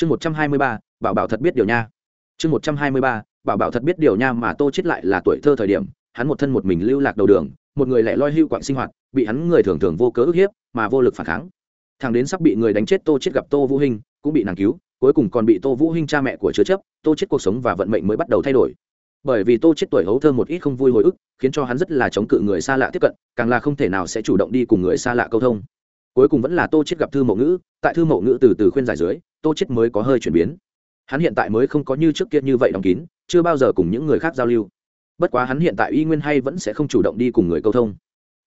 chương một trăm hai mươi ba, bảo bảo thật biết điều nha. Chương một trăm hai mươi ba, bảo bảo thật biết điều nha mà tô chết lại là tuổi thơ thời điểm, hắn một thân một mình lưu lạc đầu đường, một người lẻ loi hưu quạng sinh hoạt, bị hắn người thường thường vô cớ ức hiếp, mà vô lực phản kháng. Thằng đến sắp bị người đánh chết tô chết gặp tô vũ hinh, cũng bị nàng cứu, cuối cùng còn bị tô vũ hinh cha mẹ của chứa chấp, tô chết cuộc sống và vận mệnh mới bắt đầu thay đổi. Bởi vì tô chết tuổi hấu thơ một ít không vui hồi ức, khiến cho hắn rất là chống cự người xa lạ tiếp cận, càng là không thể nào sẽ chủ động đi cùng người xa lạ câu thông cuối cùng vẫn là tô chết gặp thư mộ ngữ, tại thư mộ ngữ từ từ khuyên giải dưới, tô chết mới có hơi chuyển biến. Hắn hiện tại mới không có như trước kia như vậy đóng kín, chưa bao giờ cùng những người khác giao lưu. Bất quá hắn hiện tại y nguyên hay vẫn sẽ không chủ động đi cùng người câu thông.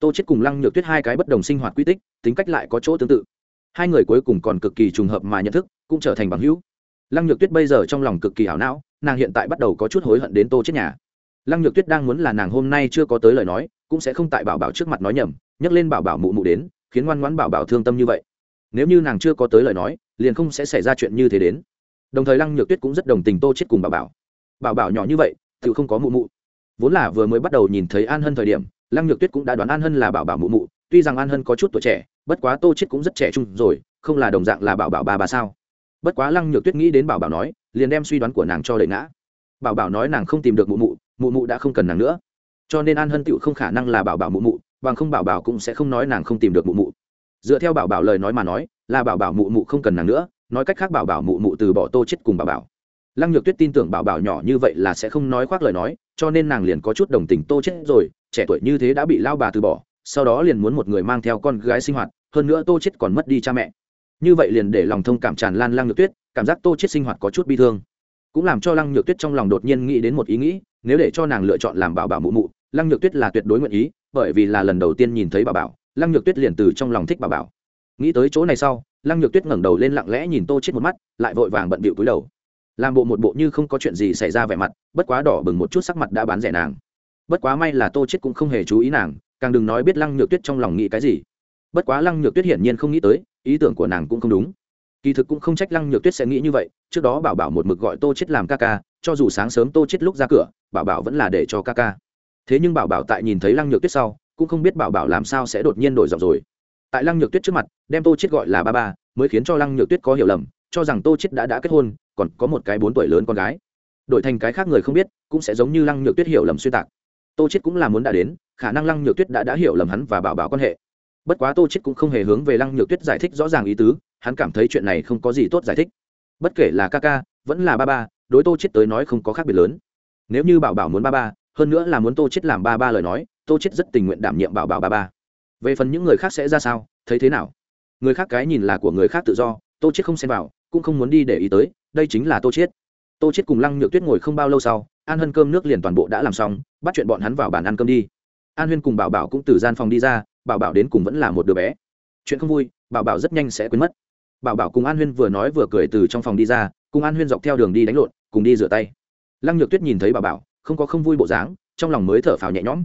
Tô chết cùng lăng nhược tuyết hai cái bất đồng sinh hoạt quy tích, tính cách lại có chỗ tương tự. Hai người cuối cùng còn cực kỳ trùng hợp mà nhận thức, cũng trở thành bằng hữu. Lăng nhược tuyết bây giờ trong lòng cực kỳ ảo não, nàng hiện tại bắt đầu có chút hối hận đến tô chết nhà. Lăng nhược tuyết đang muốn là nàng hôm nay chưa có tới lời nói, cũng sẽ không tại bảo bảo trước mặt nói nhầm, nhắc lên bảo bảo mụ mụ đến khiến ngoan ngoãn bảo bảo thương tâm như vậy. Nếu như nàng chưa có tới lời nói, liền không sẽ xảy ra chuyện như thế đến. Đồng thời lăng nhược tuyết cũng rất đồng tình tô chết cùng bảo bảo. Bảo bảo nhỏ như vậy, tự không có mụ mụ. Vốn là vừa mới bắt đầu nhìn thấy an hân thời điểm, lăng nhược tuyết cũng đã đoán an hân là bảo bảo mụ mụ, tuy rằng an hân có chút tuổi trẻ, bất quá tô chết cũng rất trẻ trung rồi, không là đồng dạng là bảo bảo ba bà sao? Bất quá lăng nhược tuyết nghĩ đến bảo bảo nói, liền đem suy đoán của nàng cho đẩy ngã. Bảo bảo nói nàng không tìm được mụ mụ mụ mụ đã không cần nàng nữa. Cho nên an hân tựu không khả năng là bảo bảo mụ mụ bằng không bảo bảo cũng sẽ không nói nàng không tìm được mụ mụ. Dựa theo bảo bảo lời nói mà nói, là bảo bảo mụ mụ không cần nàng nữa, nói cách khác bảo bảo mụ mụ từ bỏ tô chết cùng bảo bảo. Lăng nhược tuyết tin tưởng bảo bảo nhỏ như vậy là sẽ không nói khoác lời nói, cho nên nàng liền có chút đồng tình tô chết rồi, trẻ tuổi như thế đã bị lao bà từ bỏ, sau đó liền muốn một người mang theo con gái sinh hoạt, hơn nữa tô chết còn mất đi cha mẹ. Như vậy liền để lòng thông cảm tràn lan lăng nhược tuyết, cảm giác tô chết sinh hoạt có chút bi thương. Cũng làm cho lăng nhược tuyết trong lòng đột nhiên nghĩ đến một ý nghĩ, nếu để cho nàng lựa chọn làm bảo bảo mụ mụ lăng nhược tuyết là tuyệt đối nguyện ý, bởi vì là lần đầu tiên nhìn thấy bà bảo, lăng nhược tuyết liền từ trong lòng thích bà bảo. Nghĩ tới chỗ này sau, lăng nhược tuyết ngẩng đầu lên lặng lẽ nhìn tô chết một mắt, lại vội vàng bận bịu túi đầu. Làm bộ một bộ như không có chuyện gì xảy ra vẻ mặt, bất quá đỏ bừng một chút sắc mặt đã bán rẻ nàng. Bất quá may là tô chết cũng không hề chú ý nàng, càng đừng nói biết lăng nhược tuyết trong lòng nghĩ cái gì. Bất quá lăng nhược tuyết hiển nhiên không nghĩ tới, ý tưởng của nàng cũng không đúng. Kỳ thực cũng không trách lăng nhược tuyết sẽ nghĩ như vậy, trước đó bảo bảo một mực gọi tô chết làm ca ca, cho dù sáng sớm tô chết lúc ra cửa, bảo bảo vẫn là để cho ca ca thế nhưng bảo bảo tại nhìn thấy lăng nhược tuyết sau, cũng không biết bảo bảo làm sao sẽ đột nhiên đổi giọng rồi. Tại lăng nhược tuyết trước mặt, đem tô chết gọi là ba ba, mới khiến cho lăng nhược tuyết có hiểu lầm, cho rằng tô chết đã đã kết hôn, còn có một cái bốn tuổi lớn con gái. Đổi thành cái khác người không biết, cũng sẽ giống như lăng nhược tuyết hiểu lầm xuyên tạc. Tô chết cũng là muốn đã đến, khả năng lăng nhược tuyết đã đã hiểu lầm hắn và bảo bảo quan hệ. Bất quá tô chết cũng không hề hướng về lăng nhược tuyết giải thích rõ ràng ý tứ, hắn cảm thấy chuyện này không có gì tốt giải thích. Bất kể là ca ca, vẫn là ba ba, đối tô chết tới nói không có khác biệt lớn. Nếu như bảo bảo muốn ba ba hơn nữa là muốn tô chết làm ba ba lời nói, tô chết rất tình nguyện đảm nhiệm bảo bảo ba ba. Về phần những người khác sẽ ra sao, thấy thế nào? Người khác cái nhìn là của người khác tự do, tô chết không xen vào, cũng không muốn đi để ý tới, đây chính là tô chết. Tô chết cùng lăng nhược tuyết ngồi không bao lâu sau, an hân cơm nước liền toàn bộ đã làm xong, bắt chuyện bọn hắn vào bàn ăn cơm đi. An huyên cùng bảo bảo cũng từ gian phòng đi ra, bảo bảo đến cùng vẫn là một đứa bé. Chuyện không vui, bảo bảo rất nhanh sẽ quên mất. Bảo bảo cùng an huyên vừa nói vừa cười từ trong phòng đi ra, cùng an huyên dọc theo đường đi đánh lộn, cùng đi rửa tay. Lăng nhược tuyết nhìn thấy bảo bảo không có không vui bộ dáng, trong lòng mới thở phào nhẹ nhõm.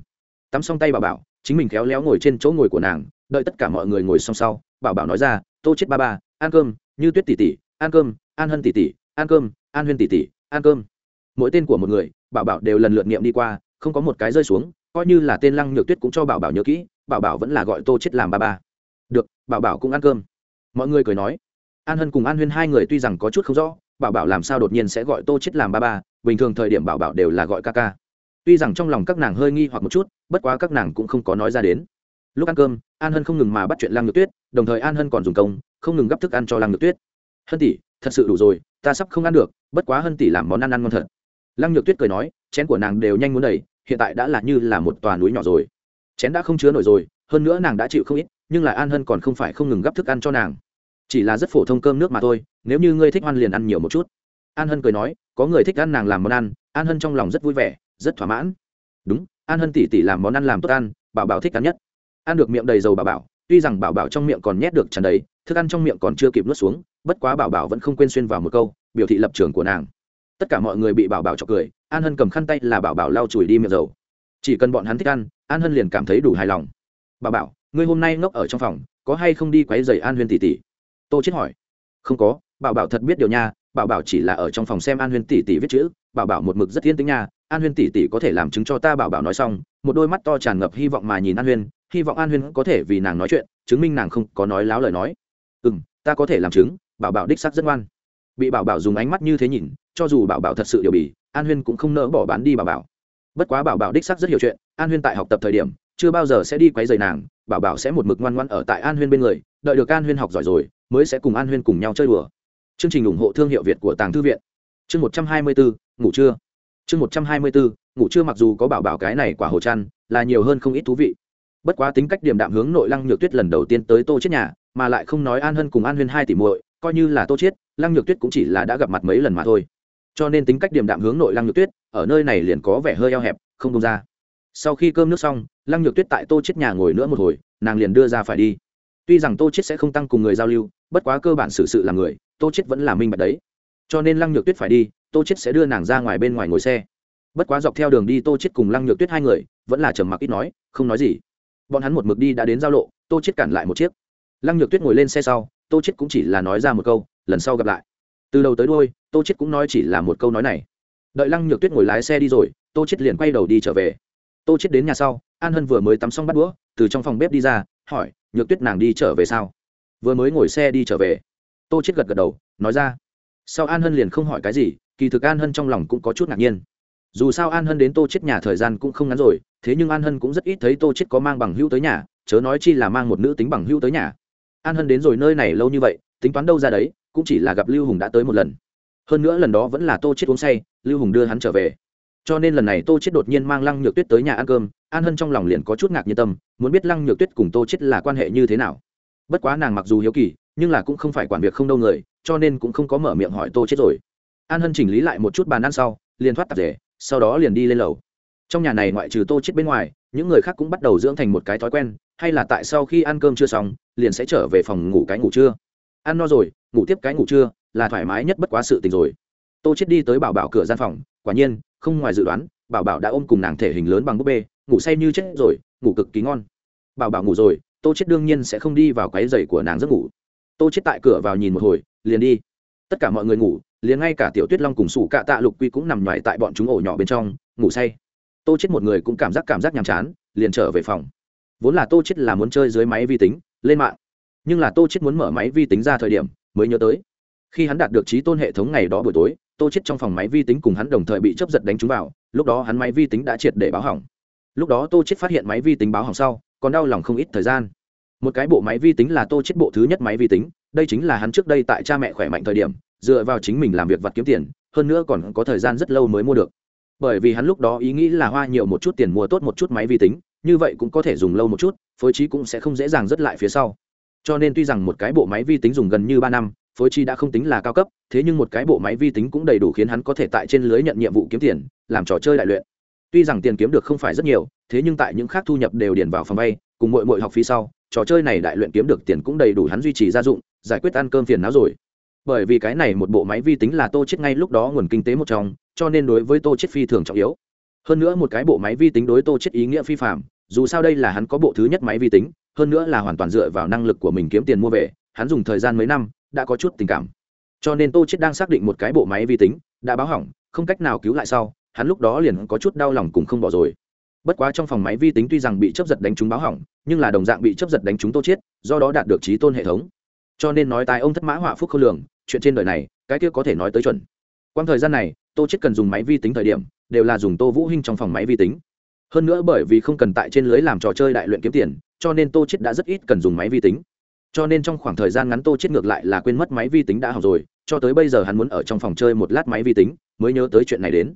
Tắm xong tay bảo bảo, chính mình khéo léo ngồi trên chỗ ngồi của nàng, đợi tất cả mọi người ngồi xong sau bảo bảo nói ra, tô chết ba ba, ăn cơm, như tuyết tỷ tỷ, ăn cơm an hân tỷ tỷ, ăn cơm an huyên tỷ tỷ, ăn cơm. Mỗi tên của một người bảo bảo đều lần lượt niệm đi qua, không có một cái rơi xuống, coi như là tên lăng nhược tuyết cũng cho bảo bảo nhớ kỹ bảo bảo vẫn là gọi tô chết làm ba ba. Được bảo bảo cũng ăn cơm. Mọi người cười nói. An hân cùng an huyên hai người tuy rằng có chút không rõ bảo bảo làm sao đột nhiên sẽ gọi tô chết làm ba ba, bình thường thời điểm bảo bảo đều là gọi ca ca. Tuy rằng trong lòng các nàng hơi nghi hoặc một chút, bất quá các nàng cũng không có nói ra đến. Lúc ăn cơm, an hân không ngừng mà bắt chuyện lăng nhược tuyết, đồng thời an hân còn dùng công, không ngừng gấp thức ăn cho lăng nhược tuyết. Hân tỷ, thật sự đủ rồi, ta sắp không ăn được, bất quá hân tỷ làm món ăn ăn ngon thật. Lăng nhược tuyết cười nói, chén của nàng đều nhanh muốn đầy, hiện tại đã là như là một tòa núi nhỏ rồi. Chén đã không chứa nổi rồi, hơn nữa nàng đã chịu không ít, nhưng lại an hân còn không phải không ngừng gấp thức ăn cho nàng. Chỉ là rất phổ thông cơm nước mà thôi nếu như ngươi thích ăn liền ăn nhiều một chút. An hân cười nói, có người thích ăn nàng làm món ăn, an hân trong lòng rất vui vẻ, rất thỏa mãn. Đúng, an hân tỉ tỉ làm món ăn làm tốt ăn, bảo bảo thích ăn nhất. Ăn được miệng đầy dầu bảo bảo, tuy rằng bảo bảo trong miệng còn nhét được tràn đầy, thức ăn trong miệng còn chưa kịp nuốt xuống, bất quá bảo bảo vẫn không quên xuyên vào một câu, biểu thị lập trường của nàng. Tất cả mọi người bị bảo bảo chọc cười, an hân cầm khăn tay là bảo bảo lau chùi đi miệng dầu. Chỉ cần bọn hắn thích ăn, an hân liền cảm thấy đủ hài lòng. Bảo bảo, ngươi hôm nay ngốc ở trong phòng, có hay không đi quấy dày an huyên tỷ tỷ? Tô chết hỏi. Không có bảo bảo thật biết điều nha, bảo bảo chỉ là ở trong phòng xem an huyên tỷ tỷ viết chữ, bảo bảo một mực rất yên tĩnh nha, an huyên tỷ tỷ có thể làm chứng cho ta bảo bảo nói xong, một đôi mắt to tràn ngập hy vọng mà nhìn an huyên, hy vọng an huyên có thể vì nàng nói chuyện, chứng minh nàng không có nói láo lời nói. Ừ m ta có thể làm chứng, bảo bảo đích sắc rất ngoan. Bị bảo bảo dùng ánh mắt như thế nhìn, cho dù bảo bảo thật sự điều bỉ an huyên cũng không nỡ bỏ bán đi bảo bảo. Bất quá bảo bảo đích sắc rất hiểu chuyện, an huyên tại học tập thời điểm, chưa bao giờ sẽ đi quấy rầy nàng, bảo bảo sẽ một mực ngoan ngoan ở tại an huyên bên người, đợi được an huyên học giỏi rồi, mới sẽ cùng an huyên cùng nhau chơi đùa chương trình ủng hộ thương hiệu việt của tàng thư viện. Chương một trăm hai mươi bốn ngủ trưa. Chương một trăm hai mươi bốn ngủ trưa mặc dù có bảo bảo cái này quả hồ chăn, là nhiều hơn không ít thú vị. Bất quá tính cách điểm đạm hướng nội lăng nhược tuyết lần đầu tiên tới tô chết nhà, mà lại không nói an hân cùng an huyên hai tỷ muội, coi như là tô chết lăng nhược tuyết cũng chỉ là đã gặp mặt mấy lần mà thôi. Cho nên tính cách điểm đạm hướng nội lăng nhược tuyết, ở nơi này liền có vẻ hơi eo hẹp, không đông ra. Sau khi cơm nước xong, lăng nhược tuyết tại tô chết nhà ngồi nữa một hồi, nàng liền đưa ra phải đi. Tuy rằng tô chết sẽ không tăng cùng người giao lưu bất quá cơ bản xử sự là người, tô chết vẫn là minh bạch đấy. Cho nên lăng nhược tuyết phải đi, tô chết sẽ đưa nàng ra ngoài bên ngoài ngồi xe. Bất quá dọc theo đường đi tô chết cùng lăng nhược tuyết hai người, vẫn là trầm mặc ít nói, không nói gì. Bọn hắn một mực đi đã đến giao lộ, tô chết cản lại một chiếc. Lăng nhược tuyết ngồi lên xe sau, tô chết cũng chỉ là nói ra một câu, lần sau gặp lại. Từ đầu tới đuôi, tô chết cũng nói chỉ là một câu nói này. Đợi lăng nhược tuyết ngồi lái xe đi rồi, tô chết liền quay đầu đi trở về. Tô chết đến nhà sau, an hân vừa mới tắm xong bắt đũa, từ trong phòng bếp đi ra, hỏi, nhược tuyết nàng đi trở về sao? Vừa mới ngồi xe đi trở về. Tô chết gật gật đầu, nói ra. Sau an hân liền không hỏi cái gì, kỳ thực an hân trong lòng cũng có chút ngạc nhiên. Dù sao an hân đến tô chết nhà thời gian cũng không ngắn rồi, thế nhưng an hân cũng rất ít thấy tô chết có mang bằng hữu tới nhà, chớ nói chi là mang một nữ tính bằng hữu tới nhà. An hân đến rồi nơi này lâu như vậy, tính toán đâu ra đấy, cũng chỉ là gặp lưu hùng đã tới một lần. Hơn nữa lần đó vẫn là tô chết uống say, lưu hùng đưa hắn trở về. Cho nên lần này tô chết đột nhiên mang lăng nhược tuyết tới nhà ăn cơm, an hân trong lòng liền có chút ngạc nhiên tâm, muốn biết lăng nhược tuyết cùng tô chết là quan hệ như thế nào bất quá nàng mặc dù hiếu kỳ, nhưng là cũng không phải quản việc không đâu người, cho nên cũng không có mở miệng hỏi tô chết rồi. An hân chỉnh lý lại một chút bàn ăn sau, liền thoát tạp rể sau đó liền đi lên lầu. Trong nhà này ngoại trừ tô chết bên ngoài, những người khác cũng bắt đầu dưỡng thành một cái thói quen, hay là tại sau khi ăn cơm chưa xong, liền sẽ trở về phòng ngủ cái ngủ trưa. Ăn no rồi, ngủ tiếp cái ngủ trưa, là thoải mái nhất bất quá sự tình rồi. Tô chết đi tới bảo bảo cửa gian phòng, quả nhiên, không ngoài dự đoán, bảo bảo đã ôm cùng nàng thể hình lớn bằng búp bê, ngủ say như chết rồi, ngủ cực kỳ ngon. Bảo bảo ngủ rồi tô chết đương nhiên sẽ không đi vào cái giày của nàng giấc ngủ. Tô chết tại cửa vào nhìn một hồi, liền đi. Tất cả mọi người ngủ, liền ngay cả tiểu tuyết long cùng sủ cạ tạ lục quy cũng nằm ngoài tại bọn chúng ổ nhỏ bên trong, ngủ say. Tô chết một người cũng cảm giác cảm giác nhàm chán, liền trở về phòng. Vốn là tô chết là muốn chơi dưới máy vi tính, lên mạng. Nhưng là tô chết muốn mở máy vi tính ra thời điểm, mới nhớ tới. Khi hắn đạt được trí tôn hệ thống ngày đó buổi tối, tô chết trong phòng máy vi tính cùng hắn đồng thời bị chấp giật đánh trúng vào, lúc đó hắn máy vi tính đã triệt để báo hỏng. Lúc đó tô chết phát hiện máy vi tính báo hỏng sau còn đau lòng không ít thời gian. Một cái bộ máy vi tính là tô chết bộ thứ nhất máy vi tính, đây chính là hắn trước đây tại cha mẹ khỏe mạnh thời điểm, dựa vào chính mình làm việc vặt kiếm tiền, hơn nữa còn có thời gian rất lâu mới mua được. Bởi vì hắn lúc đó ý nghĩ là hoa nhiều một chút tiền mua tốt một chút máy vi tính, như vậy cũng có thể dùng lâu một chút, phối trí cũng sẽ không dễ dàng rất lại phía sau. Cho nên tuy rằng một cái bộ máy vi tính dùng gần như ba năm, phối trí đã không tính là cao cấp, thế nhưng một cái bộ máy vi tính cũng đầy đủ khiến hắn có thể tại trên lưới nhận nhiệm vụ kiếm tiền, làm trò chơi đại luyện tuy rằng tiền kiếm được không phải rất nhiều, thế nhưng tại những khác thu nhập đều điền vào phòng vay, cùng mọi mọi học phí sau, trò chơi này đại luyện kiếm được tiền cũng đầy đủ hắn duy trì gia dụng, giải quyết ăn cơm phiền não rồi. Bởi vì cái này một bộ máy vi tính là tô chết ngay lúc đó nguồn kinh tế một trong, cho nên đối với tô chết phi thường trọng yếu. Hơn nữa một cái bộ máy vi tính đối tô chết ý nghĩa phi phạm dù sao đây là hắn có bộ thứ nhất máy vi tính, hơn nữa là hoàn toàn dựa vào năng lực của mình kiếm tiền mua về, hắn dùng thời gian mấy năm, đã có chút tình cảm. Cho nên tô chết đang xác định một cái bộ máy vi tính, đã báo hỏng, không cách nào cứu lại sau hắn lúc đó liền có chút đau lòng cùng không bỏ rồi. Bất quá trong phòng máy vi tính tuy rằng bị chấp giật đánh trúng báo hỏng, nhưng là đồng dạng bị chấp giật đánh trúng tô chết do đó đạt được trí tôn hệ thống. Cho nên nói tài ông thất mã họa phúc không lường, chuyện trên đời này, cái kia có thể nói tới chuẩn. Quang thời gian này, tô chết cần dùng máy vi tính thời điểm, đều là dùng tô vũ hinh trong phòng máy vi tính. Hơn nữa bởi vì không cần tại trên lưới làm trò chơi đại luyện kiếm tiền, cho nên tô chết đã rất ít cần dùng máy vi tính. Cho nên trong khoảng thời gian ngắn tô chết ngược lại là quên mất máy vi tính đã hỏng rồi, cho tới bây giờ hắn muốn ở trong phòng chơi một lát máy vi tính, mới nhớ tới chuyện này đến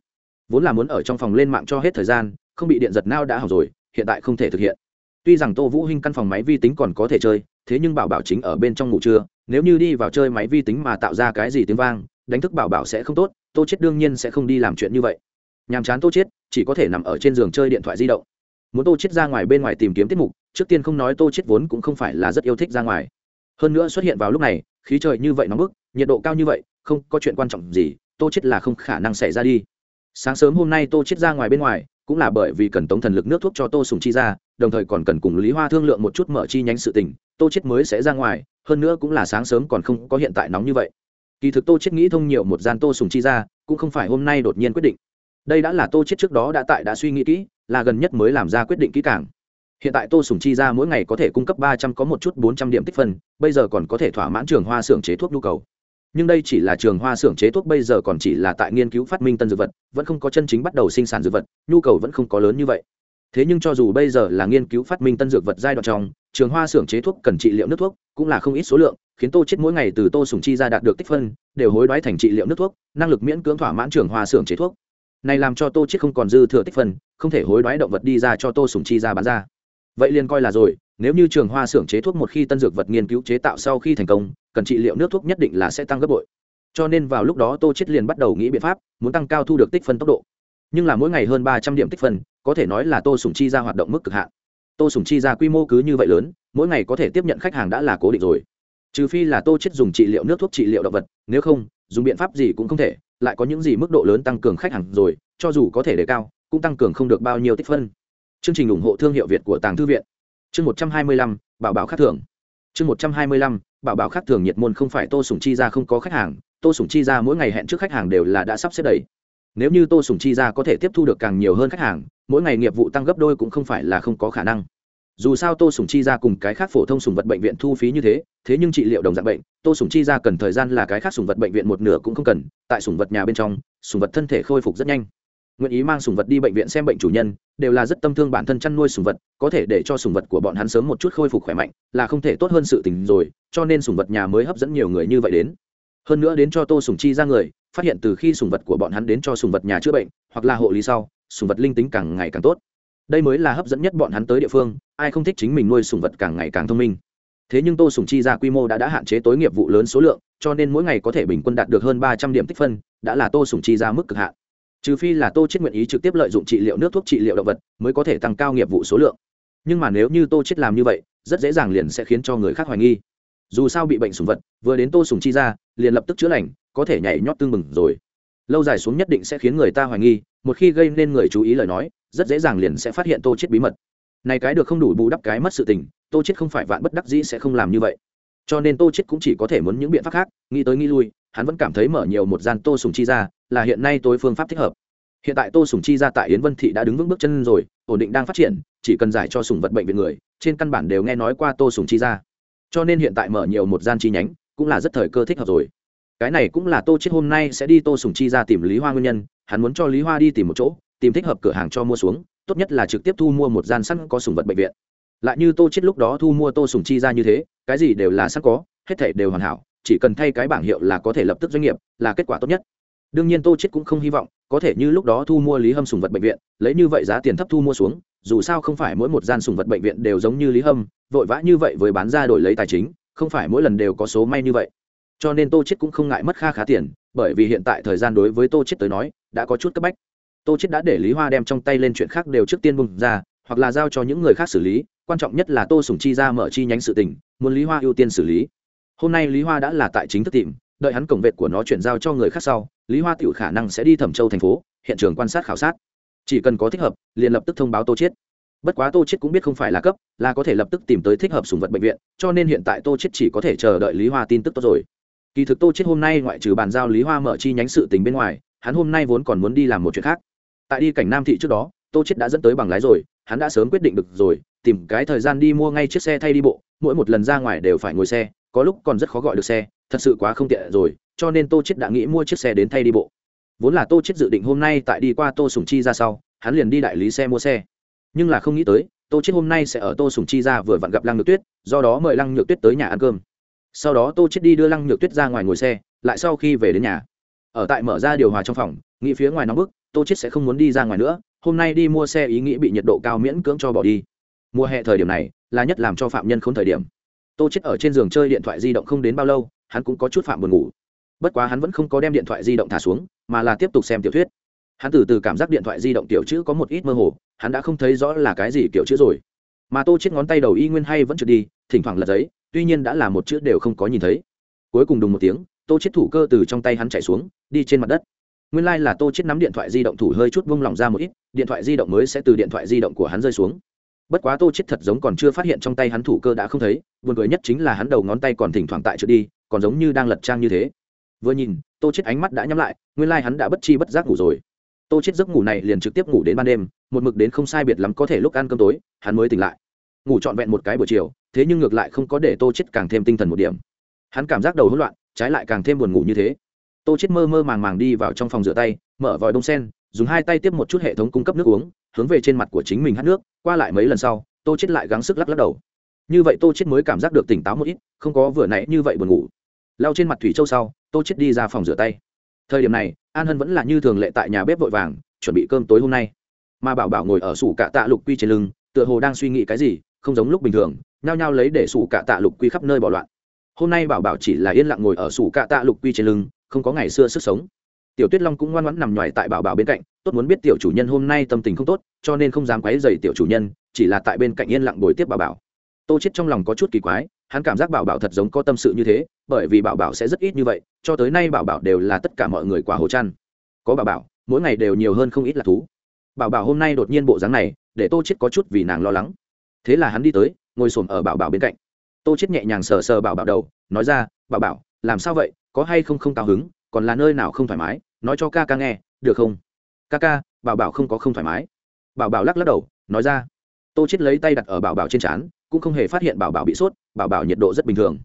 vốn là muốn ở trong phòng lên mạng cho hết thời gian, không bị điện giật nao đã học rồi, hiện tại không thể thực hiện. Tuy rằng tô vũ hinh căn phòng máy vi tính còn có thể chơi, thế nhưng bảo bảo chính ở bên trong ngủ trưa, nếu như đi vào chơi máy vi tính mà tạo ra cái gì tiếng vang, đánh thức bảo bảo sẽ không tốt, tô chết đương nhiên sẽ không đi làm chuyện như vậy. Nhàm chán tô chết chỉ có thể nằm ở trên giường chơi điện thoại di động. Muốn tô chết ra ngoài bên ngoài tìm kiếm tiết mục, trước tiên không nói tô chết vốn cũng không phải là rất yêu thích ra ngoài. Hơn nữa xuất hiện vào lúc này, khí trời như vậy nóng bức, nhiệt độ cao như vậy, không có chuyện quan trọng gì, tô chết là không khả năng xảy ra đi sáng sớm hôm nay tô chết ra ngoài bên ngoài, cũng là bởi vì cần tống thần lực nước thuốc cho tô sùng chi ra, đồng thời còn cần cùng lý hoa thương lượng một chút mở chi nhánh sự tình, tô chết mới sẽ ra ngoài, hơn nữa cũng là sáng sớm còn không có hiện tại nóng như vậy. Kỳ thực tô chết nghĩ thông nhiều một gian tô sùng chi ra, cũng không phải hôm nay đột nhiên quyết định. Đây đã là tô chết trước đó đã tại đã suy nghĩ kỹ, là gần nhất mới làm ra quyết định kỹ càng. Hiện tại tô sùng chi ra mỗi ngày có thể cung cấp ba trăm có một chút bốn trăm điểm tích phân, bây giờ còn có thể thỏa mãn trường hoa xưởng chế thuốc nhu cầu nhưng đây chỉ là trường hoa xưởng chế thuốc, bây giờ còn chỉ là tại nghiên cứu phát minh tân dược vật, vẫn không có chân chính bắt đầu sinh sản dược vật, nhu cầu vẫn không có lớn như vậy. Thế nhưng cho dù bây giờ là nghiên cứu phát minh tân dược vật giai đoạn trong, trường hoa xưởng chế thuốc cần trị liệu nước thuốc cũng là không ít số lượng, khiến tô chết mỗi ngày từ tô sùng chi ra đạt được tích phân, đều hối đoái thành trị liệu nước thuốc, năng lực miễn cưỡng thỏa mãn trường hoa xưởng chế thuốc. Này làm cho tô chết không còn dư thừa tích phân, không thể hối đoái động vật đi ra cho tô sùng chi ra bán ra. Vậy liền coi là rồi, nếu như trường hoa xưởng chế thuốc một khi tân dược vật nghiên cứu chế tạo sau khi thành công cần trị liệu nước thuốc nhất định là sẽ tăng gấp bội. Cho nên vào lúc đó tô chết liền bắt đầu nghĩ biện pháp, muốn tăng cao thu được tích phân tốc độ. Nhưng là mỗi ngày hơn ba trăm điểm tích phân, có thể nói là tô sùng chi ra hoạt động mức cực hạn. Tô sùng chi ra quy mô cứ như vậy lớn, mỗi ngày có thể tiếp nhận khách hàng đã là cố định rồi. Trừ phi là tô chết dùng trị liệu nước thuốc trị liệu động vật, nếu không, dùng biện pháp gì cũng không thể, lại có những gì mức độ lớn tăng cường khách hàng rồi, cho dù có thể đề cao, cũng tăng cường không được bao nhiêu tích phân. Chương trình ủng hộ thương hiệu việt của tàng thư viện. Chương một trăm hai mươi lăm, bảo bảo khát thưởng. Chương một trăm hai mươi lăm bảo bảo khác thường nhiệt môn không phải tô sùng chi ra không có khách hàng, tô sùng chi ra mỗi ngày hẹn trước khách hàng đều là đã sắp xếp đầy. Nếu như tô sùng chi ra có thể tiếp thu được càng nhiều hơn khách hàng, mỗi ngày nghiệp vụ tăng gấp đôi cũng không phải là không có khả năng. Dù sao tô sùng chi ra cùng cái khác phổ thông sùng vật bệnh viện thu phí như thế thế nhưng trị liệu đồng dạng bệnh, tô sùng chi ra cần thời gian là cái khác sùng vật bệnh viện một nửa cũng không cần, tại sùng vật nhà bên trong, sùng vật thân thể khôi phục rất nhanh nguyện ý mang sùng vật đi bệnh viện xem bệnh chủ nhân, đều là rất tâm thương bản thân chăn nuôi sùng vật, có thể để cho sùng vật của bọn hắn sớm một chút khôi phục khỏe mạnh, là không thể tốt hơn sự tình rồi, cho nên sùng vật nhà mới hấp dẫn nhiều người như vậy đến. Hơn nữa đến cho tô sùng chi ra người, phát hiện từ khi sùng vật của bọn hắn đến cho sùng vật nhà chữa bệnh, hoặc là hộ lý sau, sùng vật linh tính càng ngày càng tốt. Đây mới là hấp dẫn nhất bọn hắn tới địa phương, ai không thích chính mình nuôi sùng vật càng ngày càng thông minh. Thế nhưng tô sùng chi ra quy mô đã đã hạn chế tối nghiệp vụ lớn số lượng, cho nên mỗi ngày có thể bình quân đạt được hơn ba trăm điểm tích phân, đã là tô sùng chi ra mức cực hạn trừ phi là tô chết nguyện ý trực tiếp lợi dụng trị liệu nước thuốc trị liệu động vật mới có thể tăng cao nghiệp vụ số lượng. Nhưng mà nếu như tô chết làm như vậy, rất dễ dàng liền sẽ khiến cho người khác hoài nghi. Dù sao bị bệnh sùng vật, vừa đến tô sùng chi ra, liền lập tức chữa lành, có thể nhảy nhót tương mừng rồi. Lâu dài xuống nhất định sẽ khiến người ta hoài nghi, một khi gây nên người chú ý lời nói, rất dễ dàng liền sẽ phát hiện tô chết bí mật. Này cái được không đủ bù đắp cái mất sự tình, tô chết không phải vạn bất đắc dĩ sẽ không làm như vậy. Cho nên tô chết cũng chỉ có thể muốn những biện pháp khác, nghĩ tới nghĩ lui, hắn vẫn cảm thấy mở nhiều một gian tô sùng chi ra là hiện nay tối phương pháp thích hợp. Hiện tại tô sùng chi ra tại yến vân thị đã đứng vững bước chân rồi, ổn định đang phát triển, chỉ cần giải cho sùng vật bệnh viện người, trên căn bản đều nghe nói qua tô sùng chi ra. Cho nên hiện tại mở nhiều một gian chi nhánh, cũng là rất thời cơ thích hợp rồi. Cái này cũng là tô chết hôm nay sẽ đi tô sùng chi ra tìm lý hoa nguyên nhân, hắn muốn cho lý hoa đi tìm một chỗ, tìm thích hợp cửa hàng cho mua xuống, tốt nhất là trực tiếp thu mua một gian sẵn có sùng vật bệnh viện. Lại như tô chết lúc đó thu mua tô sùng chi ra như thế, cái gì đều là sẵn có, hết thảy đều hoàn hảo, chỉ cần thay cái bảng hiệu là có thể lập tức doanh nghiệp, là kết quả tốt nhất đương nhiên tô chết cũng không hy vọng, có thể như lúc đó thu mua lý hâm sùng vật bệnh viện, lấy như vậy giá tiền thấp thu mua xuống, dù sao không phải mỗi một gian sùng vật bệnh viện đều giống như lý hâm, vội vã như vậy với bán ra đổi lấy tài chính, không phải mỗi lần đều có số may như vậy. Cho nên tô chết cũng không ngại mất kha khá tiền, bởi vì hiện tại thời gian đối với tô chết tới nói, đã có chút cấp bách. Tô chết đã để lý hoa đem trong tay lên chuyện khác đều trước tiên bùng ra, hoặc là giao cho những người khác xử lý, quan trọng nhất là tô sùng chi ra mở chi nhánh sự tình, muốn lý hoa ưu tiên xử lý. Hôm nay lý hoa đã là tại chính thức tìm đợi hắn cổng vệt của nó chuyển giao cho người khác sau, lý hoa tiểu khả năng sẽ đi thẩm châu thành phố, hiện trường quan sát khảo sát. Chỉ cần có thích hợp, liền lập tức thông báo tô chết bất quá tô chết cũng biết không phải là cấp, là có thể lập tức tìm tới thích hợp sùng vật bệnh viện, cho nên hiện tại tô chết chỉ có thể chờ đợi lý hoa tin tức tốt rồi. Kỳ thực tô chết hôm nay ngoại trừ bàn giao lý hoa mở chi nhánh sự tình bên ngoài, hắn hôm nay vốn còn muốn đi làm một chuyện khác. Tại đi cảnh nam thị trước đó, tô chết đã dẫn tới bằng lái rồi, hắn đã sớm quyết định được rồi, tìm cái thời gian đi mua ngay chiếc xe thay đi bộ, mỗi một lần ra ngoài đều phải ngồi xe, có lúc còn rất khó gọi được xe thật sự quá không tiện rồi, cho nên tô chết đã nghĩ mua chiếc xe đến thay đi bộ. Vốn là tô chết dự định hôm nay tại đi qua tô sùng chi ra sau, hắn liền đi đại lý xe mua xe. Nhưng là không nghĩ tới, tô chết hôm nay sẽ ở tô sùng chi ra vừa vặn gặp lăng nhược tuyết, do đó mời lăng nhược tuyết tới nhà ăn cơm. Sau đó tô chết đi đưa lăng nhược tuyết ra ngoài ngồi xe, lại sau khi về đến nhà. Ở tại mở ra điều hòa trong phòng, nghĩ phía ngoài nóng bức, tô chết sẽ không muốn đi ra ngoài nữa, hôm nay đi mua xe ý nghĩ bị nhiệt độ cao miễn cưỡng cho bỏ đi. Mùa hè thời điểm này là nhất làm cho phạm nhân không thời điểm. Tô chết ở trên giường chơi điện thoại di động không đến bao lâu hắn cũng có chút phạm buồn ngủ. Bất quá hắn vẫn không có đem điện thoại di động thả xuống, mà là tiếp tục xem tiểu thuyết. Hắn từ từ cảm giác điện thoại di động tiểu chữ có một ít mơ hồ, hắn đã không thấy rõ là cái gì kiểu chữ rồi. Mà tô chết ngón tay đầu y nguyên hay vẫn chưa đi, thỉnh thoảng lật giấy, tuy nhiên đã là một chữ đều không có nhìn thấy. Cuối cùng đùng một tiếng, tô chết thủ cơ từ trong tay hắn chạy xuống, đi trên mặt đất. Nguyên lai là tô chết nắm điện thoại di động thủ hơi chút vung lòng ra một ít, điện thoại di động mới sẽ từ điện thoại di động của hắn rơi xuống. Bất quá tô chết thật giống còn chưa phát hiện trong tay hắn thủ cơ đã không thấy, buồn cười nhất chính là hắn đầu ngón tay còn thỉnh thoảng tại trượt đi còn giống như đang lật trang như thế. Vừa nhìn, tô chết ánh mắt đã nhắm lại, nguyên lai hắn đã bất chi bất giác ngủ rồi. Tô chết giấc ngủ này liền trực tiếp ngủ đến ban đêm, một mực đến không sai biệt lắm có thể lúc ăn cơm tối, hắn mới tỉnh lại. Ngủ trọn vẹn một cái buổi chiều, thế nhưng ngược lại không có để tô chết càng thêm tinh thần một điểm. Hắn cảm giác đầu hỗn loạn, trái lại càng thêm buồn ngủ như thế. Tô chết mơ mơ màng màng đi vào trong phòng rửa tay, mở vòi đông sen, dùng hai tay tiếp một chút hệ thống cung cấp nước uống, hướng về trên mặt của chính mình hắt nước, qua lại mấy lần sau, tô chết lại gắng sức lắc lắc đầu. Như vậy tô chết mới cảm giác được tỉnh táo một ít, không có vừa nãy như vậy buồn ngủ lau trên mặt thủy châu sau, tô chết đi ra phòng rửa tay. Thời điểm này, an hân vẫn là như thường lệ tại nhà bếp vội vàng, chuẩn bị cơm tối hôm nay. Mà bảo bảo ngồi ở sủ cạ tạ lục quy trên lưng, tựa hồ đang suy nghĩ cái gì, không giống lúc bình thường, nhao nhao lấy để sủ cạ tạ lục quy khắp nơi bỏ loạn. Hôm nay bảo bảo chỉ là yên lặng ngồi ở sủ cạ tạ lục quy trên lưng, không có ngày xưa sức sống. Tiểu tuyết long cũng ngoan ngoãn nằm nhoài tại bảo bảo bên cạnh, tốt muốn biết tiểu chủ nhân hôm nay tâm tình không tốt, cho nên không dám quấy dày tiểu chủ nhân, chỉ là tại bên cạnh yên lặng bồi tiếp bảo bảo. Tô chết trong lòng có chút kỳ quái hắn cảm giác bảo bảo thật giống có tâm sự như thế, bởi vì bảo bảo sẽ rất ít như vậy, cho tới nay bảo bảo đều là tất cả mọi người quả hồ chăn. Có bảo bảo, mỗi ngày đều nhiều hơn không ít là thú. Bảo bảo hôm nay đột nhiên bộ dáng này, để tô chết có chút vì nàng lo lắng. Thế là hắn đi tới, ngồi xổm ở bảo bảo bên cạnh. Tô chết nhẹ nhàng sờ sờ bảo bảo đầu, nói ra, bảo bảo, làm sao vậy? Có hay không không cao hứng? Còn là nơi nào không thoải mái? Nói cho ca ca nghe, được không? Ca ca, bảo bảo không có không thoải mái. Bảo bảo lắc lắc đầu, nói ra. Tô chết lấy tay đặt ở bảo bảo trên trán cũng không hề phát hiện bảo bảo bị sốt, bảo bảo nhiệt độ rất bình thường.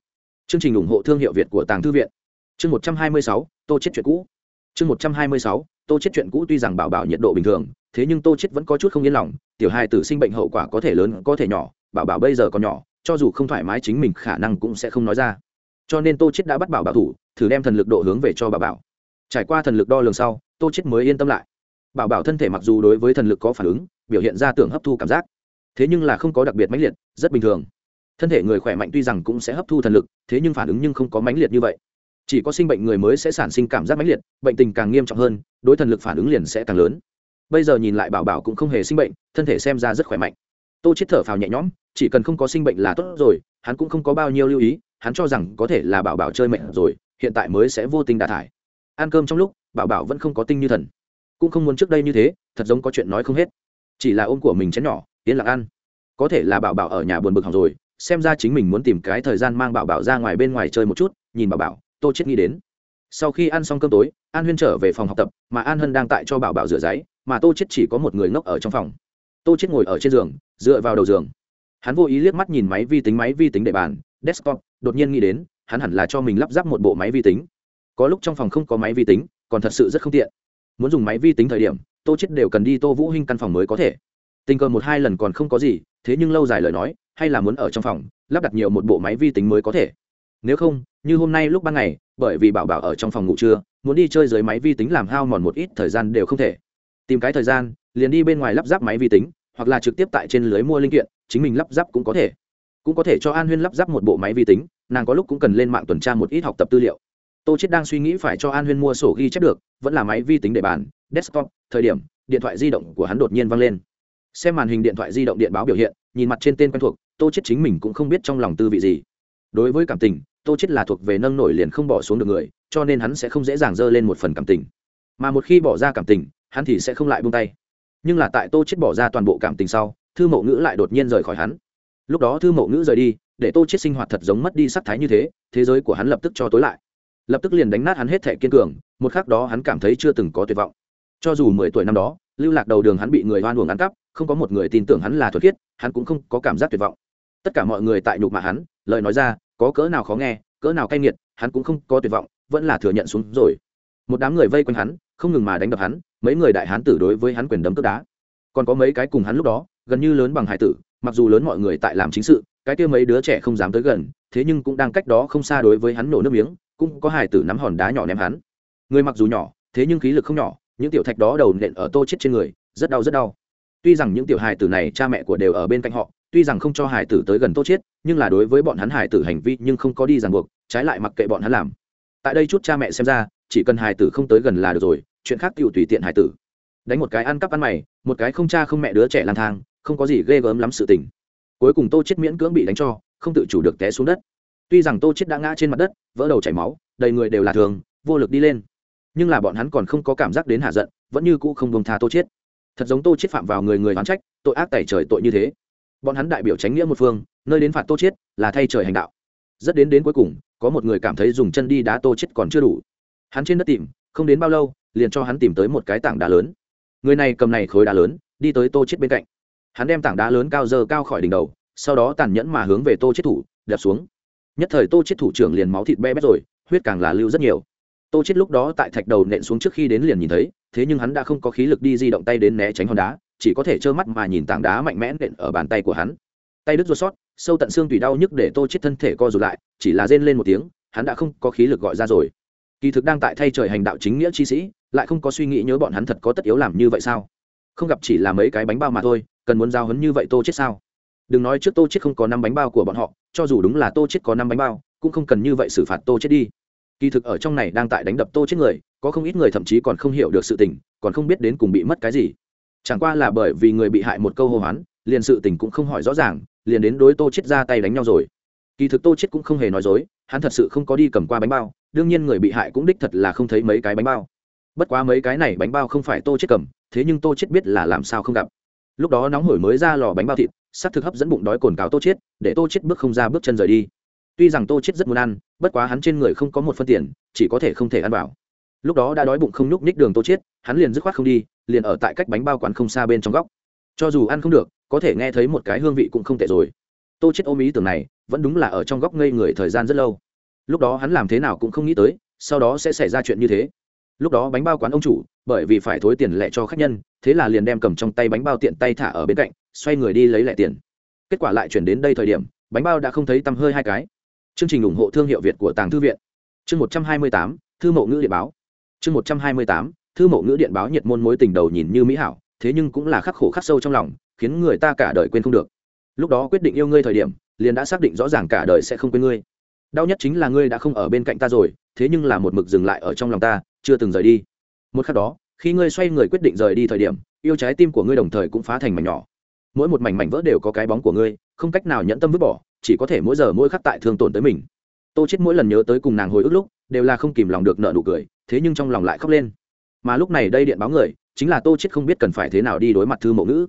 Chương trình ủng hộ thương hiệu việt của tàng thư viện. Chương một trăm hai mươi sáu, tô chết chuyện cũ. Chương một trăm hai mươi sáu, tô chết chuyện cũ tuy rằng bảo bảo nhiệt độ bình thường, thế nhưng tô chết vẫn có chút không yên lòng. Tiểu hai tử sinh bệnh hậu quả có thể lớn, có thể nhỏ, bảo bảo bây giờ còn nhỏ, cho dù không thoải mái chính mình khả năng cũng sẽ không nói ra. Cho nên tô chết đã bắt bảo bảo thủ, thử đem thần lực độ hướng về cho bảo bảo. Trải qua thần lực đo lường sau, tô chết mới yên tâm lại. Bảo bảo thân thể mặc dù đối với thần lực có phản ứng, biểu hiện ra tưởng hấp thu cảm giác thế nhưng là không có đặc biệt mãnh liệt, rất bình thường. Thân thể người khỏe mạnh tuy rằng cũng sẽ hấp thu thần lực, thế nhưng phản ứng nhưng không có mãnh liệt như vậy. Chỉ có sinh bệnh người mới sẽ sản sinh cảm giác mãnh liệt, bệnh tình càng nghiêm trọng hơn, đối thần lực phản ứng liền sẽ càng lớn. Bây giờ nhìn lại bảo bảo cũng không hề sinh bệnh, thân thể xem ra rất khỏe mạnh. Tô chết thở phào nhẹ nhõm, chỉ cần không có sinh bệnh là tốt rồi, hắn cũng không có bao nhiêu lưu ý, hắn cho rằng có thể là bảo bảo chơi mệnh rồi, hiện tại mới sẽ vô tình đà thải. Ăn cơm trong lúc, bảo bảo vẫn không có tinh như thần. Cũng không muốn trước đây như thế, thật giống có chuyện nói không hết. Chỉ là ôm của mình chén nhỏ yên lặng ăn. Có thể là bảo bảo ở nhà buồn bực học rồi, xem ra chính mình muốn tìm cái thời gian mang bảo bảo ra ngoài bên ngoài chơi một chút, nhìn bảo bảo, tô chết nghĩ đến. Sau khi ăn xong cơm tối, an huyên trở về phòng học tập, mà an hân đang tại cho bảo bảo rửa giấy, mà tô chết chỉ có một người ngốc ở trong phòng. Tô chết ngồi ở trên giường, dựa vào đầu giường. Hắn vô ý liếc mắt nhìn máy vi tính, máy vi tính để bàn, desktop, đột nhiên nghĩ đến, hắn hẳn là cho mình lắp ráp một bộ máy vi tính. Có lúc trong phòng không có máy vi tính, còn thật sự rất không tiện. Muốn dùng máy vi tính thời điểm, tô chết đều cần đi tô vũ hinh căn phòng mới có thể tình cờ một hai lần còn không có gì, thế nhưng lâu dài lời nói, hay là muốn ở trong phòng, lắp đặt nhiều một bộ máy vi tính mới có thể. Nếu không, như hôm nay lúc ban ngày, bởi vì bảo bảo ở trong phòng ngủ trưa, muốn đi chơi dưới máy vi tính làm hao mòn một ít thời gian đều không thể. Tìm cái thời gian, liền đi bên ngoài lắp ráp máy vi tính, hoặc là trực tiếp tại trên lưới mua linh kiện, chính mình lắp ráp cũng có thể. Cũng có thể cho an huyên lắp ráp một bộ máy vi tính, nàng có lúc cũng cần lên mạng tuần tra một ít học tập tư liệu. Tô chết đang suy nghĩ phải cho an huyên mua sổ ghi chép được, vẫn là máy vi tính để bàn, desktop, thời điểm, điện thoại di động của hắn đột nhiên văng lên xem màn hình điện thoại di động điện báo biểu hiện, nhìn mặt trên tên quen thuộc, tô chết chính mình cũng không biết trong lòng tư vị gì. Đối với cảm tình, tô chết là thuộc về nâng nổi liền không bỏ xuống được người, cho nên hắn sẽ không dễ dàng dơ lên một phần cảm tình. Mà một khi bỏ ra cảm tình, hắn thì sẽ không lại buông tay. Nhưng là tại tô chết bỏ ra toàn bộ cảm tình sau, thư mộ ngữ lại đột nhiên rời khỏi hắn. Lúc đó thư mộ ngữ rời đi, để tô chết sinh hoạt thật giống mất đi sắc thái như thế thế giới của hắn lập tức cho tối lại. Lập tức liền đánh nát hắn hết thể kiên cường, một khắc đó hắn cảm thấy chưa từng có tuyệt vọng. Cho dù mười tuổi năm đó lưu lạc đầu đường hắn bị người hoan uổng ăn cắp, không có một người tin tưởng hắn là thuật khiết, hắn cũng không có cảm giác tuyệt vọng. Tất cả mọi người tại nhục mạ hắn, lời nói ra, có cỡ nào khó nghe, cỡ nào cay nghiệt, hắn cũng không có tuyệt vọng, vẫn là thừa nhận xuống rồi. Một đám người vây quanh hắn, không ngừng mà đánh đập hắn, mấy người đại hán tử đối với hắn quyền đấm cướp đá. Còn có mấy cái cùng hắn lúc đó, gần như lớn bằng hải tử, mặc dù lớn mọi người tại làm chính sự, cái kia mấy đứa trẻ không dám tới gần, thế nhưng cũng đang cách đó không xa đối với hắn nổ nước miếng, cũng có hải tử nắm hòn đá nhỏ ném hắn. Người mặc dù nhỏ, thế nhưng khí lực không nhỏ những tiểu thạch đó đầu nện ở tô chết trên người, rất đau rất đau. Tuy rằng những tiểu hài tử này cha mẹ của đều ở bên cạnh họ, tuy rằng không cho hài tử tới gần tô chết, nhưng là đối với bọn hắn hài tử hành vi nhưng không có đi ràng buộc, trái lại mặc kệ bọn hắn làm. Tại đây chút cha mẹ xem ra, chỉ cần hài tử không tới gần là được rồi, chuyện khác tiểu tùy tiện hài tử. Đánh một cái ăn cắp ăn mày, một cái không cha không mẹ đứa trẻ lang thang, không có gì ghê gớm lắm sự tình. Cuối cùng tô chết miễn cưỡng bị đánh cho, không tự chủ được té xuống đất. Tuy rằng tô chết đã ngã trên mặt đất, vỡ đầu chảy máu, đầy người đều là thường, vô lực đi lên nhưng là bọn hắn còn không có cảm giác đến hạ giận, vẫn như cũ không bông tha tô chết thật giống tô chết phạm vào người người oán trách, tội ác tẩy trời tội như thế. Bọn hắn đại biểu tránh nghĩa một phương, nơi đến phạt tô chết là thay trời hành đạo. Rất đến đến cuối cùng, có một người cảm thấy dùng chân đi đá tô chết còn chưa đủ. Hắn trên đất tìm, không đến bao lâu, liền cho hắn tìm tới một cái tảng đá lớn. Người này cầm này khối đá lớn, đi tới tô chết bên cạnh. Hắn đem tảng đá lớn cao dơ cao khỏi đỉnh đầu, sau đó tàn nhẫn mà hướng về tô chết thủ đập xuống. Nhất thời tô chết thủ trưởng liền máu thịt be bét rồi, huyết càng là lưu rất nhiều tô chết lúc đó tại thạch đầu nện xuống trước khi đến liền nhìn thấy, thế nhưng hắn đã không có khí lực đi di động tay đến né tránh hòn đá, chỉ có thể trơ mắt mà nhìn tảng đá mạnh mẽ nện ở bàn tay của hắn. Tay đứt ruột sót, sâu tận xương tùy đau nhức để tô chết thân thể co rụt lại, chỉ là rên lên một tiếng, hắn đã không có khí lực gọi ra rồi. Kỳ thực đang tại thay trời hành đạo chính nghĩa chi sĩ, lại không có suy nghĩ nhớ bọn hắn thật có tất yếu làm như vậy sao? Không gặp chỉ là mấy cái bánh bao mà thôi, cần muốn giao hấn như vậy tô chết sao? Đừng nói trước tô chết không có năm bánh bao của bọn họ, cho dù đúng là tô chết có năm bánh bao, cũng không cần như vậy xử phạt tô chết đi kỳ thực ở trong này đang tại đánh đập tô chết người, có không ít người thậm chí còn không hiểu được sự tình, còn không biết đến cùng bị mất cái gì. Chẳng qua là bởi vì người bị hại một câu hô hoán, liền sự tình cũng không hỏi rõ ràng, liền đến đối tô chết ra tay đánh nhau rồi. Kỳ thực tô chết cũng không hề nói dối, hắn thật sự không có đi cầm qua bánh bao, đương nhiên người bị hại cũng đích thật là không thấy mấy cái bánh bao. Bất quá mấy cái này bánh bao không phải tô chết cầm, thế nhưng tô chết biết là làm sao không gặp. Lúc đó nóng hổi mới ra lò bánh bao thịt sắc thực hấp dẫn bụng đói cồn cáo tô chết, để tô chết bước không ra bước chân rời đi tuy rằng tô chết rất muốn ăn, bất quá hắn trên người không có một phân tiền, chỉ có thể không thể ăn vào. Lúc đó đã đói bụng không nhúc nhích đường tô chết hắn liền dứt khoát không đi, liền ở tại cách bánh bao quán không xa bên trong góc. Cho dù ăn không được, có thể nghe thấy một cái hương vị cũng không tệ rồi. Tô chết ôm ý tưởng này, vẫn đúng là ở trong góc ngây người thời gian rất lâu. Lúc đó hắn làm thế nào cũng không nghĩ tới, sau đó sẽ xảy ra chuyện như thế. Lúc đó bánh bao quán ông chủ, bởi vì phải thối tiền lẻ cho khách nhân, thế là liền đem cầm trong tay bánh bao tiện tay thả ở bên cạnh, xoay người đi lấy lẻ tiền. Kết quả lại chuyển đến đây thời điểm, bánh bao đã không thấy tăm hơi hai cái chương trình ủng hộ thương hiệu việt của tàng thư viện. Chương một trăm hai mươi tám, thư mộ ngữ điện báo. Chương một trăm hai mươi tám, thư mộ ngữ điện báo nhiệt môn mối tình đầu nhìn như mỹ hảo, thế nhưng cũng là khắc khổ khắc sâu trong lòng, khiến người ta cả đời quên không được. Lúc đó quyết định yêu ngươi thời điểm, liền đã xác định rõ ràng cả đời sẽ không quên ngươi. Đau nhất chính là ngươi đã không ở bên cạnh ta rồi, thế nhưng là một mực dừng lại ở trong lòng ta, chưa từng rời đi. Một khắc đó, khi ngươi xoay người quyết định rời đi thời điểm, yêu trái tim của ngươi đồng thời cũng phá thành mảnh nhỏ. Mỗi một mảnh mảnh vỡ đều có cái bóng của ngươi, không cách nào nhẫn tâm vứt bỏ chỉ có thể mỗi giờ mỗi khắc tại thương tổn tới mình. Tô chết mỗi lần nhớ tới cùng nàng hồi ức lúc, đều là không kìm lòng được nợ nụ cười, thế nhưng trong lòng lại khóc lên. Mà lúc này đây điện báo người, chính là tô chết không biết cần phải thế nào đi đối mặt thư mẫu ngữ.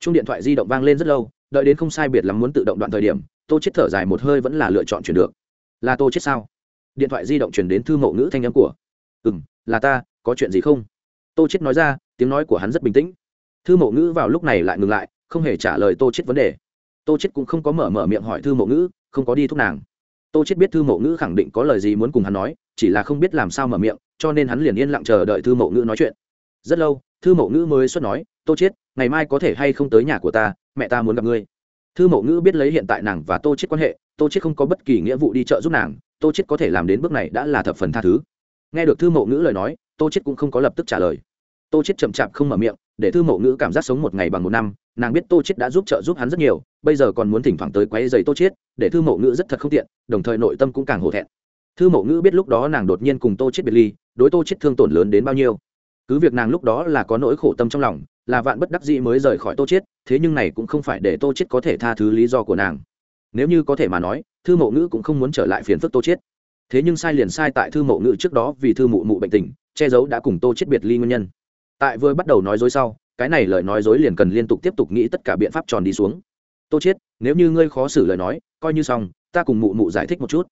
Chung điện thoại di động vang lên rất lâu, đợi đến không sai biệt lắm muốn tự động đoạn thời điểm, tô chết thở dài một hơi vẫn là lựa chọn chuyển được. Là tô chết sao? Điện thoại di động chuyển đến thư mẫu ngữ thanh âm của. Ừ là ta, có chuyện gì không? Tô chết nói ra, tiếng nói của hắn rất bình tĩnh. Thư mẫu ngữ vào lúc này lại ngừng lại, không hề trả lời tô chết vấn đề tô chết cũng không có mở mở miệng hỏi thư mẫu ngữ, không có đi thúc nàng. Tô chết biết thư mẫu ngữ khẳng định có lời gì muốn cùng hắn nói, chỉ là không biết làm sao mở miệng, cho nên hắn liền yên lặng chờ đợi thư mẫu ngữ nói chuyện. Rất lâu, thư mẫu ngữ mới xuất nói, tô chết ngày mai có thể hay không tới nhà của ta, mẹ ta muốn gặp ngươi. Thư mẫu ngữ biết lấy hiện tại nàng và tô chết quan hệ, tô chết không có bất kỳ nghĩa vụ đi chợ giúp nàng, tô chết có thể làm đến bước này đã là thập phần tha thứ. Nghe được thư mẫu ngữ lời nói, tô chết cũng không có lập tức trả lời. Tô chết chậm chạp không mở miệng, để thư mẫu ngữ cảm giác sống một ngày bằng một năm nàng biết tô chết đã giúp trợ giúp hắn rất nhiều, bây giờ còn muốn thỉnh thoảng tới quấy giày tô chết, để thư mậu ngữ rất thật không tiện, đồng thời nội tâm cũng càng hổ thẹn. Thư mậu ngữ biết lúc đó nàng đột nhiên cùng tô chết biệt ly, đối tô chết thương tổn lớn đến bao nhiêu. Cứ việc nàng lúc đó là có nỗi khổ tâm trong lòng, là vạn bất đắc dĩ mới rời khỏi tô chết, thế nhưng này cũng không phải để tô chết có thể tha thứ lý do của nàng. Nếu như có thể mà nói, thư mộ ngữ cũng không muốn trở lại phiền phức tô chết. Thế nhưng sai liền sai tại thư mộ ngữ trước đó vì thư mụ mụ bệnh tình, che giấu đã cùng tô chết biệt ly nguyên nhân. Tại vừa bắt đầu nói dối sau cái này lời nói dối liền cần liên tục tiếp tục nghĩ tất cả biện pháp tròn đi xuống. Tô chết nếu như ngươi khó xử lời nói, coi như xong, ta cùng mụ mụ giải thích một chút.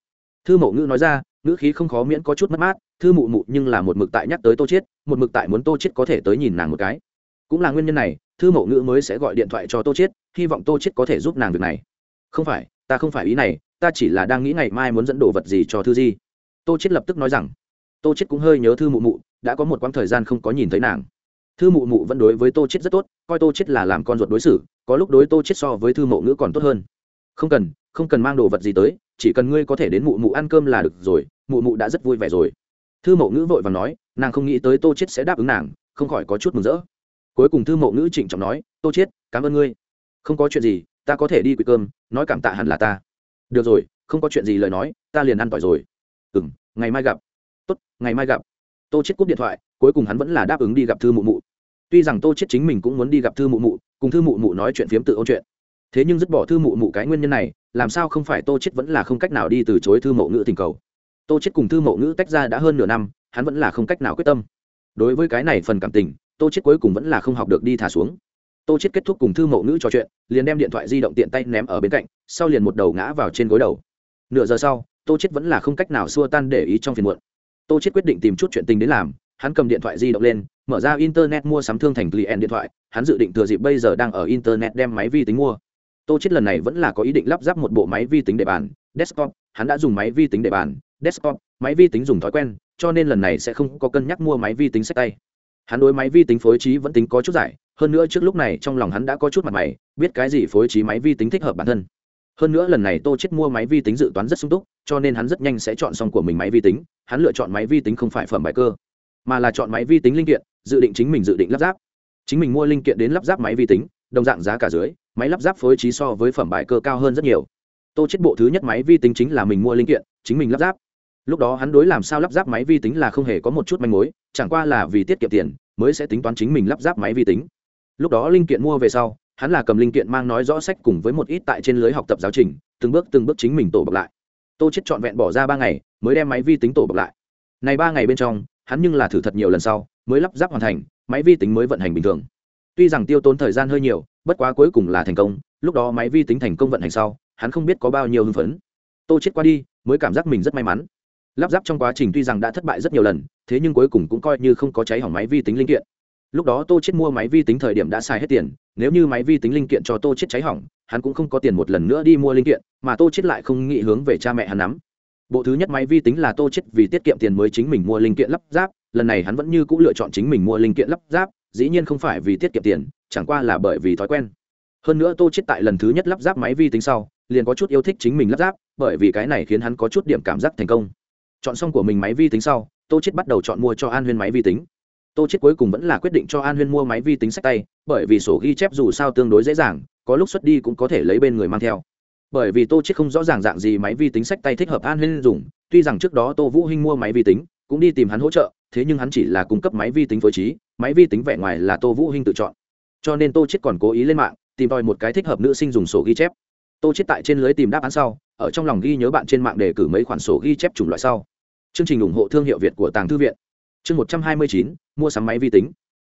Thư mộ ngữ nói ra, ngữ khí không khó miễn có chút mất mát, thư mụ mụ nhưng là một mực tại nhắc tới tô chết một mực tại muốn tô chết có thể tới nhìn nàng một cái. Cũng là nguyên nhân này, thư mộ ngữ mới sẽ gọi điện thoại cho tô chết hy vọng tô chết có thể giúp nàng việc này. Không phải, ta không phải ý này, ta chỉ là đang nghĩ ngày mai muốn dẫn đồ vật gì cho thư di. Tô chết lập tức nói rằng, tô chết cũng hơi nhớ thư mụ mụ, đã có một quãng thời gian không có nhìn thấy nàng thư mụ mụ vẫn đối với tô chết rất tốt, coi tô chết là làm con ruột đối xử, có lúc đối tô chết so với thư mộ ngữ còn tốt hơn. Không cần không cần mang đồ vật gì tới, chỉ cần ngươi có thể đến mụ mụ ăn cơm là được rồi, mụ mụ đã rất vui vẻ rồi. Thư mộ ngữ vội và nói, nàng không nghĩ tới tô chết sẽ đáp ứng nàng, không khỏi có chút mừng rỡ. Cuối cùng thư mộ ngữ trịnh trọng nói, tô chết cảm ơn ngươi. Không có chuyện gì, ta có thể đi quỵ cơm, nói cảm tạ hẳn là ta. Được rồi, không có chuyện gì lời nói, ta liền ăn tỏi rồi. Ừ m ngày mai gặp. Tốt, ngày mai gặp tô chết cúp điện thoại, cuối cùng hắn vẫn là đáp ứng đi gặp thư mụ mụ. Tuy rằng tô chết chính mình cũng muốn đi gặp thư mụ mụ, cùng thư mụ mụ nói chuyện phiếm tự ôn chuyện. Thế nhưng dứt bỏ thư mụ mụ cái nguyên nhân này, làm sao không phải tô chết vẫn là không cách nào đi từ chối thư mộ ngữ tình cầu? Tô chết cùng thư mộ ngữ tách ra đã hơn nửa năm, hắn vẫn là không cách nào quyết tâm. Đối với cái này phần cảm tình, tô chết cuối cùng vẫn là không học được đi thả xuống. Tô chết kết thúc cùng thư mộ ngữ trò chuyện, liền đem điện thoại di động tiện tay ném ở bên cạnh, sau liền một đầu ngã vào trên gối đầu. Nửa giờ sau, tô chết vẫn là không cách nào xua tan để ý trong phiền muộn tô chết quyết định tìm chút chuyện tình đến làm, hắn cầm điện thoại di động lên, mở ra internet mua sắm thương thành client điện thoại, hắn dự định thừa dịp bây giờ đang ở internet đem máy vi tính mua. Tô chết lần này vẫn là có ý định lắp ráp một bộ máy vi tính để bàn, desktop, hắn đã dùng máy vi tính để bàn, desktop, máy vi tính dùng thói quen, cho nên lần này sẽ không có cân nhắc mua máy vi tính sách tay. Hắn đối máy vi tính phối trí vẫn tính có chút giải, hơn nữa trước lúc này trong lòng hắn đã có chút mặt mày, biết cái gì phối trí máy vi tính thích hợp bản thân hơn nữa lần này tô chết mua máy vi tính dự toán rất sung túc, cho nên hắn rất nhanh sẽ chọn xong của mình máy vi tính, hắn lựa chọn máy vi tính không phải phẩm bài cơ, mà là chọn máy vi tính linh kiện, dự định chính mình dự định lắp ráp. Chính mình mua linh kiện đến lắp ráp máy vi tính, đồng dạng giá cả dưới, máy lắp ráp phối trí so với phẩm bài cơ cao hơn rất nhiều. Tô chết bộ thứ nhất máy vi tính chính là mình mua linh kiện, chính mình lắp ráp. Lúc đó hắn đối làm sao lắp ráp máy vi tính là không hề có một chút manh mối, chẳng qua là vì tiết kiệm tiền, mới sẽ tính toán chính mình lắp ráp máy vi tính. Lúc đó linh kiện mua về sau hắn là cầm linh kiện mang nói rõ sách cùng với một ít tại trên lưới học tập giáo trình, từng bước từng bước chính mình tổ bọc lại. Tô chết trọn vẹn bỏ ra ba ngày, mới đem máy vi tính tổ bọc lại. Này ba ngày bên trong, hắn nhưng là thử thật nhiều lần sau, mới lắp ráp hoàn thành, máy vi tính mới vận hành bình thường. Tuy rằng tiêu tốn thời gian hơi nhiều, bất quá cuối cùng là thành công, lúc đó máy vi tính thành công vận hành sau, hắn không biết có bao nhiêu hưng phấn. Tô chết qua đi, mới cảm giác mình rất may mắn. Lắp ráp trong quá trình tuy rằng đã thất bại rất nhiều lần, thế nhưng cuối cùng cũng coi như không có cháy hỏng máy vi tính linh kiện lúc đó tô chết mua máy vi tính thời điểm đã xài hết tiền, nếu như máy vi tính linh kiện cho tô chết cháy hỏng, hắn cũng không có tiền một lần nữa đi mua linh kiện, mà tô chết lại không nghĩ hướng về cha mẹ hắn nắm. Bộ thứ nhất máy vi tính là tô chết vì tiết kiệm tiền mới chính mình mua linh kiện lắp ráp, lần này hắn vẫn như cũ lựa chọn chính mình mua linh kiện lắp ráp, dĩ nhiên không phải vì tiết kiệm tiền, chẳng qua là bởi vì thói quen. Hơn nữa tô chết tại lần thứ nhất lắp ráp máy vi tính sau, liền có chút yêu thích chính mình lắp ráp, bởi vì cái này khiến hắn có chút điểm cảm giác thành công. Chọn xong của mình máy vi tính sau, tô chết bắt đầu chọn mua cho an huyên máy vi tính tô chết cuối cùng vẫn là quyết định cho an huyên mua máy vi tính sách tay, bởi vì sổ ghi chép dù sao tương đối dễ dàng, có lúc xuất đi cũng có thể lấy bên người mang theo. Bởi vì tô chết không rõ ràng dạng gì máy vi tính sách tay thích hợp an huyên dùng, tuy rằng trước đó tô vũ hinh mua máy vi tính, cũng đi tìm hắn hỗ trợ, thế nhưng hắn chỉ là cung cấp máy vi tính phối trí, máy vi tính vẻ ngoài là tô vũ hinh tự chọn. Cho nên tô chết còn cố ý lên mạng, tìm tòi một cái thích hợp nữ sinh dùng sổ ghi chép. Tô chết tại trên lưới tìm đáp án sau, ở trong lòng ghi nhớ bạn trên mạng đề cử mấy khoản sổ ghi chép chủng loại sau. Chương trình ủng hộ thương hiệu việt của tàng thư viện chương một trăm hai mươi chín, mua sắm máy vi tính.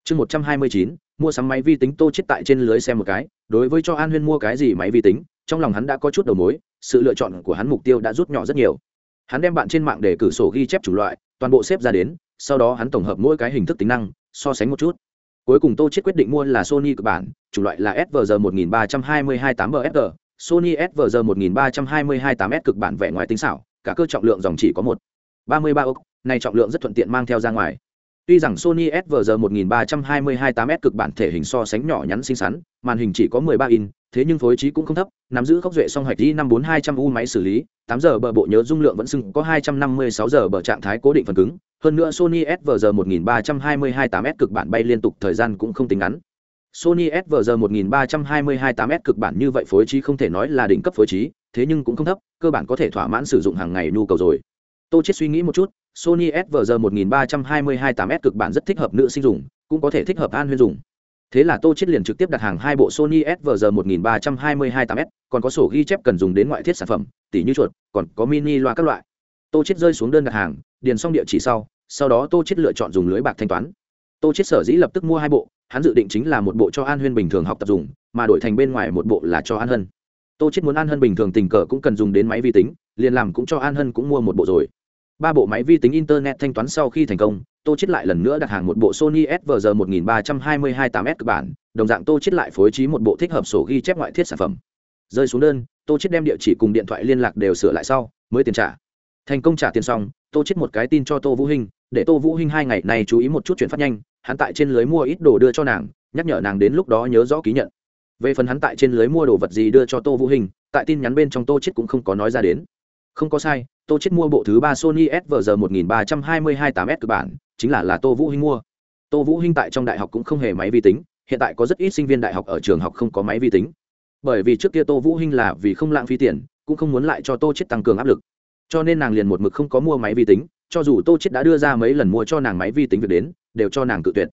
Chương một trăm hai mươi chín, mua sắm máy vi tính tô chết tại trên lưới xem một cái. Đối với cho an huyên mua cái gì máy vi tính, trong lòng hắn đã có chút đầu mối, sự lựa chọn của hắn mục tiêu đã rút nhỏ rất nhiều. Hắn đem bạn trên mạng để cử sổ ghi chép chủng loại, toàn bộ xếp ra đến, sau đó hắn tổng hợp mỗi cái hình thức tính năng, so sánh một chút. Cuối cùng tô chết quyết định mua là sony cực bản, chủng loại là svg 1322 8bfg sony svg 1322 8s cực bản vẻ ngoài tinh xảo, cả cơ trọng lượng dòng chỉ có một. 33 ốc này trọng lượng rất thuận tiện mang theo ra ngoài Tuy rằng Sony SVR 1322 8S cực bản thể hình so sánh nhỏ nhắn xinh xắn, màn hình chỉ có 13 inch, thế nhưng phối trí cũng không thấp, nắm giữ khốc duệ song hạch i54200U máy xử lý, 8 giờ bờ bộ nhớ dung lượng vẫn sưng có 256 giờ bờ trạng thái cố định phần cứng, hơn nữa Sony SVR 1322 8S cực bản bay liên tục thời gian cũng không tính ngắn. Sony SVR 1322 8S cực bản như vậy phối trí không thể nói là đỉnh cấp phối trí, thế nhưng cũng không thấp, cơ bản có thể thỏa mãn sử dụng hàng ngày nhu cầu rồi. Tô chết suy nghĩ một chút, Sony SVR 13228s cực bản rất thích hợp nữ sinh dùng, cũng có thể thích hợp An Huyên dùng. Thế là Tô chết liền trực tiếp đặt hàng hai bộ Sony SVR 13228s, còn có sổ ghi chép cần dùng đến ngoại thiết sản phẩm, tỉ như chuột, còn có mini loa các loại. Tô chết rơi xuống đơn đặt hàng, điền xong địa chỉ sau, sau đó Tô chết lựa chọn dùng lưới bạc thanh toán. Tô chết sở dĩ lập tức mua hai bộ, hắn dự định chính là một bộ cho An Huyên bình thường học tập dùng, mà đổi thành bên ngoài một bộ là cho An Hân. Tô chết muốn An Hân bình thường tình cờ cũng cần dùng đến máy vi tính, liền làm cũng cho An Hân cũng mua một bộ rồi ba bộ máy vi tính internet thanh toán sau khi thành công, tô chết lại lần nữa đặt hàng một bộ sony svg 1322 8s cơ bản, đồng dạng tô chết lại phối trí một bộ thích hợp sổ ghi chép ngoại thiết sản phẩm. Rơi xuống đơn, tô chết đem địa chỉ cùng điện thoại liên lạc đều sửa lại sau, mới tiền trả. Thành công trả tiền xong, tô chết một cái tin cho tô vũ hinh, để tô vũ hinh hai ngày này chú ý một chút chuyển phát nhanh, hắn tại trên lưới mua ít đồ đưa cho nàng, nhắc nhở nàng đến lúc đó nhớ rõ ký nhận. Về phần hắn tại trên lưới mua đồ vật gì đưa cho tô vũ hinh, tại tin nhắn bên trong tô chết cũng không có nói ra đến. Không có sai tô chết mua bộ thứ ba sony svg 1322 8s cơ bản, chính là là tô vũ hinh mua. Tô vũ hinh tại trong đại học cũng không hề máy vi tính, hiện tại có rất ít sinh viên đại học ở trường học không có máy vi tính. Bởi vì trước kia tô vũ hinh là vì không lãng phí tiền, cũng không muốn lại cho tô chết tăng cường áp lực. Cho nên nàng liền một mực không có mua máy vi tính, cho dù tô chết đã đưa ra mấy lần mua cho nàng máy vi tính việc đến, đều cho nàng cự tuyệt.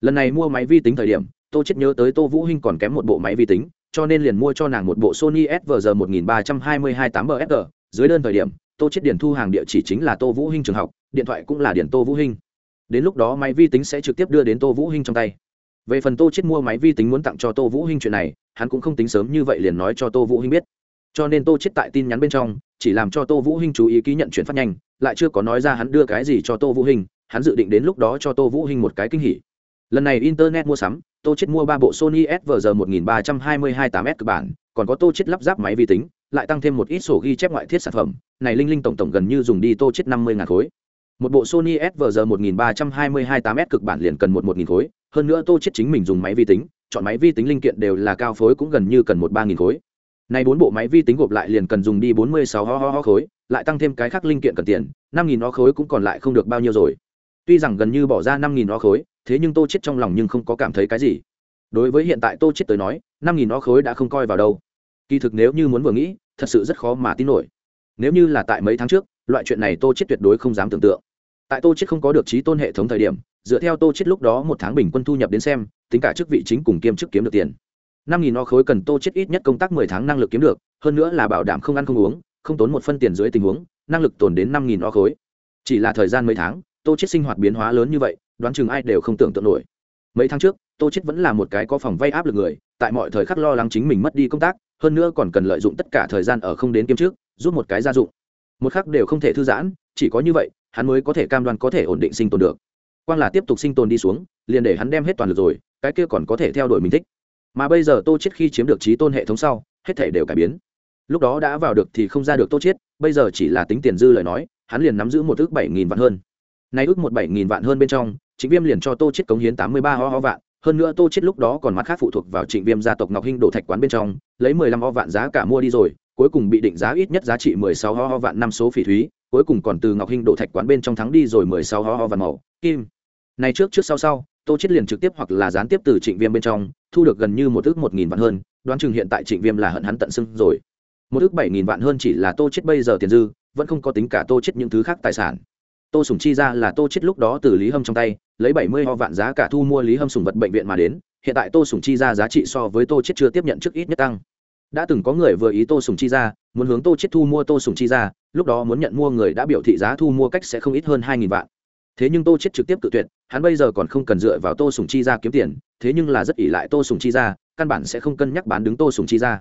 Lần này mua máy vi tính thời điểm, tô chết nhớ tới tô vũ hinh còn kém một bộ máy vi tính, cho nên liền mua cho nàng một bộ sony svg 1322 8bfg dưới đơn thời điểm tô chết điền thu hàng địa chỉ chính là tô vũ hinh trường học, điện thoại cũng là điền tô vũ hinh. Đến lúc đó máy vi tính sẽ trực tiếp đưa đến tô vũ hinh trong tay. Về phần tô chết mua máy vi tính muốn tặng cho tô vũ hinh chuyện này, hắn cũng không tính sớm như vậy liền nói cho tô vũ hinh biết. Cho nên tô chết tại tin nhắn bên trong, chỉ làm cho tô vũ hinh chú ý ký nhận chuyển phát nhanh, lại chưa có nói ra hắn đưa cái gì cho tô vũ hinh, hắn dự định đến lúc đó cho tô vũ hinh một cái kinh hỉ. Lần này internet mua sắm, tô chết mua ba bộ sony svg 1322 8s cơ bản, còn có tô chết lắp ráp máy vi tính lại tăng thêm một ít sổ ghi chép ngoại thiết sản phẩm. Này linh linh tổng tổng gần như dùng đi tô chết năm mươi ngàn khối. Một bộ sony svg một nghìn ba trăm hai mươi hai tám s cực bản liền cần một một nghìn khối. Hơn nữa tô chết chính mình dùng máy vi tính, chọn máy vi tính linh kiện đều là cao phối cũng gần như cần một ba nghìn khối. Này bốn bộ máy vi tính gộp lại liền cần dùng đi bốn mươi sáu ho ho ho khối, lại tăng thêm cái khác linh kiện cần tiền, năm nghìn ho khối cũng còn lại không được bao nhiêu rồi. Tuy rằng gần như bỏ ra năm nghìn ho khối, thế nhưng tô chết trong lòng nhưng không có cảm thấy cái gì. Đối với hiện tại tô chết tới nói, năm nghìn ho khối đã không coi vào đâu kỳ thực nếu như muốn vừa nghĩ, thật sự rất khó mà tin nổi. Nếu như là tại mấy tháng trước, loại chuyện này tô chết tuyệt đối không dám tưởng tượng. Tại tô chết không có được trí tôn hệ thống thời điểm, dựa theo tô chết lúc đó một tháng bình quân thu nhập đến xem, tính cả chức vị chính cùng kiêm chức kiếm được tiền. Năm nghìn o khối cần tô chết ít nhất công tác mười tháng năng lực kiếm được, hơn nữa là bảo đảm không ăn không uống, không tốn một phân tiền dưới tình huống, năng lực tồn đến năm nghìn o khối. Chỉ là thời gian mấy tháng, tô chết sinh hoạt biến hóa lớn như vậy, đoán chừng ai đều không tưởng tượng nổi. Mấy tháng trước, tô chết vẫn là một cái có phòng vay áp lực người, tại mọi thời khắc lo lắng chính mình mất đi công tác hơn nữa còn cần lợi dụng tất cả thời gian ở không đến kiếm trước, giúp một cái gia dụng. Một khắc đều không thể thư giãn, chỉ có như vậy, hắn mới có thể cam đoan có thể ổn định sinh tồn được. Quan là tiếp tục sinh tồn đi xuống, liền để hắn đem hết toàn lực rồi, cái kia còn có thể theo đuổi mình thích. Mà bây giờ tô chết khi chiếm được trí tôn hệ thống sau, hết thể đều cải biến. Lúc đó đã vào được thì không ra được tô chết bây giờ chỉ là tính tiền dư lời nói, hắn liền nắm giữ một ước bảy nghìn vạn hơn. Nay ước một bảy nghìn vạn hơn bên trong chính viêm liền cho tô chết cống hiến tám mươi ba ho ho vạn hơn nữa tô chết lúc đó còn mặt khác phụ thuộc vào trịnh viêm gia tộc ngọc hinh đổ thạch quán bên trong, lấy mười lăm ho vạn giá cả mua đi rồi, cuối cùng bị định giá ít nhất giá trị mười sáu ho ho vạn năm số phỉ thúy, cuối cùng còn từ ngọc hinh đổ thạch quán bên trong thắng đi rồi mười sáu ho ho vạn màu, kim. Này trước trước sau sau, tô chết liền trực tiếp hoặc là gián tiếp từ trịnh viêm bên trong, thu được gần như một ước một nghìn vạn hơn, đoán chừng hiện tại trịnh viêm là hận hắn tận xương rồi. Một ước bảy nghìn vạn hơn chỉ là tô chết bây giờ tiền dư, vẫn không có tính cả tô chết những thứ khác tài sản tô sùng chi ra là tô chết lúc đó từ lý hâm trong tay, lấy bảy mươi ho vạn giá cả thu mua lý hâm sùng vật bệnh viện mà đến, hiện tại tô sùng chi ra giá trị so với tô chết chưa tiếp nhận trước ít nhất tăng. Đã từng có người vừa ý tô sùng chi ra, muốn hướng tô chết thu mua tô sùng chi ra, lúc đó muốn nhận mua người đã biểu thị giá thu mua cách sẽ không ít hơn hai nghìn vạn. Thế nhưng tô chết trực tiếp cự tuyệt, hắn bây giờ còn không cần dựa vào tô sùng chi ra kiếm tiền, thế nhưng là rất ỷ lại tô sùng chi ra, căn bản sẽ không cân nhắc bán đứng tô sùng chi ra.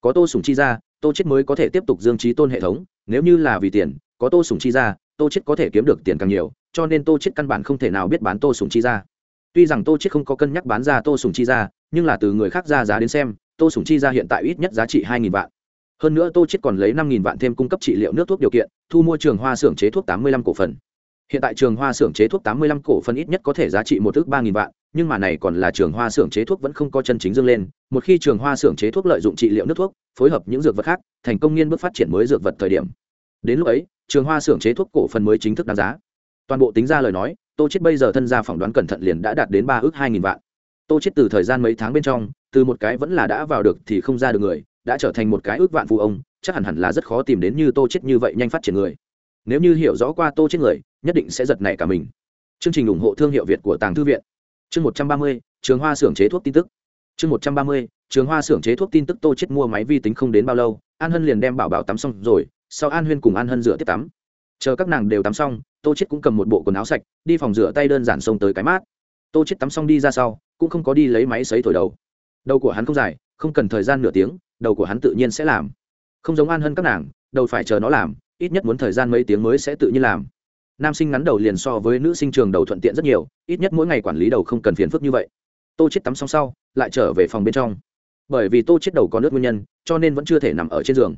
Có tô sùng chi ra, tô chết mới có thể tiếp tục dương trí tôn hệ thống, nếu như là vì tiền, có tô sùng chi ra tô chết có thể kiếm được tiền càng nhiều, cho nên tô chết căn bản không thể nào biết bán tô sùng chi ra. Tuy rằng tô chết không có cân nhắc bán ra tô sùng chi ra, nhưng là từ người khác ra giá đến xem, tô sùng chi ra hiện tại ít nhất giá trị hai nghìn vạn. Hơn nữa tô chết còn lấy năm nghìn vạn thêm cung cấp trị liệu nước thuốc điều kiện, thu mua trường hoa xưởng chế thuốc tám mươi lăm cổ phần. Hiện tại trường hoa xưởng chế thuốc tám mươi lăm cổ phần ít nhất có thể giá trị một ước ba nghìn vạn, nhưng mà này còn là trường hoa xưởng chế thuốc vẫn không có chân chính dâng lên. Một khi trường hoa xưởng chế thuốc lợi dụng trị liệu nước thuốc, phối hợp những dược vật khác, thành công nghiên bước phát triển mới dược vật thời điểm. Đến lúc ấy trường hoa xưởng chế thuốc cổ phần mới chính thức đáng giá. Toàn bộ tính ra lời nói, tô chết bây giờ thân gia phỏng đoán cẩn thận liền đã đạt đến ba ước hai nghìn vạn. Tô chết từ thời gian mấy tháng bên trong, từ một cái vẫn là đã vào được thì không ra được người, đã trở thành một cái ước vạn phụ ông, chắc hẳn hẳn là rất khó tìm đến như tô chết như vậy nhanh phát triển người. Nếu như hiểu rõ qua tô chết người, nhất định sẽ giật nảy cả mình. Chương trình ủng hộ thương hiệu việt của tàng thư viện. Chương một trăm ba mươi, trường hoa xưởng chế thuốc tin tức. Chương một trăm ba mươi, trường hoa xưởng chế thuốc tin tức tô chết mua máy vi tính không đến bao lâu, an hân liền đem bảo bảo tắm xong rồi sau an huyên cùng an hân rửa tiếp tắm. Chờ các nàng đều tắm xong, tô chết cũng cầm một bộ quần áo sạch, đi phòng rửa tay đơn giản xông tới cái mát. Tô chết tắm xong đi ra sau, cũng không có đi lấy máy sấy thổi đầu. Đầu của hắn không dài, không cần thời gian nửa tiếng, đầu của hắn tự nhiên sẽ làm. Không giống an hân các nàng, đầu phải chờ nó làm, ít nhất muốn thời gian mấy tiếng mới sẽ tự nhiên làm. Nam sinh ngắn đầu liền so với nữ sinh trường đầu thuận tiện rất nhiều, ít nhất mỗi ngày quản lý đầu không cần phiền phức như vậy. Tô chết tắm xong sau, lại trở về phòng bên trong. Bởi vì tô chết đầu có nước nguyên nhân, cho nên vẫn chưa thể nằm ở trên giường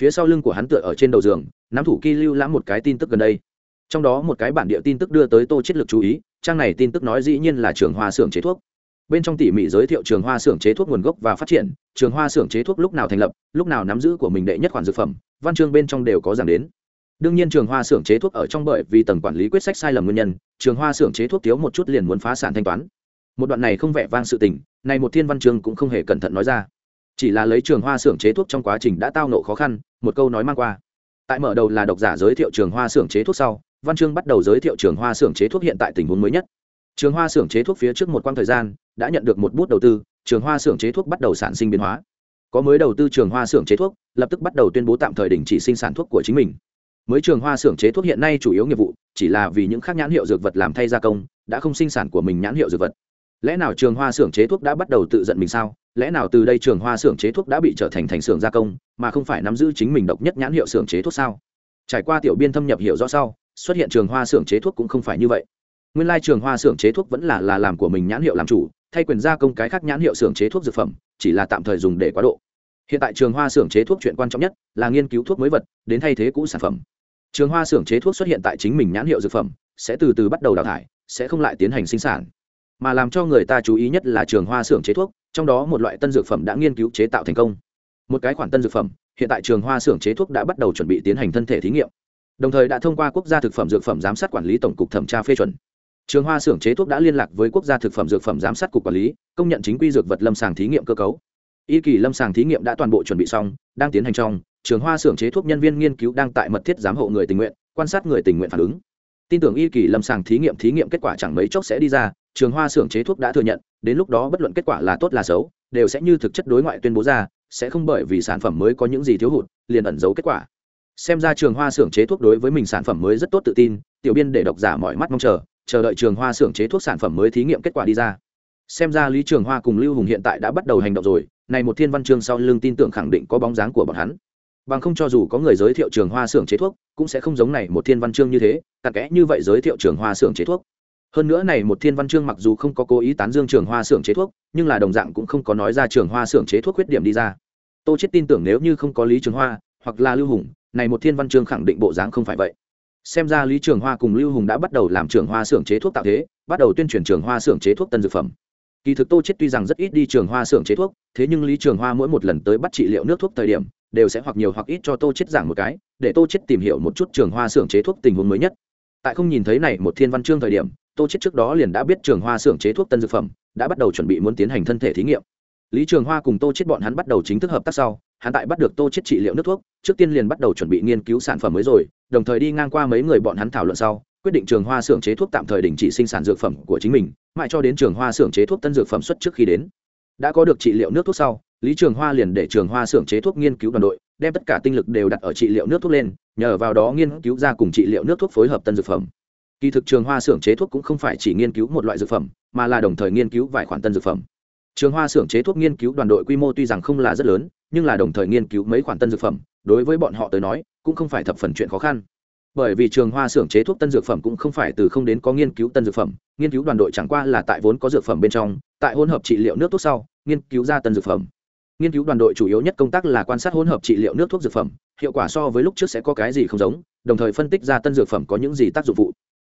phía sau lưng của hắn tựa ở trên đầu giường, nắm thủ kỳ lưu lãm một cái tin tức gần đây. Trong đó một cái bản địa tin tức đưa tới tô chiết lực chú ý, trang này tin tức nói dĩ nhiên là trường hoa xưởng chế thuốc. Bên trong tỉ mỉ giới thiệu trường hoa xưởng chế thuốc nguồn gốc và phát triển, trường hoa xưởng chế thuốc lúc nào thành lập, lúc nào nắm giữ của mình đệ nhất khoản dược phẩm, văn chương bên trong đều có giảng đến. Đương nhiên trường hoa xưởng chế thuốc ở trong bởi vì tầng quản lý quyết sách sai lầm nguyên nhân, trường hoa xưởng chế thuốc thiếu một chút liền muốn phá sản thanh toán. Một đoạn này không vẻ vang sự tình, này một thiên văn chương cũng không hề cẩn thận nói ra chỉ là lấy trường hoa xưởng chế thuốc trong quá trình đã tao nộ khó khăn, một câu nói mang qua. Tại mở đầu là độc giả giới thiệu trường hoa xưởng chế thuốc sau, văn chương bắt đầu giới thiệu trường hoa xưởng chế thuốc hiện tại tình huống mới nhất. Trường hoa xưởng chế thuốc phía trước một quãng thời gian, đã nhận được một bút đầu tư, trường hoa xưởng chế thuốc bắt đầu sản sinh biến hóa. Có mới đầu tư trường hoa xưởng chế thuốc, lập tức bắt đầu tuyên bố tạm thời đình chỉ sinh sản thuốc của chính mình. Mới trường hoa xưởng chế thuốc hiện nay chủ yếu nghiệp vụ, chỉ là vì những khác nhãn hiệu dược vật làm thay gia công, đã không sinh sản của mình nhãn hiệu dược vật. Lẽ nào trường hoa xưởng chế thuốc đã bắt đầu tự giận mình sao? Lẽ nào từ đây trường hoa xưởng chế thuốc đã bị trở thành thành xưởng gia công, mà không phải nắm giữ chính mình độc nhất nhãn hiệu xưởng chế thuốc sao? Trải qua tiểu biên thâm nhập hiểu rõ sau, xuất hiện trường hoa xưởng chế thuốc cũng không phải như vậy. Nguyên lai trường hoa xưởng chế thuốc vẫn là là làm của mình nhãn hiệu làm chủ, thay quyền gia công cái khác nhãn hiệu xưởng chế thuốc dược phẩm, chỉ là tạm thời dùng để quá độ. Hiện tại trường hoa xưởng chế thuốc chuyện quan trọng nhất là nghiên cứu thuốc mới vật, đến thay thế cũ sản phẩm. Trường hoa xưởng chế thuốc xuất hiện tại chính mình nhãn hiệu dược phẩm, sẽ từ từ bắt đầu đào thải, sẽ không lại tiến hành sinh sản. Mà làm cho người ta chú ý nhất là trường hoa xưởng chế thuốc trong đó một loại tân dược phẩm đã nghiên cứu chế tạo thành công. Một cái khoản tân dược phẩm, hiện tại trường hoa xưởng chế thuốc đã bắt đầu chuẩn bị tiến hành thân thể thí nghiệm. Đồng thời đã thông qua quốc gia thực phẩm dược phẩm giám sát quản lý tổng cục thẩm tra phê chuẩn. Trường hoa xưởng chế thuốc đã liên lạc với quốc gia thực phẩm dược phẩm giám sát cục quản lý, công nhận chính quy dược vật lâm sàng thí nghiệm cơ cấu. Y kỳ lâm sàng thí nghiệm đã toàn bộ chuẩn bị xong, đang tiến hành trong, trường hoa xưởng chế thuốc nhân viên nghiên cứu đang tại mật thiết giám hộ người tình nguyện, quan sát người tình nguyện phản ứng. Tin tưởng y kỳ lâm sàng thí nghiệm thí nghiệm kết quả chẳng mấy chốc sẽ đi ra trường hoa xưởng chế thuốc đã thừa nhận, đến lúc đó bất luận kết quả là tốt là xấu, đều sẽ như thực chất đối ngoại tuyên bố ra, sẽ không bởi vì sản phẩm mới có những gì thiếu hụt, liền ẩn giấu kết quả. Xem ra trường hoa xưởng chế thuốc đối với mình sản phẩm mới rất tốt tự tin, tiểu biên để độc giả mọi mắt mong chờ chờ đợi trường hoa xưởng chế thuốc sản phẩm mới thí nghiệm kết quả đi ra. Xem ra lý trường hoa cùng lưu hùng hiện tại đã bắt đầu hành động rồi, này một thiên văn chương sau lưng tin tưởng khẳng định có bóng dáng của bọn hắn. Bằng không cho dù có người giới thiệu trường hoa xưởng chế thuốc, cũng sẽ không giống này một thiên văn chương như thế tặc kẽ như vậy giới thiệu trường hoa xưởng chế thuốc hơn nữa này một thiên văn chương mặc dù không có cố ý tán dương trường hoa xưởng chế thuốc, nhưng là đồng dạng cũng không có nói ra trường hoa xưởng chế thuốc khuyết điểm đi ra. Tô chết tin tưởng nếu như không có lý trường hoa hoặc là lưu hùng, này một thiên văn chương khẳng định bộ dáng không phải vậy. Xem ra lý trường hoa cùng lưu hùng đã bắt đầu làm trường hoa xưởng chế thuốc tạo thế, bắt đầu tuyên truyền trường hoa xưởng chế thuốc tân dược phẩm. Kỳ thực tô chết tuy rằng rất ít đi trường hoa xưởng chế thuốc, thế nhưng lý trường hoa mỗi một lần tới bắt trị liệu nước thuốc thời điểm, đều sẽ hoặc nhiều hoặc ít cho tô chết giảng một cái, để tô chết tìm hiểu một chút trường hoa xưởng chế thuốc tình huống mới nhất. Tại không nhìn thấy này một thiên văn chương thời điểm tô chết trước đó liền đã biết trường hoa xưởng chế thuốc tân dược phẩm, đã bắt đầu chuẩn bị muốn tiến hành thân thể thí nghiệm. Lý trường hoa cùng tô chết bọn hắn bắt đầu chính thức hợp tác sau, hắn tại bắt được tô chết trị liệu nước thuốc, trước tiên liền bắt đầu chuẩn bị nghiên cứu sản phẩm mới rồi, đồng thời đi ngang qua mấy người bọn hắn thảo luận sau, quyết định trường hoa xưởng chế thuốc tạm thời đình chỉ sinh sản dược phẩm của chính mình, mãi cho đến trường hoa xưởng chế thuốc tân dược phẩm xuất trước khi đến. Đã có được trị liệu nước thuốc sau, lý trường hoa liền để trường hoa xưởng chế thuốc nghiên cứu đoàn đội, đem tất cả tinh lực đều đặt ở trị liệu nước thuốc lên, nhờ vào đó nghiên cứu ra cùng trị liệu nước thuốc phối hợp tân dược phẩm kỳ thực trường hoa xưởng chế thuốc cũng không phải chỉ nghiên cứu một loại dược phẩm, mà là đồng thời nghiên cứu vài khoản tân dược phẩm. Trường hoa xưởng chế thuốc nghiên cứu đoàn đội quy mô tuy rằng không là rất lớn, nhưng là đồng thời nghiên cứu mấy khoản tân dược phẩm, đối với bọn họ tới nói, cũng không phải thập phần chuyện khó khăn. Bởi vì trường hoa xưởng chế thuốc tân dược phẩm cũng không phải từ không đến có nghiên cứu tân dược phẩm, nghiên cứu đoàn đội chẳng qua là tại vốn có dược phẩm bên trong, tại hỗn hợp trị liệu nước thuốc sau, nghiên cứu ra tân dược phẩm. Nghiên cứu đoàn đội chủ yếu nhất công tác là quan sát hỗn hợp trị liệu nước thuốc dược phẩm, hiệu quả so với lúc trước sẽ có cái gì không giống, đồng thời phân tích ra tân dược phẩm có những gì tác dụng phụ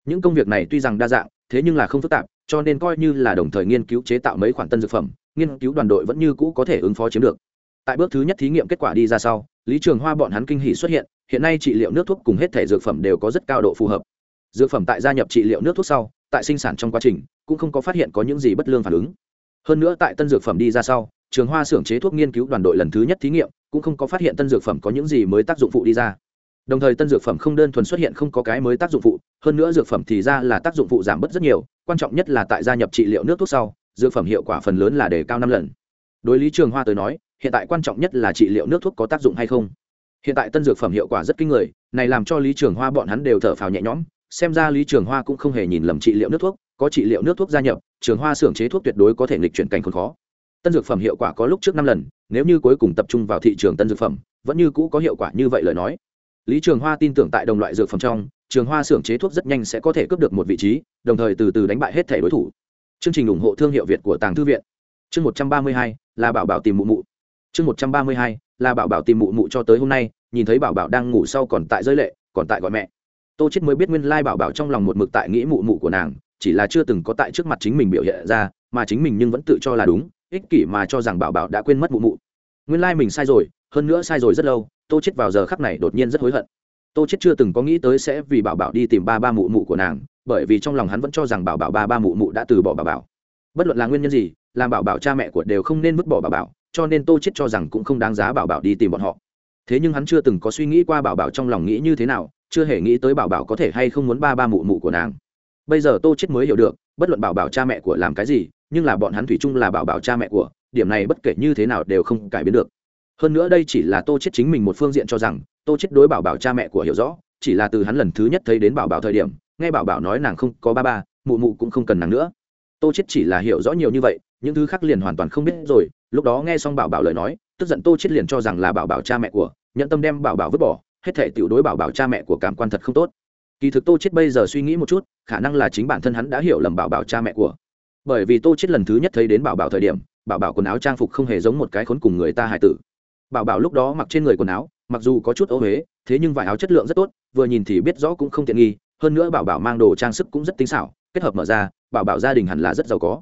những công việc này tuy rằng đa dạng, thế nhưng là không phức tạp, cho nên coi như là đồng thời nghiên cứu chế tạo mấy khoản tân dược phẩm, nghiên cứu đoàn đội vẫn như cũ có thể ứng phó chiếm được. Tại bước thứ nhất thí nghiệm kết quả đi ra sau, lý trường hoa bọn hắn kinh hỷ xuất hiện hiện nay trị liệu nước thuốc cùng hết thể dược phẩm đều có rất cao độ phù hợp. Dược phẩm tại gia nhập trị liệu nước thuốc sau, tại sinh sản trong quá trình, cũng không có phát hiện có những gì bất lương phản ứng. Hơn nữa tại tân dược phẩm đi ra sau, trường hoa xưởng chế thuốc nghiên cứu đoàn đội lần thứ nhất thí nghiệm, cũng không có phát hiện tân dược phẩm có những gì mới tác dụng phụ đi ra đồng thời tân dược phẩm không đơn thuần xuất hiện không có cái mới tác dụng phụ, hơn nữa dược phẩm thì ra là tác dụng phụ giảm bớt rất nhiều, quan trọng nhất là tại gia nhập trị liệu nước thuốc sau, dược phẩm hiệu quả phần lớn là đề cao năm lần. Đối lý trường hoa tới nói, hiện tại quan trọng nhất là trị liệu nước thuốc có tác dụng hay không. Hiện tại tân dược phẩm hiệu quả rất kinh người, này làm cho lý trường hoa bọn hắn đều thở phào nhẹ nhõm, xem ra lý trường hoa cũng không hề nhìn lầm trị liệu nước thuốc, có trị liệu nước thuốc gia nhập, trường hoa xưởng chế thuốc tuyệt đối có thể nghịch chuyển cảnh khốn khó. Tân dược phẩm hiệu quả có lúc trước năm lần, nếu như cuối cùng tập trung vào thị trường tân dược phẩm, vẫn như cũ có hiệu quả như vậy lời nói lý trường hoa tin tưởng tại đồng loại dược phẩm trong, trường hoa xưởng chế thuốc rất nhanh sẽ có thể cướp được một vị trí, đồng thời từ từ đánh bại hết thể đối thủ. Chương trình ủng hộ thương hiệu việt của tàng thư viện. Chương một trăm ba mươi hai, là bảo bảo tìm mụ mụ. Chương một trăm ba mươi hai, là bảo bảo tìm mụ mụ cho tới hôm nay, nhìn thấy bảo bảo đang ngủ sau còn tại rơi lệ, còn tại gọi mẹ. Tô chết mới biết nguyên lai bảo bảo trong lòng một mực tại nghĩ mụ mụ của nàng, chỉ là chưa từng có tại trước mặt chính mình biểu hiện ra, mà chính mình nhưng vẫn tự cho là đúng, ích kỷ mà cho rằng bảo bảo đã quên mất mụ mụ. Nguyên lai mình sai rồi hơn nữa sai rồi rất lâu, tô chết vào giờ khắc này đột nhiên rất hối hận. Tô chết chưa từng có nghĩ tới sẽ vì bảo bảo đi tìm ba ba mụ mụ của nàng, bởi vì trong lòng hắn vẫn cho rằng bảo bảo ba ba mụ mụ đã từ bỏ bảo bảo. Bất luận là nguyên nhân gì, làm bảo bảo cha mẹ của đều không nên vứt bỏ bảo bảo, cho nên tô chết cho rằng cũng không đáng giá bảo bảo đi tìm bọn họ. Thế nhưng hắn chưa từng có suy nghĩ qua bảo bảo trong lòng nghĩ như thế nào, chưa hề nghĩ tới bảo bảo có thể hay không muốn ba ba mụ mụ của nàng. Bây giờ tô chết mới hiểu được, bất luận bảo bảo cha mẹ của làm cái gì, nhưng là bọn hắn thủy chung là bảo bảo cha mẹ của, điểm này bất kể như thế nào đều không cải biến được hơn nữa đây chỉ là tô chết chính mình một phương diện cho rằng tô chết đối bảo bảo cha mẹ của hiểu rõ chỉ là từ hắn lần thứ nhất thấy đến bảo bảo thời điểm nghe bảo bảo nói nàng không có ba ba mụ mụ cũng không cần nàng nữa tô chết chỉ là hiểu rõ nhiều như vậy những thứ khác liền hoàn toàn không biết rồi lúc đó nghe xong bảo bảo lời nói tức giận tô chết liền cho rằng là bảo bảo cha mẹ của nhận tâm đem bảo bảo vứt bỏ hết thể tiểu đối bảo bảo cha mẹ của cảm quan thật không tốt kỳ thực tô chết bây giờ suy nghĩ một chút khả năng là chính bản thân hắn đã hiểu lầm bảo bảo cha mẹ của bởi vì tô chết lần thứ nhất thấy đến bảo bảo thời điểm bảo bảo quần áo trang phục không hề giống một cái khốn cùng người ta hài tử bảo bảo lúc đó mặc trên người quần áo, mặc dù có chút ô huế thế nhưng vải áo chất lượng rất tốt, vừa nhìn thì biết rõ cũng không tiện nghi, hơn nữa bảo bảo mang đồ trang sức cũng rất tinh xảo, kết hợp mở ra, bảo bảo gia đình hẳn là rất giàu có.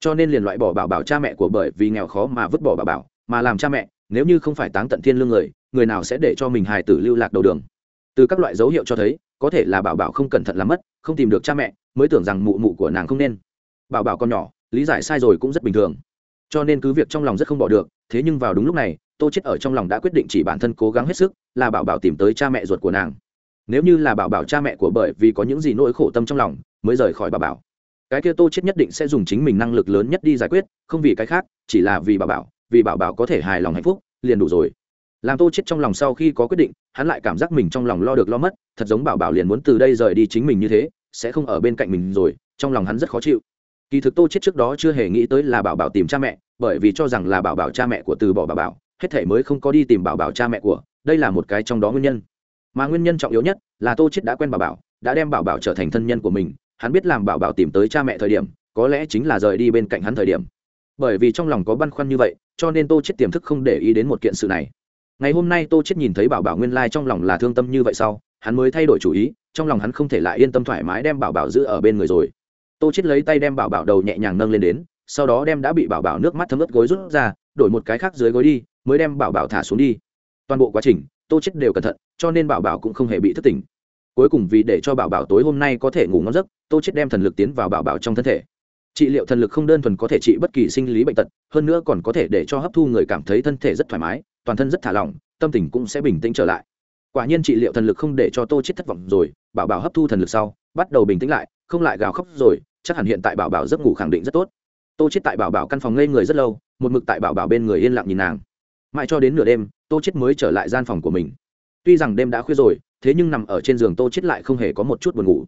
Cho nên liền loại bỏ bảo bảo cha mẹ của bởi vì nghèo khó mà vứt bỏ bảo bảo, mà làm cha mẹ, nếu như không phải táng tận thiên lương người người nào sẽ để cho mình hài tử lưu lạc đầu đường? Từ các loại dấu hiệu cho thấy, có thể là bảo bảo không cẩn thận làm mất, không tìm được cha mẹ, mới tưởng rằng mụ mụ của nàng không nên. Bảo bảo con nhỏ, lý giải sai rồi cũng rất bình thường. Cho nên cứ việc trong lòng rất không bỏ được, thế nhưng vào đúng lúc này tô chết ở trong lòng đã quyết định chỉ bản thân cố gắng hết sức, là bảo bảo tìm tới cha mẹ ruột của nàng. Nếu như là bảo bảo cha mẹ của bởi vì có những gì nỗi khổ tâm trong lòng, mới rời khỏi bảo bảo. Cái kia tô chết nhất định sẽ dùng chính mình năng lực lớn nhất đi giải quyết, không vì cái khác, chỉ là vì bảo bảo, vì bảo bảo có thể hài lòng hạnh phúc, liền đủ rồi. Làm tô chết trong lòng sau khi có quyết định, hắn lại cảm giác mình trong lòng lo được lo mất, thật giống bảo bảo liền muốn từ đây rời đi chính mình như thế, sẽ không ở bên cạnh mình rồi, trong lòng hắn rất khó chịu. Kỳ thực tô chết trước đó chưa hề nghĩ tới là bảo bảo tìm cha mẹ, bởi vì cho rằng là bảo bảo cha mẹ của từ bỏ bảo bảo hết thể mới không có đi tìm bảo bảo cha mẹ của, đây là một cái trong đó nguyên nhân. Mà nguyên nhân trọng yếu nhất là tô chết đã quen bảo bảo, đã đem bảo bảo trở thành thân nhân của mình, hắn biết làm bảo bảo tìm tới cha mẹ thời điểm, có lẽ chính là rời đi bên cạnh hắn thời điểm. Bởi vì trong lòng có băn khoăn như vậy, cho nên tô chết tiềm thức không để ý đến một kiện sự này. Ngày hôm nay tô chết nhìn thấy bảo bảo nguyên lai trong lòng là thương tâm như vậy sau, hắn mới thay đổi chủ ý, trong lòng hắn không thể lại yên tâm thoải mái đem bảo bảo giữ ở bên người rồi. Tô chết lấy tay đem bảo bảo đầu nhẹ nhàng nâng lên đến, sau đó đem đã bị bảo bảo nước mắt thấm ướt gối rút ra, đổi một cái khác dưới gối đi mới đem bảo bảo thả xuống đi. Toàn bộ quá trình, tô chết đều cẩn thận, cho nên bảo bảo cũng không hề bị thất tình. Cuối cùng vì để cho bảo bảo tối hôm nay có thể ngủ ngon giấc, tô chết đem thần lực tiến vào bảo bảo trong thân thể. Trị liệu thần lực không đơn thuần có thể trị bất kỳ sinh lý bệnh tật, hơn nữa còn có thể để cho hấp thu người cảm thấy thân thể rất thoải mái, toàn thân rất thả lỏng, tâm tình cũng sẽ bình tĩnh trở lại. Quả nhiên trị liệu thần lực không để cho tô chết thất vọng rồi, bảo bảo hấp thu thần lực sau, bắt đầu bình tĩnh lại, không lại gào khóc rồi, chắc hẳn hiện tại bảo bảo giấc ngủ khẳng định rất tốt. Tô chết tại bảo bảo căn phòng ngây người rất lâu, một mực tại bảo bảo bên người yên lặng nhìn nàng mãi cho đến nửa đêm, tô chết mới trở lại gian phòng của mình. Tuy rằng đêm đã khuya rồi, thế nhưng nằm ở trên giường tô chết lại không hề có một chút buồn ngủ.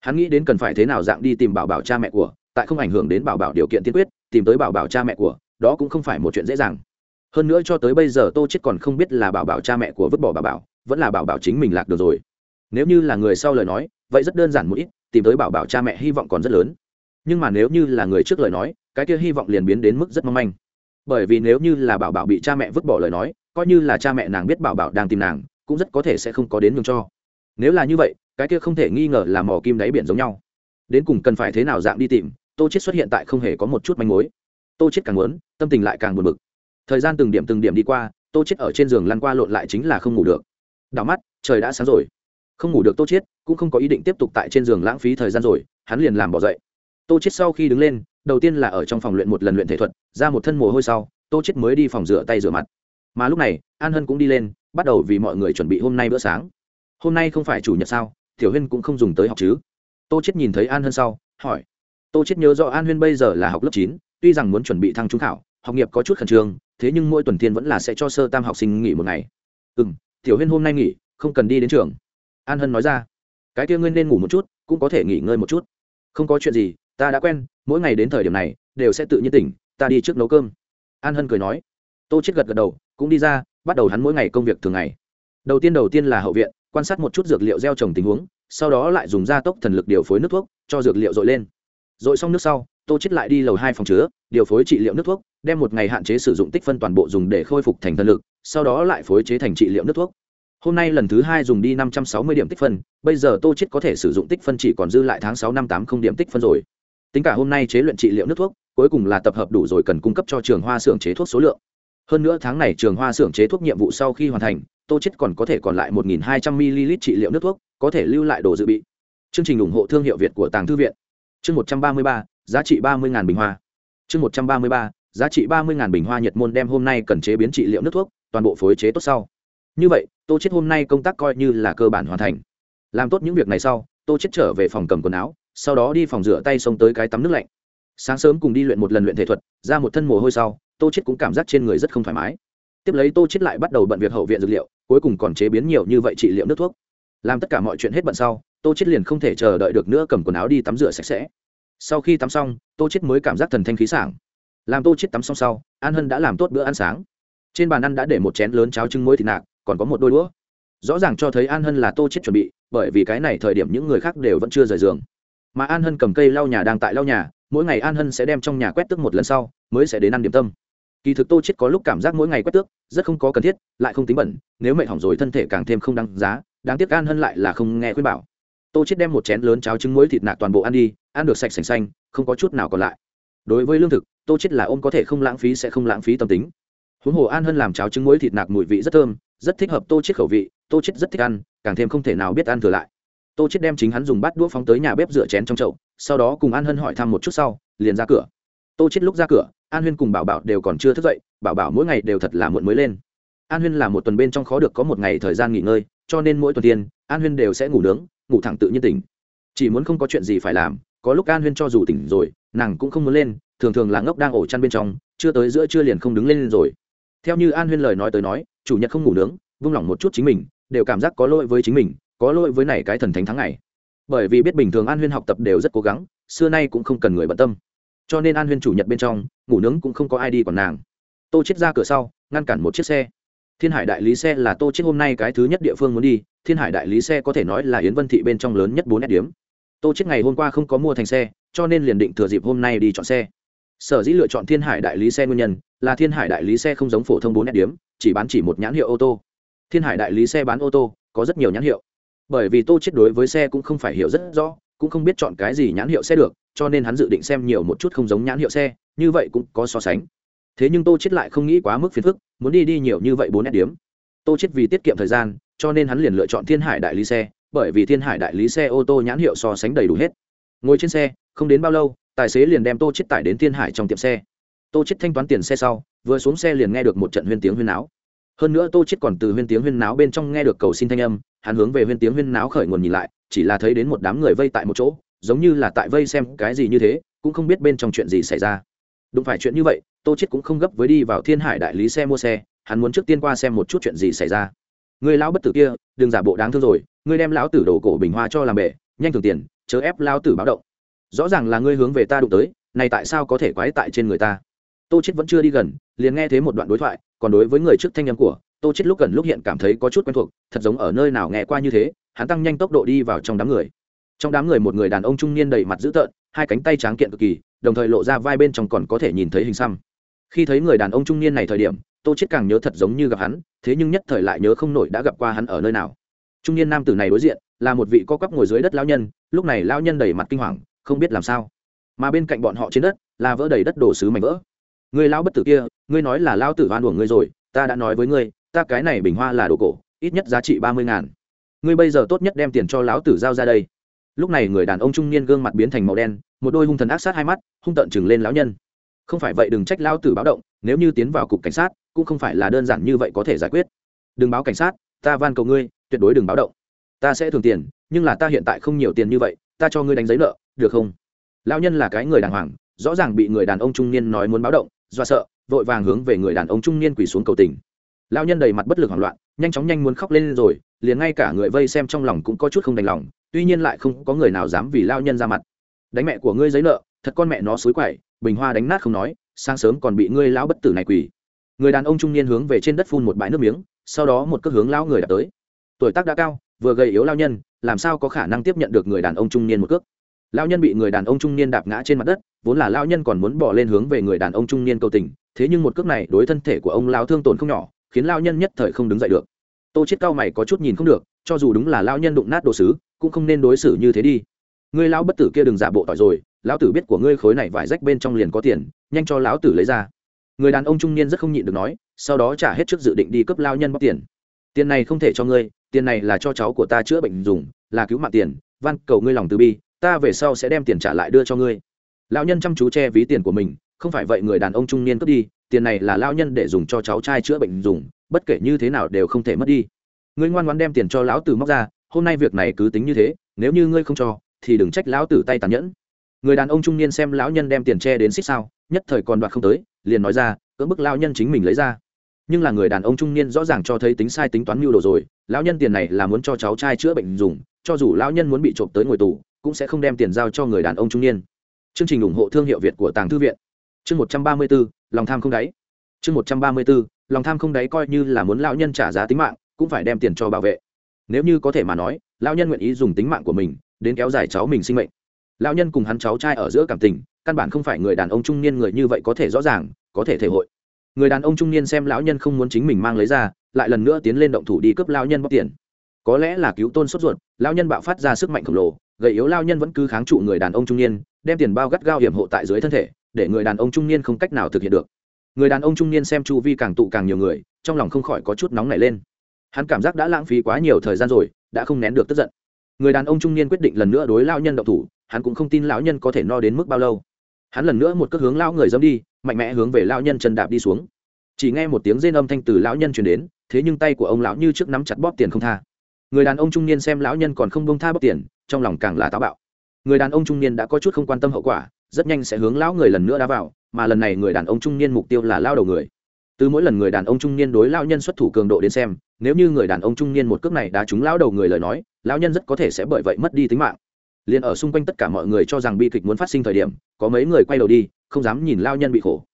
Hắn nghĩ đến cần phải thế nào dạng đi tìm bảo bảo cha mẹ của, tại không ảnh hưởng đến bảo bảo điều kiện tiên quyết, tìm tới bảo bảo cha mẹ của, đó cũng không phải một chuyện dễ dàng. Hơn nữa cho tới bây giờ tô chết còn không biết là bảo bảo cha mẹ của vứt bỏ bảo bảo, vẫn là bảo bảo chính mình lạc được rồi. Nếu như là người sau lời nói, vậy rất đơn giản một ít, tìm tới bảo bảo cha mẹ hy vọng còn rất lớn. Nhưng mà nếu như là người trước lời nói, cái kia hy vọng liền biến đến mức rất mong manh bởi vì nếu như là bảo bảo bị cha mẹ vứt bỏ lời nói, coi như là cha mẹ nàng biết bảo bảo đang tìm nàng, cũng rất có thể sẽ không có đến nhường cho. Nếu là như vậy, cái kia không thể nghi ngờ là mỏ kim đáy biển giống nhau. Đến cùng cần phải thế nào dạng đi tìm, tô chết xuất hiện tại không hề có một chút manh mối. Tô chết càng muốn, tâm tình lại càng buồn bực. Thời gian từng điểm từng điểm đi qua, tô chết ở trên giường lăn qua lộn lại chính là không ngủ được. Đảo mắt, trời đã sáng rồi. Không ngủ được tô chết cũng không có ý định tiếp tục tại trên giường lãng phí thời gian rồi, hắn liền làm bỏ dậy. Tô chết sau khi đứng lên đầu tiên là ở trong phòng luyện một lần luyện thể thuật, ra một thân mồ hôi sau, tô chết mới đi phòng rửa tay rửa mặt. Mà lúc này, an hân cũng đi lên, bắt đầu vì mọi người chuẩn bị hôm nay bữa sáng. Hôm nay không phải chủ nhật sao, tiểu huyên cũng không dùng tới học chứ. Tô chết nhìn thấy an hân sau, hỏi. Tô chết nhớ rõ an huyên bây giờ là học lớp chín, tuy rằng muốn chuẩn bị thăng trung khảo, học nghiệp có chút khẩn trương, thế nhưng mỗi tuần tiên vẫn là sẽ cho sơ tam học sinh nghỉ một ngày. Ừ m tiểu huyên hôm nay nghỉ, không cần đi đến trường. An hân nói ra. Cái kia ngươi nên ngủ một chút, cũng có thể nghỉ ngơi một chút. Không có chuyện gì ta đã quen, mỗi ngày đến thời điểm này, đều sẽ tự nhiên tỉnh, ta đi trước nấu cơm. An hân cười nói. Tô chết gật gật đầu, cũng đi ra, bắt đầu hắn mỗi ngày công việc thường ngày. Đầu tiên đầu tiên là hậu viện, quan sát một chút dược liệu gieo trồng tình huống, sau đó lại dùng gia tốc thần lực điều phối nước thuốc, cho dược liệu dội lên. Dội xong nước sau, tô chết lại đi lầu hai phòng chứa, điều phối trị liệu nước thuốc, đem một ngày hạn chế sử dụng tích phân toàn bộ dùng để khôi phục thành thần lực, sau đó lại phối chế thành trị liệu nước thuốc. Hôm nay lần thứ hai dùng đi năm trăm sáu mươi điểm tích phân, bây giờ tô chết có thể sử dụng tích phân chỉ còn dư lại tháng sáu năm tám không điểm tích phân rồi tính cả hôm nay chế luyện trị liệu nước thuốc cuối cùng là tập hợp đủ rồi cần cung cấp cho trường hoa xưởng chế thuốc số lượng. Hơn nữa tháng này trường hoa xưởng chế thuốc nhiệm vụ sau khi hoàn thành tô chết còn có thể còn lại 1.200 ml trị liệu nước thuốc có thể lưu lại đồ dự bị. Chương trình ủng hộ thương hiệu việt của tàng thư viện. Chương 133, giá trị 30.000 bình hoa. Chương 133, giá trị 30.000 bình hoa nhật môn đem hôm nay cần chế biến trị liệu nước thuốc toàn bộ phối chế tốt sau. Như vậy tô chết hôm nay công tác coi như là cơ bản hoàn thành. Làm tốt những việc này sau tô chết trở về phòng cầm quần áo sau đó đi phòng rửa tay xông tới cái tắm nước lạnh. Sáng sớm cùng đi luyện một lần luyện thể thuật, ra một thân mồ hôi sau, tô chết cũng cảm giác trên người rất không thoải mái. Tiếp lấy tô chết lại bắt đầu bận việc hậu viện dược liệu, cuối cùng còn chế biến nhiều như vậy trị liệu nước thuốc. Làm tất cả mọi chuyện hết bận sau, tô chết liền không thể chờ đợi được nữa cầm quần áo đi tắm rửa sạch sẽ. Sau khi tắm xong, tô chết mới cảm giác thần thanh khí sảng. Làm tô chết tắm xong sau, an hân đã làm tốt bữa ăn sáng. Trên bàn ăn đã để một chén lớn cháo trứng muối thịt nạc, còn có một đôi đũa. Rõ ràng cho thấy an hân là tô chết chuẩn bị, bởi vì cái này thời điểm những người khác đều vẫn chưa rời giường mà an hân cầm cây lau nhà đang tại lau nhà, mỗi ngày an hân sẽ đem trong nhà quét tức một lần sau, mới sẽ đến ăn điểm tâm. Kỳ thực tô chết có lúc cảm giác mỗi ngày quét tước, rất không có cần thiết, lại không tính bẩn, nếu mệt hỏng rồi thân thể càng thêm không đáng giá, đáng tiếc An Hân lại là không nghe khuyên bảo. Tô chết đem một chén lớn cháo trứng muối thịt nạc toàn bộ ăn đi, ăn được sạch sành xanh, không có chút nào còn lại. Đối với lương thực, tô chết là ôm có thể không lãng phí sẽ không lãng phí tâm tính. Huống hồ an Hân làm cháo trứng muối thịt nạc mùi vị rất thơm, rất thích hợp tô chết khẩu vị, tô chết rất thích ăn, càng thêm không thể nào biết ăn thừa lại tô chết đem chính hắn dùng bát đũa phóng tới nhà bếp rửa chén trong chậu, sau đó cùng an hân hỏi thăm một chút sau, liền ra cửa. Tô chết lúc ra cửa, an huyên cùng bảo bảo đều còn chưa thức dậy, bảo bảo mỗi ngày đều thật là muộn mới lên. An huyên là một tuần bên trong khó được có một ngày thời gian nghỉ ngơi, cho nên mỗi tuần tiên, an huyên đều sẽ ngủ nướng, ngủ thẳng tự nhiên tỉnh. Chỉ muốn không có chuyện gì phải làm, có lúc an huyên cho dù tỉnh rồi, nàng cũng không muốn lên, thường thường là ngốc đang ổ chăn bên trong, chưa tới giữa chưa liền không đứng lên rồi. Theo như an huyên lời nói tới nói, chủ nhật không ngủ nướng, vung lòng một chút chính mình, đều cảm giác có lỗi với chính mình có lỗi với này cái thần thánh tháng ngày. Bởi vì biết bình thường an huyên học tập đều rất cố gắng, xưa nay cũng không cần người bận tâm. Cho nên an huyên chủ nhật bên trong, ngủ nướng cũng không có ai đi còn nàng. Tô chết ra cửa sau, ngăn cản một chiếc xe. Thiên hải đại lý xe là tô chết hôm nay cái thứ nhất địa phương muốn đi, thiên hải đại lý xe có thể nói là yến vân thị bên trong lớn nhất bốn nét điếm. Tô chết ngày hôm qua không có mua thành xe, cho nên liền định thừa dịp hôm nay đi chọn xe. Sở dĩ lựa chọn thiên hải đại lý xe nguyên nhân, là thiên hải đại lý xe không giống phổ thông bốn nét điếm, chỉ bán chỉ một nhãn hiệu ô tô. Thiên hải đại lý xe bán ô tô, có rất nhiều nhãn hiệu bởi vì tô chết đối với xe cũng không phải hiểu rất rõ, cũng không biết chọn cái gì nhãn hiệu xe được, cho nên hắn dự định xem nhiều một chút không giống nhãn hiệu xe, như vậy cũng có so sánh. Thế nhưng tô chết lại không nghĩ quá mức phiền phức, muốn đi đi nhiều như vậy bốn nét điếm. Tô chết vì tiết kiệm thời gian, cho nên hắn liền lựa chọn thiên hải đại lý xe, bởi vì thiên hải đại lý xe ô tô nhãn hiệu so sánh đầy đủ hết. Ngồi trên xe, không đến bao lâu, tài xế liền đem tô chết tải đến thiên hải trong tiệm xe. Tô chết thanh toán tiền xe sau, vừa xuống xe liền nghe được một trận huyên tiếng huyên náo hơn nữa tô chết còn từ huyên tiếng huyên náo bên trong nghe được cầu xin thanh âm, hắn hướng về huyên tiếng huyên náo khởi nguồn nhìn lại, chỉ là thấy đến một đám người vây tại một chỗ, giống như là tại vây xem cái gì như thế, cũng không biết bên trong chuyện gì xảy ra. Đúng phải chuyện như vậy, tô chết cũng không gấp với đi vào thiên hải đại lý xe mua xe, hắn muốn trước tiên qua xem một chút chuyện gì xảy ra. Người lão bất tử kia, đừng giả bộ đáng thương rồi, ngươi đem lão tử đổ cổ bình hoa cho làm bể, nhanh thường tiền, chớ ép lão tử báo động. Rõ ràng là ngươi hướng về ta đụng tới, này tại sao có thể quái tại trên người ta? Tô chết vẫn chưa đi gần, liền nghe thấy một đoạn đối thoại còn đối với người trước thanh âm của tô chết lúc gần lúc hiện cảm thấy có chút quen thuộc, thật giống ở nơi nào nghe qua như thế, hắn tăng nhanh tốc độ đi vào trong đám người. Trong đám người một người đàn ông trung niên đầy mặt dữ tợn, hai cánh tay tráng kiện cực kỳ, đồng thời lộ ra vai bên trong còn có thể nhìn thấy hình xăm. Khi thấy người đàn ông trung niên này thời điểm, tô chết càng nhớ thật giống như gặp hắn, thế nhưng nhất thời lại nhớ không nổi đã gặp qua hắn ở nơi nào. Trung niên nam tử này đối diện, là một vị co quắp ngồi dưới đất lão nhân, lúc này lão nhân đầy mặt kinh hoàng, không biết làm sao. Mà bên cạnh bọn họ trên đất, là vỡ đầy đất đổ sứ mảnh vỡ người lão bất tử kia, ngươi nói là lão tử oan uổng ngươi rồi, ta đã nói với ngươi, ta cái này bình hoa là đồ cổ, ít nhất giá trị ba mươi ngàn. Ngươi bây giờ tốt nhất đem tiền cho lão tử giao ra đây. Lúc này người đàn ông trung niên gương mặt biến thành màu đen, một đôi hung thần ác sát hai mắt, hung tợn chừng lên lão nhân. Không phải vậy đừng trách lão tử báo động, nếu như tiến vào cục cảnh sát, cũng không phải là đơn giản như vậy có thể giải quyết. Đừng báo cảnh sát, ta van cầu ngươi, tuyệt đối đừng báo động. Ta sẽ thường tiền, nhưng là ta hiện tại không nhiều tiền như vậy, ta cho ngươi đánh giấy nợ, được không? Lão nhân là cái người đàng hoàng, rõ ràng bị người đàn ông trung niên nói muốn báo động do sợ, vội vàng hướng về người đàn ông trung niên quỳ xuống cầu tình. Lão nhân đầy mặt bất lực hoảng loạn, nhanh chóng nhanh muốn khóc lên rồi, liền ngay cả người vây xem trong lòng cũng có chút không đành lòng, tuy nhiên lại không có người nào dám vì lao nhân ra mặt. Đánh mẹ của ngươi giấy nợ, thật con mẹ nó xối quậy, bình hoa đánh nát không nói, sáng sớm còn bị ngươi lão bất tử này quỳ. Người đàn ông trung niên hướng về trên đất phun một bãi nước miếng, sau đó một cước hướng lao người đã tới. Tuổi tác đã cao, vừa gầy yếu lao nhân, làm sao có khả năng tiếp nhận được người đàn ông trung niên một cước? Lao nhân bị người đàn ông trung niên đạp ngã trên mặt đất, vốn là lao nhân còn muốn bỏ lên hướng về người đàn ông trung niên cầu tình, thế nhưng một cước này đối thân thể của ông lao thương tổn không nhỏ, khiến lao nhân nhất thời không đứng dậy được. Tô chết cao mày có chút nhìn không được, cho dù đúng là lao nhân đụng nát đồ sứ, cũng không nên đối xử như thế đi. Ngươi lão bất tử kia đừng giả bộ tỏi rồi, lão tử biết của ngươi khối này vải rách bên trong liền có tiền, nhanh cho lão tử lấy ra. Người đàn ông trung niên rất không nhịn được nói, sau đó trả hết trước dự định đi cướp lao nhân bóc tiền. Tiền này không thể cho ngươi, tiền này là cho cháu của ta chữa bệnh dùng, là cứu mạng tiền, van cầu ngươi lòng từ bi ta về sau sẽ đem tiền trả lại đưa cho ngươi. Lão nhân chăm chú che ví tiền của mình, không phải vậy người đàn ông trung niên cướp đi, tiền này là lao nhân để dùng cho cháu trai chữa bệnh dùng, bất kể như thế nào đều không thể mất đi. Ngươi ngoan ngoan đem tiền cho lão tử móc ra, hôm nay việc này cứ tính như thế, nếu như ngươi không cho, thì đừng trách lão tử tay tàn nhẫn. Người đàn ông trung niên xem lão nhân đem tiền che đến xích sao, nhất thời còn đoạt không tới, liền nói ra cỡ bức lão nhân chính mình lấy ra. Nhưng là người đàn ông trung niên rõ ràng cho thấy tính sai tính toán mưu đồ rồi, lão nhân tiền này là muốn cho cháu trai chữa bệnh dùng, cho dù lão nhân muốn bị trộm tới ngồi tù cũng sẽ không đem tiền giao cho người đàn ông trung niên. Chương trình ủng hộ thương hiệu việt của tàng thư viện. Chương một trăm ba mươi b lòng tham không đáy. Chương một trăm ba mươi b lòng tham không đáy coi như là muốn lão nhân trả giá tính mạng, cũng phải đem tiền cho bảo vệ. Nếu như có thể mà nói, lão nhân nguyện ý dùng tính mạng của mình đến kéo dài cháu mình sinh mệnh. Lão nhân cùng hắn cháu trai ở giữa cảm tình, căn bản không phải người đàn ông trung niên người như vậy có thể rõ ràng, có thể thể hội. Người đàn ông trung niên xem lão nhân không muốn chính mình mang lấy ra, lại lần nữa tiến lên động thủ đi cướp lão nhân bóc tiền. Có lẽ là cứu tôn sốt ruột, lão nhân bạo phát ra sức mạnh khổng lồ gầy yếu lao nhân vẫn cứ kháng trụ người đàn ông trung niên, đem tiền bao gắt gao hiểm hộ tại dưới thân thể, để người đàn ông trung niên không cách nào thực hiện được. Người đàn ông trung niên xem chu vi càng tụ càng nhiều người, trong lòng không khỏi có chút nóng nảy lên. Hắn cảm giác đã lãng phí quá nhiều thời gian rồi, đã không nén được tức giận. Người đàn ông trung niên quyết định lần nữa đối lao nhân động thủ, hắn cũng không tin lão nhân có thể no đến mức bao lâu. Hắn lần nữa một cước hướng lao người dâm đi, mạnh mẽ hướng về lao nhân chân đạp đi xuống. Chỉ nghe một tiếng rên âm thanh từ lão nhân truyền đến, thế nhưng tay của ông lão như trước nắm chặt bóp tiền không tha. Người đàn ông trung niên xem lão nhân còn không bông tha bóp tiền trong lòng càng là táo bạo. Người đàn ông trung niên đã có chút không quan tâm hậu quả, rất nhanh sẽ hướng lão người lần nữa đá vào, mà lần này người đàn ông trung niên mục tiêu là lao đầu người. Từ mỗi lần người đàn ông trung niên đối lao nhân xuất thủ cường độ đến xem, nếu như người đàn ông trung niên một cước này đã trúng lao đầu người lời nói lao nhân rất có thể sẽ bởi vậy mất đi tính mạng. Liền ở xung quanh tất cả mọi người cho rằng bi kịch muốn phát sinh thời điểm, có mấy người quay đầu đi, không dám nhìn lao nhân bị khổ.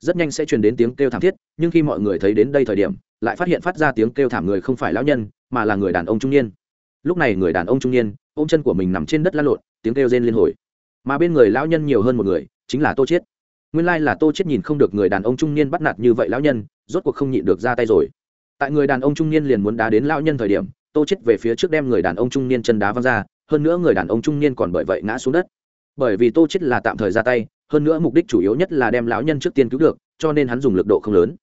Rất nhanh sẽ truyền đến tiếng kêu thảm thiết, nhưng khi mọi người thấy đến đây thời điểm, lại phát hiện phát ra tiếng kêu thảm người không phải lao nhân, mà là người đàn ông trung niên. Lúc này người đàn ông trung niên ôm chân của mình nằm trên đất lăn lộn, tiếng kêu rên liên hồi. Mà bên người lão nhân nhiều hơn một người, chính là tô chiết. Nguyên lai là tô chiết nhìn không được người đàn ông trung niên bắt nạt như vậy lão nhân, rốt cuộc không nhịn được ra tay rồi. Tại người đàn ông trung niên liền muốn đá đến lão nhân thời điểm, tô chết về phía trước đem người đàn ông trung niên chân đá văng ra, hơn nữa người đàn ông trung niên còn bởi vậy ngã xuống đất. Bởi vì tô chết là tạm thời ra tay, hơn nữa mục đích chủ yếu nhất là đem lão nhân trước tiên cứu được, cho nên hắn dùng lực độ không lớn.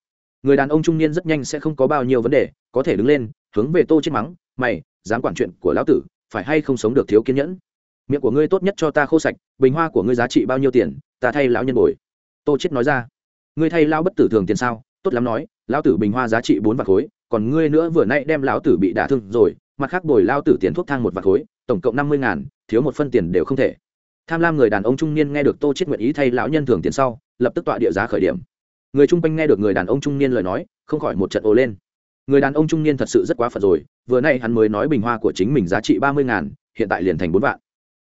Người đàn ông trung niên rất nhanh sẽ không có bao nhiêu vấn đề, có thể đứng lên, hướng về tô chết mắng, mày, dám quản chuyện của lão tử phải hay không sống được thiếu kiên nhẫn? Miệng của ngươi tốt nhất cho ta khô sạch, bình hoa của ngươi giá trị bao nhiêu tiền, ta thay lão nhân bồi. Tô chết nói ra. Ngươi thay lão bất tử thường tiền sao? Tốt lắm nói, lão tử bình hoa giá trị bốn vạn khối, còn ngươi nữa vừa nay đem lão tử bị đả thương rồi, mặt khác bồi lão tử tiền thuốc thang một vạn khối, tổng cộng năm mươi ngàn, thiếu một phân tiền đều không thể. Tham lam người đàn ông trung niên nghe được tô chết nguyện ý thay lão nhân thường tiền sau, lập tức tọa địa giá khởi điểm. Người trung quanh nghe được người đàn ông trung niên lời nói, không khỏi một trận ồ lên người đàn ông trung niên thật sự rất quá phận rồi, vừa nay hắn mới nói bình hoa của chính mình giá trị ba mươi ngàn, hiện tại liền thành bốn vạn.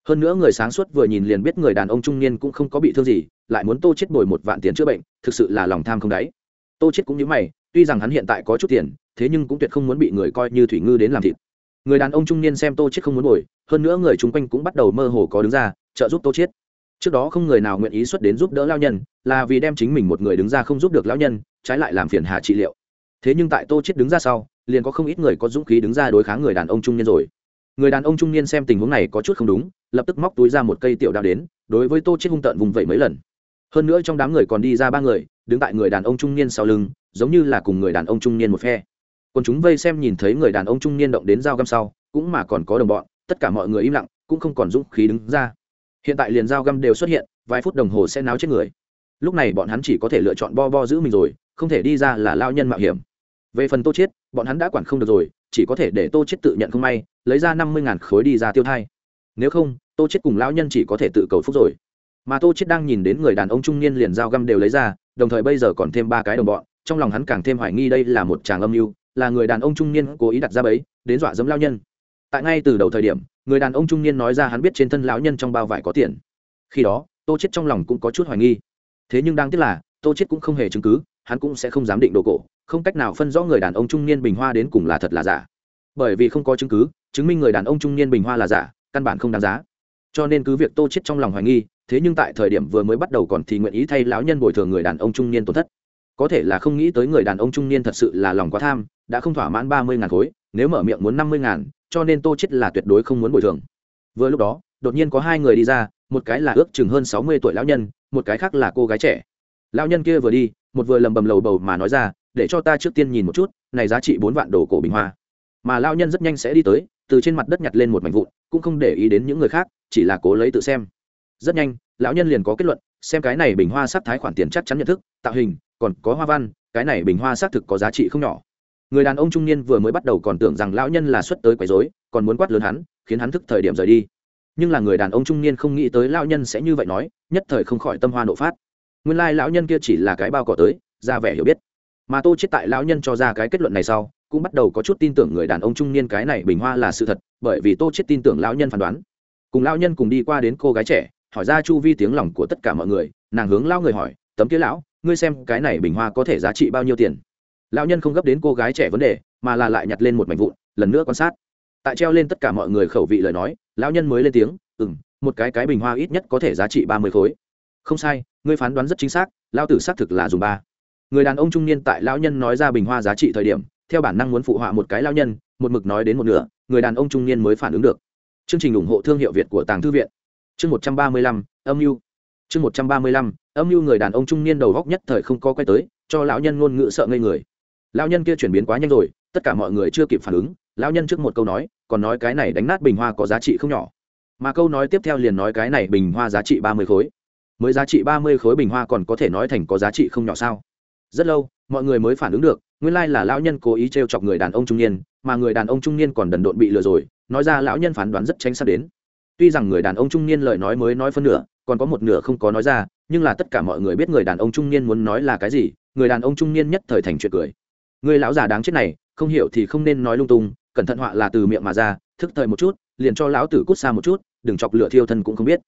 Hơn nữa người sáng suốt vừa nhìn liền biết người đàn ông trung niên cũng không có bị thương gì, lại muốn tô chết bồi một vạn tiền chữa bệnh, thực sự là lòng tham không đáy. Tô chết cũng như mày, tuy rằng hắn hiện tại có chút tiền, thế nhưng cũng tuyệt không muốn bị người coi như thủy ngư đến làm thịt. Người đàn ông trung niên xem tô chết không muốn bồi, hơn nữa người chung quanh cũng bắt đầu mơ hồ có đứng ra, trợ giúp tô chết. Trước đó không người nào nguyện ý xuất đến giúp đỡ lão nhân, là vì đem chính mình một người đứng ra không giúp được lão nhân, trái lại làm phiền hà trị liệu thế nhưng tại tô chết đứng ra sau, liền có không ít người có dũng khí đứng ra đối kháng người đàn ông trung niên rồi. Người đàn ông trung niên xem tình huống này có chút không đúng, lập tức móc túi ra một cây tiểu đao đến, đối với tô chết hung tợn vùng vẫy mấy lần. Hơn nữa trong đám người còn đi ra ba người, đứng tại người đàn ông trung niên sau lưng, giống như là cùng người đàn ông trung niên một phe. Còn chúng vây xem nhìn thấy người đàn ông trung niên động đến dao găm sau, cũng mà còn có đồng bọn, tất cả mọi người im lặng, cũng không còn dũng khí đứng ra. Hiện tại liền dao găm đều xuất hiện, vài phút đồng hồ sẽ náo chết người. Lúc này bọn hắn chỉ có thể lựa chọn bo bo giữ mình rồi, không thể đi ra là lao nhân mạo hiểm về phần tô chết bọn hắn đã quản không được rồi, chỉ có thể để tô chết tự nhận không may, lấy ra năm mươi khối đi ra tiêu thai. Nếu không, tô chết cùng lão nhân chỉ có thể tự cầu phúc rồi. Mà tô chết đang nhìn đến người đàn ông trung niên liền dao găm đều lấy ra, đồng thời bây giờ còn thêm ba cái đồng bọn, trong lòng hắn càng thêm hoài nghi đây là một chàng âm mưu, là người đàn ông trung niên cố ý đặt ra bẫy, đến dọa dẫm lão nhân. Tại ngay từ đầu thời điểm, người đàn ông trung niên nói ra hắn biết trên thân lão nhân trong bao vải có tiền. Khi đó, tô chết trong lòng cũng có chút hoài nghi. Thế nhưng đang tiếc là, tô chết cũng không hề chứng cứ hắn cũng sẽ không dám định đồ cổ, không cách nào phân rõ người đàn ông trung niên bình hoa đến cùng là thật là giả. Bởi vì không có chứng cứ, chứng minh người đàn ông trung niên bình hoa là giả, căn bản không đáng giá. Cho nên cứ việc tô chết trong lòng hoài nghi, thế nhưng tại thời điểm vừa mới bắt đầu còn thì nguyện ý thay lão nhân bồi thường người đàn ông trung niên tổn thất. Có thể là không nghĩ tới người đàn ông trung niên thật sự là lòng quá tham, đã không thỏa mãn ba mươi ngàn khối, nếu mở miệng muốn năm mươi ngàn, cho nên tô chết là tuyệt đối không muốn bồi thường. Vừa lúc đó, đột nhiên có hai người đi ra, một cái là ước chừng hơn sáu mươi tuổi lão nhân, một cái khác là cô gái trẻ. Lão nhân kia vừa đi một vừa lầm bầm lầu bầu mà nói ra, để cho ta trước tiên nhìn một chút, này giá trị bốn vạn đồ cổ bình hoa. Mà lão nhân rất nhanh sẽ đi tới, từ trên mặt đất nhặt lên một mảnh vụn, cũng không để ý đến những người khác, chỉ là cố lấy tự xem. Rất nhanh, lão nhân liền có kết luận, xem cái này bình hoa sắc thái khoản tiền chắc chắn nhận thức, tạo hình, còn có hoa văn, cái này bình hoa xác thực có giá trị không nhỏ. Người đàn ông trung niên vừa mới bắt đầu còn tưởng rằng lão nhân là xuất tới quấy rối, còn muốn quát lớn hắn, khiến hắn thức thời điểm rời đi. Nhưng là người đàn ông trung niên không nghĩ tới lão nhân sẽ như vậy nói, nhất thời không khỏi tâm hoa nộ phát nguyên lai lão nhân kia chỉ là cái bao cỏ tới, ra vẻ hiểu biết. Mà tô chết tại lão nhân cho ra cái kết luận này sau, cũng bắt đầu có chút tin tưởng người đàn ông trung niên cái này bình hoa là sự thật, bởi vì tô chết tin tưởng lão nhân phán đoán. Cùng lão nhân cùng đi qua đến cô gái trẻ, hỏi ra chu vi tiếng lòng của tất cả mọi người, nàng hướng lão người hỏi, tấm kia lão, ngươi xem cái này bình hoa có thể giá trị bao nhiêu tiền? Lão nhân không gấp đến cô gái trẻ vấn đề, mà là lại nhặt lên một mảnh vụn, lần nữa quan sát. Tại treo lên tất cả mọi người khẩu vị lời nói, lão nhân mới lên tiếng ừ m một cái cái bình hoa ít nhất có thể giá trị ba mươi khối không sai, ngươi phán đoán rất chính xác lao tử xác thực là dùng ba. Người đàn ông trung niên tại lão nhân nói ra bình hoa giá trị thời điểm, theo bản năng muốn phụ họa một cái lão nhân, một mực nói đến một nửa, người đàn ông trung niên mới phản ứng được. Chương trình ủng hộ thương hiệu việt của tàng thư viện. Chương một trăm ba mươi lăm, âm mưu. Chương một trăm ba mươi lăm, âm mưu người đàn ông trung niên đầu góc nhất thời không có quay tới, cho lão nhân ngôn ngữ sợ ngây người. Lão nhân kia chuyển biến quá nhanh rồi, tất cả mọi người chưa kịp phản ứng, lão nhân trước một câu nói, còn nói cái này đánh nát bình hoa có giá trị không nhỏ. Mà câu nói tiếp theo liền nói cái này bình hoa giá trị ba mươi khối mới giá trị ba mươi khối bình hoa còn có thể nói thành có giá trị không nhỏ sao? Rất lâu, mọi người mới phản ứng được, nguyên lai là lão nhân cố ý t r e o chọc người đàn ông trung niên, mà người đàn ông trung niên còn đần độn bị lừa rồi, nói ra lão nhân phán đoán rất tránh sắp đến. Tuy rằng người đàn ông trung niên lời nói mới nói phân nửa, còn có một nửa không có nói ra, nhưng là tất cả mọi người biết người đàn ông trung niên muốn nói là cái gì, người đàn ông trung niên nhất thời thành chuyện cười. Người lão già đáng chết này, không hiểu thì không nên nói lung tung, cẩn thận họa là từ miệng mà ra, thức thời một chút, liền cho lão tử cút xa một chút, đừng chọc lửa thiêu thân cũng không biết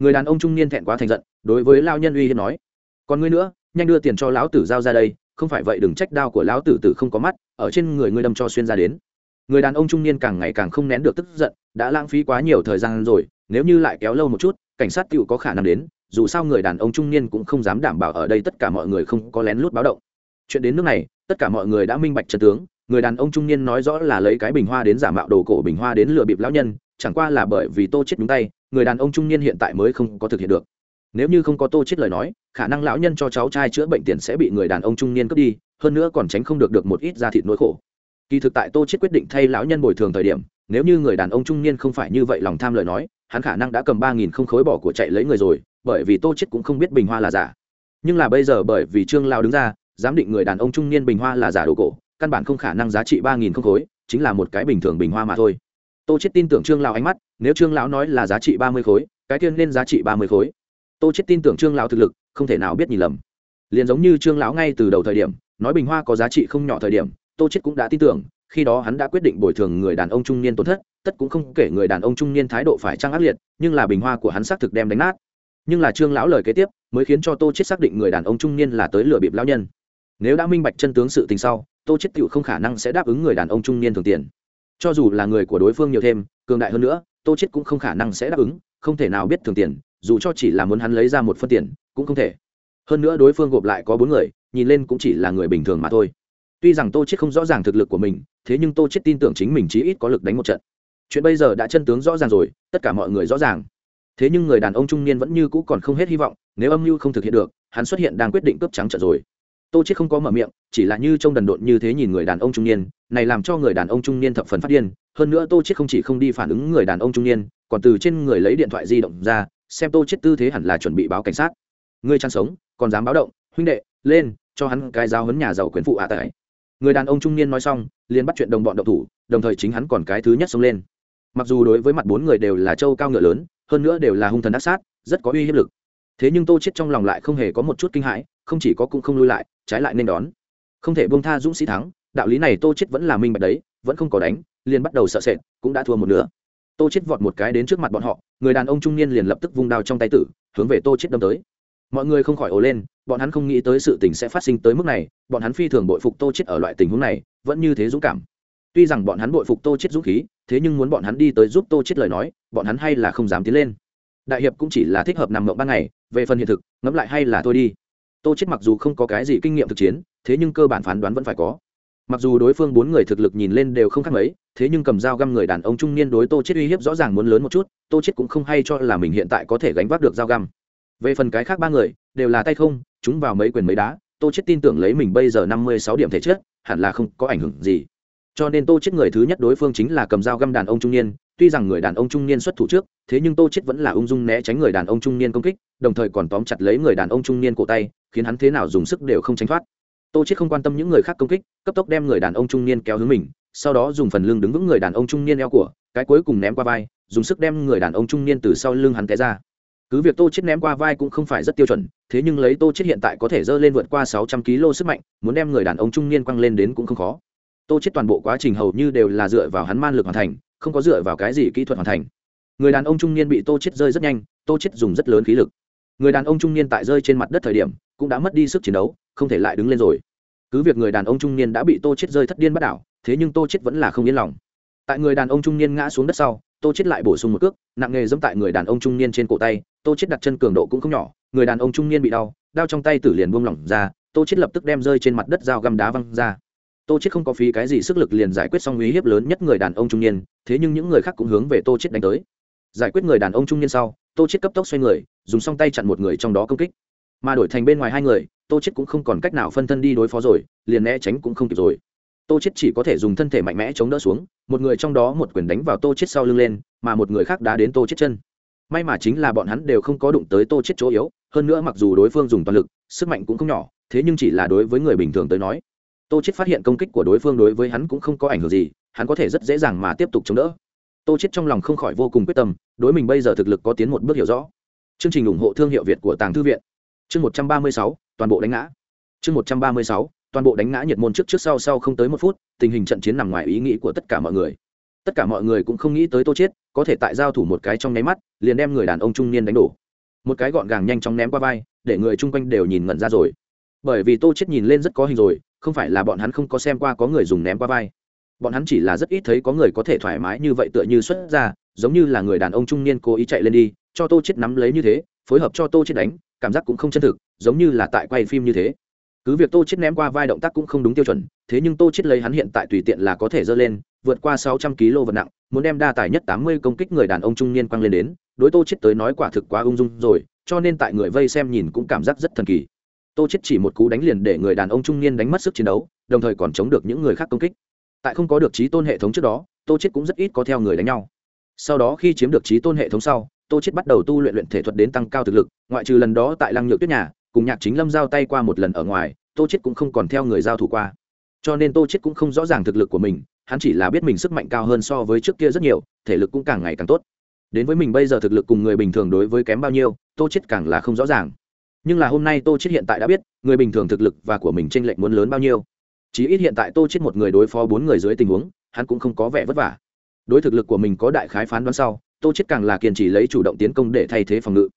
người đàn ông trung niên thẹn quá thành giận, đối với lao nhân uy hiếp nói, còn ngươi nữa, nhanh đưa tiền cho lão tử giao ra đây, không phải vậy đừng trách đao của lão tử tử không có mắt, ở trên người ngươi đâm cho xuyên ra đến. Người đàn ông trung niên càng ngày càng không nén được tức giận, đã lãng phí quá nhiều thời gian rồi, nếu như lại kéo lâu một chút, cảnh sát tựu có khả năng đến, dù sao người đàn ông trung niên cũng không dám đảm bảo ở đây tất cả mọi người không có lén lút báo động. Chuyện đến nước này, tất cả mọi người đã minh bạch trật tướng, người đàn ông trung niên nói rõ là lấy cái bình hoa đến giả mạo đồ cổ bình hoa đến lừa bịp lão nhân, chẳng qua là bởi vì tô chết nhúng tay người đàn ông trung niên hiện tại mới không có thực hiện được. Nếu như không có tô chết lời nói, khả năng lão nhân cho cháu trai chữa bệnh tiền sẽ bị người đàn ông trung niên cướp đi, hơn nữa còn tránh không được được một ít da thịt nỗi khổ. Kỳ thực tại tô chết quyết định thay lão nhân bồi thường thời điểm, nếu như người đàn ông trung niên không phải như vậy lòng tham lời nói, hắn khả năng đã cầm ba nghìn không khối bỏ của chạy lấy người rồi, bởi vì tô chết cũng không biết bình hoa là giả. Nhưng là bây giờ bởi vì trương lao đứng ra, giám định người đàn ông trung niên bình hoa là giả đồ cổ, căn bản không khả năng giá trị ba nghìn không khối, chính là một cái bình thường bình hoa mà thôi tô chết tin tưởng trương lão ánh mắt, nếu trương lão nói là giá trị ba mươi khối, cái tiên nên giá trị ba mươi khối. Tô chết tin tưởng trương lão thực lực, không thể nào biết nhìn lầm. Liền giống như trương lão ngay từ đầu thời điểm, nói bình hoa có giá trị không nhỏ thời điểm, tô chết cũng đã tin tưởng, khi đó hắn đã quyết định bồi thường người đàn ông trung niên tổn thất, tất cũng không kể người đàn ông trung niên thái độ phải trăng ác liệt, nhưng là bình hoa của hắn xác thực đem đánh nát. Nhưng là trương lão lời kế tiếp, mới khiến cho tô chết xác định người đàn ông trung niên là tới lừa bịp lão nhân. Nếu đã minh bạch chân tướng sự tình sau, tô chết tựu không khả năng sẽ đáp ứng người đàn ông trung niên thường tiền cho dù là người của đối phương nhiều thêm, cường đại hơn nữa, tô chết cũng không khả năng sẽ đáp ứng, không thể nào biết thường tiền, dù cho chỉ là muốn hắn lấy ra một phân tiền, cũng không thể. Hơn nữa đối phương gộp lại có bốn người, nhìn lên cũng chỉ là người bình thường mà thôi. Tuy rằng tô chết không rõ ràng thực lực của mình, thế nhưng tô chết tin tưởng chính mình chí ít có lực đánh một trận. Chuyện bây giờ đã chân tướng rõ ràng rồi, tất cả mọi người rõ ràng. Thế nhưng người đàn ông trung niên vẫn như cũ còn không hết hy vọng, nếu âm mưu không thực hiện được, hắn xuất hiện đang quyết định cướp trắng trận rồi tô chết không có mở miệng, chỉ là như trông đần độn như thế nhìn người đàn ông trung niên, này làm cho người đàn ông trung niên thập phần phát điên. Hơn nữa tô chết không chỉ không đi phản ứng người đàn ông trung niên, còn từ trên người lấy điện thoại di động ra, xem tô chết tư thế hẳn là chuẩn bị báo cảnh sát. Ngươi chăn sống, còn dám báo động, huynh đệ, lên, cho hắn cái giáo huấn nhà giàu quyền phụ ạ à tại người đàn ông trung niên nói xong, liền bắt chuyện đồng bọn động thủ, đồng thời chính hắn còn cái thứ nhất xông lên. Mặc dù đối với mặt bốn người đều là châu cao ngựa lớn, hơn nữa đều là hung thần đắc sát, rất có uy hiếp lực thế nhưng tô chết trong lòng lại không hề có một chút kinh hãi, không chỉ có cũng không lui lại, trái lại nên đón. Không thể buông tha dũng sĩ thắng, đạo lý này tô chết vẫn là minh bạch đấy, vẫn không có đánh, liền bắt đầu sợ sệt, cũng đã thua một nửa. Tô chết vọt một cái đến trước mặt bọn họ, người đàn ông trung niên liền lập tức vung đao trong tay tử, hướng về tô chết đâm tới. Mọi người không khỏi ồ lên, bọn hắn không nghĩ tới sự tình sẽ phát sinh tới mức này, bọn hắn phi thường bội phục tô chết ở loại tình huống này, vẫn như thế dũng cảm. Tuy rằng bọn hắn bội phục tô chết dũng khí, thế nhưng muốn bọn hắn đi tới giúp tô chết lời nói, bọn hắn hay là không dám tiến lên đại hiệp cũng chỉ là thích hợp nằm mộng ban ngày, về phần hiện thực, ngẫm lại hay là thôi đi. Tô chết mặc dù không có cái gì kinh nghiệm thực chiến, thế nhưng cơ bản phán đoán vẫn phải có. Mặc dù đối phương bốn người thực lực nhìn lên đều không khác mấy, thế nhưng cầm dao găm người đàn ông trung niên đối tô chết uy hiếp rõ ràng muốn lớn một chút, tô chết cũng không hay cho là mình hiện tại có thể gánh vác được dao găm. Về phần cái khác ba người, đều là tay không, chúng vào mấy quyền mấy đá, tô chết tin tưởng lấy mình bây giờ năm mươi sáu điểm thể chất, hẳn là không có ảnh hưởng gì. Cho nên tô chết người thứ nhất đối phương chính là cầm dao găm đàn ông trung niên tuy rằng người đàn ông trung niên xuất thủ trước, thế nhưng tô chết vẫn là ung dung né tránh người đàn ông trung niên công kích, đồng thời còn tóm chặt lấy người đàn ông trung niên cổ tay, khiến hắn thế nào dùng sức đều không tránh thoát. Tô chết không quan tâm những người khác công kích, cấp tốc đem người đàn ông trung niên kéo hướng mình, sau đó dùng phần lưng đứng vững người đàn ông trung niên eo của, cái cuối cùng ném qua vai, dùng sức đem người đàn ông trung niên từ sau lưng hắn té ra. Cứ việc tô chết ném qua vai cũng không phải rất tiêu chuẩn, thế nhưng lấy tô chết hiện tại có thể dơ lên vượt qua 600 kg sức mạnh, muốn đem người đàn ông trung niên quăng lên đến cũng không khó. Tô chết toàn bộ quá trình hầu như đều là dựa vào hắn man lực hoàn thành không có dựa vào cái gì kỹ thuật hoàn thành. Người đàn ông trung niên bị tô chết rơi rất nhanh, tô chết dùng rất lớn khí lực. Người đàn ông trung niên tại rơi trên mặt đất thời điểm, cũng đã mất đi sức chiến đấu, không thể lại đứng lên rồi. Cứ việc người đàn ông trung niên đã bị tô chết rơi thất điên bắt đảo, thế nhưng tô chết vẫn là không yên lòng. Tại người đàn ông trung niên ngã xuống đất sau, tô chết lại bổ sung một cước, nặng nghề dẫm tại người đàn ông trung niên trên cổ tay, tô chết đặt chân cường độ cũng không nhỏ, người đàn ông trung niên bị đau đau trong tay tử liền buông lỏng ra, tô chết lập tức đem rơi trên mặt đất dao găm đá văng ra tô chết không có phí cái gì sức lực liền giải quyết xong uy hiếp lớn nhất người đàn ông trung niên, thế nhưng những người khác cũng hướng về tô chết đánh tới. Giải quyết người đàn ông trung niên sau, tô chết cấp tốc xoay người, dùng song tay chặn một người trong đó công kích. Mà đổi thành bên ngoài hai người, tô chết cũng không còn cách nào phân thân đi đối phó rồi, liền né tránh cũng không kịp rồi. Tô chết chỉ có thể dùng thân thể mạnh mẽ chống đỡ xuống, một người trong đó một quyền đánh vào tô chết sau lưng lên, mà một người khác đá đến tô chết chân. May mà chính là bọn hắn đều không có đụng tới tô chết chỗ yếu, hơn nữa mặc dù đối phương dùng toàn lực, sức mạnh cũng không nhỏ, thế nhưng chỉ là đối với người bình thường tới nói tô chết phát hiện công kích của đối phương đối với hắn cũng không có ảnh hưởng gì, hắn có thể rất dễ dàng mà tiếp tục chống đỡ. Tô chết trong lòng không khỏi vô cùng quyết tâm, đối mình bây giờ thực lực có tiến một bước hiểu rõ. Chương trình ủng hộ thương hiệu việt của tàng thư viện. Chương một trăm ba mươi sáu, toàn bộ đánh ngã. Chương một trăm ba mươi sáu, toàn bộ đánh ngã nhiệt môn trước trước sau sau không tới một phút, tình hình trận chiến nằm ngoài ý nghĩ của tất cả mọi người. Tất cả mọi người cũng không nghĩ tới tô chết có thể tại giao thủ một cái trong nháy mắt, liền đem người đàn ông trung niên đánh đổ. Một cái gọn gàng nhanh chóng ném qua vai, để người chung quanh đều nhìn ngẩn ra rồi. Bởi vì tô chết nhìn lên rất có hình rồi không phải là bọn hắn không có xem qua có người dùng ném qua vai. Bọn hắn chỉ là rất ít thấy có người có thể thoải mái như vậy tựa như xuất ra, giống như là người đàn ông trung niên cố ý chạy lên đi, cho tô chết nắm lấy như thế, phối hợp cho tô chết đánh, cảm giác cũng không chân thực, giống như là tại quay phim như thế. Cứ việc tô chết ném qua vai động tác cũng không đúng tiêu chuẩn, thế nhưng tô chết lấy hắn hiện tại tùy tiện là có thể dơ lên, vượt qua sáu trăm kg vật nặng, muốn đem đa tài nhất tám mươi công kích người đàn ông trung niên quăng lên đến, đối tô chết tới nói quả thực quá ung dung rồi, cho nên tại người vây xem nhìn cũng cảm giác rất thần kỳ tô chết chỉ một cú đánh liền để người đàn ông trung niên đánh mất sức chiến đấu, đồng thời còn chống được những người khác công kích. Tại không có được trí tôn hệ thống trước đó, tô chết cũng rất ít có theo người đánh nhau. Sau đó khi chiếm được trí tôn hệ thống sau, tô chết bắt đầu tu luyện luyện thể thuật đến tăng cao thực lực, ngoại trừ lần đó tại lăng nhược tuyết nhà, cùng nhạc chính lâm giao tay qua một lần ở ngoài, tô chết cũng không còn theo người giao thủ qua. Cho nên tô chết cũng không rõ ràng thực lực của mình, hắn chỉ là biết mình sức mạnh cao hơn so với trước kia rất nhiều, thể lực cũng càng ngày càng tốt. Đến với mình bây giờ thực lực cùng người bình thường đối với kém bao nhiêu, tô chết càng là không rõ ràng nhưng là hôm nay tô chết hiện tại đã biết, người bình thường thực lực và của mình tranh lệch muốn lớn bao nhiêu. Chí ít hiện tại tô chết một người đối phó bốn người dưới tình huống, hắn cũng không có vẻ vất vả. Đối thực lực của mình có đại khái phán đoán sau, tô chết càng là kiên trì lấy chủ động tiến công để thay thế phòng ngự.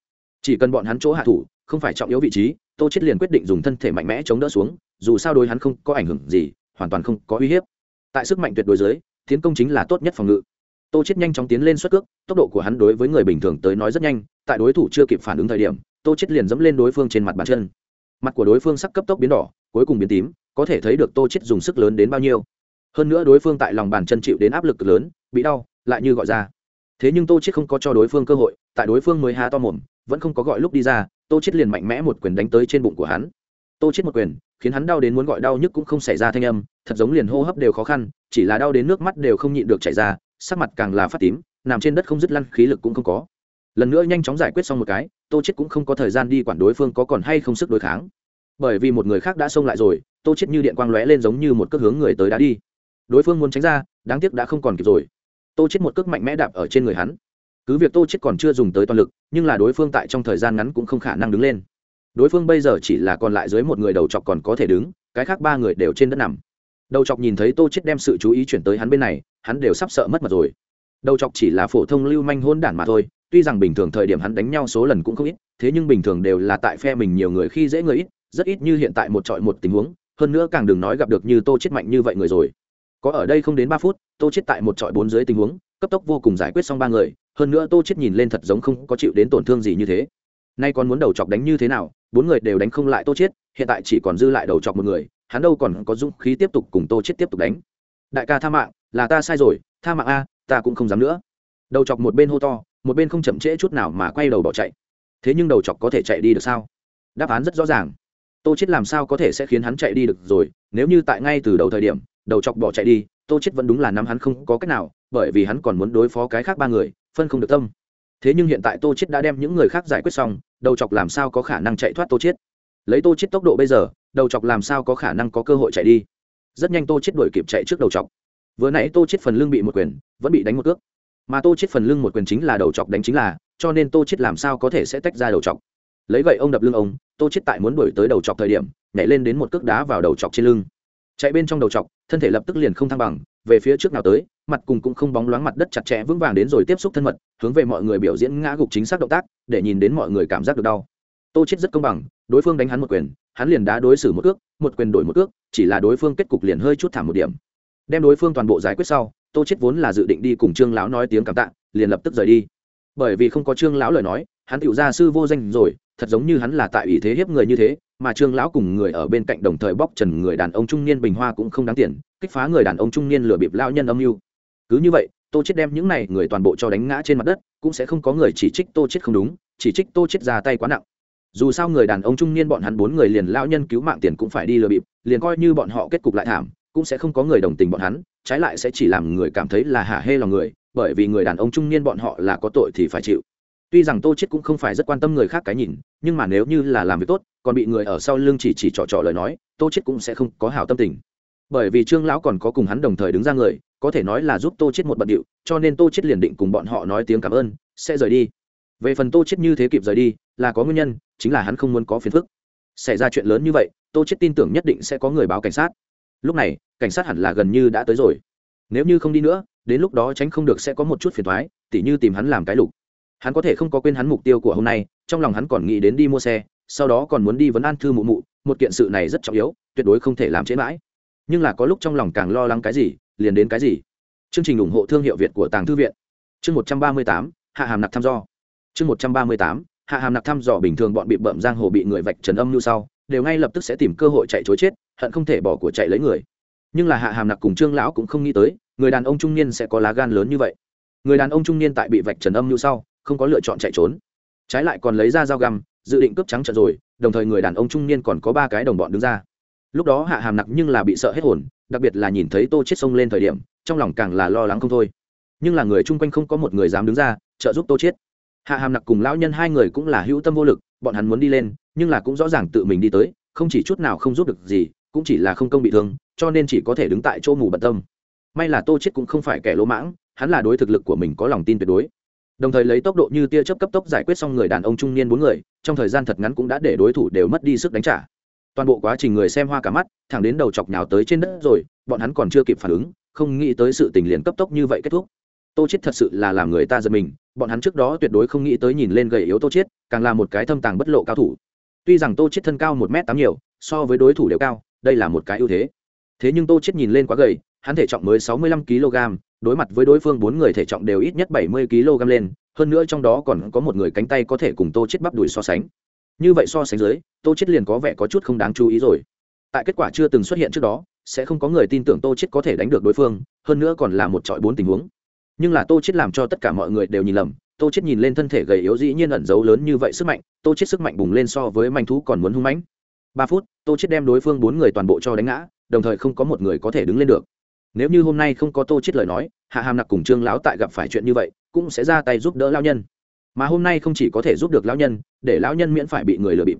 Chỉ cần bọn hắn chỗ hạ thủ, không phải trọng yếu vị trí, tô chết liền quyết định dùng thân thể mạnh mẽ chống đỡ xuống, dù sao đối hắn không có ảnh hưởng gì, hoàn toàn không có uy hiếp. Tại sức mạnh tuyệt đối dưới, tiến công chính là tốt nhất phòng ngự. Tô chết nhanh chóng tiến lên xuất cước, tốc độ của hắn đối với người bình thường tới nói rất nhanh, tại đối thủ chưa kịp phản ứng thời điểm tô chết liền dẫm lên đối phương trên mặt bàn chân. Mặt của đối phương sắc cấp tốc biến đỏ, cuối cùng biến tím, có thể thấy được tô chết dùng sức lớn đến bao nhiêu. Hơn nữa đối phương tại lòng bàn chân chịu đến áp lực lớn, bị đau, lại như gọi ra. Thế nhưng tô chết không có cho đối phương cơ hội, tại đối phương mới há to mồm, vẫn không có gọi lúc đi ra, tô chết liền mạnh mẽ một quyền đánh tới trên bụng của hắn. Tô chết một quyền, khiến hắn đau đến muốn gọi đau nhức cũng không xảy ra thanh âm, thật giống liền hô hấp đều khó khăn, chỉ là đau đến nước mắt đều không nhịn được chảy ra, sắc mặt càng là phát tím, nằm trên đất không dứt lăn, khí lực cũng không có. Lần nữa nhanh chóng giải quyết xong một cái tô chết cũng không có thời gian đi quản đối phương có còn hay không sức đối kháng. Bởi vì một người khác đã xông lại rồi, tô chết như điện quang lóe lên giống như một cước hướng người tới đã đi. Đối phương muốn tránh ra, đáng tiếc đã không còn kịp rồi. Tô chết một cước mạnh mẽ đạp ở trên người hắn. Cứ việc tô chết còn chưa dùng tới toàn lực, nhưng là đối phương tại trong thời gian ngắn cũng không khả năng đứng lên. Đối phương bây giờ chỉ là còn lại dưới một người đầu chọc còn có thể đứng, cái khác ba người đều trên đất nằm. Đầu chọc nhìn thấy tô chết đem sự chú ý chuyển tới hắn bên này, hắn đều sắp sợ mất mặt rồi. Đầu chọc chỉ là phổ thông lưu manh hôn đản mà thôi tuy rằng bình thường thời điểm hắn đánh nhau số lần cũng không ít, thế nhưng bình thường đều là tại phe mình nhiều người khi dễ người ít, rất ít như hiện tại một trọi một tình huống, hơn nữa càng đừng nói gặp được như tô chết mạnh như vậy người rồi. Có ở đây không đến ba phút, tô chết tại một trọi bốn dưới tình huống, cấp tốc vô cùng giải quyết xong ba người, hơn nữa tô chết nhìn lên thật giống không có chịu đến tổn thương gì như thế. Nay còn muốn đầu chọc đánh như thế nào, bốn người đều đánh không lại tô chết hiện tại chỉ còn dư lại đầu chọc một người, hắn đâu còn có dũng khí tiếp tục cùng tô chết tiếp tục đánh. Đại ca tha mạng, là ta sai rồi, tha mạng a, ta cũng không dám nữa. Đầu chọc một bên hô to một bên không chậm trễ chút nào mà quay đầu bỏ chạy. Thế nhưng đầu chọc có thể chạy đi được sao? Đáp án rất rõ ràng. Tô chết làm sao có thể sẽ khiến hắn chạy đi được rồi? Nếu như tại ngay từ đầu thời điểm, đầu chọc bỏ chạy đi, tô chết vẫn đúng là nắm hắn không có cách nào, bởi vì hắn còn muốn đối phó cái khác ba người, phân không được tâm. Thế nhưng hiện tại tô chết đã đem những người khác giải quyết xong, đầu chọc làm sao có khả năng chạy thoát tô chết lấy tô chết tốc độ bây giờ, đầu chọc làm sao có khả năng có cơ hội chạy đi? Rất nhanh tô chết đuổi kịp chạy trước đầu chọc. Vừa nãy tô chết phần lưng bị một quyền, vẫn bị đánh một cước mà tô chết phần lưng một quyền chính là đầu chọc đánh chính là, cho nên tô chết làm sao có thể sẽ tách ra đầu chọc. Lấy vậy ông đập lưng ông, tô chết tại muốn đuổi tới đầu chọc thời điểm, nhảy lên đến một cước đá vào đầu chọc trên lưng. Chạy bên trong đầu chọc, thân thể lập tức liền không thăng bằng, về phía trước nào tới, mặt cùng cũng không bóng loáng mặt đất chặt chẽ vững vàng đến rồi tiếp xúc thân mật, hướng về mọi người biểu diễn ngã gục chính xác động tác, để nhìn đến mọi người cảm giác được đau. Tô chết rất công bằng, đối phương đánh hắn một quyền, hắn liền đá đối xử một cước, một quyền đổi một cước, chỉ là đối phương kết cục liền hơi chút thảm một điểm. Đem đối phương toàn bộ giải quyết sau tô chết vốn là dự định đi cùng trương lão nói tiếng cảm tạ, liền lập tức rời đi. Bởi vì không có trương lão lời nói, hắn tiểu gia sư vô danh rồi, thật giống như hắn là tại ủy thế hiếp người như thế, mà trương lão cùng người ở bên cạnh đồng thời bóc trần người đàn ông trung niên bình hoa cũng không đáng tiền, kích phá người đàn ông trung niên lừa bịp lao nhân âm mưu. Cứ như vậy, tô chết đem những này người toàn bộ cho đánh ngã trên mặt đất, cũng sẽ không có người chỉ trích tô chết không đúng, chỉ trích tô chết ra tay quá nặng. Dù sao người đàn ông trung niên bọn hắn bốn người liền lao nhân cứu mạng tiền cũng phải đi lừa bịp, liền coi như bọn họ kết cục lại thảm cũng sẽ không có người đồng tình bọn hắn, trái lại sẽ chỉ làm người cảm thấy là hả hê lòng người, bởi vì người đàn ông trung niên bọn họ là có tội thì phải chịu. Tuy rằng tô chết cũng không phải rất quan tâm người khác cái nhìn, nhưng mà nếu như là làm việc tốt, còn bị người ở sau lưng chỉ chỉ trò trò lời nói, tô chết cũng sẽ không có hảo tâm tình. Bởi vì trương lão còn có cùng hắn đồng thời đứng ra người, có thể nói là giúp tô chết một bận điệu, cho nên tô chết liền định cùng bọn họ nói tiếng cảm ơn, sẽ rời đi. Về phần tô chết như thế kịp rời đi, là có nguyên nhân, chính là hắn không muốn có phiền phức. Xảy ra chuyện lớn như vậy, tô chết tin tưởng nhất định sẽ có người báo cảnh sát lúc này, cảnh sát hẳn là gần như đã tới rồi. Nếu như không đi nữa, đến lúc đó tránh không được sẽ có một chút phiền thoái tỉ như tìm hắn làm cái lục. Hắn có thể không có quên hắn mục tiêu của hôm nay, trong lòng hắn còn nghĩ đến đi mua xe, sau đó còn muốn đi vấn an thư mụ mụ, một kiện sự này rất trọng yếu, tuyệt đối không thể làm chế mãi. Nhưng là có lúc trong lòng càng lo lắng cái gì, liền đến cái gì. Chương trình ủng hộ thương hiệu việt của tàng thư viện. Chương một trăm ba mươi tám, hạ hàm nặc thăm dò. Chương một trăm ba mươi tám, hạ hàm nặc thăm dò bình thường bọn bị bậm giang hồ bị người vạch trần âm như sau, đều ngay lập tức sẽ tìm cơ hội chạy chối chết hận không thể bỏ của chạy lấy người. Nhưng là hạ hàm nặc cùng trương lão cũng không nghĩ tới, người đàn ông trung niên sẽ có lá gan lớn như vậy. Người đàn ông trung niên tại bị vạch trần âm như sau, không có lựa chọn chạy trốn. Trái lại còn lấy ra dao găm, dự định cướp trắng trận rồi, đồng thời người đàn ông trung niên còn có ba cái đồng bọn đứng ra. Lúc đó hạ hàm nặc nhưng là bị sợ hết hồn, đặc biệt là nhìn thấy tô chết sông lên thời điểm, trong lòng càng là lo lắng không thôi. Nhưng là người chung quanh không có một người dám đứng ra, trợ giúp tô chết hạ hàm nặc cùng lão nhân hai người cũng là hữu tâm vô lực, bọn hắn muốn đi lên, nhưng là cũng rõ ràng tự mình đi tới, không chỉ chút nào không giúp được gì cũng chỉ là không công bị thương, cho nên chỉ có thể đứng tại chỗ mù bận tâm. May là tô chết cũng không phải kẻ lỗ mãng, hắn là đối thực lực của mình có lòng tin tuyệt đối. Đồng thời lấy tốc độ như tia chớp cấp tốc giải quyết xong người đàn ông trung niên bốn người, trong thời gian thật ngắn cũng đã để đối thủ đều mất đi sức đánh trả. Toàn bộ quá trình người xem hoa cả mắt, thẳng đến đầu chọc nhào tới trên đất rồi, bọn hắn còn chưa kịp phản ứng, không nghĩ tới sự tình liền cấp tốc như vậy kết thúc. Tô chết thật sự là làm người ta giật mình, bọn hắn trước đó tuyệt đối không nghĩ tới nhìn lên gầy yếu tô chết càng là một cái thâm tàng bất lộ cao thủ. Tuy rằng tô chết thân cao một m tám nhiều, so với đối thủ đều cao đây là một cái ưu thế. Thế nhưng tô chết nhìn lên quá gầy, hắn thể trọng mới sáu mươi lăm kg, đối mặt với đối phương bốn người thể trọng đều ít nhất bảy mươi kg lên, hơn nữa trong đó còn có một người cánh tay có thể cùng tô chết bắp đùi so sánh. Như vậy so sánh dưới, tô chết liền có vẻ có chút không đáng chú ý rồi. Tại kết quả chưa từng xuất hiện trước đó, sẽ không có người tin tưởng tô chết có thể đánh được đối phương, hơn nữa còn là một trọi bốn tình huống. Nhưng là tô chết làm cho tất cả mọi người đều nhìn lầm, tô chết nhìn lên thân thể gầy yếu dĩ nhiên ẩn giấu lớn như vậy sức mạnh, tô chết sức mạnh bùng lên so với manh thú còn muốn hung mãnh ba phút, tô chết đem đối phương bốn người toàn bộ cho đánh ngã, đồng thời không có một người có thể đứng lên được. Nếu như hôm nay không có tô chết lời nói, hạ hàm nặc cùng trương lão tại gặp phải chuyện như vậy, cũng sẽ ra tay giúp đỡ lão nhân. Mà hôm nay không chỉ có thể giúp được lão nhân, để lão nhân miễn phải bị người lừa bịp.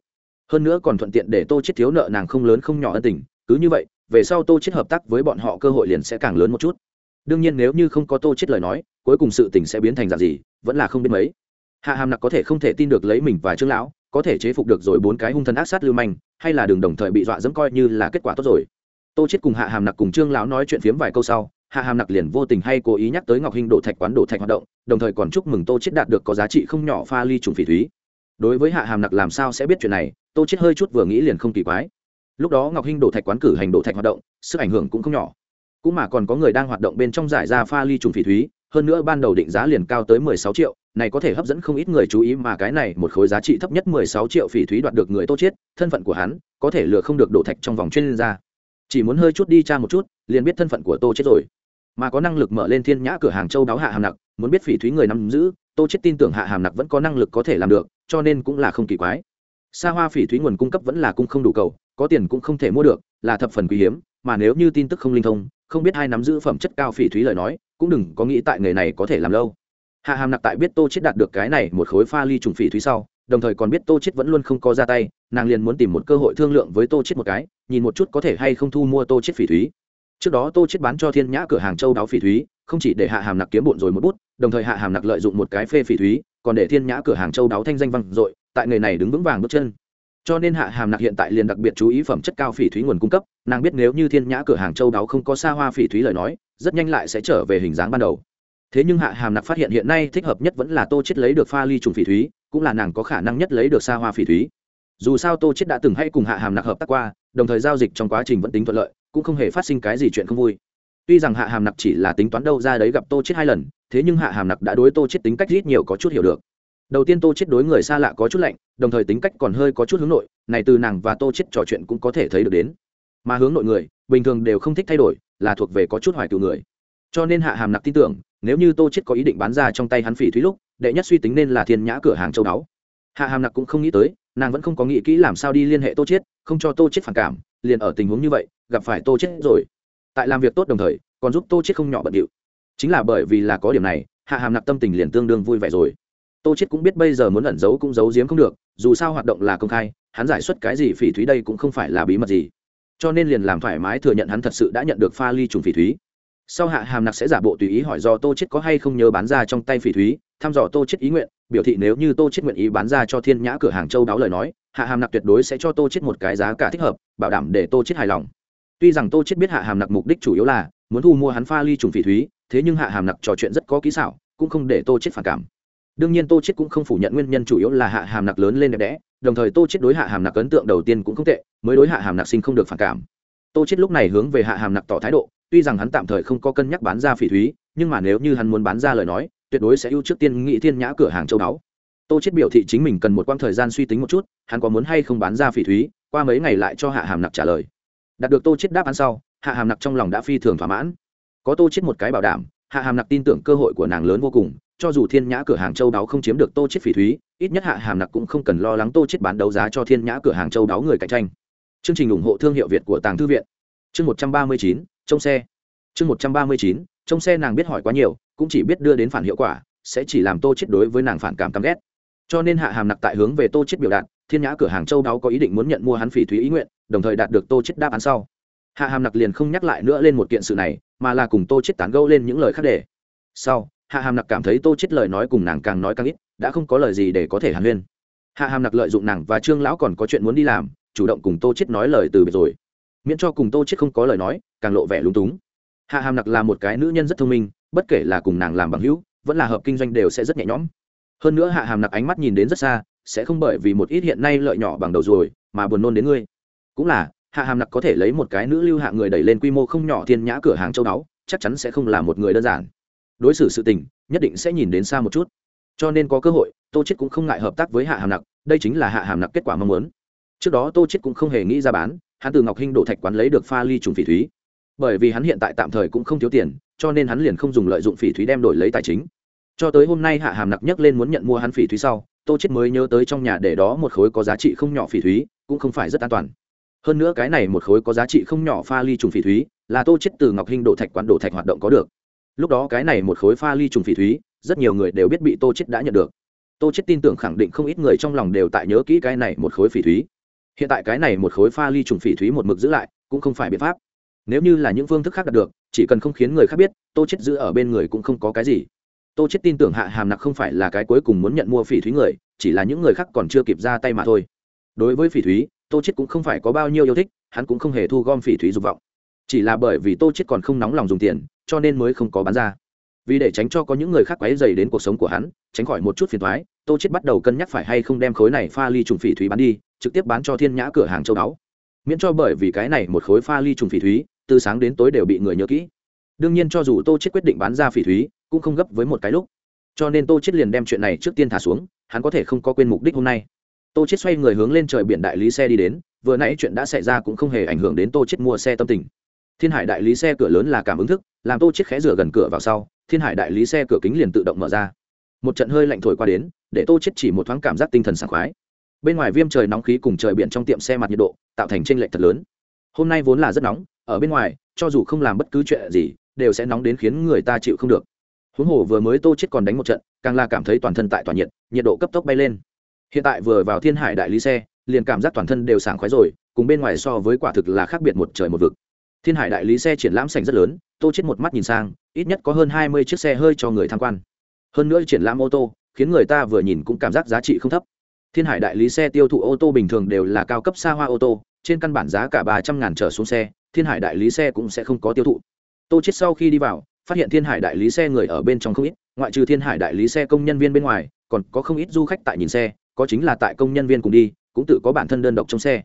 Hơn nữa còn thuận tiện để tô chết thiếu nợ nàng không lớn không nhỏ ân tình, cứ như vậy, về sau tô chết hợp tác với bọn họ cơ hội liền sẽ càng lớn một chút. Đương nhiên nếu như không có tô chết lời nói, cuối cùng sự tình sẽ biến thành dạng gì, vẫn là không biết mấy. Hạ hàm nặc có thể không thể tin được lấy mình và trương lão có thể chế phục được rồi bốn cái hung thần ác sát lưu manh, hay là đường đồng thời bị dọa dẫm coi như là kết quả tốt rồi. Tô chết cùng hạ hàm nặc cùng trương lão nói chuyện phiếm vài câu sau, hạ hàm nặc liền vô tình hay cố ý nhắc tới ngọc hinh đổ thạch quán đổ thạch hoạt động, đồng thời còn chúc mừng tô chết đạt được có giá trị không nhỏ pha ly trùng phỉ thúy. Đối với hạ hàm nặc làm sao sẽ biết chuyện này, tô chết hơi chút vừa nghĩ liền không kỳ quái. Lúc đó ngọc hinh đổ thạch quán cử hành đổ thạch hoạt động, sức ảnh hưởng cũng không nhỏ. Cũng mà còn có người đang hoạt động bên trong giải ra pha ly trùng phỉ thúy, hơn nữa ban đầu định giá liền cao tới 16 triệu này có thể hấp dẫn không ít người chú ý mà cái này một khối giá trị thấp nhất 16 triệu phỉ thúy đoạt được người tô chết thân phận của hắn có thể lừa không được đổ thạch trong vòng chuyên gia. Chỉ muốn hơi chút đi tra một chút, liền biết thân phận của tô chết rồi. Mà có năng lực mở lên thiên nhã cửa hàng châu đáo hạ hàm nặc, muốn biết phỉ thúy người nắm giữ, tô chết tin tưởng hạ hàm nặc vẫn có năng lực có thể làm được, cho nên cũng là không kỳ quái. Sa hoa phỉ thúy nguồn cung cấp vẫn là cung không đủ cầu, có tiền cũng không thể mua được, là thập phần quý hiếm, mà nếu như tin tức không linh thông, không biết ai nắm giữ phẩm chất cao phỉ thúy lời nói, cũng đừng có nghĩ tại nghề này có thể làm lâu hạ hàm nặc tại biết tô chết đạt được cái này một khối pha ly trùng phỉ thúy sau, đồng thời còn biết tô chết vẫn luôn không có ra tay, nàng liền muốn tìm một cơ hội thương lượng với tô chết một cái, nhìn một chút có thể hay không thu mua tô chết phỉ thúy. Trước đó tô chết bán cho thiên nhã cửa hàng châu đáo phỉ thúy, không chỉ để hạ hàm nặc kiếm bộn rồi một bút, đồng thời hạ hàm nặc lợi dụng một cái phê phỉ thúy, còn để thiên nhã cửa hàng châu đáo thanh danh vang dội, tại nghề này đứng vững vàng bước chân. Cho nên hạ hàm nặc hiện tại liền đặc biệt chú ý phẩm chất cao phỉ thúy nguồn cung cấp, nàng biết nếu như thiên nhã cửa hàng châu đáo không có xa hoa phỉ thúy lời nói, rất nhanh lại sẽ trở về hình dáng ban đầu thế nhưng hạ hàm nặc phát hiện hiện nay thích hợp nhất vẫn là tô chết lấy được pha ly trùng phỉ thúy, cũng là nàng có khả năng nhất lấy được xa hoa phỉ thúy. Dù sao tô chết đã từng hay cùng hạ hàm nặc hợp tác qua, đồng thời giao dịch trong quá trình vẫn tính thuận lợi, cũng không hề phát sinh cái gì chuyện không vui. Tuy rằng hạ hàm nặc chỉ là tính toán đâu ra đấy gặp tô chết hai lần, thế nhưng hạ hàm nặc đã đối tô chết tính cách ít nhiều có chút hiểu được. Đầu tiên tô chết đối người xa lạ có chút lạnh, đồng thời tính cách còn hơi có chút hướng nội, này từ nàng và tô chết trò chuyện cũng có thể thấy được đến. Mà hướng nội người, bình thường đều không thích thay đổi, là thuộc về có chút hoài cựu người. Cho nên hạ hàm nặc tin tưởng nếu như tô chết có ý định bán ra trong tay hắn phỉ thúy lúc, đệ nhất suy tính nên là thiên nhã cửa hàng châu đáo. Hạ hàm nặc cũng không nghĩ tới, nàng vẫn không có nghĩ kỹ làm sao đi liên hệ tô chết không cho tô chết phản cảm, liền ở tình huống như vậy, gặp phải tô chết rồi. Tại làm việc tốt đồng thời, còn giúp tô chết không nhỏ bận điệu. Chính là bởi vì là có điểm này, hạ hàm nặc tâm tình liền tương đương vui vẻ rồi. Tô chết cũng biết bây giờ muốn ẩn giấu cũng giấu giếm không được, dù sao hoạt động là công khai, hắn giải xuất cái gì phỉ thúy đây cũng không phải là bí mật gì. Cho nên liền làm thoải mái thừa nhận hắn thật sự đã nhận được pha ly trùng phỉ thúy sau hạ hàm nặc sẽ giả bộ tùy ý hỏi do tô chết có hay không nhớ bán ra trong tay phỉ thúy, thăm dò tô chết ý nguyện, biểu thị nếu như tô chết nguyện ý bán ra cho thiên nhã cửa hàng châu đáo lời nói, hạ hàm nặc tuyệt đối sẽ cho tô chết một cái giá cả thích hợp, bảo đảm để tô chết hài lòng. Tuy rằng tô chết biết hạ hàm nặc mục đích chủ yếu là muốn thu mua hắn pha ly trùng phỉ thúy, thế nhưng hạ hàm nặc trò chuyện rất có kỹ xảo, cũng không để tô chết phản cảm. Đương nhiên tô chết cũng không phủ nhận nguyên nhân chủ yếu là hạ hàm nặc lớn lên đẹp đẽ, đồng thời tô chết đối hạ hàm nặc ấn tượng đầu tiên cũng không tệ, mới đối hạ hàm nặc sinh không được phản cảm tô chết lúc này hướng về hạ hàm nặc tỏ thái độ, tuy rằng hắn tạm thời không có cân nhắc bán ra phỉ thúy, nhưng mà nếu như hắn muốn bán ra lời nói, tuyệt đối sẽ ưu trước tiên nghị thiên nhã cửa hàng châu đáo tô chết biểu thị chính mình cần một quãng thời gian suy tính một chút, hắn có muốn hay không bán ra phỉ thúy, qua mấy ngày lại cho hạ hàm nặc trả lời. Đạt được tô chết đáp án sau, hạ hàm nặc trong lòng đã phi thường thỏa mãn. Có tô chết một cái bảo đảm, hạ hàm nặc tin tưởng cơ hội của nàng lớn vô cùng, cho dù thiên nhã cửa hàng châu đáo không chiếm được tô chết phỉ thúy, ít nhất hạ hàm nặc cũng không cần lo lắng tô chết bán đấu giá cho thiên nhã cửa hàng châu đáo người cạnh tranh chương trình ủng hộ thương hiệu việt của tàng thư viện. Chương một trăm ba mươi chín trong xe. Chương một trăm ba mươi chín trong xe nàng biết hỏi quá nhiều, cũng chỉ biết đưa đến phản hiệu quả, sẽ chỉ làm tô chết đối với nàng phản cảm căm ghét. Cho nên hạ hàm nặc tại hướng về tô chết biểu đạt, thiên nhã cửa hàng châu đáo có ý định muốn nhận mua hắn phỉ thúy ý nguyện, đồng thời đạt được tô chết đáp án sau. Hạ hàm nặc liền không nhắc lại nữa lên một kiện sự này, mà là cùng tô chết tán gẫu lên những lời khác để. Sau, hạ hàm nặc cảm thấy tô chết lời nói cùng nàng càng nói càng ít, đã không có lời gì để có thể hàn huyên. Hạ hàm nặc lợi dụng nàng và trương lão còn có chuyện muốn đi làm chủ động cùng tô chết nói lời từ biệt rồi. Miễn cho cùng tô chết không có lời nói, càng lộ vẻ lúng túng. Hạ hàm nặc là một cái nữ nhân rất thông minh, bất kể là cùng nàng làm bằng hữu, vẫn là hợp kinh doanh đều sẽ rất nhẹ nhõm. Hơn nữa hạ hàm nặc ánh mắt nhìn đến rất xa, sẽ không bởi vì một ít hiện nay lợi nhỏ bằng đầu rồi, mà buồn nôn đến ngươi. Cũng là, hạ hàm nặc có thể lấy một cái nữ lưu hạ người đẩy lên quy mô không nhỏ thiên nhã cửa hàng châu đáo chắc chắn sẽ không là một người đơn giản. Đối xử sự tình, nhất định sẽ nhìn đến xa một chút. Cho nên có cơ hội, tô chết cũng không ngại hợp tác với hạ hàm nặc, đây chính là hạ hàm nặc kết quả mong muốn trước đó tô chết cũng không hề nghĩ ra bán, hắn từ ngọc hinh đổ thạch quán lấy được pha ly trùng phỉ thúy. Bởi vì hắn hiện tại tạm thời cũng không thiếu tiền, cho nên hắn liền không dùng lợi dụng phỉ thúy đem đổi lấy tài chính. Cho tới hôm nay hạ hàm nặc nhấc lên muốn nhận mua hắn phỉ thúy sau, tô chết mới nhớ tới trong nhà để đó một khối có giá trị không nhỏ phỉ thúy, cũng không phải rất an toàn. Hơn nữa cái này một khối có giá trị không nhỏ pha ly trùng phỉ thúy, là tô chết từ ngọc hinh đổ thạch quán đổ thạch hoạt động có được. Lúc đó cái này một khối pha ly trùng phỉ thúy, rất nhiều người đều biết bị tô chết đã nhận được. Tô chết tin tưởng khẳng định không ít người trong lòng đều tại nhớ kỹ cái này một khối phỉ thúy hiện tại cái này một khối pha ly trùng phỉ thúy một mực giữ lại, cũng không phải biện pháp. Nếu như là những phương thức khác đạt được, chỉ cần không khiến người khác biết, tô chết giữ ở bên người cũng không có cái gì. Tô chết tin tưởng hạ hàm nặc không phải là cái cuối cùng muốn nhận mua phỉ thúy người, chỉ là những người khác còn chưa kịp ra tay mà thôi. Đối với phỉ thúy, tô chết cũng không phải có bao nhiêu yêu thích, hắn cũng không hề thu gom phỉ thúy dục vọng. Chỉ là bởi vì tô chết còn không nóng lòng dùng tiền, cho nên mới không có bán ra. Vì để tránh cho có những người khác quấy dày đến cuộc sống của hắn, tránh khỏi một chút phiền thoái tô chết bắt đầu cân nhắc phải hay không đem khối này pha ly trùng phỉ thúy bán đi trực tiếp bán cho thiên nhã cửa hàng châu báu miễn cho bởi vì cái này một khối pha ly trùng phỉ thúy, từ sáng đến tối đều bị người nhớ kỹ. Đương nhiên cho dù tô chết quyết định bán ra phỉ thúy, cũng không gấp với một cái lúc. Cho nên tô chết liền đem chuyện này trước tiên thả xuống, hắn có thể không có quên mục đích hôm nay. Tô chết xoay người hướng lên trời biển đại lý xe đi đến, vừa nãy chuyện đã xảy ra cũng không hề ảnh hưởng đến tô chết mua xe tâm tình. Thiên hải đại lý xe cửa lớn là cảm ứng thức, làm tô chết khẽ rửa gần cửa vào sau, thiên hải đại lý xe cửa kính liền tự động mở ra. Một trận hơi lạnh thổi qua đến, để tô chết chỉ một thoáng cảm giác tinh thần sảng khoái bên ngoài viêm trời nóng khí cùng trời biển trong tiệm xe mặt nhiệt độ tạo thành tranh lệch thật lớn. Hôm nay vốn là rất nóng, ở bên ngoài, cho dù không làm bất cứ chuyện gì, đều sẽ nóng đến khiến người ta chịu không được. Huống hồ vừa mới tô chết còn đánh một trận, càng là cảm thấy toàn thân tại tòa nhiệt nhiệt độ cấp tốc bay lên. Hiện tại vừa vào thiên hải đại lý xe, liền cảm giác toàn thân đều sảng khoái rồi, cùng bên ngoài so với quả thực là khác biệt một trời một vực. Thiên hải đại lý xe triển lãm sảnh rất lớn, tô chết một mắt nhìn sang, ít nhất có hơn hai mươi chiếc xe hơi cho người tham quan. Hơn nữa triển lãm ô tô, khiến người ta vừa nhìn cũng cảm giác giá trị không thấp thiên hải đại lý xe tiêu thụ ô tô bình thường đều là cao cấp xa hoa ô tô, trên căn bản giá cả ba trăm ngàn trở xuống xe, thiên hải đại lý xe cũng sẽ không có tiêu thụ. Tô chết sau khi đi vào, phát hiện thiên hải đại lý xe người ở bên trong không ít, ngoại trừ thiên hải đại lý xe công nhân viên bên ngoài, còn có không ít du khách tại nhìn xe, có chính là tại công nhân viên cùng đi, cũng tự có bản thân đơn độc trong xe.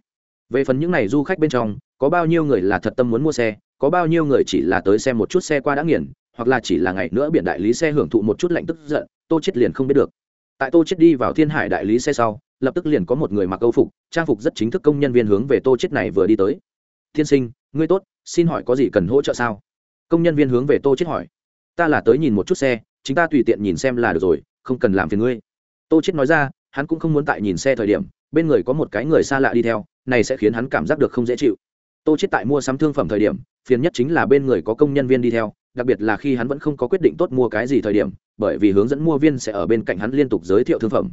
Về phần những n à y du khách bên trong, có bao nhiêu người là thật tâm muốn mua xe, có bao nhiêu người chỉ là tới xem một chút xe qua đã nghiền, hoặc là chỉ là ngày nữa biển đại lý xe hưởng thụ một chút lạnh tức giận, tô chết liền không biết được tại tô chết đi vào thiên hải đại lý xe sau, lập tức liền có một người mặc câu phục, trang phục rất chính thức công nhân viên hướng về tô chết này vừa đi tới. Thiên sinh, ngươi tốt, xin hỏi có gì cần hỗ trợ sao? Công nhân viên hướng về tô chết hỏi. Ta là tới nhìn một chút xe, chính ta tùy tiện nhìn xem là được rồi, không cần làm phiền ngươi. Tô chết nói ra, hắn cũng không muốn tại nhìn xe thời điểm, bên người có một cái người xa lạ đi theo, này sẽ khiến hắn cảm giác được không dễ chịu. Tô chết tại mua sắm thương phẩm thời điểm, phiền nhất chính là bên người có công nhân viên đi theo đặc biệt là khi hắn vẫn không có quyết định tốt mua cái gì thời điểm, bởi vì hướng dẫn mua viên sẽ ở bên cạnh hắn liên tục giới thiệu thương phẩm.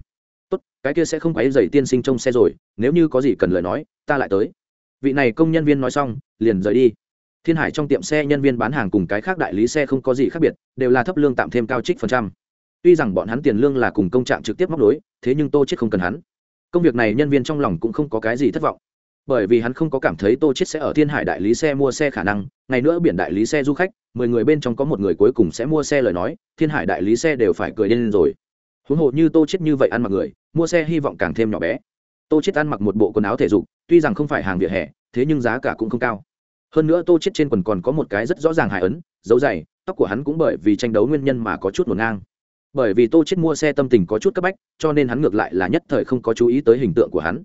Tốt, cái kia sẽ không quấy dày tiên sinh trong xe rồi, nếu như có gì cần lời nói, ta lại tới. Vị này công nhân viên nói xong, liền rời đi. Thiên hải trong tiệm xe nhân viên bán hàng cùng cái khác đại lý xe không có gì khác biệt, đều là thấp lương tạm thêm cao trích phần trăm. Tuy rằng bọn hắn tiền lương là cùng công trạng trực tiếp móc đối thế nhưng tô chết không cần hắn. Công việc này nhân viên trong lòng cũng không có cái gì thất vọng. Bởi vì hắn không có cảm thấy tô chết sẽ ở thiên hải đại lý xe mua xe khả năng, ngày nữa biển đại lý xe du khách mười người bên trong có một người cuối cùng sẽ mua xe lời nói, thiên hải đại lý xe đều phải cười lên rồi. Huống hồ như tô chết như vậy ăn mặc người, mua xe hy vọng càng thêm nhỏ bé. Tô chết ăn mặc một bộ quần áo thể dục, tuy rằng không phải hàng vỉa hè, thế nhưng giá cả cũng không cao. Hơn nữa tô chết trên quần còn có một cái rất rõ ràng hài ấn, dấu dày, tóc của hắn cũng bởi vì tranh đấu nguyên nhân mà có chút một ngang. Bởi vì tô chết mua xe tâm tình có chút cấp bách, cho nên hắn ngược lại là nhất thời không có chú ý tới hình tượng của hắn.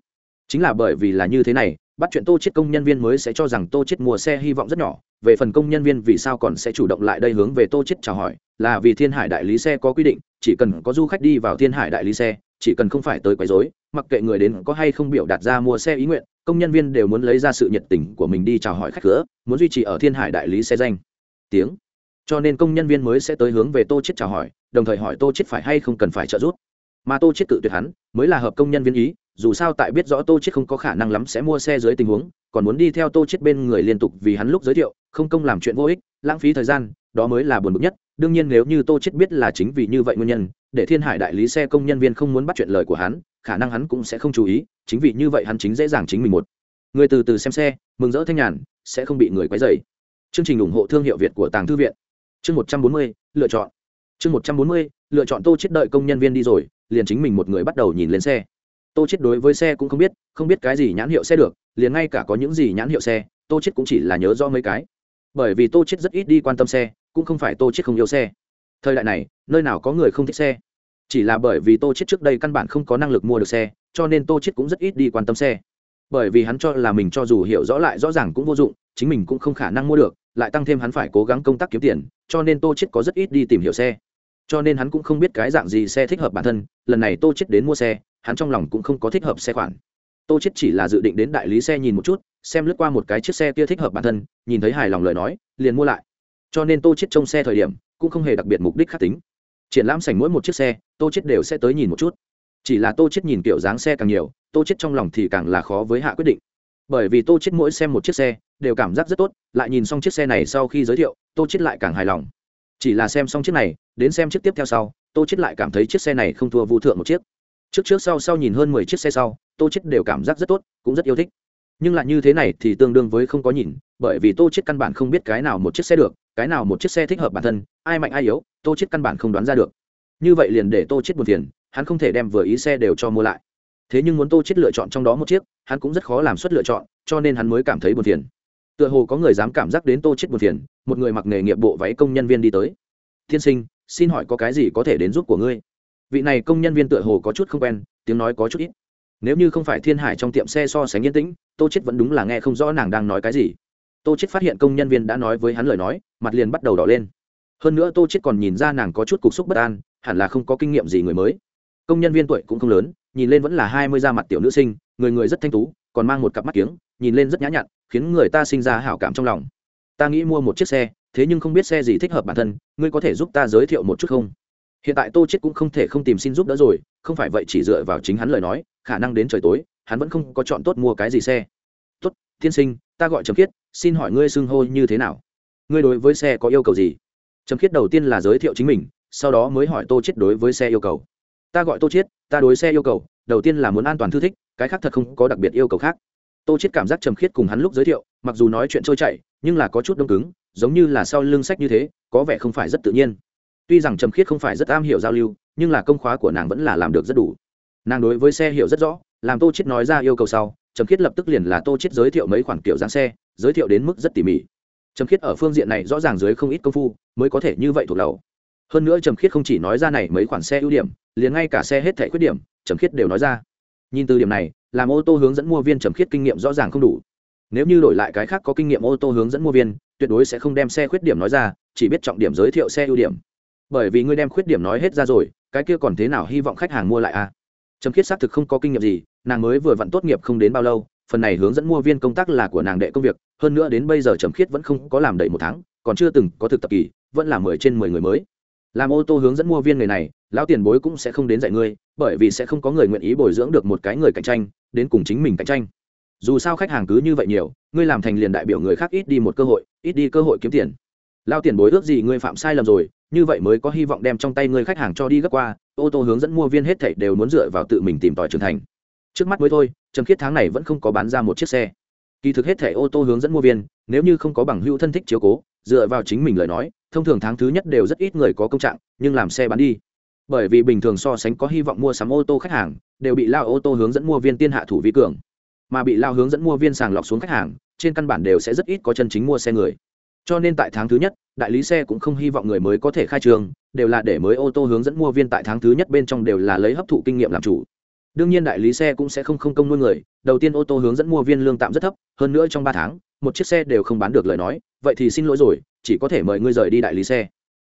Chính là bởi vì là như thế này bắt chuyện tô chết công nhân viên mới sẽ cho rằng tô chết mua xe hy vọng rất nhỏ, về phần công nhân viên vì sao còn sẽ chủ động lại đây hướng về tô chết chào hỏi, là vì thiên hải đại lý xe có quy định, chỉ cần có du khách đi vào thiên hải đại lý xe, chỉ cần không phải tới quấy rối, mặc kệ người đến có hay không biểu đạt ra mua xe ý nguyện, công nhân viên đều muốn lấy ra sự nhiệt tình của mình đi chào hỏi khách cửa, muốn duy trì ở thiên hải đại lý xe danh. Tiếng. Cho nên công nhân viên mới sẽ tới hướng về tô chết chào hỏi, đồng thời hỏi tô chết phải hay không cần phải trợ giúp. Mà tô chết tự tuyệt hắn, mới là hợp công nhân viên ý dù sao tại biết rõ tô chết không có khả năng lắm sẽ mua xe dưới tình huống, còn muốn đi theo tô chết bên người liên tục vì hắn lúc giới thiệu, không công làm chuyện vô ích, lãng phí thời gian, đó mới là buồn bực nhất. Đương nhiên nếu như tô chết biết là chính vì như vậy nguyên nhân, để thiên hải đại lý xe công nhân viên không muốn bắt chuyện lời của hắn, khả năng hắn cũng sẽ không chú ý, chính vì như vậy hắn chính dễ dàng chính mình một. Người từ từ xem xe, mừng rỡ thanh nhàn, sẽ không bị người quấy rầy. Chương trình ủng hộ thương hiệu việt của tàng thư viện. Chương một trăm bốn mươi, lựa chọn. Chương một trăm bốn mươi, lựa chọn tô chết đợi công nhân viên đi rồi, liền chính mình một người bắt đầu nhìn lên xe tô chết đối với xe cũng không biết không biết cái gì nhãn hiệu xe được, liền ngay cả có những gì nhãn hiệu xe, tô chết cũng chỉ là nhớ rõ mấy cái. Bởi vì tô chết rất ít đi quan tâm xe, cũng không phải tô chết không yêu xe. Thời đại này, nơi nào có người không thích xe? Chỉ là bởi vì tô chết trước đây căn bản không có năng lực mua được xe, cho nên tô chết cũng rất ít đi quan tâm xe. Bởi vì hắn cho là mình cho dù hiểu rõ lại rõ ràng cũng vô dụng, chính mình cũng không khả năng mua được, lại tăng thêm hắn phải cố gắng công tác kiếm tiền, cho nên tô chết có rất ít đi tìm hiểu xe. Cho nên hắn cũng không biết cái dạng gì xe thích hợp bản thân, lần này tô chết đến mua xe hắn trong lòng cũng không có thích hợp xe khoản. Tô chết chỉ là dự định đến đại lý xe nhìn một chút, xem lướt qua một cái chiếc xe kia thích hợp bản thân, nhìn thấy hài lòng lời nói, liền mua lại. Cho nên tô chết trong xe thời điểm, cũng không hề đặc biệt mục đích khác tính. Triển lãm sảnh mỗi một chiếc xe, tô chết đều sẽ tới nhìn một chút. Chỉ là tô chết nhìn kiểu dáng xe càng nhiều, tô chết trong lòng thì càng là khó với hạ quyết định. Bởi vì tô chết mỗi xem một chiếc xe, đều cảm giác rất tốt, lại nhìn xong chiếc xe này sau khi giới thiệu, tô chết lại càng hài lòng. Chỉ là xem xong chiếc này, đến xem chiếc tiếp theo sau, tô chết lại cảm thấy chiếc xe này không thua vũ thượng một chiếc trước trước sau sau nhìn hơn mười chiếc xe sau, tô chết đều cảm giác rất tốt, cũng rất yêu thích. Nhưng lại như thế này thì tương đương với không có nhìn, bởi vì tô chết căn bản không biết cái nào một chiếc xe được, cái nào một chiếc xe thích hợp bản thân, ai mạnh ai yếu, tô chết căn bản không đoán ra được. Như vậy liền để tô chết buồn phiền, hắn không thể đem vừa ý xe đều cho mua lại. Thế nhưng muốn tô chết lựa chọn trong đó một chiếc, hắn cũng rất khó làm suất lựa chọn, cho nên hắn mới cảm thấy buồn phiền. Tựa hồ có người dám cảm giác đến tô chết buồn phiền, một người mặc nghề nghiệp bộ váy công nhân viên đi tới. Thiên sinh, xin hỏi có cái gì có thể đến giúp của ngươi? Vị này công nhân viên tựa hồ có chút không quen, tiếng nói có chút ít. Nếu như không phải thiên hải trong tiệm xe so sánh yên tĩnh, tô chết vẫn đúng là nghe không rõ nàng đang nói cái gì. Tô chết phát hiện công nhân viên đã nói với hắn lời nói, mặt liền bắt đầu đỏ lên. Hơn nữa tô chết còn nhìn ra nàng có chút cục xúc bất an, hẳn là không có kinh nghiệm gì người mới. Công nhân viên tuổi cũng không lớn, nhìn lên vẫn là hai mươi da mặt tiểu nữ sinh, người người rất thanh tú, còn mang một cặp mắt kiếng, nhìn lên rất nhã nhặn, khiến người ta sinh ra hảo cảm trong lòng. Ta nghĩ mua một chiếc xe, thế nhưng không biết xe gì thích hợp bản thân, ngươi có thể giúp ta giới thiệu một chút không? Hiện tại tô chết cũng không thể không tìm xin giúp đỡ rồi, không phải vậy chỉ dựa vào chính hắn lời nói, khả năng đến trời tối, hắn vẫn không có chọn tốt mua cái gì xe. Tốt thiên sinh, ta gọi trầm khiết, xin hỏi ngươi xưng hô như thế nào? Ngươi đối với xe có yêu cầu gì? Trầm khiết đầu tiên là giới thiệu chính mình, sau đó mới hỏi tô chết đối với xe yêu cầu. Ta gọi tô chết ta đối xe yêu cầu, đầu tiên là muốn an toàn thư thích, cái khác thật không có đặc biệt yêu cầu khác. Tô chết cảm giác trầm khiết cùng hắn lúc giới thiệu, mặc dù nói chuyện trôi chảy, nhưng là có chút đông cứng, giống như là sau lưng sách như thế, có vẻ không phải rất tự nhiên tuy rằng trầm khiết không phải rất am hiểu giao lưu, nhưng là công khóa của nàng vẫn là làm được rất đủ. Nàng đối với xe hiểu rất rõ, làm tô chết nói ra yêu cầu sau, trầm khiết lập tức liền là tô chết giới thiệu mấy khoản kiểu dáng xe, giới thiệu đến mức rất tỉ mỉ. Trầm khiết ở phương diện này rõ ràng dưới không ít công phu, mới có thể như vậy thuộc đầu. hơn nữa trầm khiết không chỉ nói ra này mấy khoản xe ưu điểm, liền ngay cả xe hết thẻ khuyết điểm, trầm khiết đều nói ra. Nhìn từ điểm này, làm ô tô hướng dẫn mua viên trầm khiết kinh nghiệm rõ ràng không đủ. Nếu như đổi lại cái khác có kinh nghiệm ô tô hướng dẫn mua viên, tuyệt đối sẽ không đem xe khuyết điểm nói ra, chỉ biết trọng điểm giới thiệu xe ưu điểm bởi vì ngươi đem khuyết điểm nói hết ra rồi, cái kia còn thế nào hy vọng khách hàng mua lại à? Trầm khiết xác thực không có kinh nghiệm gì, nàng mới vừa vặn tốt nghiệp không đến bao lâu, phần này hướng dẫn mua viên công tác là của nàng đệ công việc, hơn nữa đến bây giờ trầm khiết vẫn không có làm đầy một tháng, còn chưa từng có thực tập kỳ, vẫn là mười trên mười người mới. Làm ô tô hướng dẫn mua viên người này, lão tiền bối cũng sẽ không đến dạy ngươi, bởi vì sẽ không có người nguyện ý bồi dưỡng được một cái người cạnh tranh, đến cùng chính mình cạnh tranh. Dù sao khách hàng cứ như vậy nhiều, ngươi làm thành liền đại biểu người khác ít đi một cơ hội, ít đi cơ hội kiếm tiền. Lao tiền bối ước gì ngươi phạm sai lầm rồi như vậy mới có hy vọng đem trong tay người khách hàng cho đi gấp qua, ô tô hướng dẫn mua viên hết thảy đều muốn dựa vào tự mình tìm tòi trưởng thành. Trước mắt mới thôi, trầm khiết tháng này vẫn không có bán ra một chiếc xe. Kỳ thực hết thẻ ô tô hướng dẫn mua viên, nếu như không có bằng hữu thân thích chiếu cố, dựa vào chính mình lời nói, thông thường tháng thứ nhất đều rất ít người có công trạng, nhưng làm xe bán đi. Bởi vì bình thường so sánh có hy vọng mua sắm ô tô khách hàng, đều bị lao ô tô hướng dẫn mua viên tiên hạ thủ vi cường. Mà bị lao hướng dẫn mua viên sàng lọc xuống khách hàng, trên căn bản đều sẽ rất ít có chân chính mua xe người cho nên tại tháng thứ nhất, đại lý xe cũng không hy vọng người mới có thể khai trường, đều là để mới ô tô hướng dẫn mua viên tại tháng thứ nhất bên trong đều là lấy hấp thụ kinh nghiệm làm chủ. Đương nhiên đại lý xe cũng sẽ không không công nuôi người, đầu tiên ô tô hướng dẫn mua viên lương tạm rất thấp, hơn nữa trong ba tháng, một chiếc xe đều không bán được lời nói, vậy thì xin lỗi rồi, chỉ có thể mời ngươi rời đi đại lý xe.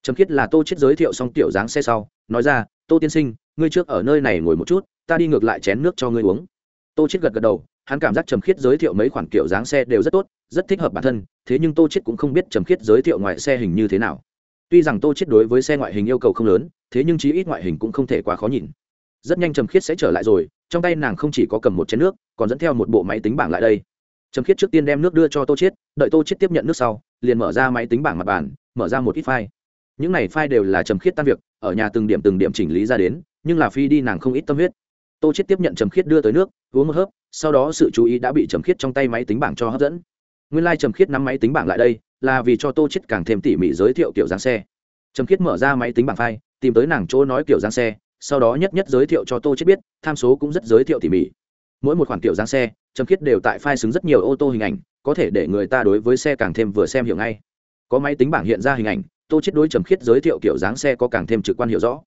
Trầm khiết là tô chết giới thiệu xong tiểu dáng xe sau, nói ra, tô tiên sinh, ngươi trước ở nơi này ngồi một chút, ta đi ngược lại chén nước cho ngươi uống. Tô chết gật gật đầu, hắn cảm giác trầm khiết giới thiệu mấy khoản kiểu dáng xe đều rất tốt, rất thích hợp bản thân thế nhưng tô chết cũng không biết trầm khiết giới thiệu ngoại xe hình như thế nào. Tuy rằng tô chết đối với xe ngoại hình yêu cầu không lớn, thế nhưng chí ít ngoại hình cũng không thể quá khó nhìn. Rất nhanh trầm khiết sẽ trở lại rồi, trong tay nàng không chỉ có cầm một chén nước, còn dẫn theo một bộ máy tính bảng lại đây. Trầm khiết trước tiên đem nước đưa cho tô chiết, đợi tô chiết tiếp nhận nước sau, liền mở ra máy tính bảng mặt bàn, mở ra một ít file. Những này file đều là trầm khiết tan việc, ở nhà từng điểm từng điểm chỉnh lý ra đến, nhưng là phi đi nàng không ít tâm huyết. Tô chiết tiếp nhận trầm khiết đưa tới nước, uống một hớp, sau đó sự chú ý đã bị trầm khiết trong tay máy tính bảng cho hấp dẫn nguyên lai trầm khiết nắm máy tính bảng lại đây, là vì cho tô chiết càng thêm tỉ mỉ giới thiệu kiểu dáng xe. Trầm khiết mở ra máy tính bảng file, tìm tới nàng chỗ nói kiểu dáng xe, sau đó nhất nhất giới thiệu cho tô chết biết, tham số cũng rất giới thiệu tỉ mỉ. Mỗi một khoản kiểu dáng xe, trầm khiết đều tại file xứng rất nhiều ô tô hình ảnh, có thể để người ta đối với xe càng thêm vừa xem hiểu ngay. Có máy tính bảng hiện ra hình ảnh, tô chết đối trầm khiết giới thiệu kiểu dáng xe có càng thêm trực quan hiểu rõ.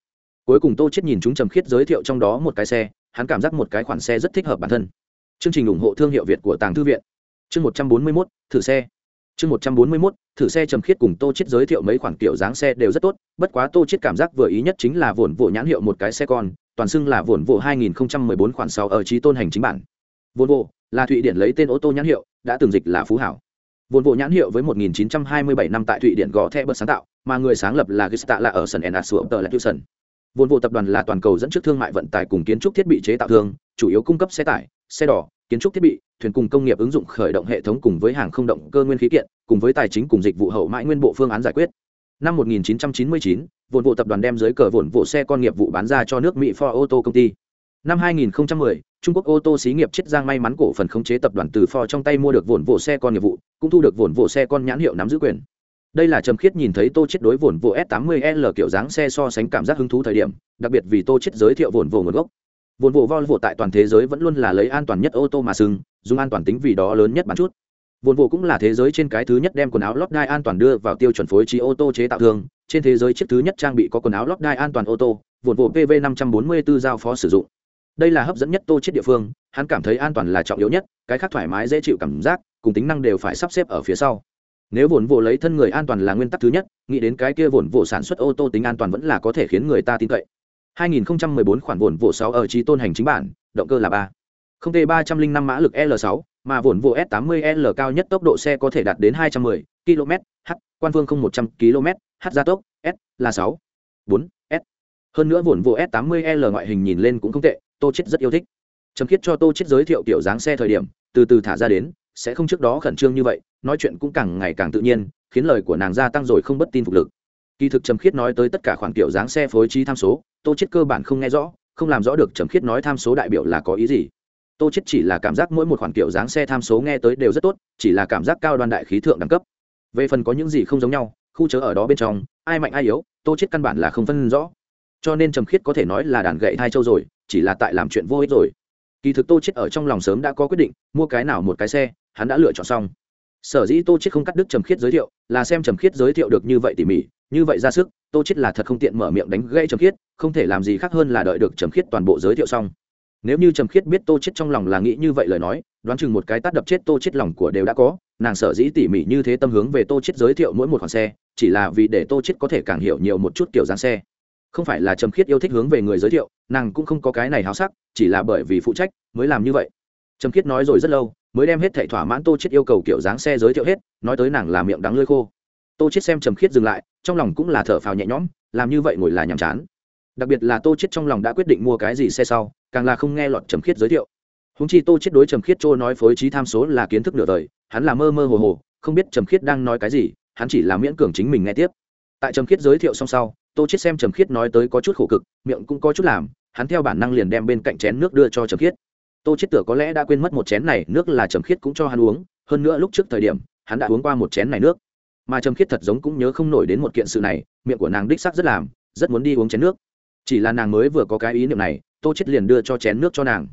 Cuối cùng tô chết nhìn chúng trầm khiết giới thiệu trong đó một cái xe, hắn cảm giác một cái khoản xe rất thích hợp bản thân. Chương trình ủng hộ thương hiệu việt của tàng thư viện chương một trăm bốn mươi mốt, thử xe. Chương một trăm bốn mươi mốt, thử xe trầm khiết cùng tô chết giới thiệu mấy khoản kiểu dáng xe đều rất tốt, bất quá tô chết cảm giác vừa ý nhất chính là vồn vụ nhãn hiệu một cái xe con, toàn xưng là vồn vụ 2014 khoản sau ở trí tôn hành chính bản. Vồn vụ là thụy điển lấy tên ô tô nhãn hiệu, đã từng dịch là phú hảo. Vồn vụ nhãn hiệu với 1927 năm tại thụy điển gõ thẹ bất sáng tạo, mà người sáng lập là gista là ở Sân Enasur tờ là Tucson. Vồn vụ tập đoàn là toàn cầu dẫn trước thương mại vận tải cùng kiến trúc thiết bị chế tạo thương, chủ yếu cung cấp xe tải xe đỏ kiến trúc thiết bị thuyền cùng công nghiệp ứng dụng khởi động hệ thống cùng với hàng không động cơ nguyên khí kiện cùng với tài chính cùng dịch vụ hậu mãi nguyên bộ phương án giải quyết năm 1999, vồn vụ tập đoàn đem dưới cờ vồn vụ xe con nghiệp vụ bán ra cho nước mỹ Ford ô tô công ty năm 2010, Trung Quốc ô tô xí nghiệp Chiết Giang may mắn cổ phần khống chế tập đoàn từ Ford trong tay mua được vồn vụ xe con nghiệp vụ, cũng thu được vồn vụ xe con nhãn hiệu nắm giữ quyền. Đây là Trầm Khiết nhìn thấy Tô chết đối vồn vụ S80L kiểu dáng xe so sánh cảm giác hứng thú thời điểm, đặc biệt vì Tô chết giới thiệu vồn vụ nguồn gốc. Vồn vụ Volvo tại toàn thế giới vẫn luôn là lấy an toàn nhất ô tô mà sừng, dùng an toàn tính vì đó lớn nhất bán chút. Vồn vụ cũng là thế giới trên cái thứ nhất đem quần áo lót đai an toàn đưa vào tiêu chuẩn phối trí ô tô chế tạo thương trên thế giới chiếc thứ nhất trang bị có quần áo lót đai an toàn ô tô vồn vụ pv 544 giao phó sử dụng. Đây là hấp dẫn nhất tô chết địa phương hắn cảm thấy an toàn là trọng yếu nhất cái khác thoải mái dễ chịu cảm giác cùng tính năng đều phải sắp xếp ở phía sau. Nếu vồn vụ lấy thân người an toàn là nguyên tắc thứ nhất nghĩ đến cái kia vồn vụ sản xuất ô tô tính an toàn vẫn là có thể khiến người ta tin cậy. 2014 khoản vốn vụ 6 ở trí tôn hành chính bản, động cơ là 3 không t 305 mã lực l 6 mà vốn vụ s 80 l cao nhất tốc độ xe có thể đạt đến 210 km h, quan phương không 100 km h gia tốc, s là 6 4 s. Hơn nữa vốn vụ s 80 l ngoại hình nhìn lên cũng không tệ, tô chết rất yêu thích. Trầm khiết cho tô chết giới thiệu tiểu dáng xe thời điểm, từ từ thả ra đến, sẽ không trước đó khẩn trương như vậy, nói chuyện cũng càng ngày càng tự nhiên, khiến lời của nàng gia tăng rồi không bất tin phục lực kỳ thực trầm khiết nói tới tất cả khoản kiểu dáng xe phối trí tham số, tô chết cơ bản không nghe rõ, không làm rõ được trầm khiết nói tham số đại biểu là có ý gì. Tô chết chỉ là cảm giác mỗi một khoản kiểu dáng xe tham số nghe tới đều rất tốt, chỉ là cảm giác cao đoan đại khí thượng đẳng cấp. Về phần có những gì không giống nhau, khu chớ ở đó bên trong, ai mạnh ai yếu, tô chết căn bản là không phân rõ. Cho nên trầm khiết có thể nói là đàn gậy hai châu rồi, chỉ là tại làm chuyện vô ích rồi. Kỳ thực tô chết ở trong lòng sớm đã có quyết định, mua cái nào một cái xe, hắn đã lựa chọn xong sở dĩ tô chết không cắt đứt trầm khiết giới thiệu, là xem trầm khiết giới thiệu được như vậy tỉ mỉ, như vậy ra sức, tô chết là thật không tiện mở miệng đánh gây trầm khiết, không thể làm gì khác hơn là đợi được trầm khiết toàn bộ giới thiệu xong. Nếu như trầm khiết biết tô chết trong lòng là nghĩ như vậy lời nói, đoán chừng một cái tát đập chết tô chết lòng của đều đã có, nàng sở dĩ tỉ mỉ như thế tâm hướng về tô chết giới thiệu mỗi một khoản xe, chỉ là vì để tô chết có thể càng hiểu nhiều một chút kiểu dáng xe. Không phải là trầm khiết yêu thích hướng về người giới thiệu, nàng cũng không có cái này háo sắc, chỉ là bởi vì phụ trách mới làm như vậy trầm khiết nói rồi rất lâu, mới đem hết thảy thỏa mãn tô chết yêu cầu kiểu dáng xe giới thiệu hết, nói tới nàng là miệng đắng lưỡi khô. Tô chết xem trầm khiết dừng lại, trong lòng cũng là thở phào nhẹ nhõm, làm như vậy ngồi là nhàm chán. Đặc biệt là tô chết trong lòng đã quyết định mua cái gì xe sau, càng là không nghe lọt trầm khiết giới thiệu. Húng chi tô chết đối trầm khiết trôi nói phối trí tham số là kiến thức nửa đời, hắn là mơ mơ hồ hồ, không biết trầm khiết đang nói cái gì, hắn chỉ là miễn cường chính mình nghe tiếp. Tại trầm khiết giới thiệu xong sau, tô chết xem trầm khiết nói tới có chút khổ cực, miệng cũng có chút làm, hắn theo bản năng liền đem bên cạnh chén nước đưa cho trầm khiết tô chết tựa có lẽ đã quên mất một chén này, nước là trầm khiết cũng cho hắn uống, hơn nữa lúc trước thời điểm, hắn đã uống qua một chén này nước. Mà trầm khiết thật giống cũng nhớ không nổi đến một kiện sự này, miệng của nàng đích sắc rất làm, rất muốn đi uống chén nước. Chỉ là nàng mới vừa có cái ý niệm này, tô chết liền đưa cho chén nước cho nàng.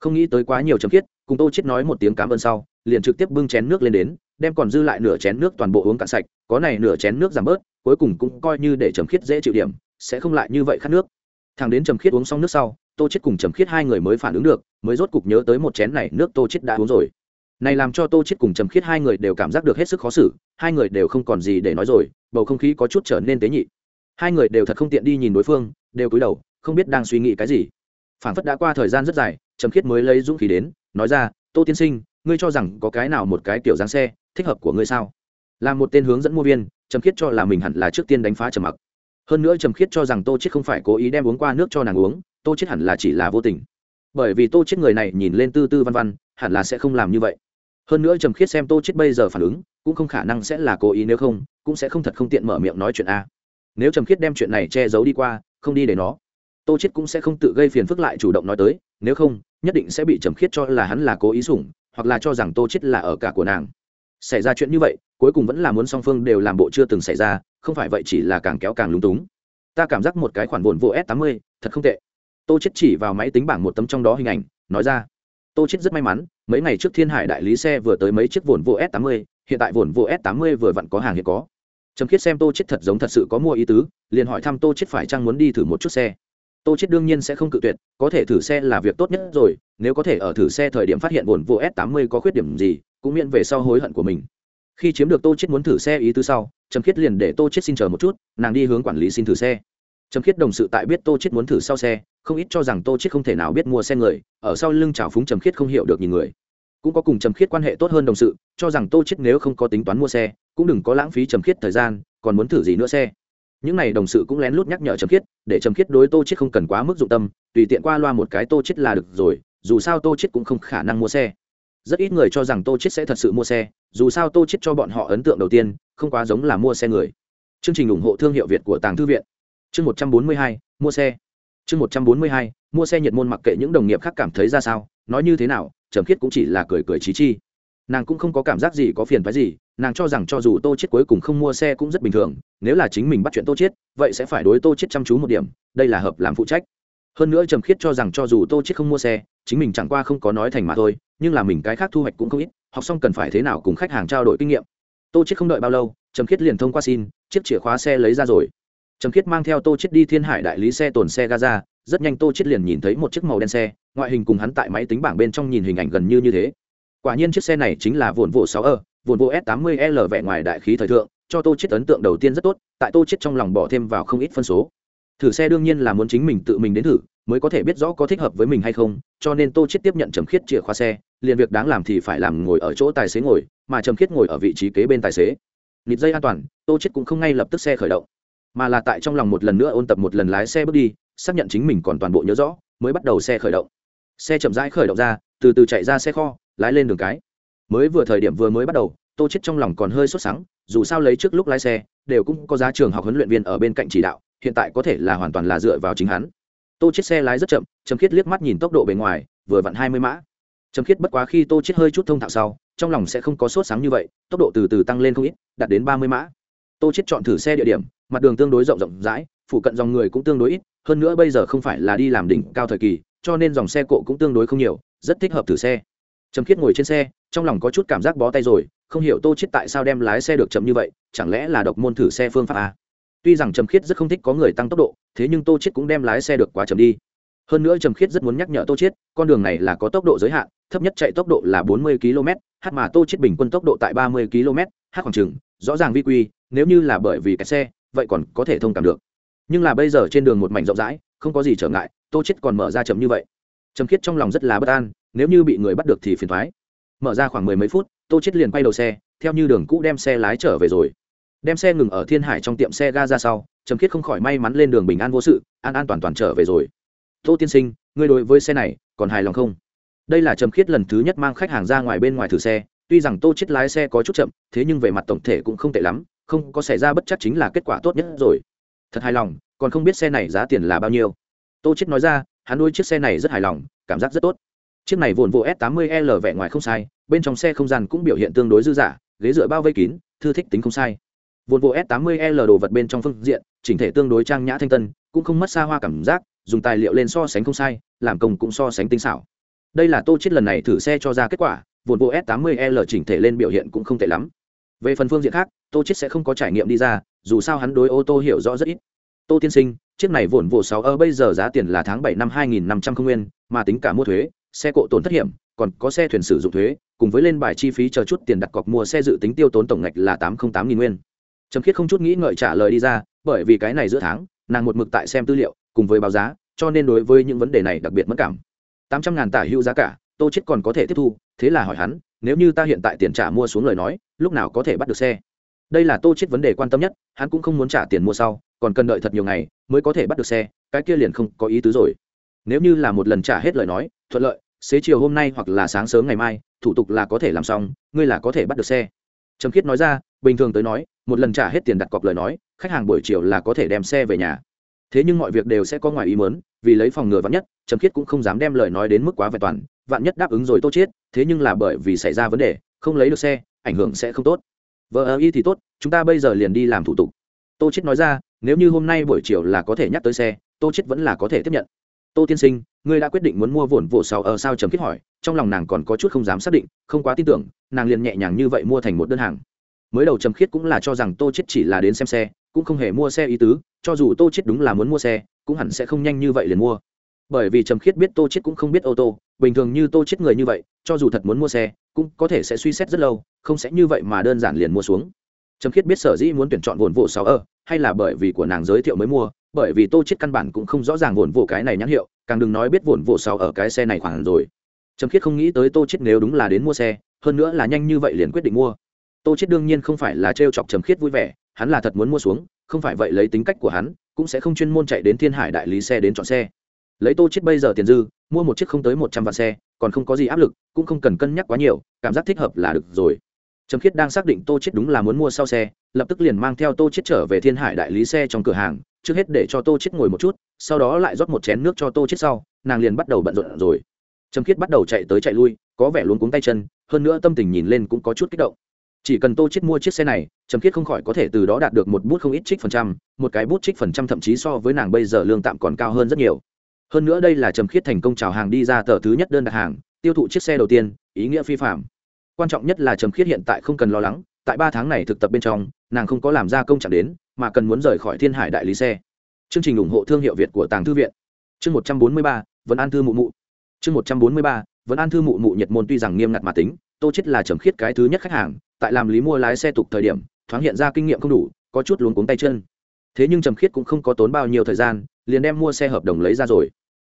Không nghĩ tới quá nhiều trầm khiết, cùng tô chết nói một tiếng cảm ơn sau, liền trực tiếp bưng chén nước lên đến, đem còn dư lại nửa chén nước toàn bộ uống cạn sạch, có này nửa chén nước giảm bớt, cuối cùng cũng coi như để trầm khiết dễ chịu điểm, sẽ không lại như vậy khát nước. Thằng đến trầm khiết uống xong nước sau tô chết cùng trầm khiết hai người mới phản ứng được, mới rốt cục nhớ tới một chén này nước tô chết đã uống rồi. Này làm cho tô chết cùng trầm khiết hai người đều cảm giác được hết sức khó xử, hai người đều không còn gì để nói rồi, bầu không khí có chút trở nên tế nhị. Hai người đều thật không tiện đi nhìn đối phương, đều cúi đầu, không biết đang suy nghĩ cái gì. Phản phất đã qua thời gian rất dài, trầm khiết mới lấy dũng khí đến, nói ra, tô tiên sinh, ngươi cho rằng có cái nào một cái tiểu dáng xe, thích hợp của ngươi sao? Là một tên hướng dẫn mua viên, trầm khiết cho là mình hẳn là trước tiên đánh phá trầm mặc. Hơn nữa trầm khiết cho rằng tô chết không phải cố ý đem uống qua nước cho nàng uống tô chết hẳn là chỉ là vô tình. Bởi vì tô chết người này nhìn lên tư tư văn văn, hẳn là sẽ không làm như vậy. Hơn nữa trầm khiết xem tô chết bây giờ phản ứng, cũng không khả năng sẽ là cố ý nếu không, cũng sẽ không thật không tiện mở miệng nói chuyện a. Nếu trầm khiết đem chuyện này che giấu đi qua, không đi để nó, tô chết cũng sẽ không tự gây phiền phức lại chủ động nói tới, nếu không, nhất định sẽ bị trầm khiết cho là hắn là cố ý sủng, hoặc là cho rằng tô chết là ở cả của nàng. Xảy ra chuyện như vậy, cuối cùng vẫn là muốn song phương đều làm bộ chưa từng xảy ra, không phải vậy chỉ là càng kéo càng lúng túng. Ta cảm giác một cái khoản vồn vô s 80 thật không tệ tô chết chỉ vào máy tính bảng một tấm trong đó hình ảnh, nói ra, tô chết rất may mắn, mấy ngày trước thiên hải đại lý xe vừa tới mấy chiếc vồn vô s 80 hiện tại vồn vô s 80 vừa vặn có hàng hiện có. Trầm khiết xem tô chết thật giống thật sự có mua ý tứ, liền hỏi thăm tô chết phải chăng muốn đi thử một chút xe. Tô chết đương nhiên sẽ không cự tuyệt, có thể thử xe là việc tốt nhất rồi, nếu có thể ở thử xe thời điểm phát hiện vồn vô s 80 có khuyết điểm gì, cũng miễn về sau hối hận của mình. Khi chiếm được tô chết muốn thử xe ý tứ sau, trầm khiết liền để tô chết xin chờ một chút, nàng đi hướng quản lý xin thử xe trầm khiết đồng sự tại biết tô chết muốn thử sau xe, không ít cho rằng tô chết không thể nào biết mua xe người, ở sau lưng chào phúng trầm khiết không hiểu được nhìn người. Cũng có cùng trầm khiết quan hệ tốt hơn đồng sự, cho rằng tô chết nếu không có tính toán mua xe, cũng đừng có lãng phí trầm khiết thời gian, còn muốn thử gì nữa xe. Những này đồng sự cũng lén lút nhắc nhở trầm khiết, để trầm khiết đối tô chết không cần quá mức dụng tâm, tùy tiện qua loa một cái tô chết là được rồi, dù sao tô chết cũng không khả năng mua xe. Rất ít người cho rằng tô chết sẽ thật sự mua xe, dù sao tô chết cho bọn họ ấn tượng đầu tiên, không quá giống là mua xe người. Chương trình ủng hộ thương hiệu việt của tàng thư viện chương một trăm bốn mươi hai, mua xe. Chương một trăm bốn mươi hai, mua xe nhiệt môn mặc kệ những đồng nghiệp khác cảm thấy ra sao, nói như thế nào, trầm khiết cũng chỉ là cười cười trí chi. Nàng cũng không có cảm giác gì có phiền phái gì, nàng cho rằng cho dù tô chết cuối cùng không mua xe cũng rất bình thường, nếu là chính mình bắt chuyện tô chết vậy sẽ phải đối tô chết chăm chú một điểm, đây là hợp làm phụ trách. Hơn nữa trầm khiết cho rằng cho dù tô chết không mua xe, chính mình chẳng qua không có nói thành mà thôi, nhưng là mình cái khác thu hoạch cũng không ít, học xong cần phải thế nào cùng khách hàng trao đổi kinh nghiệm. Tô chết không đợi bao lâu, trầm khiết liền thông qua xin, chiếc chìa khóa xe lấy ra rồi trầm khiết mang theo tô chết đi thiên hải đại lý xe tồn xe gaza, rất nhanh tô chết liền nhìn thấy một chiếc màu đen xe, ngoại hình cùng hắn tại máy tính bảng bên trong nhìn hình ảnh gần như như thế. Quả nhiên chiếc xe này chính là vồn vụ 6 ơ vồn vụ s 80 l vẻ ngoài đại khí thời thượng, cho tô chết ấn tượng đầu tiên rất tốt, tại tô chết trong lòng bỏ thêm vào không ít phân số. Thử xe đương nhiên là muốn chính mình tự mình đến thử, mới có thể biết rõ có thích hợp với mình hay không, cho nên tô chết tiếp nhận trầm khiết chìa khóa xe, liền việc đáng làm thì phải làm ngồi ở chỗ tài xế ngồi, mà trầm khiết ngồi ở vị trí kế bên tài xế. Nịt dây an toàn, tô chết cũng không ngay lập tức xe khởi động mà là tại trong lòng một lần nữa ôn tập một lần lái xe bước đi, xác nhận chính mình còn toàn bộ nhớ rõ, mới bắt đầu xe khởi động. Xe chậm rãi khởi động ra, từ từ chạy ra xe kho, lái lên đường cái. Mới vừa thời điểm vừa mới bắt đầu, tô chết trong lòng còn hơi sốt sắng, dù sao lấy trước lúc lái xe, đều cũng có giá trường học huấn luyện viên ở bên cạnh chỉ đạo, hiện tại có thể là hoàn toàn là dựa vào chính hắn. Tô chết xe lái rất chậm, trầm khiết liếc mắt nhìn tốc độ bề ngoài, vừa vặn hai mươi mã. Trầm khiết bất quá khi tô chết hơi chút thông thạo sau, trong lòng sẽ không có sốt sáng như vậy, tốc độ từ từ tăng lên không ít, đạt đến ba mươi mã. Tô chết chọn thử xe địa điểm mặt đường tương đối rộng rộng rãi, phụ cận dòng người cũng tương đối ít, hơn nữa bây giờ không phải là đi làm đỉnh cao thời kỳ, cho nên dòng xe cộ cũng tương đối không nhiều, rất thích hợp thử xe trầm khiết ngồi trên xe, trong lòng có chút cảm giác bó tay rồi, không hiểu tô chết tại sao đem lái xe được chậm như vậy, chẳng lẽ là độc môn thử xe phương pháp à? tuy rằng trầm khiết rất không thích có người tăng tốc độ, thế nhưng tô chết cũng đem lái xe được quá chậm đi hơn nữa trầm khiết rất muốn nhắc nhở tô chết con đường này là có tốc độ giới hạn, thấp nhất chạy tốc độ là 40 km h mà tô chết bình quân tốc độ tại 30 km h khoảng chừng, rõ ràng vi quy, nếu như là bởi vì cái xe vậy còn có thể thông cảm được. Nhưng là bây giờ trên đường một mảnh rộng rãi, không có gì trở ngại, tô chết còn mở ra chậm như vậy. Trầm khiết trong lòng rất là bất an, nếu như bị người bắt được thì phiền thoái mở ra khoảng mười mấy phút, tô chết liền quay đầu xe, theo như đường cũ đem xe lái trở về rồi. Đem xe ngừng ở thiên hải trong tiệm xe ga ra sau, trầm khiết không khỏi may mắn lên đường bình an vô sự, an an toàn toàn trở về rồi. Tô tiên sinh, ngươi đối với xe này còn hài lòng không? Đây là trầm khiết lần thứ nhất mang khách hàng ra ngoài bên ngoài thử xe, tuy rằng tô chết lái xe có chút chậm, thế nhưng về mặt tổng thể cũng không tệ lắm không có xảy ra bất chắc chính là kết quả tốt nhất rồi. Thật hài lòng, còn không biết xe này giá tiền là bao nhiêu. Tô chết nói ra, hắn nuôi chiếc xe này rất hài lòng, cảm giác rất tốt. Chiếc này vồn vô s 80 l vẻ ngoài không sai, bên trong xe không gian cũng biểu hiện tương đối dư dả, ghế dựa bao vây kín, thư thích tính không sai. Vồn vô s 80 l đồ vật bên trong phương diện, chỉnh thể tương đối trang nhã thanh tân, cũng không mất xa hoa cảm giác, dùng tài liệu lên so sánh không sai, làm công cũng so sánh tinh xảo. Đây là tô chết lần này thử xe cho ra kết quả vồn vô s 80 l chỉnh thể lên biểu hiện cũng không tệ lắm về phần phương diện khác, tô chết sẽ không có trải nghiệm đi ra, dù sao hắn đối ô tô hiểu rõ rất ít. Tô tiên sinh, chiếc này vồn vô sáu ở bây giờ giá tiền là tháng bảy năm hai nghìn năm trăm không nguyên, mà tính cả mua thuế, xe cộ tổn thất hiểm, còn có xe thuyền sử dụng thuế, cùng với lên bài chi phí chờ chút tiền đặt cọc mua xe dự tính tiêu tốn tổng ngạch là tám trăm tám nghìn nguyên. Trầm khiết không chút nghĩ ngợi trả lời đi ra, bởi vì cái này giữa tháng, nàng một mực tại xem tư liệu, cùng với báo giá, cho nên đối với những vấn đề này đặc biệt mất cảm. Tám trăm ngàn tả hữu giá cả, tô chết còn có thể tiếp thu, thế là hỏi hắn nếu như ta hiện tại tiền trả mua xuống lời nói, lúc nào có thể bắt được xe? Đây là tô chết vấn đề quan tâm nhất, hắn cũng không muốn trả tiền mua sau, còn cần đợi thật nhiều ngày mới có thể bắt được xe, cái kia liền không có ý tứ rồi. Nếu như là một lần trả hết lời nói, thuận lợi, xế chiều hôm nay hoặc là sáng sớm ngày mai, thủ tục là có thể làm xong, ngươi là có thể bắt được xe. Trầm khiết nói ra, bình thường tới nói, một lần trả hết tiền đặt cọc lời nói, khách hàng buổi chiều là có thể đem xe về nhà thế nhưng mọi việc đều sẽ có ngoài ý mớn vì lấy phòng ngừa vắn nhất, trầm khiết cũng không dám đem lời nói đến mức quá vẹn toàn, vạn nhất đáp ứng rồi tô chết thế nhưng là bởi vì xảy ra vấn đề, không lấy được xe, ảnh hưởng sẽ không tốt. Vợ ơ y thì tốt, chúng ta bây giờ liền đi làm thủ tục. Tô chết nói ra, nếu như hôm nay buổi chiều là có thể nhắc tới xe, tô chết vẫn là có thể tiếp nhận. Tô tiên sinh, ngươi đã quyết định muốn mua vồn vỗ sáu ở sao trầm khiết hỏi, trong lòng nàng còn có chút không dám xác định, không quá tin tưởng, nàng liền nhẹ nhàng như vậy mua thành một đơn hàng. Mới đầu trầm khiết cũng là cho rằng tô chết chỉ là đến xem xe, cũng không hề mua xe ý tứ cho dù tô chết đúng là muốn mua xe, cũng hẳn sẽ không nhanh như vậy liền mua. Bởi vì trầm khiết biết tô chết cũng không biết ô tô, bình thường như tô chết người như vậy, cho dù thật muốn mua xe, cũng có thể sẽ suy xét rất lâu, không sẽ như vậy mà đơn giản liền mua xuống. Trầm khiết biết sở dĩ muốn tuyển chọn vồn vụ sáu ở hay là bởi vì của nàng giới thiệu mới mua, bởi vì tô chết căn bản cũng không rõ ràng vồn vụ cái này nhãn hiệu, càng đừng nói biết vồn vụ sáu ở cái xe này khoảng rồi. Trầm khiết không nghĩ tới tô chết nếu đúng là đến mua xe, hơn nữa là nhanh như vậy liền quyết định mua tô chết đương nhiên không phải là trêu chọc trầm khiết vui vẻ, hắn là thật muốn mua xuống, không phải vậy lấy tính cách của hắn, cũng sẽ không chuyên môn chạy đến thiên hải đại lý xe đến chọn xe. Lấy tô chết bây giờ tiền dư, mua một chiếc không tới một trăm vạn xe, còn không có gì áp lực, cũng không cần cân nhắc quá nhiều, cảm giác thích hợp là được rồi. Trầm khiết đang xác định tô chết đúng là muốn mua sau xe, lập tức liền mang theo tô chết trở về thiên hải đại lý xe trong cửa hàng, trước hết để cho tô chết ngồi một chút, sau đó lại rót một chén nước cho tô chết sau, nàng liền bắt đầu bận rộn rồi. Trầm khiết bắt đầu chạy tới chạy lui, có vẻ luôn cuống tay chân, hơn nữa tâm tình nhìn lên cũng có chút kích động chỉ cần tô chết mua chiếc xe này, trầm khiết không khỏi có thể từ đó đạt được một bút không ít trích phần trăm, một cái bút trích phần trăm thậm chí so với nàng bây giờ lương tạm còn cao hơn rất nhiều. Hơn nữa đây là trầm khiết thành công chào hàng đi ra tờ thứ nhất đơn đặt hàng, tiêu thụ chiếc xe đầu tiên, ý nghĩa phi phạm. Quan trọng nhất là trầm khiết hiện tại không cần lo lắng, tại ba tháng này thực tập bên trong, nàng không có làm ra công trạng đến, mà cần muốn rời khỏi thiên hải đại lý xe. Chương trình ủng hộ thương hiệu việt của tàng thư viện. Chương một trăm bốn mươi ba vẫn an thư mụ mụ. Chương một trăm bốn mươi ba vẫn an thư mụ mụ nhiệt môn tuy rằng nghiêm ngặt mà tính tô chết là trầm khiết cái thứ nhất khách hàng, tại làm lý mua lái xe tục thời điểm, thoáng hiện ra kinh nghiệm không đủ, có chút luống cuống tay chân. Thế nhưng trầm khiết cũng không có tốn bao nhiêu thời gian, liền đem mua xe hợp đồng lấy ra rồi.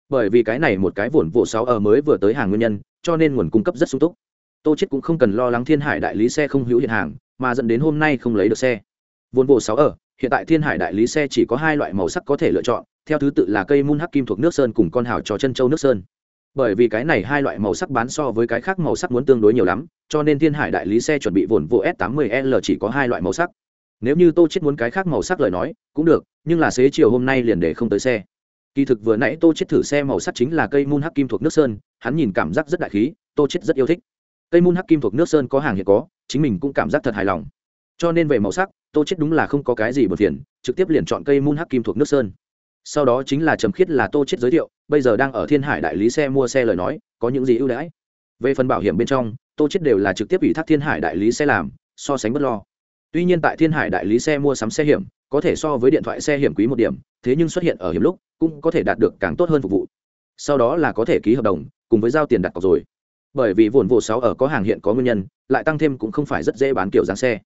Bởi vì cái này một cái vồn vụ sáu ở mới vừa tới hàng nguyên nhân, cho nên nguồn cung cấp rất sung túc. Tô chết cũng không cần lo lắng thiên hải đại lý xe không hữu hiện hàng, mà dẫn đến hôm nay không lấy được xe. Vồn vụ sáu ở, hiện tại thiên hải đại lý xe chỉ có hai loại màu sắc có thể lựa chọn, theo thứ tự là cây mun hắc kim thuộc nước sơn cùng con hào trò chân châu nước sơn bởi vì cái này hai loại màu sắc bán so với cái khác màu sắc muốn tương đối nhiều lắm, cho nên thiên hải đại lý xe chuẩn bị vồn vụ s 80 l chỉ có hai loại màu sắc. Nếu như tô chết muốn cái khác màu sắc lời nói, cũng được, nhưng là xế chiều hôm nay liền để không tới xe. Kỳ thực vừa nãy tô chết thử xe màu sắc chính là cây mun hắc kim thuộc nước sơn, hắn nhìn cảm giác rất đại khí, tô chết rất yêu thích. Cây mun hắc kim thuộc nước sơn có hàng hiện có, chính mình cũng cảm giác thật hài lòng. Cho nên về màu sắc, tô chết đúng là không có cái gì bật phiền, trực tiếp liền chọn cây mun hắc kim thuộc nước sơn sau đó chính là trầm khiết là tô chết giới thiệu, bây giờ đang ở thiên hải đại lý xe mua xe lời nói, có những gì ưu đãi? Về phần bảo hiểm bên trong, tô chết đều là trực tiếp ủy thác thiên hải đại lý xe làm, so sánh bất lo. Tuy nhiên tại thiên hải đại lý xe mua sắm xe hiểm, có thể so với điện thoại xe hiểm quý một điểm, thế nhưng xuất hiện ở hiểm lúc, cũng có thể đạt được càng tốt hơn phục vụ. Sau đó là có thể ký hợp đồng, cùng với giao tiền đặt cọc rồi. Bởi vì vồn vụ sáu ở có hàng hiện có nguyên nhân, lại tăng thêm cũng không phải rất dễ bán kiểu dáng xe.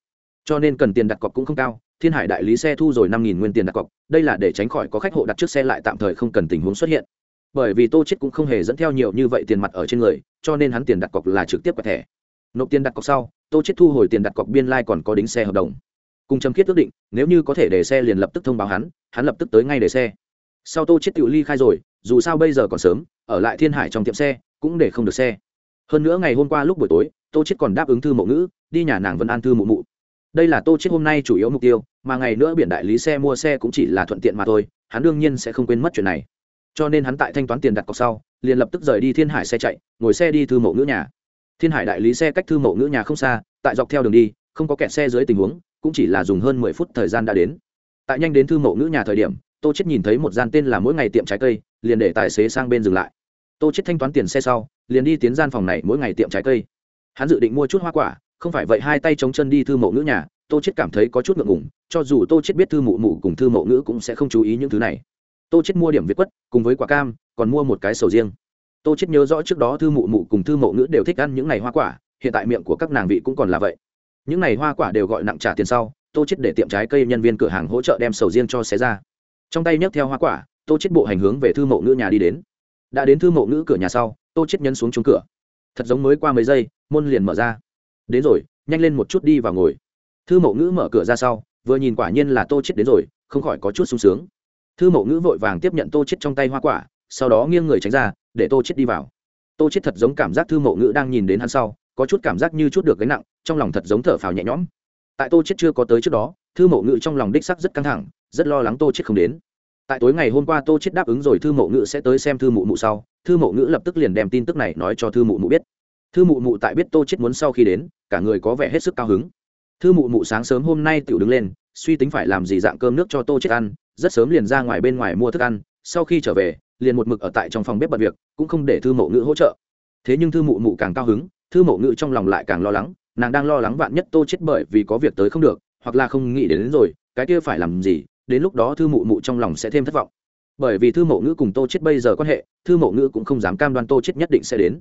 Cho nên cần tiền đặt cọc cũng không cao thiên hải đại lý xe thu rồi năm nghìn nguyên tiền đặt cọc, đây là để tránh khỏi có khách hộ đặt trước xe lại tạm thời không cần tình huống xuất hiện. Bởi vì tô chết cũng không hề dẫn theo nhiều như vậy tiền mặt ở trên người, cho nên hắn tiền đặt cọc là trực tiếp quẹt thẻ. Nộp tiền đặt cọc sau, tô chết thu hồi tiền đặt cọc biên lai、like、còn có đính xe hợp đồng. Cùng chấm khiết ước định, nếu như có thể để xe liền lập tức thông báo hắn hắn lập tức tới ngay để xe. Sau tô chết tự ly khai rồi, dù sao bây giờ còn sớm, ở lại thiên hải trong tiệm xe, cũng để không được xe. Hơn nữa ngày hôm qua lúc buổi tối, tô chết còn đáp ứng thư mộ ngữ, đi nhà nàng vẫn an thư mụ mụ đây là tô chết hôm nay chủ yếu mục tiêu, mà ngày nữa biển đại lý xe mua xe cũng chỉ là thuận tiện mà thôi, hắn đương nhiên sẽ không quên mất chuyện này. Cho nên hắn tại thanh toán tiền đặt cọc sau, liền lập tức rời đi thiên hải xe chạy, ngồi xe đi thư mộ ngữ nhà. Thiên hải đại lý xe cách thư mộ ngữ nhà không xa, tại dọc theo đường đi, không có kẹt xe dưới tình huống, cũng chỉ là dùng hơn mười phút thời gian đã đến. Tại nhanh đến thư mộ ngữ nhà thời điểm, tô chết nhìn thấy một gian tên là mỗi ngày tiệm trái cây, liền để tài xế sang bên dừng lại. Tô chết thanh toán tiền xe sau, liền đi tiến gian phòng này mỗi ngày tiệm trái cây. Hắn dự định mua chút hoa quả không phải vậy hai tay chống chân đi thư mộ ngữ nhà, tô chết cảm thấy có chút ngượng ngùng, cho dù tô chết biết thư mụ mụ cùng thư mộ ngữ cũng sẽ không chú ý những thứ này. Tô chết mua điểm việt quất, cùng với quả cam, còn mua một cái sầu riêng. Tô chết nhớ rõ trước đó thư mụ mụ cùng thư mộ ngữ đều thích ăn những ngày hoa quả, hiện tại miệng của các nàng vị cũng còn là vậy. Những ngày hoa quả đều gọi nặng trả tiền sau, tô chết để tiệm trái cây nhân viên cửa hàng hỗ trợ đem sầu riêng cho xé ra. Trong tay nhấc theo hoa quả, tô chết bộ hành hướng về thư mộ ngữ nhà đi đến. Đã đến thư mộ ngữ cửa nhà sau, tô chết nhấn xuống chống cửa. Thật giống mới qua mấy giây, môn liền mở ra đến rồi, nhanh lên một chút đi vào ngồi. Thư mậu ngữ mở cửa ra sau, vừa nhìn quả nhiên là tô chết đến rồi, không khỏi có chút sung sướng. Thư mậu ngữ vội vàng tiếp nhận tô chết trong tay hoa quả, sau đó nghiêng người tránh ra, để tô chết đi vào. Tô chết thật giống cảm giác thư mậu ngữ đang nhìn đến hắn sau, có chút cảm giác như chút được gánh nặng, trong lòng thật giống thở phào nhẹ nhõm. Tại tô chết chưa có tới trước đó, thư mậu ngữ trong lòng đích sắc rất căng thẳng, rất lo lắng tô chết không đến. Tại tối ngày hôm qua tô chết đáp ứng rồi, thư mậu ngữ sẽ tới xem thư mụ mụ sau. Thư mậu ngữ lập tức liền đem tin tức này nói cho thư mụ mụ biết thư mụ mụ tại biết tô chết muốn sau khi đến cả người có vẻ hết sức cao hứng. Thư mụ mụ sáng sớm hôm nay tiểu đứng lên suy tính phải làm gì dạng cơm nước cho tô chết ăn rất sớm liền ra ngoài bên ngoài mua thức ăn sau khi trở về liền một mực ở tại trong phòng bếp bận việc cũng không để thư mộ ngữ hỗ trợ. Thế nhưng thư mụ mụ càng cao hứng thư mộ ngữ trong lòng lại càng lo lắng nàng đang lo lắng vạn nhất tô chết bởi vì có việc tới không được hoặc là không nghĩ đến, đến rồi cái kia phải làm gì đến lúc đó thư mụ mụ trong lòng sẽ thêm thất vọng. Bởi vì thư mộ ngữ cùng tô chết bây giờ quan hệ thư mộ ngữ cũng không dám cam đoan tô chết nhất định sẽ đến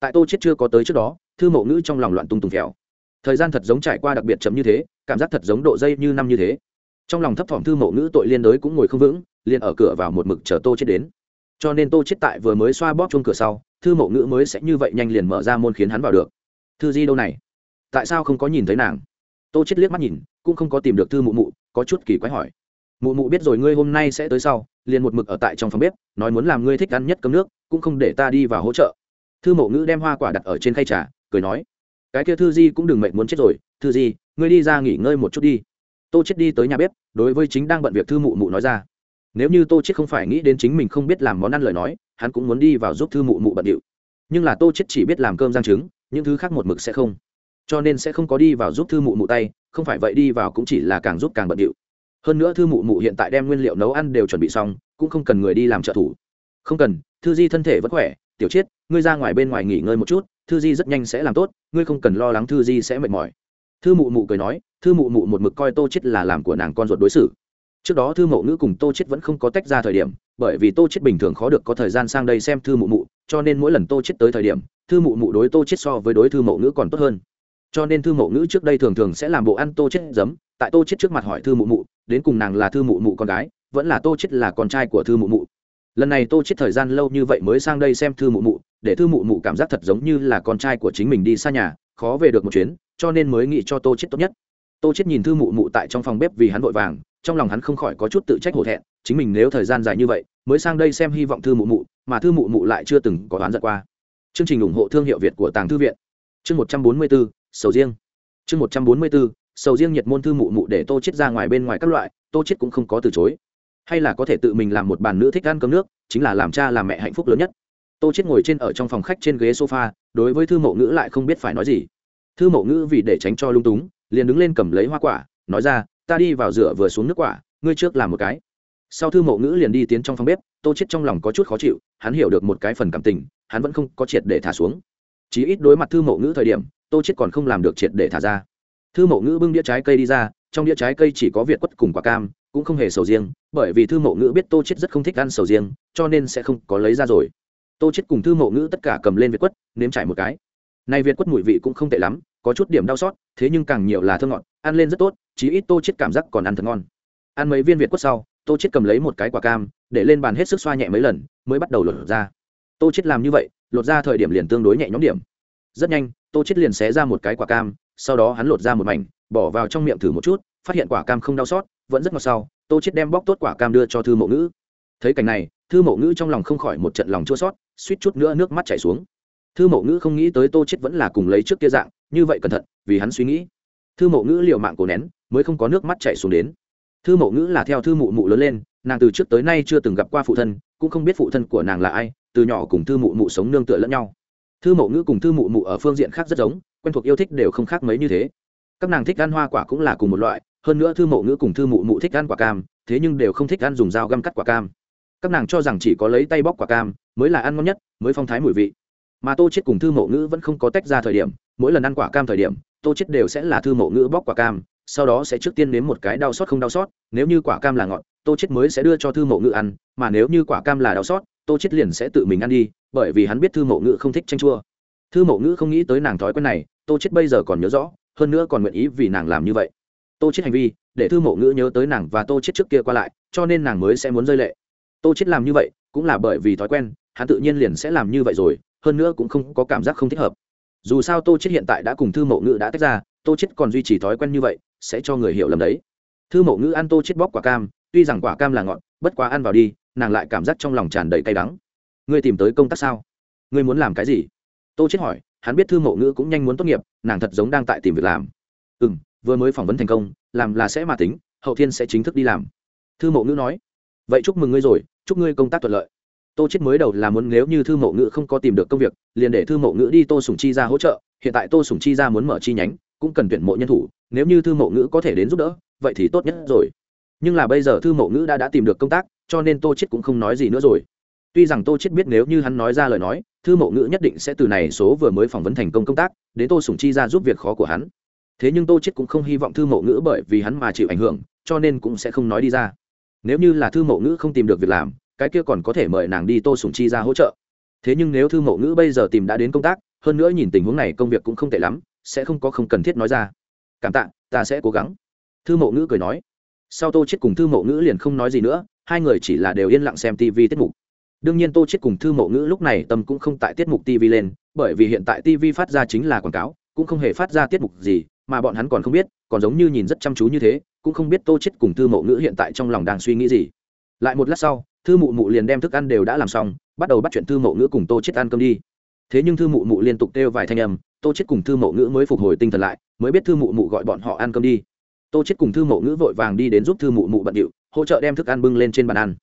tại tô chết chưa có tới trước đó, thư mộ ngữ trong lòng loạn tung tùng phèo. Thời gian thật giống trải qua đặc biệt chậm như thế, cảm giác thật giống độ dây như năm như thế. Trong lòng thấp thỏm thư mộ ngữ tội liên đới cũng ngồi không vững, liền ở cửa vào một mực chờ tô chết đến. Cho nên tô chết tại vừa mới xoa bóp chuông cửa sau, thư mộ ngữ mới sẽ như vậy nhanh liền mở ra môn khiến hắn vào được. Thư di đâu này? Tại sao không có nhìn thấy nàng? Tô chết liếc mắt nhìn, cũng không có tìm được thư mụ mụ, có chút kỳ quái hỏi. Mụ mụ biết rồi ngươi hôm nay sẽ tới sau, liền một mực ở tại trong phòng bếp, nói muốn làm ngươi thích ăn nhất cơm nước, cũng không để ta đi vào hỗ trợ thư mộ ngữ đem hoa quả đặt ở trên khay trà, cười nói, cái kia thư di cũng đừng mệnh muốn chết rồi, thư di, ngươi đi ra nghỉ ngơi một chút đi. Tô chết đi tới nhà bếp, đối với chính đang bận việc thư mụ mụ nói ra. Nếu như tô chết không phải nghĩ đến chính mình không biết làm món ăn lời nói, hắn cũng muốn đi vào giúp thư mụ mụ bận điệu. Nhưng là tô chết chỉ biết làm cơm rang trứng, những thứ khác một mực sẽ không. Cho nên sẽ không có đi vào giúp thư mụ mụ tay, không phải vậy đi vào cũng chỉ là càng giúp càng bận điệu. Hơn nữa thư mụ mụ hiện tại đem nguyên liệu nấu ăn đều chuẩn bị xong, cũng không cần người đi làm trợ thủ. Không cần, thư di thân thể vẫn khỏe tiểu chiết, ngươi ra ngoài bên ngoài nghỉ ngơi một chút, thư di rất nhanh sẽ làm tốt, ngươi không cần lo lắng thư di sẽ mệt mỏi. Thư mụ mụ cười nói, thư mụ mụ một mực coi tô chết là làm của nàng con ruột đối xử. Trước đó thư mộ ngữ cùng tô chết vẫn không có tách ra thời điểm, bởi vì tô chết bình thường khó được có thời gian sang đây xem thư mụ mụ, cho nên mỗi lần tô chết tới thời điểm, thư mụ mụ đối tô chết so với đối thư mộ ngữ còn tốt hơn. Cho nên thư mộ ngữ trước đây thường thường sẽ làm bộ ăn tô chết giấm, tại tô chết trước mặt hỏi thư mụ mụ, đến cùng nàng là thư mụ mụ con gái, vẫn là tô chết là con trai của thư mụ mụ lần này tô chết thời gian lâu như vậy mới sang đây xem thư mụ mụ, để thư mụ mụ cảm giác thật giống như là con trai của chính mình đi xa nhà, khó về được một chuyến, cho nên mới nghĩ cho tô chết tốt nhất. Tô chết nhìn thư mụ mụ tại trong phòng bếp vì hắn vội vàng, trong lòng hắn không khỏi có chút tự trách hổ thẹn, chính mình nếu thời gian dài như vậy, mới sang đây xem hy vọng thư mụ mụ, mà thư mụ mụ lại chưa từng có đoán giận qua. Chương trình ủng hộ thương hiệu việt của tàng thư viện. Chương một trăm bốn mươi bốn, sầu riêng. Chương một trăm bốn mươi bốn, sầu riêng nhiệt môn thư mụ mụ để tô chết ra ngoài bên ngoài các loại, tô chết cũng không có từ chối hay là có thể tự mình làm một bàn nữ thích ăn cơm nước, chính là làm cha làm mẹ hạnh phúc lớn nhất. Tô chết ngồi trên ở trong phòng khách trên ghế sofa, đối với thư mộ ngữ lại không biết phải nói gì. Thư mộ ngữ vì để tránh cho lung túng, liền đứng lên cầm lấy hoa quả, nói ra, ta đi vào rửa vừa xuống nước quả, ngươi trước làm một cái. Sau thư mộ ngữ liền đi tiến trong phòng bếp, tô chết trong lòng có chút khó chịu, hắn hiểu được một cái phần cảm tình, hắn vẫn không có triệt để thả xuống. Chí ít đối mặt thư mộ ngữ thời điểm, tô chết còn không làm được triệt để thả ra. Thư mộ ngữ bưng đĩa trái cây đi ra, trong đĩa trái cây chỉ có việt quất cùng quả cam cũng không hề sầu riêng, bởi vì thư mộ ngữ biết tô chết rất không thích ăn sầu riêng, cho nên sẽ không có lấy ra rồi. Tô chết cùng thư mộ ngữ tất cả cầm lên việt quất, nếm trải một cái. Này việt quất mùi vị cũng không tệ lắm, có chút điểm đau xót, thế nhưng càng nhiều là thơm ngọt, ăn lên rất tốt, chí ít tô chết cảm giác còn ăn thật ngon. Ăn mấy viên việt quất sau, tô chết cầm lấy một cái quả cam, để lên bàn hết sức xoa nhẹ mấy lần, mới bắt đầu lột ra. Tô chết làm như vậy, lột ra thời điểm liền tương đối nhẹ nhõm điểm. Rất nhanh, tô chết liền xé ra một cái quả cam, sau đó hắn lột ra một mảnh, bỏ vào trong miệng thử một chút phát hiện quả cam không đau xót, vẫn rất ngọt sau, tô chết đem bóc tốt quả cam đưa cho thư mộ ngữ. Thấy cảnh này, thư mộ ngữ trong lòng không khỏi một trận lòng chua sót suýt chút nữa nước mắt chảy xuống. Thư mộ ngữ không nghĩ tới tô chết vẫn là cùng lấy trước kia dạng, như vậy cẩn thận, vì hắn suy nghĩ. Thư mộ ngữ liều mạng cổ nén, mới không có nước mắt chảy xuống đến. Thư mộ ngữ là theo thư mụ mụ lớn lên, nàng từ trước tới nay chưa từng gặp qua phụ thân, cũng không biết phụ thân của nàng là ai, từ nhỏ cùng thư mụ mụ sống nương tựa lẫn nhau. Thư mộ ngữ cùng thư mụ mụ ở phương diện khác rất giống, quen thuộc yêu thích đều không khác mấy như thế. Các nàng thích ăn hoa quả cũng là cùng một loại hơn nữa thư mộ ngữ cùng thư mụ mụ thích ăn quả cam, thế nhưng đều không thích ăn dùng dao găm cắt quả cam. Các nàng cho rằng chỉ có lấy tay bóc quả cam mới là ăn ngon nhất, mới phong thái mùi vị. Mà tô chết cùng thư mộ ngữ vẫn không có tách ra thời điểm, mỗi lần ăn quả cam thời điểm, tô chết đều sẽ là thư mộ ngữ bóc quả cam, sau đó sẽ trước tiên nếm một cái đau xót không đau xót, nếu như quả cam là ngọt, tô chết mới sẽ đưa cho thư mộ ngữ ăn, mà nếu như quả cam là đau xót, tô chết liền sẽ tự mình ăn đi, bởi vì hắn biết thư mộ ngữ không thích chanh chua. Thư mộ ngữ không nghĩ tới nàng thói quen này, tô chết bây giờ còn nhớ rõ, hơn nữa còn nguyện ý vì nàng làm như vậy tô chết hành vi, để thư mộ ngữ nhớ tới nàng và tô chết trước kia qua lại, cho nên nàng mới sẽ muốn rơi lệ. Tô chết làm như vậy, cũng là bởi vì thói quen, hắn tự nhiên liền sẽ làm như vậy rồi, hơn nữa cũng không có cảm giác không thích hợp. Dù sao tô chết hiện tại đã cùng thư mộ ngữ đã tách ra, tô chết còn duy trì thói quen như vậy, sẽ cho người hiểu lầm đấy. Thư mộ ngữ ăn tô chết bóc quả cam, tuy rằng quả cam là ngọt, bất quá ăn vào đi, nàng lại cảm giác trong lòng tràn đầy cay đắng. Ngươi tìm tới công tác sao? Ngươi muốn làm cái gì? Tô chết hỏi, hắn biết thư mộ ngữ cũng nhanh muốn tốt nghiệp, nàng thật giống đang tại tìm việc làm. Ừ m vừa mới phỏng vấn thành công, làm là sẽ mà tính, hậu thiên sẽ chính thức đi làm. Thư mộ ngữ nói, vậy chúc mừng ngươi rồi, chúc ngươi công tác thuận lợi. Tô chết mới đầu là muốn nếu như thư mộ ngữ không có tìm được công việc, liền để thư mộ ngữ đi tô sùng chi ra hỗ trợ, hiện tại tô sùng chi ra muốn mở chi nhánh, cũng cần tuyển mộ nhân thủ, nếu như thư mộ ngữ có thể đến giúp đỡ, vậy thì tốt nhất rồi. Nhưng là bây giờ thư mộ ngữ đã đã tìm được công tác, cho nên tô chết cũng không nói gì nữa rồi. Tuy rằng tô chết biết nếu như hắn nói ra lời nói, thư mộ ngữ nhất định sẽ từ này số vừa mới phỏng vấn thành công công tác, đến tô sùng chi ra giúp việc khó của hắn thế nhưng tô chết cũng không hy vọng thư mộ ngữ bởi vì hắn mà chịu ảnh hưởng, cho nên cũng sẽ không nói đi ra. Nếu như là thư mộ ngữ không tìm được việc làm, cái kia còn có thể mời nàng đi tô sùng chi ra hỗ trợ. Thế nhưng nếu thư mộ ngữ bây giờ tìm đã đến công tác, hơn nữa nhìn tình huống này công việc cũng không tệ lắm, sẽ không có không cần thiết nói ra. Cảm tạ, ta sẽ cố gắng. Thư mộ ngữ cười nói. Sau tô chết cùng thư mộ ngữ liền không nói gì nữa, hai người chỉ là đều yên lặng xem tv tiết mục. Đương nhiên tô chết cùng thư mộ ngữ lúc này tâm cũng không tại tiết mục tv lên, bởi vì hiện tại tv phát ra chính là quảng cáo, cũng không hề phát ra tiết mục gì mà bọn hắn còn không biết, còn giống như nhìn rất chăm chú như thế, cũng không biết tô chết cùng thư mộ ngữ hiện tại trong lòng đang suy nghĩ gì. Lại một lát sau, thư mụ mụ liền đem thức ăn đều đã làm xong, bắt đầu bắt chuyện thư mộ ngữ cùng tô chết ăn cơm đi. Thế nhưng thư mụ mụ liên tục kêu vài thanh âm, tô chết cùng thư mộ ngữ mới phục hồi tinh thần lại, mới biết thư mụ mụ gọi bọn họ ăn cơm đi. Tô chết cùng thư mộ ngữ vội vàng đi đến giúp thư mụ mụ bận điệu, hỗ trợ đem thức ăn bưng lên trên bàn ăn.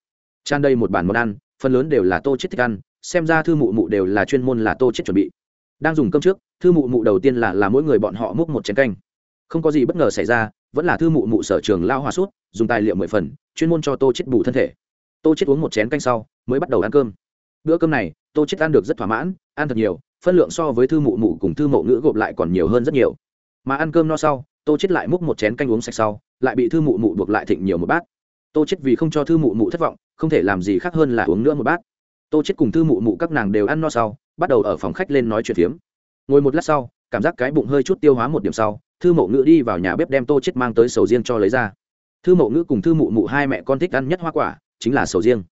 Tràn đây một bàn món ăn, phần lớn đều là tô chết thích ăn, xem ra thư mụ mụ đều là chuyên môn là tô chết chuẩn bị đang dùng cơm trước, thư mụ mụ đầu tiên là là mỗi người bọn họ múc một chén canh. Không có gì bất ngờ xảy ra, vẫn là thư mụ mụ sở trường lao hòa sút dùng tài liệu mười phần, chuyên môn cho tô chết bù thân thể. Tô chết uống một chén canh sau, mới bắt đầu ăn cơm. Bữa cơm này, tô chết ăn được rất thỏa mãn, ăn thật nhiều, phân lượng so với thư mụ mụ cùng thư mộ ngữ gộp lại còn nhiều hơn rất nhiều. Mà ăn cơm no sau, tô chết lại múc một chén canh uống sạch sau, lại bị thư mụ mụ buộc lại thịnh nhiều một bát. Tô chết vì không cho thư mụ mụ thất vọng, không thể làm gì khác hơn là uống nữa một bát. Tô chết cùng thư mụ mụ các nàng đều ăn no sau bắt đầu ở phòng khách lên nói chuyện phiếm. Ngồi một lát sau, cảm giác cái bụng hơi chút tiêu hóa một điểm sau, thư mộ ngữ đi vào nhà bếp đem tô chết mang tới sầu riêng cho lấy ra. Thư mộ ngữ cùng thư mụ mụ hai mẹ con thích ăn nhất hoa quả, chính là sầu riêng.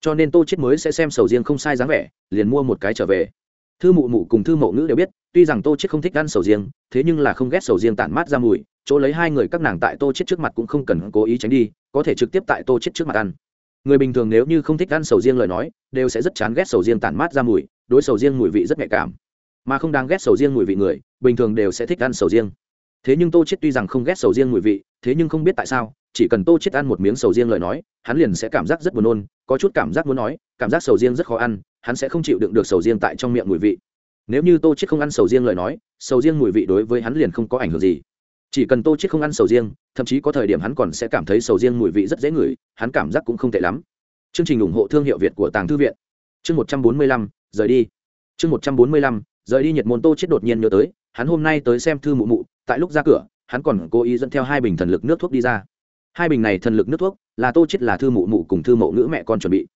Cho nên tô chết mới sẽ xem sầu riêng không sai dáng vẻ, liền mua một cái trở về. Thư mụ mụ cùng thư mộ ngữ đều biết, tuy rằng tô chết không thích ăn sầu riêng, thế nhưng là không ghét sầu riêng tản mát ra mùi, chỗ lấy hai người các nàng tại tô chết trước mặt cũng không cần cố ý tránh đi, có thể trực tiếp tại tô chết trước mặt ăn. Người bình thường nếu như không thích ăn sầu riêng lời nói, đều sẽ rất chán ghét sầu riêng tản mát ra mùi đối sầu riêng mùi vị rất nhạy cảm. Mà không đáng ghét sầu riêng mùi vị người, bình thường đều sẽ thích ăn sầu riêng. Thế nhưng tô chết tuy rằng không ghét sầu riêng mùi vị, thế nhưng không biết tại sao, chỉ cần tô chết ăn một miếng sầu riêng lời nói, hắn liền sẽ cảm giác rất buồn nôn, có chút cảm giác muốn nói, cảm giác sầu riêng rất khó ăn, hắn sẽ không chịu đựng được sầu riêng tại trong miệng mùi vị. Nếu như tô chết không ăn sầu riêng lời nói, sầu riêng mùi vị đối với hắn liền không có ảnh hưởng gì. Chỉ cần tô chết không ăn sầu riêng, thậm chí có thời điểm hắn còn sẽ cảm thấy sầu riêng mùi vị rất dễ ngửi, hắn cảm giác cũng không tệ lắm. Chương trình ủng hộ thương hiệu việt của tàng thư viện. Chương một trăm bốn mươi lăm rời đi. Chương một trăm bốn mươi lăm, rời đi nhiệt môn tô chết đột nhiên nhớ tới, hắn hôm nay tới xem thư mụ mụ, tại lúc ra cửa, hắn còn cố ý dẫn theo hai bình thần lực nước thuốc đi ra. Hai bình này thần lực nước thuốc, là tô chết là thư mụ mụ cùng thư mẫu ngữ mẹ con chuẩn bị.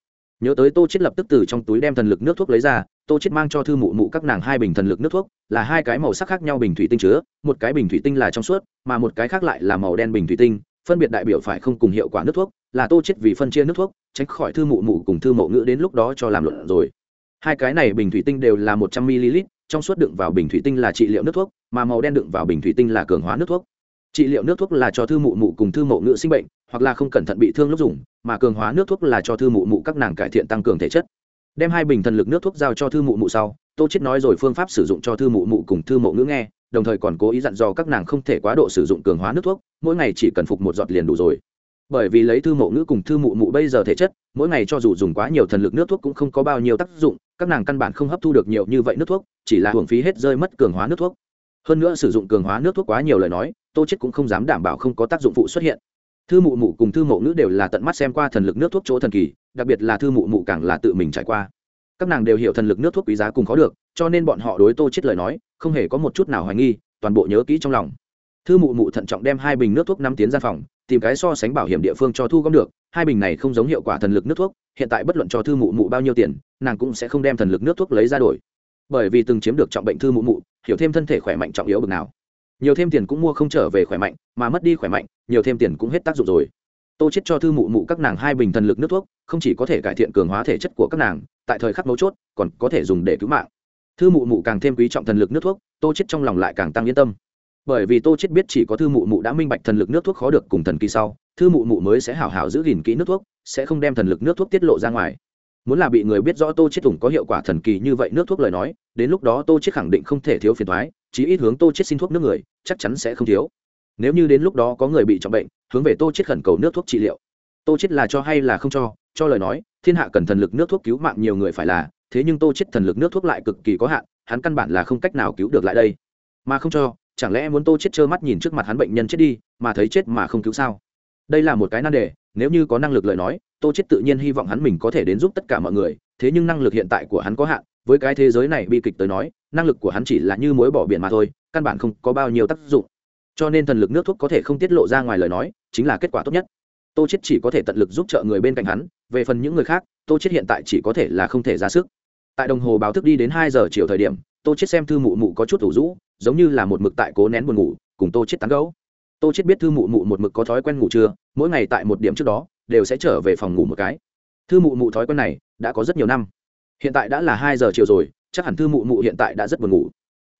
Nhớ tới tô chết lập tức từ trong túi đem thần lực nước thuốc lấy ra, tô chết mang cho thư mụ mụ các nàng hai bình thần lực nước thuốc, là hai cái màu sắc khác nhau bình thủy tinh chứa, một cái bình thủy tinh là trong suốt, mà một cái khác lại là màu đen bình thủy tinh, phân biệt đại biểu phải không cùng hiệu quả nước thuốc, là tô chết vì phân chia nước thuốc, tránh khỏi thư mụ mụ cùng thư mẫu ngữ đến lúc đó cho làm luận rồi hai cái này bình thủy tinh đều là một trăm ml trong suốt đựng vào bình thủy tinh là trị liệu nước thuốc, mà màu đen đựng vào bình thủy tinh là cường hóa nước thuốc. Trị liệu nước thuốc là cho thư mụ mụ cùng thư mộ ngữ sinh bệnh, hoặc là không cẩn thận bị thương lúc dùng, mà cường hóa nước thuốc là cho thư mụ mụ các nàng cải thiện tăng cường thể chất. Đem hai bình thần lực nước thuốc giao cho thư mụ mụ sau, tô chết nói rồi phương pháp sử dụng cho thư mụ mụ cùng thư mộ ngữ nghe, đồng thời còn cố ý dặn dò các nàng không thể quá độ sử dụng cường hóa nước thuốc, mỗi ngày chỉ cần phục một giọt liền đủ rồi bởi vì lấy thư mộ ngữ cùng thư mụ mụ bây giờ thể chất, mỗi ngày cho dù dùng quá nhiều thần lực nước thuốc cũng không có bao nhiêu tác dụng, các nàng căn bản không hấp thu được nhiều như vậy nước thuốc, chỉ là hưởng phí hết rơi mất cường hóa nước thuốc. Hơn nữa sử dụng cường hóa nước thuốc quá nhiều lời nói, tô chết cũng không dám đảm bảo không có tác dụng phụ xuất hiện. Thư mụ mụ cùng thư mộ ngữ đều là tận mắt xem qua thần lực nước thuốc chỗ thần kỳ, đặc biệt là thư mụ mụ càng là tự mình trải qua. Các nàng đều hiểu thần lực nước thuốc quý giá cùng khó được, cho nên bọn họ đối tô chết lời nói, không hề có một chút nào hoài nghi, toàn bộ nhớ kỹ trong lòng. Thư mụ mụ thận trọng đem hai bình nước thuốc năm tiến ra phòng tìm cái so sánh bảo hiểm địa phương cho thu gom được, hai bình này không giống hiệu quả thần lực nước thuốc, hiện tại bất luận cho thư mụ mụ bao nhiêu tiền, nàng cũng sẽ không đem thần lực nước thuốc lấy ra đổi. Bởi vì từng chiếm được trọng bệnh thư mụ mụ, hiểu thêm thân thể khỏe mạnh trọng yếu bực nào. Nhiều thêm tiền cũng mua không trở về khỏe mạnh, mà mất đi khỏe mạnh, nhiều thêm tiền cũng hết tác dụng rồi. Tô chết cho thư mụ mụ các nàng hai bình thần lực nước thuốc, không chỉ có thể cải thiện cường hóa thể chất của các nàng, tại thời khắc mấu chốt, còn có thể dùng để cứu mạng. Thư mụ mụ càng thêm quý trọng thần lực nước thuốc, tô chết trong lòng lại càng tăng yên tâm bởi vì tô chết biết chỉ có thư mụ mụ đã minh bạch thần lực nước thuốc khó được cùng thần kỳ sau, thư mụ mụ mới sẽ hảo hảo giữ gìn kỹ nước thuốc, sẽ không đem thần lực nước thuốc tiết lộ ra ngoài. Muốn là bị người biết rõ tô chết thủng có hiệu quả thần kỳ như vậy nước thuốc lời nói, đến lúc đó tô chết khẳng định không thể thiếu phiền thoái chí ít hướng tô chết xin thuốc nước người, chắc chắn sẽ không thiếu. Nếu như đến lúc đó có người bị trọng bệnh, hướng về tô chết khẩn cầu nước thuốc trị liệu. Tô chết là cho hay là không cho cho lời nói, thiên hạ cần thần lực nước thuốc cứu mạng nhiều người phải là, thế nhưng tô chết thần lực nước thuốc lại cực kỳ có hạn, hắn căn bản là không cách nào cứu được lại đây. Mà không cho chẳng lẽ muốn tô chết trơ mắt nhìn trước mặt hắn bệnh nhân chết đi, mà thấy chết mà không cứu sao? Đây là một cái nan đề, nếu như có năng lực lời nói, tô chết tự nhiên hy vọng hắn mình có thể đến giúp tất cả mọi người, thế nhưng năng lực hiện tại của hắn có hạn, với cái thế giới này bi kịch tới nói, năng lực của hắn chỉ là như mối bỏ biển mà thôi, căn bản không có bao nhiêu tác dụng. Cho nên thần lực nước thuốc có thể không tiết lộ ra ngoài lời nói, chính là kết quả tốt nhất. Tô chết chỉ có thể tận lực giúp trợ người bên cạnh hắn, về phần những người khác, tô chết hiện tại chỉ có thể là không thể ra sức. Tại đồng hồ báo thức đi đến hai giờ chiều thời điểm, tô chết xem thư mụ mụ có chút thủ rũ giống như là một mực tại cố nén buồn ngủ, cùng tô chết tán gấu tô chết biết thư mụ mụ một mực có thói quen ngủ trưa, mỗi ngày tại một điểm trước đó, đều sẽ trở về phòng ngủ một cái. Thư mụ mụ thói quen này đã có rất nhiều năm. Hiện tại đã là hai giờ chiều rồi, chắc hẳn thư mụ mụ hiện tại đã rất buồn ngủ.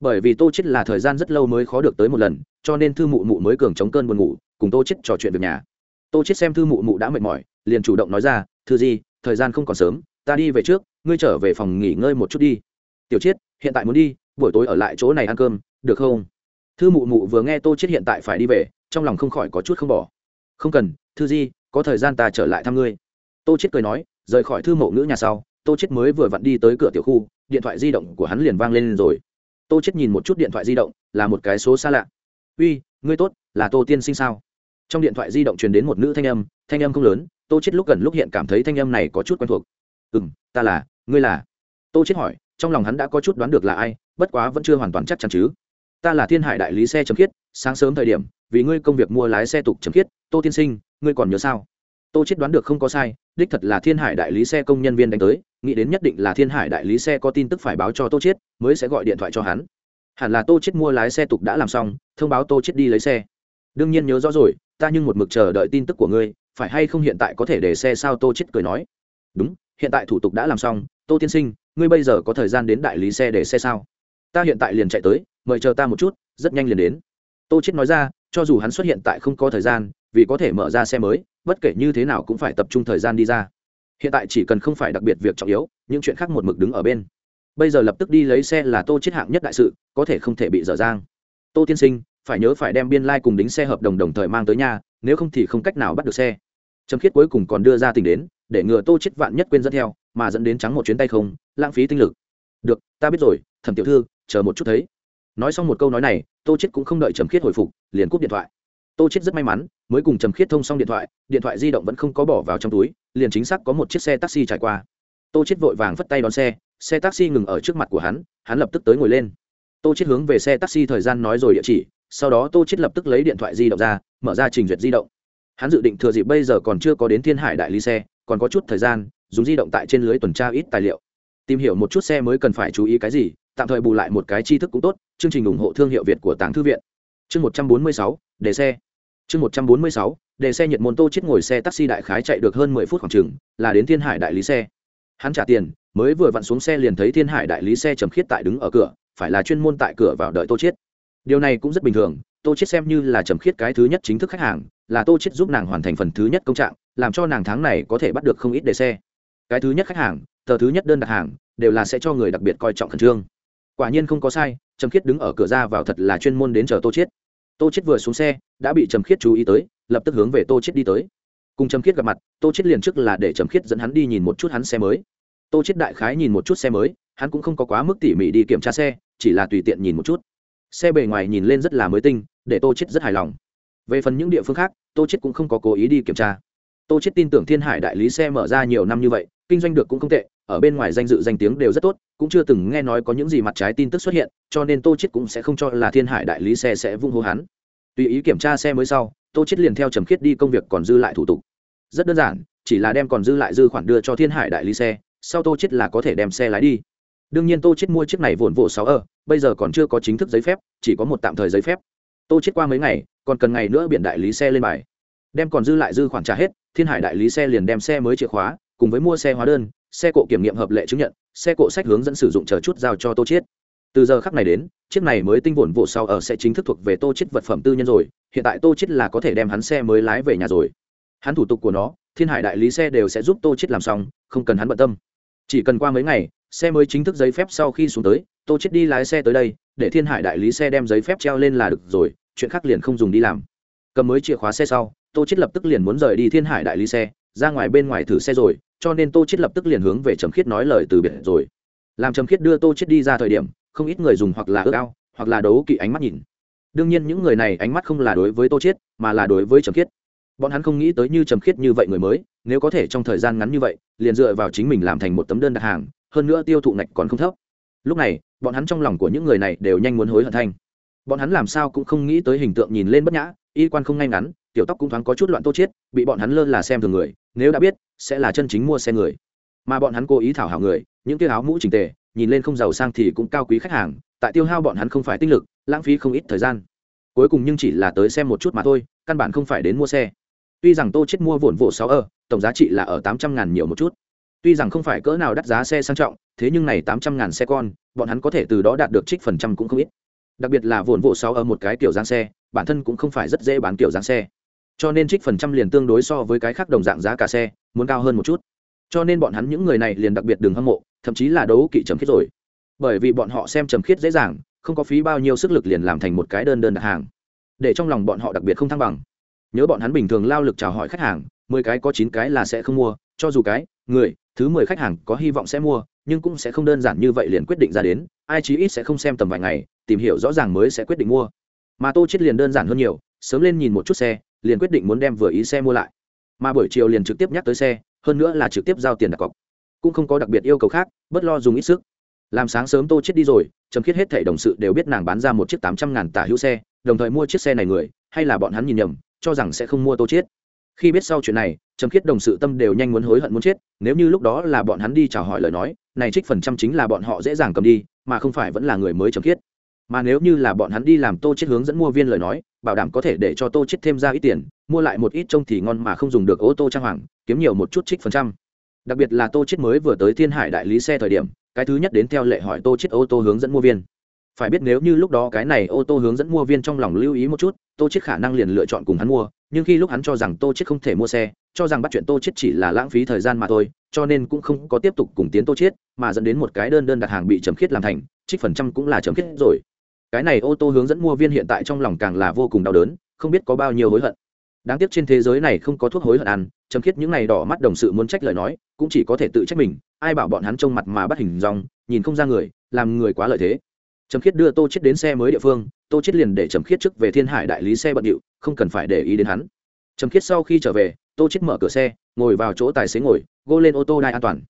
Bởi vì tô chết là thời gian rất lâu mới khó được tới một lần, cho nên thư mụ mụ mới cường chống cơn buồn ngủ, cùng tô chết trò chuyện việc nhà. Tô chết xem thư mụ mụ đã mệt mỏi, liền chủ động nói ra, thư gì thời gian không còn sớm, ta đi về trước, ngươi trở về phòng nghỉ ngơi một chút đi. Tiểu chiết, hiện tại muốn đi, buổi tối ở lại chỗ này ăn cơm được không? Thư mụ mụ vừa nghe tô chết hiện tại phải đi về, trong lòng không khỏi có chút không bỏ. Không cần, thư di, có thời gian ta trở lại thăm ngươi. Tô chết cười nói, rời khỏi thư mộ ngữ nhà sau, tô chết mới vừa vặn đi tới cửa tiểu khu, điện thoại di động của hắn liền vang lên rồi. Tô chết nhìn một chút điện thoại di động, là một cái số xa lạ. Uy, ngươi tốt, là tô tiên sinh sao? Trong điện thoại di động truyền đến một nữ thanh âm thanh âm không lớn, tô chết lúc gần lúc hiện cảm thấy thanh âm này có chút quen thuộc. Ừ m ta là, ngươi là? Tô chết hỏi, trong lòng hắn đã có chút đoán được là ai, bất quá vẫn chưa hoàn toàn chắc chắn chứ ta là thiên hải đại lý xe chấm khiết, sáng sớm thời điểm, vì ngươi công việc mua lái xe tục chấm khiết, tô tiên sinh, ngươi còn nhớ sao? Tô chết đoán được không có sai, đích thật là thiên hải đại lý xe công nhân viên đánh tới, nghĩ đến nhất định là thiên hải đại lý xe có tin tức phải báo cho tô chết mới sẽ gọi điện thoại cho hắn. Hẳn là tô chết mua lái xe tục đã làm xong, thông báo tô chết đi lấy xe. Đương nhiên nhớ rõ rồi, ta nhưng một mực chờ đợi tin tức của ngươi, phải hay không hiện tại có thể để xe sao tô chết cười nói. Đúng, hiện tại thủ tục đã làm xong, tô tiên sinh, ngươi bây giờ có thời gian đến đại lý xe để xe sao? Ta hiện tại liền chạy tới, mời chờ ta một chút, rất nhanh liền đến. Tô chết nói ra, cho dù hắn xuất hiện tại không có thời gian, vì có thể mở ra xe mới, bất kể như thế nào cũng phải tập trung thời gian đi ra. Hiện tại chỉ cần không phải đặc biệt việc trọng yếu, những chuyện khác một mực đứng ở bên. Bây giờ lập tức đi lấy xe là tô chết hạng nhất đại sự, có thể không thể bị dở dang. Tô tiên sinh, phải nhớ phải đem biên lai、like、cùng đính xe hợp đồng đồng thời mang tới nhà, nếu không thì không cách nào bắt được xe. Trầm khiết cuối cùng còn đưa ra tình đến, để ngừa tô chết vạn nhất quên dẫn theo, mà dẫn đến trắng một chuyến tay không, lãng phí tinh lực. Được, ta biết rồi, thẩm tiểu thư chờ một chút thấy. Nói xong một câu nói này, tô chết cũng không đợi trầm khiết hồi phục, liền cúp điện thoại. Tô chết rất may mắn, mới cùng trầm khiết thông xong điện thoại điện thoại di động vẫn không có bỏ vào trong túi, liền chính xác có một chiếc xe taxi trải qua. Tô chết vội vàng vất tay đón xe xe taxi ngừng ở trước mặt của hắn hắn lập tức tới ngồi lên. Tô chết hướng về xe taxi thời gian nói rồi địa chỉ, sau đó tô chết lập tức lấy điện thoại di động ra, mở ra trình duyệt di động. Hắn dự định thừa dịp bây giờ còn chưa có đến thiên hải đại lý xe, còn có chút thời gian, dùng di động tại trên lưới tuần tra ít tài liệu. Tìm hiểu một chút xe mới cần phải chú ý cái gì tạm thời bù lại một cái tri thức cũng tốt, chương trình ủng hộ thương hiệu việt của tàng thư viện. Chương một trăm bốn mươi sáu đề xe. Chương một trăm bốn mươi sáu đề xe nhiệt môn tô chết ngồi xe taxi đại khái chạy được hơn mười phút khoảng chừng, là đến thiên hải đại lý xe. Hắn trả tiền, mới vừa vặn xuống xe liền thấy thiên hải đại lý xe trầm khiết tại đứng ở cửa, phải là chuyên môn tại cửa vào đợi tô chết. Điều này cũng rất bình thường, tô chết xem như là trầm khiết cái thứ nhất chính thức khách hàng, là tô chết giúp nàng hoàn thành phần thứ nhất công trạng, làm cho nàng tháng này có thể bắt được không ít đề xe. Cái thứ nhất khách hàng, tờ thứ nhất đơn đặt hàng, đều là sẽ cho người đặc biệt coi trọng khẩn trương quả nhiên không có sai, trầm khiết đứng ở cửa ra vào thật là chuyên môn đến chờ tô chết tô chết vừa xuống xe, đã bị trầm khiết chú ý tới, lập tức hướng về tô chết đi tới. Cùng trầm khiết gặp mặt, tô chết liền trước là để trầm khiết dẫn hắn đi nhìn một chút hắn xe mới. Tô chết đại khái nhìn một chút xe mới, hắn cũng không có quá mức tỉ mỉ đi kiểm tra xe, chỉ là tùy tiện nhìn một chút. Xe bề ngoài nhìn lên rất là mới tinh, để tô chết rất hài lòng. Về phần những địa phương khác, tô chết cũng không có cố ý đi kiểm tra. Tô chết tin tưởng thiên hải đại lý xe mở ra nhiều năm như vậy, kinh doanh được cũng không tệ ở bên ngoài danh dự danh tiếng đều rất tốt, cũng chưa từng nghe nói có những gì mặt trái tin tức xuất hiện, cho nên tô chết cũng sẽ không cho là thiên hải đại lý xe sẽ vung hô hắn. Tùy ý kiểm tra xe mới sau, tô chết liền theo trầm khiết đi công việc còn dư lại thủ tục. Rất đơn giản, chỉ là đem còn dư lại dư khoản đưa cho thiên hải đại lý xe, sau tô chết là có thể đem xe lái đi. Đương nhiên tô chết mua chiếc này vồn vộ sáu ơ, bây giờ còn chưa có chính thức giấy phép, chỉ có một tạm thời giấy phép. Tô chết qua mấy ngày, còn cần ngày nữa biển đại lý xe lên bài. Đem còn dư lại dư khoản trả hết, thiên hải đại lý xe liền đem xe mới chìa khóa, cùng với mua xe hóa đơn xe cộ kiểm nghiệm hợp lệ chứng nhận, xe cộ sách hướng dẫn sử dụng chờ chút giao cho tô chiết. Từ giờ khắc này đến, chiếc này mới tinh vồn vụ sau ở sẽ chính thức thuộc về tô chiết vật phẩm tư nhân rồi, hiện tại tô chiết là có thể đem hắn xe mới lái về nhà rồi. Hắn thủ tục của nó, thiên hải đại lý xe đều sẽ giúp tô chiết làm xong, không cần hắn bận tâm. Chỉ cần qua mấy ngày, xe mới chính thức giấy phép sau khi xuống tới, tô chiết đi lái xe tới đây, để thiên hải đại lý xe đem giấy phép treo lên là được rồi, chuyện khác liền không dùng đi làm. Cầm mới chìa khóa xe sau, tô chiết lập tức liền muốn rời đi thiên hải đại lý xe, ra ngoài bên ngoài thử xe rồi cho nên tô chết lập tức liền hướng về trầm khiết nói lời từ biệt rồi. Làm trầm khiết đưa tô chết đi ra thời điểm, không ít người dùng hoặc là ước ao, hoặc là đấu kỵ ánh mắt nhìn. Đương nhiên những người này ánh mắt không là đối với tô chết, mà là đối với trầm khiết. Bọn hắn không nghĩ tới như trầm khiết như vậy người mới, nếu có thể trong thời gian ngắn như vậy, liền dựa vào chính mình làm thành một tấm đơn đặt hàng, hơn nữa tiêu thụ ngạch còn không thấp. Lúc này, bọn hắn trong lòng của những người này đều nhanh muốn hối hận thanh. Bọn hắn làm sao cũng không nghĩ tới hình tượng nhìn lên bất nhã, y quan không ngay ngắn, tiểu tóc cũng thoáng có chút loạn tô chiết bị bọn hắn lơ là xem thường người, nếu đã biết sẽ là chân chính mua xe người. Mà bọn hắn cố ý thảo hảo người, những cái áo mũ chỉnh tề, nhìn lên không giàu sang thì cũng cao quý khách hàng, tại tiêu hao bọn hắn không phải tinh lực, lãng phí không ít thời gian. Cuối cùng nhưng chỉ là tới xem một chút mà thôi, căn bản không phải đến mua xe. Tuy rằng tô chết mua vồn vộ sáu ơ, tổng giá trị là ở tám trăm ngàn nhiều một chút. Tuy rằng không phải cỡ nào đắt giá xe sang trọng, thế nhưng này tám trăm ngàn xe con, bọn hắn có thể từ đó đạt được trích phần trăm cũng không ít. Đặc biệt là vồn vộ sáu ở một cái kiểu dáng xe, bản thân cũng không phải rất dễ bán kiểu dáng xe cho nên trích phần trăm liền tương đối so với cái khác đồng dạng giá cả xe, muốn cao hơn một chút. Cho nên bọn hắn những người này liền đặc biệt đừng hâm mộ, thậm chí là đấu kỵ trầm khiết rồi. Bởi vì bọn họ xem trầm khiết dễ dàng, không có phí bao nhiêu sức lực liền làm thành một cái đơn đơn đặt hàng. Để trong lòng bọn họ đặc biệt không thăng bằng. Nhớ bọn hắn bình thường lao lực chào hỏi khách hàng, mười cái có chín cái là sẽ không mua, cho dù cái, người, thứ mười khách hàng có hy vọng sẽ mua, nhưng cũng sẽ không đơn giản như vậy liền quyết định ra đến, ai chí ít sẽ không xem tầm vài ngày, tìm hiểu rõ ràng mới sẽ quyết định mua. Mà tô chết liền đơn giản hơn nhiều, sớm lên nhìn một chút xe liền quyết định muốn đem vừa ý xe mua lại. Mà buổi chiều liền trực tiếp nhắc tới xe, hơn nữa là trực tiếp giao tiền đặt cọc. Cũng không có đặc biệt yêu cầu khác bất lo dùng ít sức. Làm sáng sớm tô chết đi rồi, trầm khiết hết thảy đồng sự đều biết nàng bán ra một chiếc tám trăm ngàn tả hữu xe, đồng thời mua chiếc xe này người, hay là bọn hắn nhìn nhầm, cho rằng sẽ không mua tô chết. Khi biết sau chuyện này, trầm khiết đồng sự tâm đều nhanh muốn hối hận muốn chết, nếu như lúc đó là bọn hắn đi chào hỏi lời nói, này trích phần trăm chính là bọn họ dễ dàng cầm đi, mà không phải vẫn là người mới trầm khiết. Mà nếu như là bọn hắn đi làm tô chết hướng dẫn mua viên lời nói bảo đảm có thể để cho tô chết thêm ra ít tiền, mua lại một ít trông thì ngon mà không dùng được ô tô trang hoàng, kiếm nhiều một chút trích phần trăm. Đặc biệt là tô chết mới vừa tới thiên hải đại lý xe thời điểm, cái thứ nhất đến theo lệ hỏi tô chết ô tô hướng dẫn mua viên. Phải biết nếu như lúc đó cái này ô tô hướng dẫn mua viên trong lòng lưu ý một chút, tô chết khả năng liền lựa chọn cùng hắn mua, nhưng khi lúc hắn cho rằng tô chết không thể mua xe, cho rằng bắt chuyện tô chết chỉ là lãng phí thời gian mà thôi, cho nên cũng không có tiếp tục cùng tiến tô chết, mà dẫn đến một cái đơn đơn đặt hàng bị chấm khiết làm thành, trích phần trăm cũng là chấm khiết rồi cái này ô tô hướng dẫn mua viên hiện tại trong lòng càng là vô cùng đau đớn, không biết có bao nhiêu hối hận. Đáng tiếc trên thế giới này không có thuốc hối hận ăn chấm khiết những này đỏ mắt đồng sự muốn trách lời nói, cũng chỉ có thể tự trách mình, ai bảo bọn hắn trông mặt mà bắt hình dòng nhìn không ra người, làm người quá lợi thế. Trầm khiết đưa tô chết đến xe mới địa phương, tô chết liền để trầm khiết trước về thiên hải đại lý xe bận điệu, không cần phải để ý đến hắn. Trầm khiết sau khi trở về, tô chết mở cửa xe, ngồi vào chỗ tài xế ngồi, gô lên ô tô đai an toàn.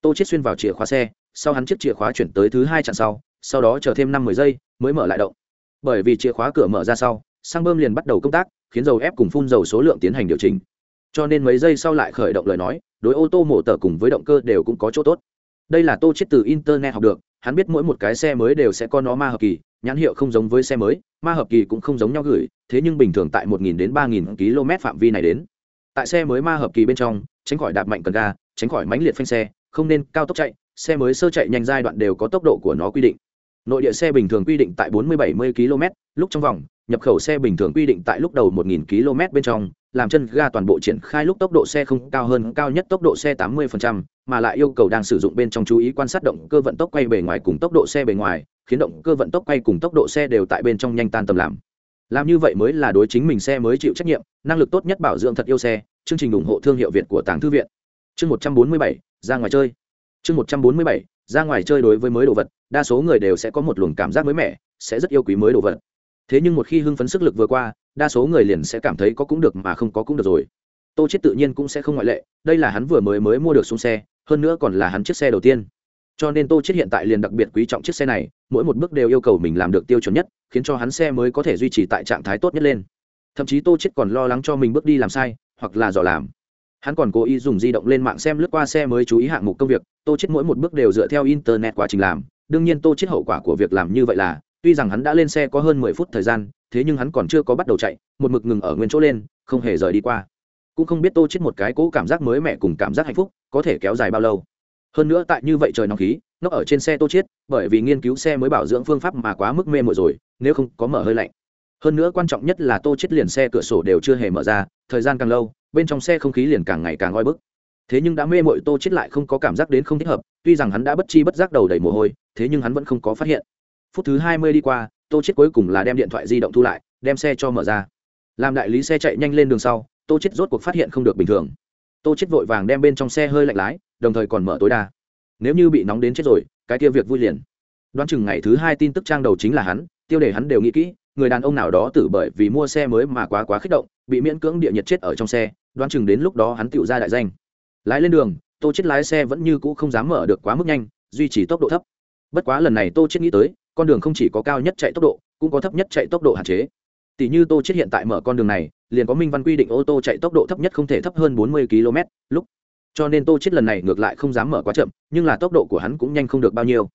Tô chết xuyên vào chìa khóa xe, sau hắn chiếc chìa khóa chuyển tới thứ hai chặn sau sau đó chờ thêm năm mười giây mới mở lại động. Bởi vì chìa khóa cửa mở ra sau xăng bơm liền bắt đầu công tác, khiến dầu ép cùng phun dầu số lượng tiến hành điều chỉnh. Cho nên mấy giây sau lại khởi động lời nói, đối ô tô mổ tờ cùng với động cơ đều cũng có chỗ tốt. Đây là tô chết từ internet học được, hắn biết mỗi một cái xe mới đều sẽ có nó ma hợp kỳ, nhãn hiệu không giống với xe mới, ma hợp kỳ cũng không giống nhau gửi, thế nhưng bình thường tại 1.000 đến 3.000 km phạm vi này đến. Tại xe mới ma hợp kỳ bên trong, tránh khỏi đạp mạnh cần ga, tránh khỏi mãnh liệt phanh xe, không nên cao tốc chạy, xe mới sơ chạy nhanh giai đoạn đều có tốc độ của nó quy định nội địa xe bình thường quy định tại 40-70 km lúc trong vòng nhập khẩu xe bình thường quy định tại lúc đầu 1.000 km bên trong làm chân ga toàn bộ triển khai lúc tốc độ xe không cao hơn cao nhất tốc độ xe 80%, mà lại yêu cầu đang sử dụng bên trong chú ý quan sát động cơ vận tốc quay bề ngoài cùng tốc độ xe bề ngoài khiến động cơ vận tốc quay cùng tốc độ xe đều tại bên trong nhanh tan tầm làm. Làm như vậy mới là đối chính mình xe mới chịu trách nhiệm năng lực tốt nhất bảo dưỡng thật yêu xe chương trình ủng hộ thương hiệu việt của tàng thư viện. Chương 147, ra ngoài chơi. Chương 147, ra ngoài chơi đối với mới đồ vật, đa số người đều sẽ có một luồng cảm giác mới mẻ, sẽ rất yêu quý mới đồ vật. Thế nhưng một khi hưng phấn sức lực vừa qua, đa số người liền sẽ cảm thấy có cũng được mà không có cũng được rồi. Tô chết tự nhiên cũng sẽ không ngoại lệ, đây là hắn vừa mới mới mua được xuống xe, hơn nữa còn là hắn chiếc xe đầu tiên. Cho nên tô chết hiện tại liền đặc biệt quý trọng chiếc xe này, mỗi một bước đều yêu cầu mình làm được tiêu chuẩn nhất, khiến cho hắn xe mới có thể duy trì tại trạng thái tốt nhất lên. Thậm chí tô chết còn lo lắng cho mình bước đi làm sai, hoặc là dò làm hắn còn cố ý dùng di động lên mạng xem lướt qua xe mới chú ý hạng mục công việc, tô chết mỗi một bước đều dựa theo internet quá trình làm. Đương nhiên tô chết hậu quả của việc làm như vậy là, tuy rằng hắn đã lên xe có hơn mười phút thời gian, thế nhưng hắn còn chưa có bắt đầu chạy, một mực ngừng ở nguyên chỗ lên, không hề rời đi qua. Cũng không biết tô chết một cái cố cảm giác mới mẻ cùng cảm giác hạnh phúc có thể kéo dài bao lâu. Hơn nữa tại như vậy trời nóng khí, nó ở trên xe tô chết, bởi vì nghiên cứu xe mới bảo dưỡng phương pháp mà quá mức mê mội rồi, nếu không có mở hơi lạnh. Hơn nữa quan trọng nhất là tô chết liền xe cửa sổ đều chưa hề mở ra, thời gian càng lâu bên trong xe không khí liền càng ngày càng oi bức. Thế nhưng đã mê mội tô chết lại không có cảm giác đến không thích hợp, tuy rằng hắn đã bất chi bất giác đầu đầy mồ hôi, thế nhưng hắn vẫn không có phát hiện. Phút thứ hai mươi đi qua, tô chết cuối cùng là đem điện thoại di động thu lại, đem xe cho mở ra. Làm đại lý xe chạy nhanh lên đường sau, tô chết rốt cuộc phát hiện không được bình thường. Tô chết vội vàng đem bên trong xe hơi lạnh lái, đồng thời còn mở tối đa. Nếu như bị nóng đến chết rồi, cái kia việc vui liền. Đoán chừng ngày thứ hai tin tức trang đầu chính là hắn, tiêu đề hắn đều nghĩ kỹ người đàn ông nào đó tử bởi vì mua xe mới mà quá quá kích động, bị miễn cưỡng địa nhiệt chết ở trong xe, đoán chừng đến lúc đó hắn tựu ra đại danh. Lái lên đường, tô chết lái xe vẫn như cũ không dám mở được quá mức nhanh, duy trì tốc độ thấp. Bất quá lần này tô chết nghĩ tới, con đường không chỉ có cao nhất chạy tốc độ, cũng có thấp nhất chạy tốc độ hạn chế. Tỷ như tô chết hiện tại mở con đường này, liền có minh văn quy định ô tô chạy tốc độ thấp nhất không thể thấp hơn 40 km lúc. Cho nên tô chết lần này ngược lại không dám mở quá chậm, nhưng là tốc độ của hắn cũng nhanh không được bao nhiêu.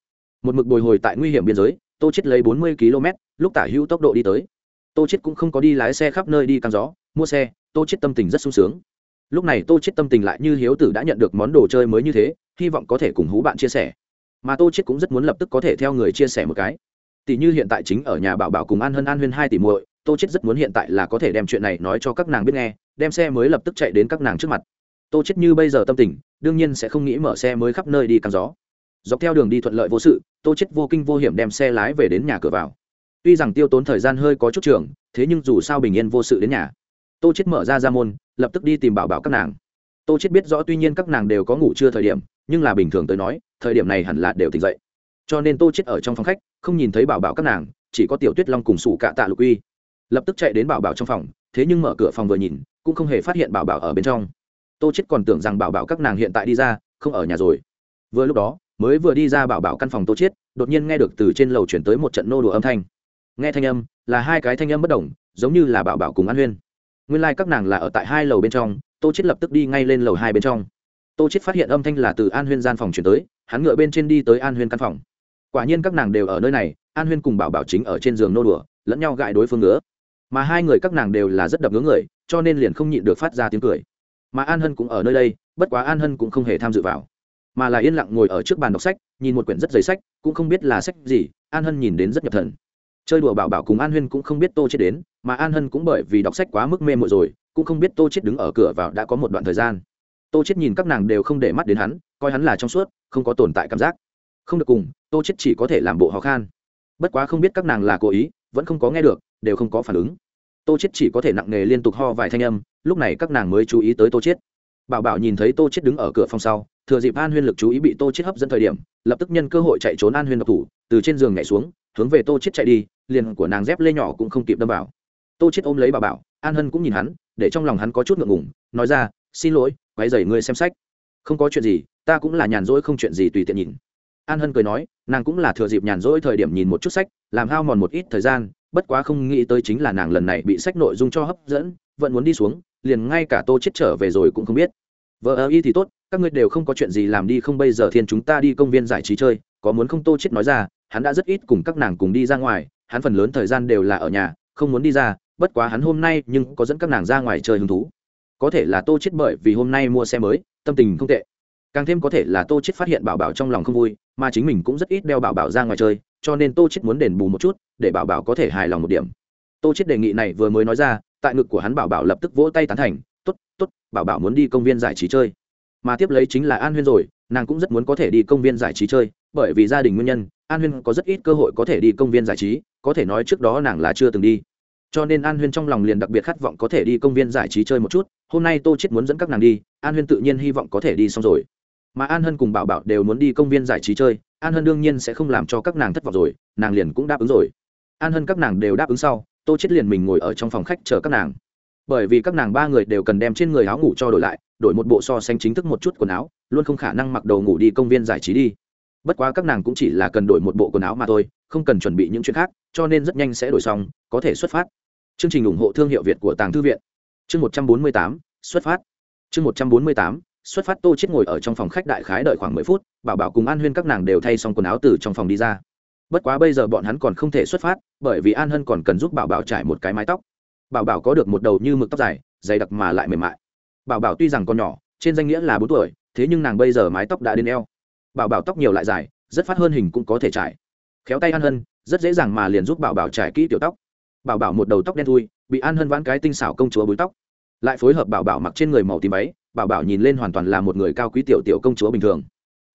Một mực bồi hồi tại nguy hiểm biên giới tô chết lấy 40 km, lúc tả hữu tốc độ đi tới. Tô chết cũng không có đi lái xe khắp nơi đi căng gió, mua xe, tô chết tâm tình rất sung sướng. Lúc này tô chết tâm tình lại như hiếu tử đã nhận được món đồ chơi mới như thế, hy vọng có thể cùng hú bạn chia sẻ. Mà tô chết cũng rất muốn lập tức có thể theo người chia sẻ một cái. Tỷ như hiện tại chính ở nhà bảo bảo cùng an hân an huyên hai tỷ muội, tô chết rất muốn hiện tại là có thể đem chuyện này nói cho các nàng biết nghe, đem xe mới lập tức chạy đến các nàng trước mặt. Tô chết như bây giờ tâm tình, đương nhiên sẽ không nghĩ mở xe mới khắp nơi đi căng gió dọc theo đường đi thuận lợi vô sự, tô chết vô kinh vô hiểm đem xe lái về đến nhà cửa vào. Tuy rằng tiêu tốn thời gian hơi có chút trường, thế nhưng dù sao bình yên vô sự đến nhà. Tô chết mở ra ra môn, lập tức đi tìm bảo bảo các nàng. Tô chết biết rõ tuy nhiên các nàng đều có ngủ trưa thời điểm, nhưng là bình thường tới nói, thời điểm này hẳn là đều tỉnh dậy. Cho nên tô chết ở trong phòng khách, không nhìn thấy bảo bảo các nàng, chỉ có tiểu tuyết long cùng sủ cạ tạ lục uy. Lập tức chạy đến bảo bảo trong phòng, thế nhưng mở cửa phòng vừa nhìn, cũng không hề phát hiện bảo bảo ở bên trong. Tô chết còn tưởng rằng bảo bảo các nàng hiện tại đi ra, không ở nhà rồi. Vừa lúc đó mới vừa đi ra bảo bảo căn phòng tô chiết, đột nhiên nghe được từ trên lầu chuyển tới một trận nô đùa âm thanh. Nghe thanh âm là hai cái thanh âm bất đồng giống như là bảo bảo cùng an huyên. Nguyên lai like các nàng là ở tại hai lầu bên trong tô chiết lập tức đi ngay lên lầu hai bên trong. Tô chiết phát hiện âm thanh là từ an huyên gian phòng chuyển tới hắn ngựa bên trên đi tới an huyên căn phòng. Quả nhiên các nàng đều ở nơi này an huyên cùng bảo bảo chính ở trên giường nô đùa lẫn nhau gại đối phương ngứa. Mà hai người các nàng đều là rất đập ngứa người cho nên liền không nhịn được phát ra tiếng cười. Mà an hân cũng ở nơi đây bất quá an hân cũng không hề tham dự vào mà là yên lặng ngồi ở trước bàn đọc sách, nhìn một quyển rất dày sách, cũng không biết là sách gì, an hân nhìn đến rất nhập thần. Chơi đùa bảo bảo cùng an huyên cũng không biết tô chết đến, mà an hân cũng bởi vì đọc sách quá mức mê mội rồi, cũng không biết tô chết đứng ở cửa vào đã có một đoạn thời gian. Tô chết nhìn các nàng đều không để mắt đến hắn, coi hắn là trong suốt, không có tồn tại cảm giác. Không được cùng, tô chết chỉ có thể làm bộ ho khan. Bất quá không biết các nàng là cố ý, vẫn không có nghe được, đều không có phản ứng. Tô chết chỉ có thể nặng nề liên tục ho vài thanh âm, lúc này các nàng mới chú ý tới tô chết. Bảo bảo nhìn thấy tô chết đứng ở cửa phòng sau thừa dịp an huyên lực chú ý bị tô chết hấp dẫn thời điểm, lập tức nhân cơ hội chạy trốn an huyên độc thủ, từ trên giường nhảy xuống, hướng về tô chết chạy đi, liền của nàng dép lê nhỏ cũng không kịp đâm vào. Tô chết ôm lấy bảo bảo, an hân cũng nhìn hắn, để trong lòng hắn có chút ngượng ngùng, nói ra, xin lỗi quay dày ngươi xem sách. Không có chuyện gì, ta cũng là nhàn rỗi không chuyện gì tùy tiện nhìn. An hân cười nói, nàng cũng là thừa dịp nhàn rỗi thời điểm nhìn một chút sách, làm hao mòn một ít thời gian, bất quá không nghĩ tới chính là nàng lần này bị sách nội dung cho hấp dẫn, vẫn muốn đi xuống, liền ngay cả tô chết trở về rồi cũng không biết. Vợ ơ y thì tốt các ngươi đều không có chuyện gì làm đi, không bây giờ thiên chúng ta đi công viên giải trí chơi, có muốn không? Tô chết nói ra, hắn đã rất ít cùng các nàng cùng đi ra ngoài, hắn phần lớn thời gian đều là ở nhà, không muốn đi ra, bất quá hắn hôm nay nhưng có dẫn các nàng ra ngoài chơi hứng thú. Có thể là tô chết bởi vì hôm nay mua xe mới, tâm tình không tệ. Càng thêm có thể là tô chết phát hiện bảo bảo trong lòng không vui, mà chính mình cũng rất ít đeo bảo bảo ra ngoài chơi, cho nên tô chết muốn đền bù một chút, để bảo bảo có thể hài lòng một điểm. Tô chết đề nghị này vừa mới nói ra, tại ngực của hắn bảo bảo lập tức vỗ tay tán thành, tốt tốt, bảo bảo muốn đi công viên giải trí chơi mà tiếp lấy chính là an huyên rồi, nàng cũng rất muốn có thể đi công viên giải trí chơi, bởi vì gia đình nguyên nhân, an huyên có rất ít cơ hội có thể đi công viên giải trí, có thể nói trước đó nàng là chưa từng đi. Cho nên an huyên trong lòng liền đặc biệt khát vọng có thể đi công viên giải trí chơi một chút, hôm nay tô chết muốn dẫn các nàng đi, an huyên tự nhiên hy vọng có thể đi xong rồi. Mà an hân cùng bảo bảo đều muốn đi công viên giải trí chơi, an hân đương nhiên sẽ không làm cho các nàng thất vọng rồi, nàng liền cũng đáp ứng rồi. An hân các nàng đều đáp ứng sau, tô chết liền mình ngồi ở trong phòng khách chờ các nàng. Bởi vì các nàng ba người đều cần đem trên người áo ngủ cho đổi lại đổi một bộ so sánh chính thức một chút quần áo, luôn không khả năng mặc đầu ngủ đi công viên giải trí đi. Bất quá các nàng cũng chỉ là cần đổi một bộ quần áo mà thôi, không cần chuẩn bị những chuyện khác, cho nên rất nhanh sẽ đổi xong, có thể xuất phát. Chương trình ủng hộ thương hiệu việt của tàng thư viện. Chương một trăm bốn mươi tám, xuất phát. Chương một trăm bốn mươi tám, xuất phát, tô chết ngồi ở trong phòng khách đại khái đợi khoảng mười phút, bảo bảo cùng an huyên các nàng đều thay xong quần áo từ trong phòng đi ra. Bất quá bây giờ bọn hắn còn không thể xuất phát, bởi vì an hân còn cần giúp bảo bảo trải một cái mái tóc. Bảo bảo có được một đầu như mực tóc dài, dày đặc mà lại mềm mại bảo bảo tuy rằng còn nhỏ, trên danh nghĩa là bốn tuổi, thế nhưng nàng bây giờ mái tóc đã đến eo. Bảo bảo tóc nhiều lại dài, rất phát hơn hình cũng có thể trải. Khéo tay an hân, rất dễ dàng mà liền giúp bảo bảo trải kỹ tiểu tóc. Bảo bảo một đầu tóc đen thui, bị an hân vãn cái tinh xảo công chúa búi tóc. Lại phối hợp bảo bảo mặc trên người màu tím ấy bảo bảo nhìn lên hoàn toàn là một người cao quý tiểu tiểu công chúa bình thường.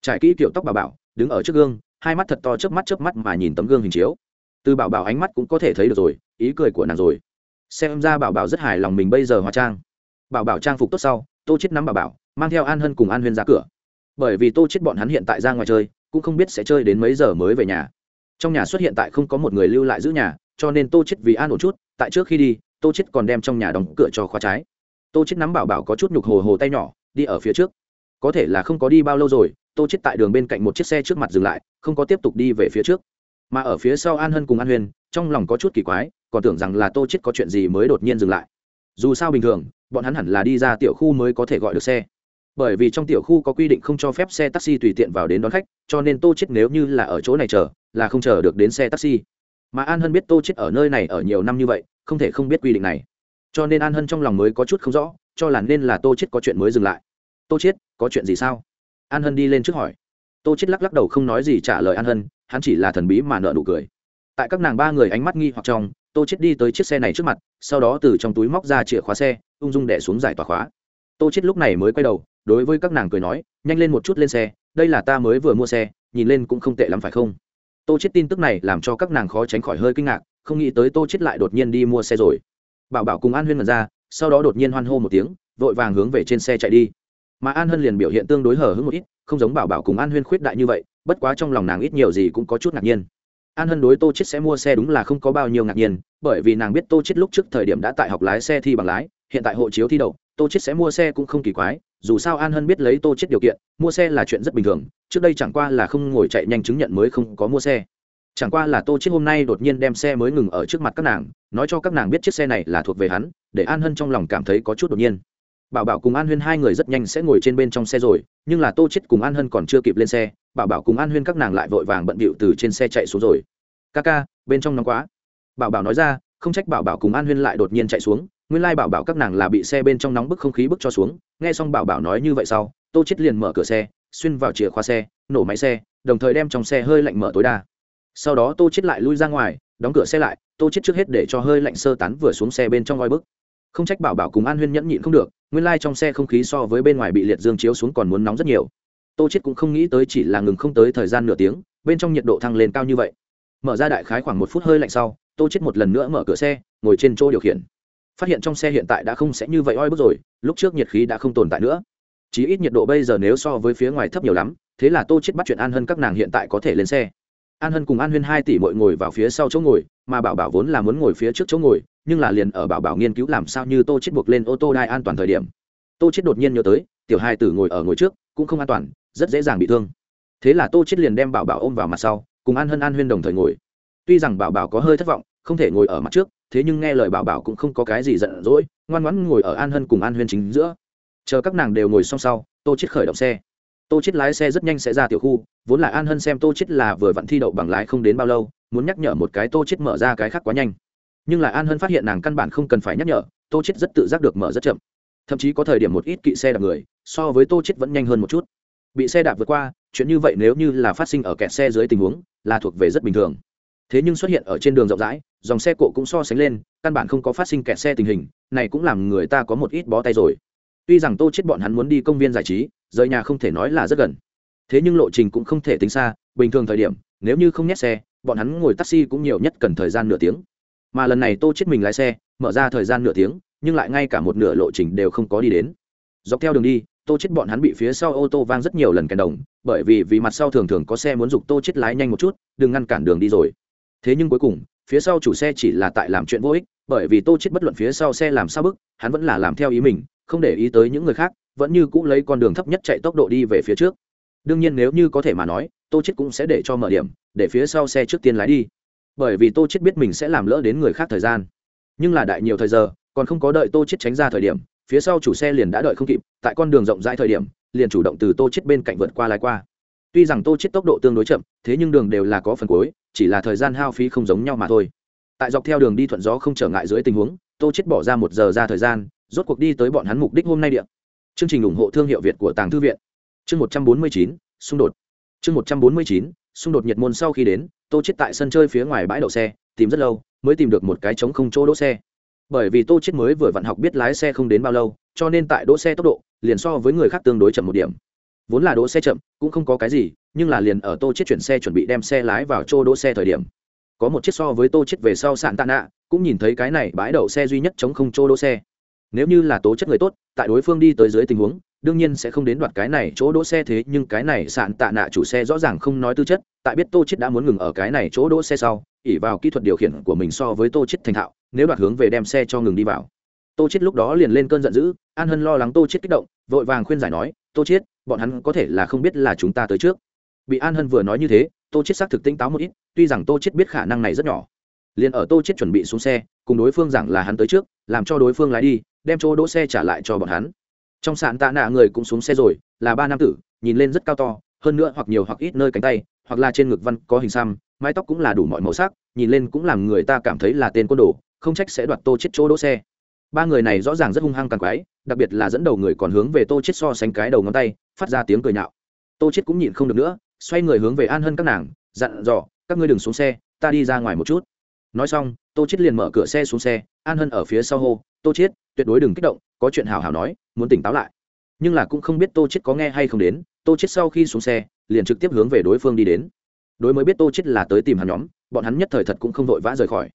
Trải kỹ tiểu tóc bảo bảo, đứng ở trước gương, hai mắt thật to trước mắt trước mắt mà nhìn tấm gương hình chiếu. Từ bảo bảo ánh mắt cũng có thể thấy được rồi, ý cười của nàng rồi. Xem ra bảo bảo rất hài lòng mình bây giờ hóa trang bảo bảo trang phục tốt sau, tô chết nắm bảo bảo, mang theo an hân cùng an huyên ra cửa. Bởi vì tô chết bọn hắn hiện tại ra ngoài chơi, cũng không biết sẽ chơi đến mấy giờ mới về nhà. Trong nhà xuất hiện tại không có một người lưu lại giữ nhà, cho nên tô chết vì an ổn chút, tại trước khi đi, tô chết còn đem trong nhà đóng cửa cho khóa trái. Tô chết nắm bảo bảo có chút nhục hồ hồ tay nhỏ, đi ở phía trước. Có thể là không có đi bao lâu rồi, tô chết tại đường bên cạnh một chiếc xe trước mặt dừng lại, không có tiếp tục đi về phía trước. Mà ở phía sau an hân cùng an huyền, trong lòng có chút kỳ quái, còn tưởng rằng là tô chết có chuyện gì mới đột nhiên dừng lại. Dù sao bình thường bọn hắn hẳn là đi ra tiểu khu mới có thể gọi được xe. Bởi vì trong tiểu khu có quy định không cho phép xe taxi tùy tiện vào đến đón khách, cho nên tô chết nếu như là ở chỗ này chờ, là không chờ được đến xe taxi. Mà an hân biết tô chết ở nơi này ở nhiều năm như vậy, không thể không biết quy định này. Cho nên an hân trong lòng mới có chút không rõ, cho là nên là tô chết có chuyện mới dừng lại. Tô chết có chuyện gì sao? An hân đi lên trước hỏi. Tô chết lắc lắc đầu không nói gì trả lời an hân, hắn chỉ là thần bí mà nợ nụ cười. Tại các nàng ba người ánh mắt nghi hoặc trong tô chết đi tới chiếc xe này trước mặt, sau đó từ trong túi móc ra chìa khóa xe, ung dung đẻ xuống giải tỏa khóa. Tô chết lúc này mới quay đầu, đối với các nàng cười nói, nhanh lên một chút lên xe, đây là ta mới vừa mua xe, nhìn lên cũng không tệ lắm phải không? Tô chết tin tức này làm cho các nàng khó tránh khỏi hơi kinh ngạc, không nghĩ tới tô chết lại đột nhiên đi mua xe rồi. Bảo bảo cùng an huyên mật ra, sau đó đột nhiên hoan hô một tiếng, vội vàng hướng về trên xe chạy đi. Mà an hân liền biểu hiện tương đối hở hững một ít, không giống bảo bảo cùng an huyên khuyết đại như vậy, bất quá trong lòng nàng ít nhiều gì cũng có chút ngạc nhiên an hân đối tô chết sẽ mua xe đúng là không có bao nhiêu ngạc nhiên, bởi vì nàng biết tô chết lúc trước thời điểm đã tại học lái xe thi bằng lái, hiện tại hộ chiếu thi đậu, tô chết sẽ mua xe cũng không kỳ quái, dù sao an hân biết lấy tô chết điều kiện, mua xe là chuyện rất bình thường, trước đây chẳng qua là không ngồi chạy nhanh chứng nhận mới không có mua xe. Chẳng qua là tô chết hôm nay đột nhiên đem xe mới ngừng ở trước mặt các nàng, nói cho các nàng biết chiếc xe này là thuộc về hắn, để an hân trong lòng cảm thấy có chút đột nhiên bảo bảo cùng an huyên hai người rất nhanh sẽ ngồi trên bên trong xe rồi nhưng là tô chết cùng an hân còn chưa kịp lên xe bảo bảo cùng an huyên các nàng lại vội vàng bận bịu từ trên xe chạy xuống rồi ca ca bên trong nóng quá bảo bảo nói ra không trách bảo bảo cùng an huyên lại đột nhiên chạy xuống nguyên lai bảo bảo các nàng là bị xe bên trong nóng bức không khí bức cho xuống nghe xong bảo bảo nói như vậy sau tô chết liền mở cửa xe xuyên vào chìa khóa xe nổ máy xe đồng thời đem trong xe hơi lạnh mở tối đa sau đó tô chết lại lui ra ngoài đóng cửa xe lại tô chết trước hết để cho hơi lạnh sơ tán vừa xuống xe bên trong oi bức không trách bảo bảo cùng an huyên nhẫn nhịn không được nguyên lai trong xe không khí so với bên ngoài bị liệt dương chiếu xuống còn muốn nóng rất nhiều. Tô chết cũng không nghĩ tới chỉ là ngừng không tới thời gian nửa tiếng, bên trong nhiệt độ thăng lên cao như vậy. Mở ra đại khái khoảng một phút hơi lạnh sau, tô chết một lần nữa mở cửa xe, ngồi trên chỗ điều khiển. Phát hiện trong xe hiện tại đã không sẽ như vậy oi bức rồi, lúc trước nhiệt khí đã không tồn tại nữa. Chí ít nhiệt độ bây giờ nếu so với phía ngoài thấp nhiều lắm, thế là tô chết bắt chuyện an hơn các nàng hiện tại có thể lên xe. An hân cùng an huyên hai tỷ mội ngồi vào phía sau chỗ ngồi, mà bảo bảo vốn là muốn ngồi phía trước chỗ ngồi nhưng là liền ở bảo bảo nghiên cứu làm sao như tô chết buộc lên ô tô đai an toàn thời điểm. Tô chết đột nhiên nhớ tới, tiểu hai tử ngồi ở ngồi trước, cũng không an toàn, rất dễ dàng bị thương. Thế là tô chết liền đem bảo bảo ôm vào mặt sau, cùng an hân an huyên đồng thời ngồi. Tuy rằng bảo bảo có hơi thất vọng, không thể ngồi ở mặt trước, thế nhưng nghe lời bảo bảo cũng không có cái gì giận dỗi, ngoan ngoãn ngồi ở an hân cùng an huyên chính giữa. Chờ các nàng đều ngồi xong sau, tô chết khởi động xe. Tô chết lái xe rất nhanh sẽ ra tiểu khu, vốn là an hân xem tô chết là vừa vặn thi đậu bằng lái không đến bao lâu, muốn nhắc nhở một cái tô chết mở ra cái khác quá nhanh nhưng lại an hân phát hiện nàng căn bản không cần phải nhắc nhở, tô chết rất tự giác được mở rất chậm. Thậm chí có thời điểm một ít kỵ xe đạp người, so với tô chết vẫn nhanh hơn một chút. Bị xe đạp vượt qua, chuyện như vậy nếu như là phát sinh ở kẹt xe dưới tình huống, là thuộc về rất bình thường. Thế nhưng xuất hiện ở trên đường rộng rãi, dòng xe cộ cũng so sánh lên, căn bản không có phát sinh kẹt xe tình hình, này cũng làm người ta có một ít bó tay rồi. Tuy rằng tô chết bọn hắn muốn đi công viên giải trí, rời nhà không thể nói là rất gần. Thế nhưng lộ trình cũng không thể tính xa, bình thường thời điểm, nếu như không nhét xe, bọn hắn ngồi taxi cũng nhiều nhất cần thời gian nửa tiếng mà lần này tô chết mình lái xe, mở ra thời gian nửa tiếng, nhưng lại ngay cả một nửa lộ trình đều không có đi đến. Dọc theo đường đi, tô chết bọn hắn bị phía sau ô tô vang rất nhiều lần kèn đồng, bởi vì vì mặt sau thường thường có xe muốn giục tô chết lái nhanh một chút, đừng ngăn cản đường đi rồi. Thế nhưng cuối cùng, phía sau chủ xe chỉ là tại làm chuyện vô ích, bởi vì tô chết bất luận phía sau xe làm sao bức, hắn vẫn là làm theo ý mình, không để ý tới những người khác, vẫn như cũ lấy con đường thấp nhất chạy tốc độ đi về phía trước. Đương nhiên nếu như có thể mà nói, tô chết cũng sẽ để cho mở điểm, để phía sau xe trước tiên lái đi bởi vì tô chết biết mình sẽ làm lỡ đến người khác thời gian. Nhưng là đại nhiều thời giờ, còn không có đợi tô chết tránh ra thời điểm, phía sau chủ xe liền đã đợi không kịp, tại con đường rộng rãi thời điểm, liền chủ động từ tô chết bên cạnh vượt qua lái qua. Tuy rằng tô chết tốc độ tương đối chậm, thế nhưng đường đều là có phần cuối, chỉ là thời gian hao phí không giống nhau mà thôi. Tại dọc theo đường đi thuận gió không trở ngại dưới tình huống, tô chết bỏ ra một giờ ra thời gian, rốt cuộc đi tới bọn hắn mục đích hôm nay điện chương trình ủng hộ thương hiệu việt của tàng thư viện. Chương một trăm bốn mươi chín, xung đột. Chương một trăm bốn mươi chín xung đột nhiệt môn sau khi đến, tô chết tại sân chơi phía ngoài bãi đậu xe, tìm rất lâu, mới tìm được một cái trống không chỗ đỗ xe. Bởi vì tô chết mới vừa vặn học biết lái xe không đến bao lâu, cho nên tại đỗ xe tốc độ, liền so với người khác tương đối chậm một điểm. Vốn là đỗ xe chậm, cũng không có cái gì, nhưng là liền ở tô chết chuyển xe chuẩn bị đem xe lái vào chỗ đỗ xe thời điểm. Có một chiếc so với tô chết về sau sạn tạ nạ, cũng nhìn thấy cái này bãi đậu xe duy nhất chống không chỗ đỗ xe. Nếu như là tố chất người tốt, tại đối phương đi tới dưới tình huống đương nhiên sẽ không đến đoạt cái này chỗ đỗ xe thế, nhưng cái này sạn tạ nạ chủ xe rõ ràng không nói tư chất, tại biết tô chết đã muốn ngừng ở cái này chỗ đỗ xe sau ỉ vào kỹ thuật điều khiển của mình so với tô chết thành thạo, nếu đoạt hướng về đem xe cho ngừng đi vào. Tô chết lúc đó liền lên cơn giận dữ, an hân lo lắng tô chết kích động, vội vàng khuyên giải nói, tô chết bọn hắn có thể là không biết là chúng ta tới trước. Bị an hân vừa nói như thế, tô chết xác thực tinh táo một ít, tuy rằng tô chết biết khả năng này rất nhỏ. Liền ở tô chết chuẩn bị xuống xe, cùng đối phương rằng là hắn tới trước, làm cho đối phương lái đi, đem chỗ đỗ xe trả lại cho bọn hắn trong sạn tạ nạ người cũng xuống xe rồi, là ba nam tử, nhìn lên rất cao to, hơn nữa hoặc nhiều hoặc ít nơi cánh tay, hoặc là trên ngực văn có hình xăm, mái tóc cũng là đủ mọi màu sắc, nhìn lên cũng làm người ta cảm thấy là tên côn đồ, không trách sẽ đoạt tô chết chỗ đỗ xe. Ba người này rõ ràng rất hung hăng càng quái, đặc biệt là dẫn đầu người còn hướng về tô chết so sánh cái đầu ngón tay, phát ra tiếng cười nhạo. Tô chết cũng nhịn không được nữa, xoay người hướng về an hân các nàng, dặn dò, các ngươi đừng xuống xe, ta đi ra ngoài một chút. Nói xong, tô chết liền mở cửa xe xuống xe, an hân ở phía sau hô, tô chết, tuyệt đối đừng kích động có chuyện hào hào nói, muốn tỉnh táo lại. Nhưng là cũng không biết tô chết có nghe hay không đến, tô chết sau khi xuống xe, liền trực tiếp hướng về đối phương đi đến. Đối mới biết tô chết là tới tìm hắn nhóm, bọn hắn nhất thời thật cũng không vội vã rời khỏi.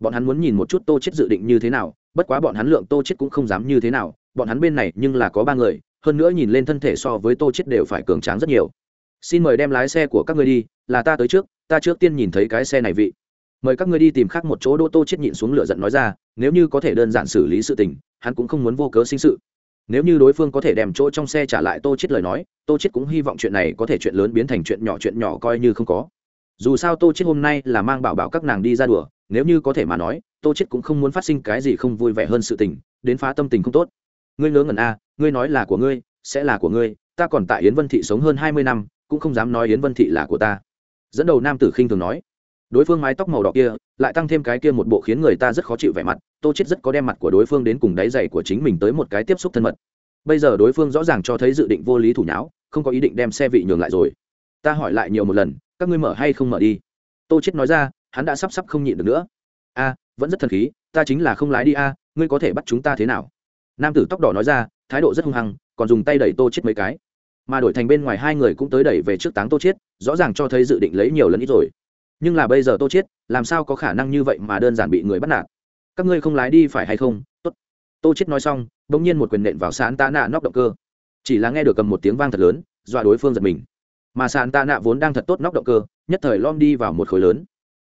Bọn hắn muốn nhìn một chút tô chết dự định như thế nào, bất quá bọn hắn lượng tô chết cũng không dám như thế nào, bọn hắn bên này nhưng là có ba người, hơn nữa nhìn lên thân thể so với tô chết đều phải cường tráng rất nhiều. Xin mời đem lái xe của các ngươi đi, là ta tới trước, ta trước tiên nhìn thấy cái xe này vị mời các ngươi đi tìm khác một chỗ Đô tô chết nhịn xuống lửa giận nói ra, nếu như có thể đơn giản xử lý sự tình, hắn cũng không muốn vô cớ sinh sự. Nếu như đối phương có thể đem chỗ trong xe trả lại tô chết lời nói, tô chết cũng hy vọng chuyện này có thể chuyện lớn biến thành chuyện nhỏ chuyện nhỏ coi như không có. Dù sao tô chết hôm nay là mang bảo bảo các nàng đi ra đùa, nếu như có thể mà nói, tô chết cũng không muốn phát sinh cái gì không vui vẻ hơn sự tình, đến phá tâm tình không tốt. Ngươi ngớ ngẩn a ngươi nói là của ngươi, sẽ là của ngươi, ta còn tại yến vân thị sống hơn hai mươi năm, cũng không dám nói yến vân thị là của ta. Dẫn đầu nam tử khinh thường nói đối phương mái tóc màu đỏ kia lại tăng thêm cái kia một bộ khiến người ta rất khó chịu vẻ mặt, tô chết rất có đem mặt của đối phương đến cùng đáy giày của chính mình tới một cái tiếp xúc thân mật. Bây giờ đối phương rõ ràng cho thấy dự định vô lý thủ nháo, không có ý định đem xe vị nhường lại rồi. Ta hỏi lại nhiều một lần, các ngươi mở hay không mở đi? Tô chết nói ra, hắn đã sắp sắp không nhịn được nữa. A, vẫn rất thần khí, ta chính là không lái đi a, ngươi có thể bắt chúng ta thế nào? Nam tử tóc đỏ nói ra, thái độ rất hung hăng, còn dùng tay đẩy tô chết mấy cái. Mà đổi thành bên ngoài hai người cũng tới đẩy về trước táng tô chết, rõ ràng cho thấy dự định lấy nhiều lần ít rồi nhưng là bây giờ tô chết, làm sao có khả năng như vậy mà đơn giản bị người bắt nạt? Các ngươi không lái đi phải hay không? Tốt. Tô chết nói xong, bỗng nhiên một quyền nện vào sàn tạ nạ nóc động cơ. Chỉ là nghe được cầm một tiếng vang thật lớn, dọa đối phương giật mình. Mà sàn tạ nạ vốn đang thật tốt nóc động cơ, nhất thời lom đi vào một khối lớn.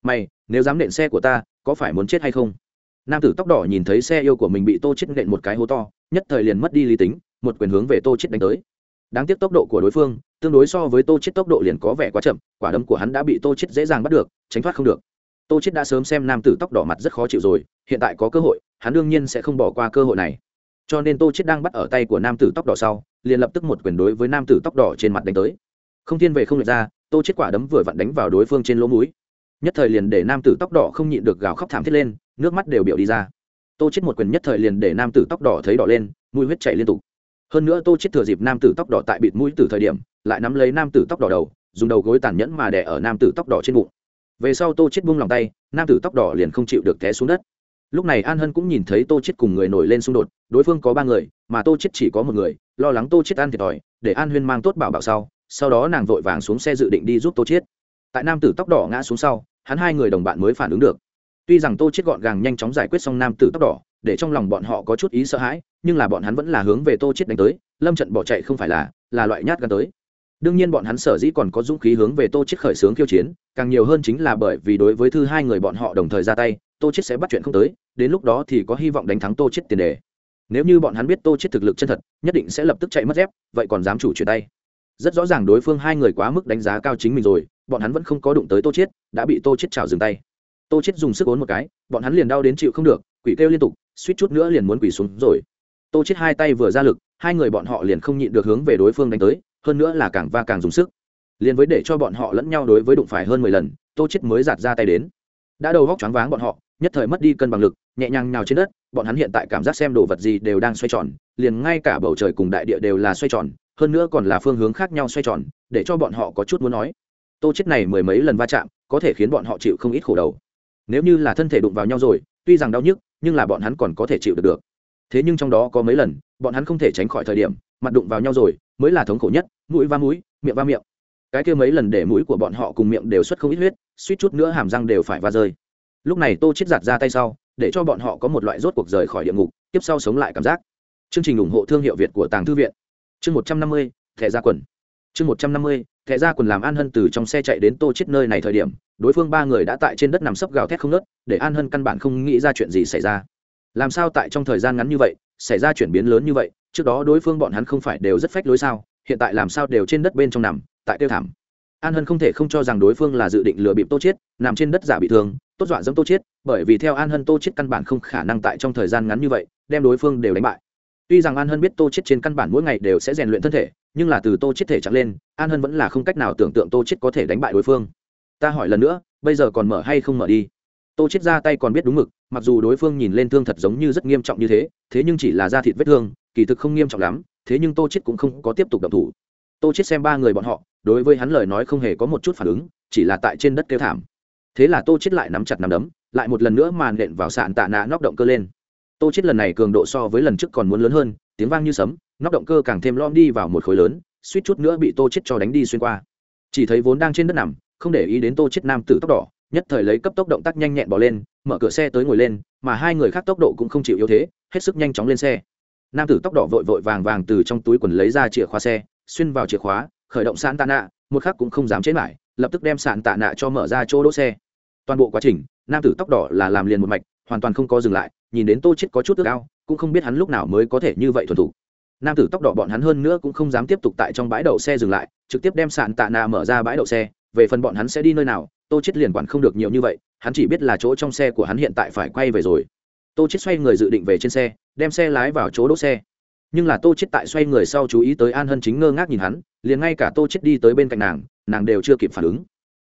Mày, nếu dám nện xe của ta, có phải muốn chết hay không? Nam tử tóc đỏ nhìn thấy xe yêu của mình bị tô chết nện một cái hố to, nhất thời liền mất đi lý tính, một quyền hướng về tô chết đánh tới. Đáng tiếc tốc độ của đối phương tương đối so với tô chết tốc độ liền có vẻ quá chậm, quả đấm của hắn đã bị tô chết dễ dàng bắt được, tránh thoát không được. Tô chết đã sớm xem nam tử tóc đỏ mặt rất khó chịu rồi, hiện tại có cơ hội, hắn đương nhiên sẽ không bỏ qua cơ hội này. Cho nên tô chết đang bắt ở tay của nam tử tóc đỏ sau, liền lập tức một quyền đối với nam tử tóc đỏ trên mặt đánh tới. Không thiên về không lệch ra, tô chết quả đấm vừa vặn đánh vào đối phương trên lỗ mũi. Nhất thời liền để nam tử tóc đỏ không nhịn được gào khóc thảm thiết lên, nước mắt đều biểu đi ra. Tô chết một quyền nhất thời liền để nam tử tóc đỏ thấy đỏ lên, mũi huyết chảy liên tục. Hơn nữa tô chết thừa dịp nam tử tóc đỏ tại bịt mũi từ thời điểm lại nắm lấy nam tử tóc đỏ đầu, dùng đầu gối tàn nhẫn mà đè ở nam tử tóc đỏ trên bụng. Về sau tô chết buông lòng tay, nam tử tóc đỏ liền không chịu được té xuống đất. Lúc này an hân cũng nhìn thấy tô chết cùng người nổi lên xung đột, đối phương có ba người, mà tô chết chỉ có một người, lo lắng tô chết ăn thiệt thòi, để an huyên mang tốt bảo bảo sau sau đó nàng vội vàng xuống xe dự định đi giúp tô chết tại nam tử tóc đỏ ngã xuống sau, hắn hai người đồng bạn mới phản ứng được. Tuy rằng tô chết gọn gàng nhanh chóng giải quyết xong nam tử tóc đỏ, để trong lòng bọn họ có chút ý sợ hãi, nhưng là bọn hắn vẫn là hướng về tô chết đánh tới, lâm trận bỏ chạy không phải là là loại nhát gan tới đương nhiên bọn hắn sở dĩ còn có dũng khí hướng về tô chết khởi sướng khiêu chiến, càng nhiều hơn chính là bởi vì đối với thư hai người bọn họ đồng thời ra tay, tô chết sẽ bắt chuyện không tới, đến lúc đó thì có hy vọng đánh thắng tô chết tiền đề. Nếu như bọn hắn biết tô chết thực lực chân thật, nhất định sẽ lập tức chạy mất dép, vậy còn dám chủ chuyển tay. Rất rõ ràng đối phương hai người quá mức đánh giá cao chính mình rồi, bọn hắn vẫn không có đụng tới tô chết đã bị tô chết chảo dừng tay. Tô chết dùng sức ốn một cái, bọn hắn liền đau đến chịu không được, quỷ kêu liên tục, suýt chút nữa liền muốn quỷ xuống rồi. Tô chết hai tay vừa ra lực, hai người bọn họ liền không nhịn được hướng về đối phương đánh tới hơn nữa là càng va càng dùng sức. Liền với để cho bọn họ lẫn nhau đối với đụng phải hơn mười lần, tô chết mới giạt ra tay đến. Đã đầu góc choáng váng bọn họ, nhất thời mất đi cân bằng lực, nhẹ nhàng nhào trên đất, bọn hắn hiện tại cảm giác xem đồ vật gì đều đang xoay tròn, liền ngay cả bầu trời cùng đại địa đều là xoay tròn, hơn nữa còn là phương hướng khác nhau xoay tròn, để cho bọn họ có chút muốn nói. Tô chết này mười mấy lần va chạm, có thể khiến bọn họ chịu không ít khổ đầu. Nếu như là thân thể đụng vào nhau rồi, tuy rằng đau nhức, nhưng là bọn hắn còn có thể chịu được được. Thế nhưng trong đó có mấy lần, bọn hắn không thể tránh khỏi thời điểm, mặt đụng vào nhau rồi mới là thống khổ nhất, mũi va mũi, miệng va miệng. Cái kia mấy lần để mũi của bọn họ cùng miệng đều xuất không ít huyết, suýt chút nữa hàm răng đều phải va rơi. Lúc này tô chết giặt ra tay sau, để cho bọn họ có một loại rốt cuộc rời khỏi địa ngục, tiếp sau sống lại cảm giác. Chương trình ủng hộ thương hiệu việt của tàng thư viện. Chương một trăm năm mươi, thẻ ra quần. Chương một trăm năm mươi, thẻ ra quần làm an hân từ trong xe chạy đến tô chết nơi này thời điểm, đối phương ba người đã tại trên đất nằm sấp gào thét không nớt để an hân căn bản không nghĩ ra chuyện gì xảy ra làm sao tại trong thời gian ngắn như vậy, xảy ra chuyển biến lớn như vậy, trước đó đối phương bọn hắn không phải đều rất phách lối sao, hiện tại làm sao đều trên đất bên trong nằm, tại tiêu thảm. An hân không thể không cho rằng đối phương là dự định lừa bịp tô chết nằm trên đất giả bị thương, tốt dọa dẫm tô chết bởi vì theo an hân tô chết căn bản không khả năng tại trong thời gian ngắn như vậy, đem đối phương đều đánh bại. Tuy rằng an hân biết tô chết trên căn bản mỗi ngày đều sẽ rèn luyện thân thể, nhưng là từ tô chết thể chẳng lên, an hân vẫn là không cách nào tưởng tượng tô chết có thể đánh bại đối phương. Ta hỏi lần nữa, bây giờ còn mở hay không mở đi? Tô chết ra tay còn biết đúng mực, mặc dù đối phương nhìn lên thương thật giống như rất nghiêm trọng như thế thế nhưng chỉ là da thịt vết thương, kỳ thực không nghiêm trọng lắm, thế nhưng tô chết cũng không có tiếp tục động thủ. Tô chết xem ba người bọn họ, đối với hắn lời nói không hề có một chút phản ứng, chỉ là tại trên đất kêu thảm. Thế là tô chết lại nắm chặt nắm đấm, lại một lần nữa màn nện vào sạn tạ nạ nóc động cơ lên. Tô chết lần này cường độ so với lần trước còn muốn lớn hơn, tiếng vang như sấm, nóc động cơ càng thêm lom đi vào một khối lớn, suýt chút nữa bị tô chết cho đánh đi xuyên qua. Chỉ thấy vốn đang trên đất nằm, không để ý đến tô chết nam tử tóc đỏ nhất thời lấy cấp tốc động tác nhanh nhẹn bỏ lên, mở cửa xe tới ngồi lên, mà hai người khác tốc độ cũng không chịu yếu thế, hết sức nhanh chóng lên xe. Nam tử tóc đỏ vội vội vàng vàng từ trong túi quần lấy ra chìa khóa xe, xuyên vào chìa khóa, khởi động sàn tạ nạ, một khắc cũng không dám chế lại lập tức đem sàn tạ nạ cho mở ra chỗ đỗ xe. Toàn bộ quá trình, nam tử tóc đỏ là làm liền một mạch, hoàn toàn không có dừng lại, nhìn đến tô chết có chút ước ao, cũng không biết hắn lúc nào mới có thể như vậy thuần thủ nam tử tóc đỏ bọn hắn hơn nữa cũng không dám tiếp tục tại trong bãi đậu xe dừng lại, trực tiếp đem sàn tạ nạ mở ra bãi đậu xe, về phần bọn hắn sẽ đi nơi nào tô chết liền quản không được nhiều như vậy, hắn chỉ biết là chỗ trong xe của hắn hiện tại phải quay về rồi. Tô chết xoay người dự định về trên xe, đem xe lái vào chỗ đỗ xe. Nhưng là tô chết tại xoay người sau chú ý tới an hân chính ngơ ngác nhìn hắn, liền ngay cả tô chết đi tới bên cạnh nàng nàng đều chưa kịp phản ứng.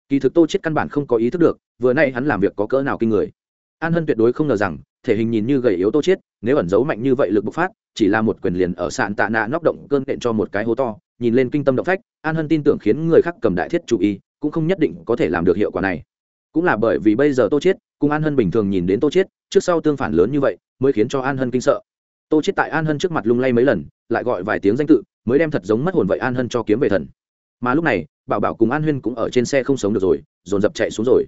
Kỳ thực tô chết căn bản không có ý thức được, vừa nay hắn làm việc có cỡ nào kinh người. An hân tuyệt đối không ngờ rằng, thể hình nhìn như gầy yếu tô chết nếu ẩn giấu mạnh như vậy lực bộc phát, chỉ là một quyền liền ở sạn tạ nạ nóc động cơn nện cho một cái hố to, nhìn lên kinh tâm động phách, an hân tin tưởng khiến người khác cầm đại thiết chủ ý cũng không nhất định có thể làm được hiệu quả này. Cũng là bởi vì bây giờ tô chết cùng an hân bình thường nhìn đến tô chết trước sau tương phản lớn như vậy, mới khiến cho an hân kinh sợ. Tô chết tại an hân trước mặt lung lay mấy lần, lại gọi vài tiếng danh tự, mới đem thật giống mất hồn vậy an hân cho kiếm về thần. Mà lúc này, bảo bảo cùng an huyên cũng ở trên xe không sống được rồi, dồn dập chạy xuống rồi.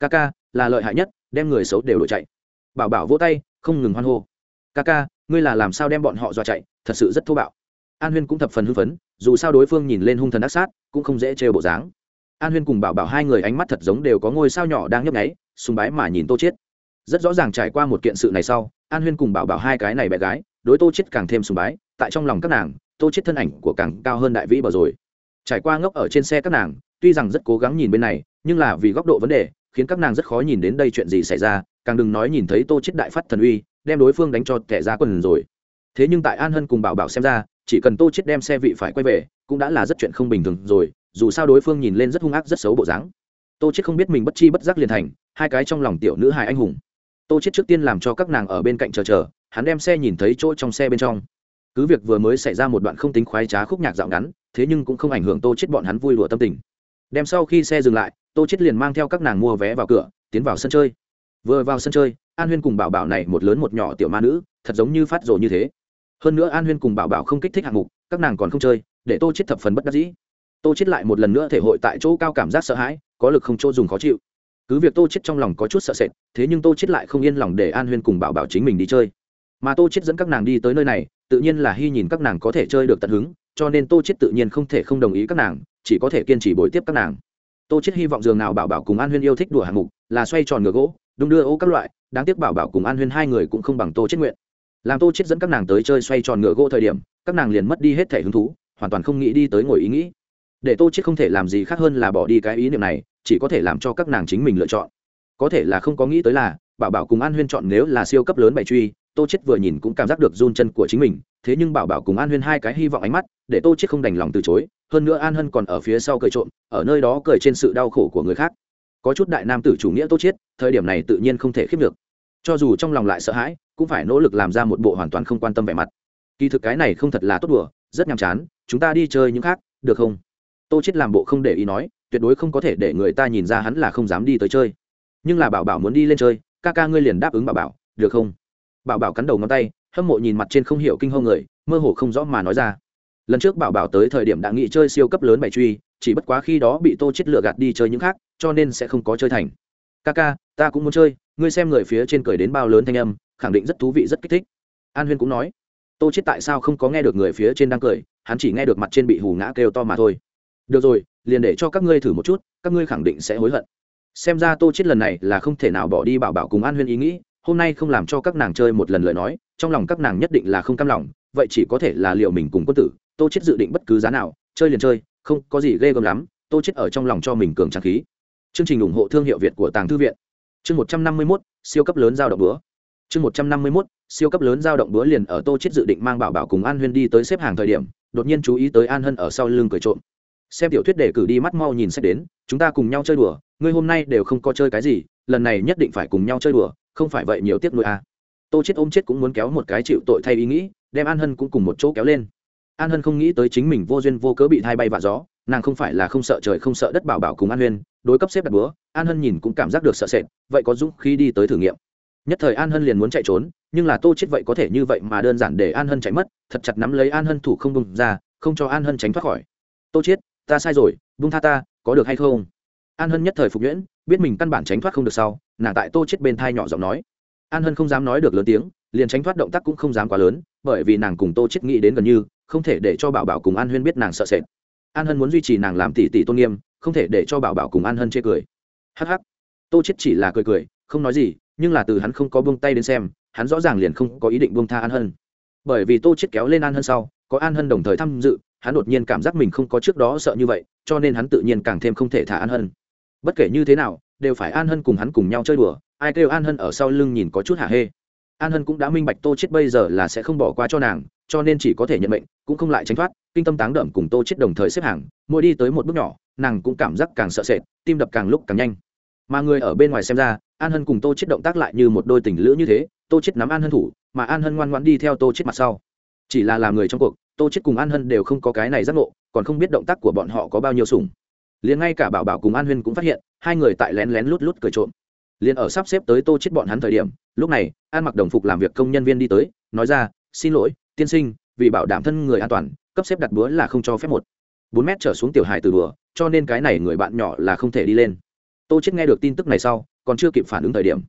Ca ca là lợi hại nhất, đem người xấu đều đổi chạy. Bảo bảo vỗ tay, không ngừng hoan hô. Ca ca ngươi là làm sao đem bọn họ dọa chạy, thật sự rất thô bạo. An huyên cũng thập phần hưng phấn, dù sao đối phương nhìn lên hung thần ác sát, cũng không dễ trêu bộ dáng an huyên cùng bảo bảo hai người ánh mắt thật giống đều có ngôi sao nhỏ đang nhấp nháy, sùng bái mà nhìn tô chết rất rõ ràng trải qua một kiện sự này sau, an huyên cùng bảo bảo hai cái này bé gái, đối tô chết càng thêm sùng bái, tại trong lòng các nàng, tô chết thân ảnh của càng cao hơn đại vĩ bờ rồi. Trải qua ngốc ở trên xe các nàng, tuy rằng rất cố gắng nhìn bên này, nhưng là vì góc độ vấn đề, khiến các nàng rất khó nhìn đến đây chuyện gì xảy ra, càng đừng nói nhìn thấy tô chết đại phát thần uy, đem đối phương đánh cho kẻ ra quần rồi. Thế nhưng tại an hân cùng bảo bảo xem ra, chỉ cần tô chết đem xe vị phải quay về, cũng đã là rất chuyện không bình thường rồi dù sao đối phương nhìn lên rất hung ác, rất xấu bộ dáng. Tô chết không biết mình bất chi bất giác liền thành, hai cái trong lòng tiểu nữ hài anh hùng. Tô chết trước tiên làm cho các nàng ở bên cạnh chờ chờ, hắn đem xe nhìn thấy chỗ trong xe bên trong. Cứ việc vừa mới xảy ra một đoạn không tính khoái trá khúc nhạc dạo ngắn, thế nhưng cũng không ảnh hưởng tô chết bọn hắn vui đùa tâm tình. Đem sau khi xe dừng lại, tô chết liền mang theo các nàng mua vé vào cửa, tiến vào sân chơi. Vừa vào sân chơi, an huyên cùng bảo bảo này một lớn một nhỏ tiểu ma nữ, thật giống như phát rồ như thế. Hơn nữa an huyên cùng bảo bảo không kích thích hạng mục, các nàng còn không chơi, để tô chết thập phần bất đắc dĩ tô chết lại một lần nữa thể hội tại chỗ cao cảm giác sợ hãi, có lực không chỗ dùng khó chịu. Cứ việc tô chết trong lòng có chút sợ sệt, thế nhưng tô chết lại không yên lòng để an huyên cùng bảo bảo chính mình đi chơi. Mà tô chết dẫn các nàng đi tới nơi này, tự nhiên là hy nhìn các nàng có thể chơi được tận hứng, cho nên tô chết tự nhiên không thể không đồng ý các nàng, chỉ có thể kiên trì bồi tiếp các nàng. Tô chết hy vọng giường nào bảo bảo cùng an huyên yêu thích đùa hạng mục, là xoay tròn ngựa gỗ, đung đưa ô các loại, đáng tiếc bảo bảo cùng an huyên hai người cũng không bằng tô chết nguyện. Làm tô chết dẫn các nàng tới chơi xoay tròn ngựa gỗ thời điểm, các nàng liền mất đi hết thể hứng thú, hoàn toàn không nghĩ đi tới ngồi ý nghĩ để tô chết không thể làm gì khác hơn là bỏ đi cái ý niệm này, chỉ có thể làm cho các nàng chính mình lựa chọn. Có thể là không có nghĩ tới là, bảo bảo cùng an huyên chọn nếu là siêu cấp lớn bày truy, tô chết vừa nhìn cũng cảm giác được run chân của chính mình, thế nhưng bảo bảo cùng an huyên hai cái hy vọng ánh mắt, để tô chết không đành lòng từ chối, hơn nữa an hân còn ở phía sau cười trộm, ở nơi đó cười trên sự đau khổ của người khác. Có chút đại nam tử chủ nghĩa tô chết, thời điểm này tự nhiên không thể khiếp được. Cho dù trong lòng lại sợ hãi, cũng phải nỗ lực làm ra một bộ hoàn toàn không quan tâm vẻ mặt. Kỳ thực cái này không thật là tốt đùa, rất nhàm chán, chúng ta đi chơi những khác, được không? Tô chết làm bộ không để ý nói, tuyệt đối không có thể để người ta nhìn ra hắn là không dám đi tới chơi. Nhưng là bảo bảo muốn đi lên chơi, ca ca ngươi liền đáp ứng bảo bảo, được không? Bảo bảo cắn đầu ngón tay, hâm mộ nhìn mặt trên không hiểu kinh hô người, mơ hồ không rõ mà nói ra. Lần trước bảo bảo tới thời điểm đã nghị chơi siêu cấp lớn bảy truy, chỉ bất quá khi đó bị tô chết lựa gạt đi chơi những khác, cho nên sẽ không có chơi thành. Ca ca, ta cũng muốn chơi, ngươi xem người phía trên cười đến bao lớn thanh âm, khẳng định rất thú vị, rất kích thích. An huyên cũng nói, tô chết tại sao không có nghe được người phía trên đang cười, hắn chỉ nghe được mặt trên bị hù ngã kêu to mà thôi được rồi liền để cho các ngươi thử một chút các ngươi khẳng định sẽ hối hận. Xem ra tô chết lần này là không thể nào bỏ đi bảo bảo cùng an huyên ý nghĩ hôm nay không làm cho các nàng chơi một lần lời nói trong lòng các nàng nhất định là không cam lòng vậy chỉ có thể là liệu mình cùng quân tử tô chết dự định bất cứ giá nào chơi liền chơi không có gì ghê gớm lắm tô chết ở trong lòng cho mình cường trang khí. Chương trình ủng hộ thương hiệu việt của tàng thư viện. Chương một trăm năm mươi 151, siêu cấp lớn giao động bữa. Chương một trăm năm mươi 151, siêu cấp lớn giao động bữa liền ở tô chết dự định mang bảo bảo cùng an huyên đi tới xếp hàng thời điểm đột nhiên chú ý tới an hân ở sau lưng cười trộm xem tiểu thuyết để cử đi mắt mau nhìn sách đến, chúng ta cùng nhau chơi đùa, ngươi hôm nay đều không có chơi cái gì, lần này nhất định phải cùng nhau chơi đùa, không phải vậy nhiều tiếc nuôi à. tô chết ôm chết cũng muốn kéo một cái chịu tội thay ý nghĩ, đem an hân cũng cùng một chỗ kéo lên. An hân không nghĩ tới chính mình vô duyên vô cớ bị thay bay vạ gió, nàng không phải là không sợ trời không sợ đất bảo bảo cùng an huyên đối cấp xếp đặt búa, an hân nhìn cũng cảm giác được sợ sệt, vậy có dũng khi đi tới thử nghiệm. Nhất thời an hân liền muốn chạy trốn, nhưng là tô chết vậy có thể như vậy mà đơn giản để an hân chạy mất, thật chặt nắm lấy an hân thủ không bùng ra, không cho an hân tránh thoát khỏi. Tô chết ta sai rồi bung tha ta có được hay không? An hân nhất thời phục nhuyễn biết mình căn bản tránh thoát không được sau nàng tại tô chết bên thai nhỏ giọng nói. An hân không dám nói được lớn tiếng liền tránh thoát động tác cũng không dám quá lớn bởi vì nàng cùng tô chết nghĩ đến gần như không thể để cho bảo bảo cùng an huyên biết nàng sợ sệt. An hân muốn duy trì nàng làm tỷ tỷ tôn nghiêm không thể để cho bảo bảo cùng an hân chê cười. Hắc hắc, tô chết chỉ là cười cười không nói gì nhưng là từ hắn không có buông tay đến xem hắn rõ ràng liền không có ý định buông tha an hân. Bởi vì tô chết kéo lên an hân sau có an hân đồng thời tham dự hắn đột nhiên cảm giác mình không có trước đó sợ như vậy, cho nên hắn tự nhiên càng thêm không thể thả an hân. Bất kể như thế nào, đều phải an hân cùng hắn cùng nhau chơi đùa, ai kêu an hân ở sau lưng nhìn có chút hả hê. An hân cũng đã minh bạch tô chết bây giờ là sẽ không bỏ qua cho nàng, cho nên chỉ có thể nhận mệnh, cũng không lại tránh thoát, kinh tâm táng đậm cùng tô chết đồng thời xếp hàng, mỗi đi tới một bước nhỏ, nàng cũng cảm giác càng sợ sệt, tim đập càng lúc càng nhanh. Mà người ở bên ngoài xem ra, an hân cùng tô chết động tác lại như một đôi tình lữ như thế, tô chết nắm an hân thủ, mà an hân ngoan ngoãn đi theo tô chết mặt sau. Chỉ là làm người trong cuộc tô chết cùng an hân đều không có cái này giác ngộ, còn không biết động tác của bọn họ có bao nhiêu sủng. Liền ngay cả bảo bảo cùng an huyên cũng phát hiện, hai người tại lén lén lút lút cười trộm. Liền ở sắp xếp tới tô chết bọn hắn thời điểm, lúc này, an mặc đồng phục làm việc công nhân viên đi tới, nói ra, xin lỗi, tiên sinh, vì bảo đảm thân người an toàn, cấp xếp đặt búa là không cho phép một. Bốn mét trở xuống tiểu hài từ đùa, cho nên cái này người bạn nhỏ là không thể đi lên. Tô chết nghe được tin tức này sau, còn chưa kịp phản ứng thời điểm,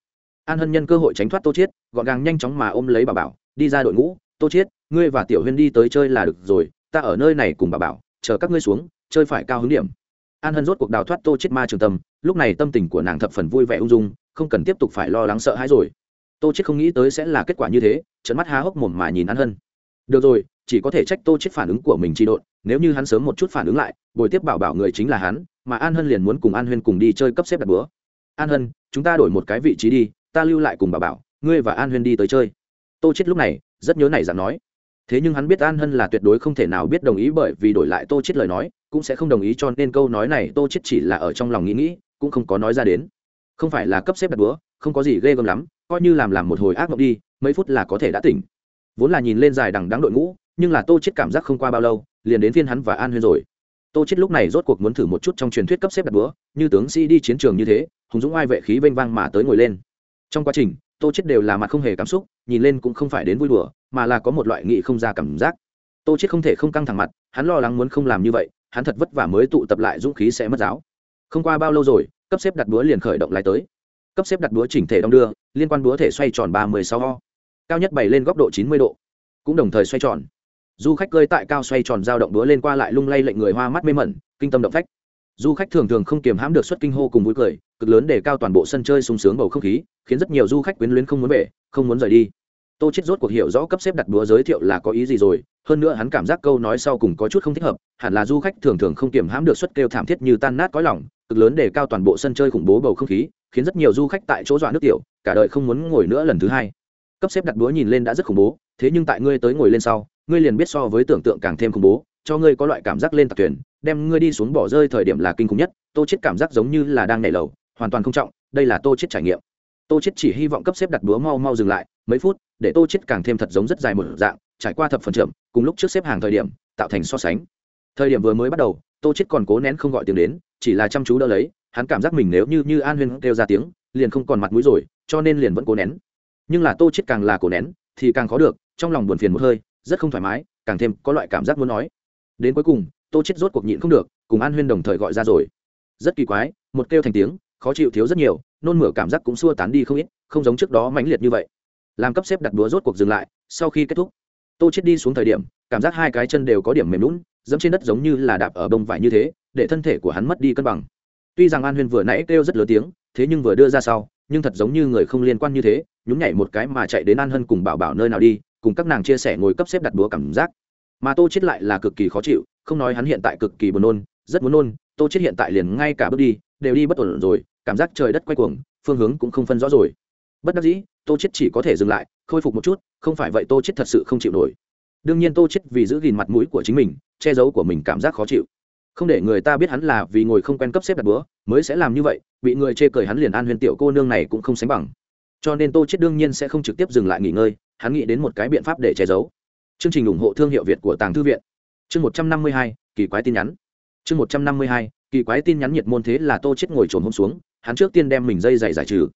an hân nhân cơ hội tránh thoát tô chết gọn gàng nhanh chóng mà ôm lấy bà bảo, đi ra đội ngũ, tô chết ngươi và tiểu huyên đi tới chơi là được rồi, ta ở nơi này cùng bà bảo, chờ các ngươi xuống, chơi phải cao hứng điểm. An hân rốt cuộc đào thoát tô chết ma trường tâm, lúc này tâm tình của nàng thập phần vui vẻ ung dung, không cần tiếp tục phải lo lắng sợ hãi rồi. Tô chết không nghĩ tới sẽ là kết quả như thế trận mắt há hốc mồm mà nhìn an hân. Được rồi, chỉ có thể trách tô chết phản ứng của mình trị độn, nếu như hắn sớm một chút phản ứng lại, bồi tiếp bảo bảo người chính là hắn, mà an hân liền muốn cùng an huyên cùng đi chơi cấp xếp đặt bữa. An hân, chúng ta đổi một cái vị trí đi, ta lưu lại cùng bảo bảo, ngươi và an huyên đi tới chơi. Tô chết lúc này, rất nhớ này dặn nói thế nhưng hắn biết an hân là tuyệt đối không thể nào biết đồng ý bởi vì đổi lại tô chết lời nói, cũng sẽ không đồng ý cho nên câu nói này tô chết chỉ là ở trong lòng nghĩ nghĩ, cũng không có nói ra đến. Không phải là cấp xếp đặt búa, không có gì ghê gớm lắm, coi như làm làm một hồi ác mộng đi, mấy phút là có thể đã tỉnh. Vốn là nhìn lên dài đằng đắng đội ngũ, nhưng là tô chết cảm giác không qua bao lâu, liền đến phiên hắn và an huyên rồi. Tô chết lúc này rốt cuộc muốn thử một chút trong truyền thuyết cấp xếp đặt búa, như tướng sĩ đi chiến trường như thế, hùng dũng ai vệ khí vênh vang mà tới ngồi lên. Trong quá trình, tô chết đều là mặt không hề cảm xúc, nhìn lên cũng không phải đến vui đùa mà là có một loại nghị không ra cảm giác. Tô chết không thể không căng thẳng mặt, hắn lo lắng muốn không làm như vậy, hắn thật vất vả mới tụ tập lại dũng khí sẽ mất giáo. Không qua bao lâu rồi, cấp xếp đặt búa liền khởi động lại tới. Cấp xếp đặt búa chỉnh thể đong đưa, liên quan búa thể xoay tròn ba mươi sáu ho cao nhất bày lên góc độ chín mươi độ, cũng đồng thời xoay tròn. Du khách cơi tại cao xoay tròn dao động búa lên qua lại lung lay lệnh người hoa mắt mê mẩn, kinh tâm động phách. Du khách thường thường không kiềm hãm được xuất kinh hô cùng vui cười, cực lớn để cao toàn bộ sân chơi sung sướng bầu không khí, khiến rất nhiều du khách quyến luyến không muốn về, không muốn rời đi tô chết rốt cuộc hiểu rõ cấp xếp đặt búa giới thiệu là có ý gì rồi, hơn nữa hắn cảm giác câu nói sau cùng có chút không thích hợp, hẳn là du khách thường thường không kiềm hãm được suất kêu thảm thiết như tan nát cõi lòng, cực lớn để cao toàn bộ sân chơi khủng bố bầu không khí, khiến rất nhiều du khách tại chỗ dọa nước tiểu, cả đời không muốn ngồi nữa lần thứ hai. Cấp xếp đặt búa nhìn lên đã rất khủng bố, thế nhưng tại ngươi tới ngồi lên sau, ngươi liền biết so với tưởng tượng càng thêm khủng bố, cho ngươi có loại cảm giác lên tạc thuyền, đem ngươi đi xuống bỏ rơi thời điểm là kinh khủng nhất, tô chết cảm giác giống như là đang nảy lầu, hoàn toàn không trọng, đây là tô chết trải nghiệm. Tô chết chỉ hy vọng cấp xếp đặt búa mau mau dừng lại, mấy phút để tô chết càng thêm thật giống rất dài một dạng, trải qua thập phần chậm, cùng lúc trước xếp hàng thời điểm, tạo thành so sánh. Thời điểm vừa mới bắt đầu, tô chết còn cố nén không gọi tiếng đến, chỉ là chăm chú đỡ lấy, hắn cảm giác mình nếu như như an huyên kêu ra tiếng, liền không còn mặt mũi rồi, cho nên liền vẫn cố nén. Nhưng là tô chết càng là cố nén, thì càng khó được, trong lòng buồn phiền một hơi, rất không thoải mái, càng thêm có loại cảm giác muốn nói. Đến cuối cùng, tô chết rốt cuộc nhịn không được, cùng an huyên đồng thời gọi ra rồi. Rất kỳ quái, một kêu thành tiếng, khó chịu thiếu rất nhiều, nôn mửa cảm giác cũng xua tán đi không ít, không giống trước đó mãnh liệt như vậy làm cấp xếp đặt búa rốt cuộc dừng lại, sau khi kết thúc, tô chết đi xuống thời điểm, cảm giác hai cái chân đều có điểm mềm lún dẫm trên đất giống như là đạp ở bông vải như thế, để thân thể của hắn mất đi cân bằng. Tuy rằng an huyên vừa nãy kêu rất lớn tiếng, thế nhưng vừa đưa ra sau, nhưng thật giống như người không liên quan như thế, nhún nhảy một cái mà chạy đến an hân cùng bảo bảo nơi nào đi, cùng các nàng chia sẻ ngồi cấp xếp đặt búa cảm giác. Mà tô chết lại là cực kỳ khó chịu, không nói hắn hiện tại cực kỳ buồn nôn, rất muốn nôn, tô chết hiện tại liền ngay cả bước đi, đều đi bất ổn rồi, cảm giác trời đất quay cuồng, phương hướng cũng không phân rõ rồi. Bất đắc dĩ tô chết chỉ có thể dừng lại, khôi phục một chút, không phải vậy tô chết thật sự không chịu nổi. Đương nhiên tô chết vì giữ gìn mặt mũi của chính mình, che giấu của mình cảm giác khó chịu. Không để người ta biết hắn là vì ngồi không quen cấp xếp đặt bữa, mới sẽ làm như vậy, bị người chê cười hắn liền an huyền tiểu cô nương này cũng không sánh bằng. Cho nên tô chết đương nhiên sẽ không trực tiếp dừng lại nghỉ ngơi, hắn nghĩ đến một cái biện pháp để che giấu. Chương trình ủng hộ thương hiệu việt của tàng thư viện. Chương một trăm năm mươi hai, kỳ quái tin nhắn. Chương một trăm năm mươi hai, kỳ quái tin nhắn nhiệt môn thế là tô chết ngồi trồn hôm xuống, hắn trước tiên đem mình dây dày giải trừ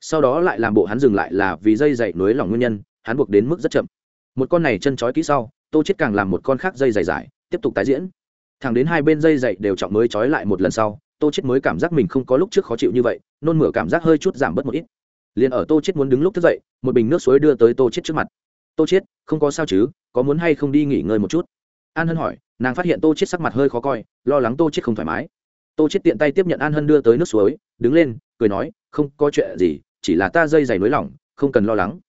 sau đó lại làm bộ hắn dừng lại là vì dây dày nối lỏng nguyên nhân, hắn buộc đến mức rất chậm. Một con này chân trói kỹ sau, tô chết càng làm một con khác dây dày dài, tiếp tục tái diễn. Thẳng đến hai bên dây dày đều trọng mới trói lại một lần sau, tô chết mới cảm giác mình không có lúc trước khó chịu như vậy, nôn mửa cảm giác hơi chút giảm bớt một ít. Liền ở tô chết muốn đứng lúc thức dậy, một bình nước suối đưa tới tô chết trước mặt. Tô chết không có sao chứ, có muốn hay không đi nghỉ ngơi một chút? An hân hỏi, nàng phát hiện tô chết sắc mặt hơi khó coi, lo lắng tô chết không thoải mái. Tô chết tiện tay tiếp nhận an hân đưa tới nước suối, đứng lên, cười nói, không có chuyện gì chỉ là ta dây dày nới lỏng, không cần lo lắng.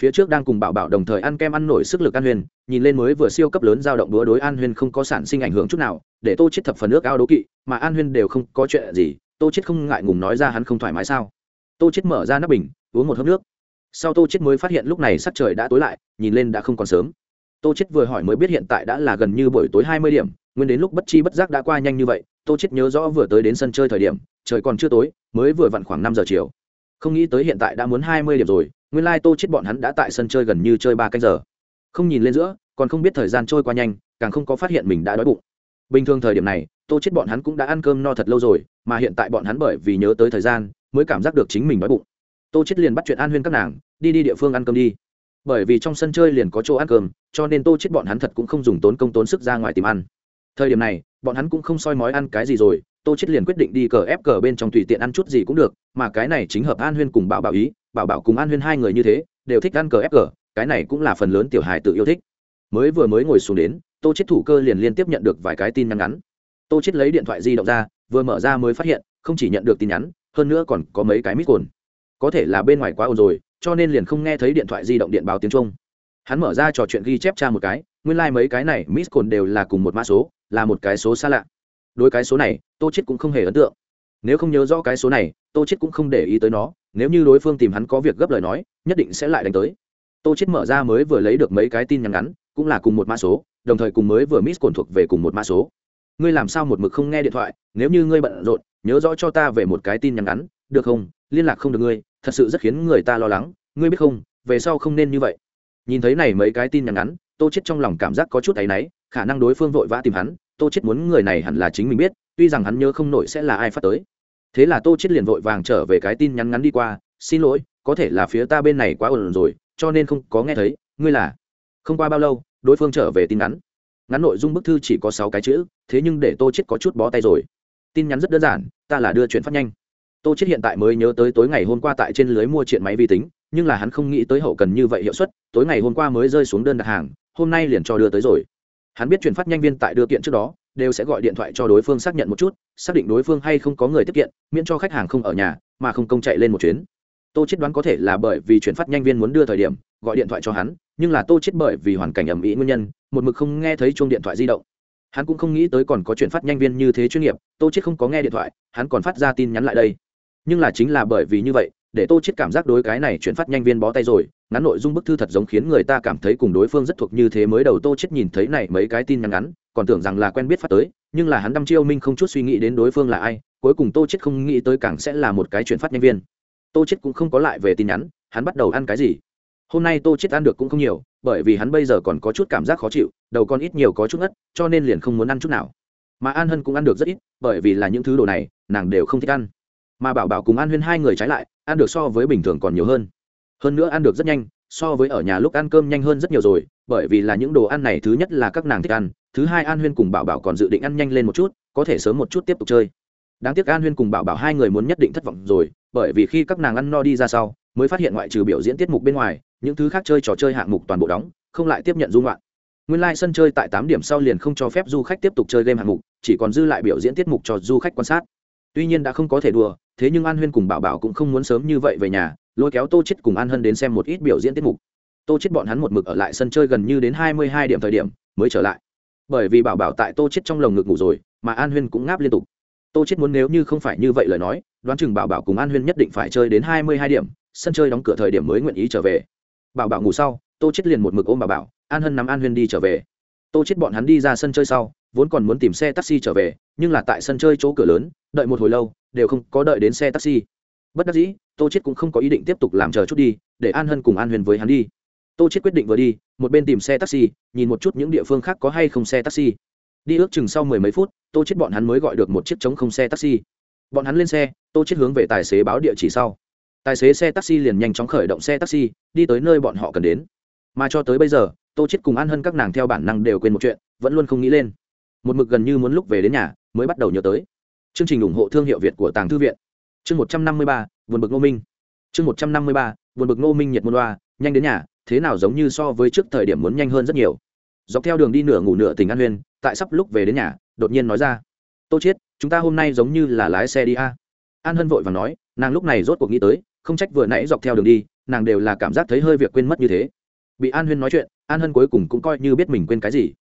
Phía trước đang cùng bảo bảo đồng thời ăn kem ăn nổi sức lực an huyền, nhìn lên mới vừa siêu cấp lớn dao động đúa đối an huyền không có sản sinh ảnh hưởng chút nào, để tô chết thập phần nước ao đố kỵ, mà an huyền đều không có chuyện gì, tô chết không ngại ngùng nói ra hắn không thoải mái sao. Tô chết mở ra nắp bình, uống một hớp nước. Sau tô chết mới phát hiện lúc này sắc trời đã tối lại, nhìn lên đã không còn sớm. Tô chết vừa hỏi mới biết hiện tại đã là gần như buổi tối hai mươi điểm, nguyên đến lúc bất chi bất giác đã qua nhanh như vậy, tô chết nhớ rõ vừa tới đến sân chơi thời điểm, trời còn chưa tối, mới vừa vặn khoảng năm giờ chiều không nghĩ tới hiện tại đã muốn hai mươi điểm rồi, nguyên lai tô chết bọn hắn đã tại sân chơi gần như chơi ba canh giờ. Không nhìn lên giữa, còn không biết thời gian trôi qua nhanh, càng không có phát hiện mình đã đói bụng. Bình thường thời điểm này, tô chết bọn hắn cũng đã ăn cơm no thật lâu rồi, mà hiện tại bọn hắn bởi vì nhớ tới thời gian, mới cảm giác được chính mình đói bụng. Tô chết liền bắt chuyện an huyên các nàng, đi đi địa phương ăn cơm đi. Bởi vì trong sân chơi liền có chỗ ăn cơm, cho nên tô chết bọn hắn thật cũng không dùng tốn công tốn sức ra ngoài tìm ăn. Thời điểm này, bọn hắn cũng không soi mói ăn cái gì rồi tô chết liền quyết định đi cờ ép cờ bên trong tùy tiện ăn chút gì cũng được, mà cái này chính hợp an huyên cùng bảo bảo ý, bảo bảo cùng an huyên hai người như thế, đều thích ăn cờ ép cờ cái này cũng là phần lớn tiểu hài tự yêu thích. Mới vừa mới ngồi xuống đến, tô chết thủ cơ liền liên tiếp nhận được vài cái tin nhắn ngắn. Tô chết lấy điện thoại di động ra, vừa mở ra mới phát hiện, không chỉ nhận được tin nhắn, hơn nữa còn có mấy cái mít cồn. Có thể là bên ngoài quá ồn rồi, cho nên liền không nghe thấy điện thoại di động điện báo tiếng trung. Hắn mở ra trò chuyện ghi chép tra một cái, nguyên lai mấy cái này miss cồn đều là cùng một mã số, là một cái số xa lạ đối cái số này, tô chết cũng không hề ấn tượng. Nếu không nhớ rõ cái số này, tô chết cũng không để ý tới nó, nếu như đối phương tìm hắn có việc gấp lời nói, nhất định sẽ lại đánh tới. Tô chết mở ra mới vừa lấy được mấy cái tin nhắn ngắn, cũng là cùng một mã số, đồng thời cùng mới vừa miss cồn thuộc về cùng một mã số. Ngươi làm sao một mực không nghe điện thoại, nếu như ngươi bận rộn, nhớ rõ cho ta về một cái tin nhắn ngắn, được không? Liên lạc không được ngươi, thật sự rất khiến người ta lo lắng, ngươi biết không, về sau không nên như vậy. Nhìn thấy này mấy cái tin nhắn ngắn, tô chết trong lòng cảm giác có chút áy náy, khả năng đối phương vội vã tìm hắn tô chết muốn người này hẳn là chính mình biết, tuy rằng hắn nhớ không nổi sẽ là ai phát tới. Thế là tô chết liền vội vàng trở về cái tin nhắn ngắn đi qua, xin lỗi, có thể là phía ta bên này quá ồn rồi, cho nên không có nghe thấy, ngươi là không qua bao lâu, đối phương trở về tin nhắn. Ngắn nội dung bức thư chỉ có sáu cái chữ, thế nhưng để tô chết có chút bó tay rồi. Tin nhắn rất đơn giản, ta là đưa chuyện phát nhanh. Tô chết hiện tại mới nhớ tới tối ngày hôm qua tại trên lưới mua chuyện máy vi tính, nhưng là hắn không nghĩ tới hậu cần như vậy hiệu suất, tối ngày hôm qua mới rơi xuống đơn đặt hàng, hôm nay liền cho đưa tới rồi hắn biết chuyển phát nhanh viên tại đưa kiện trước đó, đều sẽ gọi điện thoại cho đối phương xác nhận một chút, xác định đối phương hay không có người tiếp kiện, miễn cho khách hàng không ở nhà, mà không công chạy lên một chuyến. Tô chết đoán có thể là bởi vì chuyển phát nhanh viên muốn đưa thời điểm, gọi điện thoại cho hắn, nhưng là tô chết bởi vì hoàn cảnh ẩm ý nguyên nhân, một mực không nghe thấy chuông điện thoại di động. Hắn cũng không nghĩ tới còn có chuyển phát nhanh viên như thế chuyên nghiệp, tô chết không có nghe điện thoại, hắn còn phát ra tin nhắn lại đây. Nhưng là chính là bởi vì như vậy, để tô chết cảm giác đối cái này chuyển phát nhanh viên bó tay rồi ngắn nội dung bức thư thật giống khiến người ta cảm thấy cùng đối phương rất thuộc như thế mới đầu tô chết nhìn thấy này mấy cái tin nhắn ngắn, còn tưởng rằng là quen biết phát tới, nhưng là hắn đăm chiêu minh không chút suy nghĩ đến đối phương là ai, cuối cùng tô chết không nghĩ tới càng sẽ là một cái chuyển phát nhanh viên. Tô chết cũng không có lại về tin nhắn, hắn bắt đầu ăn cái gì? Hôm nay tô chết ăn được cũng không nhiều, bởi vì hắn bây giờ còn có chút cảm giác khó chịu, đầu con ít nhiều có chút ngất, cho nên liền không muốn ăn chút nào. Mà an hân cũng ăn được rất ít, bởi vì là những thứ đồ này, nàng đều không thích ăn. Mà bảo bảo cùng an huyên hai người trái lại, ăn được so với bình thường còn nhiều hơn hơn nữa ăn được rất nhanh, so với ở nhà lúc ăn cơm nhanh hơn rất nhiều rồi, bởi vì là những đồ ăn này thứ nhất là các nàng thích ăn, thứ hai an huyên cùng bảo bảo còn dự định ăn nhanh lên một chút, có thể sớm một chút tiếp tục chơi. Đáng tiếc an huyên cùng bảo bảo hai người muốn nhất định thất vọng rồi, bởi vì khi các nàng ăn no đi ra sau, mới phát hiện ngoại trừ biểu diễn tiết mục bên ngoài, những thứ khác chơi trò chơi hạng mục toàn bộ đóng, không lại tiếp nhận dung loạn. Nguyên lai、like、sân chơi tại tám điểm sau liền không cho phép du khách tiếp tục chơi game hạng mục, chỉ còn dư lại biểu diễn tiết mục cho du khách quan sát. Tuy nhiên đã không có thể đùa, thế nhưng an huyên cùng bảo bảo cũng không muốn sớm như vậy về nhà lôi kéo tô chết cùng an hân đến xem một ít biểu diễn tiết mục tô chết bọn hắn một mực ở lại sân chơi gần như đến hai mươi hai điểm thời điểm mới trở lại bởi vì bảo bảo tại tô chết trong lồng ngực ngủ rồi mà an huyên cũng ngáp liên tục tô chết muốn nếu như không phải như vậy lời nói đoán chừng bảo bảo cùng an huyên nhất định phải chơi đến hai mươi hai điểm sân chơi đóng cửa thời điểm mới nguyện ý trở về bảo bảo ngủ sau tô chết liền một mực ôm bảo bảo an hân nắm an huyên đi trở về tô chết bọn hắn đi ra sân chơi sau vốn còn muốn tìm xe taxi trở về nhưng là tại sân chơi chỗ cửa lớn đợi một hồi lâu đều không có đợi đến xe taxi bất đắc dĩ tô chết cũng không có ý định tiếp tục làm chờ chút đi, để an hân cùng an huyền với hắn đi. Tô chết quyết định vừa đi, một bên tìm xe taxi, nhìn một chút những địa phương khác có hay không xe taxi. Đi ước chừng sau mười mấy phút, tô chết bọn hắn mới gọi được một chiếc trống không xe taxi. Bọn hắn lên xe, tô chết hướng về tài xế báo địa chỉ sau. Tài xế xe taxi liền nhanh chóng khởi động xe taxi, đi tới nơi bọn họ cần đến. Mà cho tới bây giờ, tô chết cùng an hân các nàng theo bản năng đều quên một chuyện, vẫn luôn không nghĩ lên. Một mực gần như muốn lúc về đến nhà, mới bắt đầu nhớ tới. Chương trình ủng hộ thương hiệu việt của tàng thư viện. Chương một trăm năm mươi ba vườn bực ngô minh. Chương một trăm năm mươi ba vườn bực ngô minh nhiệt môn loa, nhanh đến nhà, thế nào giống như so với trước thời điểm muốn nhanh hơn rất nhiều. Dọc theo đường đi nửa ngủ nửa tỉnh an huyên tại sắp lúc về đến nhà, đột nhiên nói ra, tô chiết, chúng ta hôm nay giống như là lái xe đi a. An hân vội và nói, nàng lúc này rốt cuộc nghĩ tới, không trách vừa nãy dọc theo đường đi, nàng đều là cảm giác thấy hơi việc quên mất như thế. Bị an huyên nói chuyện, an hân cuối cùng cũng coi như biết mình quên cái gì.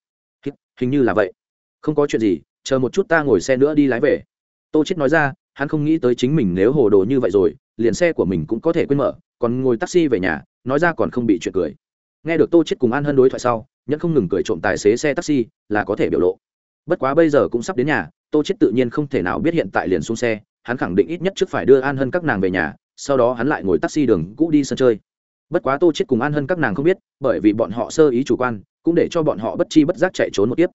Hình như là vậy. Không có chuyện gì, chờ một chút ta ngồi xe nữa đi lái về. Tô chết nói ra hắn không nghĩ tới chính mình nếu hồ đồ như vậy rồi, liền xe của mình cũng có thể quên mở, còn ngồi taxi về nhà, nói ra còn không bị chuyện cười. Nghe được tô chết cùng an hân đối thoại sau, nhẫn không ngừng cười trộm tài xế xe taxi, là có thể biểu lộ. Bất quá bây giờ cũng sắp đến nhà, tô chết tự nhiên không thể nào biết hiện tại liền xuống xe, hắn khẳng định ít nhất trước phải đưa an hân các nàng về nhà, sau đó hắn lại ngồi taxi đường cũ đi sân chơi. Bất quá tô chết cùng an hân các nàng không biết, bởi vì bọn họ sơ ý chủ quan, cũng để cho bọn họ bất chi bất giác chạy trốn một tiếp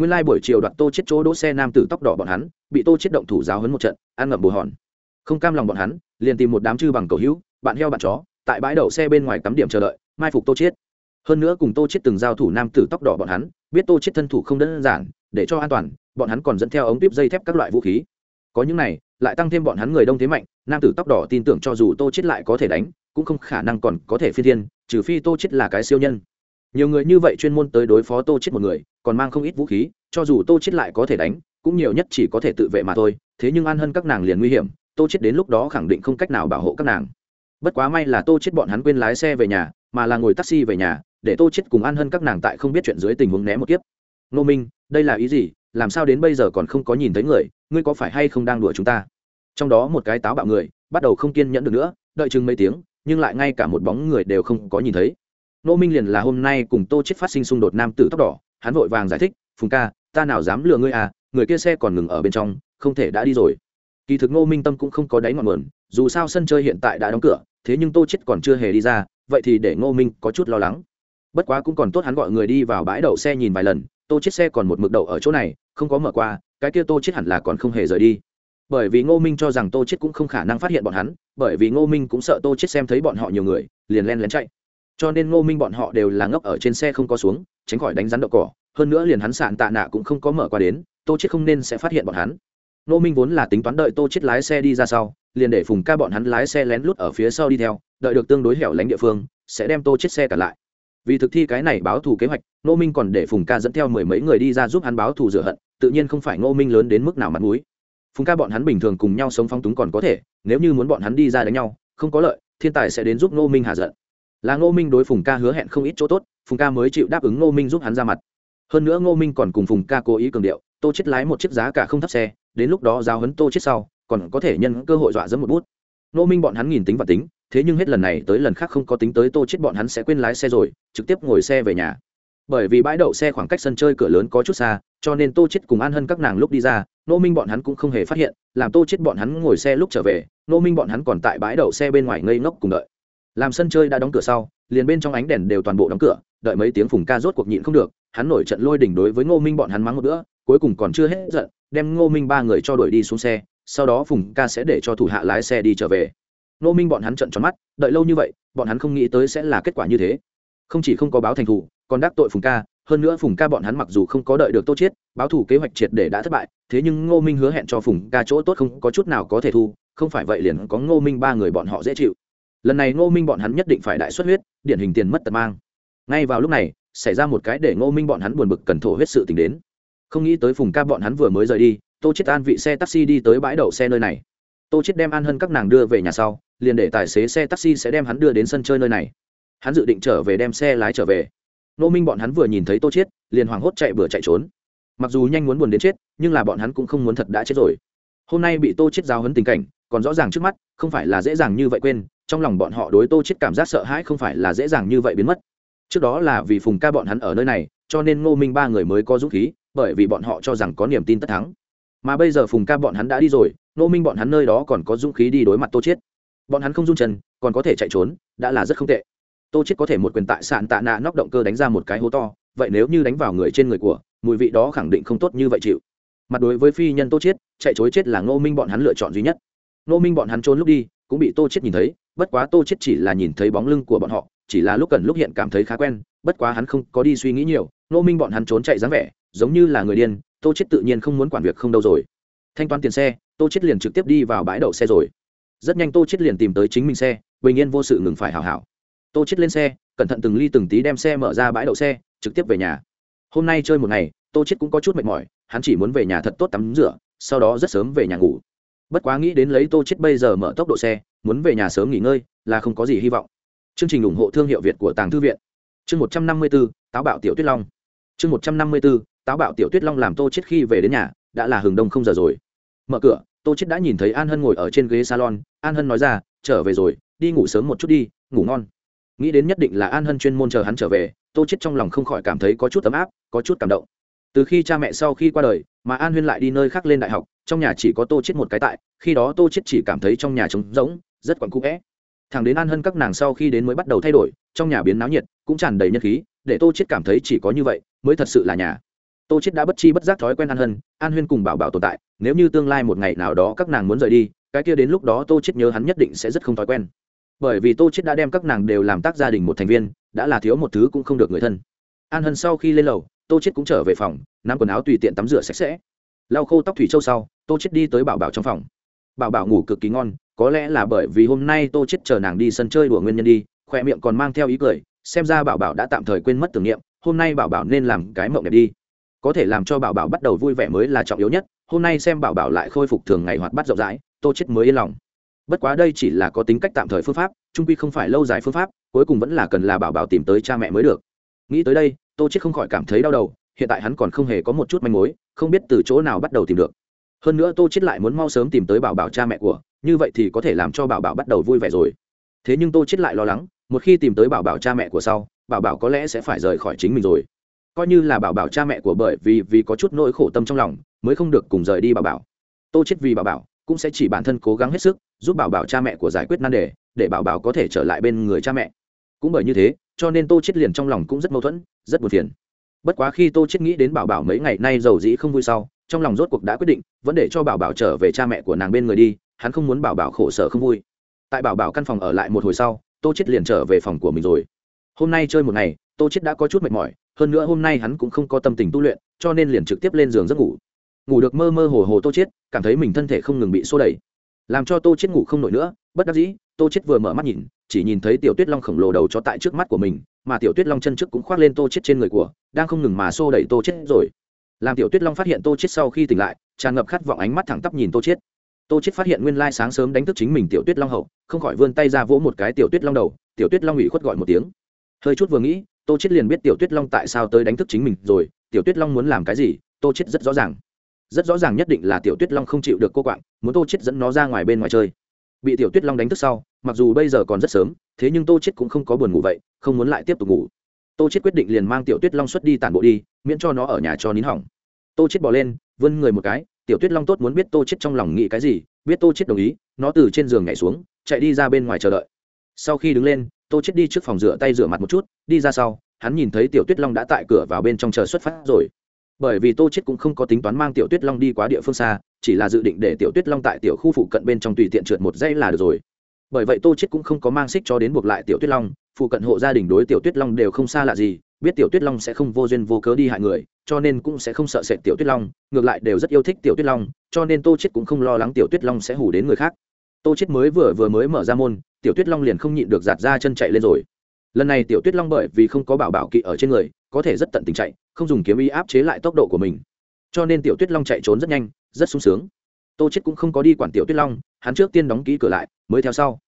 nguyên lai buổi chiều đoạt tô chết chỗ đỗ xe nam tử tóc đỏ bọn hắn, bị tô chết động thủ giáo hấn một trận, ăn ngậm bù hòn. Không cam lòng bọn hắn, liền tìm một đám chư bằng cầu hữu, bạn heo bạn chó, tại bãi đậu xe bên ngoài cắm điểm chờ đợi, mai phục tô chết. Hơn nữa cùng tô chết từng giao thủ nam tử tóc đỏ bọn hắn, biết tô chết thân thủ không đơn giản, để cho an toàn, bọn hắn còn dẫn theo ống tiếp dây thép các loại vũ khí. Có những này, lại tăng thêm bọn hắn người đông thế mạnh, nam tử tóc đỏ tin tưởng cho dù tô chết lại có thể đánh, cũng không khả năng còn có thể phi thiên, trừ phi tô chết là cái siêu nhân nhiều người như vậy chuyên môn tới đối phó tô chết một người, còn mang không ít vũ khí, cho dù tô chết lại có thể đánh, cũng nhiều nhất chỉ có thể tự vệ mà thôi, thế nhưng an hơn các nàng liền nguy hiểm, tô chết đến lúc đó khẳng định không cách nào bảo hộ các nàng. Bất quá may là tô chết bọn hắn quên lái xe về nhà, mà là ngồi taxi về nhà, để tô chết cùng an hân các nàng tại không biết chuyện dưới tình huống né một kiếp. Nô minh, đây là ý gì? Làm sao đến bây giờ còn không có nhìn thấy người? Ngươi có phải hay không đang đùa chúng ta? Trong đó một cái táo bạo người, bắt đầu không kiên nhẫn được nữa, đợi chừng mấy tiếng, nhưng lại ngay cả một bóng người đều không có nhìn thấy nô minh liền là hôm nay cùng tô chết phát sinh xung đột nam tử tóc đỏ, hắn vội vàng giải thích, phùng ca, ta nào dám lừa ngươi à người kia xe còn ngừng ở bên trong, không thể đã đi rồi. Kỳ thực ngô minh tâm cũng không có đáy ngọn nguồn, dù sao sân chơi hiện tại đã đóng cửa, thế nhưng tô chết còn chưa hề đi ra, vậy thì để ngô minh có chút lo lắng. Bất quá cũng còn tốt hắn gọi người đi vào bãi đậu xe nhìn vài lần, tô chết xe còn một mực đậu ở chỗ này, không có mở qua, cái kia tô chết hẳn là còn không hề rời đi. Bởi vì ngô minh cho rằng tô chết cũng không khả năng phát hiện bọn hắn, bởi vì ngô minh cũng sợ tô chết xem thấy bọn họ nhiều người, liền len lén chạy cho nên ngô minh bọn họ đều là ngốc ở trên xe không có xuống, tránh khỏi đánh rắn đậu cỏ. Hơn nữa liền hắn sạn tạ nạ cũng không có mở qua đến, tô chết không nên sẽ phát hiện bọn hắn. Ngô minh vốn là tính toán đợi tô chết lái xe đi ra sau, liền để phùng ca bọn hắn lái xe lén lút ở phía sau đi theo, đợi được tương đối hẻo lánh địa phương, sẽ đem tô chết xe cả lại. Vì thực thi cái này báo thù kế hoạch, ngô minh còn để phùng ca dẫn theo mười mấy người đi ra giúp hắn báo thù rửa hận, tự nhiên không phải ngô minh lớn đến mức nào mặt mũi. Phùng ca bọn hắn bình thường cùng nhau sống phong túng còn có thể, nếu như muốn bọn hắn đi ra đánh nhau, không có lợi, thiên tài sẽ đến giúp ngô minh hạ giận là ngô minh đối phùng ca hứa hẹn không ít chỗ tốt, phùng ca mới chịu đáp ứng ngô minh giúp hắn ra mặt. Hơn nữa ngô minh còn cùng phùng ca cố ý cường điệu, tô chết lái một chiếc giá cả không thấp xe, đến lúc đó giao hấn tô chết sau, còn có thể nhân cơ hội dọa dẫm một bút. Ngô minh bọn hắn nghìn tính và tính, thế nhưng hết lần này tới lần khác không có tính tới tô chết bọn hắn sẽ quên lái xe rồi, trực tiếp ngồi xe về nhà. Bởi vì bãi đậu xe khoảng cách sân chơi cửa lớn có chút xa, cho nên tô chết cùng an hân các nàng lúc đi ra nô minh bọn hắn cũng không hề phát hiện, làm tô chết bọn hắn ngồi xe lúc trở về nô minh bọn hắn còn tại bãi đậu xe bên ngoài ngây ngốc cùng đợi làm sân chơi đã đóng cửa sau, liền bên trong ánh đèn đều toàn bộ đóng cửa, đợi mấy tiếng phùng ca rốt cuộc nhịn không được, hắn nổi trận lôi đỉnh đối với ngô minh bọn hắn mắng một bữa, cuối cùng còn chưa hết giận, đem ngô minh ba người cho đuổi đi xuống xe, sau đó phùng ca sẽ để cho thủ hạ lái xe đi trở về. Ngô minh bọn hắn trận tròn mắt, đợi lâu như vậy, bọn hắn không nghĩ tới sẽ là kết quả như thế. Không chỉ không có báo thành thủ, còn đắc tội phùng ca, hơn nữa phùng ca bọn hắn mặc dù không có đợi được tô chiết báo thủ kế hoạch triệt để đã thất bại, thế nhưng ngô minh hứa hẹn cho phùng ca chỗ tốt không có chút nào có thể thu, không phải vậy liền có ngô minh ba người bọn họ dễ chịu lần này ngô minh bọn hắn nhất định phải đại xuất huyết, điển hình tiền mất tật mang. Ngay vào lúc này, xảy ra một cái để ngô minh bọn hắn buồn bực cần thổ huyết sự tình đến. Không nghĩ tới phùng ca bọn hắn vừa mới rời đi, tô chết an vị xe taxi đi tới bãi đậu xe nơi này. Tô chết đem an hân các nàng đưa về nhà sau, liền để tài xế xe taxi sẽ đem hắn đưa đến sân chơi nơi này. Hắn dự định trở về đem xe lái trở về. Ngô minh bọn hắn vừa nhìn thấy tô chết liền hoảng hốt chạy bừa chạy trốn. Mặc dù nhanh muốn buồn đến chết, nhưng là bọn hắn cũng không muốn thật đã chết rồi. Hôm nay bị tô chết giao hấn tình cảnh, còn rõ ràng trước mắt, không phải là dễ dàng như vậy quên trong lòng bọn họ đối tô chết cảm giác sợ hãi không phải là dễ dàng như vậy biến mất. Trước đó là vì phùng ca bọn hắn ở nơi này, cho nên ngô minh ba người mới có dũng khí, bởi vì bọn họ cho rằng có niềm tin tất thắng. Mà bây giờ phùng ca bọn hắn đã đi rồi, ngô minh bọn hắn nơi đó còn có dũng khí đi đối mặt tô chết. Bọn hắn không run chân, còn có thể chạy trốn, đã là rất không tệ. Tô chết có thể một quyền tại sạn tạ nạ nóc động cơ đánh ra một cái hố to, vậy nếu như đánh vào người trên người của, mùi vị đó khẳng định không tốt như vậy chịu. Mặt đối với phi nhân tô chết, chạy chối chết là ngô minh bọn hắn lựa chọn duy nhất. Ngô minh bọn hắn trốn lúc đi cũng bị tô chết nhìn thấy, bất quá tô chết chỉ là nhìn thấy bóng lưng của bọn họ, chỉ là lúc cần lúc hiện cảm thấy khá quen, bất quá hắn không có đi suy nghĩ nhiều, ngô minh bọn hắn trốn chạy dáng vẻ, giống như là người điên, tô chết tự nhiên không muốn quản việc không đâu rồi. Thanh toán tiền xe, tô chết liền trực tiếp đi vào bãi đậu xe rồi. Rất nhanh tô chết liền tìm tới chính mình xe, bình yên vô sự ngừng phải hảo hảo. Tô chết lên xe, cẩn thận từng ly từng tí đem xe mở ra bãi đậu xe, trực tiếp về nhà. Hôm nay chơi một ngày, tô chết cũng có chút mệt mỏi, hắn chỉ muốn về nhà thật tốt tắm rửa, sau đó rất sớm về nhà ngủ bất quá nghĩ đến lấy tô chết bây giờ mở tốc độ xe muốn về nhà sớm nghỉ ngơi là không có gì hy vọng. Chương trình ủng hộ thương hiệu việt của tàng thư viện. Chương một trăm năm mươi 154, táo bạo tiểu tuyết long. Chương một trăm năm mươi 154, táo bạo tiểu tuyết long làm tô chết khi về đến nhà đã là hừng đông không giờ rồi. Mở cửa tô chết đã nhìn thấy an hân ngồi ở trên ghế salon. An hân nói ra trở về rồi đi ngủ sớm một chút đi ngủ ngon. Nghĩ đến nhất định là an hân chuyên môn chờ hắn trở về tô chết trong lòng không khỏi cảm thấy có chút ấm áp có chút cảm động. Từ khi cha mẹ sau khi qua đời mà an huyên lại đi nơi khác lên đại học trong nhà chỉ có tô chết một cái tại, khi đó tô chết chỉ cảm thấy trong nhà trống rỗng, rất quặn cũ vẽ. Thằng đến an hân các nàng sau khi đến mới bắt đầu thay đổi, trong nhà biến náo nhiệt, cũng tràn đầy nhân khí, để tô chết cảm thấy chỉ có như vậy, mới thật sự là nhà. Tô chết đã bất chi bất giác thói quen an hân, an huyên cùng bảo bảo tồn tại, nếu như tương lai một ngày nào đó các nàng muốn rời đi, cái kia đến lúc đó tô chết nhớ hắn nhất định sẽ rất không thói quen. Bởi vì tô chết đã đem các nàng đều làm tác gia đình một thành viên, đã là thiếu một thứ cũng không được người thân. An hân sau khi lên lầu, tô chết cũng trở về phòng, nắm quần áo tùy tiện tắm rửa sạch sẽ. Lau khô tóc thủy châu sau tô chết đi tới bảo bảo trong phòng. Bảo bảo ngủ cực kỳ ngon, có lẽ là bởi vì hôm nay tô chết chờ nàng đi sân chơi đùa nguyên nhân đi khoe miệng còn mang theo ý cười, xem ra bảo bảo đã tạm thời quên mất tưởng niệm, hôm nay bảo bảo nên làm cái mộng đẹp đi. Có thể làm cho bảo bảo bắt đầu vui vẻ mới là trọng yếu nhất, hôm nay xem bảo bảo lại khôi phục thường ngày hoạt bát rộng rãi, tô chết mới yên lòng. Bất quá đây chỉ là có tính cách tạm thời phương pháp trung quy không phải lâu dài phương pháp, cuối cùng vẫn là cần là bảo bảo tìm tới cha mẹ mới được. Nghĩ tới đây, tô chết không khỏi cảm thấy đau đầu, hiện tại hắn còn không hề có một chút manh mối, không biết từ chỗ nào bắt đầu tìm được hơn nữa tô chết lại muốn mau sớm tìm tới bảo bảo cha mẹ của, như vậy thì có thể làm cho bảo bảo bắt đầu vui vẻ rồi. Thế nhưng tô chết lại lo lắng, một khi tìm tới bảo bảo cha mẹ của sau, bảo bảo có lẽ sẽ phải rời khỏi chính mình rồi. Coi như là bảo bảo cha mẹ của bởi vì vì có chút nỗi khổ tâm trong lòng, mới không được cùng rời đi bảo bảo. Tô chết vì bảo bảo, cũng sẽ chỉ bản thân cố gắng hết sức, giúp bảo bảo cha mẹ của giải quyết nan đề, để bảo bảo có thể trở lại bên người cha mẹ. Cũng bởi như thế, cho nên tô chết liền trong lòng cũng rất mâu thuẫn, rất buồn phiền. Bất quá khi tô chết nghĩ đến bảo bảo mấy ngày nay giàu dĩ không vui sau trong lòng rốt cuộc đã quyết định, vẫn để cho bảo bảo trở về cha mẹ của nàng bên người đi, hắn không muốn bảo bảo khổ sở không vui. Tại bảo bảo căn phòng ở lại một hồi sau, tô chết liền trở về phòng của mình rồi. Hôm nay chơi một ngày, tô chết đã có chút mệt mỏi, hơn nữa hôm nay hắn cũng không có tâm tình tu luyện, cho nên liền trực tiếp lên giường giấc ngủ. Ngủ được mơ mơ hồ hồ tô chết cảm thấy mình thân thể không ngừng bị xô đẩy. Làm cho tô chết ngủ không nổi nữa, bất đắc dĩ, tô chết vừa mở mắt nhìn, chỉ nhìn thấy tiểu tuyết long khổng lồ đầu cho tại trước mắt của mình, mà tiểu tuyết long chân trước cũng khoác lên tô chết trên người của, đang không ngừng mà xô đẩy tô chết rồi làm tiểu tuyết long phát hiện tô chết sau khi tỉnh lại, tràn ngập khát vọng ánh mắt thẳng tắp nhìn tô chết tô chết phát hiện nguyên lai sáng sớm đánh thức chính mình tiểu tuyết long hậu, không khỏi vươn tay ra vỗ một cái tiểu tuyết long đầu, tiểu tuyết long ủy khuất gọi một tiếng. Hơi chút vừa nghĩ, tô chết liền biết tiểu tuyết long tại sao tới đánh thức chính mình rồi, tiểu tuyết long muốn làm cái gì, tô chết rất rõ ràng. Rất rõ ràng nhất định là tiểu tuyết long không chịu được cô quạng, muốn tô chết dẫn nó ra ngoài bên ngoài chơi. Bị tiểu tuyết long đánh thức sau, mặc dù bây giờ còn rất sớm, thế nhưng tô chết cũng không có buồn ngủ vậy, không muốn lại tiếp tục ngủ tô chết quyết định liền mang tiểu tuyết long xuất đi tản bộ đi, miễn cho nó ở nhà cho nín hỏng. Tô chết bỏ lên, vươn người một cái, tiểu tuyết long tốt muốn biết tô chết trong lòng nghĩ cái gì, biết tô chết đồng ý, nó từ trên giường nhảy xuống, chạy đi ra bên ngoài chờ đợi. Sau khi đứng lên, tô chết đi trước phòng rửa tay rửa mặt một chút, đi ra sau, hắn nhìn thấy tiểu tuyết long đã tại cửa vào bên trong chờ xuất phát rồi. Bởi vì tô chết cũng không có tính toán mang tiểu tuyết long đi quá địa phương xa, chỉ là dự định để tiểu tuyết long tại tiểu khu phụ cận bên trong tùy tiện trượt một dây là được rồi. Bởi vậy tô chết cũng không có mang xích cho đến buộc lại tiểu tuyết long phụ cận hộ gia đình đối tiểu tuyết long đều không xa lạ gì, biết tiểu tuyết long sẽ không vô duyên vô cớ đi hại người, cho nên cũng sẽ không sợ sệt tiểu tuyết long, ngược lại đều rất yêu thích tiểu tuyết long, cho nên tô chết cũng không lo lắng tiểu tuyết long sẽ hủ đến người khác. Tô chết mới vừa vừa mới mở ra môn, tiểu tuyết long liền không nhịn được giạt ra chân chạy lên rồi. Lần này tiểu tuyết long bởi vì không có bảo bảo kỵ ở trên người, có thể rất tận tình chạy, không dùng kiếm ý áp chế lại tốc độ của mình. Cho nên tiểu tuyết long chạy trốn rất nhanh, rất sung sướng. Tô chết cũng không có đi quản tiểu tuyết long, hắn trước tiên đóng ký cửa lại, mới theo sau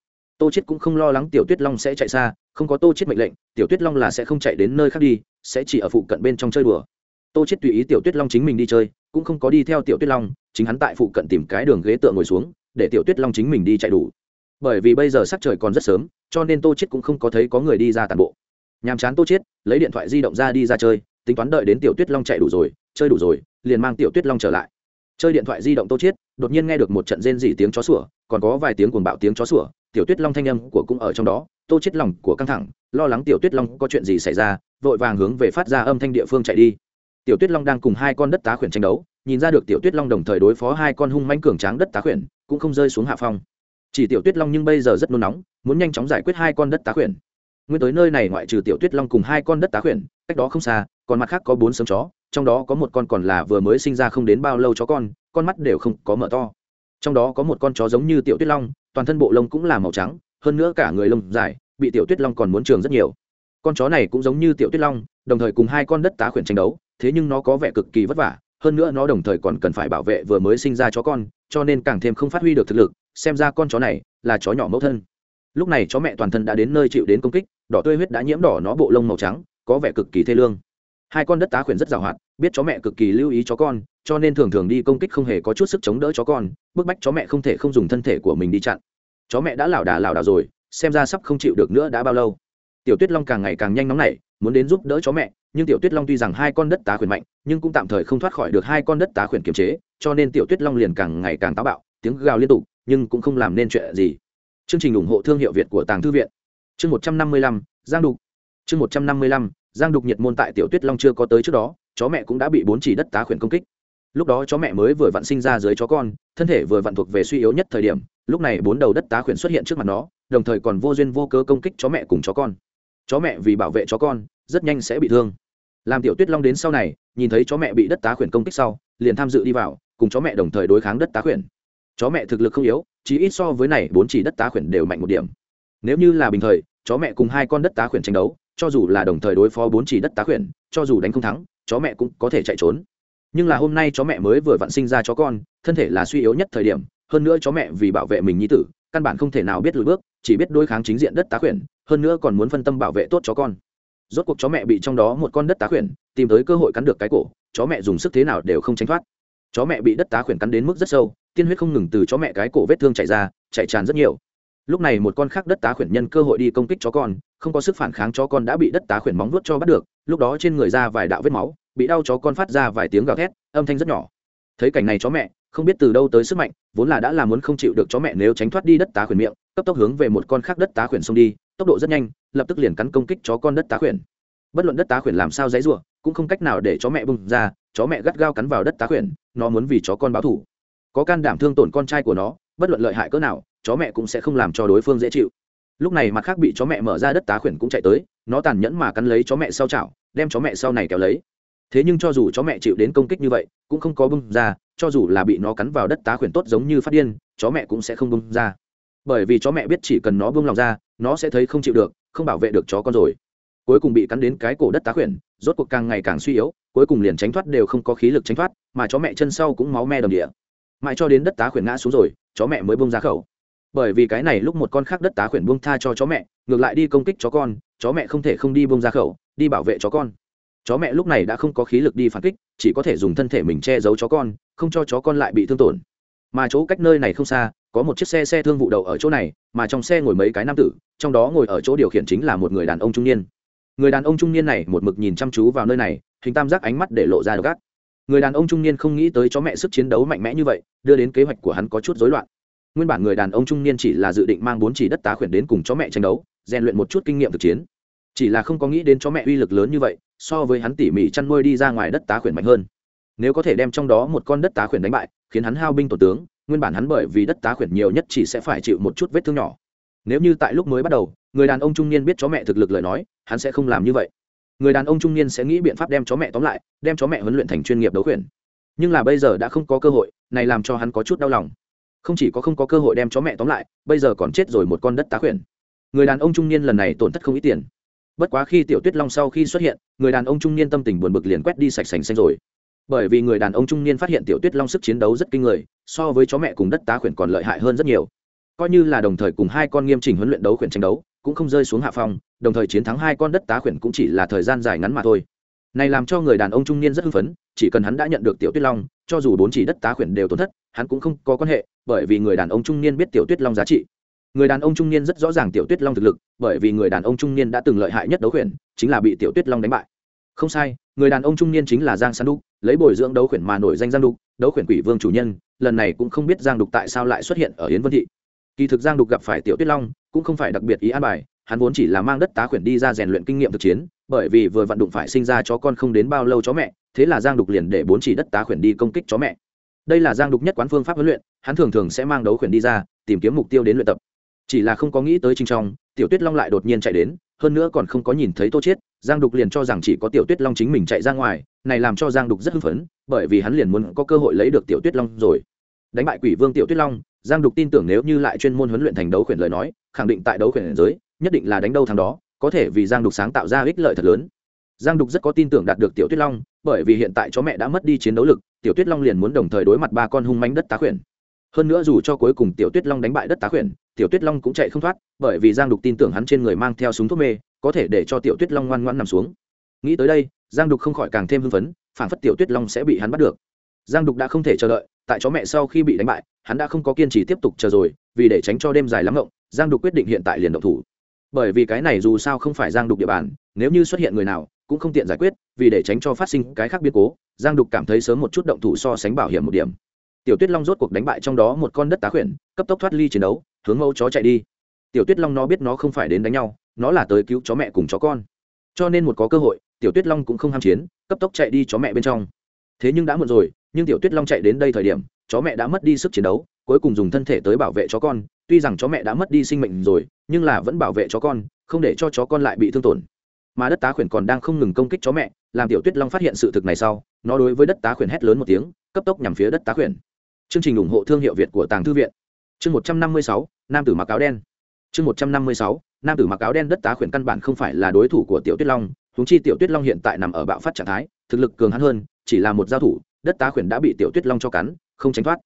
tô chết cũng không lo lắng tiểu tuyết long sẽ chạy xa, không có tô chết mệnh lệnh, tiểu tuyết long là sẽ không chạy đến nơi khác đi, sẽ chỉ ở phụ cận bên trong chơi đùa. Tô chết tùy ý tiểu tuyết long chính mình đi chơi, cũng không có đi theo tiểu tuyết long, chính hắn tại phụ cận tìm cái đường ghế tựa ngồi xuống, để tiểu tuyết long chính mình đi chạy đủ. Bởi vì bây giờ sắc trời còn rất sớm, cho nên tô chết cũng không có thấy có người đi ra tàn bộ. Nhàm chán tô chết lấy điện thoại di động ra đi ra chơi, tính toán đợi đến tiểu tuyết long chạy đủ rồi, chơi đủ rồi, liền mang tiểu tuyết long trở lại. Chơi điện thoại di động tô chết đột nhiên nghe được một trận rên rỉ tiếng chó sủa, còn có vài tiếng cuồng bạo tiếng chó sủa tiểu tuyết long thanh âm của cũng ở trong đó, tô chết lòng của căng thẳng, lo lắng tiểu tuyết long có chuyện gì xảy ra, vội vàng hướng về phát ra âm thanh địa phương chạy đi. Tiểu tuyết long đang cùng hai con đất tá khuyển tranh đấu, nhìn ra được tiểu tuyết long đồng thời đối phó hai con hung manh cường tráng đất tá khuyển, cũng không rơi xuống hạ phong. Chỉ tiểu tuyết long nhưng bây giờ rất nôn nóng, muốn nhanh chóng giải quyết hai con đất tá khuyển. Nguyên tới nơi này ngoại trừ tiểu tuyết long cùng hai con đất tá khuyển, cách đó không xa, còn mặt khác có bốn sớm chó, trong đó có một con còn là vừa mới sinh ra không đến bao lâu chó con con mắt đều không có mở to. Trong đó có một con chó giống như tiểu tuyết long toàn thân bộ lông cũng là màu trắng, hơn nữa cả người lông dài, bị tiểu tuyết long còn muốn trường rất nhiều. Con chó này cũng giống như tiểu tuyết long, đồng thời cùng hai con đất tá khuyển tranh đấu, thế nhưng nó có vẻ cực kỳ vất vả, hơn nữa nó đồng thời còn cần phải bảo vệ vừa mới sinh ra chó con, cho nên càng thêm không phát huy được thực lực, xem ra con chó này là chó nhỏ mẫu thân. Lúc này chó mẹ toàn thân đã đến nơi chịu đến công kích, đỏ tươi huyết đã nhiễm đỏ nó bộ lông màu trắng, có vẻ cực kỳ thê lương. Hai con đất tá khuyển rất giàu hoạt biết chó mẹ cực kỳ lưu ý chó con, cho nên thường thường đi công kích không hề có chút sức chống đỡ chó con, bức bách chó mẹ không thể không dùng thân thể của mình đi chặn. Chó mẹ đã lảo đà lảo đảo rồi, xem ra sắp không chịu được nữa đã bao lâu. Tiểu tuyết long càng ngày càng nhanh nóng nảy, muốn đến giúp đỡ chó mẹ, nhưng tiểu tuyết long tuy rằng hai con đất tá khuyển mạnh, nhưng cũng tạm thời không thoát khỏi được hai con đất tá khuyển kiềm chế, cho nên tiểu tuyết long liền càng ngày càng táo bạo, tiếng gào liên tục, nhưng cũng không làm nên chuyện gì. Chương trình ủng hộ thương hiệu việt của tàng thư viện. Chương một trăm năm mươi lăm, giang đục. Chương một trăm năm mươi lăm, giang đục nhiệt môn tại tiểu tuyết long chưa có tới trước đó chó mẹ cũng đã bị bốn chỉ đất tá khuyển công kích. Lúc đó chó mẹ mới vừa vặn sinh ra dưới chó con, thân thể vừa vặn thuộc về suy yếu nhất thời điểm, lúc này bốn đầu đất tá khuyển xuất hiện trước mặt nó, đồng thời còn vô duyên vô cớ công kích chó mẹ cùng chó con. Chó mẹ vì bảo vệ chó con, rất nhanh sẽ bị thương. Làm tiểu tuyết long đến sau này, nhìn thấy chó mẹ bị đất tá khuyển công kích sau, liền tham dự đi vào, cùng chó mẹ đồng thời đối kháng đất tá khuyển. Chó mẹ thực lực không yếu chỉ ít so với này bốn chỉ đất tá khuyển đều mạnh một điểm. Nếu như là bình thời, chó mẹ cùng hai con đất tá khuyển tranh đấu, cho dù là đồng thời đối phó bốn chỉ đất tá khuyển, cho dù đánh không thắng chó mẹ cũng có thể chạy trốn. Nhưng là hôm nay chó mẹ mới vừa vặn sinh ra chó con, thân thể là suy yếu nhất thời điểm, hơn nữa chó mẹ vì bảo vệ mình nhi tử, căn bản không thể nào biết lùi bước, chỉ biết đối kháng chính diện đất tá khuyển, hơn nữa còn muốn phân tâm bảo vệ tốt chó con. Rốt cuộc chó mẹ bị trong đó một con đất tá khuyển, tìm tới cơ hội cắn được cái cổ, chó mẹ dùng sức thế nào đều không tránh thoát. Chó mẹ bị đất tá khuyển cắn đến mức rất sâu, tiên huyết không ngừng từ chó mẹ cái cổ vết thương chạy ra chạy tràn rất nhiều. Lúc này một con khác đất tá khuyển nhân cơ hội đi công kích chó con, không có sức phản kháng chó con đã bị đất tá khuyển móng vuốt cho bắt được lúc đó trên người ra vài đạo vết máu, bị đau chó con phát ra vài tiếng gào thét, âm thanh rất nhỏ. Thấy cảnh này chó mẹ, không biết từ đâu tới sức mạnh, vốn là đã làm muốn không chịu được chó mẹ nếu tránh thoát đi đất tá khuyển miệng, cấp tốc hướng về một con khác đất tá khuyển xông đi, tốc độ rất nhanh, lập tức liền cắn công kích chó con đất tá khuyển. Bất luận đất tá khuyển làm sao dãy rủa, cũng không cách nào để chó mẹ bung ra, chó mẹ gắt gao cắn vào đất tá khuyển, nó muốn vì chó con báo thủ có can đảm thương tổn con trai của nó, bất luận lợi hại cỡ nào, chó mẹ cũng sẽ không làm cho đối phương dễ chịu lúc này mặt khác bị chó mẹ mở ra đất tá khuyển cũng chạy tới, nó tàn nhẫn mà cắn lấy chó mẹ sau chảo, đem chó mẹ sau này kéo lấy. Thế nhưng cho dù chó mẹ chịu đến công kích như vậy, cũng không có bung ra, cho dù là bị nó cắn vào đất tá khuyển tốt giống như phát điên, chó mẹ cũng sẽ không bung ra. Bởi vì chó mẹ biết chỉ cần nó bung lòng ra, nó sẽ thấy không chịu được, không bảo vệ được chó con rồi. Cuối cùng bị cắn đến cái cổ đất tá khuyển, rốt cuộc càng ngày càng suy yếu, cuối cùng liền tránh thoát đều không có khí lực tránh thoát, mà chó mẹ chân sau cũng máu me đầm địa. Mãi cho đến đất tá khuyển ngã xuống rồi, chó mẹ mới bông ra khẩu bởi vì cái này lúc một con khác đất tá khuyển buông tha cho chó mẹ, ngược lại đi công kích chó con, chó mẹ không thể không đi buông ra khẩu, đi bảo vệ chó con. Chó mẹ lúc này đã không có khí lực đi phản kích, chỉ có thể dùng thân thể mình che giấu chó con, không cho chó con lại bị thương tổn. Mà chỗ cách nơi này không xa, có một chiếc xe xe thương vụ đậu ở chỗ này, mà trong xe ngồi mấy cái nam tử, trong đó ngồi ở chỗ điều khiển chính là một người đàn ông trung niên. Người đàn ông trung niên này một mực nhìn chăm chú vào nơi này, hình tam giác ánh mắt để lộ ra gác người đàn ông trung niên không nghĩ tới chó mẹ sức chiến đấu mạnh mẽ như vậy, đưa đến kế hoạch của hắn có chút rối loạn nguyên bản người đàn ông trung niên chỉ là dự định mang bốn chỉ đất tá khuyển đến cùng chó mẹ tranh đấu, rèn luyện một chút kinh nghiệm thực chiến. Chỉ là không có nghĩ đến chó mẹ uy lực lớn như vậy, so với hắn tỉ mỉ chăn nuôi đi ra ngoài đất tá khuyển mạnh hơn. Nếu có thể đem trong đó một con đất tá khuyển đánh bại, khiến hắn hao binh tổ tướng, nguyên bản hắn bởi vì đất tá khuyển nhiều nhất chỉ sẽ phải chịu một chút vết thương nhỏ. Nếu như tại lúc mới bắt đầu, người đàn ông trung niên biết chó mẹ thực lực lời nói, hắn sẽ không làm như vậy. Người đàn ông trung niên sẽ nghĩ biện pháp đem chó mẹ tóm lại, đem chó mẹ huấn luyện thành chuyên nghiệp đấu khuyển. Nhưng là bây giờ đã không có cơ hội, này làm cho hắn có chút đau lòng không chỉ có không có cơ hội đem chó mẹ tóm lại, bây giờ còn chết rồi một con đất tá khuyển. Người đàn ông trung niên lần này tổn thất không ít tiền. Bất quá khi tiểu tuyết long sau khi xuất hiện, người đàn ông trung niên tâm tình buồn bực liền quét đi sạch sành xanh rồi. Bởi vì người đàn ông trung niên phát hiện tiểu tuyết long sức chiến đấu rất kinh người, so với chó mẹ cùng đất tá khuyển còn lợi hại hơn rất nhiều. Coi như là đồng thời cùng hai con nghiêm chỉnh huấn luyện đấu khuyển tranh đấu, cũng không rơi xuống hạ phong, đồng thời chiến thắng hai con đất tá khuyển cũng chỉ là thời gian dài ngắn mà thôi này làm cho người đàn ông trung niên rất hưng phấn, chỉ cần hắn đã nhận được tiểu tuyết long, cho dù bốn chỉ đất tá khuyển đều tổn thất, hắn cũng không có quan hệ, bởi vì người đàn ông trung niên biết tiểu tuyết long giá trị. Người đàn ông trung niên rất rõ ràng tiểu tuyết long thực lực, bởi vì người đàn ông trung niên đã từng lợi hại nhất đấu khuyển, chính là bị tiểu tuyết long đánh bại. Không sai, người đàn ông trung niên chính là giang san đúc lấy bồi dưỡng đấu khuyển mà nổi danh giang đục, đấu khuyển quỷ vương chủ nhân, lần này cũng không biết giang đục tại sao lại xuất hiện ở yến vân thị. Kỳ thực giang đục gặp phải tiểu tuyết long, cũng không phải đặc biệt ý an bài hắn vốn chỉ là mang đất tá khuyển đi ra rèn luyện kinh nghiệm thực chiến, bởi vì vừa vận động phải sinh ra chó con không đến bao lâu chó mẹ, thế là giang đục liền để bốn chỉ đất tá khuyển đi công kích chó mẹ. Đây là giang đục nhất quán phương pháp huấn luyện, hắn thường thường sẽ mang đấu khuyển đi ra, tìm kiếm mục tiêu đến luyện tập. Chỉ là không có nghĩ tới trình trong, tiểu tuyết long lại đột nhiên chạy đến, hơn nữa còn không có nhìn thấy tô chết giang đục liền cho rằng chỉ có tiểu tuyết long chính mình chạy ra ngoài, này làm cho giang đục rất hưng phấn, bởi vì hắn liền muốn có cơ hội lấy được tiểu tuyết long rồi. Đánh bại quỷ vương tiểu tuyết long, giang đục tin tưởng nếu như lại chuyên môn huấn luyện thành đấu khuyển lời nói, khẳng định tại đấu khuyển giới nhất định là đánh đâu thằng đó, có thể vì giang đục sáng tạo ra ích lợi thật lớn. Giang đục rất có tin tưởng đạt được tiểu tuyết long, bởi vì hiện tại chó mẹ đã mất đi chiến đấu lực, tiểu tuyết long liền muốn đồng thời đối mặt ba con hung manh đất tá khuyển. Hơn nữa dù cho cuối cùng tiểu tuyết long đánh bại đất tá khuyển, tiểu tuyết long cũng chạy không thoát, bởi vì giang đục tin tưởng hắn trên người mang theo súng thuốc mê, có thể để cho tiểu tuyết long ngoan ngoan nằm xuống. Nghĩ tới đây, giang đục không khỏi càng thêm hưng phấn, phản phất tiểu tuyết long sẽ bị hắn bắt được. Giang đục đã không thể chờ đợi, tại chó mẹ sau khi bị đánh bại, hắn đã không có kiên trì tiếp tục chờ rồi, vì để tránh cho đêm dài lắm rộng giang đục quyết định hiện tại liền động thủ bởi vì cái này dù sao không phải giang đục địa bàn, nếu như xuất hiện người nào, cũng không tiện giải quyết, vì để tránh cho phát sinh cái khác biến cố, giang đục cảm thấy sớm một chút động thủ so sánh bảo hiểm một điểm. Tiểu tuyết long rốt cuộc đánh bại trong đó một con đất tá khuyển, cấp tốc thoát ly chiến đấu, hướng mẫu chó chạy đi. Tiểu tuyết long nó biết nó không phải đến đánh nhau, nó là tới cứu chó mẹ cùng chó con. Cho nên một có cơ hội, tiểu tuyết long cũng không ham chiến, cấp tốc chạy đi chó mẹ bên trong. Thế nhưng đã muộn rồi, nhưng tiểu tuyết long chạy đến đây thời điểm, chó mẹ đã mất đi sức chiến đấu cuối cùng dùng thân thể tới bảo vệ chó con, tuy rằng chó mẹ đã mất đi sinh mệnh rồi, nhưng là vẫn bảo vệ chó con, không để cho chó con lại bị thương tổn. Mà đất tá khuyển còn đang không ngừng công kích chó mẹ, làm tiểu tuyết long phát hiện sự thực này sau, nó đối với đất tá khuyển hét lớn một tiếng, cấp tốc nhằm phía đất tá khuyển. Chương trình ủng hộ thương hiệu việt của tàng thư viện. Chương một trăm năm mươi sáu, nam tử mặc áo đen. Chương một trăm năm mươi sáu, nam tử mặc áo đen đất tá khuyển căn bản không phải là đối thủ của tiểu tuyết long húng chi tiểu tuyết long hiện tại nằm ở bạo phát trạng thái, thực lực cường hắn hơn, chỉ là một giao thủ, đất tá khuyển đã bị tiểu tuyết long cho cắn, không tránh thoát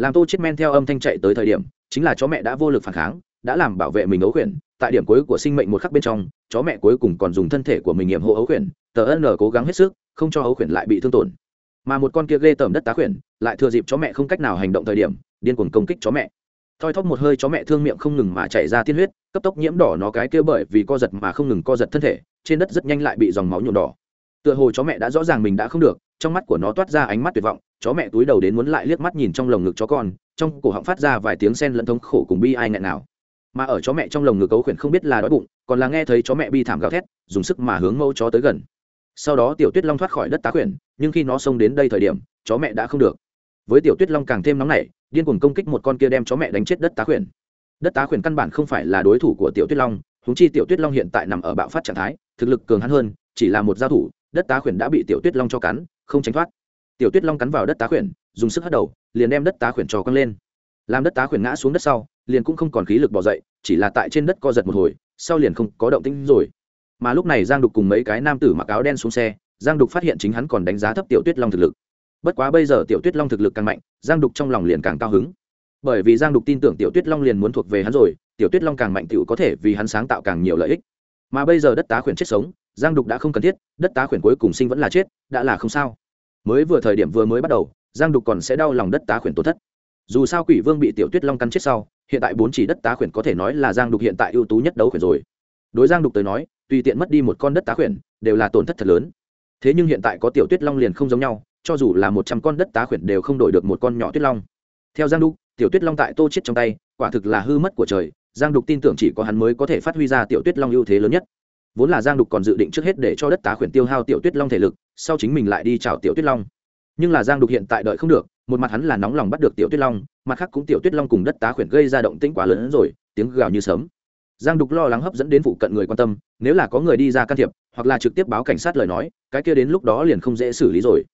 làm tô chết men theo âm thanh chạy tới thời điểm, chính là chó mẹ đã vô lực phản kháng, đã làm bảo vệ mình ấu khuyển. Tại điểm cuối của sinh mệnh một khắc bên trong, chó mẹ cuối cùng còn dùng thân thể của mình nghiệm hộ ấu khuyển. Tờ ân cố gắng hết sức, không cho ấu khuyển lại bị thương tổn. Mà một con kia ghê tởm đất tá khuyển, lại thừa dịp chó mẹ không cách nào hành động thời điểm, điên cuồng công kích chó mẹ. Thoi thóp một hơi chó mẹ thương miệng không ngừng mà chảy ra tiên huyết, cấp tốc nhiễm đỏ nó cái kia bởi vì co giật mà không ngừng co giật thân thể, trên đất rất nhanh lại bị dòng máu nhuộm đỏ. Tựa hồ chó mẹ đã rõ ràng mình đã không được, trong mắt của nó toát ra ánh mắt tuyệt vọng chó mẹ túi đầu đến muốn lại liếc mắt nhìn trong lồng ngực chó con, trong cổ họng phát ra vài tiếng sen lẫn thống khổ cùng bi ai nghẹn nào. Mà ở chó mẹ trong lồng ngực cấu khuyển không biết là đói bụng, còn là nghe thấy chó mẹ bi thảm gào thét, dùng sức mà hướng mâu chó tới gần. Sau đó tiểu tuyết long thoát khỏi đất tá khuyển, nhưng khi nó xông đến đây thời điểm, chó mẹ đã không được. Với tiểu tuyết long càng thêm nóng nảy, điên cuồng công kích một con kia đem chó mẹ đánh chết đất tá khuyển. Đất tá khuyển căn bản không phải là đối thủ của tiểu tuyết long húng chi tiểu tuyết long hiện tại nằm ở bạo phát trạng thái, thực lực cường hắn hơn, chỉ là một giao thủ, đất tá khuyển đã bị tiểu tuyết long cho cắn, không tránh thoát tiểu tuyết long cắn vào đất tá khuyển, dùng sức hất đầu, liền đem đất tá khuyển trò căng lên. Làm đất tá khuyển ngã xuống đất sau, liền cũng không còn khí lực bỏ dậy, chỉ là tại trên đất co giật một hồi, sau liền không có động tĩnh rồi. Mà lúc này giang đục cùng mấy cái nam tử mặc áo đen xuống xe, giang đục phát hiện chính hắn còn đánh giá thấp tiểu tuyết long thực lực. Bất quá bây giờ tiểu tuyết long thực lực càng mạnh, giang đục trong lòng liền càng cao hứng. Bởi vì giang đục tin tưởng tiểu tuyết long liền muốn thuộc về hắn rồi, tiểu tuyết long càng mạnh t có thể vì hắn sáng tạo càng nhiều lợi ích. Mà bây giờ đất tá khuyển chết sống, giang đục đã không cần thiết, đất tá khuyển cuối cùng sinh vẫn là chết, đã là không sao mới vừa thời điểm vừa mới bắt đầu, giang đục còn sẽ đau lòng đất tá khuyển tổn thất. Dù sao quỷ vương bị tiểu tuyết long cắn chết sau, hiện tại bốn chỉ đất tá khuyển có thể nói là giang đục hiện tại ưu tú nhất đấu khuyển rồi. Đối giang đục tới nói, tùy tiện mất đi một con đất tá khuyển, đều là tổn thất thật lớn. Thế nhưng hiện tại có tiểu tuyết long liền không giống nhau, cho dù là một trăm con đất tá khuyển đều không đổi được một con nhỏ tuyết long. Theo giang đục, tiểu tuyết long tại tô chết trong tay, quả thực là hư mất của trời, giang đục tin tưởng chỉ có hắn mới có thể phát huy ra tiểu tuyết long ưu thế lớn nhất vốn là giang đục còn dự định trước hết để cho đất tá khuyển tiêu hao tiểu tuyết long thể lực, sau chính mình lại đi chào tiểu tuyết long. Nhưng là giang đục hiện tại đợi không được, một mặt hắn là nóng lòng bắt được tiểu tuyết long, mặt khác cũng tiểu tuyết long cùng đất tá khuyển gây ra động tĩnh quá lớn hơn rồi, tiếng gào như sớm giang đục lo lắng hấp dẫn đến phụ cận người quan tâm, nếu là có người đi ra can thiệp, hoặc là trực tiếp báo cảnh sát lời nói, cái kia đến lúc đó liền không dễ xử lý rồi.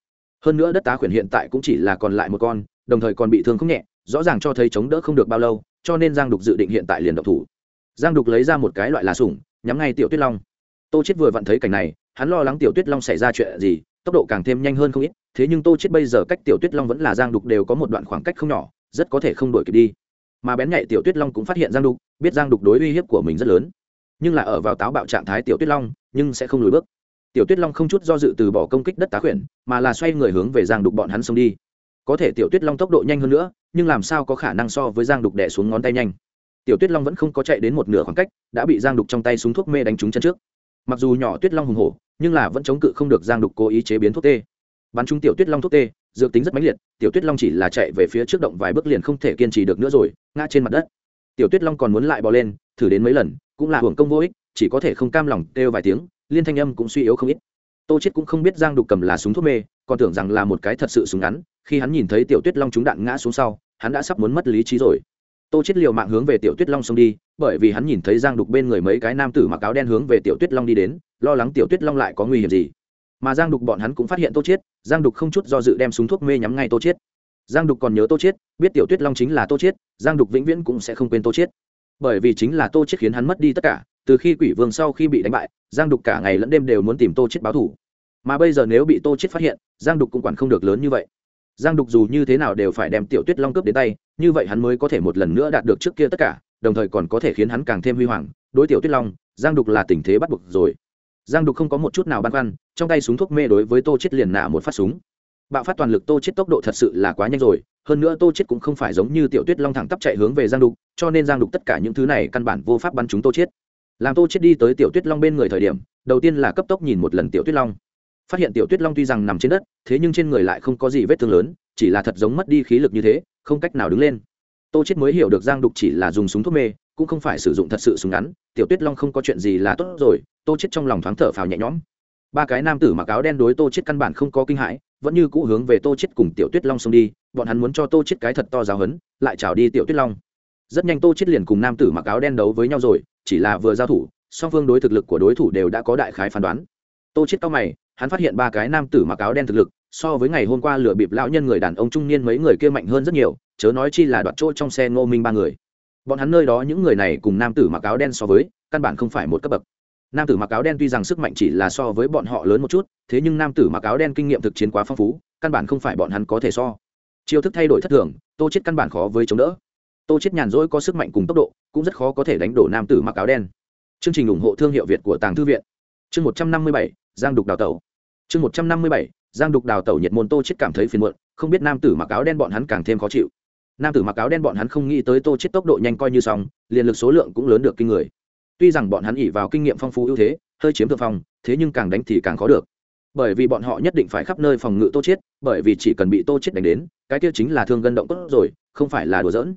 Hơn nữa đất tá khuyển hiện tại cũng chỉ là còn lại một con, đồng thời còn bị thương không nhẹ, rõ ràng cho thấy chống đỡ không được bao lâu, cho nên giang đục dự định hiện tại liền độc thủ. Giang đục lấy ra một cái loại là sủng nhắm ngay tiểu tuyết long. Tô chết vừa vặn thấy cảnh này, hắn lo lắng tiểu tuyết long xảy ra chuyện gì, tốc độ càng thêm nhanh hơn không ít, thế nhưng tô chết bây giờ cách tiểu tuyết long vẫn là giang đục đều có một đoạn khoảng cách không nhỏ, rất có thể không đổi kịp đi. Mà bén nhạy tiểu tuyết long cũng phát hiện giang đục, biết giang đục đối uy hiếp của mình rất lớn. Nhưng là ở vào táo bạo trạng thái tiểu tuyết long, nhưng sẽ không lùi bước. Tiểu tuyết long không chút do dự từ bỏ công kích đất tá khuyển, mà là xoay người hướng về giang đục bọn hắn xông đi. Có thể tiểu tuyết long tốc độ nhanh hơn nữa, nhưng làm sao có khả năng so với giang đục đẻ xuống ngón tay nhanh? Tiểu tuyết long vẫn không có chạy đến một nửa khoảng cách, đã bị giang đục trong tay súng thuốc mê đánh trúng chân trước. Mặc dù nhỏ tuyết long hùng hổ, nhưng là vẫn chống cự không được giang đục cố ý chế biến thuốc tê. Bắn trúng tiểu tuyết long thuốc tê, dược tính rất mãnh liệt, tiểu tuyết long chỉ là chạy về phía trước động vài bước liền không thể kiên trì được nữa rồi, ngã trên mặt đất. Tiểu tuyết long còn muốn lại bò lên, thử đến mấy lần, cũng là hưởng công vô ích, chỉ có thể không cam lòng kêu vài tiếng, liên thanh âm cũng suy yếu không ít. Tô chết cũng không biết giang đục cầm là súng thuốc mê, còn tưởng rằng là một cái thật sự súng ngắn, khi hắn nhìn thấy tiểu tuyết long trúng đạn ngã xuống sau, hắn đã sắp muốn mất lý trí rồi tô chết liều mạng hướng về tiểu tuyết long xông đi, bởi vì hắn nhìn thấy giang đục bên người mấy cái nam tử mặc áo đen hướng về tiểu tuyết long đi đến, lo lắng tiểu tuyết long lại có nguy hiểm gì. Mà giang đục bọn hắn cũng phát hiện tô chết giang đục không chút do dự đem súng thuốc mê nhắm ngay tô chết giang đục còn nhớ tô chết biết tiểu tuyết long chính là tô chết giang đục vĩnh viễn cũng sẽ không quên tô chết bởi vì chính là tô chết khiến hắn mất đi tất cả, từ khi quỷ vương sau khi bị đánh bại, giang đục cả ngày lẫn đêm đều muốn tìm tô chết báo thù. Mà bây giờ nếu bị tô chết phát hiện, giang đục cũng quản không được lớn như vậy. Giang đục dù như thế nào đều phải đem tiểu tuyết long cướp đến tay như vậy hắn mới có thể một lần nữa đạt được trước kia tất cả, đồng thời còn có thể khiến hắn càng thêm huy hoàng. Đối tiểu tuyết long, giang đục là tình thế bắt buộc rồi. Giang đục không có một chút nào băn khoăn, trong tay súng thuốc mê đối với tô chết liền nạ một phát súng. Bạo phát toàn lực tô chết tốc độ thật sự là quá nhanh rồi, hơn nữa tô chết cũng không phải giống như tiểu tuyết long thẳng tắp chạy hướng về giang đục, cho nên giang đục tất cả những thứ này căn bản vô pháp bắn chúng tô chết làm tô chết đi tới tiểu tuyết long bên người thời điểm, đầu tiên là cấp tốc nhìn một lần tiểu tuyết long. Phát hiện tiểu tuyết long tuy rằng nằm trên đất, thế nhưng trên người lại không có gì vết thương lớn, chỉ là thật giống mất đi khí lực như thế không cách nào đứng lên. Tô chết mới hiểu được giang đục chỉ là dùng súng thuốc mê, cũng không phải sử dụng thật sự súng ngắn, tiểu tuyết long không có chuyện gì là tốt rồi, tô chết trong lòng thoáng thở phào nhẹ nhõm. Ba cái nam tử mặc áo đen đối tô chết căn bản không có kinh hãi, vẫn như cũ hướng về tô chết cùng tiểu tuyết long xông đi, bọn hắn muốn cho tô chết cái thật to giáo hấn, lại chào đi tiểu tuyết long. Rất nhanh tô chết liền cùng nam tử mặc áo đen đấu với nhau rồi, chỉ là vừa giao thủ, song phương đối thực lực của đối thủ đều đã có đại khái phán đoán. Tô chết cao mày, hắn phát hiện ba cái nam tử mặc áo đen thực lực so với ngày hôm qua lừa bịp lão nhân người đàn ông trung niên mấy người kia mạnh hơn rất nhiều, chớ nói chi là đoạt chỗ trong xe ngô minh ba người. Bọn hắn nơi đó những người này cùng nam tử mặc áo đen so với, căn bản không phải một cấp bậc. Nam tử mặc áo đen tuy rằng sức mạnh chỉ là so với bọn họ lớn một chút, thế nhưng nam tử mặc áo đen kinh nghiệm thực chiến quá phong phú, căn bản không phải bọn hắn có thể so. Chiêu thức thay đổi thất thường, tô chết căn bản khó với chống đỡ. Tô chết nhàn rỗi có sức mạnh cùng tốc độ, cũng rất khó có thể đánh đổ nam tử mặc áo đen. Chương trình ủng hộ thương hiệu việt của tàng thư viện. Chương một trăm năm mươi bảy, giang đục đào tẩu. Chương một trăm năm mươi bảy giang đục đào tẩu nhiệt môn tô chết cảm thấy phiền muộn, không biết nam tử mặc áo đen bọn hắn càng thêm khó chịu. Nam tử mặc áo đen bọn hắn không nghĩ tới tô chết tốc độ nhanh coi như xong, liền lực số lượng cũng lớn được kinh người. Tuy rằng bọn hắn ỉ vào kinh nghiệm phong phú ưu thế, hơi chiếm thượng phong, thế nhưng càng đánh thì càng khó được. Bởi vì bọn họ nhất định phải khắp nơi phòng ngự tô chết bởi vì chỉ cần bị tô chết đánh đến, cái kia chính là thương gân động tốt rồi, không phải là đùa giỡn.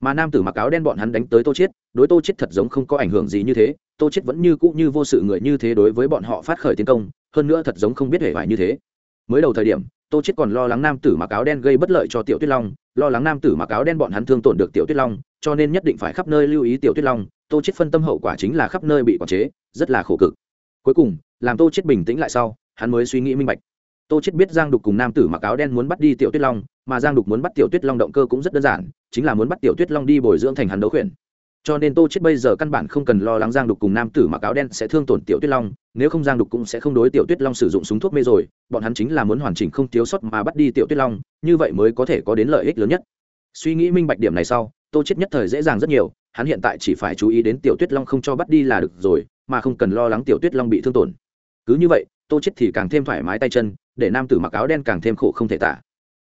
Mà nam tử mặc áo đen bọn hắn đánh tới tô chết đối tô chết thật giống không có ảnh hưởng gì như thế, tô chết vẫn như cũ như vô sự người như thế đối với bọn họ phát khởi tiến công, hơn nữa thật giống không biết hề vải như thế mới đầu thời điểm, tô chết còn lo lắng nam tử mặc áo đen gây bất lợi cho tiểu tuyết long, lo lắng nam tử mặc áo đen bọn hắn thương tổn được tiểu tuyết long, cho nên nhất định phải khắp nơi lưu ý tiểu tuyết long. Tô chết phân tâm hậu quả chính là khắp nơi bị quản chế, rất là khổ cực. Cuối cùng, làm tô chết bình tĩnh lại sau, hắn mới suy nghĩ minh bạch. Tô chết biết giang đục cùng nam tử mặc áo đen muốn bắt đi tiểu tuyết long, mà giang đục muốn bắt tiểu tuyết long động cơ cũng rất đơn giản, chính là muốn bắt tiểu tuyết long đi bồi dưỡng thành hắn đấu khuyển cho nên tô chết bây giờ căn bản không cần lo lắng giang đục cùng nam tử mặc áo đen sẽ thương tổn tiểu tuyết long, nếu không giang đục cũng sẽ không đối tiểu tuyết long sử dụng súng thuốc mê rồi, bọn hắn chính là muốn hoàn chỉnh không thiếu sót mà bắt đi tiểu tuyết long, như vậy mới có thể có đến lợi ích lớn nhất. Suy nghĩ minh bạch điểm này sau, tô chết nhất thời dễ dàng rất nhiều, hắn hiện tại chỉ phải chú ý đến tiểu tuyết long không cho bắt đi là được rồi, mà không cần lo lắng tiểu tuyết long bị thương tổn. Cứ như vậy, tô chết thì càng thêm thoải mái tay chân, để nam tử mặc áo đen càng thêm khổ không thể tả.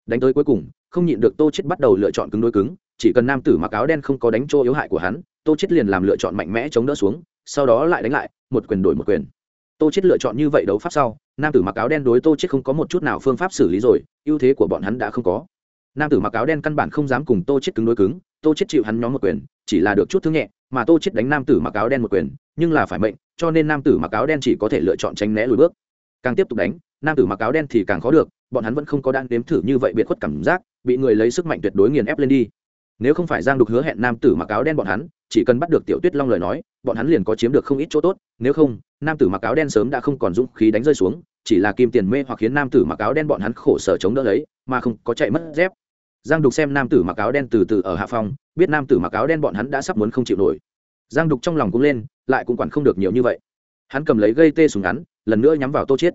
Đánh tới cuối cùng không nhịn được tô chết bắt đầu lựa chọn cứng đối cứng, chỉ cần nam tử mặc áo đen không có đánh chỗ yếu hại của hắn, tô chết liền làm lựa chọn mạnh mẽ chống đỡ xuống, sau đó lại đánh lại, một quyền đổi một quyền. Tô chết lựa chọn như vậy đấu pháp sau, nam tử mặc áo đen đối tô chết không có một chút nào phương pháp xử lý rồi, ưu thế của bọn hắn đã không có. Nam tử mặc áo đen căn bản không dám cùng tô chết cứng đối cứng, tô chết chịu hắn nhóm một quyền, chỉ là được chút thương nhẹ, mà tô chết đánh nam tử mặc áo đen một quyền, nhưng là phải mệnh, cho nên nam tử mặc áo đen chỉ có thể lựa chọn tránh né lùi bước. Càng tiếp tục đánh, nam tử mặc áo đen thì càng khó được, bọn hắn vẫn không có đan đếm thử như vậy biệt khuất cảm giác bị người lấy sức mạnh tuyệt đối nghiền ép lên đi. Nếu không phải giang đục hứa hẹn nam tử mặc áo đen bọn hắn, chỉ cần bắt được tiểu tuyết long lời nói, bọn hắn liền có chiếm được không ít chỗ tốt, nếu không, nam tử mặc áo đen sớm đã không còn dũng khí đánh rơi xuống, chỉ là kim tiền mê hoặc khiến nam tử mặc áo đen bọn hắn khổ sở chống đỡ lấy, mà không có chạy mất dép. Giang đục xem nam tử mặc áo đen từ từ ở hạ phòng, biết nam tử mặc áo đen bọn hắn đã sắp muốn không chịu nổi. Giang đục trong lòng cũng lên, lại cũng quản không được nhiều như vậy. Hắn cầm lấy gây tê súng ngắn, lần nữa nhắm vào tô chiết.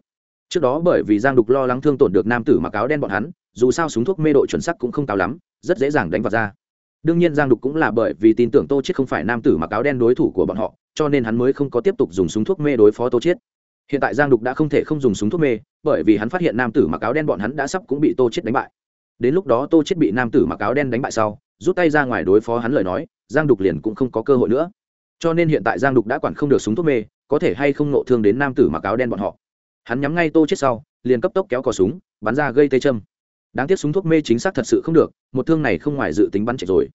Trước đó bởi vì giang đục lo lắng thương tổn được nam tử mặc áo đen bọn hắn dù sao súng thuốc mê độ chuẩn sắc cũng không cao lắm, rất dễ dàng đánh vào ra. Đương nhiên giang đục cũng là bởi vì tin tưởng tô chiết không phải nam tử mặc áo đen đối thủ của bọn họ, cho nên hắn mới không có tiếp tục dùng súng thuốc mê đối phó tô chiết. Hiện tại giang đục đã không thể không dùng súng thuốc mê, bởi vì hắn phát hiện nam tử mặc áo đen bọn hắn đã sắp cũng bị tô chiết đánh bại. Đến lúc đó tô chiết bị nam tử mặc áo đen đánh bại sau, rút tay ra ngoài đối phó hắn lời nói, giang đục liền cũng không có cơ hội nữa. Cho nên hiện tại giang đục đã quản không được súng thuốc mê, có thể hay không nộ thương đến nam tử mặc áo đen bọn họ. Hắn nhắm ngay tô chết sau, liền cấp tốc kéo cò súng, bắn ra gây tê châm đáng tiếc súng thuốc mê chính xác thật sự không được, một thương này không ngoài dự tính bắn chạy rồi.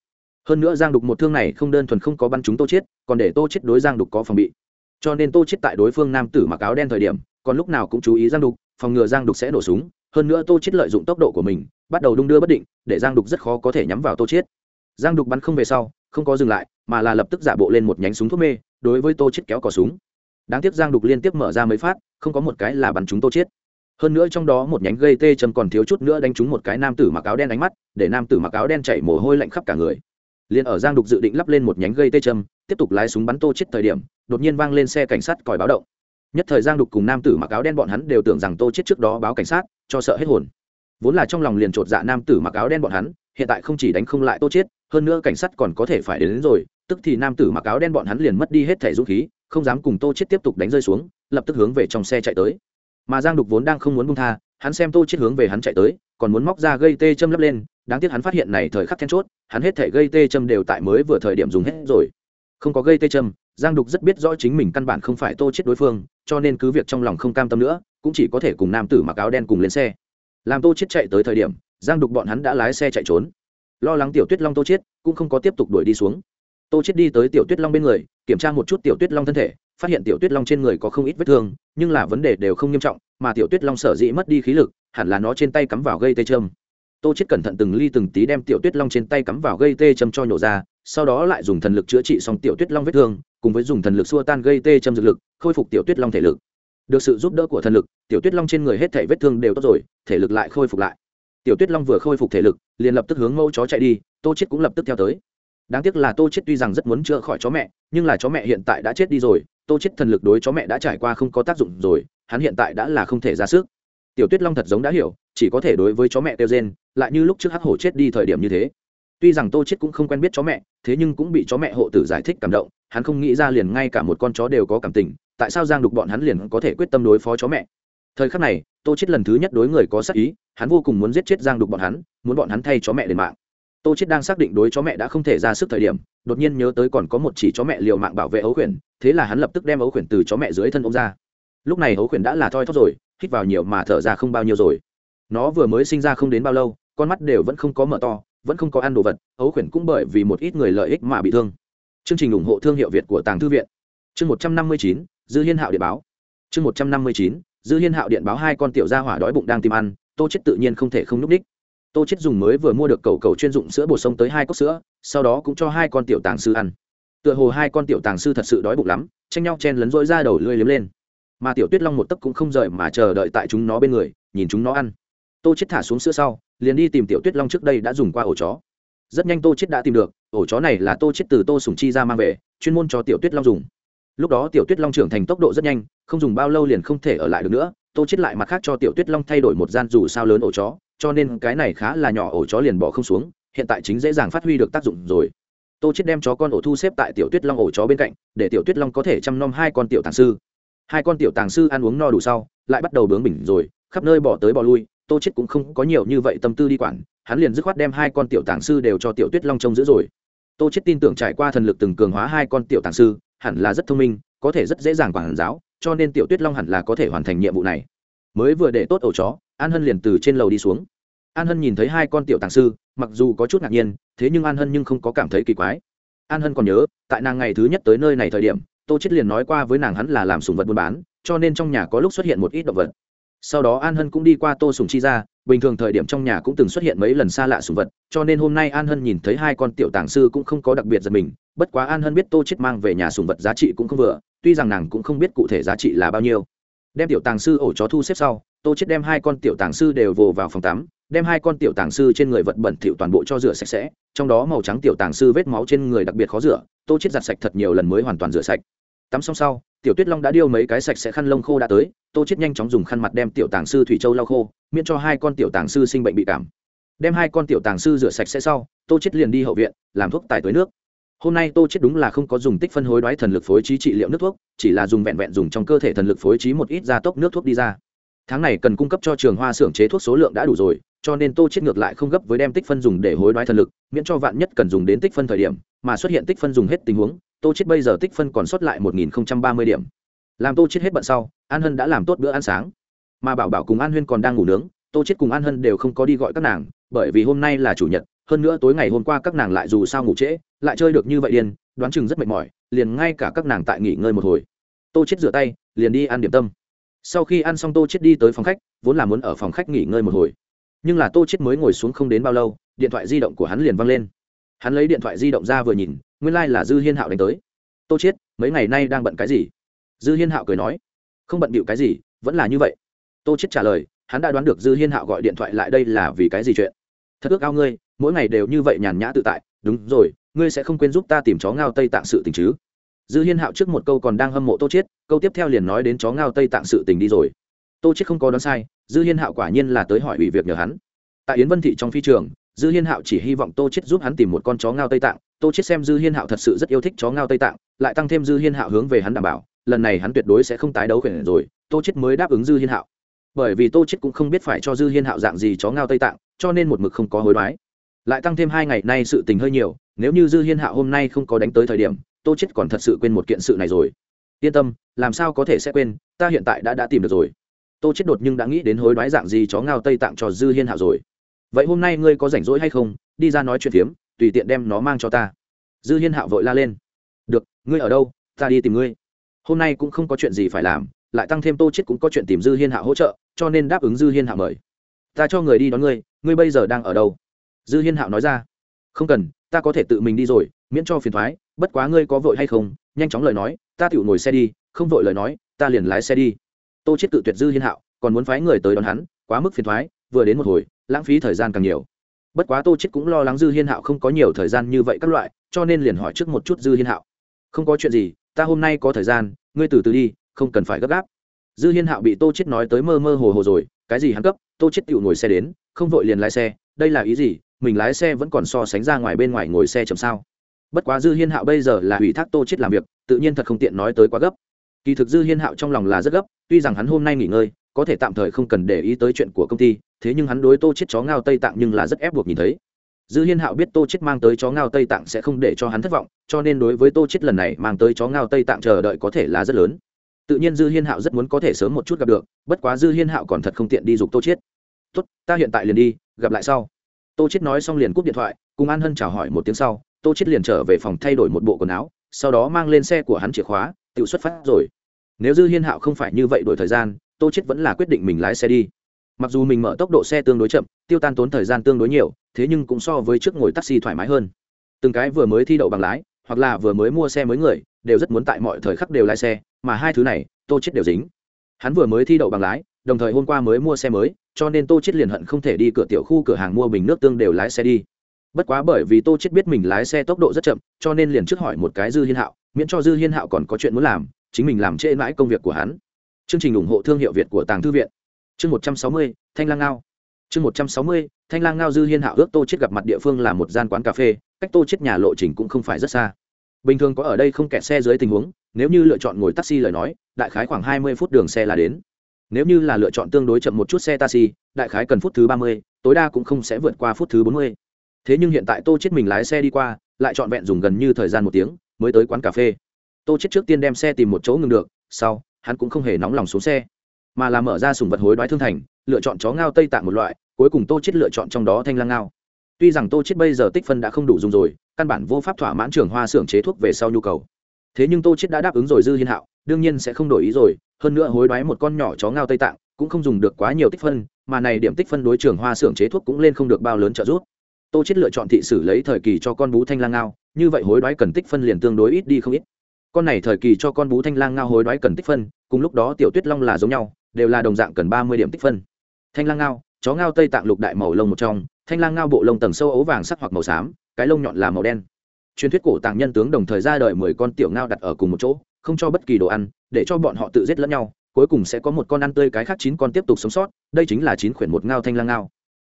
Hơn nữa giang đục một thương này không đơn thuần không có bắn chúng tô chết còn để tô chết đối giang đục có phòng bị. Cho nên tô chết tại đối phương nam tử mặc áo đen thời điểm, còn lúc nào cũng chú ý giang đục, phòng ngừa giang đục sẽ nổ súng. Hơn nữa tô chết lợi dụng tốc độ của mình, bắt đầu đung đưa bất định, để giang đục rất khó có thể nhắm vào tô chết giang đục bắn không về sau, không có dừng lại, mà là lập tức giả bộ lên một nhánh súng thuốc mê, đối với tô chết kéo cò súng. Đáng tiếc giang đục liên tiếp mở ra mấy phát, không có một cái là bắn chúng tô chết hơn nữa trong đó một nhánh gây tê châm còn thiếu chút nữa đánh trúng một cái nam tử mặc áo đen đánh mắt để nam tử mặc áo đen chảy mồ hôi lạnh khắp cả người. Liền ở giang đục dự định lắp lên một nhánh gây tê châm tiếp tục lái súng bắn tô chết thời điểm đột nhiên vang lên xe cảnh sát còi báo động. Nhất thời giang đục cùng nam tử mặc áo đen bọn hắn đều tưởng rằng tô chết trước đó báo cảnh sát cho sợ hết hồn. Vốn là trong lòng liền trột dạ nam tử mặc áo đen bọn hắn hiện tại không chỉ đánh không lại tô chết hơn nữa cảnh sát còn có thể phải đến, đến rồi tức thì nam tử mặc áo đen bọn hắn liền mất đi hết thể dũng khí không dám cùng tô chết tiếp tục đánh rơi xuống lập tức hướng về trong xe chạy tới mà giang đục vốn đang không muốn buông tha, hắn xem tô chết hướng về hắn chạy tới, còn muốn móc ra gây tê châm lấp lên, đáng tiếc hắn phát hiện này thời khắc then chốt, hắn hết thể gây tê châm đều tại mới vừa thời điểm dùng hết rồi. Không có gây tê châm, giang đục rất biết rõ chính mình căn bản không phải tô chết đối phương, cho nên cứ việc trong lòng không cam tâm nữa, cũng chỉ có thể cùng nam tử mặc áo đen cùng lên xe. Làm tô chết chạy tới thời điểm, giang đục bọn hắn đã lái xe chạy trốn. Lo lắng tiểu tuyết long tô chết cũng không có tiếp tục đuổi đi xuống. Tô chết đi tới tiểu tuyết long bên người, kiểm tra một chút tiểu tuyết long thân thể phát hiện tiểu tuyết long trên người có không ít vết thương, nhưng là vấn đề đều không nghiêm trọng, mà tiểu tuyết long sở dĩ mất đi khí lực, hẳn là nó trên tay cắm vào gây tê châm. Tô chết cẩn thận từng ly từng tí đem tiểu tuyết long trên tay cắm vào gây tê châm cho nhổ ra, sau đó lại dùng thần lực chữa trị xong tiểu tuyết long vết thương, cùng với dùng thần lực xua tan gây tê châm dược lực, khôi phục tiểu tuyết long thể lực. Được sự giúp đỡ của thần lực, tiểu tuyết long trên người hết thể vết thương đều tốt rồi, thể lực lại khôi phục lại. Tiểu tuyết long vừa khôi phục thể lực, liền lập tức hướng mẫu chó chạy đi, tô chết cũng lập tức theo tới. Đáng tiếc là tô chết tuy rằng rất muốn chữa khỏi chó mẹ, nhưng là chó mẹ hiện tại đã chết đi rồi tô chết thần lực đối chó mẹ đã trải qua không có tác dụng rồi, hắn hiện tại đã là không thể ra sức. Tiểu tuyết long thật giống đã hiểu, chỉ có thể đối với chó mẹ tiêu gen lại như lúc trước hắc hổ chết đi thời điểm như thế. Tuy rằng tô chết cũng không quen biết chó mẹ, thế nhưng cũng bị chó mẹ hộ tử giải thích cảm động, hắn không nghĩ ra liền ngay cả một con chó đều có cảm tình, tại sao giang đục bọn hắn liền có thể quyết tâm đối phó chó mẹ? Thời khắc này, tô chết lần thứ nhất đối người có sắc ý, hắn vô cùng muốn giết chết giang đục bọn hắn, muốn bọn hắn thay chó mẹ đền mạng tô chết đang xác định đối chó mẹ đã không thể ra sức thời điểm, đột nhiên nhớ tới còn có một chỉ chó mẹ liều mạng bảo vệ ấu khuyển, thế là hắn lập tức đem ấu khuyển từ chó mẹ dưới thân ôm ra. Lúc này ấu khuyển đã là thoi thóp rồi, hít vào nhiều mà thở ra không bao nhiêu rồi. Nó vừa mới sinh ra không đến bao lâu, con mắt đều vẫn không có mở to, vẫn không có ăn đồ vật, ấu khuyển cũng bởi vì một ít người lợi ích mà bị thương. Chương trình ủng hộ thương hiệu việt của tàng thư viện. Chương một trăm năm mươi chín, dư hiên hạo điện báo. Chương một trăm năm mươi chín, dư hiên hạo điện báo hai con tiểu gia hỏa đói bụng đang tìm ăn, tô chết tự nhiên không thể không núp đích tô chết dùng mới vừa mua được cầu cầu chuyên dụng sữa bổ sung tới hai cốc sữa, sau đó cũng cho hai con tiểu tàng sư ăn. Tựa hồ hai con tiểu tàng sư thật sự đói bụng lắm, tranh nhau chen lấn rỗi ra đầu lưỡi liếm lên. Mà tiểu tuyết long một tấc cũng không rời mà chờ đợi tại chúng nó bên người, nhìn chúng nó ăn. Tô chết thả xuống sữa sau, liền đi tìm tiểu tuyết long trước đây đã dùng qua ổ chó. Rất nhanh tô chết đã tìm được, ổ chó này là tô chết từ tô sùng chi ra mang về, chuyên môn cho tiểu tuyết long dùng. Lúc đó tiểu tuyết long trưởng thành tốc độ rất nhanh, không dùng bao lâu liền không thể ở lại được nữa, tô chết lại mặt khác cho tiểu tuyết long thay đổi một gian dù sao lớn ổ chó cho nên cái này khá là nhỏ ổ chó liền bỏ không xuống, hiện tại chính dễ dàng phát huy được tác dụng rồi. Tô chết đem chó con ổ thu xếp tại tiểu tuyết long ổ chó bên cạnh, để tiểu tuyết long có thể chăm nom hai con tiểu tàng sư. Hai con tiểu tàng sư ăn uống no đủ sau, lại bắt đầu bướng bỉnh rồi, khắp nơi bỏ tới bỏ lui, tô chết cũng không có nhiều như vậy tâm tư đi quản, hắn liền dứt khoát đem hai con tiểu tàng sư đều cho tiểu tuyết long trông giữ rồi. Tô chết tin tưởng trải qua thần lực từng cường hóa hai con tiểu tàng sư, hẳn là rất thông minh, có thể rất dễ dàng quản giáo, cho nên tiểu tuyết long hẳn là có thể hoàn thành nhiệm vụ này. Mới vừa để tốt ổ chó an hân liền từ trên lầu đi xuống. An hân nhìn thấy hai con tiểu tàng sư, mặc dù có chút ngạc nhiên, thế nhưng an hân nhưng không có cảm thấy kỳ quái. An hân còn nhớ, tại nàng ngày thứ nhất tới nơi này thời điểm, tô chết liền nói qua với nàng hắn là làm sùng vật buôn bán, cho nên trong nhà có lúc xuất hiện một ít động vật. Sau đó an hân cũng đi qua tô sùng chi ra bình thường thời điểm trong nhà cũng từng xuất hiện mấy lần xa lạ sùng vật, cho nên hôm nay an hân nhìn thấy hai con tiểu tàng sư cũng không có đặc biệt giật mình, bất quá an hân biết tô chết mang về nhà sùng vật giá trị cũng không vừa, tuy rằng nàng cũng không biết cụ thể giá trị là bao nhiêu đem tiểu tàng sư ổ chó thu xếp sau, tô chết đem hai con tiểu tàng sư đều vồ vào phòng tắm, đem hai con tiểu tàng sư trên người vật bẩn thỉu toàn bộ cho rửa sạch sẽ, trong đó màu trắng tiểu tàng sư vết máu trên người đặc biệt khó rửa, tô chết giặt sạch thật nhiều lần mới hoàn toàn rửa sạch. Tắm xong sau, tiểu tuyết long đã điêu mấy cái sạch sẽ khăn lông khô đã tới, tô chết nhanh chóng dùng khăn mặt đem tiểu tàng sư thủy châu lau khô, miễn cho hai con tiểu tàng sư sinh bệnh bị cảm. Đem hai con tiểu tàng sư rửa sạch sẽ sau, tô chết liền đi hậu viện, làm thuốc tài tới nước hôm nay tô chết đúng là không có dùng tích phân hối đoái thần lực phối trí trị liệu nước thuốc, chỉ là dùng vẹn vẹn dùng trong cơ thể thần lực phối trí một ít gia tốc nước thuốc đi ra. Tháng này cần cung cấp cho trường hoa xưởng chế thuốc số lượng đã đủ rồi, cho nên tô chết ngược lại không gấp với đem tích phân dùng để hối đoái thần lực, miễn cho vạn nhất cần dùng đến tích phân thời điểm, mà xuất hiện tích phân dùng hết tình huống, tô chết bây giờ tích phân còn sót lại một nghìn ba mươi điểm. Làm tô chết hết bận sau, an hân đã làm tốt bữa ăn sáng. Mà bảo bảo cùng an huyên còn đang ngủ nướng, tô chết cùng an hân đều không có đi gọi các nàng, bởi vì hôm nay là chủ nhật, hơn nữa tối ngày hôm qua các nàng lại dù sao ngủ trễ lại chơi được như vậy điên, đoán chừng rất mệt mỏi, liền ngay cả các nàng tại nghỉ ngơi một hồi. Tô chết rửa tay, liền đi ăn điểm tâm. Sau khi ăn xong tô chết đi tới phòng khách, vốn là muốn ở phòng khách nghỉ ngơi một hồi. Nhưng là tô chết mới ngồi xuống không đến bao lâu, điện thoại di động của hắn liền văng lên. Hắn lấy điện thoại di động ra vừa nhìn, nguyên lai、like、là dư hiên hạo đánh tới. Tô chết, mấy ngày nay đang bận cái gì? Dư hiên hạo cười nói. Không bận bịu cái gì, vẫn là như vậy. Tô chết trả lời, hắn đã đoán được dư hiên hạo gọi điện thoại lại đây là vì cái gì chuyện. Thật ước ao ngươi, mỗi ngày đều như vậy nhàn nhã tự tại. Đúng rồi ngươi sẽ không quên giúp ta tìm chó ngao tây tạng sự tình chứ? Dư hiên hạo trước một câu còn đang hâm mộ tô chết câu tiếp theo liền nói đến chó ngao tây tạng sự tình đi rồi. Tô chết không có đoán sai, dư hiên hạo quả nhiên là tới hỏi ủy việc nhờ hắn. Tại yến vân thị trong phi trường, dư hiên hạo chỉ hy vọng tô chết giúp hắn tìm một con chó ngao tây tạng. Tô chết xem dư hiên hạo thật sự rất yêu thích chó ngao tây tạng, lại tăng thêm dư hiên hạo hướng về hắn đảm bảo, lần này hắn tuyệt đối sẽ không tái đấu khuyển rồi, tô chết mới đáp ứng dư hiên hạo. Bởi vì tô chết cũng không biết phải cho dư hiên hạo dạng gì chó ngao tây tạng, cho nên một mực không có hối đoái. Lại tăng thêm hai ngày nay sự tình hơi nhiều nếu như dư hiên hạ hôm nay không có đánh tới thời điểm, tô chết còn thật sự quên một kiện sự này rồi. Yên tâm, làm sao có thể sẽ quên, ta hiện tại đã đã tìm được rồi. Tô chết đột nhưng đã nghĩ đến hối đoái dạng gì chó ngao tây tặng cho dư hiên hạ rồi. Vậy hôm nay ngươi có rảnh rỗi hay không, đi ra nói chuyện phiếm, tùy tiện đem nó mang cho ta. Dư hiên hạ vội la lên. Được, ngươi ở đâu, ta đi tìm ngươi. Hôm nay cũng không có chuyện gì phải làm, lại tăng thêm tô chết cũng có chuyện tìm dư hiên hạ hỗ trợ, cho nên đáp ứng dư hiên hạ mời. Ta cho người đi đón ngươi ngươi bây giờ đang ở đâu? Dư hiên hạo nói ra. Không cần ta có thể tự mình đi rồi, miễn cho phiền thoái, bất quá ngươi có vội hay không, nhanh chóng lời nói, ta tự ngồi xe đi, không vội lời nói, ta liền lái xe đi. Tô chết tự tuyệt dư hiên hạo, còn muốn phái người tới đón hắn, quá mức phiền thoái, vừa đến một hồi, lãng phí thời gian càng nhiều. Bất quá tô chết cũng lo lắng dư hiên hạo không có nhiều thời gian như vậy các loại, cho nên liền hỏi trước một chút dư hiên hạo. Không có chuyện gì, ta hôm nay có thời gian, ngươi từ từ đi, không cần phải gấp gáp. Dư hiên hạo bị tô chết nói tới mơ mơ hồ hồ rồi, cái gì hắn cấp tô chết tự ngồi xe đến, không vội liền lái xe, đây là ý gì mình lái xe vẫn còn so sánh ra ngoài bên ngoài ngồi xe chậm sao? Bất quá dư hiên hạo bây giờ là ủy thác tô chết làm việc, tự nhiên thật không tiện nói tới quá gấp. Kỳ thực dư hiên hạo trong lòng là rất gấp, tuy rằng hắn hôm nay nghỉ ngơi, có thể tạm thời không cần để ý tới chuyện của công ty, thế nhưng hắn đối tô chết chó ngao tây tạng nhưng là rất ép buộc nhìn thấy. Dư hiên hạo biết tô chết mang tới chó ngao tây tạng sẽ không để cho hắn thất vọng, cho nên đối với tô chết lần này mang tới chó ngao tây tạng chờ đợi có thể là rất lớn. Tự nhiên dư hiên hạo rất muốn có thể sớm một chút gặp được, bất quá dư hiên hạo còn thật không tiện đi giục tô chết. Tốt, ta hiện tại liền đi, gặp lại sau tô chết nói xong liền cúp điện thoại, cùng an hân chào hỏi một tiếng sau, tô chết liền trở về phòng thay đổi một bộ quần áo, sau đó mang lên xe của hắn chìa khóa, tự xuất phát rồi. Nếu dư hiên hạo không phải như vậy đổi thời gian, tô chết vẫn là quyết định mình lái xe đi. Mặc dù mình mở tốc độ xe tương đối chậm, tiêu tan tốn thời gian tương đối nhiều, thế nhưng cũng so với trước ngồi taxi thoải mái hơn. Từng cái vừa mới thi đậu bằng lái, hoặc là vừa mới mua xe mới người, đều rất muốn tại mọi thời khắc đều lái xe, mà hai thứ này, tô chết đều dính. Hắn vừa mới thi đậu bằng lái đồng thời hôm qua mới mua xe mới, cho nên tô chết liền hận không thể đi cửa tiểu khu cửa hàng mua bình nước tương đều lái xe đi. Bất quá bởi vì tô chết biết mình lái xe tốc độ rất chậm, cho nên liền trước hỏi một cái dư hiên hạo, miễn cho dư hiên hạo còn có chuyện muốn làm, chính mình làm trễ mãi công việc của hắn. Chương trình ủng hộ thương hiệu việt của tàng thư viện. Chương một trăm sáu mươi, thanh lang ngao. Chương một trăm sáu mươi, thanh lang ngao dư hiên hạo ước tô chết gặp mặt địa phương là một gian quán cà phê, cách tô chết nhà lộ trình cũng không phải rất xa. Bình thường có ở đây không kẹt xe dưới tình huống, nếu như lựa chọn ngồi taxi lời nói, đại khái khoảng hai mươi phút đường xe là đến nếu như là lựa chọn tương đối chậm một chút xe taxi, đại khái cần phút thứ ba mươi, tối đa cũng không sẽ vượt qua phút thứ bốn mươi. Thế nhưng hiện tại tô chết mình lái xe đi qua, lại trọn vẹn dùng gần như thời gian một tiếng, mới tới quán cà phê. Tô chết trước tiên đem xe tìm một chỗ ngừng được, sau, hắn cũng không hề nóng lòng xuống xe, mà là mở ra sùng vật hối đoái thương thành, lựa chọn chó ngao tây tạng một loại, cuối cùng tô chết lựa chọn trong đó thanh lang ngao. Tuy rằng tô chết bây giờ tích phân đã không đủ dùng rồi, căn bản vô pháp thỏa mãn trường hoa xưởng chế thuốc về sau nhu cầu. Thế nhưng tô chết đã đáp ứng rồi dư hiên hạo đương nhiên sẽ không đổi ý rồi, hơn nữa hối đoái một con nhỏ chó ngao tây tạng, cũng không dùng được quá nhiều tích phân, mà này điểm tích phân đối trường hoa xưởng chế thuốc cũng lên không được bao lớn trợ giúp. Tô chết lựa chọn thị sử lấy thời kỳ cho con bú thanh lang ngao, như vậy hối đoái cần tích phân liền tương đối ít đi không ít. Con này thời kỳ cho con bú thanh lang ngao hối đoái cần tích phân, cùng lúc đó tiểu tuyết long là giống nhau, đều là đồng dạng cần ba mươi điểm tích phân. Thanh lang ngao, chó ngao tây tạng lục đại màu lông một trong, thanh lang ngao bộ lông tầng sâu ấu vàng sắc hoặc màu xám, cái lông nhọn là màu đen. Truyền thuyết cổ tàng nhân tướng đồng thời ra đời mười con tiểu ngao đặt ở cùng một chỗ không cho bất kỳ đồ ăn, để cho bọn họ tự giết lẫn nhau, cuối cùng sẽ có một con ăn tươi cái khác chín con tiếp tục sống sót, đây chính là chín khuyển một ngao thanh lang ngao.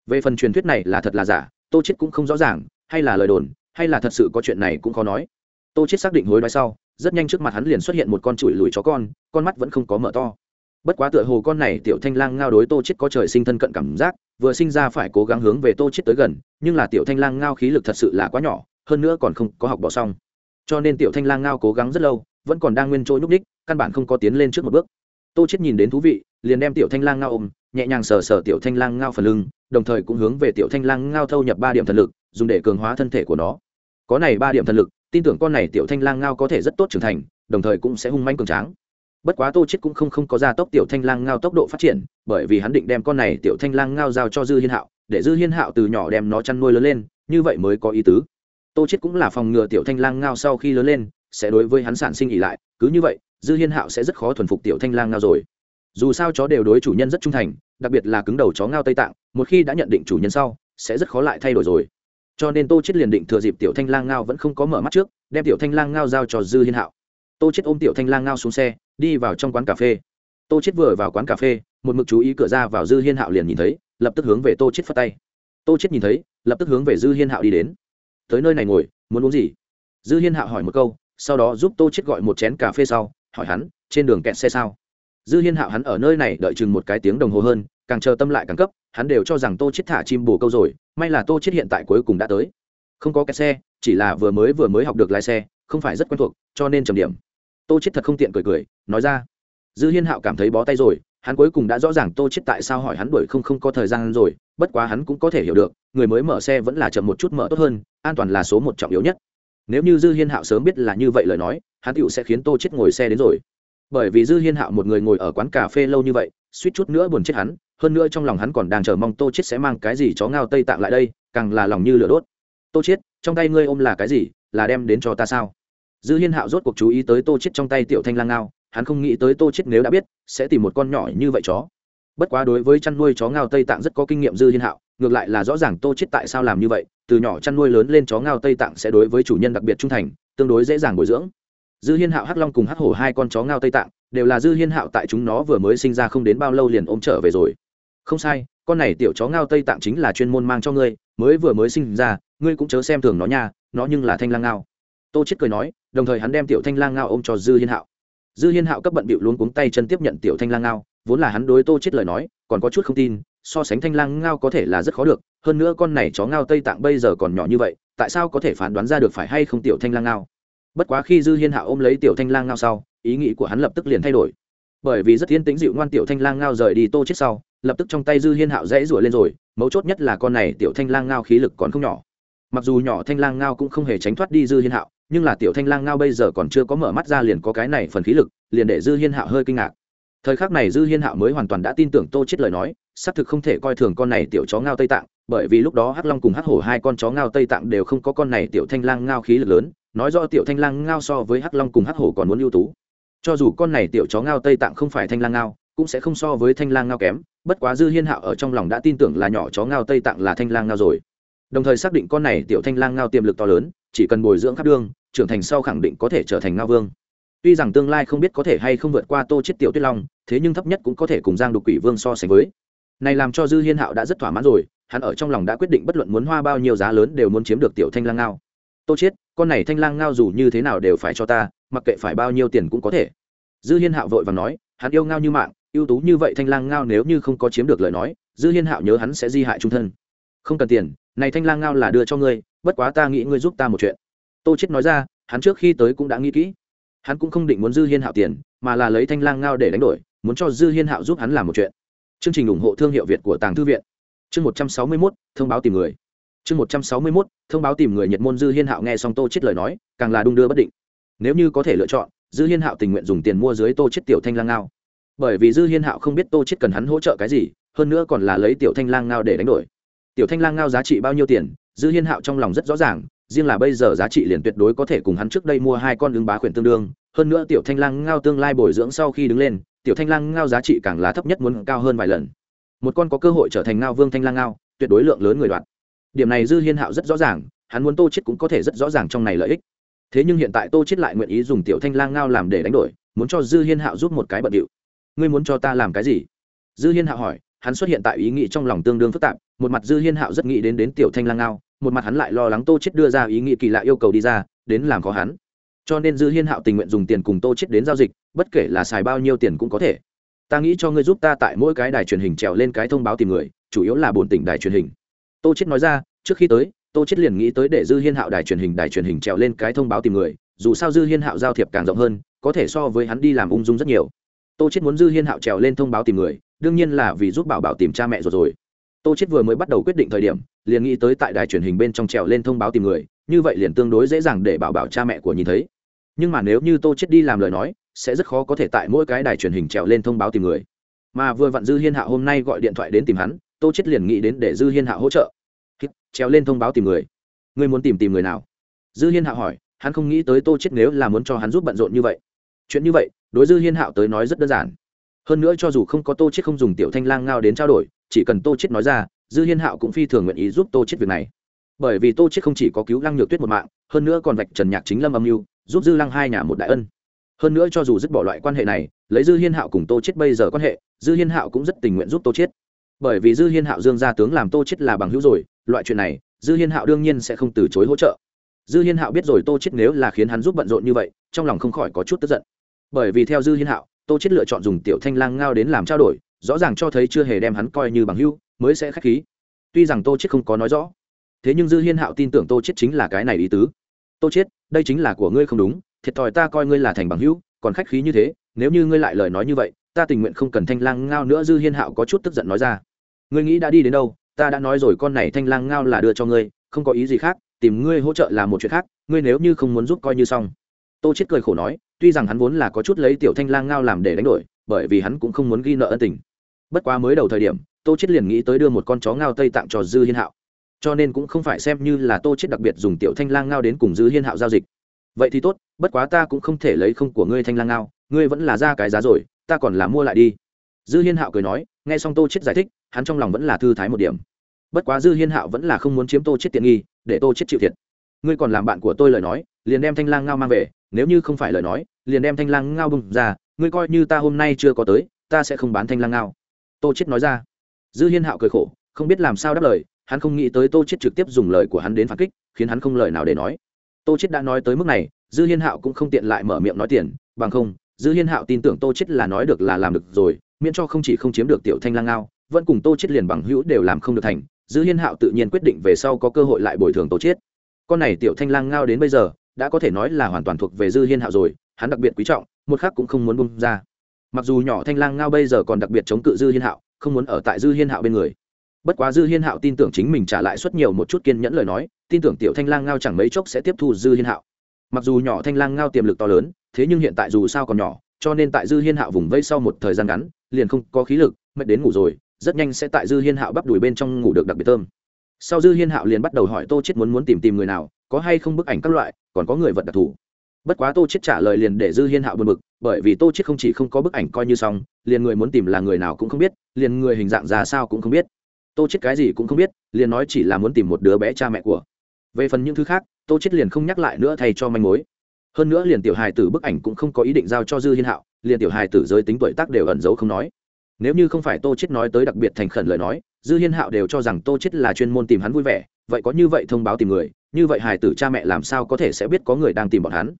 Về phần truyền thuyết này là thật là giả, tô chết cũng không rõ ràng, hay là lời đồn, hay là thật sự có chuyện này cũng khó nói. Tô chết xác định hối đoái sau, rất nhanh trước mặt hắn liền xuất hiện một con chuỗi lùi chó con con mắt vẫn không có mở to. Bất quá tựa hồ con này tiểu thanh lang ngao đối tô chết có trời sinh thân cận cảm giác, vừa sinh ra phải cố gắng hướng về tô chết tới gần, nhưng là tiểu thanh lang ngao khí lực thật sự là quá nhỏ, hơn nữa còn không có học bỏ xong. Cho nên tiểu thanh lang ngao cố gắng rất lâu vẫn còn đang nguyên chỗ nhúc đích căn bản không có tiến lên trước một bước. Tô chết nhìn đến thú vị, liền đem tiểu thanh lang ngao ôm, nhẹ nhàng sờ sờ tiểu thanh lang ngao phần lưng, đồng thời cũng hướng về tiểu thanh lang ngao thâu nhập ba điểm thần lực, dùng để cường hóa thân thể của nó. Có này ba điểm thần lực, tin tưởng con này tiểu thanh lang ngao có thể rất tốt trưởng thành, đồng thời cũng sẽ hung manh cường tráng. Bất quá tô chết cũng không không có gia tốc tiểu thanh lang ngao tốc độ phát triển, bởi vì hắn định đem con này tiểu thanh lang ngao giao cho dư hiên hạo, để dư hiên hạo từ nhỏ đem nó chăn nuôi lớn lên, như vậy mới có ý tứ. Tô chết cũng là phòng ngừa tiểu thanh lang ngao sau khi lớn lên sẽ đối với hắn sản sinh ỉ lại, cứ như vậy, dư hiên hạo sẽ rất khó thuần phục tiểu thanh lang ngao rồi. Dù sao chó đều đối chủ nhân rất trung thành, đặc biệt là cứng đầu chó ngao tây tạng, một khi đã nhận định chủ nhân sau, sẽ rất khó lại thay đổi rồi. Cho nên tô chết liền định thừa dịp tiểu thanh lang ngao vẫn không có mở mắt trước, đem tiểu thanh lang ngao giao cho dư hiên hạo. Tô chết ôm tiểu thanh lang ngao xuống xe, đi vào trong quán cà phê. Tô chết vừa vào quán cà phê, một mực chú ý cửa ra vào dư hiên hạo liền nhìn thấy, lập tức hướng về tô chết phất tay. Tô chết nhìn thấy, lập tức hướng về dư hiên hạo đi đến. Tới nơi này ngồi, muốn uống gì? Dư hiên hạo hỏi một câu sau đó giúp tô chết gọi một chén cà phê sau, hỏi hắn, trên đường kẹt xe sao? Dư hiên hạo hắn ở nơi này đợi chừng một cái tiếng đồng hồ hơn, càng chờ tâm lại càng cấp, hắn đều cho rằng tô chết thả chim bồ câu rồi, may là tô chết hiện tại cuối cùng đã tới. Không có kẹt xe, chỉ là vừa mới vừa mới học được lái xe, không phải rất quen thuộc, cho nên trầm điểm. Tô chết thật không tiện cười cười, nói ra. Dư hiên hạo cảm thấy bó tay rồi, hắn cuối cùng đã rõ ràng tô chết tại sao hỏi hắn đuổi không không có thời gian rồi, bất quá hắn cũng có thể hiểu được, người mới mở xe vẫn là chậm một chút mở tốt hơn, an toàn là số một trọng yếu nhất nếu như dư hiên hạo sớm biết là như vậy lời nói, hắn tựu sẽ khiến tô chết ngồi xe đến rồi. Bởi vì dư hiên hạo một người ngồi ở quán cà phê lâu như vậy, suýt chút nữa buồn chết hắn, hơn nữa trong lòng hắn còn đang chờ mong tô chết sẽ mang cái gì chó ngao tây tạng lại đây, càng là lòng như lửa đốt. Tô chết, trong tay ngươi ôm là cái gì, là đem đến cho ta sao? Dư hiên hạo rốt cuộc chú ý tới tô chết trong tay tiểu thanh lang ngao, hắn không nghĩ tới tô chết nếu đã biết, sẽ tìm một con nhỏ như vậy chó. Bất quá đối với chăn nuôi chó ngao tây tạng rất có kinh nghiệm dư hiên hạo ngược lại là rõ ràng tô chết tại sao làm như vậy, từ nhỏ chăn nuôi lớn lên chó ngao tây tạng sẽ đối với chủ nhân đặc biệt trung thành, tương đối dễ dàng bồi dưỡng. Dư hiên hạo, hắc long cùng hắc hổ hai con chó ngao tây tạng, đều là dư hiên hạo tại chúng nó vừa mới sinh ra không đến bao lâu liền ôm trở về rồi. Không sai, con này tiểu chó ngao tây tạng chính là chuyên môn mang cho ngươi, mới vừa mới sinh ra, ngươi cũng chớ xem thường nó nha, nó nhưng là thanh lang ngao. Tô chết cười nói, đồng thời hắn đem tiểu thanh lang ngao ôm cho dư hiên hạo. Dư hiên hạo cấp bận bịu luôn cuống tay chân tiếp nhận tiểu thanh lang ngao, vốn là hắn đối tô chết lời nói, còn có chút không tin so sánh thanh lang ngao có thể là rất khó được, hơn nữa con này chó ngao tây tạng bây giờ còn nhỏ như vậy, tại sao có thể phán đoán ra được phải hay không tiểu thanh lang ngao? Bất quá khi dư hiên hạo ôm lấy tiểu thanh lang ngao sau, ý nghĩ của hắn lập tức liền thay đổi. Bởi vì rất thiên tính dịu ngoan tiểu thanh lang ngao rời đi tô chết sau, lập tức trong tay dư hiên hạo dãy rủa lên rồi, mấu chốt nhất là con này tiểu thanh lang ngao khí lực còn không nhỏ. Mặc dù nhỏ thanh lang ngao cũng không hề tránh thoát đi dư hiên hạo nhưng là tiểu thanh lang ngao bây giờ còn chưa có mở mắt ra liền có cái này phần khí lực, liền để dư hiên hạo hơi kinh ngạc thời khắc này dư hiên hạo mới hoàn toàn đã tin tưởng tô chết lời nói, xác thực không thể coi thường con này tiểu chó ngao tây tạng, bởi vì lúc đó hắc long cùng hắc hổ hai con chó ngao tây tạng đều không có con này tiểu thanh lang ngao khí lực lớn, nói rõ tiểu thanh lang ngao so với hắc long cùng hắc hổ còn muốn ưu tú. Cho dù con này tiểu chó ngao tây tạng không phải thanh lang ngao, cũng sẽ không so với thanh lang ngao kém, bất quá dư hiên hạo ở trong lòng đã tin tưởng là nhỏ chó ngao tây tạng là thanh lang ngao rồi. Đồng thời xác định con này tiểu thanh lang ngao tiềm lực to lớn, chỉ cần bồi dưỡng khắp đương trưởng thành sau khẳng định có thể trở thành ngao vương. Tuy rằng tương lai không biết có thể hay không vượt qua tô chết tiểu tuyết long thế nhưng thấp nhất cũng có thể cùng giang đục quỷ vương so sánh với. Này làm cho dư hiên hạo đã rất thỏa mãn rồi, hắn ở trong lòng đã quyết định bất luận muốn hoa bao nhiêu giá lớn đều muốn chiếm được tiểu thanh lang ngao. Tô chết, con này thanh lang ngao dù như thế nào đều phải cho ta, mặc kệ phải bao nhiêu tiền cũng có thể. Dư hiên hạo vội và nói, hắn yêu ngao như mạng, ưu tú như vậy thanh lang ngao nếu như không có chiếm được lời nói, dư hiên hạo nhớ hắn sẽ di hại trung thân. Không cần tiền, này thanh lang ngao là đưa cho ngươi, bất quá ta nghĩ ngươi giúp ta một chuyện. Tô chết nói ra, hắn trước khi tới cũng đã nghĩ kỹ. Hắn cũng không định muốn dư hiên hạo tiền, mà là lấy thanh lang ngao để đánh đổi muốn cho dư hiên hạo giúp hắn làm một chuyện. Chương trình ủng hộ thương hiệu việt của tàng thư viện. Chương một trăm sáu mươi mốt, thông báo tìm người. Chương một trăm sáu mươi mốt, thông báo tìm người nhật môn dư hiên hạo nghe xong tô chết lời nói, càng là đung đưa bất định. Nếu như có thể lựa chọn, dư hiên hạo tình nguyện dùng tiền mua dưới tô chết tiểu thanh lang ngao. Bởi vì dư hiên hạo không biết tô chết cần hắn hỗ trợ cái gì, hơn nữa còn là lấy tiểu thanh lang ngao để đánh đổi. Tiểu thanh lang ngao giá trị bao nhiêu tiền, dư hiên hạo trong lòng rất rõ ràng, riêng là bây giờ giá trị liền tuyệt đối có thể cùng hắn trước đây mua hai con ứng bá khuyển tương đương, hơn nữa tiểu thanh lang ngao tương lai bồi dưỡng sau khi đứng lên tiểu thanh lang ngao giá trị càng là thấp nhất muốn cao hơn vài lần. Một con có cơ hội trở thành ngao vương thanh lang ngao, tuyệt đối lượng lớn người đoạn điểm này dư hiên hạo rất rõ ràng, hắn muốn tô chết cũng có thể rất rõ ràng trong này lợi ích. Thế nhưng hiện tại tô chết lại nguyện ý dùng tiểu thanh lang ngao làm để đánh đổi, muốn cho dư hiên hạo giúp một cái bận điệu. Ngươi muốn cho ta làm cái gì? Dư hiên hạo hỏi, hắn xuất hiện tại ý nghĩ trong lòng tương đương phức tạp, một mặt dư hiên hạo rất nghĩ đến đến tiểu thanh lang ngao, một mặt hắn lại lo lắng tô chết đưa ra ý nghĩ kỳ lạ yêu cầu đi ra, đến làm khó hắn cho nên dư hiên hạo tình nguyện dùng tiền cùng tô chết đến giao dịch, bất kể là xài bao nhiêu tiền cũng có thể. Ta nghĩ cho ngươi giúp ta tại mỗi cái đài truyền hình trèo lên cái thông báo tìm người, chủ yếu là bổn tỉnh đài truyền hình. Tô chết nói ra, trước khi tới, tô chết liền nghĩ tới để dư hiên hạo đài truyền hình đài truyền hình trèo lên cái thông báo tìm người, dù sao dư hiên hạo giao thiệp càng rộng hơn, có thể so với hắn đi làm ung dung rất nhiều. Tô chết muốn dư hiên hạo trèo lên thông báo tìm người, đương nhiên là vì giúp bảo bảo tìm cha mẹ rồi rồi. Tô chết vừa mới bắt đầu quyết định thời điểm, liền nghĩ tới tại đài truyền hình bên trong trèo lên thông báo tìm người, như vậy liền tương đối dễ dàng để bảo bảo cha mẹ của nhìn thấy nhưng mà nếu như tô chết đi làm lời nói, sẽ rất khó có thể tại mỗi cái đài truyền hình trèo lên thông báo tìm người. Mà vừa vặn dư hiên hạ hôm nay gọi điện thoại đến tìm hắn, tô chết liền nghĩ đến để dư hiên hạ hỗ trợ. Trèo lên thông báo tìm người. Ngươi muốn tìm tìm người nào? Dư hiên hạ hỏi, hắn không nghĩ tới tô chết nếu là muốn cho hắn giúp bận rộn như vậy. Chuyện như vậy, đối dư hiên hạo tới nói rất đơn giản. Hơn nữa cho dù không có tô chết không dùng tiểu thanh lang ngao đến trao đổi, chỉ cần tô chết nói ra, dư hiên hạo cũng phi thường nguyện ý giúp tô chết việc này. Bởi vì tô chết không chỉ có cứu lăng nhược tuyết một mạng, hơn nữa còn vạch trần nhạc chính lâm âm mưu giúp dư lăng hai nhà một đại ân. Hơn nữa cho dù dứt bỏ loại quan hệ này, lấy dư hiên hạo cùng tô chết bây giờ quan hệ, dư hiên hạo cũng rất tình nguyện giúp tô chết. Bởi vì dư hiên hạo dương gia tướng làm tô chết là bằng hữu rồi, loại chuyện này, dư hiên hạo đương nhiên sẽ không từ chối hỗ trợ. Dư hiên hạo biết rồi tô chết nếu là khiến hắn giúp bận rộn như vậy, trong lòng không khỏi có chút tức giận. Bởi vì theo dư hiên hạo, tô chết lựa chọn dùng tiểu thanh lang ngao đến làm trao đổi, rõ ràng cho thấy chưa hề đem hắn coi như bằng hữu, mới sẽ khách khí. Tuy rằng tô chết không có nói rõ, thế nhưng dư hiên hạo tin tưởng tô chết chính là cái này ý tứ. Tô chết đây chính là của ngươi không đúng, thiệt thòi ta coi ngươi là thành bằng hữu, còn khách khí như thế, nếu như ngươi lại lời nói như vậy, ta tình nguyện không cần thanh lang ngao nữa dư hiên hạo có chút tức giận nói ra. Ngươi nghĩ đã đi đến đâu, ta đã nói rồi con này thanh lang ngao là đưa cho ngươi, không có ý gì khác, tìm ngươi hỗ trợ là một chuyện khác, ngươi nếu như không muốn giúp coi như xong. Tô chết cười khổ nói, tuy rằng hắn vốn là có chút lấy tiểu thanh lang ngao làm để đánh đổi, bởi vì hắn cũng không muốn ghi nợ ân tình. Bất quá mới đầu thời điểm, tô chết liền nghĩ tới đưa một con chó ngao tây tặng cho dư hiên hạo cho nên cũng không phải xem như là tô chết đặc biệt dùng tiểu thanh lang ngao đến cùng dư hiên hạo giao dịch. Vậy thì tốt, bất quá ta cũng không thể lấy không của ngươi thanh lang ngao, ngươi vẫn là ra cái giá rồi, ta còn là mua lại đi. Dư hiên hạo cười nói, nghe xong tô chết giải thích, hắn trong lòng vẫn là thư thái một điểm. Bất quá dư hiên hạo vẫn là không muốn chiếm tô chết tiện nghi, để tô chết chịu thiệt. Ngươi còn làm bạn của tôi lời nói, liền đem thanh lang ngao mang về, nếu như không phải lời nói, liền đem thanh lang ngao bùng ra, ngươi coi như ta hôm nay chưa có tới, ta sẽ không bán thanh lang ngao. Tô chết nói ra. Dư hiên hạo cười khổ, không biết làm sao đáp lời hắn không nghĩ tới tô chết trực tiếp dùng lời của hắn đến phản kích, khiến hắn không lời nào để nói. Tô chết đã nói tới mức này, dư hiên hạo cũng không tiện lại mở miệng nói tiền, bằng không, dư hiên hạo tin tưởng tô chết là nói được là làm được rồi, miễn cho không chỉ không chiếm được tiểu thanh lang ngao, vẫn cùng tô chết liền bằng hữu đều làm không được thành, dư hiên hạo tự nhiên quyết định về sau có cơ hội lại bồi thường tô chết con này tiểu thanh lang ngao đến bây giờ, đã có thể nói là hoàn toàn thuộc về dư hiên hạo rồi, hắn đặc biệt quý trọng, một khắc cũng không muốn bung ra. Mặc dù nhỏ thanh lang ngao bây giờ còn đặc biệt chống cự dư hiên hạo, không muốn ở tại dư hiên hạo bên người bất quá dư hiên hạo tin tưởng chính mình trả lại suất nhiều một chút kiên nhẫn lời nói, tin tưởng tiểu thanh lang ngao chẳng mấy chốc sẽ tiếp thu dư hiên hạo. Mặc dù nhỏ thanh lang ngao tiềm lực to lớn, thế nhưng hiện tại dù sao còn nhỏ, cho nên tại dư hiên hạo vùng vây sau một thời gian ngắn, liền không có khí lực, mệt đến ngủ rồi, rất nhanh sẽ tại dư hiên hạo bắp đùi bên trong ngủ được đặc biệt thơm. Sau dư hiên hạo liền bắt đầu hỏi tô chết muốn muốn tìm tìm người nào, có hay không bức ảnh các loại, còn có người vật đặc thù. Bất quá tô chết trả lời liền để dư hiên hạo buồn bực, bởi vì tô chết không chỉ không có bức ảnh coi như xong, liền người muốn tìm là người nào cũng không biết, liền người hình dạng ra sao cũng không biết tô chết cái gì cũng không biết, liền nói chỉ là muốn tìm một đứa bé cha mẹ của. Về phần những thứ khác, tô chết liền không nhắc lại nữa thay cho manh mối. Hơn nữa liền tiểu hài tử bức ảnh cũng không có ý định giao cho dư hiên hạo, liền tiểu hài tử giới tính tuổi tác đều ẩn giấu không nói. Nếu như không phải tô chết nói tới đặc biệt thành khẩn lời nói, dư hiên hạo đều cho rằng tô chết là chuyên môn tìm hắn vui vẻ, vậy có như vậy thông báo tìm người, như vậy hài tử cha mẹ làm sao có thể sẽ biết có người đang tìm bọn hắn?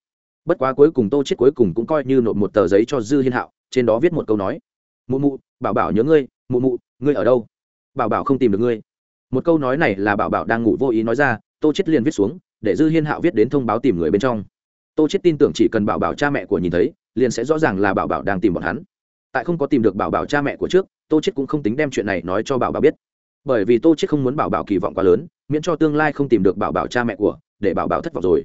Bất quá cuối cùng tô chết cuối cùng cũng coi như nộp một tờ giấy cho dư hiên hạo, trên đó viết một câu nói. Mụ mụ, bảo bảo nhớ ngươi, mụ mụ, ngươi ở đâu? Bảo bảo không tìm được ngươi một câu nói này là bảo bảo đang ngủ vô ý nói ra tô chết liền viết xuống để dư hiên hạo viết đến thông báo tìm người bên trong tô chết tin tưởng chỉ cần bảo bảo cha mẹ của nhìn thấy liền sẽ rõ ràng là bảo bảo đang tìm bọn hắn tại không có tìm được bảo bảo cha mẹ của trước tô chết cũng không tính đem chuyện này nói cho bảo bảo biết bởi vì tô chết không muốn bảo bảo kỳ vọng quá lớn miễn cho tương lai không tìm được bảo bảo cha mẹ của để bảo bảo thất vọng rồi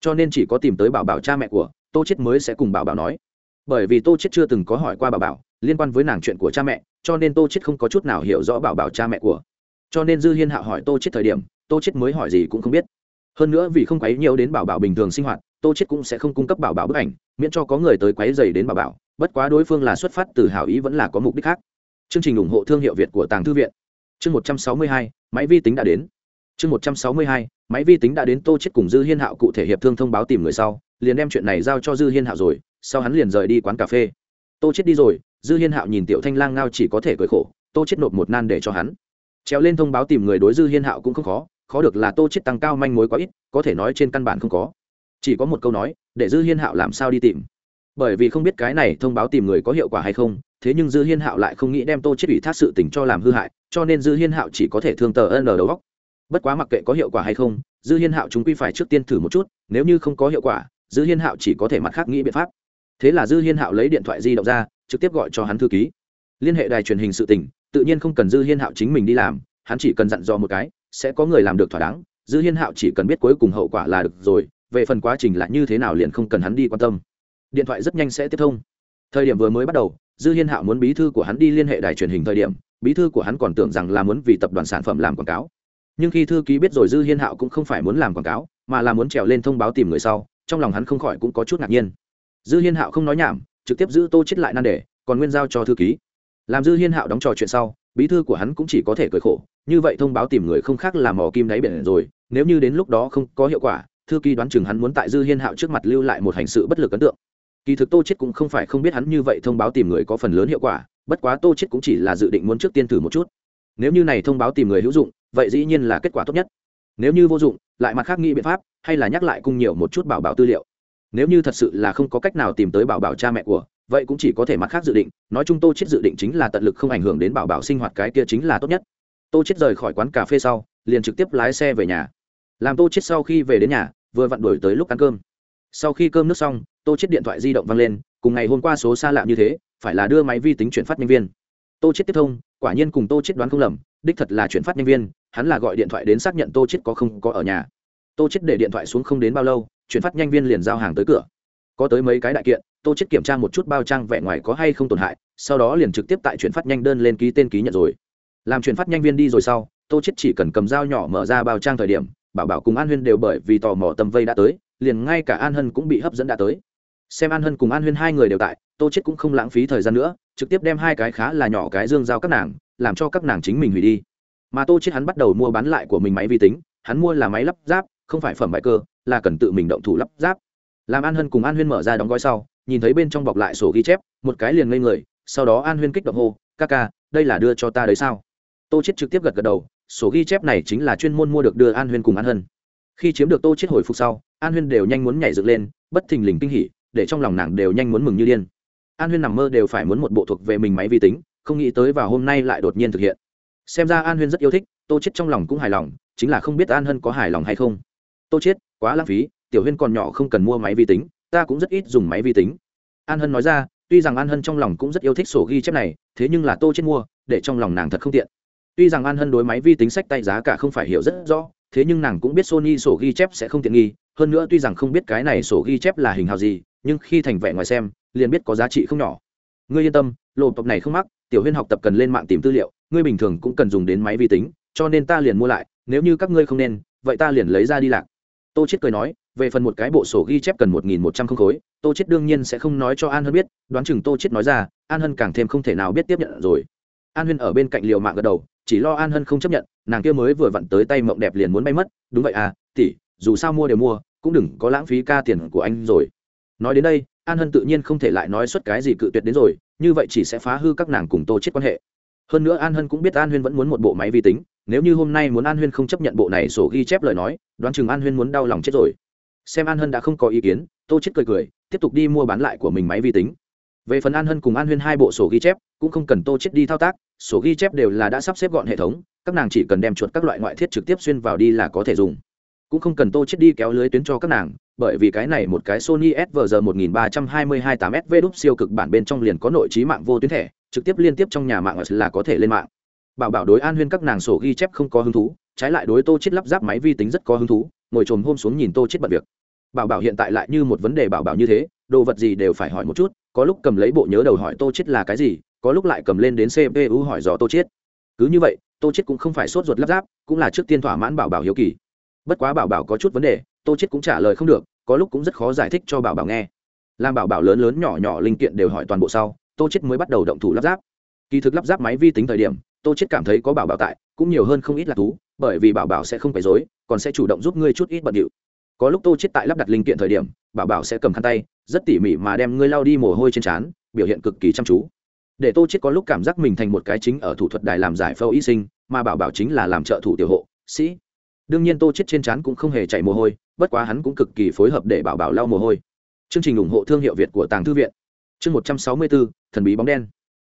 cho nên chỉ có tìm tới bảo bảo cha mẹ của tô chết mới sẽ cùng bảo bảo nói bởi vì tô chết chưa từng có hỏi qua bảo bảo liên quan với nàng chuyện của cha mẹ, cho nên tô chết không có chút nào hiểu rõ bảo bảo cha mẹ của. Cho nên dư hiên hạ hỏi tô chết thời điểm, tô chết mới hỏi gì cũng không biết. Hơn nữa vì không quấy nhiều đến bảo bảo bình thường sinh hoạt, tô chết cũng sẽ không cung cấp bảo bảo bức ảnh, miễn cho có người tới quấy dày đến bảo bảo, bất quá đối phương là xuất phát từ hảo ý vẫn là có mục đích khác. Chương trình ủng hộ thương hiệu việt của tàng thư viện. Chương một trăm sáu mươi hai, máy vi tính đã đến. Chương một trăm sáu mươi hai, máy vi tính đã đến tô chết cùng dư hiên hạo cụ thể hiệp thương thông báo tìm người sau, liền đem chuyện này giao cho dư hiên hạo rồi, sau hắn liền rời đi quán cà phê. Tô chết đi rồi dư hiên hạo nhìn tiểu thanh lang ngao chỉ có thể cười khổ, tô chết nộp một nan để cho hắn. Treo lên thông báo tìm người đối dư hiên hạo cũng không khó khó được là tô chết tăng cao manh mối quá ít, có thể nói trên căn bản không có. Chỉ có một câu nói, để dư hiên hạo làm sao đi tìm? Bởi vì không biết cái này thông báo tìm người có hiệu quả hay không, thế nhưng dư hiên hạo lại không nghĩ đem tô chết ủy thác sự tình cho làm hư hại, cho nên dư hiên hạo chỉ có thể thương tờ n đầu góc. Bất quá mặc kệ có hiệu quả hay không, dư hiên hạo chúng quy phải trước tiên thử một chút, nếu như không có hiệu quả, dư hiên hạo chỉ có thể mặt khác nghĩ biện pháp thế là dư hiên hạo lấy điện thoại di động ra, trực tiếp gọi cho hắn thư ký. Liên hệ đài truyền hình sự tình, tự nhiên không cần dư hiên hạo chính mình đi làm, hắn chỉ cần dặn dò một cái, sẽ có người làm được thỏa đáng, dư hiên hạo chỉ cần biết cuối cùng hậu quả là được rồi, về phần quá trình là như thế nào liền không cần hắn đi quan tâm. Điện thoại rất nhanh sẽ tiếp thông. Thời điểm vừa mới bắt đầu, dư hiên hạo muốn bí thư của hắn đi liên hệ đài truyền hình thời điểm, bí thư của hắn còn tưởng rằng là muốn vì tập đoàn sản phẩm làm quảng cáo. Nhưng khi thư ký biết rồi dư hiên hạo cũng không phải muốn làm quảng cáo, mà là muốn trèo lên thông báo tìm người sau, trong lòng hắn không khỏi cũng có chút ngạc nhiên dư hiên hạo không nói nhảm, trực tiếp giữ tô chết lại nan đề, còn nguyên giao cho thư ký. Làm dư hiên hạo đóng trò chuyện sau, bí thư của hắn cũng chỉ có thể cười khổ, như vậy thông báo tìm người không khác là mò kim đáy biển rồi, nếu như đến lúc đó không có hiệu quả, thư ký đoán chừng hắn muốn tại dư hiên hạo trước mặt lưu lại một hành sự bất lực ấn tượng. Kỳ thực tô chết cũng không phải không biết hắn như vậy thông báo tìm người có phần lớn hiệu quả, bất quá tô chết cũng chỉ là dự định muốn trước tiên thử một chút. Nếu như này thông báo tìm người hữu dụng, vậy dĩ nhiên là kết quả tốt nhất. Nếu như vô dụng, lại mặt khác nghĩ biện pháp, hay là nhắc lại cung nhiều một chút bảo bảo tư liệu nếu như thật sự là không có cách nào tìm tới bảo bảo cha mẹ của, vậy cũng chỉ có thể mặt khác dự định, nói chung tô chết dự định chính là tận lực không ảnh hưởng đến bảo bảo sinh hoạt cái kia chính là tốt nhất. Tô chết rời khỏi quán cà phê sau, liền trực tiếp lái xe về nhà. Làm tô chết sau khi về đến nhà, vừa vặn đuổi tới lúc ăn cơm. Sau khi cơm nước xong, tô chết điện thoại di động văng lên, cùng ngày hôm qua số xa lạ như thế, phải là đưa máy vi tính chuyển phát nhân viên. Tô chết tiếp thông, quả nhiên cùng tô chết đoán không lầm, đích thật là chuyển phát nhân viên, hắn là gọi điện thoại đến xác nhận tô chết có không có ở nhà tô chết để điện thoại xuống không đến bao lâu, chuyển phát nhanh viên liền giao hàng tới cửa. Có tới mấy cái đại kiện, tô chết kiểm tra một chút bao trang vẻ ngoài có hay không tổn hại, sau đó liền trực tiếp tại chuyển phát nhanh đơn lên ký tên ký nhận rồi. Làm chuyển phát nhanh viên đi rồi sau, tô chết chỉ cần cầm dao nhỏ mở ra bao trang thời điểm, bảo bảo cùng an huyên đều bởi vì tò mò tầm vây đã tới, liền ngay cả an hân cũng bị hấp dẫn đã tới. Xem an hân cùng an huyên hai người đều tại, tô chết cũng không lãng phí thời gian nữa, trực tiếp đem hai cái khá là nhỏ cái dương giao các nàng, làm cho các nàng chính mình hủy đi. Mà tô chết hắn bắt đầu mua bán lại của mình máy vi tính, hắn mua là máy lắp ráp không phải phẩm bài cơ, là cần tự mình động thủ lắp ráp. Làm an hân cùng an huyên mở ra đóng gói sau, nhìn thấy bên trong bọc lại sổ ghi chép, một cái liền ngây người, sau đó an huyên kích động hô, ca ca, đây là đưa cho ta đấy sao? Tô chết trực tiếp gật gật đầu, sổ ghi chép này chính là chuyên môn mua được đưa an huyên cùng an hân. Khi chiếm được tô chết hồi phục sau, an huyên đều nhanh muốn nhảy dựng lên, bất thình lình kinh hỉ, để trong lòng nàng đều nhanh muốn mừng như điên. An huyên nằm mơ đều phải muốn một bộ thuộc về mình máy vi tính, không nghĩ tới vào hôm nay lại đột nhiên thực hiện. Xem ra an huyên rất yêu thích, tô chết trong lòng cũng hài lòng, chính là không biết an hân có hài lòng hay không tô chết, quá lãng phí, tiểu huyên còn nhỏ không cần mua máy vi tính, ta cũng rất ít dùng máy vi tính. An hân nói ra, tuy rằng an hân trong lòng cũng rất yêu thích sổ ghi chép này, thế nhưng là tô chết mua, để trong lòng nàng thật không tiện. Tuy rằng an hân đối máy vi tính sách tay giá cả không phải hiểu rất rõ, thế nhưng nàng cũng biết sony sổ ghi chép sẽ không tiện nghi, hơn nữa tuy rằng không biết cái này sổ ghi chép là hình hào gì, nhưng khi thành vẻ ngoài xem, liền biết có giá trị không nhỏ. Ngươi yên tâm lộ tập này không mắc, tiểu huyên học tập cần lên mạng tìm tư liệu, ngươi bình thường cũng cần dùng đến máy vi tính, cho nên ta liền mua lại, nếu như các ngươi không nên, vậy ta liền lấy ra đi lạc tô chết cười nói, về phần một cái bộ sổ ghi chép cần một nghìn một trăm không khối, tô chết đương nhiên sẽ không nói cho an hân biết, đoán chừng tô chết nói ra, an hân càng thêm không thể nào biết tiếp nhận rồi. An huyên ở bên cạnh liều mạng gật đầu, chỉ lo an hân không chấp nhận, nàng kia mới vừa vặn tới tay mộng đẹp liền muốn bay mất, đúng vậy à tỷ, dù sao mua đều mua, cũng đừng có lãng phí ca tiền của anh rồi. Nói đến đây, an hân tự nhiên không thể lại nói xuất cái gì cự tuyệt đến rồi, như vậy chỉ sẽ phá hư các nàng cùng tô chết quan hệ. Hơn nữa an hân cũng biết an huyên vẫn muốn một bộ máy vi tính nếu như hôm nay muốn an huyên không chấp nhận bộ này sổ ghi chép lời nói, đoán chừng an huyên muốn đau lòng chết rồi. Xem an hân đã không có ý kiến, tô chết cười cười, tiếp tục đi mua bán lại của mình máy vi tính. Về phần an hân cùng an huyên hai bộ sổ ghi chép, cũng không cần tô chết đi thao tác, sổ ghi chép đều là đã sắp xếp gọn hệ thống, các nàng chỉ cần đem chuột các loại ngoại thiết trực tiếp xuyên vào đi là có thể dùng. Cũng không cần tô chết đi kéo lưới tuyến cho các nàng, bởi vì cái này một cái Sony SVR 1322 8SV đúc siêu cực bản bên trong liền có nội trí mạng vô tuyến thẻ, trực tiếp liên tiếp trong nhà mạng là có thể lên mạng bảo bảo đối an huyên các nàng sổ ghi chép không có hứng thú, trái lại đối tô chết lắp ráp máy vi tính rất có hứng thú, ngồi trồm hôm xuống nhìn tô chết bận việc. Bảo bảo hiện tại lại như một vấn đề bảo bảo như thế, đồ vật gì đều phải hỏi một chút, có lúc cầm lấy bộ nhớ đầu hỏi tô chết là cái gì, có lúc lại cầm lên đến cpu hỏi dò tô chết. Cứ như vậy, tô chết cũng không phải sốt ruột lắp ráp, cũng là trước tiên thỏa mãn bảo bảo hiếu kỳ. Bất quá bảo bảo có chút vấn đề, tô chết cũng trả lời không được, có lúc cũng rất khó giải thích cho bảo bảo nghe. Làm bảo bảo lớn lớn nhỏ nhỏ linh kiện đều hỏi toàn bộ sau, tô chết mới bắt đầu động thủ lắp ráp. Kỳ thực lắp ráp máy vi tính thời điểm tô chết cảm thấy có bảo bảo tại cũng nhiều hơn không ít là thú bởi vì bảo bảo sẽ không phải dối còn sẽ chủ động giúp ngươi chút ít bận điệu. Có lúc tô chết tại lắp đặt linh kiện thời điểm bảo bảo sẽ cầm khăn tay rất tỉ mỉ mà đem ngươi lau đi mồ hôi trên trán biểu hiện cực kỳ chăm chú. Để tô chết có lúc cảm giác mình thành một cái chính ở thủ thuật đài làm giải phẫu y sinh mà bảo bảo chính là làm trợ thủ tiểu hộ sĩ. Đương nhiên tô chết trên trán cũng không hề chảy mồ hôi bất quá hắn cũng cực kỳ phối hợp để bảo bảo lau mồ hôi. Chương trình ủng hộ thương hiệu việt của tàng thư viện. Chương 164, thần bí bóng đen.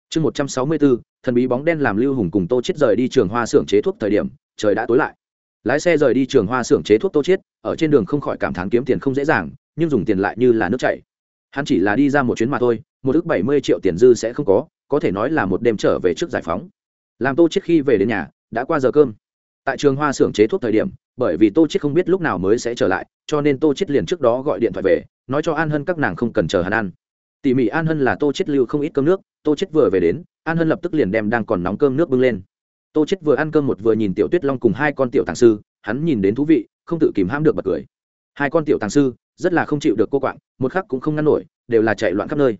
Chương 164, thần bí bóng đen làm lưu hùng cùng tô chết rời đi trường hoa xưởng chế thuốc thời điểm, trời đã tối lại. Lái xe rời đi trường hoa xưởng chế thuốc tô chết ở trên đường không khỏi cảm thán kiếm tiền không dễ dàng, nhưng dùng tiền lại như là nước chảy. Hắn chỉ là đi ra một chuyến mà thôi, một ước bảy mươi triệu tiền dư sẽ không có có thể nói là một đêm trở về trước giải phóng. Làm tô chết khi về đến nhà, đã qua giờ cơm. Tại trường hoa xưởng chế thuốc thời điểm, bởi vì tô chết không biết lúc nào mới sẽ trở lại, cho nên tô chết liền trước đó gọi điện thoại về, nói cho an hân các nàng không cần chờ hắn ăn tỉ mỉ an hân là tô chết lưu không ít cơm nước, tô chết vừa về đến, an hân lập tức liền đem đang còn nóng cơm nước bưng lên. Tô chết vừa ăn cơm một vừa nhìn tiểu tuyết long cùng hai con tiểu tàng sư, hắn nhìn đến thú vị, không tự kìm hãm được bật cười. Hai con tiểu tàng sư, rất là không chịu được cô quạng, một khắc cũng không ngăn nổi, đều là chạy loạn khắp nơi.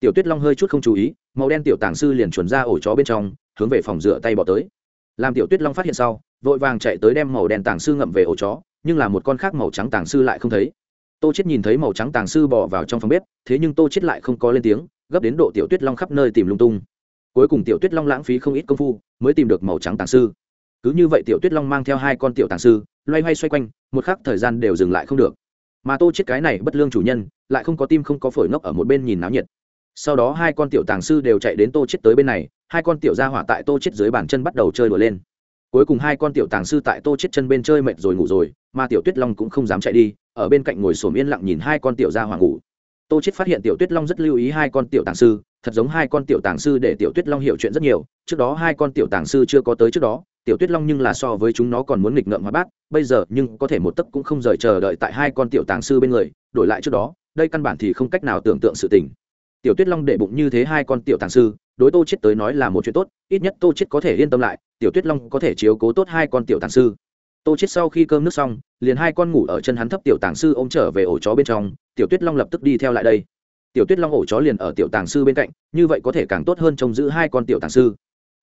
Tiểu tuyết long hơi chút không chú ý, màu đen tiểu tàng sư liền chuẩn ra ổ chó bên trong, hướng về phòng rửa tay bỏ tới. Làm tiểu tuyết long phát hiện sau, vội vàng chạy tới đem màu đen tàng sư ngậm về ổ chó, nhưng là một con khác màu trắng tàng sư lại không thấy tô chết nhìn thấy màu trắng tàng sư bỏ vào trong phòng bếp, thế nhưng tô chết lại không có lên tiếng, gấp đến độ tiểu tuyết long khắp nơi tìm lung tung. Cuối cùng tiểu tuyết long lãng phí không ít công phu, mới tìm được màu trắng tàng sư. Cứ như vậy tiểu tuyết long mang theo hai con tiểu tàng sư, loay hoay xoay quanh, một khắc thời gian đều dừng lại không được. Mà tô chết cái này bất lương chủ nhân, lại không có tim không có phổi ngốc ở một bên nhìn náo nhiệt. Sau đó hai con tiểu tàng sư đều chạy đến tô chết tới bên này, hai con tiểu ra hỏa tại tô chết dưới bàn chân bắt đầu chơi đùa lên. Cuối cùng hai con tiểu tàng sư tại tô chết chân bên chơi mệt rồi ngủ rồi, mà tiểu tuyết long cũng không dám chạy đi ở bên cạnh ngồi xổm yên lặng nhìn hai con tiểu gia hoàng ngủ. Tô chết phát hiện tiểu tuyết long rất lưu ý hai con tiểu tàng sư, thật giống hai con tiểu tàng sư để tiểu tuyết long hiểu chuyện rất nhiều, trước đó hai con tiểu tàng sư chưa có tới trước đó, tiểu tuyết long nhưng là so với chúng nó còn muốn nghịch ngợm hóa bát bây giờ nhưng có thể một tấc cũng không rời chờ đợi tại hai con tiểu tàng sư bên người, đổi lại trước đó, đây căn bản thì không cách nào tưởng tượng sự tình. Tiểu tuyết long để bụng như thế hai con tiểu tàng sư, đối tô chết tới nói là một chuyện tốt, ít nhất tô chết có thể yên tâm lại, tiểu tuyết long có thể chiếu cố tốt hai con tiểu tàng sư tô chết sau khi cơm nước xong, liền hai con ngủ ở chân hắn thấp tiểu tàng sư ôm trở về ổ chó bên trong, tiểu tuyết long lập tức đi theo lại đây. Tiểu tuyết long ổ chó liền ở tiểu tàng sư bên cạnh, như vậy có thể càng tốt hơn trông giữ hai con tiểu tàng sư.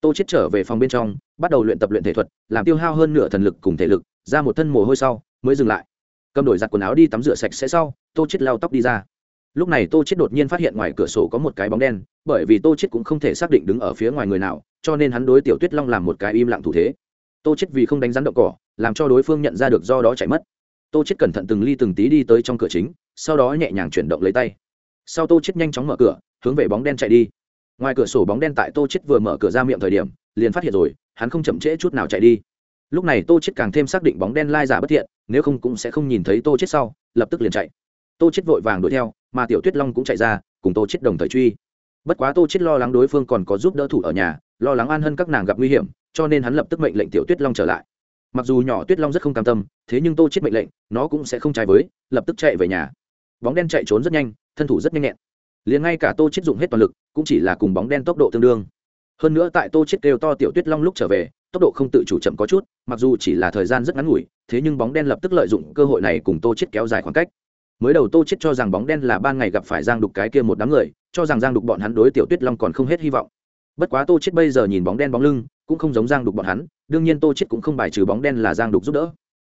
Tô chết trở về phòng bên trong, bắt đầu luyện tập luyện thể thuật, làm tiêu hao hơn nửa thần lực cùng thể lực, ra một thân mồ hôi sau, mới dừng lại. Cầm đổi giặt quần áo đi tắm rửa sạch sẽ sau, tô chết lau tóc đi ra. Lúc này tô chết đột nhiên phát hiện ngoài cửa sổ có một cái bóng đen, bởi vì tô chết cũng không thể xác định đứng ở phía ngoài người nào, cho nên hắn đối tiểu tuyết long làm một cái im lặng thủ thế. Tô chết vì không đánh rắn động cỏ làm cho đối phương nhận ra được do đó chạy mất. Tô chết cẩn thận từng ly từng tí đi tới trong cửa chính, sau đó nhẹ nhàng chuyển động lấy tay. Sau tô chết nhanh chóng mở cửa, hướng về bóng đen chạy đi. Ngoài cửa sổ bóng đen tại tô chết vừa mở cửa ra miệng thời điểm, liền phát hiện rồi, hắn không chậm trễ chút nào chạy đi. Lúc này tô chết càng thêm xác định bóng đen lai giả bất thiện, nếu không cũng sẽ không nhìn thấy tô chết sau, lập tức liền chạy. Tô chết vội vàng đuổi theo, mà tiểu tuyết long cũng chạy ra, cùng tô chết đồng thời truy. Bất quá tô chết lo lắng đối phương còn có giúp đỡ thủ ở nhà, lo lắng an hơn các nàng gặp nguy hiểm, cho nên hắn lập tức mệnh lệnh tiểu tuyết long trở lại mặc dù nhỏ tuyết long rất không cam tâm, thế nhưng tô chết mệnh lệnh, nó cũng sẽ không trái với, lập tức chạy về nhà. Bóng đen chạy trốn rất nhanh, thân thủ rất nhanh nhẹn. Liền ngay cả tô chết dụng hết toàn lực, cũng chỉ là cùng bóng đen tốc độ tương đương. Hơn nữa tại tô chết kêu to tiểu tuyết long lúc trở về, tốc độ không tự chủ chậm có chút, mặc dù chỉ là thời gian rất ngắn ngủi, thế nhưng bóng đen lập tức lợi dụng cơ hội này cùng tô chết kéo dài khoảng cách. Mới đầu tô chết cho rằng bóng đen là ban ngày gặp phải giang đục cái kia một đám người, cho rằng giang đục bọn hắn đối tiểu tuyết long còn không hết hy vọng bất quá tô chết bây giờ nhìn bóng đen bóng lưng, cũng không giống giang đục bọn hắn, đương nhiên tô chết cũng không bài trừ bóng đen là giang đục giúp đỡ.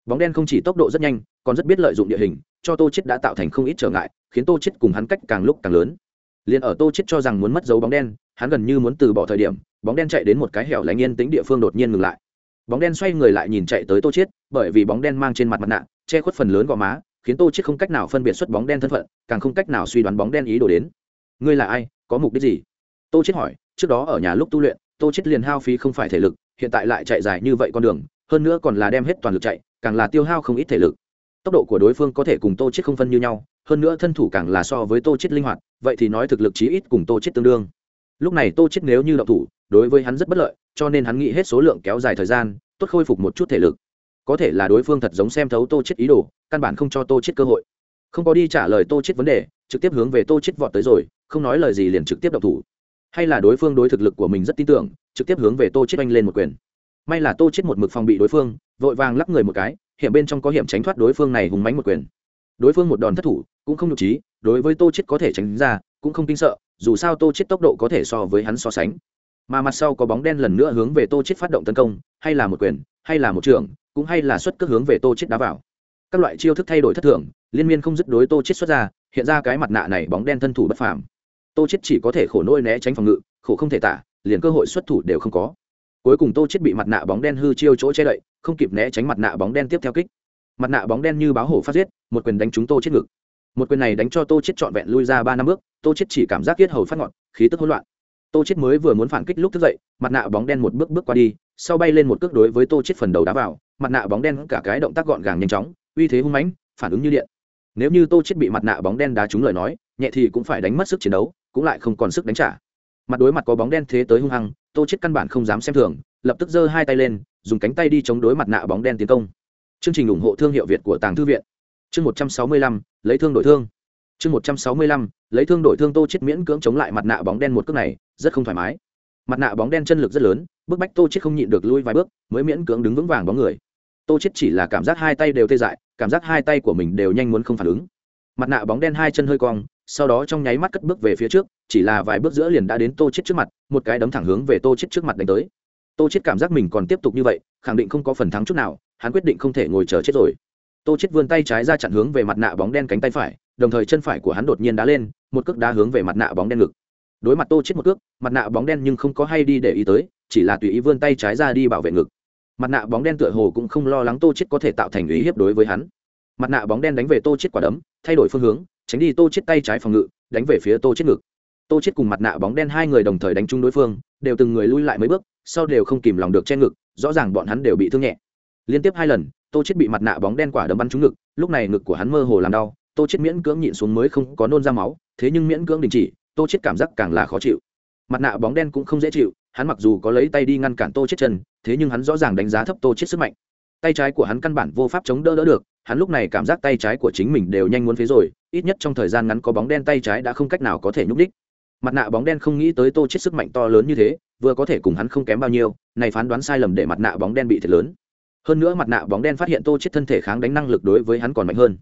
Bóng đen không chỉ tốc độ rất nhanh, còn rất biết lợi dụng địa hình, cho tô chết đã tạo thành không ít trở ngại, khiến tô chết cùng hắn cách càng lúc càng lớn. Liền ở tô chết cho rằng muốn mất dấu bóng đen, hắn gần như muốn từ bỏ thời điểm, bóng đen chạy đến một cái hẻo lánh yên tĩnh địa phương đột nhiên ngừng lại. Bóng đen xoay người lại nhìn chạy tới tô chết bởi vì bóng đen mang trên mặt mặt nạ, che khuất phần lớn gò má, khiến tô chết không cách nào phân biệt xuất bóng đen thân phận, càng không cách nào suy đoán bóng đen ý đồ đến. Ngươi là ai? Có mục đích gì? Tô chết hỏi trước đó ở nhà lúc tu luyện, tô chết liền hao phí không phải thể lực, hiện tại lại chạy dài như vậy con đường, hơn nữa còn là đem hết toàn lực chạy, càng là tiêu hao không ít thể lực. Tốc độ của đối phương có thể cùng tô chết không phân như nhau, hơn nữa thân thủ càng là so với tô chết linh hoạt, vậy thì nói thực lực chí ít cùng tô chết tương đương. Lúc này tô chết nếu như động thủ, đối với hắn rất bất lợi, cho nên hắn nghĩ hết số lượng kéo dài thời gian, tốt khôi phục một chút thể lực. Có thể là đối phương thật giống xem thấu tô chết ý đồ, căn bản không cho tô chết cơ hội. Không có đi trả lời tô chết vấn đề, trực tiếp hướng về tô chết vọt tới rồi, không nói lời gì liền trực tiếp động thủ hay là đối phương đối thực lực của mình rất tin tưởng, trực tiếp hướng về tô chết oanh lên một quyền. May là tô chết một mực phòng bị đối phương, vội vàng lắc người một cái hiện bên trong có hiểm tránh thoát đối phương này hùng mánh một quyền. Đối phương một đòn thất thủ, cũng không nhục trí, đối với tô chết có thể tránh ra, cũng không kinh sợ, dù sao tô chết tốc độ có thể so với hắn so sánh. Mà mặt sau có bóng đen lần nữa hướng về tô chết phát động tấn công, hay là một quyền, hay là một trường, cũng hay là xuất cước hướng về tô chết đá vào. Các loại chiêu thức thay đổi thất thường, liên miên không dứt đối tô chết xuất ra, hiện ra cái mặt nạ này bóng đen thân thủ bất phàm tô chết chỉ có thể khổ nỗi né tránh phòng ngự, khổ không thể tả, liền cơ hội xuất thủ đều không có. Cuối cùng tô chết bị mặt nạ bóng đen hư chiêu chỗ che đậy, không kịp né tránh mặt nạ bóng đen tiếp theo kích. Mặt nạ bóng đen như báo hổ phát giết, một quyền đánh trúng tô chết ngực. Một quyền này đánh cho tô chết trọn vẹn lui ra ba năm bước, tô chết chỉ cảm giác kiết hầu phát ngọn, khí tức hỗn loạn. Tô chết mới vừa muốn phản kích lúc thức dậy, mặt nạ bóng đen một bước bước qua đi, sau bay lên một cước đối với tô chết phần đầu đá vào, mặt nạ bóng đen cả cái động tác gọn gàng nhanh chóng, uy thế hung mãnh, phản ứng như điện. Nếu như tô chết bị mặt nạ bóng đen đá trúng lời nói, nhẹ thì cũng phải đánh mất sức chiến đấu cũng lại không còn sức đánh trả. Mặt đối mặt có bóng đen thế tới hung hăng, tô chết căn bản không dám xem thường, lập tức giơ hai tay lên, dùng cánh tay đi chống đối mặt nạ bóng đen tiến công. Chương trình ủng hộ thương hiệu việt của tàng thư viện. Chương một trăm sáu mươi lăm, lấy thương đổi thương. Chương một trăm sáu mươi lăm, lấy thương đổi thương tô chết miễn cưỡng chống lại mặt nạ bóng đen một cước này, rất không thoải mái. Mặt nạ bóng đen chân lực rất lớn, bức bách tô chết không nhịn được lui vài bước, mới miễn cưỡng đứng vững vàng bóng người. Tô chết chỉ là cảm giác hai tay đều tê dại, cảm giác hai tay của mình đều nhanh muốn không phản ứng. Mặt nạ bóng đen hai chân hơi cong sau đó trong nháy mắt cất bước về phía trước, chỉ là vài bước giữa liền đã đến tô chết trước mặt, một cái đấm thẳng hướng về tô chết trước mặt đánh tới. Tô chết cảm giác mình còn tiếp tục như vậy, khẳng định không có phần thắng chút nào, hắn quyết định không thể ngồi chờ chết rồi. Tô chết vươn tay trái ra chặn hướng về mặt nạ bóng đen cánh tay phải, đồng thời chân phải của hắn đột nhiên đá lên, một cước đá hướng về mặt nạ bóng đen ngực. Đối mặt tô chết một cước, mặt nạ bóng đen nhưng không có hay đi để ý tới, chỉ là tùy ý vươn tay trái ra đi bảo vệ ngực. Mặt nạ bóng đen tựa hồ cũng không lo lắng tô chết có thể tạo thành ý hiếp đối với hắn. Mặt nạ bóng đen đánh về tô chết quả đấm, thay đổi phương hướng tránh đi tô chết tay trái phòng ngự, đánh về phía tô chết ngực. Tô chết cùng mặt nạ bóng đen hai người đồng thời đánh trúng đối phương, đều từng người lui lại mấy bước, sau đều không kìm lòng được che ngực, rõ ràng bọn hắn đều bị thương nhẹ. Liên tiếp hai lần, tô chết bị mặt nạ bóng đen quả đấm bắn trúng ngực, lúc này ngực của hắn mơ hồ làm đau, tô chết miễn cưỡng nhịn xuống mới không có nôn ra máu, thế nhưng miễn cưỡng đình chỉ, tô chết cảm giác càng là khó chịu. Mặt nạ bóng đen cũng không dễ chịu, hắn mặc dù có lấy tay đi ngăn cản tô chết chân, thế nhưng hắn rõ ràng đánh giá thấp tô chết sức mạnh. Tay trái của hắn căn bản vô pháp chống đỡ đỡ được hắn lúc này cảm giác tay trái của chính mình đều nhanh muốn phế rồi, ít nhất trong thời gian ngắn có bóng đen tay trái đã không cách nào có thể nhúc đích mặt nạ bóng đen không nghĩ tới tô chết sức mạnh to lớn như thế, vừa có thể cùng hắn không kém bao nhiêu, này phán đoán sai lầm để mặt nạ bóng đen bị thiệt lớn. Hơn nữa mặt nạ bóng đen phát hiện tô chết thân thể kháng đánh năng lực đối với hắn còn mạnh hơn.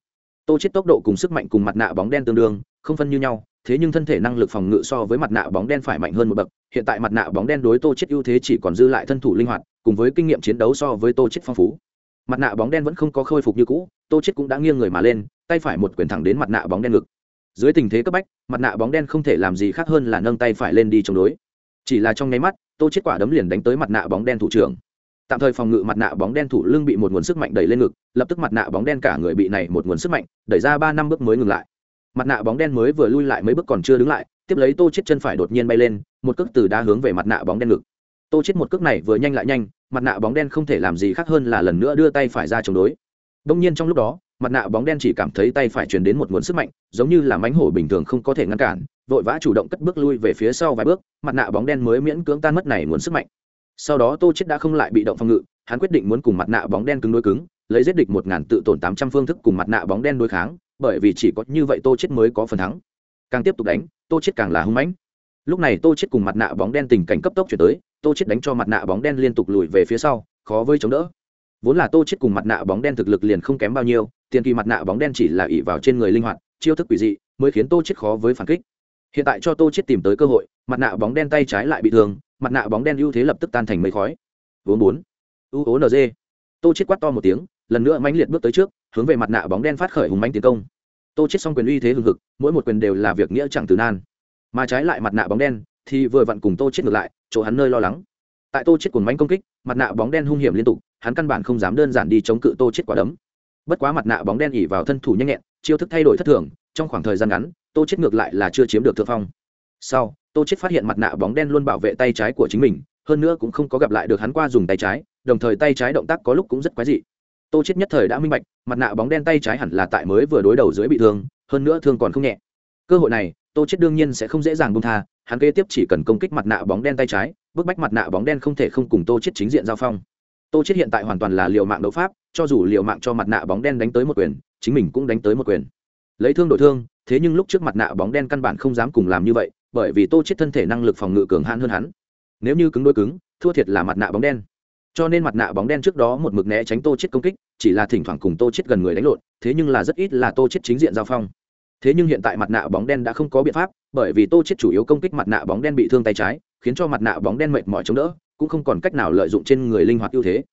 Tô chết tốc độ cùng sức mạnh cùng mặt nạ bóng đen tương đương, không phân như nhau, thế nhưng thân thể năng lực phòng ngự so với mặt nạ bóng đen phải mạnh hơn một bậc. Hiện tại mặt nạ bóng đen đối tô chết ưu thế chỉ còn dư lại thân thủ linh hoạt, cùng với kinh nghiệm chiến đấu so với tô chết phong phú mặt nạ bóng đen vẫn không có khôi phục như cũ, tô chết cũng đã nghiêng người mà lên, tay phải một quyền thẳng đến mặt nạ bóng đen ngực. Dưới tình thế cấp bách, mặt nạ bóng đen không thể làm gì khác hơn là nâng tay phải lên đi chống đối. Chỉ là trong nháy mắt, tô chết quả đấm liền đánh tới mặt nạ bóng đen thủ trưởng. Tạm thời phòng ngự mặt nạ bóng đen thủ lưng bị một nguồn sức mạnh đẩy lên ngực, lập tức mặt nạ bóng đen cả người bị này một nguồn sức mạnh đẩy ra ba năm bước mới ngừng lại. Mặt nạ bóng đen mới vừa lui lại mấy bước còn chưa đứng lại, tiếp lấy tô chết chân phải đột nhiên bay lên, một cước từ đá hướng về mặt nạ bóng đen ngực. Tô chết một cước này vừa nhanh lại nhanh mặt nạ bóng đen không thể làm gì khác hơn là lần nữa đưa tay phải ra chống đối. Đông nhiên trong lúc đó, mặt nạ bóng đen chỉ cảm thấy tay phải truyền đến một nguồn sức mạnh, giống như là mánh hổ bình thường không có thể ngăn cản, vội vã chủ động cất bước lui về phía sau vài bước, mặt nạ bóng đen mới miễn cưỡng tan mất này nguồn sức mạnh. Sau đó tô chết đã không lại bị động phòng ngự, hắn quyết định muốn cùng mặt nạ bóng đen cứng đối cứng, lấy giết địch một ngàn tự tổn tám trăm phương thức cùng mặt nạ bóng đen đối kháng, bởi vì chỉ có như vậy tô chết mới có phần thắng. Càng tiếp tục đánh, tô chết càng là hung mãnh. Lúc này tô chết cùng mặt nạ bóng đen tình cảnh cấp tốc chuyển tới tô chết đánh cho mặt nạ bóng đen liên tục lùi về phía sau, khó với chống đỡ. Vốn là tô chết cùng mặt nạ bóng đen thực lực liền không kém bao nhiêu, tiền kỳ mặt nạ bóng đen chỉ là ỉ vào trên người linh hoạt, chiêu thức quỷ dị, mới khiến tô chết khó với phản kích. Hiện tại cho tô chết tìm tới cơ hội, mặt nạ bóng đen tay trái lại bị thương, mặt nạ bóng đen ưu thế lập tức tan thành mây khói. Vốn bốn, u ố G. tô chết quát to một tiếng, lần nữa mãnh liệt bước tới trước, hướng về mặt nạ bóng đen phát khởi hùng mãnh tiến công. Tô chết xong quyền uy thế hừng hực, mỗi một quyền đều là việc nghĩa chẳng từ nan. Mà trái lại mặt nạ bóng đen, thì vừa vặn cùng tô chết ngược lại chỗ hắn nơi lo lắng. Tại tô chết cuồng mãnh công kích, mặt nạ bóng đen hung hiểm liên tục, hắn căn bản không dám đơn giản đi chống cự tô chết quả đấm. Bất quá mặt nạ bóng đen ỉ vào thân thủ nhanh nhẹn, chiêu thức thay đổi thất thường, trong khoảng thời gian ngắn, tô chết ngược lại là chưa chiếm được thượng phong. Sau, tô chết phát hiện mặt nạ bóng đen luôn bảo vệ tay trái của chính mình, hơn nữa cũng không có gặp lại được hắn qua dùng tay trái, đồng thời tay trái động tác có lúc cũng rất quái dị. Tô chết nhất thời đã minh bạch, mặt nạ bóng đen tay trái hẳn là tại mới vừa đối đầu dưới bị thương, hơn nữa thương còn không nhẹ. Cơ hội này, tô chết đương nhiên sẽ không dễ dàng buông tha hắn kế tiếp chỉ cần công kích mặt nạ bóng đen tay trái, bức bách mặt nạ bóng đen không thể không cùng tô chết chính diện giao phong. Tô chết hiện tại hoàn toàn là liều mạng đấu pháp, cho dù liều mạng cho mặt nạ bóng đen đánh tới một quyền, chính mình cũng đánh tới một quyền. Lấy thương đổi thương, thế nhưng lúc trước mặt nạ bóng đen căn bản không dám cùng làm như vậy, bởi vì tô chết thân thể năng lực phòng ngự cường hãn hơn hắn. Nếu như cứng đôi cứng, thua thiệt là mặt nạ bóng đen. Cho nên mặt nạ bóng đen trước đó một mực né tránh tô chết công kích, chỉ là thỉnh thoảng cùng tô chết gần người đánh lộn, thế nhưng là rất ít là tô chết chính diện giao phong thế nhưng hiện tại mặt nạ bóng đen đã không có biện pháp, bởi vì tô chết chủ yếu công kích mặt nạ bóng đen bị thương tay trái, khiến cho mặt nạ bóng đen mệt mỏi chống đỡ, cũng không còn cách nào lợi dụng trên người linh hoạt ưu thế.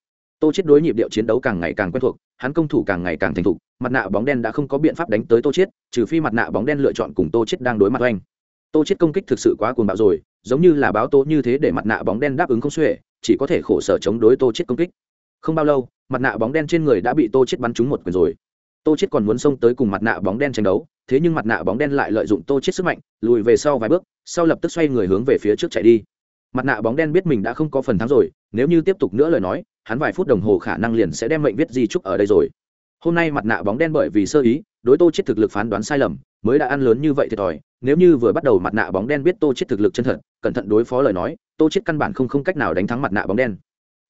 Tô chết đối nhịp điệu chiến đấu càng ngày càng quen thuộc, hắn công thủ càng ngày càng thành thục, mặt nạ bóng đen đã không có biện pháp đánh tới tô chết trừ phi mặt nạ bóng đen lựa chọn cùng tô chết đang đối mặt oanh. Tô chết công kích thực sự quá cuồng bạo rồi, giống như là báo tố như thế để mặt nạ bóng đen đáp ứng không xuể, chỉ có thể khổ sở chống đối tô chết công kích. Không bao lâu, mặt nạ bóng đen trên người đã bị tô chết bắn trúng một quyền rồi. Tô chết còn muốn xông tới cùng mặt nạ bóng đen tranh đấu thế nhưng mặt nạ bóng đen lại lợi dụng tô chết sức mạnh, lùi về sau vài bước, sau lập tức xoay người hướng về phía trước chạy đi. Mặt nạ bóng đen biết mình đã không có phần thắng rồi, nếu như tiếp tục nữa lời nói, hắn vài phút đồng hồ khả năng liền sẽ đem mệnh viết di trúc ở đây rồi. Hôm nay mặt nạ bóng đen bởi vì sơ ý, đối tô chết thực lực phán đoán sai lầm, mới đã ăn lớn như vậy thiệt thòi nếu như vừa bắt đầu mặt nạ bóng đen biết tô chết thực lực chân thật, cẩn thận đối phó lời nói, tô chết căn bản không không cách nào đánh thắng mặt nạ bóng đen.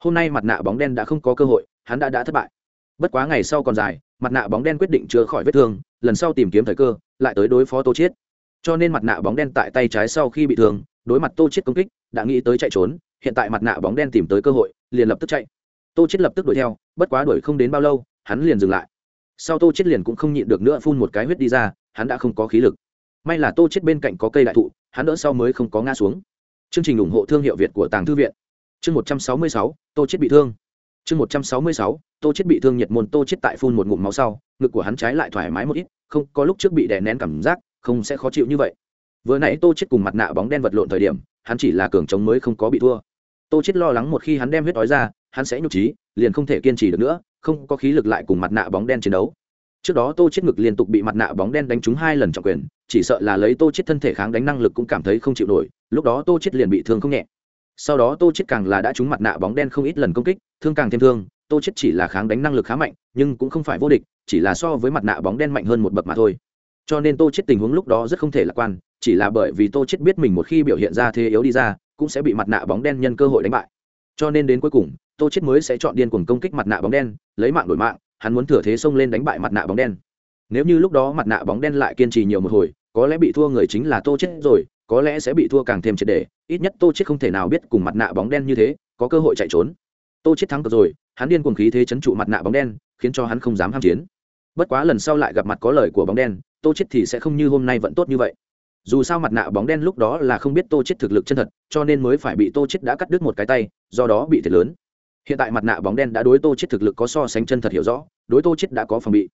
Hôm nay mặt nạ bóng đen đã không có cơ hội, hắn đã đã thất bại. Bất quá ngày sau còn dài mặt nạ bóng đen quyết định chữa khỏi vết thương, lần sau tìm kiếm thời cơ, lại tới đối phó tô chiết. cho nên mặt nạ bóng đen tại tay trái sau khi bị thương, đối mặt tô chiết công kích, đã nghĩ tới chạy trốn, hiện tại mặt nạ bóng đen tìm tới cơ hội, liền lập tức chạy. Tô chiết lập tức đuổi theo, bất quá đuổi không đến bao lâu, hắn liền dừng lại. Sau tô chiết liền cũng không nhịn được nữa phun một cái huyết đi ra, hắn đã không có khí lực. May là tô chiết bên cạnh có cây đại thụ, hắn đỡ sau mới không có ngã xuống. Chương trình ủng hộ thương hiệu việt của tàng thư viện. Chương một trăm sáu mươi sáu, tô chiết bị thương chương một trăm sáu mươi sáu, tô chết bị thương nhiệt môn, tô chết tại phun một ngụm máu sau, ngực của hắn trái lại thoải mái một ít, không, có lúc trước bị đè nén cảm giác, không sẽ khó chịu như vậy. Vừa nãy tô chết cùng mặt nạ bóng đen vật lộn thời điểm, hắn chỉ là cường chống mới không có bị thua. Tô chết lo lắng một khi hắn đem huyết đói ra, hắn sẽ nhục trí, liền không thể kiên trì được nữa, không có khí lực lại cùng mặt nạ bóng đen chiến đấu. Trước đó tô chết ngực liên tục bị mặt nạ bóng đen đánh trúng hai lần trọng quyền, chỉ sợ là lấy tô chết thân thể kháng đánh năng lực cũng cảm thấy không chịu nổi, lúc đó tô chết liền bị thương không nhẹ sau đó tô chết càng là đã trúng mặt nạ bóng đen không ít lần công kích, thương càng thêm thương, tô chết chỉ là kháng đánh năng lực khá mạnh, nhưng cũng không phải vô địch, chỉ là so với mặt nạ bóng đen mạnh hơn một bậc mà thôi. Cho nên tô chết tình huống lúc đó rất không thể lạc quan, chỉ là bởi vì tô chết biết mình một khi biểu hiện ra thế yếu đi ra, cũng sẽ bị mặt nạ bóng đen nhân cơ hội đánh bại. Cho nên đến cuối cùng, tô chết mới sẽ chọn điên cuồng công kích mặt nạ bóng đen, lấy mạng đổi mạng, hắn muốn thừa thế xông lên đánh bại mặt nạ bóng đen. Nếu như lúc đó mặt nạ bóng đen lại kiên trì nhiều một hồi, có lẽ bị thua người chính là tô chết rồi có lẽ sẽ bị thua càng thêm triệt đề, ít nhất tô chết không thể nào biết cùng mặt nạ bóng đen như thế, có cơ hội chạy trốn. Tô chết thắng cược rồi, hắn điên cuồng khí thế chấn trụ mặt nạ bóng đen, khiến cho hắn không dám ham chiến. Bất quá lần sau lại gặp mặt có lời của bóng đen, tô chết thì sẽ không như hôm nay vẫn tốt như vậy. Dù sao mặt nạ bóng đen lúc đó là không biết tô chết thực lực chân thật, cho nên mới phải bị tô chết đã cắt đứt một cái tay, do đó bị thiệt lớn. Hiện tại mặt nạ bóng đen đã đối tô chết thực lực có so sánh chân thật hiểu rõ, đối tô chết đã có phòng bị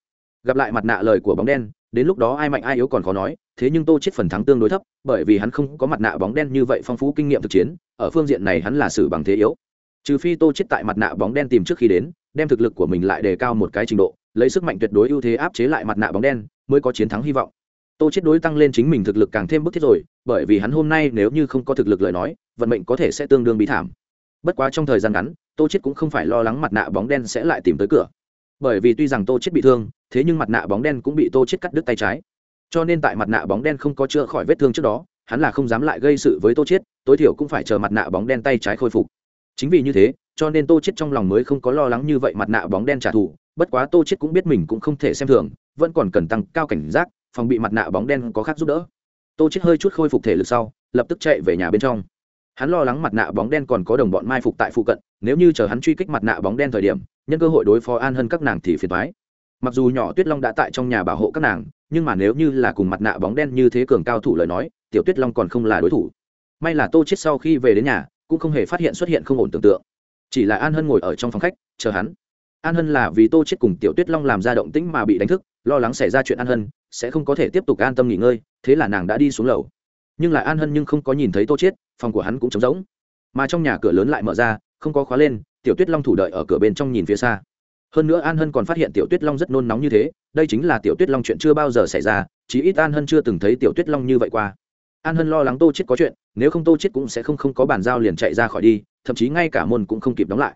gặp lại mặt nạ lời của bóng đen, đến lúc đó ai mạnh ai yếu còn khó nói, thế nhưng tô chết phần thắng tương đối thấp, bởi vì hắn không có mặt nạ bóng đen như vậy phong phú kinh nghiệm thực chiến, ở phương diện này hắn là xử bằng thế yếu. Trừ phi tô chết tại mặt nạ bóng đen tìm trước khi đến, đem thực lực của mình lại đề cao một cái trình độ, lấy sức mạnh tuyệt đối ưu thế áp chế lại mặt nạ bóng đen, mới có chiến thắng hy vọng. Tô chết đối tăng lên chính mình thực lực càng thêm bức thiết rồi, bởi vì hắn hôm nay nếu như không có thực lực lời nói, vận mệnh có thể sẽ tương đương bí thảm. Bất quá trong thời gian ngắn, tô chết cũng không phải lo lắng mặt nạ bóng đen sẽ lại tìm tới cửa bởi vì tuy rằng tô chết bị thương, thế nhưng mặt nạ bóng đen cũng bị tô chết cắt đứt tay trái. Cho nên tại mặt nạ bóng đen không có chữa khỏi vết thương trước đó, hắn là không dám lại gây sự với tô chết, tối thiểu cũng phải chờ mặt nạ bóng đen tay trái khôi phục. Chính vì như thế, cho nên tô chết trong lòng mới không có lo lắng như vậy mặt nạ bóng đen trả thù, bất quá tô chết cũng biết mình cũng không thể xem thường, vẫn còn cần tăng cao cảnh giác, phòng bị mặt nạ bóng đen có khác giúp đỡ. Tô chết hơi chút khôi phục thể lực sau, lập tức chạy về nhà bên trong. Hắn lo lắng mặt nạ bóng đen còn có đồng bọn mai phục tại phụ cận, nếu như chờ hắn truy kích mặt nạ bóng đen thời điểm nhân cơ hội đối phó an hơn các nàng thì phiền thoái mặc dù nhỏ tuyết long đã tại trong nhà bảo hộ các nàng, nhưng mà nếu như là cùng mặt nạ bóng đen như thế cường cao thủ lời nói, tiểu tuyết long còn không là đối thủ. May là tô chết sau khi về đến nhà, cũng không hề phát hiện xuất hiện không ổn tưởng tượng. Chỉ là an hân ngồi ở trong phòng khách, chờ hắn. An hân là vì tô chết cùng tiểu tuyết long làm ra động tĩnh mà bị đánh thức, lo lắng xảy ra chuyện an hân, sẽ không có thể tiếp tục an tâm nghỉ ngơi, thế là nàng đã đi xuống lầu. Nhưng lại an hân nhưng không có nhìn thấy tô chết phòng của hắn cũng trống rỗng. Mà trong nhà cửa lớn lại mở ra, không có khóa lên tiểu tuyết long thủ đợi ở cửa bên trong nhìn phía xa. Hơn nữa an hân còn phát hiện tiểu tuyết long rất nôn nóng như thế, đây chính là tiểu tuyết long chuyện chưa bao giờ xảy ra, chí ít an hân chưa từng thấy tiểu tuyết long như vậy qua. An hân lo lắng tô chết có chuyện, nếu không tô chết cũng sẽ không không có bàn giao liền chạy ra khỏi đi, thậm chí ngay cả môn cũng không kịp đóng lại.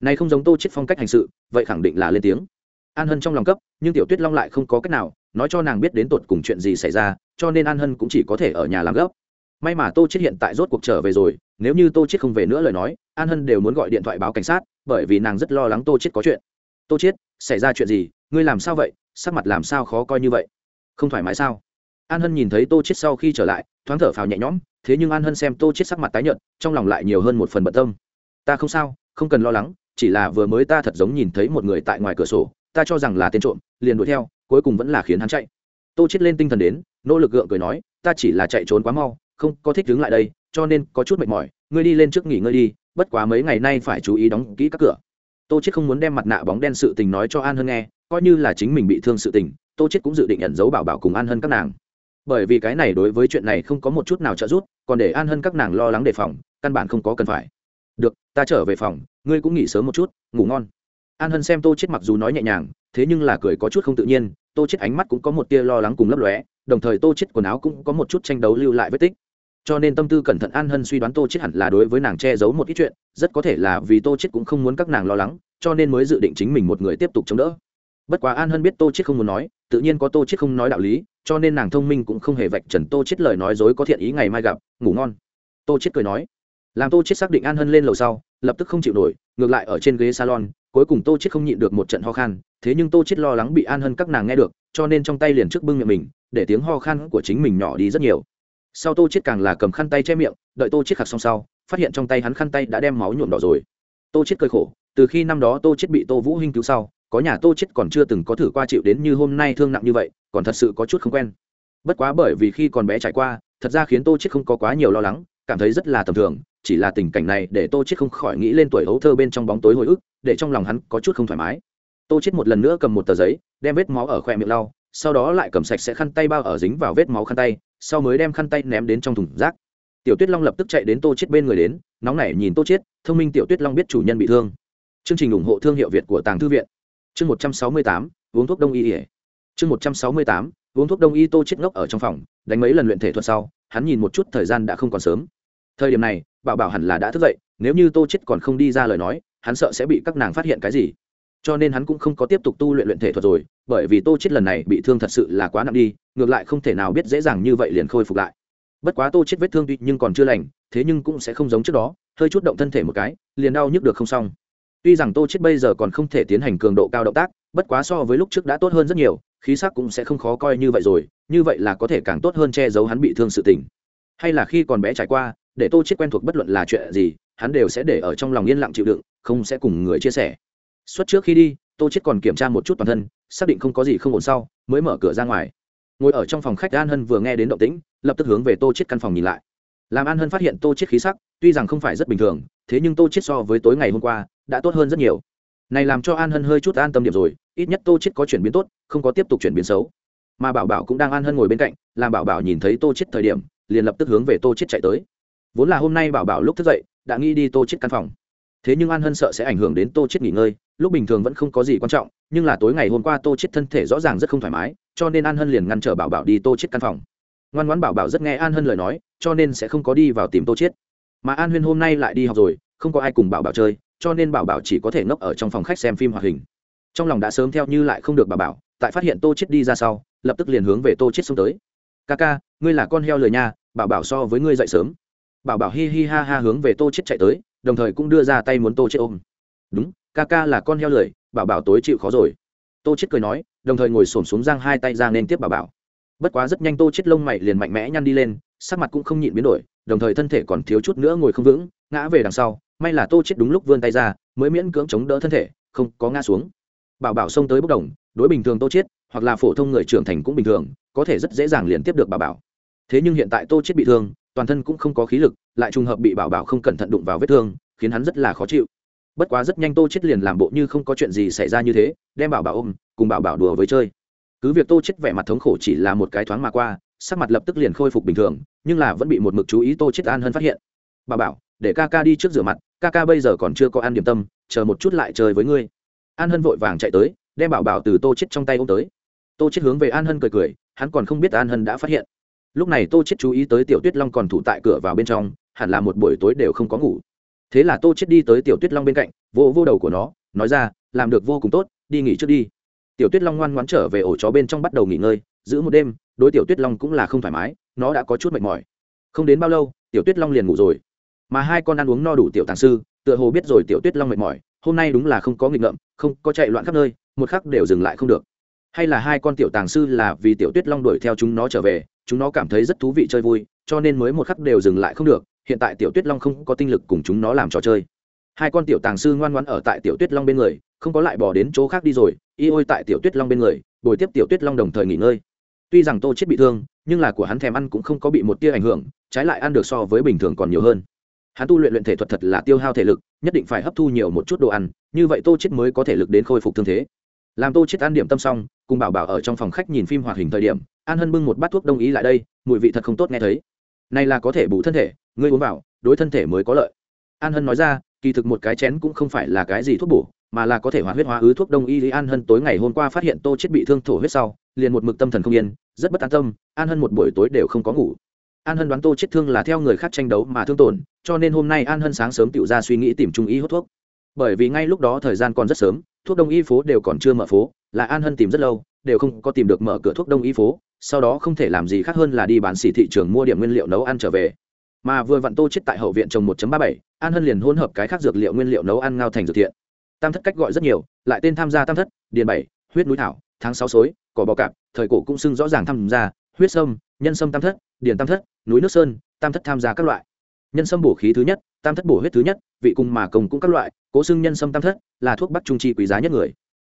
Này không giống tô chết phong cách hành sự, vậy khẳng định là lên tiếng. An hân trong lòng cấp, nhưng tiểu tuyết long lại không có cách nào, nói cho nàng biết đến tột cùng chuyện gì xảy ra, cho nên an hân cũng chỉ có thể ở nhà làm gấp. May mà tô chết hiện tại rốt cuộc trở về rồi nếu như tô chết không về nữa lời nói, an hân đều muốn gọi điện thoại báo cảnh sát, bởi vì nàng rất lo lắng tô chết có chuyện. Tô chết xảy ra chuyện gì? Ngươi làm sao vậy? Sắc mặt làm sao khó coi như vậy? Không thoải mái sao? An hân nhìn thấy tô chết sau khi trở lại, thoáng thở phào nhẹ nhõm, thế nhưng an hân xem tô chết sắc mặt tái nhợt, trong lòng lại nhiều hơn một phần bận tâm. Ta không sao, không cần lo lắng, chỉ là vừa mới ta thật giống nhìn thấy một người tại ngoài cửa sổ, ta cho rằng là tên trộm, liền đuổi theo, cuối cùng vẫn là khiến hắn chạy. Tô chết lên tinh thần đến, nỗ lực gượng cười nói, ta chỉ là chạy trốn quá mau, không có thích đứng lại đây cho nên có chút mệt mỏi, ngươi đi lên trước nghỉ ngơi đi, bất quá mấy ngày nay phải chú ý đóng kỹ các cửa. Tô chết không muốn đem mặt nạ bóng đen sự tình nói cho an hân nghe, coi như là chính mình bị thương sự tình, tô chết cũng dự định ẩn giấu bảo bảo cùng an hân các nàng. Bởi vì cái này đối với chuyện này không có một chút nào trợ giúp, còn để an hân các nàng lo lắng đề phòng, căn bản không có cần phải. Được, ta trở về phòng, ngươi cũng nghỉ sớm một chút, ngủ ngon. An hân xem tô chết mặc dù nói nhẹ nhàng, thế nhưng là cười có chút không tự nhiên, tô chết ánh mắt cũng có một tia lo lắng cùng lấp lóe, đồng thời tô chết quần áo cũng có một chút tranh đấu lưu lại vết tích cho nên tâm tư cẩn thận an hân suy đoán tô chết hẳn là đối với nàng che giấu một ít chuyện, rất có thể là vì tô chết cũng không muốn các nàng lo lắng, cho nên mới dự định chính mình một người tiếp tục chống đỡ. Bất quá an hân biết tô chết không muốn nói, tự nhiên có tô chết không nói đạo lý, cho nên nàng thông minh cũng không hề vạch trần tô chết lời nói dối có thiện ý ngày mai gặp, ngủ ngon. Tô chết cười nói, làm tô chết xác định an hân lên lầu sau, lập tức không chịu nổi, ngược lại ở trên ghế salon, cuối cùng tô chết không nhịn được một trận ho khan, thế nhưng tô chết lo lắng bị an hân các nàng nghe được, cho nên trong tay liền trước bưng miệng mình, để tiếng ho khan của chính mình nhỏ đi rất nhiều sau tô chết càng là cầm khăn tay che miệng, đợi tô chết khạc xong sau, phát hiện trong tay hắn khăn tay đã đem máu nhuộm đỏ rồi. Tô chết cười khổ, từ khi năm đó tô chết bị tô vũ hinh cứu sau, có nhà tô chết còn chưa từng có thử qua chịu đến như hôm nay thương nặng như vậy, còn thật sự có chút không quen. Bất quá bởi vì khi còn bé trải qua, thật ra khiến tô chết không có quá nhiều lo lắng, cảm thấy rất là tầm thường, chỉ là tình cảnh này để tô chết không khỏi nghĩ lên tuổi hấu thơ bên trong bóng tối hồi ức, để trong lòng hắn có chút không thoải mái. Tô chết một lần nữa cầm một tờ giấy, đem vết máu ở khoe miệng lau, sau đó lại cầm sạch sẽ khăn tay bao ở dính vào vết máu khăn tay sau mới đem khăn tay ném đến trong thùng rác. Tiểu tuyết long lập tức chạy đến tô chết bên người đến, nóng nảy nhìn tô chết thông minh tiểu tuyết long biết chủ nhân bị thương. Chương trình ủng hộ thương hiệu việt của tàng thư viện. Chương một trăm sáu mươi tám, uống thuốc đông y ỉa chương một trăm sáu mươi tám, uống thuốc đông y tô chết ngốc ở trong phòng, đánh mấy lần luyện thể thuật sau, hắn nhìn một chút thời gian đã không còn sớm. Thời điểm này, bảo bảo hẳn là đã thức dậy, nếu như tô chết còn không đi ra lời nói, hắn sợ sẽ bị các nàng phát hiện cái gì cho nên hắn cũng không có tiếp tục tu luyện luyện thể thuật rồi, bởi vì tô chết lần này bị thương thật sự là quá nặng đi, ngược lại không thể nào biết dễ dàng như vậy liền khôi phục lại. Bất quá tô chết vết thương tuy nhưng còn chưa lành, thế nhưng cũng sẽ không giống trước đó, hơi chút động thân thể một cái, liền đau nhức được không xong. Tuy rằng tô chết bây giờ còn không thể tiến hành cường độ cao động tác, bất quá so với lúc trước đã tốt hơn rất nhiều, khí sắc cũng sẽ không khó coi như vậy rồi, như vậy là có thể càng tốt hơn che giấu hắn bị thương sự tình. Hay là khi còn bé trải qua, để tô chết quen thuộc bất luận là chuyện gì, hắn đều sẽ để ở trong lòng yên lặng chịu đựng, không sẽ cùng người chia sẻ suốt trước khi đi, tô chết còn kiểm tra một chút toàn thân, xác định không có gì không ổn sau, mới mở cửa ra ngoài. Ngồi ở trong phòng khách, an hân vừa nghe đến động tĩnh, lập tức hướng về tô chết căn phòng nhìn lại. Làm an hân phát hiện tô chết khí sắc, tuy rằng không phải rất bình thường, thế nhưng tô chết so với tối ngày hôm qua, đã tốt hơn rất nhiều. Này làm cho an hân hơi chút an tâm điểm rồi, ít nhất tô chết có chuyển biến tốt, không có tiếp tục chuyển biến xấu. Mà bảo bảo cũng đang an hân ngồi bên cạnh, làm bảo bảo nhìn thấy tô chết thời điểm, liền lập tức hướng về tô chết chạy tới. Vốn là hôm nay bảo bảo lúc thức dậy, đã nghĩ đi tô chết căn phòng thế nhưng an hân sợ sẽ ảnh hưởng đến tô chết nghỉ ngơi, lúc bình thường vẫn không có gì quan trọng, nhưng là tối ngày hôm qua tô chết thân thể rõ ràng rất không thoải mái, cho nên an hân liền ngăn trở bảo bảo đi tô chết căn phòng. Ngoan ngoãn bảo bảo rất nghe an hân lời nói, cho nên sẽ không có đi vào tìm tô chết mà an huyên hôm nay lại đi học rồi, không có ai cùng bảo bảo chơi, cho nên bảo bảo chỉ có thể ngốc ở trong phòng khách xem phim hoạt hình. Trong lòng đã sớm theo như lại không được bảo bảo, tại phát hiện tô chết đi ra sau, lập tức liền hướng về tô chết xông tới. Ca ca, ngươi là con heo lời nha, bảo bảo so với ngươi dậy sớm. Bảo bảo hi hi ha ha hướng về tô chết chạy tới đồng thời cũng đưa ra tay muốn tô chết ôm. Đúng, ca ca là con heo lười, bảo bảo tối chịu khó rồi. Tô chết cười nói, đồng thời ngồi xổm xuống giang hai tay ra nên tiếp bảo bảo. Bất quá rất nhanh tô chết lông mày liền mạnh mẽ nhăn đi lên, sắc mặt cũng không nhịn biến đổi, đồng thời thân thể còn thiếu chút nữa ngồi không vững, ngã về đằng sau, may là tô chết đúng lúc vươn tay ra, mới miễn cưỡng chống đỡ thân thể, không có ngã xuống. Bảo bảo xông tới bốc đồng, đối bình thường tô chết, hoặc là phổ thông người trưởng thành cũng bình thường, có thể rất dễ dàng liền tiếp được bảo bảo. Thế nhưng hiện tại tô chết bị thương toàn thân cũng không có khí lực, lại trùng hợp bị bảo bảo không cẩn thận đụng vào vết thương, khiến hắn rất là khó chịu. Bất quá rất nhanh tô chết liền làm bộ như không có chuyện gì xảy ra như thế, đem bảo bảo ôm, cùng bảo bảo đùa với chơi. Cứ việc tô chết vẻ mặt thống khổ chỉ là một cái thoáng mà qua, sắc mặt lập tức liền khôi phục bình thường, nhưng là vẫn bị một mực chú ý tô chết an hơn phát hiện. Bảo bảo, để ca ca đi trước rửa mặt, ca ca bây giờ còn chưa có ăn điểm tâm, chờ một chút lại chơi với ngươi. An hân vội vàng chạy tới, đem bảo bảo từ tô chết trong tay ôm tới. Tô chết hướng về an hân cười cười, hắn còn không biết an hân đã phát hiện lúc này tô chết chú ý tới tiểu tuyết long còn thủ tại cửa vào bên trong, hẳn là một buổi tối đều không có ngủ. Thế là tô chết đi tới tiểu tuyết long bên cạnh, vô vô đầu của nó, nói ra, làm được vô cùng tốt, đi nghỉ trước đi. Tiểu tuyết long ngoan ngoãn trở về ổ chó bên trong bắt đầu nghỉ ngơi, giữ một đêm, đối tiểu tuyết long cũng là không thoải mái, nó đã có chút mệt mỏi. Không đến bao lâu, tiểu tuyết long liền ngủ rồi. Mà hai con ăn uống no đủ tiểu tàng sư, tựa hồ biết rồi tiểu tuyết long mệt mỏi, hôm nay đúng là không có nghịch ngợm, không có chạy loạn khắp nơi, một khắc đều dừng lại không được hay là hai con tiểu tàng sư là vì tiểu tuyết long đuổi theo chúng nó trở về, chúng nó cảm thấy rất thú vị chơi vui, cho nên mới một khắc đều dừng lại không được, hiện tại tiểu tuyết long không có tinh lực cùng chúng nó làm trò chơi. Hai con tiểu tàng sư ngoan ngoãn ở tại tiểu tuyết long bên người, không có lại bỏ đến chỗ khác đi rồi, y ôi tại tiểu tuyết long bên người, bồi tiếp tiểu tuyết long đồng thời nghỉ ngơi. Tuy rằng tô chết bị thương, nhưng là của hắn thèm ăn cũng không có bị một tia ảnh hưởng, trái lại ăn được so với bình thường còn nhiều hơn. Hắn tu luyện luyện thể thuật thật là tiêu hao thể lực, nhất định phải hấp thu nhiều một chút đồ ăn, như vậy tô chết mới có thể lực đến khôi phục thương thế làm tô chết ăn điểm tâm xong, cùng bảo bảo ở trong phòng khách nhìn phim hoạt hình thời điểm, an hân bưng một bát thuốc đông y lại đây, mùi vị thật không tốt nghe thấy. Này là có thể bù thân thể, ngươi uống vào, đối thân thể mới có lợi. An hân nói ra, kỳ thực một cái chén cũng không phải là cái gì thuốc bổ, mà là có thể hóa huyết hóa ứ thuốc đông y. Lý an hân tối ngày hôm qua phát hiện tô chết bị thương thổ huyết sau, liền một mực tâm thần không yên, rất bất an tâm, an hân một buổi tối đều không có ngủ. An hân đoán tô chết thương là theo người khác tranh đấu mà thương tổn, cho nên hôm nay an hân sáng sớm tự ra suy nghĩ tìm trung ý hút thuốc. Bởi vì ngay lúc đó thời gian còn rất sớm thuốc đông y phố đều còn chưa mở phố là an hân tìm rất lâu đều không có tìm được mở cửa thuốc đông y phố sau đó không thể làm gì khác hơn là đi bán xỉ thị trường mua điểm nguyên liệu nấu ăn trở về. Mà vừa vặn tô chết tại hậu viện trồng 1.37, an hân liền hỗn hợp cái khác dược liệu nguyên liệu nấu ăn ngao thành dược thiện. Tam thất cách gọi rất nhiều lại tên tham gia tam thất điền bảy huyết núi thảo tháng sáu suối cỏ bò cạp thời cổ cũng xưng rõ ràng tham gia huyết sâm nhân sâm tam thất điền tam thất núi nước sơn tam thất tham gia các loại nhân sâm bổ khí thứ nhất, tam thất bổ huyết thứ nhất, vị cung mà công cũng các loại, cố xưng nhân sâm tam thất, là thuốc bắc trung chi quý giá nhất người.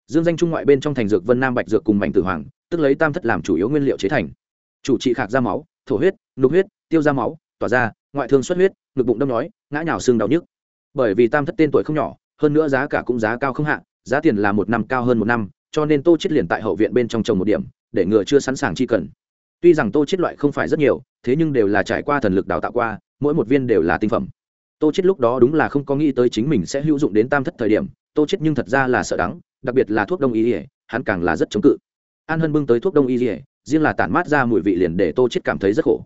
Dương danh trung ngoại bên trong thành dược vân nam bạch dược cùng mảnh tử hoàng, tức lấy tam thất làm chủ yếu nguyên liệu chế thành. Chủ trị khạc ra máu, thổ huyết, nục huyết, tiêu ra máu, tỏa ra ngoại thương xuất huyết, ngực bụng đông nói, ngã nhào xương đau nhức. Bởi vì tam thất tên tuổi không nhỏ, hơn nữa giá cả cũng giá cao không hạ, giá tiền là một năm cao hơn một năm, cho nên tô chết liền tại hậu viện bên trong trồng một điểm, để ngừa chưa sẵn sàng chi cần. Tuy rằng tô chết loại không phải rất nhiều, thế nhưng đều là trải qua thần lực đào tạo qua mỗi một viên đều là tinh phẩm. Tô chết lúc đó đúng là không có nghĩ tới chính mình sẽ hữu dụng đến tam thất thời điểm, tô chết nhưng thật ra là sợ đắng, đặc biệt là thuốc đông y ỉa hắn càng là rất chống cự. An hân bưng tới thuốc đông y ỉa riêng là tản mát ra mùi vị liền để tô chết cảm thấy rất khổ.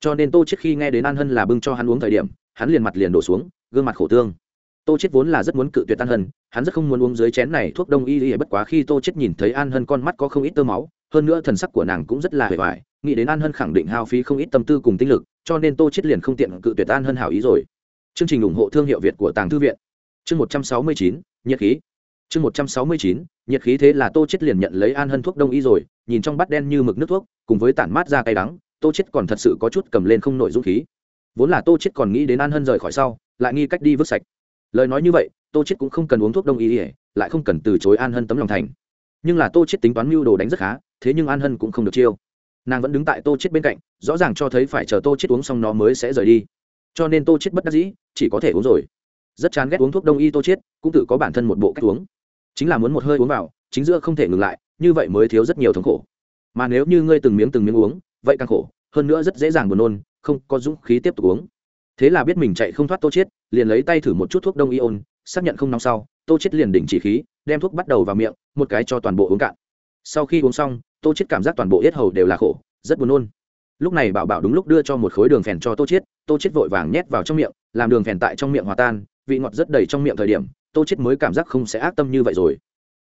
Cho nên tô chết khi nghe đến an hân là bưng cho hắn uống thời điểm, hắn liền mặt liền đổ xuống, gương mặt khổ tương. Tô chết vốn là rất muốn cự tuyệt an hân, hắn rất không muốn uống dưới chén này thuốc đông y ỉa bất quá khi tô chết nhìn thấy an hân con mắt có không ít tơ máu, hơn nữa thần sắc của nàng cũng rất là hề hoài nghĩ đến an hân khẳng định hao phí không ít tâm tư cùng tinh lực cho nên tô chết liền không tiện cự tuyệt an hân hảo ý rồi. Chương trình ủng hộ thương hiệu việt của tàng thư viện. Chương một trăm sáu mươi chín, nhiệt khí. Chương một trăm sáu mươi chín, nhiệt khí thế là tô chết liền nhận lấy an hân thuốc đông y rồi, nhìn trong bát đen như mực nước thuốc, cùng với tản mát ra cay đắng, tô chết còn thật sự có chút cầm lên không nổi dũng khí. Vốn là tô chết còn nghĩ đến an hân rời khỏi sau, lại nghi cách đi vứt sạch. Lời nói như vậy, tô chết cũng không cần uống thuốc đông y lại không cần từ chối an hân tấm lòng thành. Nhưng là tô chết tính toán mưu đồ đánh rất khá, thế nhưng an hân cũng không được chiêu nàng vẫn đứng tại tô chết bên cạnh, rõ ràng cho thấy phải chờ tô chết uống xong nó mới sẽ rời đi. Cho nên tô chết bất đắc dĩ, chỉ có thể uống rồi. Rất chán ghét uống thuốc đông y tô chết, cũng tự có bản thân một bộ cách uống. Chính là muốn một hơi uống vào, chính giữa không thể ngừng lại, như vậy mới thiếu rất nhiều thống khổ. Mà nếu như ngươi từng miếng từng miếng uống, vậy càng khổ, hơn nữa rất dễ dàng buồn nôn, không có dũng khí tiếp tục uống. Thế là biết mình chạy không thoát tô chết, liền lấy tay thử một chút thuốc đông y ôn, xác nhận không nóng sau, tô chết liền đình chỉ khí, đem thuốc bắt đầu vào miệng, một cái cho toàn bộ uống cạn. Sau khi uống xong tô chết cảm giác toàn bộ yết hầu đều là khổ, rất buồn nôn. Lúc này bảo bảo đúng lúc đưa cho một khối đường phèn cho tô chết tô chết vội vàng nhét vào trong miệng, làm đường phèn tại trong miệng hòa tan, vị ngọt rất đầy trong miệng thời điểm, tô chết mới cảm giác không sẽ ác tâm như vậy rồi.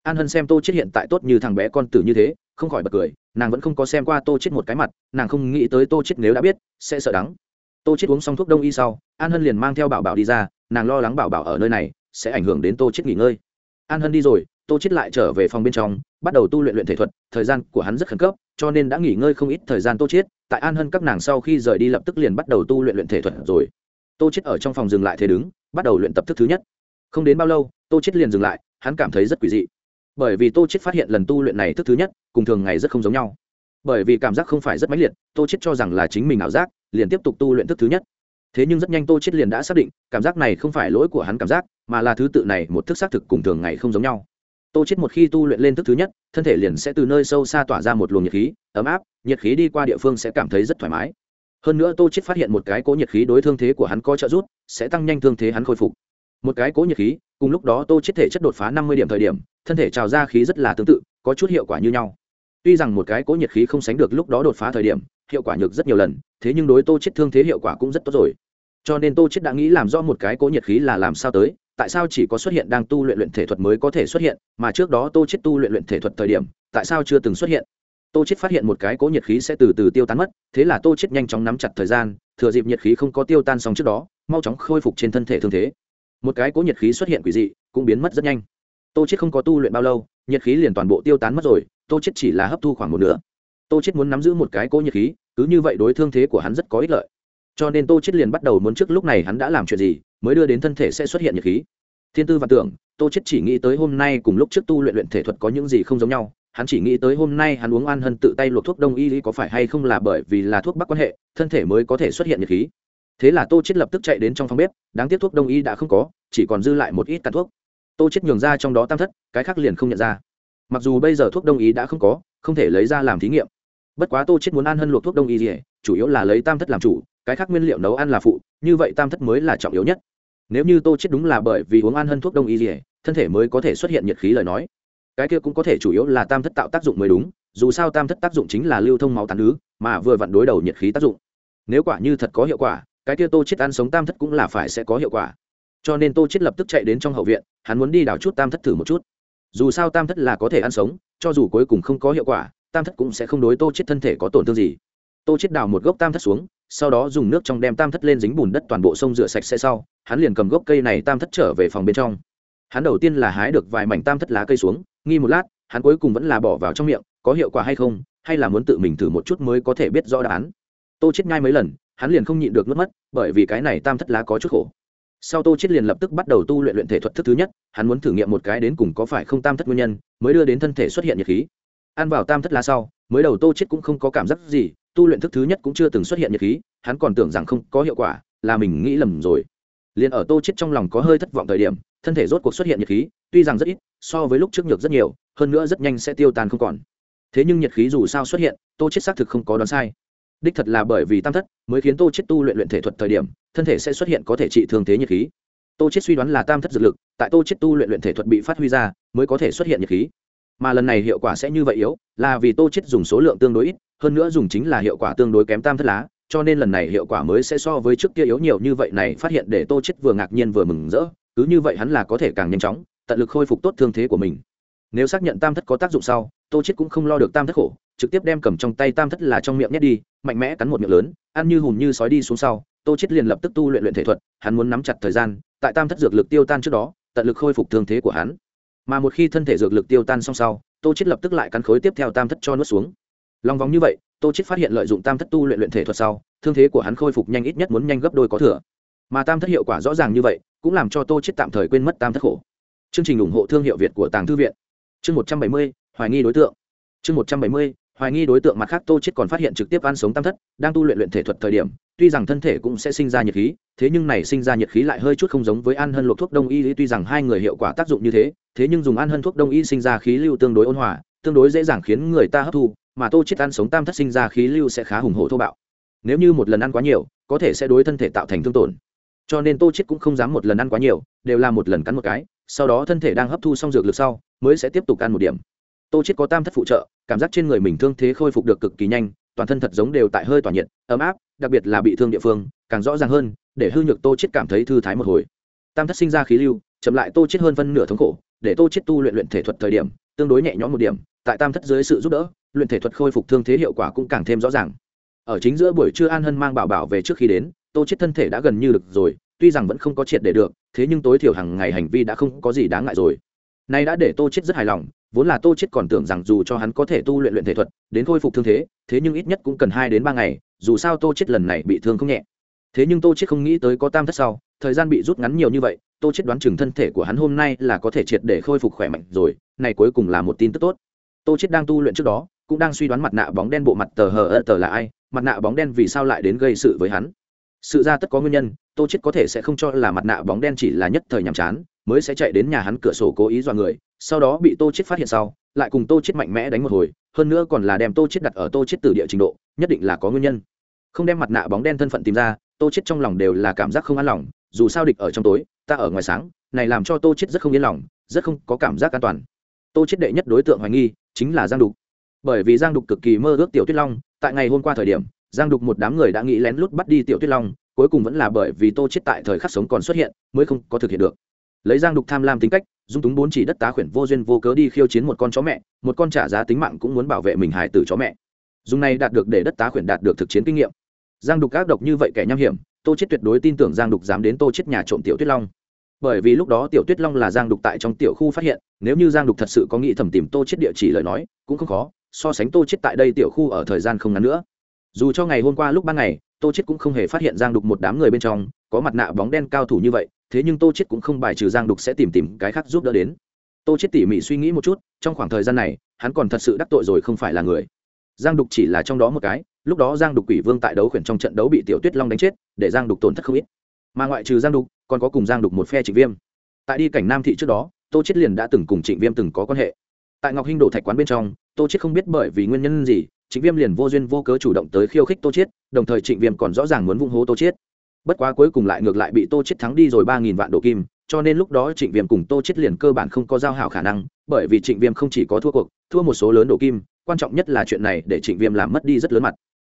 An hân xem tô chết hiện tại tốt như thằng bé con tử như thế, không khỏi bật cười, nàng vẫn không có xem qua tô chết một cái mặt, nàng không nghĩ tới tô chết nếu đã biết, sẽ sợ đắng. Tô chết uống xong thuốc đông y sau, an hân liền mang theo bảo bảo đi ra, nàng lo lắng bảo bảo ở nơi này sẽ ảnh hưởng đến tô chết nghỉ ngơi. An hân đi rồi tô chết lại trở về phòng bên trong, bắt đầu tu luyện luyện thể thuật, thời gian của hắn rất khẩn cấp, cho nên đã nghỉ ngơi không ít thời gian tô chết tại an hân các nàng sau khi rời đi lập tức liền bắt đầu tu luyện luyện thể thuật rồi. Tô chết ở trong phòng dừng lại thế đứng, bắt đầu luyện tập thức thứ nhất. Không đến bao lâu, tô chết liền dừng lại, hắn cảm thấy rất quỷ dị. Bởi vì tô chết phát hiện lần tu luyện này thức thứ nhất, cùng thường ngày rất không giống nhau. Bởi vì cảm giác không phải rất mãnh liệt, tô chết cho rằng là chính mình ảo giác, liền tiếp tục tu luyện thức thứ nhất. Thế nhưng rất nhanh tô chết liền đã xác định, cảm giác này không phải lỗi của hắn cảm giác, mà là thứ tự này, một thức xác thực cùng thường ngày không giống nhau tô chết một khi tu luyện lên thức thứ nhất, thân thể liền sẽ từ nơi sâu xa tỏa ra một luồng nhiệt khí, ấm áp, nhiệt khí đi qua địa phương sẽ cảm thấy rất thoải mái. Hơn nữa tô chết phát hiện một cái cố nhiệt khí đối thương thế của hắn có trợ giúp, sẽ tăng nhanh thương thế hắn khôi phục. Một cái cố nhiệt khí, cùng lúc đó tô chết thể chất đột phá năm mươi điểm thời điểm, thân thể trào ra khí rất là tương tự, có chút hiệu quả như nhau. Tuy rằng một cái cố nhiệt khí không sánh được lúc đó đột phá thời điểm, hiệu quả nhược rất nhiều lần, thế nhưng đối tô chết thương thế hiệu quả cũng rất tốt rồi. Cho nên tô chết đã nghĩ làm rõ một cái cố nhiệt khí là làm sao tới tại sao chỉ có xuất hiện đang tu luyện luyện thể thuật mới có thể xuất hiện, mà trước đó tô chết tu luyện luyện thể thuật thời điểm, tại sao chưa từng xuất hiện? Tô chết phát hiện một cái cố nhiệt khí sẽ từ từ tiêu tán mất, thế là tô chết nhanh chóng nắm chặt thời gian, thừa dịp nhiệt khí không có tiêu tan xong trước đó, mau chóng khôi phục trên thân thể thương thế. Một cái cố nhiệt khí xuất hiện quỷ dị, cũng biến mất rất nhanh. Tô chết không có tu luyện bao lâu, nhiệt khí liền toàn bộ tiêu tán mất rồi, tô chết chỉ là hấp thu khoảng một nửa. Tô chết muốn nắm giữ một cái cố nhiệt khí, cứ như vậy đối thương thế của hắn rất có ích lợi cho nên tô chết liền bắt đầu muốn trước lúc này hắn đã làm chuyện gì, mới đưa đến thân thể sẽ xuất hiện nhiệt khí. Thiên tư và tưởng, tô chết chỉ nghĩ tới hôm nay cùng lúc trước tu luyện luyện thể thuật có những gì không giống nhau. Hắn chỉ nghĩ tới hôm nay hắn uống an hân tự tay luộc thuốc đông y có phải hay không là bởi vì là thuốc bắc quan hệ, thân thể mới có thể xuất hiện nhiệt khí. Thế là tô chết lập tức chạy đến trong phòng bếp, đáng tiếc thuốc đông y đã không có, chỉ còn dư lại một ít tàn thuốc. Tô chết nhường ra trong đó tam thất, cái khác liền không nhận ra. Mặc dù bây giờ thuốc đông y đã không có, không thể lấy ra làm thí nghiệm. Bất quá tô chết muốn ăn hân luộc thuốc đông y gì chủ yếu là lấy tam thất làm chủ, cái khác nguyên liệu nấu ăn là phụ, như vậy tam thất mới là trọng yếu nhất. Nếu như tô chết đúng là bởi vì uống ăn hơn thuốc đông y gì thân thể mới có thể xuất hiện nhiệt khí lời nói. Cái kia cũng có thể chủ yếu là tam thất tạo tác dụng mới đúng, dù sao tam thất tác dụng chính là lưu thông máu tàn ứ, mà vừa vặn đối đầu nhiệt khí tác dụng. Nếu quả như thật có hiệu quả, cái kia tô chết ăn sống tam thất cũng là phải sẽ có hiệu quả. Cho nên tô chết lập tức chạy đến trong hậu viện, hắn muốn đi đào chút tam thất thử một chút. Dù sao tam thất là có thể ăn sống, cho dù cuối cùng không có hiệu quả, tam thất cũng sẽ không đối tô chết thân thể có tổn thương gì tô chết đào một gốc tam thất xuống, sau đó dùng nước trong đem tam thất lên dính bùn đất toàn bộ sông rửa sạch sẽ sau, hắn liền cầm gốc cây này tam thất trở về phòng bên trong. Hắn đầu tiên là hái được vài mảnh tam thất lá cây xuống, nghi một lát, hắn cuối cùng vẫn là bỏ vào trong miệng, có hiệu quả hay không, hay là muốn tự mình thử một chút mới có thể biết rõ đáp án. Tô chết ngay mấy lần, hắn liền không nhịn được nước mất, bởi vì cái này tam thất lá có chút khổ. Sau tô chết liền lập tức bắt đầu tu luyện luyện thể thuật thức thứ nhất, hắn muốn thử nghiệm một cái đến cùng có phải không tam thất nguyên nhân, mới đưa đến thân thể xuất hiện nhiệt khí. Ăn vào tam thất lá sau, mới đầu tô chết cũng không có cảm giác gì tu luyện thức thứ nhất cũng chưa từng xuất hiện nhiệt khí, hắn còn tưởng rằng không có hiệu quả, là mình nghĩ lầm rồi. Liền ở tô chết trong lòng có hơi thất vọng thời điểm, thân thể rốt cuộc xuất hiện nhiệt khí, tuy rằng rất ít, so với lúc trước nhược rất nhiều, hơn nữa rất nhanh sẽ tiêu tan không còn. Thế nhưng nhiệt khí dù sao xuất hiện, tô chết xác thực không có đoán sai. Đích thật là bởi vì tam thất mới khiến tô chết tu luyện luyện thể thuật thời điểm, thân thể sẽ xuất hiện có thể trị thương thế nhiệt khí. Tô chết suy đoán là tam thất dược lực, tại tô chết tu luyện luyện thể thuật bị phát huy ra, mới có thể xuất hiện nhiệt khí. Mà lần này hiệu quả sẽ như vậy yếu, là vì tô chết dùng số lượng tương đối ít hơn nữa dùng chính là hiệu quả tương đối kém tam thất lá, cho nên lần này hiệu quả mới sẽ so với trước kia yếu nhiều như vậy này phát hiện để tô chết vừa ngạc nhiên vừa mừng rỡ, cứ như vậy hắn là có thể càng nhanh chóng, tận lực khôi phục tốt thương thế của mình. Nếu xác nhận tam thất có tác dụng sau, tô chết cũng không lo được tam thất khổ, trực tiếp đem cầm trong tay tam thất là trong miệng nhét đi, mạnh mẽ cắn một miệng lớn, ăn như hùm như sói đi xuống sau, tô chết liền lập tức tu luyện luyện thể thuật, hắn muốn nắm chặt thời gian, tại tam thất dược lực tiêu tan trước đó, tận lực khôi phục thương thế của hắn. Mà một khi thân thể dược lực tiêu tan xong sau, tô chết lập tức lại cắn khối tiếp theo tam thất cho nuốt xuống long vòng như vậy, tô chết phát hiện lợi dụng tam thất tu luyện luyện thể thuật sau, thương thế của hắn khôi phục nhanh ít nhất muốn nhanh gấp đôi có thừa. Mà tam thất hiệu quả rõ ràng như vậy, cũng làm cho tô chết tạm thời quên mất tam thất khổ. Chương trình ủng hộ thương hiệu việt của tàng thư viện. Chương một trăm bảy mươi, hoài nghi đối tượng. Chương một trăm bảy mươi, hoài nghi đối tượng mặt khác tô chết còn phát hiện trực tiếp ăn sống tam thất, đang tu luyện luyện thể thuật thời điểm, tuy rằng thân thể cũng sẽ sinh ra nhiệt khí, thế nhưng này sinh ra nhiệt khí lại hơi chút không giống với ăn hơn luộc thuốc đông y, tuy rằng hai người hiệu quả tác dụng như thế thế nhưng dùng ăn hơn thuốc đông y sinh ra khí lưu tương đối ôn hòa tương đối dễ dàng khiến người ta hấp thu, mà tô chết ăn sống tam thất sinh ra khí lưu sẽ khá hùng hổ thô bạo. Nếu như một lần ăn quá nhiều, có thể sẽ đối thân thể tạo thành thương tổn. Cho nên tô chết cũng không dám một lần ăn quá nhiều, đều là một lần cắn một cái, sau đó thân thể đang hấp thu xong dược lực sau, mới sẽ tiếp tục ăn một điểm. Tô chết có tam thất phụ trợ, cảm giác trên người mình thương thế khôi phục được cực kỳ nhanh, toàn thân thật giống đều tại hơi tỏa nhiệt, ấm áp, đặc biệt là bị thương địa phương, càng rõ ràng hơn, để hư nhược tô chết cảm thấy thư thái một hồi. Tam thất sinh ra khí lưu, chậm lại tô chết hơn phân nửa thống khổ, để tô chết tu luyện luyện thể thuật thời điểm tương đối nhẹ nhõm một điểm, tại tam thất dưới sự giúp đỡ, luyện thể thuật khôi phục thương thế hiệu quả cũng càng thêm rõ ràng. Ở chính giữa buổi trưa an hân mang bảo bảo về trước khi đến, tô chết thân thể đã gần như được rồi, tuy rằng vẫn không có triệt để được, thế nhưng tối thiểu hàng ngày hành vi đã không có gì đáng ngại rồi. Nay đã để tô chết rất hài lòng, vốn là tô chết còn tưởng rằng dù cho hắn có thể tu luyện luyện thể thuật, đến khôi phục thương thế thế nhưng ít nhất cũng cần hai đến ba ngày, dù sao tô chết lần này bị thương không nhẹ. Thế nhưng tô chết không nghĩ tới có tam thất sau, thời gian bị rút ngắn nhiều như vậy, tô chết đoán chừng thân thể của hắn hôm nay là có thể triệt để khôi phục khỏe mạnh rồi này cuối cùng là một tin tức tốt. Tô chết đang tu luyện trước đó, cũng đang suy đoán mặt nạ bóng đen bộ mặt tờ hờ ơ tờ là ai, mặt nạ bóng đen vì sao lại đến gây sự với hắn. Sự ra tất có nguyên nhân, tô chết có thể sẽ không cho là mặt nạ bóng đen chỉ là nhất thời nhàm chán, mới sẽ chạy đến nhà hắn cửa sổ cố ý dọa người, sau đó bị tô chết phát hiện sau, lại cùng tô chết mạnh mẽ đánh một hồi, hơn nữa còn là đem tô chết đặt ở tô chết từ địa trình độ, nhất định là có nguyên nhân. Không đem mặt nạ bóng đen thân phận tìm ra, tô chết trong lòng đều là cảm giác không an lòng, dù sao địch ở trong tối, ta ở ngoài sáng, này làm cho tô chết rất không yên lòng, rất không có cảm giác an toàn tô chết đệ nhất đối tượng hoài nghi chính là giang đục. Bởi vì giang đục cực kỳ mơ ước tiểu tuyết long, tại ngày hôm qua thời điểm, giang đục một đám người đã nghĩ lén lút bắt đi tiểu tuyết long, cuối cùng vẫn là bởi vì tô chết tại thời khắc sống còn xuất hiện, mới không có thực hiện được. Lấy giang đục tham lam tính cách, dung túng bốn chỉ đất tá khuyển vô duyên vô cớ đi khiêu chiến một con chó mẹ, một con trả giá tính mạng cũng muốn bảo vệ mình hài tử chó mẹ. Dùng này đạt được để đất tá khuyển đạt được thực chiến kinh nghiệm. Giang đục ác độc như vậy kẻ nham hiểm, tô chết tuyệt đối tin tưởng giang đục dám đến tô chết nhà trộm tiểu tuyết long bởi vì lúc đó tiểu tuyết long là giang đục tại trong tiểu khu phát hiện, nếu như giang đục thật sự có nghĩ thầm tìm tô chết địa chỉ lời nói, cũng không khó, so sánh tô chết tại đây tiểu khu ở thời gian không ngắn nữa. Dù cho ngày hôm qua lúc ban ngày, tô chết cũng không hề phát hiện giang đục một đám người bên trong, có mặt nạ bóng đen cao thủ như vậy, thế nhưng tô chết cũng không bài trừ giang đục sẽ tìm tìm cái khác giúp đỡ đến. Tô chết tỉ mỉ suy nghĩ một chút, trong khoảng thời gian này, hắn còn thật sự đắc tội rồi không phải là người. Giang đục chỉ là trong đó một cái, lúc đó giang đục quỷ vương tại đấu khuyển trong trận đấu bị tiểu tuyết long đánh chết, để giang đục tổn thất không ít. Mà ngoại trừ giang đục còn có cùng giang đục một phe trịnh viêm tại đi cảnh nam thị trước đó tô chết liền đã từng cùng trịnh viêm từng có quan hệ tại ngọc hinh đổ thạch quán bên trong tô chết không biết bởi vì nguyên nhân gì trịnh viêm liền vô duyên vô cớ chủ động tới khiêu khích tô chết đồng thời trịnh viêm còn rõ ràng muốn vung hố tô chết bất quá cuối cùng lại ngược lại bị tô chết thắng đi rồi ba nghìn vạn đồ kim cho nên lúc đó trịnh viêm cùng tô chết liền cơ bản không có giao hảo khả năng bởi vì trịnh viêm không chỉ có thua cuộc thua một số lớn đồ kim quan trọng nhất là chuyện này để trịnh viêm làm mất đi rất lớn mặt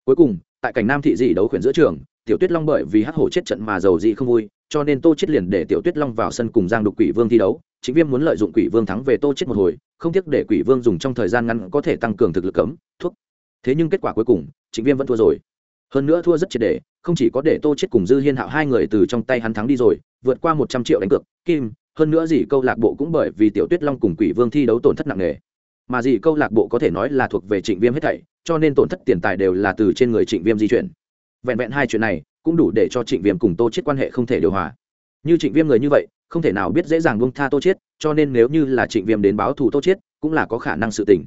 cuối cùng tại cảnh nam thị dị đấu khuyển giữa trường tiểu tuyết long bởi vì hắc hổ chết trận mà giàu dị không vui cho nên tô chết liền để tiểu tuyết long vào sân cùng giang đục quỷ vương thi đấu. Chính viêm muốn lợi dụng quỷ vương thắng về tô chết một hồi, không tiếc để quỷ vương dùng trong thời gian ngắn có thể tăng cường thực lực cấm, thuốc. Thế nhưng kết quả cuối cùng chính viêm vẫn thua rồi. Hơn nữa thua rất triệt để, không chỉ có để tô chết cùng dư hiên hạo hai người từ trong tay hắn thắng đi rồi, vượt qua một trăm triệu đánh cược, kim, hơn nữa gì câu lạc bộ cũng bởi vì tiểu tuyết long cùng quỷ vương thi đấu tổn thất nặng nề. Mà gì câu lạc bộ có thể nói là thuộc về trịnh viêm hết thảy, cho nên tổn thất tiền tài đều là từ trên người trịnh viêm di chuyển. Vẹn vẹn hai chuyện này cũng đủ để cho trịnh viêm cùng tô chết quan hệ không thể điều hòa. Như trịnh viêm người như vậy, không thể nào biết dễ dàng buông tha tô chết cho nên nếu như là trịnh viêm đến báo thù tô chết cũng là có khả năng sự tình.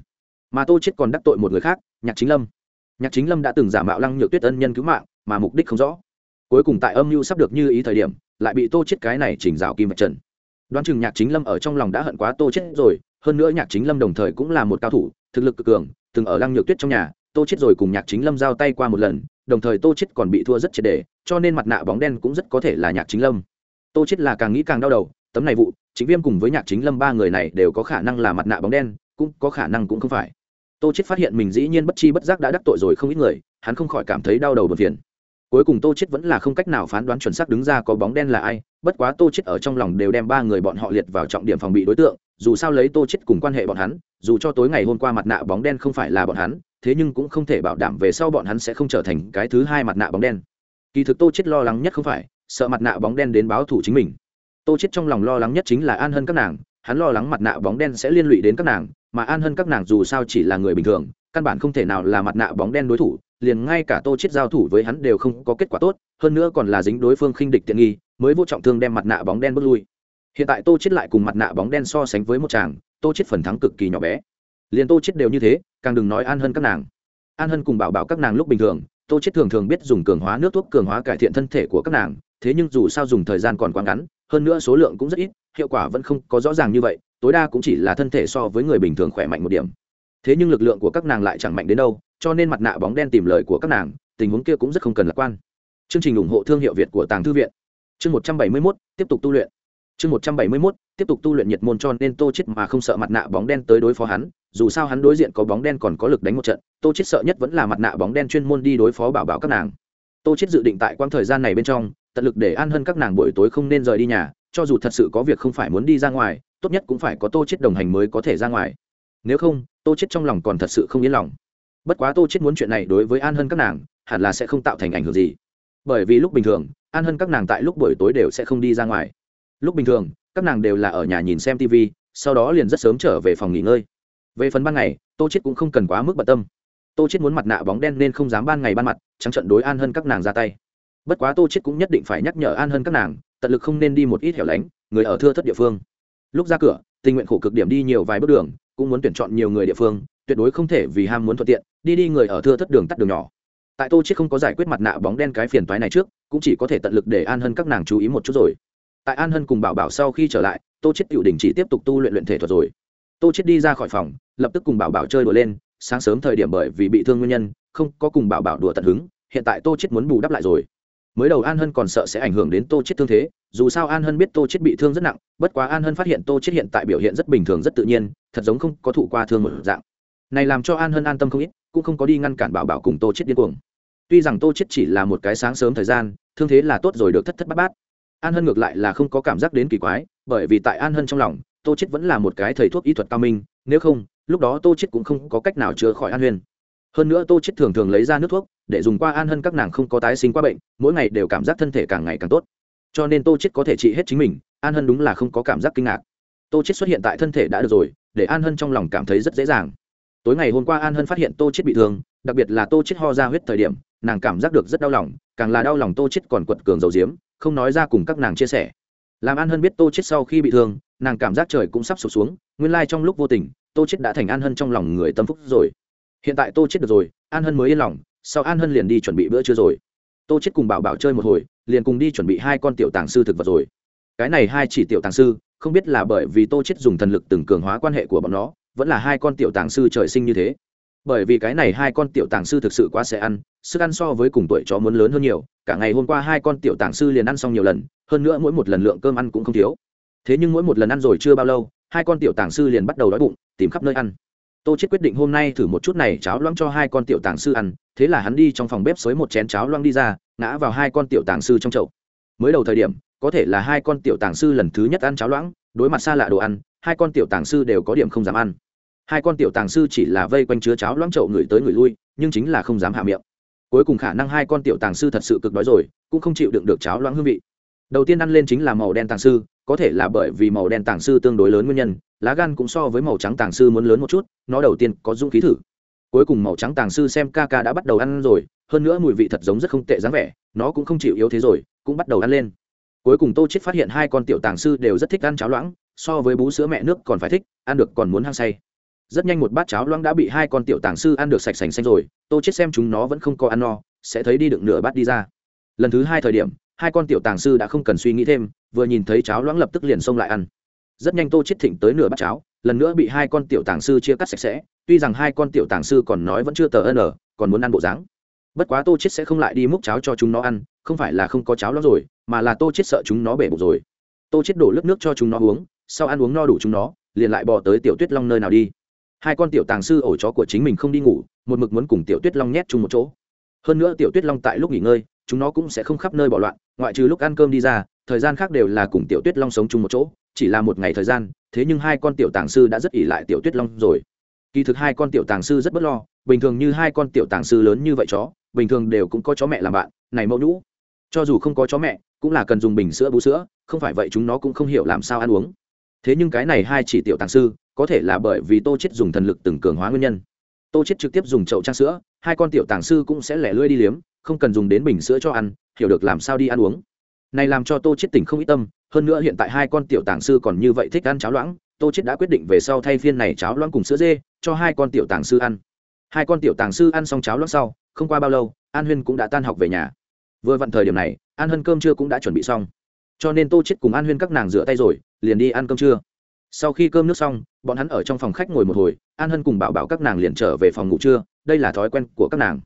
Mà tô chết còn đắc tội một người khác, nhạc chính lâm. Nhạc chính lâm đã từng giả mạo lăng nhược tuyết ân nhân cứu mạng, mà mục đích không rõ. Cuối cùng tại âm mưu sắp được như ý thời điểm, lại bị tô chết cái này chỉnh rào kim vật trần. Đoán chừng nhạc chính lâm ở trong lòng đã hận quá tô chết rồi, hơn nữa nhạc chính lâm đồng thời cũng là một cao thủ, thực lực cực cường, từng ở lăng nhược tuyết trong nhà, tô chết rồi cùng nhạc chính lâm giao tay qua một lần đồng thời tô chết còn bị thua rất triệt đề, cho nên mặt nạ bóng đen cũng rất có thể là nhạc chính lâm. Tô chết là càng nghĩ càng đau đầu, tấm này vụ, chính viêm cùng với nhạc chính lâm ba người này đều có khả năng là mặt nạ bóng đen, cũng có khả năng cũng không phải. Tô chết phát hiện mình dĩ nhiên bất chi bất giác đã đắc tội rồi không ít người, hắn không khỏi cảm thấy đau đầu buồn phiền. Cuối cùng tô chết vẫn là không cách nào phán đoán chuẩn xác đứng ra có bóng đen là ai, bất quá tô chết ở trong lòng đều đem ba người bọn họ liệt vào trọng điểm phòng bị đối tượng, dù sao lấy tô chết cùng quan hệ bọn hắn, dù cho tối ngày hôm qua mặt nạ bóng đen không phải là bọn hắn thế nhưng cũng không thể bảo đảm về sau bọn hắn sẽ không trở thành cái thứ hai mặt nạ bóng đen. Kỳ thực tô chết lo lắng nhất không phải, sợ mặt nạ bóng đen đến báo thủ chính mình. Tô chết trong lòng lo lắng nhất chính là an hân các nàng, hắn lo lắng mặt nạ bóng đen sẽ liên lụy đến các nàng, mà an hân các nàng dù sao chỉ là người bình thường, căn bản không thể nào là mặt nạ bóng đen đối thủ, liền ngay cả tô chết giao thủ với hắn đều không có kết quả tốt, hơn nữa còn là dính đối phương khinh địch tiện nghi, mới vô trọng thương đem mặt nạ bóng đen bước lui. Hiện tại tô chết lại cùng mặt nạ bóng đen so sánh với một chàng, tô chết phần thắng cực kỳ nhỏ bé liền tô chết đều như thế, càng đừng nói an hơn các nàng. An hân cùng bảo bảo các nàng lúc bình thường, tô chết thường thường biết dùng cường hóa nước thuốc, cường hóa cải thiện thân thể của các nàng, thế nhưng dù sao dùng thời gian còn quá ngắn, hơn nữa số lượng cũng rất ít, hiệu quả vẫn không có rõ ràng như vậy, tối đa cũng chỉ là thân thể so với người bình thường khỏe mạnh một điểm. Thế nhưng lực lượng của các nàng lại chẳng mạnh đến đâu, cho nên mặt nạ bóng đen tìm lời của các nàng, tình huống kia cũng rất không cần lạc quan. Chương trình ủng hộ thương hiệu việt của tàng thư viện. Chương một trăm bảy mươi mốt, tiếp tục tu luyện chương một trăm bảy mươi mốt, tiếp tục tu luyện nhiệt môn cho nên tô chết mà không sợ mặt nạ bóng đen tới đối phó hắn, dù sao hắn đối diện có bóng đen còn có lực đánh một trận, tô chết sợ nhất vẫn là mặt nạ bóng đen chuyên môn đi đối phó bảo bảo các nàng. Tô chết dự định tại quãng thời gian này bên trong, tận lực để an hơn các nàng buổi tối không nên rời đi nhà, cho dù thật sự có việc không phải muốn đi ra ngoài, tốt nhất cũng phải có tô chết đồng hành mới có thể ra ngoài. Nếu không, tô chết trong lòng còn thật sự không yên lòng. Bất quá tô chết muốn chuyện này đối với an hơn các nàng, hẳn là sẽ không tạo thành ảnh hưởng gì. Bởi vì lúc bình thường, an hơn các nàng tại lúc buổi tối đều sẽ không đi ra ngoài lúc bình thường, các nàng đều là ở nhà nhìn xem tv sau đó liền rất sớm trở về phòng nghỉ ngơi. Về phần ban ngày, tô chết cũng không cần quá mức bận tâm. Tô chết muốn mặt nạ bóng đen nên không dám ban ngày ban mặt, trắng trận đối an hơn các nàng ra tay. Bất quá tô chết cũng nhất định phải nhắc nhở an hơn các nàng, tận lực không nên đi một ít hẻo lánh, người ở thưa thất địa phương. Lúc ra cửa, tình nguyện khổ cực điểm đi nhiều vài bước đường, cũng muốn tuyển chọn nhiều người địa phương, tuyệt đối không thể vì ham muốn thuận tiện, đi đi người ở thưa thất đường tắt đường nhỏ. Tại tô chết không có giải quyết mặt nạ bóng đen cái phiền toái này trước, cũng chỉ có thể tận lực để an hơn các nàng chú ý một chút rồi tại an hân cùng bảo bảo sau khi trở lại, tô chết tiểu đình chỉ tiếp tục tu luyện luyện thể thuật rồi. Tô chết đi ra khỏi phòng, lập tức cùng bảo bảo chơi đùa lên, sáng sớm thời điểm bởi vì bị thương nguyên nhân, không có cùng bảo bảo đùa tận hứng, hiện tại tô chết muốn bù đắp lại rồi. Mới đầu an hân còn sợ sẽ ảnh hưởng đến tô chết thương thế, dù sao an hân biết tô chết bị thương rất nặng, bất quá an hân phát hiện tô chết hiện tại biểu hiện rất bình thường rất tự nhiên, thật giống không có thụ qua thương một dạng. Này làm cho an hân an tâm không ít, cũng không có đi ngăn cản bảo bảo cùng tô chết điên cuồng. Tuy rằng tô chết chỉ là một cái sáng sớm thời gian, thương thế là tốt rồi được thất thất bát bát an hân ngược lại là không có cảm giác đến kỳ quái, bởi vì tại an hân trong lòng, tô chết vẫn là một cái thầy thuốc y thuật cao minh, nếu không, lúc đó tô chết cũng không có cách nào chữa khỏi an huyên hơn nữa tô chết thường thường lấy ra nước thuốc, để dùng qua an hân các nàng không có tái sinh qua bệnh, mỗi ngày đều cảm giác thân thể càng ngày càng tốt. Cho nên tô chết có thể trị hết chính mình, an hân đúng là không có cảm giác kinh ngạc. Tô chết xuất hiện tại thân thể đã được rồi, để an hân trong lòng cảm thấy rất dễ dàng. Tối ngày hôm qua an hân phát hiện tô chết bị thương, đặc biệt là tô chết ho ra huyết thời điểm, nàng cảm giác được rất đau lòng, càng là đau lòng tô chết còn quật cường dầu diếm không nói ra cùng các nàng chia sẻ. Làm an hân biết tô chết sau khi bị thương, nàng cảm giác trời cũng sắp sụp xuống, nguyên lai trong lúc vô tình, tô chết đã thành an hân trong lòng người tâm phúc rồi. Hiện tại tô chết được rồi, an hân mới yên lòng, sau an hân liền đi chuẩn bị bữa trưa rồi. Tô chết cùng bảo bảo chơi một hồi, liền cùng đi chuẩn bị hai con tiểu tàng sư thực vật rồi. Cái này hai chỉ tiểu tàng sư, không biết là bởi vì tô chết dùng thần lực từng cường hóa quan hệ của bọn nó, vẫn là hai con tiểu tàng sư trời sinh như thế bởi vì cái này hai con tiểu tàng sư thực sự quá sẽ ăn, sức ăn so với cùng tuổi chó muốn lớn hơn nhiều, cả ngày hôm qua hai con tiểu tàng sư liền ăn xong nhiều lần, hơn nữa mỗi một lần lượng cơm ăn cũng không thiếu. Thế nhưng mỗi một lần ăn rồi chưa bao lâu, hai con tiểu tàng sư liền bắt đầu đói bụng, tìm khắp nơi ăn. Tô chết quyết định hôm nay thử một chút này cháo loãng cho hai con tiểu tàng sư ăn, thế là hắn đi trong phòng bếp xới một chén cháo loãng đi ra, ngã vào hai con tiểu tàng sư trong chậu. Mới đầu thời điểm, có thể là hai con tiểu tàng sư lần thứ nhất ăn cháo loãng, đối mặt xa lạ đồ ăn, hai con tiểu tàng sư đều có điểm không dám ăn hai con tiểu tàng sư chỉ là vây quanh chứa cháo loãng chậu người tới người lui, nhưng chính là không dám hạ miệng. Cuối cùng khả năng hai con tiểu tàng sư thật sự cực đói rồi, cũng không chịu đựng được cháo loãng hương vị. Đầu tiên ăn lên chính là màu đen tàng sư, có thể là bởi vì màu đen tàng sư tương đối lớn nguyên nhân, lá gan cũng so với màu trắng tàng sư muốn lớn một chút, nó đầu tiên có dũng khí thử. Cuối cùng màu trắng tàng sư xem ca ca đã bắt đầu ăn rồi, hơn nữa mùi vị thật giống rất không tệ dáng vẻ, nó cũng không chịu yếu thế rồi, cũng bắt đầu ăn lên. Cuối cùng tô chết phát hiện hai con tiểu tàng sư đều rất thích ăn cháo loãng, so với bú sữa mẹ nước còn phải thích, ăn được còn muốn hăng say rất nhanh một bát cháo loãng đã bị hai con tiểu tàng sư ăn được sạch sành xanh rồi, tô chết xem chúng nó vẫn không có ăn no, sẽ thấy đi đựng nửa bát đi ra. Lần thứ hai thời điểm, hai con tiểu tàng sư đã không cần suy nghĩ thêm, vừa nhìn thấy cháo loãng lập tức liền xông lại ăn. Rất nhanh tô chết thịnh tới nửa bát cháo, lần nữa bị hai con tiểu tàng sư chia cắt sạch sẽ, tuy rằng hai con tiểu tàng sư còn nói vẫn chưa tờ ân còn muốn ăn bộ dáng. Bất quá tô chết sẽ không lại đi múc cháo cho chúng nó ăn, không phải là không có cháo lắm rồi, mà là tô chết sợ chúng nó bể bụng rồi. Tô chết đổ lớp nước cho chúng nó uống, sau ăn uống no đủ chúng nó, liền lại bò tới tiểu tuyết long nơi nào đi hai con tiểu tàng sư ổ chó của chính mình không đi ngủ, một mực muốn cùng tiểu tuyết long nhét chung một chỗ. Hơn nữa tiểu tuyết long tại lúc nghỉ ngơi, chúng nó cũng sẽ không khắp nơi bỏ loạn, ngoại trừ lúc ăn cơm đi ra, thời gian khác đều là cùng tiểu tuyết long sống chung một chỗ, chỉ là một ngày thời gian, thế nhưng hai con tiểu tàng sư đã rất ỉ lại tiểu tuyết long rồi. Kỳ thực hai con tiểu tàng sư rất bất lo, bình thường như hai con tiểu tàng sư lớn như vậy chó, bình thường đều cũng có chó mẹ làm bạn, này mẫu nhũ. Cho dù không có chó mẹ, cũng là cần dùng bình sữa bú sữa, không phải vậy chúng nó cũng không hiểu làm sao ăn uống. Thế nhưng cái này hai chỉ tiểu tàng sư có thể là bởi vì tô chết dùng thần lực từng cường hóa nguyên nhân. Tô chết trực tiếp dùng chậu trang sữa, hai con tiểu tàng sư cũng sẽ lẻ lươi đi liếm, không cần dùng đến bình sữa cho ăn, hiểu được làm sao đi ăn uống. Này làm cho tô chết tỉnh không ít tâm, hơn nữa hiện tại hai con tiểu tàng sư còn như vậy thích ăn cháo loãng, tô chết đã quyết định về sau thay phiên này cháo loãng cùng sữa dê, cho hai con tiểu tàng sư ăn. Hai con tiểu tàng sư ăn xong cháo loãng sau, không qua bao lâu, an huyên cũng đã tan học về nhà. Vừa vặn thời điểm này, an hân cơm trưa cũng đã chuẩn bị xong. Cho nên tô chết cùng an huyên các nàng rửa tay rồi, liền đi ăn cơm trưa sau khi cơm nước xong, bọn hắn ở trong phòng khách ngồi một hồi, an hân cùng bảo bảo các nàng liền trở về phòng ngủ trưa, đây là thói quen của các nàng.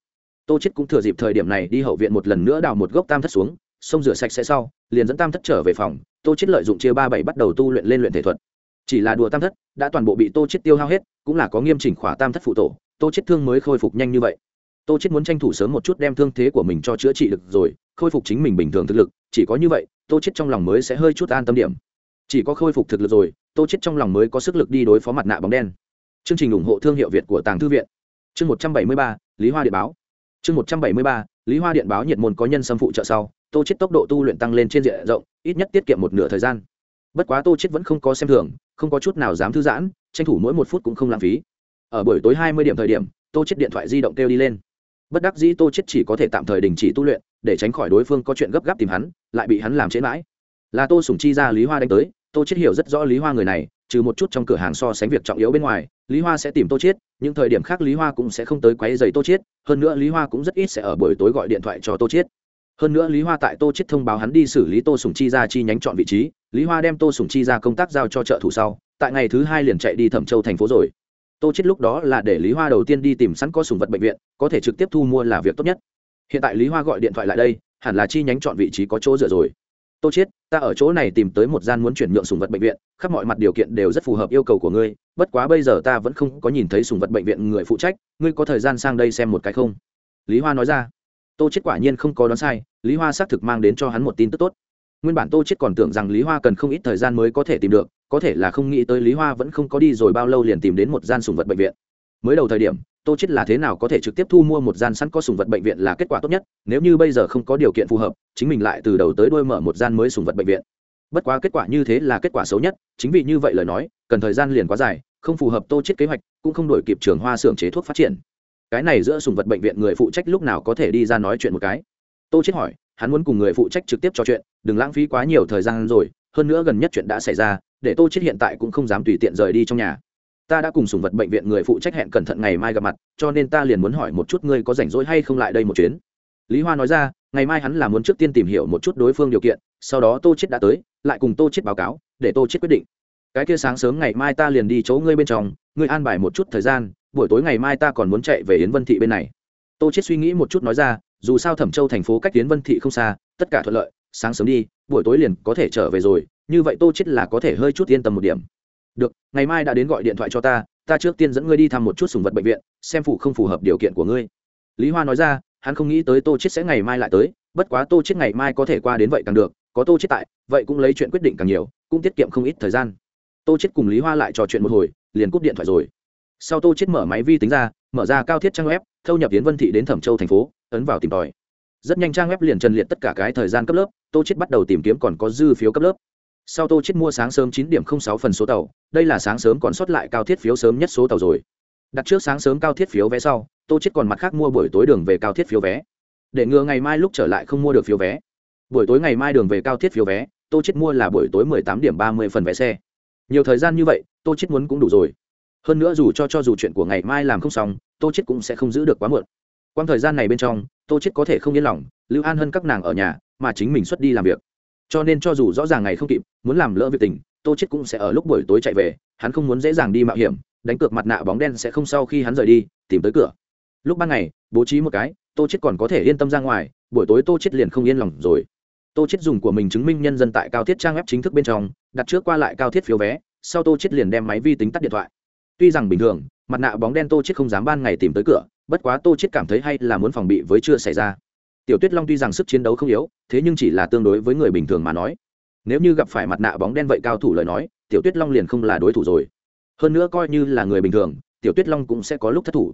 Tô chết cũng thừa dịp thời điểm này đi hậu viện một lần nữa đào một gốc tam thất xuống xông rửa sạch sẽ sau, liền dẫn tam thất trở về phòng. Tô chết lợi dụng chia ba bảy bắt đầu tu luyện lên luyện thể thuật. Chỉ là đùa tam thất, đã toàn bộ bị tô chết tiêu hao hết, cũng là có nghiêm chỉnh khỏa tam thất phụ tổ, tô chết thương mới khôi phục nhanh như vậy. Tô chết muốn tranh thủ sớm một chút đem thương thế của mình cho chữa trị được rồi, khôi phục chính mình bình thường thực lực, chỉ có như vậy, tô chết trong lòng mới sẽ hơi chút an tâm điểm. Chỉ có khôi phục thực lực rồi tô chết trong lòng mới có sức lực đi đối phó mặt nạ bóng đen. Chương trình ủng hộ thương hiệu việt của tàng thư viện. Chương một trăm bảy mươi ba, lý hoa điện báo. Chương một trăm bảy mươi ba, lý hoa điện báo nhiệt môn có nhân xâm phụ trợ sau, tô chết tốc độ tu luyện tăng lên trên diện rộng, ít nhất tiết kiệm một nửa thời gian. Bất quá tô chết vẫn không có xem thường, không có chút nào dám thư giãn, tranh thủ mỗi một phút cũng không lãng phí. Ở buổi tối hai mươi điểm thời điểm, tô chết điện thoại di động kêu đi lên. Bất đắc dĩ tô chết chỉ có thể tạm thời đình chỉ tu luyện, để tránh khỏi đối phương có chuyện gấp gáp tìm hắn, lại bị hắn làm chế mãi. Là tô sủng chi ra lý hoa đánh tới tô chết hiểu rất rõ lý hoa người này, trừ một chút trong cửa hàng so sánh việc trọng yếu bên ngoài, lý hoa sẽ tìm tô chết những thời điểm khác lý hoa cũng sẽ không tới quấy giày tô chết hơn nữa lý hoa cũng rất ít sẽ ở buổi tối gọi điện thoại cho tô chết hơn nữa lý hoa tại tô chết thông báo hắn đi xử lý tô sủng chi ra chi nhánh chọn vị trí, lý hoa đem tô sủng chi ra công tác giao cho trợ thủ sau, tại ngày thứ hai liền chạy đi thẩm châu thành phố rồi. Tô chết lúc đó là để lý hoa đầu tiên đi tìm sẵn có sủng vật bệnh viện, có thể trực tiếp thu mua là việc tốt nhất. Hiện tại lý hoa gọi điện thoại lại đây, hẳn là chi nhánh chọn vị trí có chỗ dựa rồi tô chết ta ở chỗ này tìm tới một gian muốn chuyển nhượng sùng vật bệnh viện, khắp mọi mặt điều kiện đều rất phù hợp yêu cầu của ngươi, bất quá bây giờ ta vẫn không có nhìn thấy sùng vật bệnh viện người phụ trách, ngươi có thời gian sang đây xem một cái không? Lý hoa nói ra. Tô chết quả nhiên không có đoán sai, lý hoa xác thực mang đến cho hắn một tin tức tốt. Nguyên bản tô chết còn tưởng rằng lý hoa cần không ít thời gian mới có thể tìm được, có thể là không nghĩ tới lý hoa vẫn không có đi rồi bao lâu liền tìm đến một gian sùng vật bệnh viện. Mới đầu thời điểm tô chết là thế nào có thể trực tiếp thu mua một gian sẵn có sùng vật bệnh viện là kết quả tốt nhất, nếu như bây giờ không có điều kiện phù hợp, chính mình lại từ đầu tới đuôi mở một gian mới sùng vật bệnh viện. Bất quá kết quả như thế là kết quả xấu nhất, chính vì như vậy lời nói, cần thời gian liền quá dài, không phù hợp tô chết kế hoạch, cũng không đổi kịp trường hoa xưởng chế thuốc phát triển. Cái này giữa sùng vật bệnh viện người phụ trách lúc nào có thể đi ra nói chuyện một cái? Tô chết hỏi, hắn muốn cùng người phụ trách trực tiếp trò chuyện, đừng lãng phí quá nhiều thời gian rồi, hơn nữa gần nhất chuyện đã xảy ra, để tô chết hiện tại cũng không dám tùy tiện rời đi trong nhà ta đã cùng sùng vật bệnh viện người phụ trách hẹn cẩn thận ngày mai gặp mặt, cho nên ta liền muốn hỏi một chút ngươi có rảnh rỗi hay không lại đây một chuyến. Lý hoa nói ra, ngày mai hắn là muốn trước tiên tìm hiểu một chút đối phương điều kiện, sau đó tô chết đã tới, lại cùng tô chết báo cáo, để tô chết quyết định. Cái kia sáng sớm ngày mai ta liền đi chỗ ngươi bên trong, ngươi an bài một chút thời gian, buổi tối ngày mai ta còn muốn chạy về yến vân thị bên này. Tô chết suy nghĩ một chút nói ra, dù sao thẩm châu thành phố cách yến vân thị không xa, tất cả thuận lợi, sáng sớm đi, buổi tối liền có thể trở về rồi, như vậy tô chết là có thể hơi chút yên tâm một điểm được, ngày mai đã đến gọi điện thoại cho ta ta trước tiên dẫn ngươi đi thăm một chút sùng vật bệnh viện, xem phụ không phù hợp điều kiện của ngươi. Lý hoa nói ra, hắn không nghĩ tới tô chết sẽ ngày mai lại tới, bất quá tô chết ngày mai có thể qua đến vậy càng được, có tô chết tại, vậy cũng lấy chuyện quyết định càng nhiều, cũng tiết kiệm không ít thời gian. Tô chết cùng lý hoa lại trò chuyện một hồi, liền cúp điện thoại rồi. Sau tô chết mở máy vi tính ra, mở ra cao thiết trang web, thâu nhập tiến vân thị đến thẩm châu thành phố, ấn vào tìm tòi. Rất nhanh trang web liền trần liệt tất cả cái thời gian cấp lớp, tô chết bắt đầu tìm kiếm còn có dư phiếu cấp lớp sau tô chết mua sáng sớm chín điểm không sáu phần số tàu, đây là sáng sớm còn sót lại cao thiết phiếu sớm nhất số tàu rồi. Đặt trước sáng sớm cao thiết phiếu vé sau, tô chết còn mặt khác mua buổi tối đường về cao thiết phiếu vé. Để ngừa ngày mai lúc trở lại không mua được phiếu vé. Buổi tối ngày mai đường về cao thiết phiếu vé, tô chết mua là buổi tối mười tám điểm ba mươi phần vé xe. Nhiều thời gian như vậy, tô chết muốn cũng đủ rồi. Hơn nữa dù cho cho dù chuyện của ngày mai làm không xong, tô chết cũng sẽ không giữ được quá muộn. Quang thời gian này bên trong, tô chết có thể không yên lòng, lưu an hơn các nàng ở nhà, mà chính mình xuất đi làm việc cho nên cho dù rõ ràng ngày không kịp, muốn làm lỡ việc tình, tô chết cũng sẽ ở lúc buổi tối chạy về, hắn không muốn dễ dàng đi mạo hiểm, đánh cược mặt nạ bóng đen sẽ không sau khi hắn rời đi, tìm tới cửa. Lúc ban ngày, bố trí một cái, tô chết còn có thể yên tâm ra ngoài, buổi tối tô chết liền không yên lòng rồi. Tô chết dùng của mình chứng minh nhân dân tại cao thiết trang web chính thức bên trong, đặt trước qua lại cao thiết phiếu vé, sau tô chết liền đem máy vi tính tắt điện thoại. Tuy rằng bình thường, mặt nạ bóng đen tô chết không dám ban ngày tìm tới cửa, bất quá tô chết cảm thấy hay là muốn phòng bị với chưa xảy ra tiểu tuyết long tuy rằng sức chiến đấu không yếu, thế nhưng chỉ là tương đối với người bình thường mà nói. Nếu như gặp phải mặt nạ bóng đen vậy cao thủ lời nói, tiểu tuyết long liền không là đối thủ rồi. Hơn nữa coi như là người bình thường, tiểu tuyết long cũng sẽ có lúc thất thủ.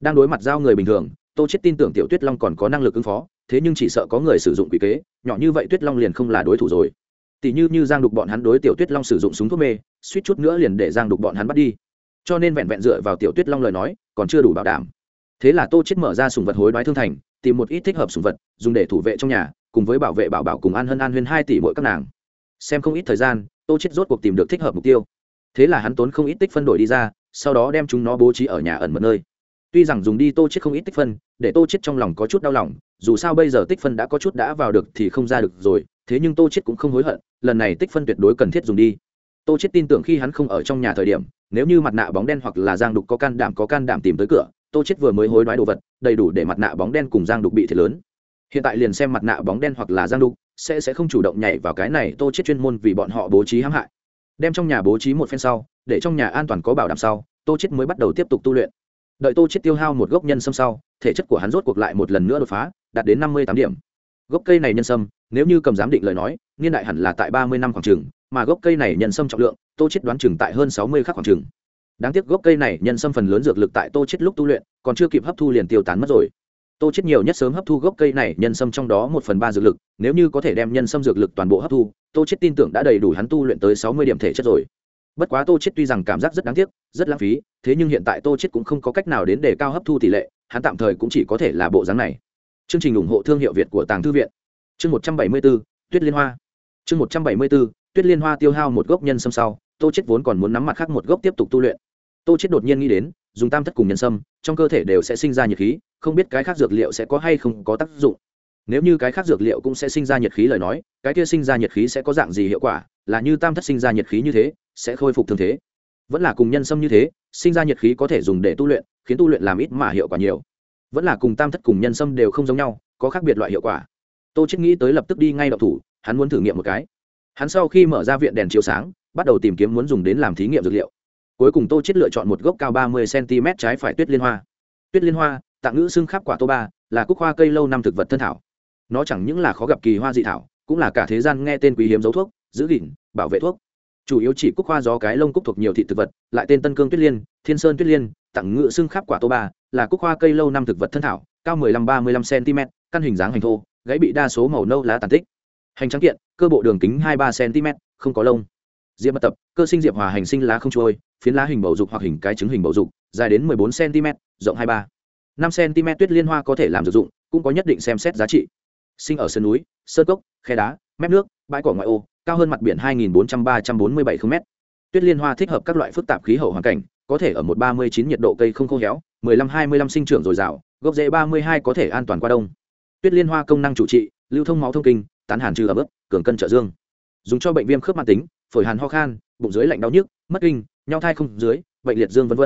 Đang đối mặt giao người bình thường, tô chết tin tưởng tiểu tuyết long còn có năng lực ứng phó, thế nhưng chỉ sợ có người sử dụng quỷ kế, nhỏ như vậy tuyết long liền không là đối thủ rồi. Tỷ như như giang đục bọn hắn đối tiểu tuyết long sử dụng súng thuốc mê, suýt chút nữa liền để giang đục bọn hắn bắt đi. Cho nên vẹn vẹn dựa vào tiểu tuyết long lời nói, còn chưa đủ bảo đảm. Thế là tô chết mở ra sùng vật hối đoái thương thành tìm một ít thích hợp sùng vật, dùng để thủ vệ trong nhà, cùng với bảo vệ bảo bảo cùng an hân an huyên hai tỷ mỗi các nàng. Xem không ít thời gian, tô chết rốt cuộc tìm được thích hợp mục tiêu. Thế là hắn tốn không ít tích phân đổi đi ra, sau đó đem chúng nó bố trí ở nhà ẩn một nơi. Tuy rằng dùng đi tô chết không ít tích phân, để tô chết trong lòng có chút đau lòng, dù sao bây giờ tích phân đã có chút đã vào được thì không ra được rồi, thế nhưng tô chết cũng không hối hận, lần này tích phân tuyệt đối cần thiết dùng đi. Tô chết tin tưởng khi hắn không ở trong nhà thời điểm, nếu như mặt nạ bóng đen hoặc là giang đục có can đảm có can đảm tìm tới cửa tô chết vừa mới hối đoái đồ vật, đầy đủ để mặt nạ bóng đen cùng giang đục bị thiệt lớn. Hiện tại liền xem mặt nạ bóng đen hoặc là giang đục, sẽ sẽ không chủ động nhảy vào cái này tô chết chuyên môn vì bọn họ bố trí hãm hại. Đem trong nhà bố trí một phen sau, để trong nhà an toàn có bảo đảm sau, tô chết mới bắt đầu tiếp tục tu luyện. Đợi tô chết tiêu hao một gốc nhân sâm sau, thể chất của hắn rốt cuộc lại một lần nữa đột phá, đạt đến năm mươi tám điểm. Gốc cây này nhân sâm, nếu như cầm giám định lời nói, niên đại hẳn là tại ba mươi năm khoảng trường mà gốc cây này nhân sâm trọng lượng, tô chết đoán chừng tại hơn sáu mươi khắc khoảng trường đáng tiếc gốc cây này nhân sâm phần lớn dược lực tại tô chết lúc tu luyện còn chưa kịp hấp thu liền tiêu tán mất rồi. Tô chết nhiều nhất sớm hấp thu gốc cây này nhân sâm trong đó một phần ba dược lực nếu như có thể đem nhân sâm dược lực toàn bộ hấp thu tô chết tin tưởng đã đầy đủ hắn tu luyện tới sáu mươi điểm thể chất rồi. Bất quá tô chết tuy rằng cảm giác rất đáng tiếc rất lãng phí thế nhưng hiện tại tô chết cũng không có cách nào đến để cao hấp thu tỷ lệ hắn tạm thời cũng chỉ có thể là bộ dáng này. Chương trình ủng hộ thương hiệu việt của tàng thư viện. Chương một trăm bảy mươi 174, tuyết liên hoa. Chương một trăm bảy mươi 174, tuyết liên hoa tiêu hao một gốc nhân sâm sau tô chết vốn còn muốn nắm mặt khác một gốc tiếp tục tu luyện. Tô chết đột nhiên nghĩ đến, dùng tam thất cùng nhân sâm, trong cơ thể đều sẽ sinh ra nhiệt khí, không biết cái khác dược liệu sẽ có hay không có tác dụng. Nếu như cái khác dược liệu cũng sẽ sinh ra nhiệt khí lời nói, cái kia sinh ra nhiệt khí sẽ có dạng gì hiệu quả, là như tam thất sinh ra nhiệt khí như thế, sẽ khôi phục thương thế. Vẫn là cùng nhân sâm như thế, sinh ra nhiệt khí có thể dùng để tu luyện, khiến tu luyện làm ít mà hiệu quả nhiều. Vẫn là cùng tam thất cùng nhân sâm đều không giống nhau, có khác biệt loại hiệu quả. Tô chết nghĩ tới lập tức đi ngay đọc thủ, hắn muốn thử nghiệm một cái. Hắn sau khi mở ra viện đèn chiếu sáng bắt đầu tìm kiếm muốn dùng đến làm thí nghiệm dược liệu. Cuối cùng tô chết lựa chọn một gốc cao ba mươi cm trái phải tuyết liên hoa. Tuyết liên hoa, tạng ngữ xương khắp quả tô ba, là cúc hoa cây lâu năm thực vật thân thảo. Nó chẳng những là khó gặp kỳ hoa dị thảo, cũng là cả thế gian nghe tên quý hiếm dấu thuốc, giữ gìn, bảo vệ thuốc. Chủ yếu chỉ cúc hoa gió cái lông cúc thuộc nhiều thị thực vật, lại tên tân cương tuyết liên, thiên sơn tuyết liên tặng ngựa xương khắp quả tô ba, là cúc hoa cây lâu năm thực vật thân thảo, cao 15-35 cm căn hình dáng hành thô, gãy bị đa số màu nâu lá tàn tích. Hành trắng kiện, cơ bộ đường kính 2-3 cm không có lông diệp mật tập, cơ sinh diệp hòa hành sinh lá không trôi, phiến lá hình bầu dục hoặc hình cái trứng hình bầu dục, dài đến 14 cm rộng 23 5 cm tuyết liên hoa có thể làm sử dụng, cũng có nhất định xem xét giá trị. Sinh ở sơn núi, sơn cốc, khe đá, mép nước, bãi cỏ ngoại ô, cao hơn mặt biển 2.4347 km tuyết liên hoa thích hợp các loại phức tạp khí hậu hoàn cảnh, có thể ở một ba mươi chín nhiệt độ cây không khô héo 15-25 sinh trưởng dồi dào, gốc rễ 32 có thể an toàn qua đông. Tuyết liên hoa công năng chủ trị, lưu thông máu thông kinh, tán hàn trừ ở bước cường cân trợ dương. Dùng cho bệnh viêm khớp mạng tính phổi hàn ho khan, bụng dưới lạnh đau nhức, mất kinh nhau thai không dưới, bệnh liệt dương v v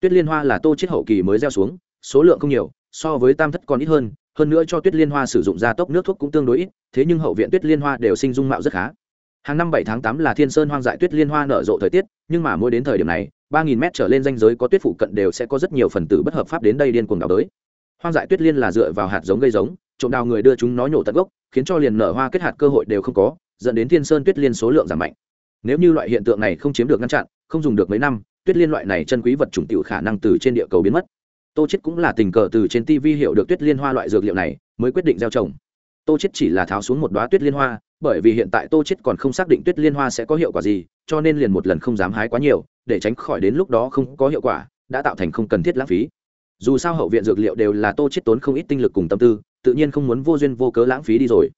tuyết liên hoa là tô chiết hậu kỳ mới gieo xuống, số lượng không nhiều, so với tam thất còn ít hơn hơn nữa cho tuyết liên hoa sử dụng gia tốc nước thuốc cũng tương đối ít, thế nhưng hậu viện tuyết liên hoa đều sinh dung mạo rất khá. Hàng năm bảy tháng tám là thiên sơn hoang dại tuyết liên hoa nở rộ thời tiết, nhưng mà mỗi đến thời điểm này, ba nghìn mét trở lên danh giới có tuyết phụ cận đều sẽ có rất nhiều phần tử bất hợp pháp đến đây điên cuồng đào đới. Hoang dại tuyết liên là dựa vào hạt giống gây giống, trộm đào người đưa chúng nó nhổ tận gốc, khiến cho liền nở hoa kết hạt cơ hội đều không có, dẫn đến thiên sơn tuyết liên số lượng giảm mạnh nếu như loại hiện tượng này không chiếm được ngăn chặn, không dùng được mấy năm, tuyết liên loại này chân quý vật chủng tiểu khả năng từ trên địa cầu biến mất. Tô chết cũng là tình cờ từ trên tv hiểu được tuyết liên hoa loại dược liệu này, mới quyết định gieo trồng. Tô chết chỉ là tháo xuống một đóa tuyết liên hoa, bởi vì hiện tại tô chết còn không xác định tuyết liên hoa sẽ có hiệu quả gì, cho nên liền một lần không dám hái quá nhiều, để tránh khỏi đến lúc đó không có hiệu quả, đã tạo thành không cần thiết lãng phí. Dù sao hậu viện dược liệu đều là tô chết tốn không ít tinh lực cùng tâm tư, tự nhiên không muốn vô duyên vô cớ lãng phí đi rồi.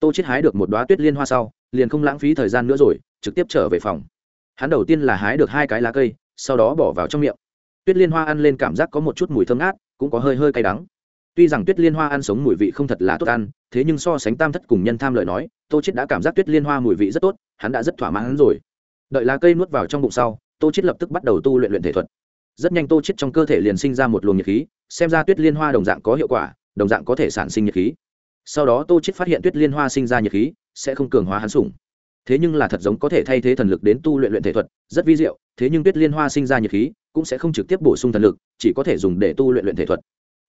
Tô chết hái được một đóa tuyết liên hoa sau liền không lãng phí thời gian nữa rồi, trực tiếp trở về phòng. Hắn đầu tiên là hái được hai cái lá cây, sau đó bỏ vào trong miệng. Tuyết liên hoa ăn lên cảm giác có một chút mùi thơm ngát, cũng có hơi hơi cay đắng. Tuy rằng tuyết liên hoa ăn sống mùi vị không thật là tốt ăn, thế nhưng so sánh tam thất cùng nhân tham lời nói, tô chết đã cảm giác tuyết liên hoa mùi vị rất tốt, hắn đã rất thỏa mãn rồi. Đợi lá cây nuốt vào trong bụng sau, tô chết lập tức bắt đầu tu luyện luyện thể thuật. Rất nhanh tô chết trong cơ thể liền sinh ra một luồng nhiệt khí, xem ra tuyết liên hoa đồng dạng có hiệu quả, đồng dạng có thể sản sinh nhiệt khí. Sau đó tô chết phát hiện tuyết liên hoa sinh ra nhiệt khí sẽ không cường hóa hắn sủng. Thế nhưng là thật giống có thể thay thế thần lực đến tu luyện luyện thể thuật, rất vi diệu, thế nhưng tuyết liên hoa sinh ra nhiệt khí, cũng sẽ không trực tiếp bổ sung thần lực, chỉ có thể dùng để tu luyện luyện thể thuật.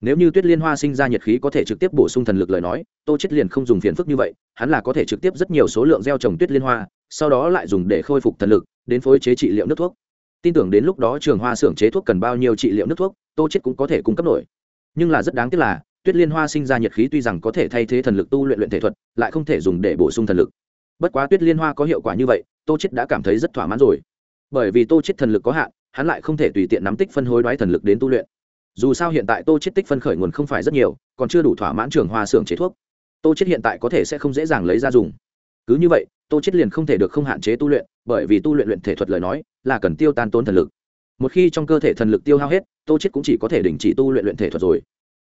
Nếu như tuyết liên hoa sinh ra nhiệt khí có thể trực tiếp bổ sung thần lực lời nói, tô chết liền không dùng phiền phức như vậy, hắn là có thể trực tiếp rất nhiều số lượng gieo trồng tuyết liên hoa, sau đó lại dùng để khôi phục thần lực, đến phối chế trị liệu nước thuốc. Tin tưởng đến lúc đó trường hoa xưởng chế thuốc cần bao nhiêu trị liệu nước thuốc, tô chết cũng có thể cung cấp nổi. Nhưng là rất đáng tiếc là tuyết liên hoa sinh ra nhiệt khí tuy rằng có thể thay thế thần lực tu luyện luyện thể thuật, lại không thể dùng để bổ sung thần lực. Bất quá tuyết liên hoa có hiệu quả như vậy, tô chết đã cảm thấy rất thỏa mãn rồi. Bởi vì tô chết thần lực có hạn, hắn lại không thể tùy tiện nắm tích phân hối đoái thần lực đến tu luyện. Dù sao hiện tại tô chết tích phân khởi nguồn không phải rất nhiều, còn chưa đủ thỏa mãn trường hoa xưởng chế thuốc. Tô chết hiện tại có thể sẽ không dễ dàng lấy ra dùng. Cứ như vậy, tô chết liền không thể được không hạn chế tu luyện, bởi vì tu luyện luyện thể thuật lời nói, là cần tiêu tan tốn thần lực. Một khi trong cơ thể thần lực tiêu hao hết, tô chết cũng chỉ có thể đình chỉ tu luyện luyện thể thuật rồi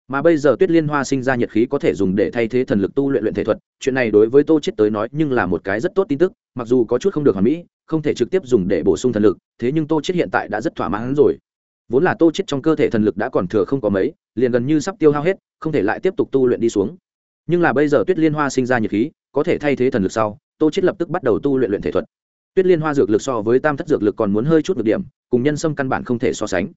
mà bây giờ tuyết liên hoa sinh ra nhiệt khí có thể dùng để thay thế thần lực tu luyện luyện thể thuật, chuyện này đối với tô chết tới nói nhưng là một cái rất tốt tin tức, mặc dù có chút không được hoàn mỹ, không thể trực tiếp dùng để bổ sung thần lực, thế nhưng tô chết hiện tại đã rất thỏa mãn rồi. Vốn là tô chết trong cơ thể thần lực đã còn thừa không có mấy, liền gần như sắp tiêu hao hết, không thể lại tiếp tục tu luyện đi xuống. Nhưng là bây giờ tuyết liên hoa sinh ra nhiệt khí, có thể thay thế thần lực sau, tô chết lập tức bắt đầu tu luyện luyện thể thuật. Tuyết liên hoa dược lực so với tam thất dược lực còn muốn hơi chút được điểm, cùng nhân sâm căn bản không thể so sánh.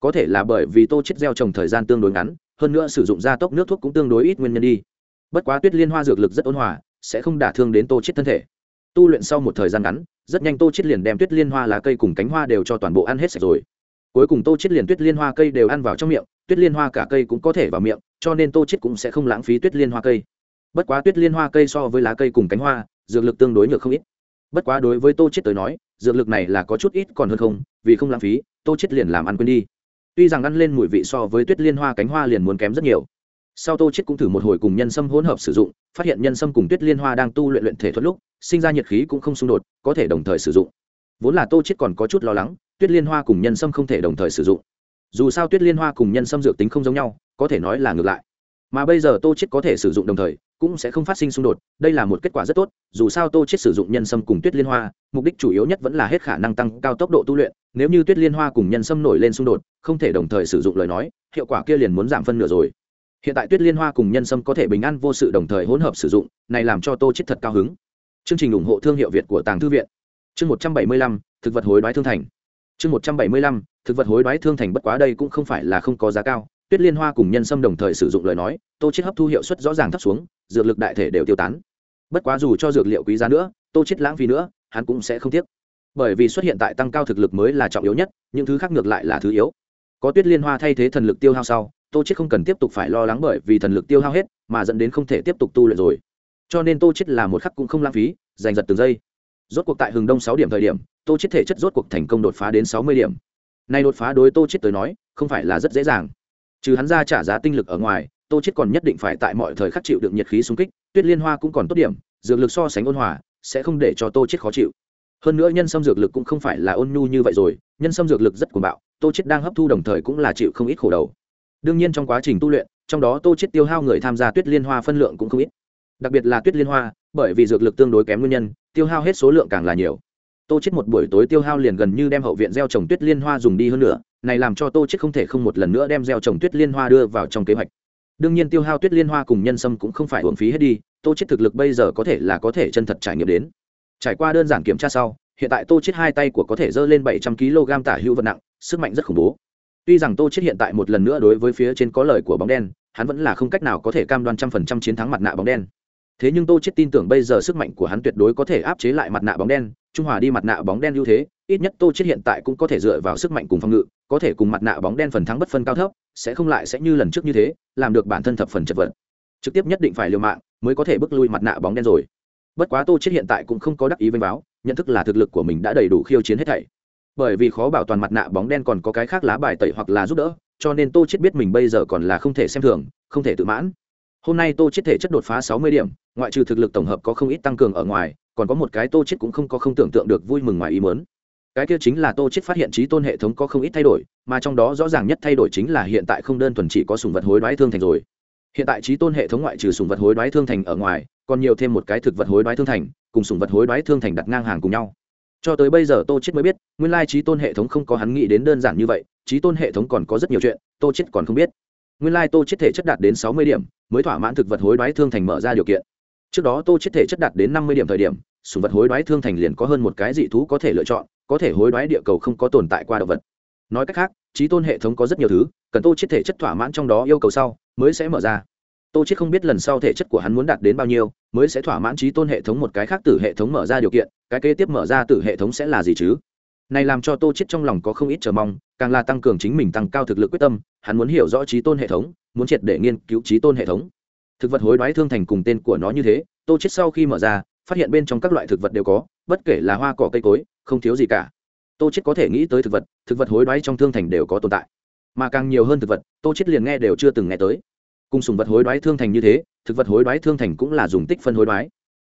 Có thể là bởi vì tô chết gieo trồng thời gian tương đối ngắn hơn nữa sử dụng gia tốc nước thuốc cũng tương đối ít nguyên nhân đi. Bất quá tuyết liên hoa dược lực rất ôn hòa, sẽ không đả thương đến tô chết thân thể. Tu luyện sau một thời gian ngắn, rất nhanh tô chết liền đem tuyết liên hoa lá cây cùng cánh hoa đều cho toàn bộ ăn hết sạch rồi. Cuối cùng tô chết liền tuyết liên hoa cây đều ăn vào trong miệng, tuyết liên hoa cả cây cũng có thể vào miệng, cho nên tô chết cũng sẽ không lãng phí tuyết liên hoa cây. Bất quá tuyết liên hoa cây so với lá cây cùng cánh hoa, dược lực tương đối nhược không ít. Bất quá đối với tô chết tới nói, dược lực này là có chút ít còn hơn không, vì không lãng phí, tô chết liền làm ăn quên đi tuy rằng ăn lên mùi vị so với tuyết liên hoa cánh hoa liền muốn kém rất nhiều. Sau tô chết cũng thử một hồi cùng nhân sâm hỗn hợp sử dụng, phát hiện nhân sâm cùng tuyết liên hoa đang tu luyện luyện thể thuật lúc, sinh ra nhiệt khí cũng không xung đột, có thể đồng thời sử dụng. Vốn là tô chết còn có chút lo lắng, tuyết liên hoa cùng nhân sâm không thể đồng thời sử dụng. Dù sao tuyết liên hoa cùng nhân sâm dược tính không giống nhau, có thể nói là ngược lại mà bây giờ tô chết có thể sử dụng đồng thời, cũng sẽ không phát sinh xung đột, đây là một kết quả rất tốt, dù sao tô chết sử dụng nhân sâm cùng tuyết liên hoa, mục đích chủ yếu nhất vẫn là hết khả năng tăng cao tốc độ tu luyện, nếu như tuyết liên hoa cùng nhân sâm nổi lên xung đột, không thể đồng thời sử dụng lời nói, hiệu quả kia liền muốn giảm phân nửa rồi. Hiện tại tuyết liên hoa cùng nhân sâm có thể bình an vô sự đồng thời hỗn hợp sử dụng, này làm cho tô chết thật cao hứng. Chương trình ủng hộ thương hiệu việt của tàng thư viện. Chương một trăm bảy mươi lăm, thực vật hối đoái thương thành. Chương một trăm bảy mươi lăm, thực vật hối đoái thương thành bất quá đây cũng không phải là không có giá cao tuyết liên hoa cùng nhân sâm đồng thời sử dụng lời nói, tô chết hấp thu hiệu suất rõ ràng thấp xuống, dược lực đại thể đều tiêu tán. Bất quá dù cho dược liệu quý giá nữa, tô chết lãng phí nữa, hắn cũng sẽ không tiếc. Bởi vì xuất hiện tại tăng cao thực lực mới là trọng yếu nhất, những thứ khác ngược lại là thứ yếu. Có tuyết liên hoa thay thế thần lực tiêu hao sau, tô chết không cần tiếp tục phải lo lắng bởi vì thần lực tiêu hao hết, mà dẫn đến không thể tiếp tục tu luyện rồi. Cho nên tô chết là một khắc cũng không lãng phí, giành giật từng giây. Rốt cuộc tại hừng đông sáu điểm thời điểm, tô chết thể chất rốt cuộc thành công đột phá đến sáu mươi điểm. Nay đột phá đối tô chết tới nói, không phải là rất dễ dàng trừ hắn ra trả giá tinh lực ở ngoài, tô chết còn nhất định phải tại mọi thời khắc chịu được nhiệt khí xung kích, tuyết liên hoa cũng còn tốt điểm, dược lực so sánh ôn hòa, sẽ không để cho tô chết khó chịu. Hơn nữa nhân sâm dược lực cũng không phải là ôn nhu như vậy rồi, nhân sâm dược lực rất cuồng bạo, tô chết đang hấp thu đồng thời cũng là chịu không ít khổ đầu. Đương nhiên trong quá trình tu luyện, trong đó tô chết tiêu hao người tham gia tuyết liên hoa phân lượng cũng không ít. Đặc biệt là tuyết liên hoa, bởi vì dược lực tương đối kém nguyên nhân, tiêu hao hết số lượng càng là nhiều tô chết một buổi tối tiêu hao liền gần như đem hậu viện gieo trồng tuyết liên hoa dùng đi hơn nữa, này làm cho tô chết không thể không một lần nữa đem gieo trồng tuyết liên hoa đưa vào trong kế hoạch. Đương nhiên tiêu hao tuyết liên hoa cùng nhân sâm cũng không phải uổng phí hết đi, tô chết thực lực bây giờ có thể là có thể chân thật trải nghiệm đến. Trải qua đơn giản kiểm tra sau, hiện tại tô chết hai tay của có thể dơ lên bảy trăm kg tả hữu vật nặng, sức mạnh rất khủng bố. Tuy rằng tô chết hiện tại một lần nữa đối với phía trên có lời của bóng đen, hắn vẫn là không cách nào có thể cam đoan trăm phần trăm chiến thắng mặt nạ bóng đen thế nhưng tô chết tin tưởng bây giờ sức mạnh của hắn tuyệt đối có thể áp chế lại mặt nạ bóng đen, trung hòa đi mặt nạ bóng đen ưu thế, ít nhất tô chết hiện tại cũng có thể dựa vào sức mạnh cùng phòng ngự, có thể cùng mặt nạ bóng đen phần thắng bất phân cao thấp, sẽ không lại sẽ như lần trước như thế, làm được bản thân thập phần chật vật. Trực tiếp nhất định phải liều mạng mới có thể bước lui mặt nạ bóng đen rồi. Bất quá tô chết hiện tại cũng không có đắc ý vênh báo nhận thức là thực lực của mình đã đầy đủ khiêu chiến hết thảy. Bởi vì khó bảo toàn mặt nạ bóng đen còn có cái khác lá bài tẩy hoặc là giúp đỡ, cho nên tô chết biết mình bây giờ còn là không thể xem thường, không thể tự mãn hôm nay tô chết thể chất đột phá sáu mươi điểm, ngoại trừ thực lực tổng hợp có không ít tăng cường ở ngoài, còn có một cái tô chết cũng không có không tưởng tượng được vui mừng ngoài ý muốn. Cái kia chính là tô chết phát hiện trí tôn hệ thống có không ít thay đổi, mà trong đó rõ ràng nhất thay đổi chính là hiện tại không đơn thuần chỉ có sùng vật hối đoái thương thành rồi. Hiện tại trí tôn hệ thống ngoại trừ sùng vật hối đoái thương thành ở ngoài, còn nhiều thêm một cái thực vật hối đoái thương thành, cùng sùng vật hối đoái thương thành đặt ngang hàng cùng nhau. Cho tới bây giờ tô chết mới biết, nguyên lai trí tôn hệ thống không có hắn nghĩ đến đơn giản như vậy, trí tôn hệ thống còn có rất nhiều chuyện, tô chết còn không biết nguyên lai tô chết thể chất đạt đến sáu mươi điểm, mới thỏa mãn thực vật hối đoái thương thành mở ra điều kiện. Trước đó tô chết thể chất đạt đến năm mươi điểm thời điểm, sùng vật hối đoái thương thành liền có hơn một cái dị thú có thể lựa chọn, có thể hối đoái địa cầu không có tồn tại qua động vật. Nói cách khác, trí tôn hệ thống có rất nhiều thứ, cần tô chết thể chất thỏa mãn trong đó yêu cầu sau, mới sẽ mở ra. Tô chết không biết lần sau thể chất của hắn muốn đạt đến bao nhiêu, mới sẽ thỏa mãn trí tôn hệ thống một cái khác từ hệ thống mở ra điều kiện, cái kế tiếp mở ra từ hệ thống sẽ là gì chứ? Này làm cho tô chết trong lòng có không ít chờ mong, càng là tăng cường chính mình tăng cao thực lực quyết tâm, hắn muốn hiểu rõ trí tôn hệ thống, muốn triệt để nghiên cứu trí tôn hệ thống. Thực vật hối đoái thương thành cùng tên của nó như thế, tô chết sau khi mở ra, phát hiện bên trong các loại thực vật đều có, bất kể là hoa cỏ cây cối, không thiếu gì cả. Tô chết có thể nghĩ tới thực vật thực vật hối đoái trong thương thành đều có tồn tại. Mà càng nhiều hơn thực vật, tô chết liền nghe đều chưa từng nghe tới. Cùng sùng vật hối đoái thương thành như thế, thực vật hối đoái thương thành cũng là dùng tích phân hối đoái.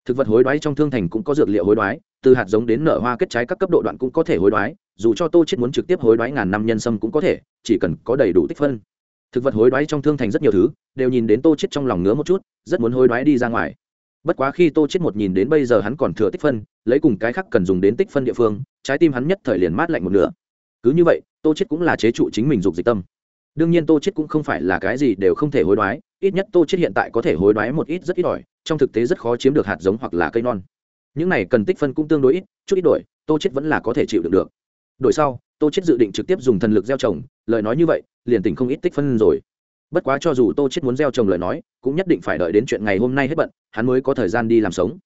Thực vật hối đoái trong thương thành cũng có dược liệu hối đoái từ hạt giống đến nở hoa kết trái các cấp độ đoạn cũng có thể hối đoái, dù cho tô chết muốn trực tiếp hối đoái ngàn năm nhân sâm cũng có thể, chỉ cần có đầy đủ tích phân. Thực vật hối đoái trong thương thành rất nhiều thứ, đều nhìn đến tô chết trong lòng ngứa một chút, rất muốn hối đoái đi ra ngoài. Bất quá khi tô chết một nhìn đến bây giờ hắn còn thừa tích phân, lấy cùng cái khác cần dùng đến tích phân địa phương, trái tim hắn nhất thời liền mát lạnh một nửa. Cứ như vậy, tô chết cũng là chế trụ chính mình dục dịch tâm. Đương nhiên tô chết cũng không phải là cái gì đều không thể hối đoái, ít nhất tô chết hiện tại có thể hối đoái một ít rất ít ỏi, trong thực tế rất khó chiếm được hạt giống hoặc là cây non những này cần tích phân cũng tương đối ít, chút ít đổi, tô chết vẫn là có thể chịu đựng được. Đổi sau, tô chết dự định trực tiếp dùng thần lực gieo trồng, lời nói như vậy, liền tỉnh không ít tích phân rồi. Bất quá cho dù tô chết muốn gieo trồng lời nói, cũng nhất định phải đợi đến chuyện ngày hôm nay hết bận, hắn mới có thời gian đi làm sống.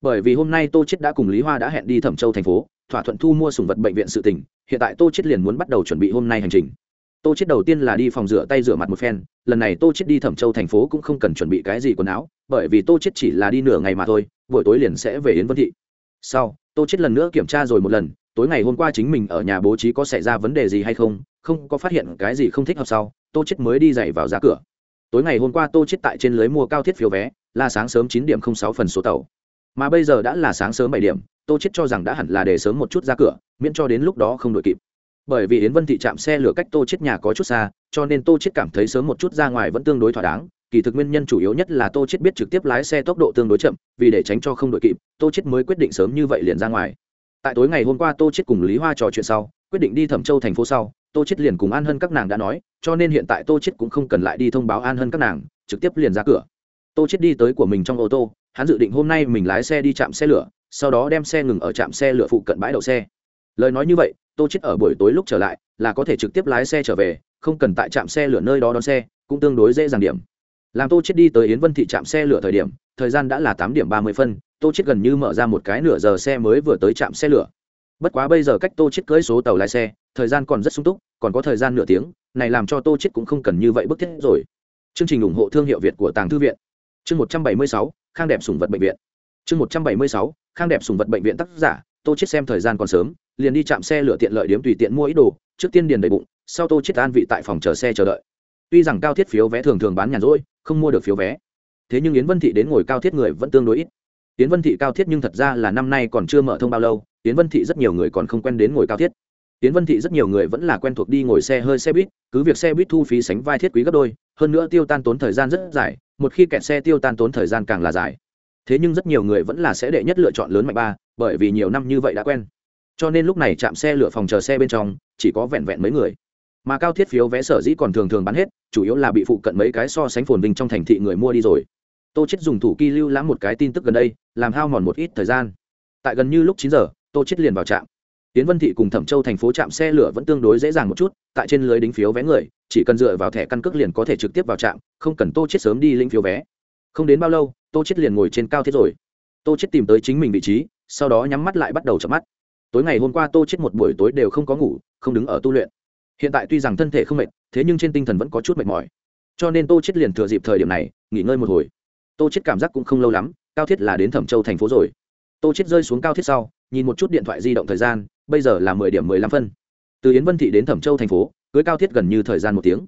Bởi vì hôm nay tô chết đã cùng lý hoa đã hẹn đi thẩm châu thành phố, thỏa thuận thu mua sùng vật bệnh viện sự tỉnh hiện tại tô chết liền muốn bắt đầu chuẩn bị hôm nay hành trình tô chết đầu tiên là đi phòng rửa tay rửa mặt một phen, lần này tô chết đi thẩm châu thành phố cũng không cần chuẩn bị cái gì quần áo, bởi vì tô chết chỉ là đi nửa ngày mà thôi, buổi tối liền sẽ về yến vân thị. Sau, tô chết lần nữa kiểm tra rồi một lần, tối ngày hôm qua chính mình ở nhà bố trí có xảy ra vấn đề gì hay không không có phát hiện cái gì không thích hợp sau, tô chết mới đi dậy vào ra cửa. Tối ngày hôm qua tô chết tại trên lưới mua cao thiết phiếu vé, là sáng sớm chín điểm không sáu phần số tàu. Mà bây giờ đã là sáng sớm bảy điểm, tô chết cho rằng đã hẳn là để sớm một chút ra cửa, miễn cho đến lúc đó không đội kịp bởi vì yến vân thị trạm xe lửa cách tô chết nhà có chút xa, cho nên tô chết cảm thấy sớm một chút ra ngoài vẫn tương đối thỏa đáng. Kỳ thực nguyên nhân chủ yếu nhất là tô chết biết trực tiếp lái xe tốc độ tương đối chậm, vì để tránh cho không đội kịp, tô chết mới quyết định sớm như vậy liền ra ngoài. Tại tối ngày hôm qua tô chết cùng lý hoa trò chuyện sau, quyết định đi thẩm châu thành phố sau, tô chết liền cùng an hân các nàng đã nói, cho nên hiện tại tô chết cũng không cần lại đi thông báo an hân các nàng, trực tiếp liền ra cửa. Tô chết đi tới của mình trong ô tô, hắn dự định hôm nay mình lái xe đi chạm xe lửa, sau đó đem xe ngừng ở trạm xe lửa phụ cận bãi đậu xe. Lời nói như vậy tô chết ở buổi tối lúc trở lại, là có thể trực tiếp lái xe trở về, không cần tại trạm xe lửa nơi đó đón xe, cũng tương đối dễ dàng điểm. Làm tô chết đi tới yến vân thị trạm xe lửa thời điểm, thời gian đã là tám điểm ba mươi phân, tô chết gần như mở ra một cái nửa giờ xe mới vừa tới trạm xe lửa. Bất quá bây giờ cách tô chết cưỡi số tàu lái xe, thời gian còn rất sung túc, còn có thời gian nửa tiếng, này làm cho tô chết cũng không cần như vậy bức thiết rồi. Chương trình ủng hộ thương hiệu việt của tàng thư viện. Chương một trăm bảy mươi sáu, khang đẹp sủng vật bệnh viện. Chương một trăm bảy mươi sáu, khang đẹp sủng vật bệnh viện tác giả tô chết xem thời gian còn sớm, liền đi chạm xe lửa tiện lợi điếm tùy tiện mua ít đồ, trước tiên điền đầy bụng, sau tô chết an vị tại phòng chờ xe chờ đợi. Tuy rằng cao thiết phiếu vé thường thường bán nhàn rỗi, không mua được phiếu vé. Thế nhưng yến vân thị đến ngồi cao thiết người vẫn tương đối ít. Yến vân thị cao thiết nhưng thật ra là năm nay còn chưa mở thông bao lâu, yến vân thị rất nhiều người còn không quen đến ngồi cao thiết. Yến vân thị rất nhiều người vẫn là quen thuộc đi ngồi xe hơi xe buýt, cứ việc xe buýt thu phí sánh vai thiết quý gấp đôi, hơn nữa tiêu tan tốn thời gian rất dài, một khi kẹt xe tiêu tan tốn thời gian càng là dài thế nhưng rất nhiều người vẫn là sẽ đệ nhất lựa chọn lớn mạnh ba, bởi vì nhiều năm như vậy đã quen. Cho nên lúc này chạm xe lửa phòng chờ xe bên trong, chỉ có vẹn vẹn mấy người. Mà cao thiết phiếu vé sở dĩ còn thường thường bán hết, chủ yếu là bị phụ cận mấy cái so sánh phồn vinh trong thành thị người mua đi rồi. Tô chết dùng thủ kỳ lưu lãm một cái tin tức gần đây, làm hao mòn một ít thời gian. Tại gần như lúc chín giờ, tô chết liền vào trạm. Tiến vân thị cùng thẩm châu thành phố trạm xe lửa vẫn tương đối dễ dàng một chút, tại trên lưới đính phiếu vé người, chỉ cần dựa vào thẻ căn cước liền có thể trực tiếp vào trạm, không cần tô chết sớm đi lĩnh phiếu vé không đến bao lâu, tô chết liền ngồi trên cao thiết rồi. Tô chết tìm tới chính mình vị trí, sau đó nhắm mắt lại bắt đầu chậm mắt. Tối ngày hôm qua tô chết một buổi tối đều không có ngủ, không đứng ở tu luyện. Hiện tại tuy rằng thân thể không mệt, thế nhưng trên tinh thần vẫn có chút mệt mỏi. Cho nên tô chết liền thừa dịp thời điểm này, nghỉ ngơi một hồi. Tô chết cảm giác cũng không lâu lắm, cao thiết là đến thẩm châu thành phố rồi. Tô chết rơi xuống cao thiết sau, nhìn một chút điện thoại di động thời gian, bây giờ là mười điểm mười lăm phân. Từ yến vân thị đến thẩm châu thành phố, cưới cao thiết gần như thời gian một tiếng.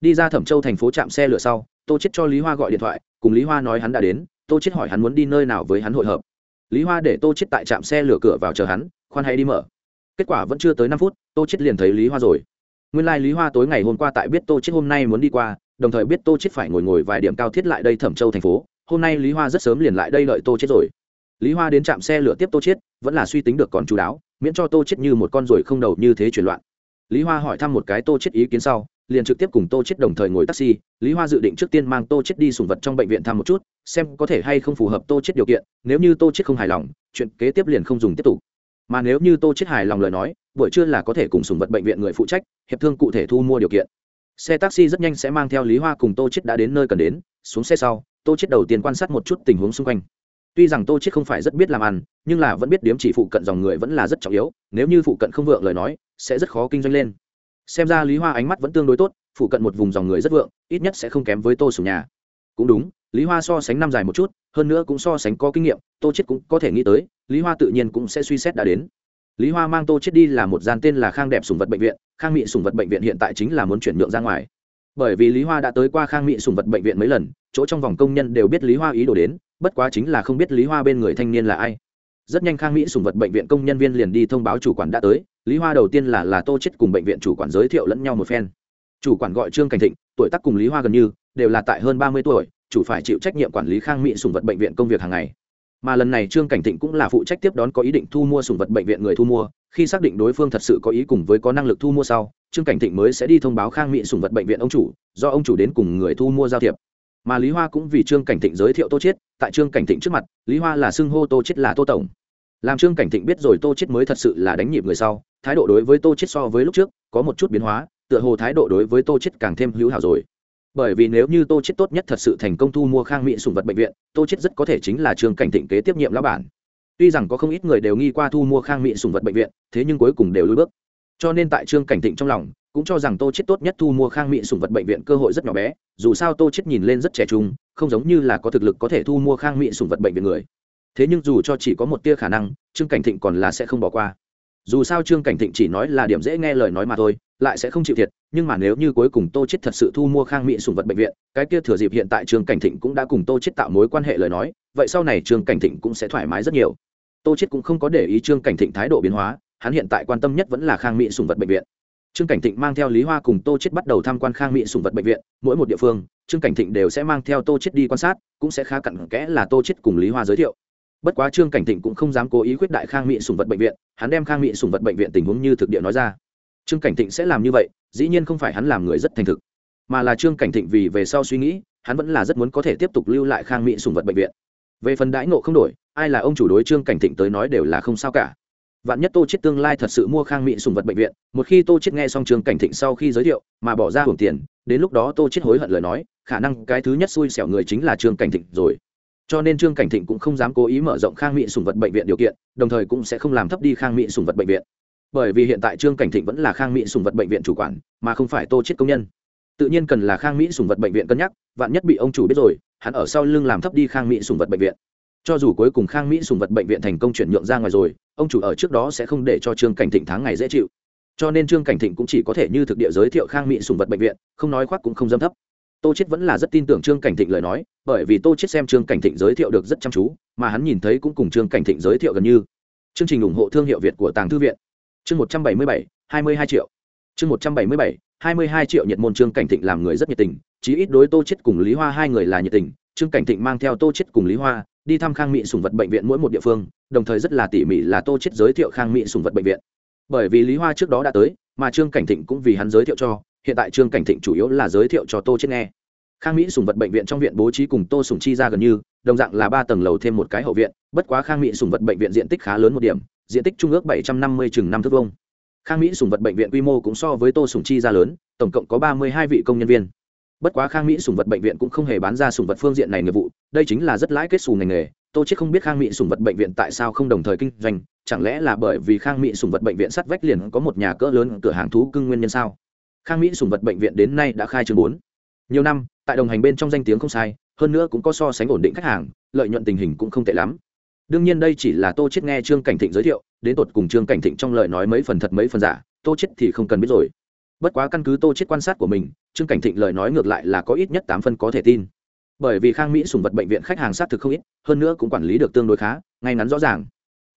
Đi ra thẩm châu thành phố chạm xe lửa sau, tô chết cho lý hoa gọi điện thoại cùng lý hoa nói hắn đã đến, tô chết hỏi hắn muốn đi nơi nào với hắn hội hợp. Lý hoa để tô chết tại trạm xe lửa cửa vào chờ hắn, khoan hay đi mở. Kết quả vẫn chưa tới năm phút, tô chết liền thấy lý hoa rồi. Nguyên lai lý hoa tối ngày hôm qua tại biết tô chết hôm nay muốn đi qua, đồng thời biết tô chết phải ngồi ngồi vài điểm cao thiết lại đây thẩm châu thành phố, hôm nay lý hoa rất sớm liền lại đây đợi tô chết rồi. Lý hoa đến trạm xe lửa tiếp tô chết vẫn là suy tính được còn chú đáo, miễn cho tô chết như một con ruồi không đầu như thế chuyển loạn. Lý hoa hỏi thăm một cái tô chết ý kiến sau liền trực tiếp cùng tô chết đồng thời ngồi taxi, lý hoa dự định trước tiên mang tô chết đi sùng vật trong bệnh viện thăm một chút, xem có thể hay không phù hợp tô chết điều kiện, nếu như tô chết không hài lòng, chuyện kế tiếp liền không dùng tiếp tục. Mà nếu như tô chết hài lòng lời nói, buổi trưa là có thể cùng sùng vật bệnh viện người phụ trách, hiệp thương cụ thể thu mua điều kiện. Xe taxi rất nhanh sẽ mang theo lý hoa cùng tô chết đã đến nơi cần đến, xuống xe sau, tô chết đầu tiên quan sát một chút tình huống xung quanh. Tuy rằng tô chết không phải rất biết làm ăn, nhưng là vẫn biết điếm chỉ phụ cận dòng người vẫn là rất trọng yếu, nếu như phụ cận không vượng lời nói, sẽ rất khó kinh doanh lên xem ra lý hoa ánh mắt vẫn tương đối tốt phụ cận một vùng dòng người rất vượng, ít nhất sẽ không kém với tô sùng nhà. Cũng đúng, lý hoa so sánh năm dài một chút, hơn nữa cũng so sánh có kinh nghiệm, tô chết cũng có thể nghĩ tới, lý hoa tự nhiên cũng sẽ suy xét đã đến. Lý hoa mang tô chết đi là một gian tên là khang đẹp sùng vật bệnh viện, khang mỹ sùng vật bệnh viện hiện tại chính là muốn chuyển nhượng ra ngoài. Bởi vì lý hoa đã tới qua khang mỹ sùng vật bệnh viện mấy lần, chỗ trong vòng công nhân đều biết lý hoa ý đồ đến, bất quá chính là không biết lý hoa bên người thanh niên là ai rất nhanh khang mỹ sùng vật bệnh viện công nhân viên liền đi thông báo chủ quản đã tới, lý hoa đầu tiên là là tô chết cùng bệnh viện chủ quản giới thiệu lẫn nhau một phen. Chủ quản gọi trương cảnh thịnh, tuổi tác cùng lý hoa gần như, đều là tại hơn ba mươi tuổi, chủ phải chịu trách nhiệm quản lý khang mỹ sùng vật bệnh viện công việc hàng ngày. Mà lần này trương cảnh thịnh cũng là phụ trách tiếp đón có ý định thu mua sùng vật bệnh viện người thu mua, khi xác định đối phương thật sự có ý cùng với có năng lực thu mua sau, trương cảnh thịnh mới sẽ đi thông báo khang mỹ sùng vật bệnh viện ông chủ, do ông chủ đến cùng người thu mua giao thiệp. Mà lý hoa cũng vì trương cảnh thịnh giới thiệu tô chiết tại trương cảnh thịnh trước mặt, lý hoa là xưng hô tô chiết là tô tổng làm trương cảnh thịnh biết rồi tô chiết mới thật sự là đánh nhịp người sau, thái độ đối với tô chiết so với lúc trước có một chút biến hóa, tựa hồ thái độ đối với tô chiết càng thêm hữu hảo rồi. Bởi vì nếu như tô chiết tốt nhất thật sự thành công thu mua khang mỹ sủng vật bệnh viện, tô chiết rất có thể chính là trương cảnh thịnh kế tiếp nhiệm lão bản. Tuy rằng có không ít người đều nghi qua thu mua khang mỹ sủng vật bệnh viện, thế nhưng cuối cùng đều lùi bước. Cho nên tại trương cảnh thịnh trong lòng, cũng cho rằng tô chết tốt nhất thu mua khang mỹ sủng vật bệnh viện cơ hội rất nhỏ bé, dù sao tô chết nhìn lên rất trẻ trung, không giống như là có thực lực có thể thu mua khang mỹ sủng vật bệnh viện người thế nhưng dù cho chỉ có một tia khả năng, trương cảnh thịnh còn là sẽ không bỏ qua. Dù sao trương cảnh thịnh chỉ nói là điểm dễ nghe lời nói mà thôi, lại sẽ không chịu thiệt, nhưng mà nếu như cuối cùng tô chết thật sự thu mua khang mỹ sủng vật bệnh viện, cái kia thừa dịp hiện tại trương cảnh thịnh cũng đã cùng tô chết tạo mối quan hệ lời nói, vậy sau này trương cảnh thịnh cũng sẽ thoải mái rất nhiều. Tô chết cũng không có để ý trương cảnh thịnh thái độ biến hóa, hắn hiện tại quan tâm nhất vẫn là khang mỹ sủng vật bệnh viện. Trương cảnh thịnh mang theo lý hoa cùng tô chết bắt đầu tham quan khang mỹ sủng vật bệnh viện, mỗi một địa phương, trương cảnh thịnh đều sẽ mang theo tô chết đi quan sát, cũng sẽ khá cặn kẽ là tô chết cùng lý hoa giới thiệu bất quá trương cảnh thịnh cũng không dám cố ý khuyết đại khang mỹ sùng vật bệnh viện, hắn đem khang mỹ sùng vật bệnh viện tình huống như thực địa nói ra. Trương cảnh thịnh sẽ làm như vậy, dĩ nhiên không phải hắn làm người rất thành thực, mà là trương cảnh thịnh vì về sau suy nghĩ, hắn vẫn là rất muốn có thể tiếp tục lưu lại khang mỹ sùng vật bệnh viện. Về phần đãi ngộ không đổi, ai là ông chủ đối trương cảnh thịnh tới nói đều là không sao cả. Vạn nhất tô chết tương lai thật sự mua khang mỹ sùng vật bệnh viện, một khi tô chết nghe xong trương cảnh thịnh sau khi giới thiệu, mà bỏ ra hưởng tiền, đến lúc đó tô chết hối hận lời nói, khả năng cái thứ nhất xui xẻo người chính là trương cảnh thịnh rồi cho nên trương cảnh thịnh cũng không dám cố ý mở rộng khang mỹ sùng vật bệnh viện điều kiện, đồng thời cũng sẽ không làm thấp đi khang mỹ sùng vật bệnh viện. Bởi vì hiện tại trương cảnh thịnh vẫn là khang mỹ sùng vật bệnh viện chủ quản, mà không phải tô chết công nhân. Tự nhiên cần là khang mỹ sùng vật bệnh viện cân nhắc, vạn nhất bị ông chủ biết rồi, hắn ở sau lưng làm thấp đi khang mỹ sùng vật bệnh viện. Cho dù cuối cùng khang mỹ sùng vật bệnh viện thành công chuyển nhượng ra ngoài rồi, ông chủ ở trước đó sẽ không để cho trương cảnh thịnh tháng ngày dễ chịu. Cho nên trương cảnh thịnh cũng chỉ có thể như thực địa giới thiệu khang mỹ sùng vật bệnh viện, không nói khoác cũng không dâm thấp tô chết vẫn là rất tin tưởng trương cảnh thịnh lời nói, bởi vì tô chết xem trương cảnh thịnh giới thiệu được rất chăm chú, mà hắn nhìn thấy cũng cùng trương cảnh thịnh giới thiệu gần như. Chương trình ủng hộ thương hiệu việt của tàng thư viện. Chương một trăm bảy mươi bảy, hai mươi hai triệu. Chương một trăm bảy mươi bảy, hai mươi hai triệu nhiệt môn trương cảnh thịnh làm người rất nhiệt tình, chí ít đối tô chết cùng lý hoa hai người là nhiệt tình. Trương cảnh thịnh mang theo tô chết cùng lý hoa, đi thăm khang mỹ sùng vật bệnh viện mỗi một địa phương, đồng thời rất là tỉ mỉ là tô chết giới thiệu khang mỹ sùng vật bệnh viện. Bởi vì lý hoa trước đó đã tới, mà trương cảnh thịnh cũng vì hắn giới thiệu cho hiện tại trương cảnh thịnh chủ yếu là giới thiệu cho tô chết nghe. Khang mỹ sùng vật bệnh viện trong viện bố trí cùng tô sùng chi ra gần như, đồng dạng là ba tầng lầu thêm một cái hậu viện, bất quá khang mỹ sùng vật bệnh viện diện tích khá lớn một điểm, diện tích trung ước bảy trăm năm mươi chừng năm thước vông khang mỹ sùng vật bệnh viện quy mô cũng so với tô sùng chi ra lớn, tổng cộng có ba mươi hai vị công nhân viên. Bất quá khang mỹ sùng vật bệnh viện cũng không hề bán ra sùng vật phương diện này nghiệp vụ, đây chính là rất lãi kết xù ngành nghề. Tô chết không biết khang mỹ sùng vật bệnh viện tại sao không đồng thời kinh doanh, chẳng lẽ là bởi vì khang mỹ sùng vật bệnh viện sắt vách liền có một nhà cỡ lớn cửa hàng thú cưng nguyên nhân sao? Khang mỹ sùng vật bệnh viện đến nay đã khai trương bốn. Nhiều năm, tại đồng hành bên trong danh tiếng không sai, hơn nữa cũng có so sánh ổn định khách hàng, lợi nhuận tình hình cũng không tệ lắm. Đương nhiên đây chỉ là tô chết nghe trương cảnh thịnh giới thiệu, đến tột cùng trương cảnh thịnh trong lời nói mấy phần thật mấy phần giả, tô chết thì không cần biết rồi. Bất quá căn cứ tô chết quan sát của mình, trương cảnh thịnh lời nói ngược lại là có ít nhất tám phân có thể tin. Bởi vì khang mỹ sùng vật bệnh viện khách hàng sát thực không ít, hơn nữa cũng quản lý được tương đối khá, ngay ngắn rõ ràng.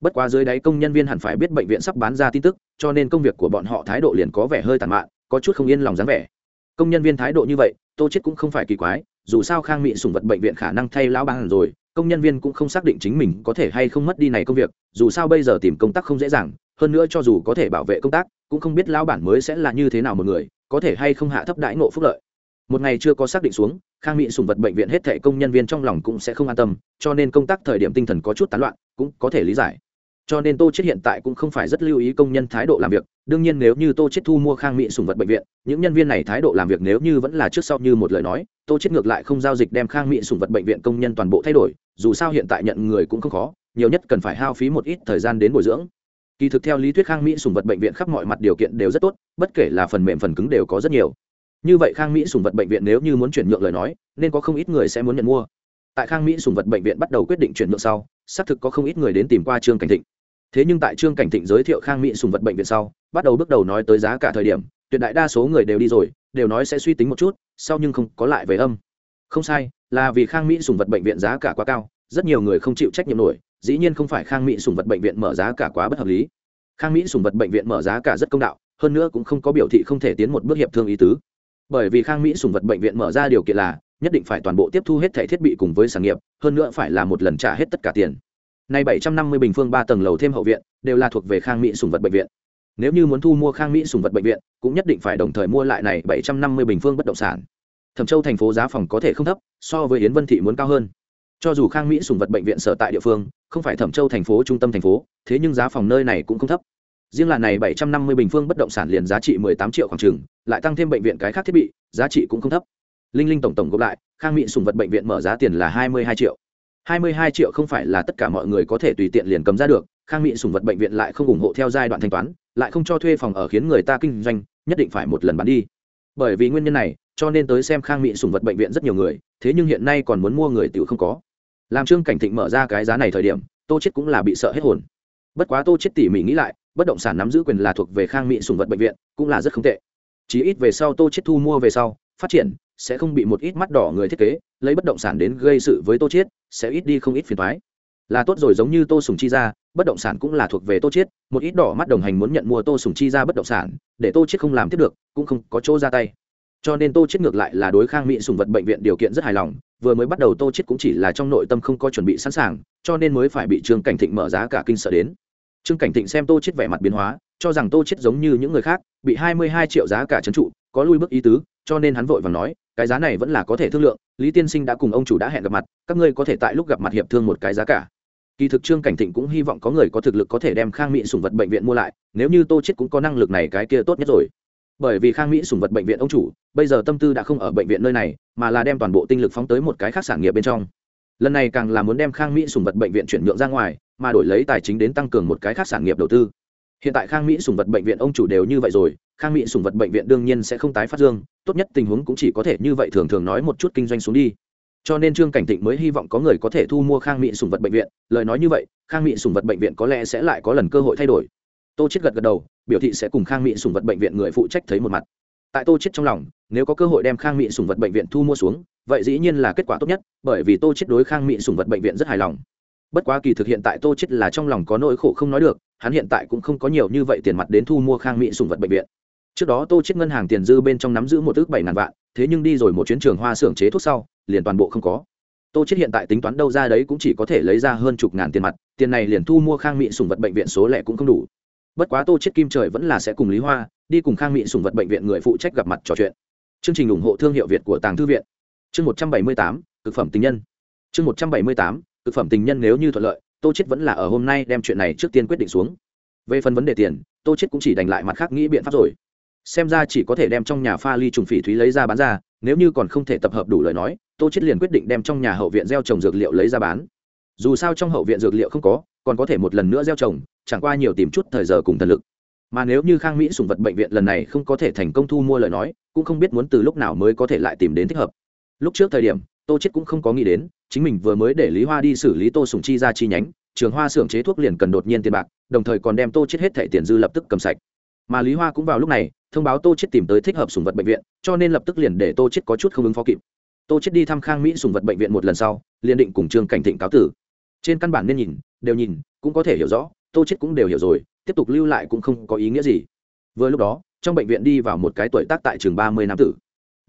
Bất quá dưới đáy công nhân viên hẳn phải biết bệnh viện sắp bán ra tin tức, cho nên công việc của bọn họ thái độ liền có vẻ hơi tàn mạn có chút không yên lòng dáng vẻ. Công nhân viên thái độ như vậy, tô chết cũng không phải kỳ quái, dù sao khang mỹ sùng vật bệnh viện khả năng thay lão ban rồi, công nhân viên cũng không xác định chính mình có thể hay không mất đi này công việc, dù sao bây giờ tìm công tác không dễ dàng, hơn nữa cho dù có thể bảo vệ công tác, cũng không biết lão bản mới sẽ là như thế nào một người, có thể hay không hạ thấp đãi ngộ phúc lợi. Một ngày chưa có xác định xuống, khang mỹ sùng vật bệnh viện hết thệ công nhân viên trong lòng cũng sẽ không an tâm, cho nên công tác thời điểm tinh thần có chút tán loạn, cũng có thể lý giải cho nên tô chết hiện tại cũng không phải rất lưu ý công nhân thái độ làm việc. Đương nhiên nếu như tô chết thu mua khang mỹ sùng vật bệnh viện, những nhân viên này thái độ làm việc nếu như vẫn là trước sau như một lời nói, tô chết ngược lại không giao dịch đem khang mỹ sùng vật bệnh viện công nhân toàn bộ thay đổi, dù sao hiện tại nhận người cũng không khó, nhiều nhất cần phải hao phí một ít thời gian đến bồi dưỡng. Kỳ thực theo lý thuyết khang mỹ sùng vật bệnh viện khắp mọi mặt điều kiện đều rất tốt, bất kể là phần mềm phần cứng đều có rất nhiều. Như vậy khang mỹ sùng vật bệnh viện nếu như muốn chuyển nhượng lời nói, nên có không ít người sẽ muốn nhận mua. Tại khang mỹ sùng vật bệnh viện bắt đầu quyết định chuyển nhượng sau, xác thực có không ít người đến tìm qua trương cảnh thịnh thế nhưng tại trương cảnh thịnh giới thiệu khang mỹ sùng vật bệnh viện sau, bắt đầu bước đầu nói tới giá cả thời điểm, tuyệt đại đa số người đều đi rồi, đều nói sẽ suy tính một chút, sau nhưng không có lại về âm. Không sai, là vì khang mỹ sùng vật bệnh viện giá cả quá cao, rất nhiều người không chịu trách nhiệm nổi, dĩ nhiên không phải khang mỹ sùng vật bệnh viện mở giá cả quá bất hợp lý. Khang mỹ sùng vật bệnh viện mở giá cả rất công đạo, hơn nữa cũng không có biểu thị không thể tiến một bước hiệp thương ý tứ. Bởi vì khang mỹ sùng vật bệnh viện mở ra điều kiện là, nhất định phải toàn bộ tiếp thu hết thẻ thiết bị cùng với sản nghiệp, hơn nữa phải là một lần trả hết tất cả tiền nay bảy trăm năm mươi bình phương ba tầng lầu thêm hậu viện đều là thuộc về khang mỹ sủng vật bệnh viện. Nếu như muốn thu mua khang mỹ sủng vật bệnh viện cũng nhất định phải đồng thời mua lại này bảy trăm năm mươi bình phương bất động sản. Thẩm châu thành phố giá phòng có thể không thấp so với yến vân thị muốn cao hơn. Cho dù khang mỹ sủng vật bệnh viện sở tại địa phương không phải thẩm châu thành phố trung tâm thành phố thế nhưng giá phòng nơi này cũng không thấp. Riêng là này bảy trăm năm mươi bình phương bất động sản liền giá trị mười tám triệu khoảng chừng, lại tăng thêm bệnh viện cái khác thiết bị giá trị cũng không thấp. Linh linh tổng tổng gộp lại khang mỹ sủng vật bệnh viện mở giá tiền là hai mươi hai triệu hai mươi hai triệu không phải là tất cả mọi người có thể tùy tiện liền cầm ra được, khang mỹ sùng vật bệnh viện lại không ủng hộ theo giai đoạn thanh toán, lại không cho thuê phòng ở khiến người ta kinh doanh, nhất định phải một lần bán đi. Bởi vì nguyên nhân này, cho nên tới xem khang mỹ sùng vật bệnh viện rất nhiều người, thế nhưng hiện nay còn muốn mua người tiểu không có. Làm trương cảnh thịnh mở ra cái giá này thời điểm, tô chết cũng là bị sợ hết hồn. Bất quá tô chết tỉ mỉ nghĩ lại, bất động sản nắm giữ quyền là thuộc về khang mỹ sùng vật bệnh viện, cũng là rất không tệ. Chỉ ít về sau tô chết thu mua về sau, phát triển sẽ không bị một ít mắt đỏ người thiết kế, lấy bất động sản đến gây sự với tô chiết, sẽ ít đi không ít phiền toái. Là tốt rồi giống như tô sùng chi ra bất động sản cũng là thuộc về tô chiết, một ít đỏ mắt đồng hành muốn nhận mua tô sùng chi ra bất động sản, để tô chiết không làm tiếp được, cũng không có chỗ ra tay. Cho nên tô chiết ngược lại là đối khang mỹ sùng vật bệnh viện điều kiện rất hài lòng, vừa mới bắt đầu tô chiết cũng chỉ là trong nội tâm không có chuẩn bị sẵn sàng, cho nên mới phải bị trương cảnh thịnh mở giá cả kinh sợ đến. Trương cảnh thịnh xem tô chiết vẻ mặt biến hóa, cho rằng tô chiết giống như những người khác, bị hai mươi hai triệu giá cả trấn trụ, có lui bước ý tứ cho nên hắn vội vàng nói, cái giá này vẫn là có thể thương lượng, lý tiên sinh đã cùng ông chủ đã hẹn gặp mặt, các ngươi có thể tại lúc gặp mặt hiệp thương một cái giá cả. Kỳ thực trương cảnh thịnh cũng hy vọng có người có thực lực có thể đem khang mỹ sùng vật bệnh viện mua lại, nếu như tô chết cũng có năng lực này cái kia tốt nhất rồi. Bởi vì khang mỹ sùng vật bệnh viện ông chủ, bây giờ tâm tư đã không ở bệnh viện nơi này, mà là đem toàn bộ tinh lực phóng tới một cái khác sản nghiệp bên trong. Lần này càng là muốn đem khang mỹ sùng vật bệnh viện chuyển nhượng ra ngoài, mà đổi lấy tài chính đến tăng cường một cái khác sản nghiệp đầu tư. Hiện tại khang mỹ sùng vật bệnh viện ông chủ đều như vậy rồi khang mỹ sùng vật bệnh viện đương nhiên sẽ không tái phát dương, tốt nhất tình huống cũng chỉ có thể như vậy thường thường nói một chút kinh doanh xuống đi. Cho nên trương cảnh thịnh mới hy vọng có người có thể thu mua khang mỹ sùng vật bệnh viện, lời nói như vậy, khang mỹ sùng vật bệnh viện có lẽ sẽ lại có lần cơ hội thay đổi. Tô chết gật gật đầu, biểu thị sẽ cùng khang mỹ sùng vật bệnh viện người phụ trách thấy một mặt. Tại tô chết trong lòng, nếu có cơ hội đem khang mỹ sùng vật bệnh viện thu mua xuống, vậy dĩ nhiên là kết quả tốt nhất, bởi vì tô chết đối khang mỹ sùng vật bệnh viện rất hài lòng. Bất quá kỳ thực hiện tại tô chết là trong lòng có nỗi khổ không nói được, hắn hiện tại cũng không có nhiều như vậy tiền mặt đến thu mua khang mỹ sùng vật bệnh viện trước đó tô chết ngân hàng tiền dư bên trong nắm giữ một ước bảy ngàn vạn, thế nhưng đi rồi một chuyến trường hoa xưởng chế thuốc sau, liền toàn bộ không có. Tô chết hiện tại tính toán đâu ra đấy cũng chỉ có thể lấy ra hơn chục ngàn tiền mặt, tiền này liền thu mua khang mỹ sùng vật bệnh viện số lẻ cũng không đủ. Bất quá tô chết kim trời vẫn là sẽ cùng lý hoa, đi cùng khang mỹ sùng vật bệnh viện người phụ trách gặp mặt trò chuyện. Chương trình ủng hộ thương hiệu việt của tàng thư viện. Chương một trăm bảy mươi tám thực phẩm tình nhân. Chương một trăm bảy mươi tám thực phẩm tình nhân nếu như thuận lợi, tô chết vẫn là ở hôm nay đem chuyện này trước tiên quyết định xuống. Về phần vấn đề tiền, tô chết cũng chỉ đành lại mặt khác nghĩ biện pháp rồi xem ra chỉ có thể đem trong nhà pha ly trùng phỉ thúy lấy ra bán ra, nếu như còn không thể tập hợp đủ lời nói, tô chết liền quyết định đem trong nhà hậu viện gieo trồng dược liệu lấy ra bán. Dù sao trong hậu viện dược liệu không có, còn có thể một lần nữa gieo trồng, chẳng qua nhiều tìm chút thời giờ cùng thần lực. Mà nếu như khang mỹ sùng vật bệnh viện lần này không có thể thành công thu mua lời nói, cũng không biết muốn từ lúc nào mới có thể lại tìm đến thích hợp. Lúc trước thời điểm, tô chết cũng không có nghĩ đến, chính mình vừa mới để lý hoa đi xử lý tô sùng chi ra chi nhánh, trường hoa xưởng chế thuốc liền cần đột nhiên tiền bạc, đồng thời còn đem tô chết hết thẻ tiền dư lập tức cầm sạch. Mà lý hoa cũng vào lúc này thông báo tô chết tìm tới thích hợp sùng vật bệnh viện, cho nên lập tức liền để tô chết có chút không ứng phó kịp. Tô chết đi thăm khang mỹ sùng vật bệnh viện một lần sau, liền định cùng trương cảnh thịnh cáo tử. Trên căn bản nên nhìn, đều nhìn, cũng có thể hiểu rõ, tô chết cũng đều hiểu rồi, tiếp tục lưu lại cũng không có ý nghĩa gì. Vừa lúc đó, trong bệnh viện đi vào một cái tuổi tác tại trường ba mươi nam tử.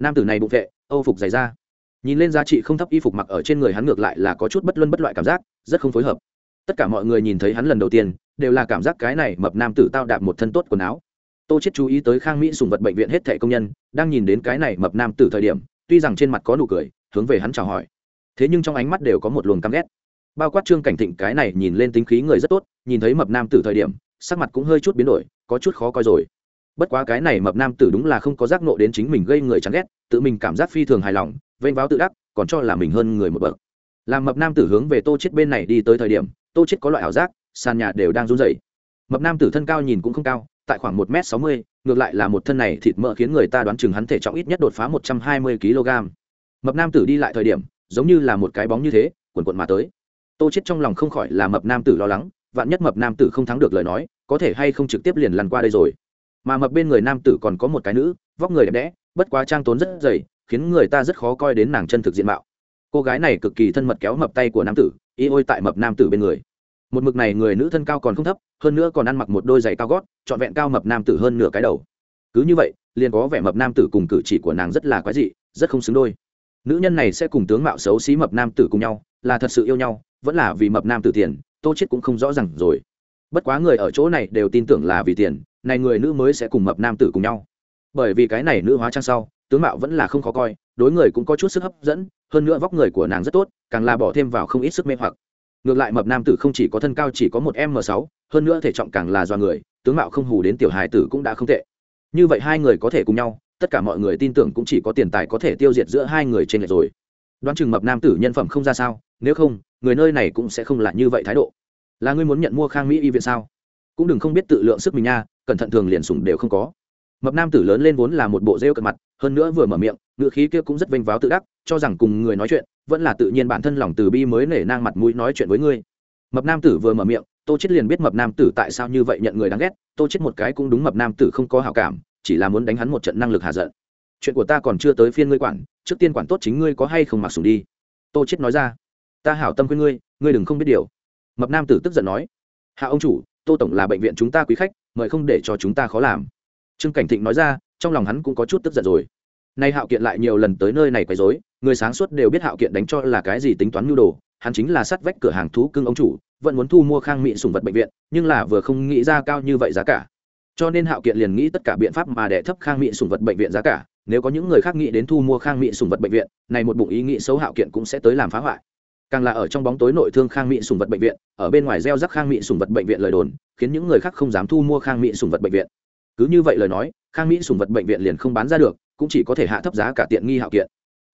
Nam tử này bụng vệ, âu phục dày da. Nhìn lên giá trị không thấp y phục mặc ở trên người hắn ngược lại là có chút bất luân bất loại cảm giác, rất không phối hợp. Tất cả mọi người nhìn thấy hắn lần đầu tiên, đều là cảm giác cái này mập nam tử tao đạp một thân tốt quần áo tô chết chú ý tới khang mỹ sùng vật bệnh viện hết thẻ công nhân, đang nhìn đến cái này mập nam tử thời điểm, tuy rằng trên mặt có nụ cười, hướng về hắn chào hỏi. Thế nhưng trong ánh mắt đều có một luồng căm ghét. Bao quát trương cảnh thịnh, cái này nhìn lên tính khí người rất tốt, nhìn thấy mập nam tử thời điểm, sắc mặt cũng hơi chút biến đổi, có chút khó coi rồi. Bất quá cái này mập nam tử đúng là không có giác nộ đến chính mình gây người chán ghét, tự mình cảm giác phi thường hài lòng, vênh váo tự đắc, còn cho là mình hơn người một bậc. Làm mập nam tử hướng về tô chết bên này đi tới thời điểm, tô chết có loại ảo giác, sàn nhà đều đang run rẩy. Mập nam tử thân cao nhìn cũng không cao tại khoảng một m sáu mươi, ngược lại là một thân này thịt mỡ khiến người ta đoán chừng hắn thể trọng ít nhất đột phá một trăm hai mươi kg. Mập nam tử đi lại thời điểm, giống như là một cái bóng như thế, quần quần mà tới. Tô chết trong lòng không khỏi là mập nam tử lo lắng, vạn nhất mập nam tử không thắng được lời nói, có thể hay không trực tiếp liền lăn qua đây rồi. Mà mập bên người nam tử còn có một cái nữ, vóc người đẹp đẽ, bất quá trang tốn rất dày, khiến người ta rất khó coi đến nàng chân thực diện mạo. Cô gái này cực kỳ thân mật kéo mập tay của nam tử, y ôi tại mập nam tử bên người một mực này người nữ thân cao còn không thấp, hơn nữa còn ăn mặc một đôi giày cao gót, trọn vẹn cao mập nam tử hơn nửa cái đầu. Cứ như vậy, liền có vẻ mập nam tử cùng cử chỉ của nàng rất là quái dị, rất không xứng đôi. Nữ nhân này sẽ cùng tướng mạo xấu xí mập nam tử cùng nhau, là thật sự yêu nhau, vẫn là vì mập nam tử tiền, tô chết cũng không rõ ràng rồi. Bất quá người ở chỗ này đều tin tưởng là vì tiền, này người nữ mới sẽ cùng mập nam tử cùng nhau. Bởi vì cái này nữ hóa trang sau, tướng mạo vẫn là không khó coi, đối người cũng có chút sức hấp dẫn, hơn nữa vóc người của nàng rất tốt, càng là bỏ thêm vào không ít sức mê hoặc ngược lại mập nam tử không chỉ có thân cao chỉ có một m sáu, hơn nữa thể trọng càng là do người, tướng mạo không hù đến tiểu hài tử cũng đã không tệ. Như vậy hai người có thể cùng nhau, tất cả mọi người tin tưởng cũng chỉ có tiền tài có thể tiêu diệt giữa hai người trên lệch rồi. Đoán chừng mập nam tử nhân phẩm không ra sao, nếu không, người nơi này cũng sẽ không là như vậy thái độ. Là ngươi muốn nhận mua khang mỹ y viện sao? Cũng đừng không biết tự lượng sức mình nha, cẩn thận thường liền sủng đều không có. Mập nam tử lớn lên vốn là một bộ rêu cận mặt hơn nữa vừa mở miệng, ngựa khí kia cũng rất vênh váo tự đắc, cho rằng cùng người nói chuyện, vẫn là tự nhiên bản thân lòng từ bi mới nể nang mặt mũi nói chuyện với ngươi. Mập nam tử vừa mở miệng, tô chết liền biết mập nam tử tại sao như vậy nhận người đáng ghét, tô chết một cái cũng đúng mập nam tử không có hảo cảm, chỉ là muốn đánh hắn một trận năng lực hạ giận. Chuyện của ta còn chưa tới phiên ngươi quản, trước tiên quản tốt chính ngươi có hay không mặc sùng đi. Tô chết nói ra, ta hảo tâm với ngươi ngươi đừng không biết điều. Mập nam tử tức giận nói, hạ ông chủ, tô tổng là bệnh viện chúng ta quý khách, mời không để cho chúng ta khó làm trương cảnh thịnh nói ra, trong lòng hắn cũng có chút tức giận rồi. Nay hạo kiện lại nhiều lần tới nơi này quấy rối, người sáng suốt đều biết hạo kiện đánh cho là cái gì tính toán nhu đồ, hắn chính là sắt vách cửa hàng thú cưng ông chủ, vẫn muốn thu mua khang mỹ sủng vật bệnh viện, nhưng là vừa không nghĩ ra cao như vậy giá cả. Cho nên hạo kiện liền nghĩ tất cả biện pháp mà để thấp khang mỹ sủng vật bệnh viện giá cả, nếu có những người khác nghĩ đến thu mua khang mỹ sủng vật bệnh viện, này một bụng ý nghĩ xấu hạo kiện cũng sẽ tới làm phá hoại. Càng là ở trong bóng tối nội thương khang mỹ sủng vật bệnh viện, ở bên ngoài gieo rắc khang mỹ sủng vật bệnh viện lời đồn, khiến những người khác không dám thu mua khang mỹ sủng vật bệnh viện cứ như vậy lời nói, khang mỹ sùng vật bệnh viện liền không bán ra được, cũng chỉ có thể hạ thấp giá cả tiện nghi hạo kiện.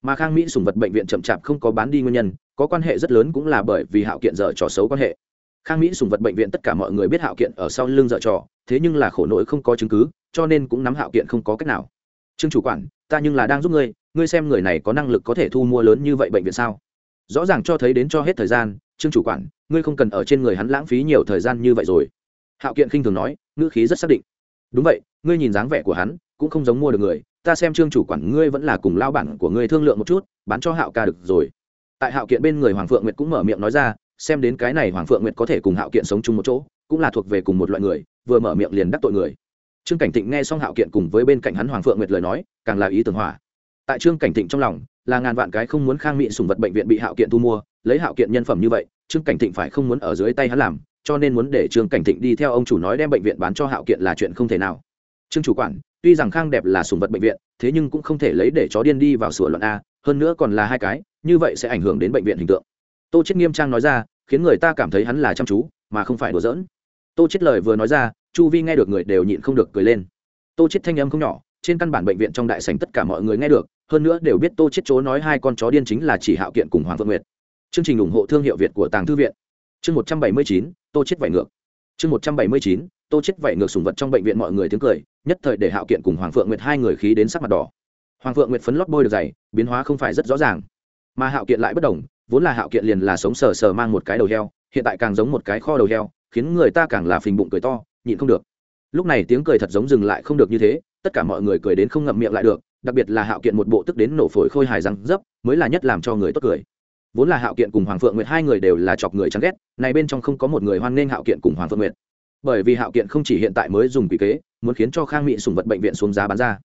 Mà khang mỹ sùng vật bệnh viện chậm chạp không có bán đi nguyên nhân, có quan hệ rất lớn cũng là bởi vì hạo kiện dở trò xấu quan hệ. Khang mỹ sùng vật bệnh viện tất cả mọi người biết hạo kiện ở sau lưng dở trò, thế nhưng là khổ nỗi không có chứng cứ, cho nên cũng nắm hạo kiện không có cách nào. Trương chủ quản, ta nhưng là đang giúp ngươi ngươi xem người này có năng lực có thể thu mua lớn như vậy bệnh viện sao? Rõ ràng cho thấy đến cho hết thời gian, trương chủ quản, ngươi không cần ở trên người hắn lãng phí nhiều thời gian như vậy rồi. Hạo kiện khinh thường nói, ngữ khí rất xác định đúng vậy, ngươi nhìn dáng vẻ của hắn, cũng không giống mua được người, ta xem trương chủ quản ngươi vẫn là cùng lao bản của ngươi thương lượng một chút, bán cho hạo ca được rồi. Tại hạo kiện bên người hoàng phượng nguyệt cũng mở miệng nói ra, xem đến cái này hoàng phượng nguyệt có thể cùng hạo kiện sống chung một chỗ, cũng là thuộc về cùng một loại người, vừa mở miệng liền đắc tội người. Trương cảnh thịnh nghe xong hạo kiện cùng với bên cạnh hắn hoàng phượng nguyệt lời nói, càng là ý tưởng hỏa tại trương cảnh thịnh trong lòng, là ngàn vạn cái không muốn khang mỹ sùng vật bệnh viện bị hạo kiện thu mua, lấy hạo kiện nhân phẩm như vậy, trương cảnh thịnh phải không muốn ở dưới tay hắn làm cho nên muốn để trương cảnh thịnh đi theo ông chủ nói đem bệnh viện bán cho hạo kiện là chuyện không thể nào. Trương chủ quản, tuy rằng khang đẹp là sùng vật bệnh viện, thế nhưng cũng không thể lấy để chó điên đi vào sửa luận a, hơn nữa còn là hai cái, như vậy sẽ ảnh hưởng đến bệnh viện hình tượng. Tô chết nghiêm trang nói ra, khiến người ta cảm thấy hắn là chăm chú, mà không phải đùa giỡn. Tô chết lời vừa nói ra, chu vi nghe được người đều nhịn không được cười lên. Tô chết thanh âm không nhỏ, trên căn bản bệnh viện trong đại sảnh tất cả mọi người nghe được, hơn nữa đều biết tô chết chỗ nói hai con chó điên chính là chỉ hạo kiện cùng hoàng vượng nguyệt. Chương trình ủng hộ thương hiệu việt của tàng thư viện chương một trăm bảy mươi chín, tô chết vảy ngược. Chương một trăm bảy mươi chín, tô chết vảy ngược sùng vật trong bệnh viện mọi người tiếng cười, nhất thời để hạo kiện cùng hoàng phượng nguyệt hai người khí đến sắc mặt đỏ. Hoàng phượng nguyệt phấn lót bôi được dày, biến hóa không phải rất rõ ràng. Mà hạo kiện lại bất đồng, vốn là hạo kiện liền là sống sờ sờ mang một cái đầu heo, hiện tại càng giống một cái kho đầu heo, khiến người ta càng là phình bụng cười to, nhịn không được. Lúc này tiếng cười thật giống dừng lại không được như thế, tất cả mọi người cười đến không ngậm miệng lại được, đặc biệt là hạo kiện một bộ tức đến nổ phổi khôi hài răng dấp, mới là nhất làm cho người tốt cười vốn là hạo kiện cùng hoàng phượng nguyệt hai người đều là chọc người chán ghét, này bên trong không có một người hoan nghênh hạo kiện cùng hoàng phượng nguyệt. Bởi vì hạo kiện không chỉ hiện tại mới dùng quỷ kế, muốn khiến cho khang mỹ sùng vật bệnh viện xuống giá bán ra.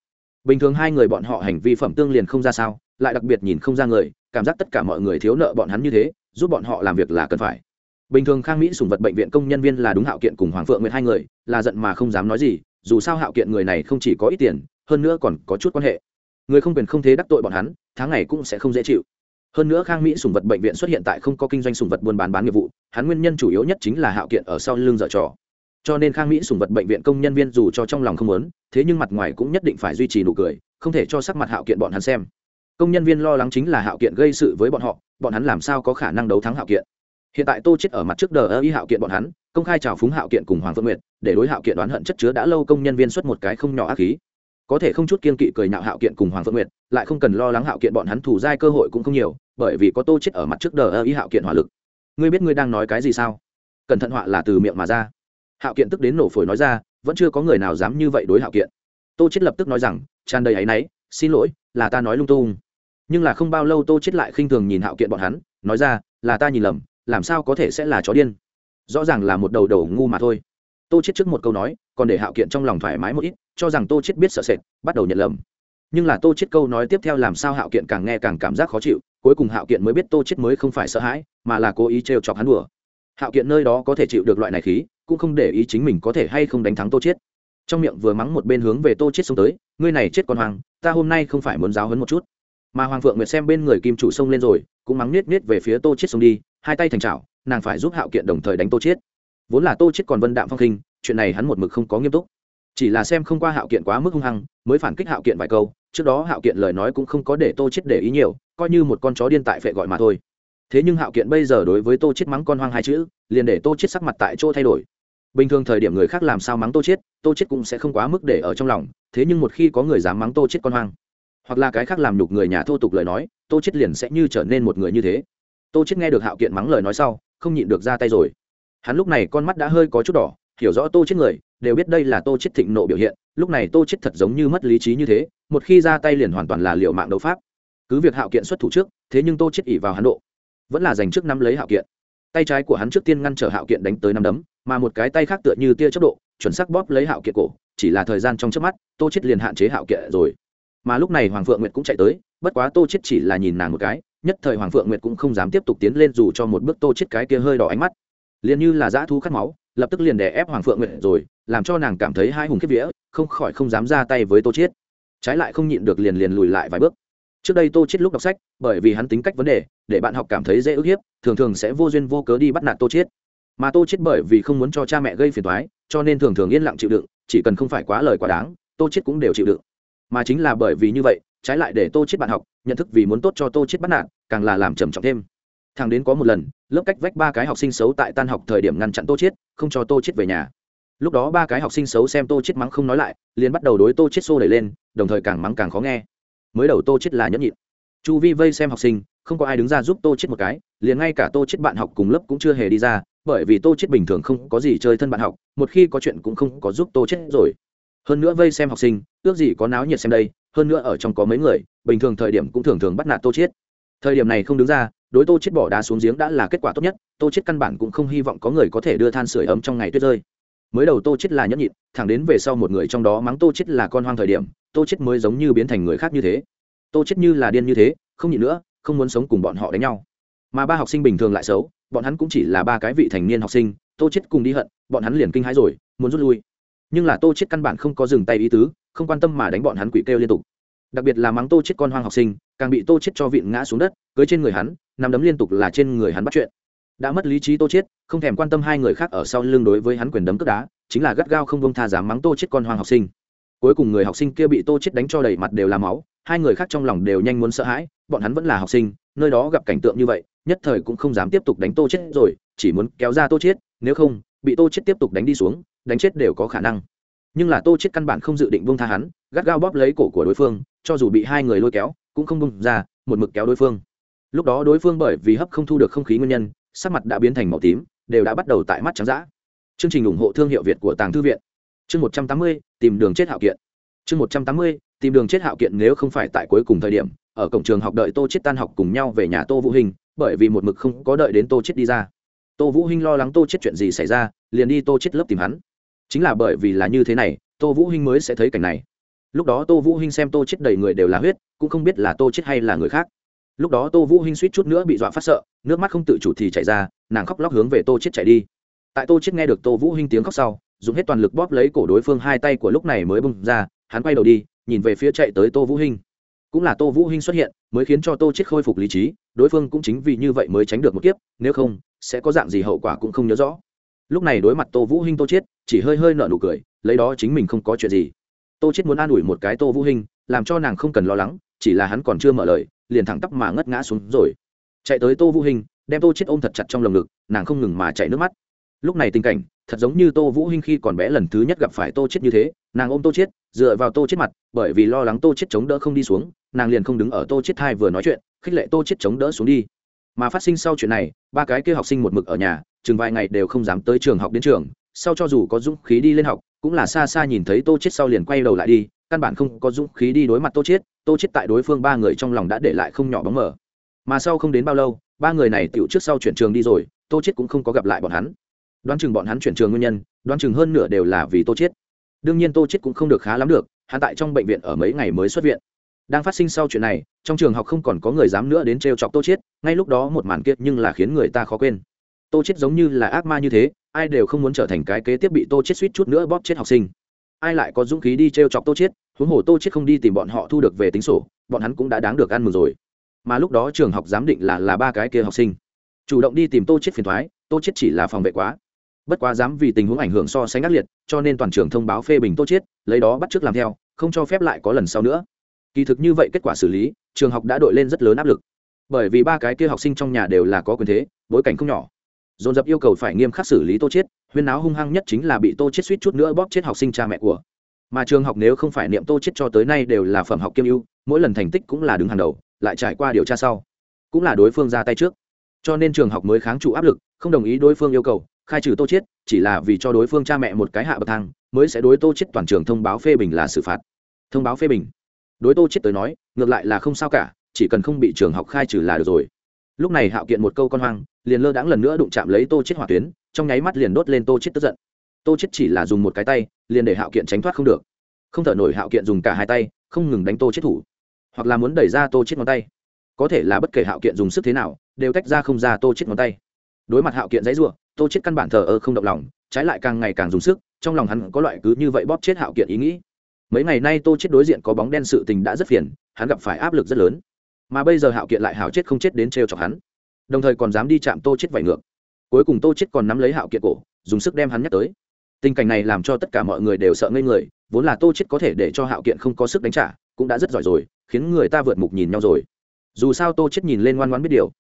Bình thường hai người bọn họ hành vi phẩm tương liền không ra sao, lại đặc biệt nhìn không ra người, cảm giác tất cả mọi người thiếu nợ bọn hắn như thế, giúp bọn họ làm việc là cần phải. Bình thường khang mỹ sùng vật bệnh viện công nhân viên là đúng hạo kiện cùng hoàng phượng nguyệt hai người, là giận mà không dám nói gì, dù sao hạo kiện người này không chỉ có ít tiền, hơn nữa còn có chút quan hệ. Người không quyền không thế đắc tội bọn hắn, tháng này cũng sẽ không dễ chịu hơn nữa khang mỹ sùng vật bệnh viện xuất hiện tại không có kinh doanh sùng vật buôn bán bán nghiệp vụ, hắn nguyên nhân chủ yếu nhất chính là hạo kiện ở sau lưng dở trò. Cho nên khang mỹ sùng vật bệnh viện công nhân viên dù cho trong lòng không muốn, thế nhưng mặt ngoài cũng nhất định phải duy trì nụ cười, không thể cho sắc mặt hạo kiện bọn hắn xem. Công nhân viên lo lắng chính là hạo kiện gây sự với bọn họ, bọn hắn làm sao có khả năng đấu thắng hạo kiện? Hiện tại tô chết ở mặt trước đờ ơ y hạo kiện bọn hắn, công khai chào phúng hạo kiện cùng hoàng phương nguyệt, để đối hạo kiện đoán hận chất chứa đã lâu công nhân viên xuất một cái không nhỏ ác khí. Có thể không chút kiên kỵ cười nhạo hạo kiện cùng hoàng phương nguyệt, lại không cần lo lắng hạo kiện bọn hắn thủ giai cơ hội cũng không nhiều bởi vì có tô chết ở mặt trước đờ ơ ý hạo kiện hỏa lực. Ngươi biết ngươi đang nói cái gì sao? Cẩn thận họa là từ miệng mà ra. Hạo kiện tức đến nổ phổi nói ra, vẫn chưa có người nào dám như vậy đối hạo kiện. Tô chết lập tức nói rằng, tràn đầy áy náy, xin lỗi, là ta nói lung tung. Nhưng là không bao lâu tô chết lại khinh thường nhìn hạo kiện bọn hắn, nói ra, là ta nhìn lầm, làm sao có thể sẽ là chó điên? Rõ ràng là một đầu đầu ngu mà thôi. Tô chết trước một câu nói, còn để hạo kiện trong lòng thoải mái một ít, cho rằng tô chết biết sợ sệt, bắt đầu nhận lầm. Nhưng là tô chết câu nói tiếp theo làm sao hạo kiện càng nghe càng cảm giác khó chịu cuối cùng hạo kiện mới biết tô chết mới không phải sợ hãi, mà là cố ý trêu chọc hắn đùa. Hạo kiện nơi đó có thể chịu được loại này khí, cũng không để ý chính mình có thể hay không đánh thắng tô chết. Trong miệng vừa mắng một bên hướng về tô chết xông tới, ngươi này chết con hoang, ta hôm nay không phải muốn giáo hấn một chút. Mà hoàng phượng nguyệt xem bên người kim chủ xông lên rồi, cũng mắng nết nết về phía tô chết xông đi, hai tay thành chảo, nàng phải giúp hạo kiện đồng thời đánh tô chết. Vốn là tô chết còn vân đạm phong khinh, chuyện này hắn một mực không có nghiêm túc. Chỉ là xem không qua hạo kiện quá mức hung hăng, mới phản kích hạo kiện vài câu, trước đó hạo kiện lời nói cũng không có để tô chết để ý nhiều coi như một con chó điên tại phệ gọi mà thôi. Thế nhưng hạo kiện bây giờ đối với tô chết mắng con hoang hai chữ, liền để tô chết sắc mặt tại chỗ thay đổi. Bình thường thời điểm người khác làm sao mắng tô chết tô chết cũng sẽ không quá mức để ở trong lòng, thế nhưng một khi có người dám mắng tô chết con hoang, hoặc là cái khác làm nhục người nhà thô tục lời nói, tô chết liền sẽ như trở nên một người như thế. Tô chết nghe được hạo kiện mắng lời nói sau, không nhịn được ra tay rồi. Hắn lúc này con mắt đã hơi có chút đỏ, hiểu rõ tô chết người, đều biết đây là tô chết thịnh nộ biểu hiện, lúc này tô chết thật giống như mất lý trí như thế, một khi ra tay liền hoàn toàn là liệu mạng đấu pháp cứ việc hạo kiện xuất thủ trước, thế nhưng tô chết ỉ vào hắn độ. Vẫn là giành trước năm lấy hạo kiện. Tay trái của hắn trước tiên ngăn trở hạo kiện đánh tới năm đấm, mà một cái tay khác tựa như tia chớp độ, chuẩn xác bóp lấy hạo kiện cổ. Chỉ là thời gian trong chớp mắt, tô chết liền hạn chế hạo kiện rồi. Mà lúc này hoàng phượng nguyệt cũng chạy tới, bất quá tô chết chỉ là nhìn nàng một cái, nhất thời hoàng phượng nguyệt cũng không dám tiếp tục tiến lên dù cho một bước tô chết cái kia hơi đỏ ánh mắt. Liền như là dã thú cắt máu, lập tức liền đè ép hoàng phượng nguyệt rồi, làm cho nàng cảm thấy hai hùng kiếp vía, không khỏi không dám ra tay với tô chết trái lại không nhịn được liền liền lùi lại vài bước trước đây tô chết lúc đọc sách, bởi vì hắn tính cách vấn đề, để bạn học cảm thấy dễ ức hiếp, thường thường sẽ vô duyên vô cớ đi bắt nạt tô chết mà tô chết bởi vì không muốn cho cha mẹ gây phiền toái, cho nên thường thường yên lặng chịu đựng, chỉ cần không phải quá lời quá đáng, tô chết cũng đều chịu đựng. Mà chính là bởi vì như vậy, trái lại để tô chết bạn học, nhận thức vì muốn tốt cho tô chết bắt nạt, càng là làm trầm trọng thêm. Thằng đến có một lần, lớp cách vách ba cái học sinh xấu tại tan học thời điểm ngăn chặn tô chết không cho tô chết về nhà. Lúc đó ba cái học sinh xấu xem tô chết mắng không nói lại, liền bắt đầu đối tô chết xô đẩy lên, đồng thời càng mắng càng khó nghe mới đầu tô chết là nhẫn nhịn. Chu vi vây xem học sinh, không có ai đứng ra giúp tô chết một cái, liền ngay cả tô chết bạn học cùng lớp cũng chưa hề đi ra, bởi vì tô chết bình thường không có gì chơi thân bạn học, một khi có chuyện cũng không có giúp tô chết rồi. Hơn nữa vây xem học sinh, ước gì có náo nhiệt xem đây, hơn nữa ở trong có mấy người, bình thường thời điểm cũng thường thường bắt nạt tô chết. Thời điểm này không đứng ra, đối tô chết bỏ đá xuống giếng đã là kết quả tốt nhất, tô chết căn bản cũng không hy vọng có người có thể đưa than sửa ấm trong ngày tuyết rơi. Mới đầu tô chết là nhẫn nhịn, thẳng đến về sau một người trong đó mắng tô chết là con hoang thời điểm tô chết mới giống như biến thành người khác như thế. Tô chết như là điên như thế, không nhịn nữa, không muốn sống cùng bọn họ đánh nhau. Mà ba học sinh bình thường lại xấu, bọn hắn cũng chỉ là ba cái vị thành niên học sinh, tô chết cùng đi hận, bọn hắn liền kinh hãi rồi, muốn rút lui. Nhưng là tô chết căn bản không có dừng tay ý tứ, không quan tâm mà đánh bọn hắn quỷ kêu liên tục. Đặc biệt là mắng tô chết con hoang học sinh, càng bị tô chết cho vịn ngã xuống đất, cưới trên người hắn, nằm đấm liên tục là trên người hắn bắt chuyện. Đã mất lý trí tô chết không thèm quan tâm hai người khác ở sau lưng đối với hắn quyền đấm cướp đá, chính là gắt gao không bông tha dám mắng tô chết con hoang học sinh cuối cùng người học sinh kia bị tô chết đánh cho đầy mặt đều là máu, hai người khác trong lòng đều nhanh muốn sợ hãi, bọn hắn vẫn là học sinh, nơi đó gặp cảnh tượng như vậy, nhất thời cũng không dám tiếp tục đánh tô chết rồi, chỉ muốn kéo ra tô chết, nếu không, bị tô chết tiếp tục đánh đi xuống, đánh chết đều có khả năng. Nhưng là tô chết căn bản không dự định buông tha hắn, gắt gao bóp lấy cổ của đối phương, cho dù bị hai người lôi kéo, cũng không buông ra, một mực kéo đối phương. Lúc đó đối phương bởi vì hấp không thu được không khí nguyên nhân, sắc mặt đã biến thành màu tím, đều đã bắt đầu tại mắt trắng dã. Chương trình ủng hộ thương hiệu việt của tàng thư viện chương một trăm tám mươi, tìm đường chết hạo kiện. Chương một trăm tám mươi, tìm đường chết hạo kiện nếu không phải tại cuối cùng thời điểm, ở cổng trường học đợi tô chết tan học cùng nhau về nhà tô vũ hình bởi vì một mực không có đợi đến tô chết đi ra. Tô vũ hình lo lắng tô chết chuyện gì xảy ra, liền đi tô chết lớp tìm hắn. Chính là bởi vì là như thế này, tô vũ hình mới sẽ thấy cảnh này. Lúc đó tô vũ hình xem tô chết đầy người đều là huyết, cũng không biết là tô chết hay là người khác. Lúc đó tô vũ hinh suýt chút nữa bị dọa phát sợ, nước mắt không tự chủ thì chảy ra, nàng khóc lóc hướng về tô chết chạy đi. Tại tô chết nghe được tô vũ hinh tiếng khóc sau dùng hết toàn lực bóp lấy cổ đối phương hai tay của lúc này mới bung ra, hắn quay đầu đi, nhìn về phía chạy tới tô vũ hinh. Cũng là tô vũ hinh xuất hiện, mới khiến cho tô chết khôi phục lý trí, đối phương cũng chính vì như vậy mới tránh được một kiếp, nếu không, sẽ có dạng gì hậu quả cũng không nhớ rõ. Lúc này đối mặt tô vũ hinh tô chết chỉ hơi hơi nở nụ cười, lấy đó chính mình không có chuyện gì. Tô chết muốn an ủi một cái tô vũ hinh, làm cho nàng không cần lo lắng, chỉ là hắn còn chưa mở lời, liền thẳng tắp mà ngất ngã xuống rồi. Chạy tới tô vũ hinh, đem tô chết ôm thật chặt trong lồng ngực, nàng không ngừng mà chảy nước mắt lúc này tình cảnh, thật giống như tô vũ hinh khi còn bé lần thứ nhất gặp phải tô chết như thế, nàng ôm tô chết, dựa vào tô chết mặt, bởi vì lo lắng tô chết chống đỡ không đi xuống, nàng liền không đứng ở tô chết thai vừa nói chuyện, khích lệ tô chết chống đỡ xuống đi. Mà phát sinh sau chuyện này, ba cái kia học sinh một mực ở nhà, chừng vài ngày đều không dám tới trường học đến trường, sau cho dù có dũng khí đi lên học, cũng là xa xa nhìn thấy tô chết sau liền quay đầu lại đi, căn bản không có dũng khí đi đối mặt tô chết tô chết tại đối phương ba người trong lòng đã để lại không nhỏ bóng mờ. Mà sau không đến bao lâu, ba người này tiểu trước sau chuyển trường đi rồi, tô chết cũng không có gặp lại bọn hắn đoán chừng bọn hắn chuyển trường nguyên nhân đoán chừng hơn nửa đều là vì tô chết đương nhiên tô chết cũng không được khá lắm được hắn tại trong bệnh viện ở mấy ngày mới xuất viện. Đang phát sinh sau chuyện này trong trường học không còn có người dám nữa đến trêu chọc tô chết ngay lúc đó một màn kiệt nhưng là khiến người ta khó quên. Tô chết giống như là ác ma như thế ai đều không muốn trở thành cái kế tiếp bị tô chết suýt chút nữa bóp chết học sinh. Ai lại có dũng khí đi trêu chọc tô chết huống hồ tô chết không đi tìm bọn họ thu được về tính sổ bọn hắn cũng đã đáng được ăn mừng rồi. Mà lúc đó trường học giám định là là ba cái kia học sinh. Chủ động đi tìm tô chết phiền toái, tô chết chỉ là phòng vệ quá bất quá dám vì tình huống ảnh hưởng so sánh ác liệt, cho nên toàn trường thông báo phê bình tô chết lấy đó bắt trước làm theo, không cho phép lại có lần sau nữa. Kỳ thực như vậy kết quả xử lý, trường học đã đội lên rất lớn áp lực. Bởi vì ba cái kia học sinh trong nhà đều là có quyền thế, bối cảnh không nhỏ. Dồn dập yêu cầu phải nghiêm khắc xử lý tô chết huyên áo hung hăng nhất chính là bị tô chết suýt chút nữa bóp chết học sinh cha mẹ của. Mà trường học nếu không phải niệm tô chết cho tới nay đều là phẩm học kiêm ưu, mỗi lần thành tích cũng là đứng hàng đầu, lại trải qua điều tra sau, cũng là đối phương ra tay trước. Cho nên trường học mới kháng trụ áp lực, không đồng ý đối phương yêu cầu khai trừ tô chết chỉ là vì cho đối phương cha mẹ một cái hạ bậc thang, mới sẽ đối tô chết toàn trường thông báo phê bình là xử phạt. Thông báo phê bình. Đối tô chết tới nói, ngược lại là không sao cả, chỉ cần không bị trường học khai trừ là được rồi. Lúc này hạo kiện một câu con hoang, liền lơ đãng lần nữa đụng chạm lấy tô chết hỏa tuyến, trong nháy mắt liền đốt lên tô chết tức giận. Tô chết chỉ là dùng một cái tay, liền để hạo kiện tránh thoát không được. Không thở nổi hạo kiện dùng cả hai tay, không ngừng đánh tô chết thủ. Hoặc là muốn đẩy ra tô chết ngón tay. Có thể là bất kể hạo kiện dùng sức thế nào, đều tách ra không ra tô chết ngón tay. Đối mặt hạo kiện dãy rủa tô chết căn bản thờ ơ không động lòng, trái lại càng ngày càng dùng sức, trong lòng hắn có loại cứ như vậy bóp chết hạo kiện ý nghĩ. Mấy ngày nay tô chết đối diện có bóng đen sự tình đã rất phiền, hắn gặp phải áp lực rất lớn. Mà bây giờ hạo kiện lại hảo chết không chết đến treo chọc hắn. Đồng thời còn dám đi chạm tô chết vảy ngược. Cuối cùng tô chết còn nắm lấy hạo kiện cổ, dùng sức đem hắn nhắc tới. Tình cảnh này làm cho tất cả mọi người đều sợ ngây người, vốn là tô chết có thể để cho hạo kiện không có sức đánh trả, cũng đã rất giỏi rồi, khiến người ta vượt mục nhìn nhau rồi. Dù sao tô chết nhìn lên ngoan ngoãn biết điều,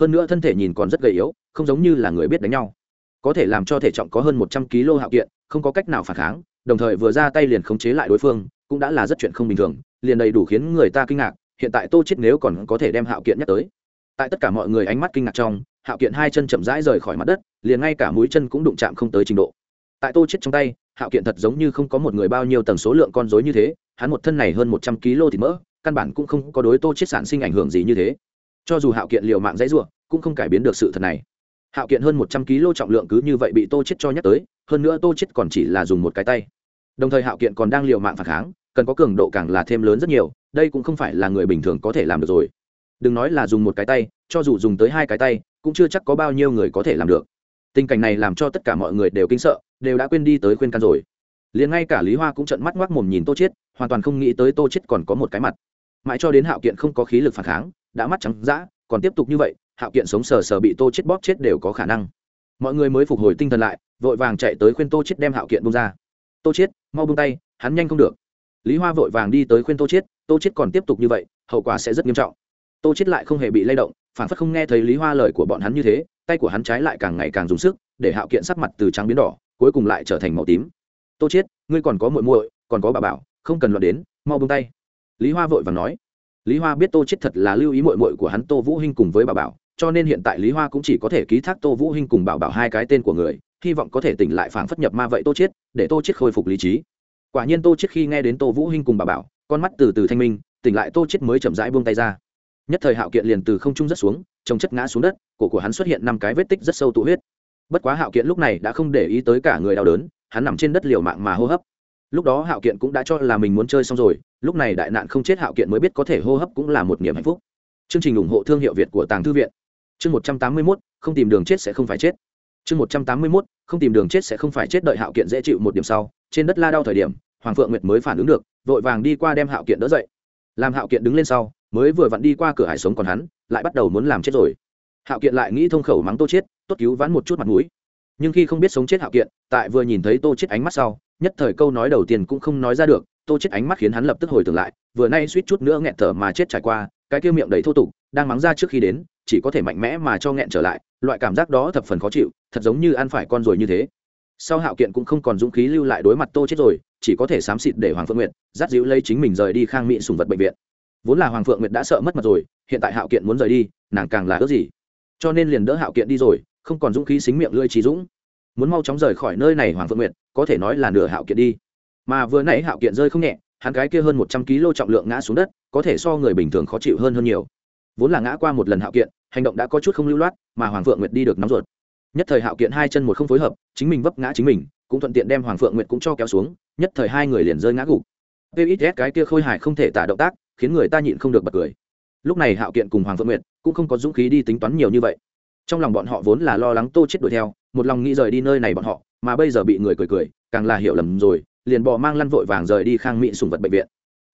hơn nữa thân thể nhìn còn rất gầy yếu, không giống như là người biết đánh nhau có thể làm cho thể trọng có hơn một trăm kg hạo kiện, không có cách nào phản kháng, đồng thời vừa ra tay liền khống chế lại đối phương, cũng đã là rất chuyện không bình thường, liền đầy đủ khiến người ta kinh ngạc, hiện tại tô chết nếu còn có thể đem hạo kiện nhắc tới. Tại tất cả mọi người ánh mắt kinh ngạc trong, hạo kiện hai chân chậm rãi rời khỏi mặt đất, liền ngay cả mũi chân cũng đụng chạm không tới trình độ. Tại tô chết trong tay, hạo kiện thật giống như không có một người bao nhiêu tầng số lượng con rối như thế, hắn một thân này hơn một trăm kg thịt mỡ, căn bản cũng không có đối tô chết sản sinh ảnh hưởng gì như thế. Cho dù hạo kiện liều mạng dãy rủa, cũng không cải biến được sự thật này hạo kiện hơn một trăm kg trọng lượng cứ như vậy bị tô chết cho nhắc tới, hơn nữa tô chết còn chỉ là dùng một cái tay. Đồng thời hạo kiện còn đang liều mạng phản kháng, cần có cường độ càng là thêm lớn rất nhiều, đây cũng không phải là người bình thường có thể làm được rồi. Đừng nói là dùng một cái tay, cho dù dùng tới hai cái tay, cũng chưa chắc có bao nhiêu người có thể làm được. Tình cảnh này làm cho tất cả mọi người đều kinh sợ, đều đã quên đi tới khuyên can rồi. Liền ngay cả lý hoa cũng trận mắt ngoác mồm nhìn tô chết hoàn toàn không nghĩ tới tô chết còn có một cái mặt. Mãi cho đến hạo kiện không có khí lực phản kháng, đã mắt trắng dã còn tiếp tục như vậy, hạo kiện sống sờ sờ bị tô chết bóp chết đều có khả năng. Mọi người mới phục hồi tinh thần lại, vội vàng chạy tới khuyên tô chết đem hạo kiện bung ra. Tô chết, mau bung tay, hắn nhanh không được. Lý hoa vội vàng đi tới khuyên tô chết tô chết còn tiếp tục như vậy, hậu quả sẽ rất nghiêm trọng. Tô chết lại không hề bị lay động phản phất không nghe thấy lý hoa lời của bọn hắn như thế, tay của hắn trái lại càng ngày càng dùng sức, để hạo kiện sắc mặt từ trắng biến đỏ, cuối cùng lại trở thành màu tím. Tô chết, ngươi còn có muội muội, còn có bà bảo, không cần luận đến, mau buông tay. Lý hoa vội vàng nói lý hoa biết tô chết thật là lưu ý muội muội của hắn tô vũ hinh cùng với bà bảo, cho nên hiện tại lý hoa cũng chỉ có thể ký thác tô vũ hinh cùng bảo bảo hai cái tên của người, hy vọng có thể tỉnh lại phảng phất nhập ma vậy tô chết để tô chết khôi phục lý trí. Quả nhiên tô chết khi nghe đến tô vũ hinh cùng bà bảo, con mắt từ từ thanh minh, tỉnh lại tô chết mới chậm rãi buông tay ra. Nhất thời hạo kiện liền từ không trung rất xuống trông chất ngã xuống đất, cổ của hắn xuất hiện năm cái vết tích rất sâu tụ huyết. Bất quá hạo kiện lúc này đã không để ý tới cả người đau đớn, hắn nằm trên đất liều mạng mà hô hấp. Lúc đó hạo kiện cũng đã cho là mình muốn chơi xong rồi lúc này đại nạn không chết hạo kiện mới biết có thể hô hấp cũng là một niềm hạnh phúc. Chương trình ủng hộ thương hiệu việt của tàng thư viện. Chương một trăm tám mươi mốt, không tìm đường chết sẽ không phải chết. Chương một trăm tám mươi mốt, không tìm đường chết sẽ không phải chết đợi hạo kiện dễ chịu một điểm sau, trên đất la đau thời điểm, hoàng phượng nguyệt mới phản ứng được, vội vàng đi qua đem hạo kiện đỡ dậy. Làm hạo kiện đứng lên sau, mới vừa vặn đi qua cửa hải sống còn hắn, lại bắt đầu muốn làm chết rồi. Hạo kiện lại nghĩ thông khẩu mắng tô chết tốt cứu vãn một chút mặt mũi. Nhưng khi không biết sống chết hạo kiện, tại vừa nhìn thấy tô chết ánh mắt sau nhất thời câu nói đầu tiên cũng không nói ra được, tô chết ánh mắt khiến hắn lập tức hồi tưởng lại, vừa nay suýt chút nữa nghẹn thở mà chết trải qua, cái kia miệng đầy thô tục, đang mắng ra trước khi đến, chỉ có thể mạnh mẽ mà cho nghẹn trở lại, loại cảm giác đó thập phần khó chịu, thật giống như ăn phải con rồi như thế. Sau hạo kiện cũng không còn dũng khí lưu lại đối mặt tô chết rồi, chỉ có thể xám xịt để hoàng phượng nguyệt dắt dịu lấy chính mình rời đi khang mỹ sùng vật bệnh viện. Vốn là hoàng phượng nguyệt đã sợ mất mặt rồi, hiện tại hạo kiện muốn rời đi, nàng càng là ước gì. Cho nên liền đỡ hạo kiện đi rồi, không còn dũng khí xính miệng lưỡi trí dũng muốn mau chóng rời khỏi nơi này hoàng phượng nguyệt, có thể nói là nửa hạo kiện đi. Mà vừa nãy hạo kiện rơi không nhẹ, hắn cái kia hơn một trăm kg trọng lượng ngã xuống đất, có thể so người bình thường khó chịu hơn hơn nhiều. Vốn là ngã qua một lần hạo kiện, hành động đã có chút không lưu loát, mà hoàng phượng nguyệt đi được nóng ruột. Nhất thời hạo kiện hai chân một không phối hợp, chính mình vấp ngã chính mình, cũng thuận tiện đem hoàng phượng nguyệt cũng cho kéo xuống, nhất thời hai người liền rơi ngã gục. Pis cái kia khôi hài không thể tả động tác, khiến người ta nhịn không được bật cười. Lúc này hạo kiện cùng hoàng phượng nguyệt cũng không có dũng khí đi tính toán nhiều như vậy. Trong lòng bọn họ vốn là lo lắng tô chết đuổi theo một lòng nghĩ rời đi nơi này bọn họ, mà bây giờ bị người cười cười, càng là hiểu lầm rồi, liền bỏ mang lăn vội vàng rời đi khang mỹ sùng vật bệnh viện.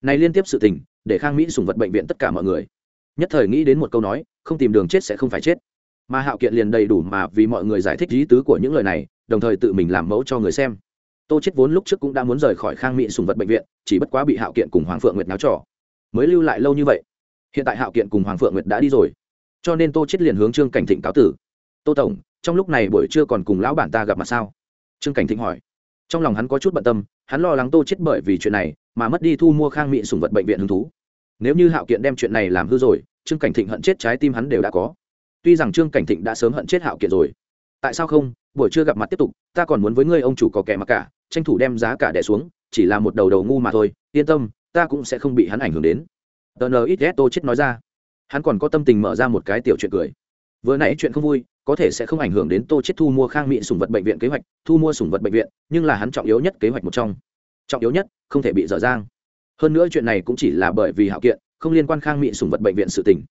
Này liên tiếp sự tình, để khang mỹ sùng vật bệnh viện tất cả mọi người. Nhất thời nghĩ đến một câu nói, không tìm đường chết sẽ không phải chết. Mà hạo kiện liền đầy đủ mà vì mọi người giải thích lý tứ của những lời này, đồng thời tự mình làm mẫu cho người xem. Tô chết vốn lúc trước cũng đã muốn rời khỏi khang mỹ sùng vật bệnh viện, chỉ bất quá bị hạo kiện cùng hoàng phượng nguyệt náo trò. Mới lưu lại lâu như vậy, hiện tại hạo kiện cùng hoàng phượng nguyệt đã đi rồi. Cho nên tô chết liền hướng trương cảnh thịnh cáo tử. Tô tổng trong lúc này buổi trưa còn cùng lão bản ta gặp mặt sao? Trương cảnh thịnh hỏi. Trong lòng hắn có chút bận tâm, hắn lo lắng tô chết bởi vì chuyện này, mà mất đi thu mua khang mỹ sùng vật bệnh viện hứng thú. Nếu như hạo kiện đem chuyện này làm hư rồi, trương cảnh thịnh hận chết trái tim hắn đều đã có. Tuy rằng trương cảnh thịnh đã sớm hận chết hạo kiện rồi. Tại sao không? Buổi trưa gặp mặt tiếp tục, ta còn muốn với ngươi ông chủ có kẻ mặc cả, tranh thủ đem giá cả đẻ xuống, chỉ là một đầu đầu ngu mà thôi, yên tâm, ta cũng sẽ không bị hắn ảnh hưởng đến. Tờ nờ ít tô chết nói ra. Hắn còn có tâm tình mở ra một cái tiểu chuyện cười vừa nãy chuyện không vui, có thể sẽ không ảnh hưởng đến tô chết thu mua khang mỹ sủng vật bệnh viện kế hoạch, thu mua sủng vật bệnh viện, nhưng là hắn trọng yếu nhất kế hoạch một trong. Trọng yếu nhất, không thể bị dở dang. Hơn nữa chuyện này cũng chỉ là bởi vì hạo kiện, không liên quan khang mỹ sủng vật bệnh viện sự tình.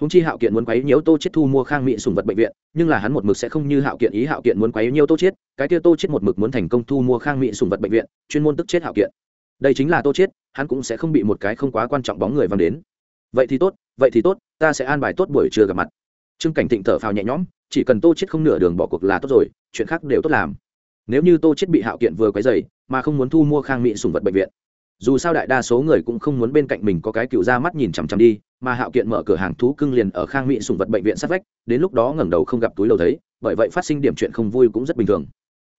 Húng chi hạo kiện muốn quấy nhiễu tô chết thu mua khang mỹ sủng vật bệnh viện, nhưng là hắn một mực sẽ không như hạo kiện ý hạo kiện muốn quấy nhiễu tô chết cái kia tô chết một mực muốn thành công thu mua khang mỹ sủng vật bệnh viện, chuyên môn tức chết hạo kiện. Đây chính là tô chết hắn cũng sẽ không bị một cái không quá quan trọng bóng người văng đến. Vậy thì tốt, vậy thì tốt, ta sẽ an bài tốt buổi trưa gặp mặt trương cảnh thịnh thở phào nhẹ nhõm, chỉ cần tô chết không nửa đường bỏ cuộc là tốt rồi, chuyện khác đều tốt làm. Nếu như tô chết bị hạo kiện vừa quấy dày mà không muốn thu mua khang mỹ sủng vật bệnh viện, dù sao đại đa số người cũng không muốn bên cạnh mình có cái cựu ra mắt nhìn chằm chằm đi, mà hạo kiện mở cửa hàng thú cưng liền ở khang mỹ sủng vật bệnh viện sát vách, đến lúc đó ngẩng đầu không gặp túi đầu thấy, bởi vậy phát sinh điểm chuyện không vui cũng rất bình thường.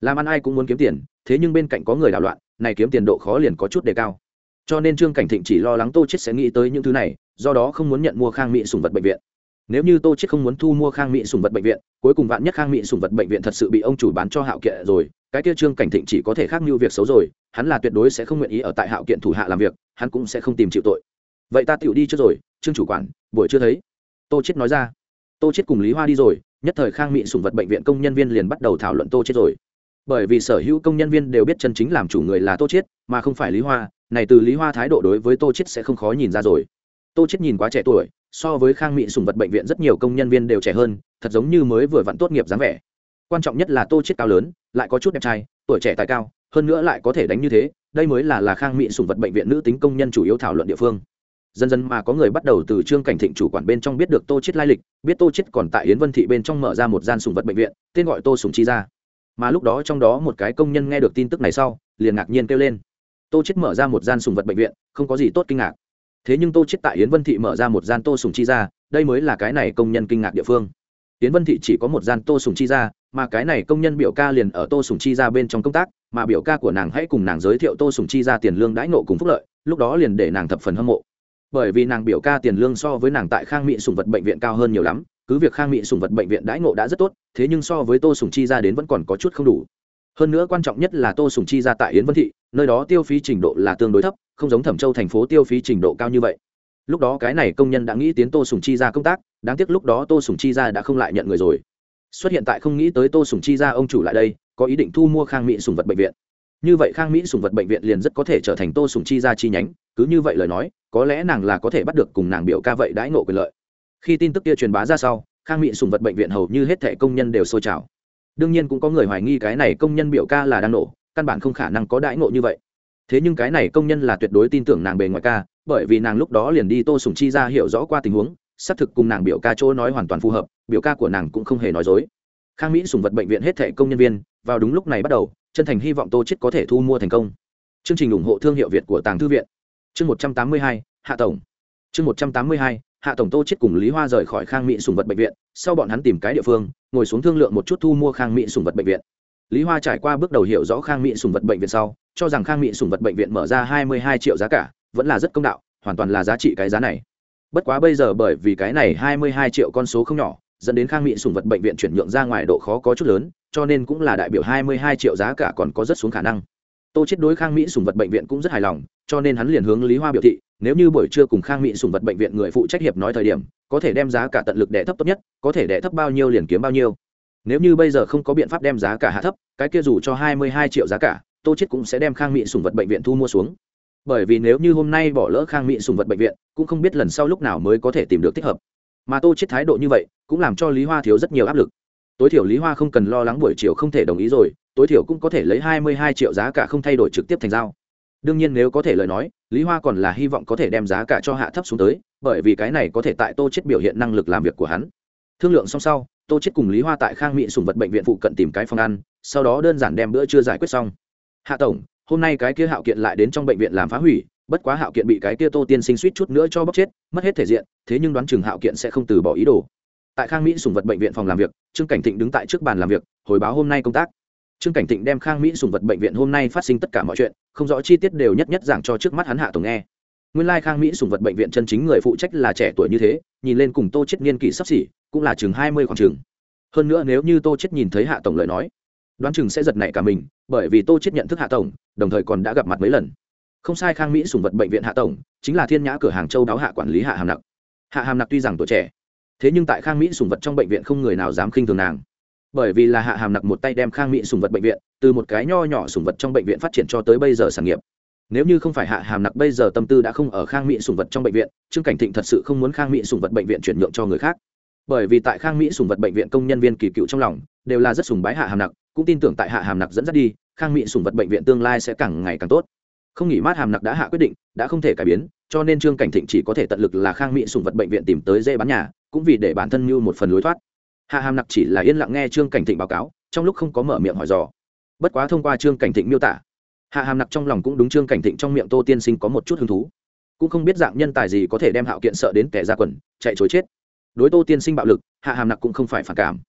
Làm ăn ai cũng muốn kiếm tiền, thế nhưng bên cạnh có người đảo loạn, này kiếm tiền độ khó liền có chút đề cao. Cho nên trương cảnh thịnh chỉ lo lắng tô chết sẽ nghĩ tới những thứ này, do đó không muốn nhận mua khang mỹ sủng vật bệnh viện nếu như tô chết không muốn thu mua khang mỹ sủng vật bệnh viện, cuối cùng vạn nhất khang mỹ sủng vật bệnh viện thật sự bị ông chủ bán cho hạo kiện rồi, cái kia trương cảnh thịnh chỉ có thể khác như việc xấu rồi, hắn là tuyệt đối sẽ không nguyện ý ở tại hạo kiện thủ hạ làm việc, hắn cũng sẽ không tìm chịu tội. Vậy ta tựu đi trước rồi, trương chủ quản, buổi chưa thấy. Tô chết nói ra. Tô chết cùng lý hoa đi rồi, nhất thời khang mỹ sủng vật bệnh viện công nhân viên liền bắt đầu thảo luận tô chết rồi. Bởi vì sở hữu công nhân viên đều biết chân chính làm chủ người là tô chết mà không phải lý hoa, này từ lý hoa thái độ đối với tô chết sẽ không khó nhìn ra rồi. Tô chết nhìn quá trẻ tuổi so với khang mỹ sùng vật bệnh viện rất nhiều công nhân viên đều trẻ hơn, thật giống như mới vừa vặn tốt nghiệp dáng vẻ. Quan trọng nhất là tô chết cao lớn, lại có chút đẹp trai, tuổi trẻ tài cao, hơn nữa lại có thể đánh như thế, đây mới là là khang mỹ sùng vật bệnh viện nữ tính công nhân chủ yếu thảo luận địa phương. Dần dần mà có người bắt đầu từ trương cảnh thịnh chủ quản bên trong biết được tô chết lai lịch, biết tô chết còn tại yến vân thị bên trong mở ra một gian sùng vật bệnh viện, tên gọi tô sùng chi ra mà lúc đó trong đó một cái công nhân nghe được tin tức này sau, liền ngạc nhiên kêu lên. Tô chết mở ra một gian sùng vật bệnh viện, không có gì tốt kinh ngạc thế nhưng tô chết tại yến vân thị mở ra một gian tô sùng chi ra, đây mới là cái này công nhân kinh ngạc địa phương. Yến vân thị chỉ có một gian tô sùng chi ra, mà cái này công nhân biểu ca liền ở tô sùng chi ra bên trong công tác, mà biểu ca của nàng hãy cùng nàng giới thiệu tô sùng chi ra tiền lương đãi nộ cùng phúc lợi, lúc đó liền để nàng thập phần hâm mộ. Bởi vì nàng biểu ca tiền lương so với nàng tại khang mỹ sùng vật bệnh viện cao hơn nhiều lắm, cứ việc khang mỹ sùng vật bệnh viện đãi ngộ đã rất tốt, thế nhưng so với tô sùng chi ra đến vẫn còn có chút không đủ. Hơn nữa quan trọng nhất là tô sùng chi ra tại yến vân thị, nơi đó tiêu phí trình độ là tương đối thấp không giống thẩm châu thành phố tiêu phí trình độ cao như vậy. Lúc đó cái này công nhân đã nghĩ tiến tô sùng chi ra công tác, đáng tiếc lúc đó tô sùng chi ra đã không lại nhận người rồi. Xuất hiện tại không nghĩ tới tô sùng chi ra ông chủ lại đây, có ý định thu mua khang mỹ sùng vật bệnh viện. Như vậy khang mỹ sùng vật bệnh viện liền rất có thể trở thành tô sùng chi ra chi nhánh, cứ như vậy lời nói, có lẽ nàng là có thể bắt được cùng nàng biểu ca vậy đãi ngộ quyền lợi. Khi tin tức kia truyền bá ra sau, khang mỹ sùng vật bệnh viện hầu như hết thẻ công nhân đều sôi trào. Đương nhiên cũng có người hoài nghi cái này công nhân biểu ca là đang nổ, căn bản không khả năng có đãi ngộ như vậy thế nhưng cái này công nhân là tuyệt đối tin tưởng nàng bề ngoài ca, bởi vì nàng lúc đó liền đi tô sùng chi ra hiểu rõ qua tình huống, xác thực cùng nàng biểu ca chỗ nói hoàn toàn phù hợp, biểu ca của nàng cũng không hề nói dối. Khang mỹ sùng vật bệnh viện hết thẻ công nhân viên, vào đúng lúc này bắt đầu, chân thành hy vọng tô chết có thể thu mua thành công. Chương trình ủng hộ thương hiệu việt của tàng thư viện. Chương một trăm tám mươi hai, hạ tổng. Chương một trăm tám mươi hai, hạ tổng tô chết cùng lý hoa rời khỏi khang mỹ sùng vật bệnh viện, sau bọn hắn tìm cái địa phương, ngồi xuống thương lượng một chút thu mua khang mỹ sùng vật bệnh viện. Lý hoa trải qua bước đầu hiểu rõ khang mỹ sùng vật bệnh viện sau cho rằng khang mỹ sùng vật bệnh viện mở ra hai mươi hai triệu giá cả, vẫn là rất công đạo, hoàn toàn là giá trị cái giá này. Bất quá bây giờ bởi vì cái này hai mươi hai triệu con số không nhỏ, dẫn đến khang mỹ sùng vật bệnh viện chuyển nhượng ra ngoài độ khó có chút lớn, cho nên cũng là đại biểu hai mươi hai triệu giá cả còn có rất xuống khả năng. Tô chết đối khang mỹ sùng vật bệnh viện cũng rất hài lòng, cho nên hắn liền hướng lý hoa biểu thị, nếu như buổi trưa cùng khang mỹ sùng vật bệnh viện người phụ trách hiệp nói thời điểm, có thể đem giá cả tận lực đẻ thấp tốt nhất, có thể đẻ thấp bao nhiêu liền kiếm bao nhiêu. Nếu như bây giờ không có biện pháp đem giá cả hạ thấp, cái kia dù cho hai mươi hai triệu giá cả tô chết cũng sẽ đem khang mỹ sùng vật bệnh viện thu mua xuống. Bởi vì nếu như hôm nay bỏ lỡ khang mỹ sùng vật bệnh viện, cũng không biết lần sau lúc nào mới có thể tìm được thích hợp. Mà tô chết thái độ như vậy, cũng làm cho lý hoa thiếu rất nhiều áp lực. Tối thiểu lý hoa không cần lo lắng buổi chiều không thể đồng ý rồi, tối thiểu cũng có thể lấy hai mươi hai triệu giá cả không thay đổi trực tiếp thành giao. Đương nhiên nếu có thể lời nói, lý hoa còn là hy vọng có thể đem giá cả cho hạ thấp xuống tới, bởi vì cái này có thể tại tô chết biểu hiện năng lực làm việc của hắn. Thương lượng xong sau, tô chết cùng lý hoa tại khang mỹ sùng vật bệnh viện phụ cận tìm cái phòng ăn, sau đó đơn giản đem bữa trưa giải quyết xong hạ tổng, hôm nay cái kia hạo kiện lại đến trong bệnh viện làm phá hủy, bất quá hạo kiện bị cái kia tô tiên sinh suýt chút nữa cho bóc chết, mất hết thể diện, thế nhưng đoán chừng hạo kiện sẽ không từ bỏ ý đồ. Tại khang mỹ sùng vật bệnh viện phòng làm việc, trương cảnh thịnh đứng tại trước bàn làm việc, hồi báo hôm nay công tác. Trương cảnh thịnh đem khang mỹ sùng vật bệnh viện hôm nay phát sinh tất cả mọi chuyện, không rõ chi tiết đều nhất nhất giảng cho trước mắt hắn hạ tổng nghe. Nguyên lai khang mỹ sùng vật bệnh viện chân chính người phụ trách là trẻ tuổi như thế, nhìn lên cùng tô chết niên kỷ sắp xỉ, cũng là chừng hai mươi khoảng chừng. Hơn nữa nếu như tô chết nhìn thấy hạ tổng lời nói đoán chừng sẽ giật nảy cả mình, bởi vì tô chết nhận thức hạ tổng, đồng thời còn đã gặp mặt mấy lần. Không sai, khang mỹ sùng vật bệnh viện hạ tổng, chính là thiên nhã cửa hàng châu đáo hạ quản lý hạ hàm nặc. Hạ hàm nặc tuy rằng tuổi trẻ, thế nhưng tại khang mỹ sùng vật trong bệnh viện không người nào dám khinh thường nàng. Bởi vì là hạ hàm nặc một tay đem khang mỹ sùng vật bệnh viện, từ một cái nho nhỏ sùng vật trong bệnh viện phát triển cho tới bây giờ sản nghiệp. Nếu như không phải hạ hàm nặc bây giờ tâm tư đã không ở khang mỹ sùng vật trong bệnh viện, trương cảnh thịnh thật sự không muốn khang mỹ sùng vật bệnh viện chuyển nhượng cho người khác. Bởi vì tại khang mỹ sùng vật bệnh viện công nhân viên kỳ cựu trong lòng, đều là rất sùng bái hạ hàm nặc cũng tin tưởng tại hạ hàm nặc dẫn dắt đi, khang mỹ sùng vật bệnh viện tương lai sẽ càng ngày càng tốt. Không nghỉ mát hàm nặc đã hạ quyết định, đã không thể cải biến, cho nên trương cảnh thịnh chỉ có thể tận lực là khang mỹ sùng vật bệnh viện tìm tới dễ bán nhà, cũng vì để bản thân mưu một phần lối thoát. Hạ hàm nặc chỉ là yên lặng nghe trương cảnh thịnh báo cáo, trong lúc không có mở miệng hỏi dò. Bất quá thông qua trương cảnh thịnh miêu tả, hạ hàm nặc trong lòng cũng đúng trương cảnh thịnh trong miệng tô tiên sinh có một chút hứng thú. Cũng không biết dạng nhân tài gì có thể đem hạo kiện sợ đến kẻ ra quần, chạy chối chết. Đối tô tiên sinh bạo lực, hạ hàm nặc cũng không phải phản cảm.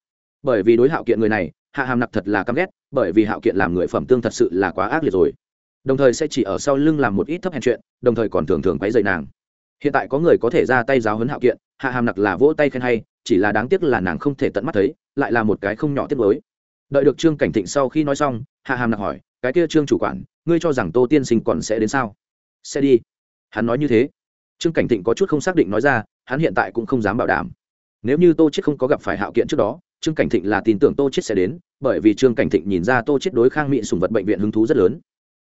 Bởi vì đối hạo kiện người này hạ hàm nặc thật là căm ghét, bởi vì hạo kiện làm người phẩm tương thật sự là quá ác liệt rồi. Đồng thời sẽ chỉ ở sau lưng làm một ít thấp hèn chuyện, đồng thời còn thường thường quấy dày nàng. Hiện tại có người có thể ra tay giáo huấn hạo kiện, hạ hàm nặc là vỗ tay khen hay, chỉ là đáng tiếc là nàng không thể tận mắt thấy, lại là một cái không nhỏ tiếc mới đợi được trương cảnh thịnh sau khi nói xong, hạ hàm nặc hỏi, cái kia trương chủ quản, ngươi cho rằng tô tiên sinh còn sẽ đến sao? Sẽ đi. Hắn nói như thế. Trương cảnh thịnh có chút không xác định nói ra, hắn hiện tại cũng không dám bảo đảm. Nếu như tô chết không có gặp phải hạo kiện trước đó trương cảnh thịnh là tin tưởng tô chết sẽ đến, bởi vì trương cảnh thịnh nhìn ra tô chết đối khang mỹ sùng vật bệnh viện hứng thú rất lớn.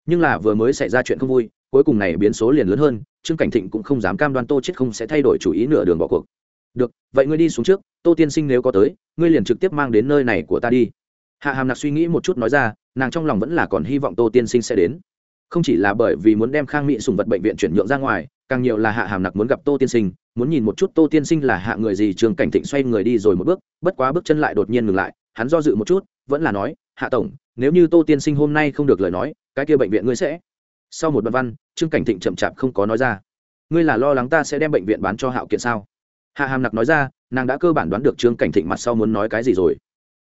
Nhưng là vừa mới xảy ra chuyện không vui, cuối cùng này biến số liền lớn hơn, trương cảnh thịnh cũng không dám cam đoan tô chết không sẽ thay đổi chủ ý nửa đường bỏ cuộc. Được, vậy ngươi đi xuống trước, tô tiên sinh nếu có tới, ngươi liền trực tiếp mang đến nơi này của ta đi. Hạ hàm nặc suy nghĩ một chút nói ra, nàng trong lòng vẫn là còn hy vọng tô tiên sinh sẽ đến. Không chỉ là bởi vì muốn đem khang mỹ sùng vật bệnh viện chuyển nhượng ra ngoài càng nhiều là hạ hàm nặc muốn gặp tô tiên sinh, muốn nhìn một chút tô tiên sinh là hạ người gì. Trường cảnh thịnh xoay người đi rồi một bước, bất quá bước chân lại đột nhiên ngừng lại, hắn do dự một chút, vẫn là nói, hạ tổng, nếu như tô tiên sinh hôm nay không được lời nói, cái kia bệnh viện ngươi sẽ sau một đoạn văn, trương cảnh thịnh chậm chạp không có nói ra. Ngươi là lo lắng ta sẽ đem bệnh viện bán cho hạo kiện sao? Hạ hàm nặc nói ra, nàng đã cơ bản đoán được trương cảnh thịnh mặt sau muốn nói cái gì rồi.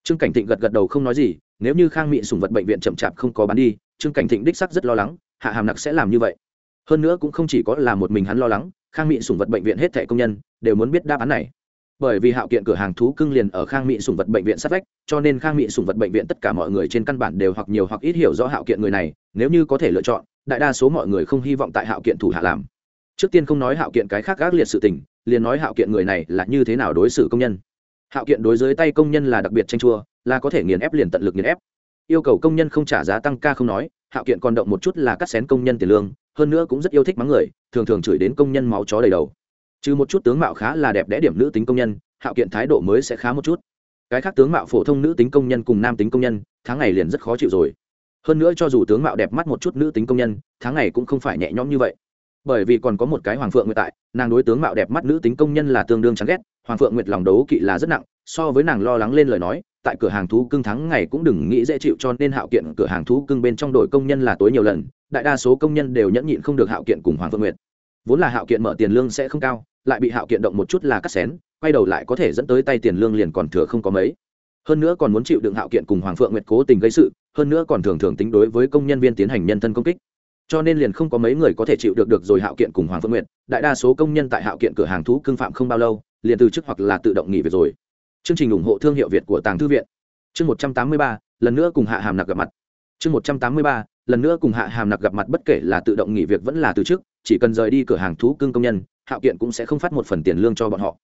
Trương cảnh thịnh gật gật đầu không nói gì, nếu như khang mỹ sùng vật bệnh viện chậm chạp không có bán đi, trương cảnh thịnh đích sắc rất lo lắng, hạ hàm nặc sẽ làm như vậy hơn nữa cũng không chỉ có là một mình hắn lo lắng, khang mỹ Sủng vật bệnh viện hết thẻ công nhân đều muốn biết đáp án này. Bởi vì hạo kiện cửa hàng thú cưng liền ở khang mỹ Sủng vật bệnh viện sát vách, cho nên khang mỹ Sủng vật bệnh viện tất cả mọi người trên căn bản đều hoặc nhiều hoặc ít hiểu rõ hạo kiện người này, nếu như có thể lựa chọn, đại đa số mọi người không hy vọng tại hạo kiện thủ hạ làm. Trước tiên không nói hạo kiện cái khác gác liệt sự tình, liền nói hạo kiện người này là như thế nào đối xử công nhân. Hạo kiện đối với tay công nhân là đặc biệt tranh chua, là có thể nghiền ép liền tận lực nghiền ép. Yêu cầu công nhân không trả giá tăng ca không nói, hạo kiện còn động một chút là cắt xén công nhân tiền lương hơn nữa cũng rất yêu thích mắng người, thường thường chửi đến công nhân máu chó đầy đầu. Trừ một chút tướng mạo khá là đẹp đẽ điểm nữ tính công nhân, hạo kiện thái độ mới sẽ khá một chút. Cái khác tướng mạo phổ thông nữ tính công nhân cùng nam tính công nhân, tháng ngày liền rất khó chịu rồi. Hơn nữa cho dù tướng mạo đẹp mắt một chút nữ tính công nhân, tháng ngày cũng không phải nhẹ nhõm như vậy. Bởi vì còn có một cái hoàng phượng nguyệt tại, nàng đối tướng mạo đẹp mắt nữ tính công nhân là tương đương chán ghét, hoàng phượng nguyệt lòng đấu kỵ là rất nặng, so với nàng lo lắng lên lời nói, tại cửa hàng thú cưng thắng ngày cũng đừng nghĩ dễ chịu cho nên hạo kiện cửa hàng thú cưng bên trong đội công nhân là tối nhiều lần đại đa số công nhân đều nhẫn nhịn không được hạo kiện cùng hoàng phương nguyệt. Vốn là hạo kiện mở tiền lương sẽ không cao, lại bị hạo kiện động một chút là cắt xén, quay đầu lại có thể dẫn tới tay tiền lương liền còn thừa không có mấy. Hơn nữa còn muốn chịu đựng hạo kiện cùng hoàng phượng nguyệt cố tình gây sự, hơn nữa còn thường thường tính đối với công nhân viên tiến hành nhân thân công kích. Cho nên liền không có mấy người có thể chịu được được rồi hạo kiện cùng hoàng phượng nguyệt, đại đa số công nhân tại hạo kiện cửa hàng thú cưng phạm không bao lâu, liền từ chức hoặc là tự động nghỉ việc rồi. Chương trình ủng hộ thương hiệu việt của tàng thư viện. Chương một trăm tám mươi ba, lần nữa cùng hạ hàm nặc gặp mặt. Chương một trăm tám mươi ba lần nữa cùng hạ hàm nặc gặp mặt bất kể là tự động nghỉ việc vẫn là từ chức, chỉ cần rời đi cửa hàng thú cưng công nhân, hạo kiện cũng sẽ không phát một phần tiền lương cho bọn họ.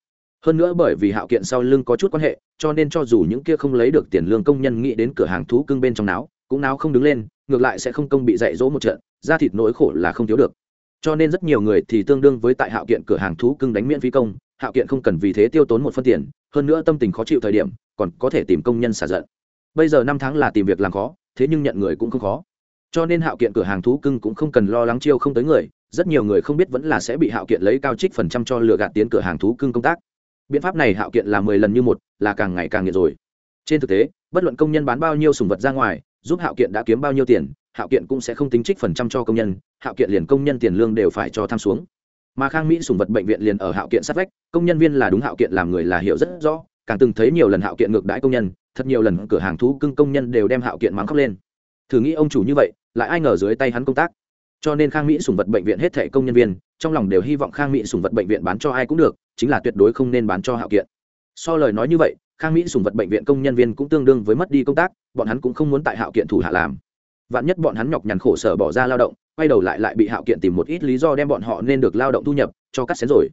Hơn nữa bởi vì hạo kiện sau lưng có chút quan hệ, cho nên cho dù những kia không lấy được tiền lương công nhân nghĩ đến cửa hàng thú cưng bên trong náo, cũng náo không đứng lên, ngược lại sẽ không công bị dạy dỗ một trận ra thịt nỗi khổ là không thiếu được. Cho nên rất nhiều người thì tương đương với tại hạo kiện cửa hàng thú cưng đánh miễn phí công, hạo kiện không cần vì thế tiêu tốn một phân tiền, hơn nữa tâm tình khó chịu thời điểm, còn có thể tìm công nhân xả giận. Bây giờ năm tháng là tìm việc làm khó, thế nhưng nhận người cũng không khó cho nên hạo kiện cửa hàng thú cưng cũng không cần lo lắng chiêu không tới người rất nhiều người không biết vẫn là sẽ bị hạo kiện lấy cao trích phần trăm cho lừa gạt tiến cửa hàng thú cưng công tác biện pháp này hạo kiện là mười lần như một là càng ngày càng nghiện rồi trên thực tế bất luận công nhân bán bao nhiêu sùng vật ra ngoài giúp hạo kiện đã kiếm bao nhiêu tiền hạo kiện cũng sẽ không tính trích phần trăm cho công nhân hạo kiện liền công nhân tiền lương đều phải cho tham xuống mà khang mỹ sùng vật bệnh viện liền ở hạo kiện sát vách công nhân viên là đúng hạo kiện làm người là hiểu rất rõ càng từng thấy nhiều lần hạo kiện ngược đãi công nhân thật nhiều lần cửa hàng thú cưng công nhân đều đem hạo kiện mắng khóc lên thử nghĩ ông chủ như vậy, lại ai ngờ dưới tay hắn công tác. Cho nên khang mỹ sùng vật bệnh viện hết thẻ công nhân viên, trong lòng đều hy vọng khang mỹ sùng vật bệnh viện bán cho ai cũng được, chính là tuyệt đối không nên bán cho hạo kiện. So lời nói như vậy, khang mỹ sùng vật bệnh viện công nhân viên cũng tương đương với mất đi công tác, bọn hắn cũng không muốn tại hạo kiện thủ hạ làm. Vạn nhất bọn hắn nhọc nhằn khổ sở bỏ ra lao động, quay đầu lại lại bị hạo kiện tìm một ít lý do đem bọn họ nên được lao động thu nhập, cho cắt xén rồi.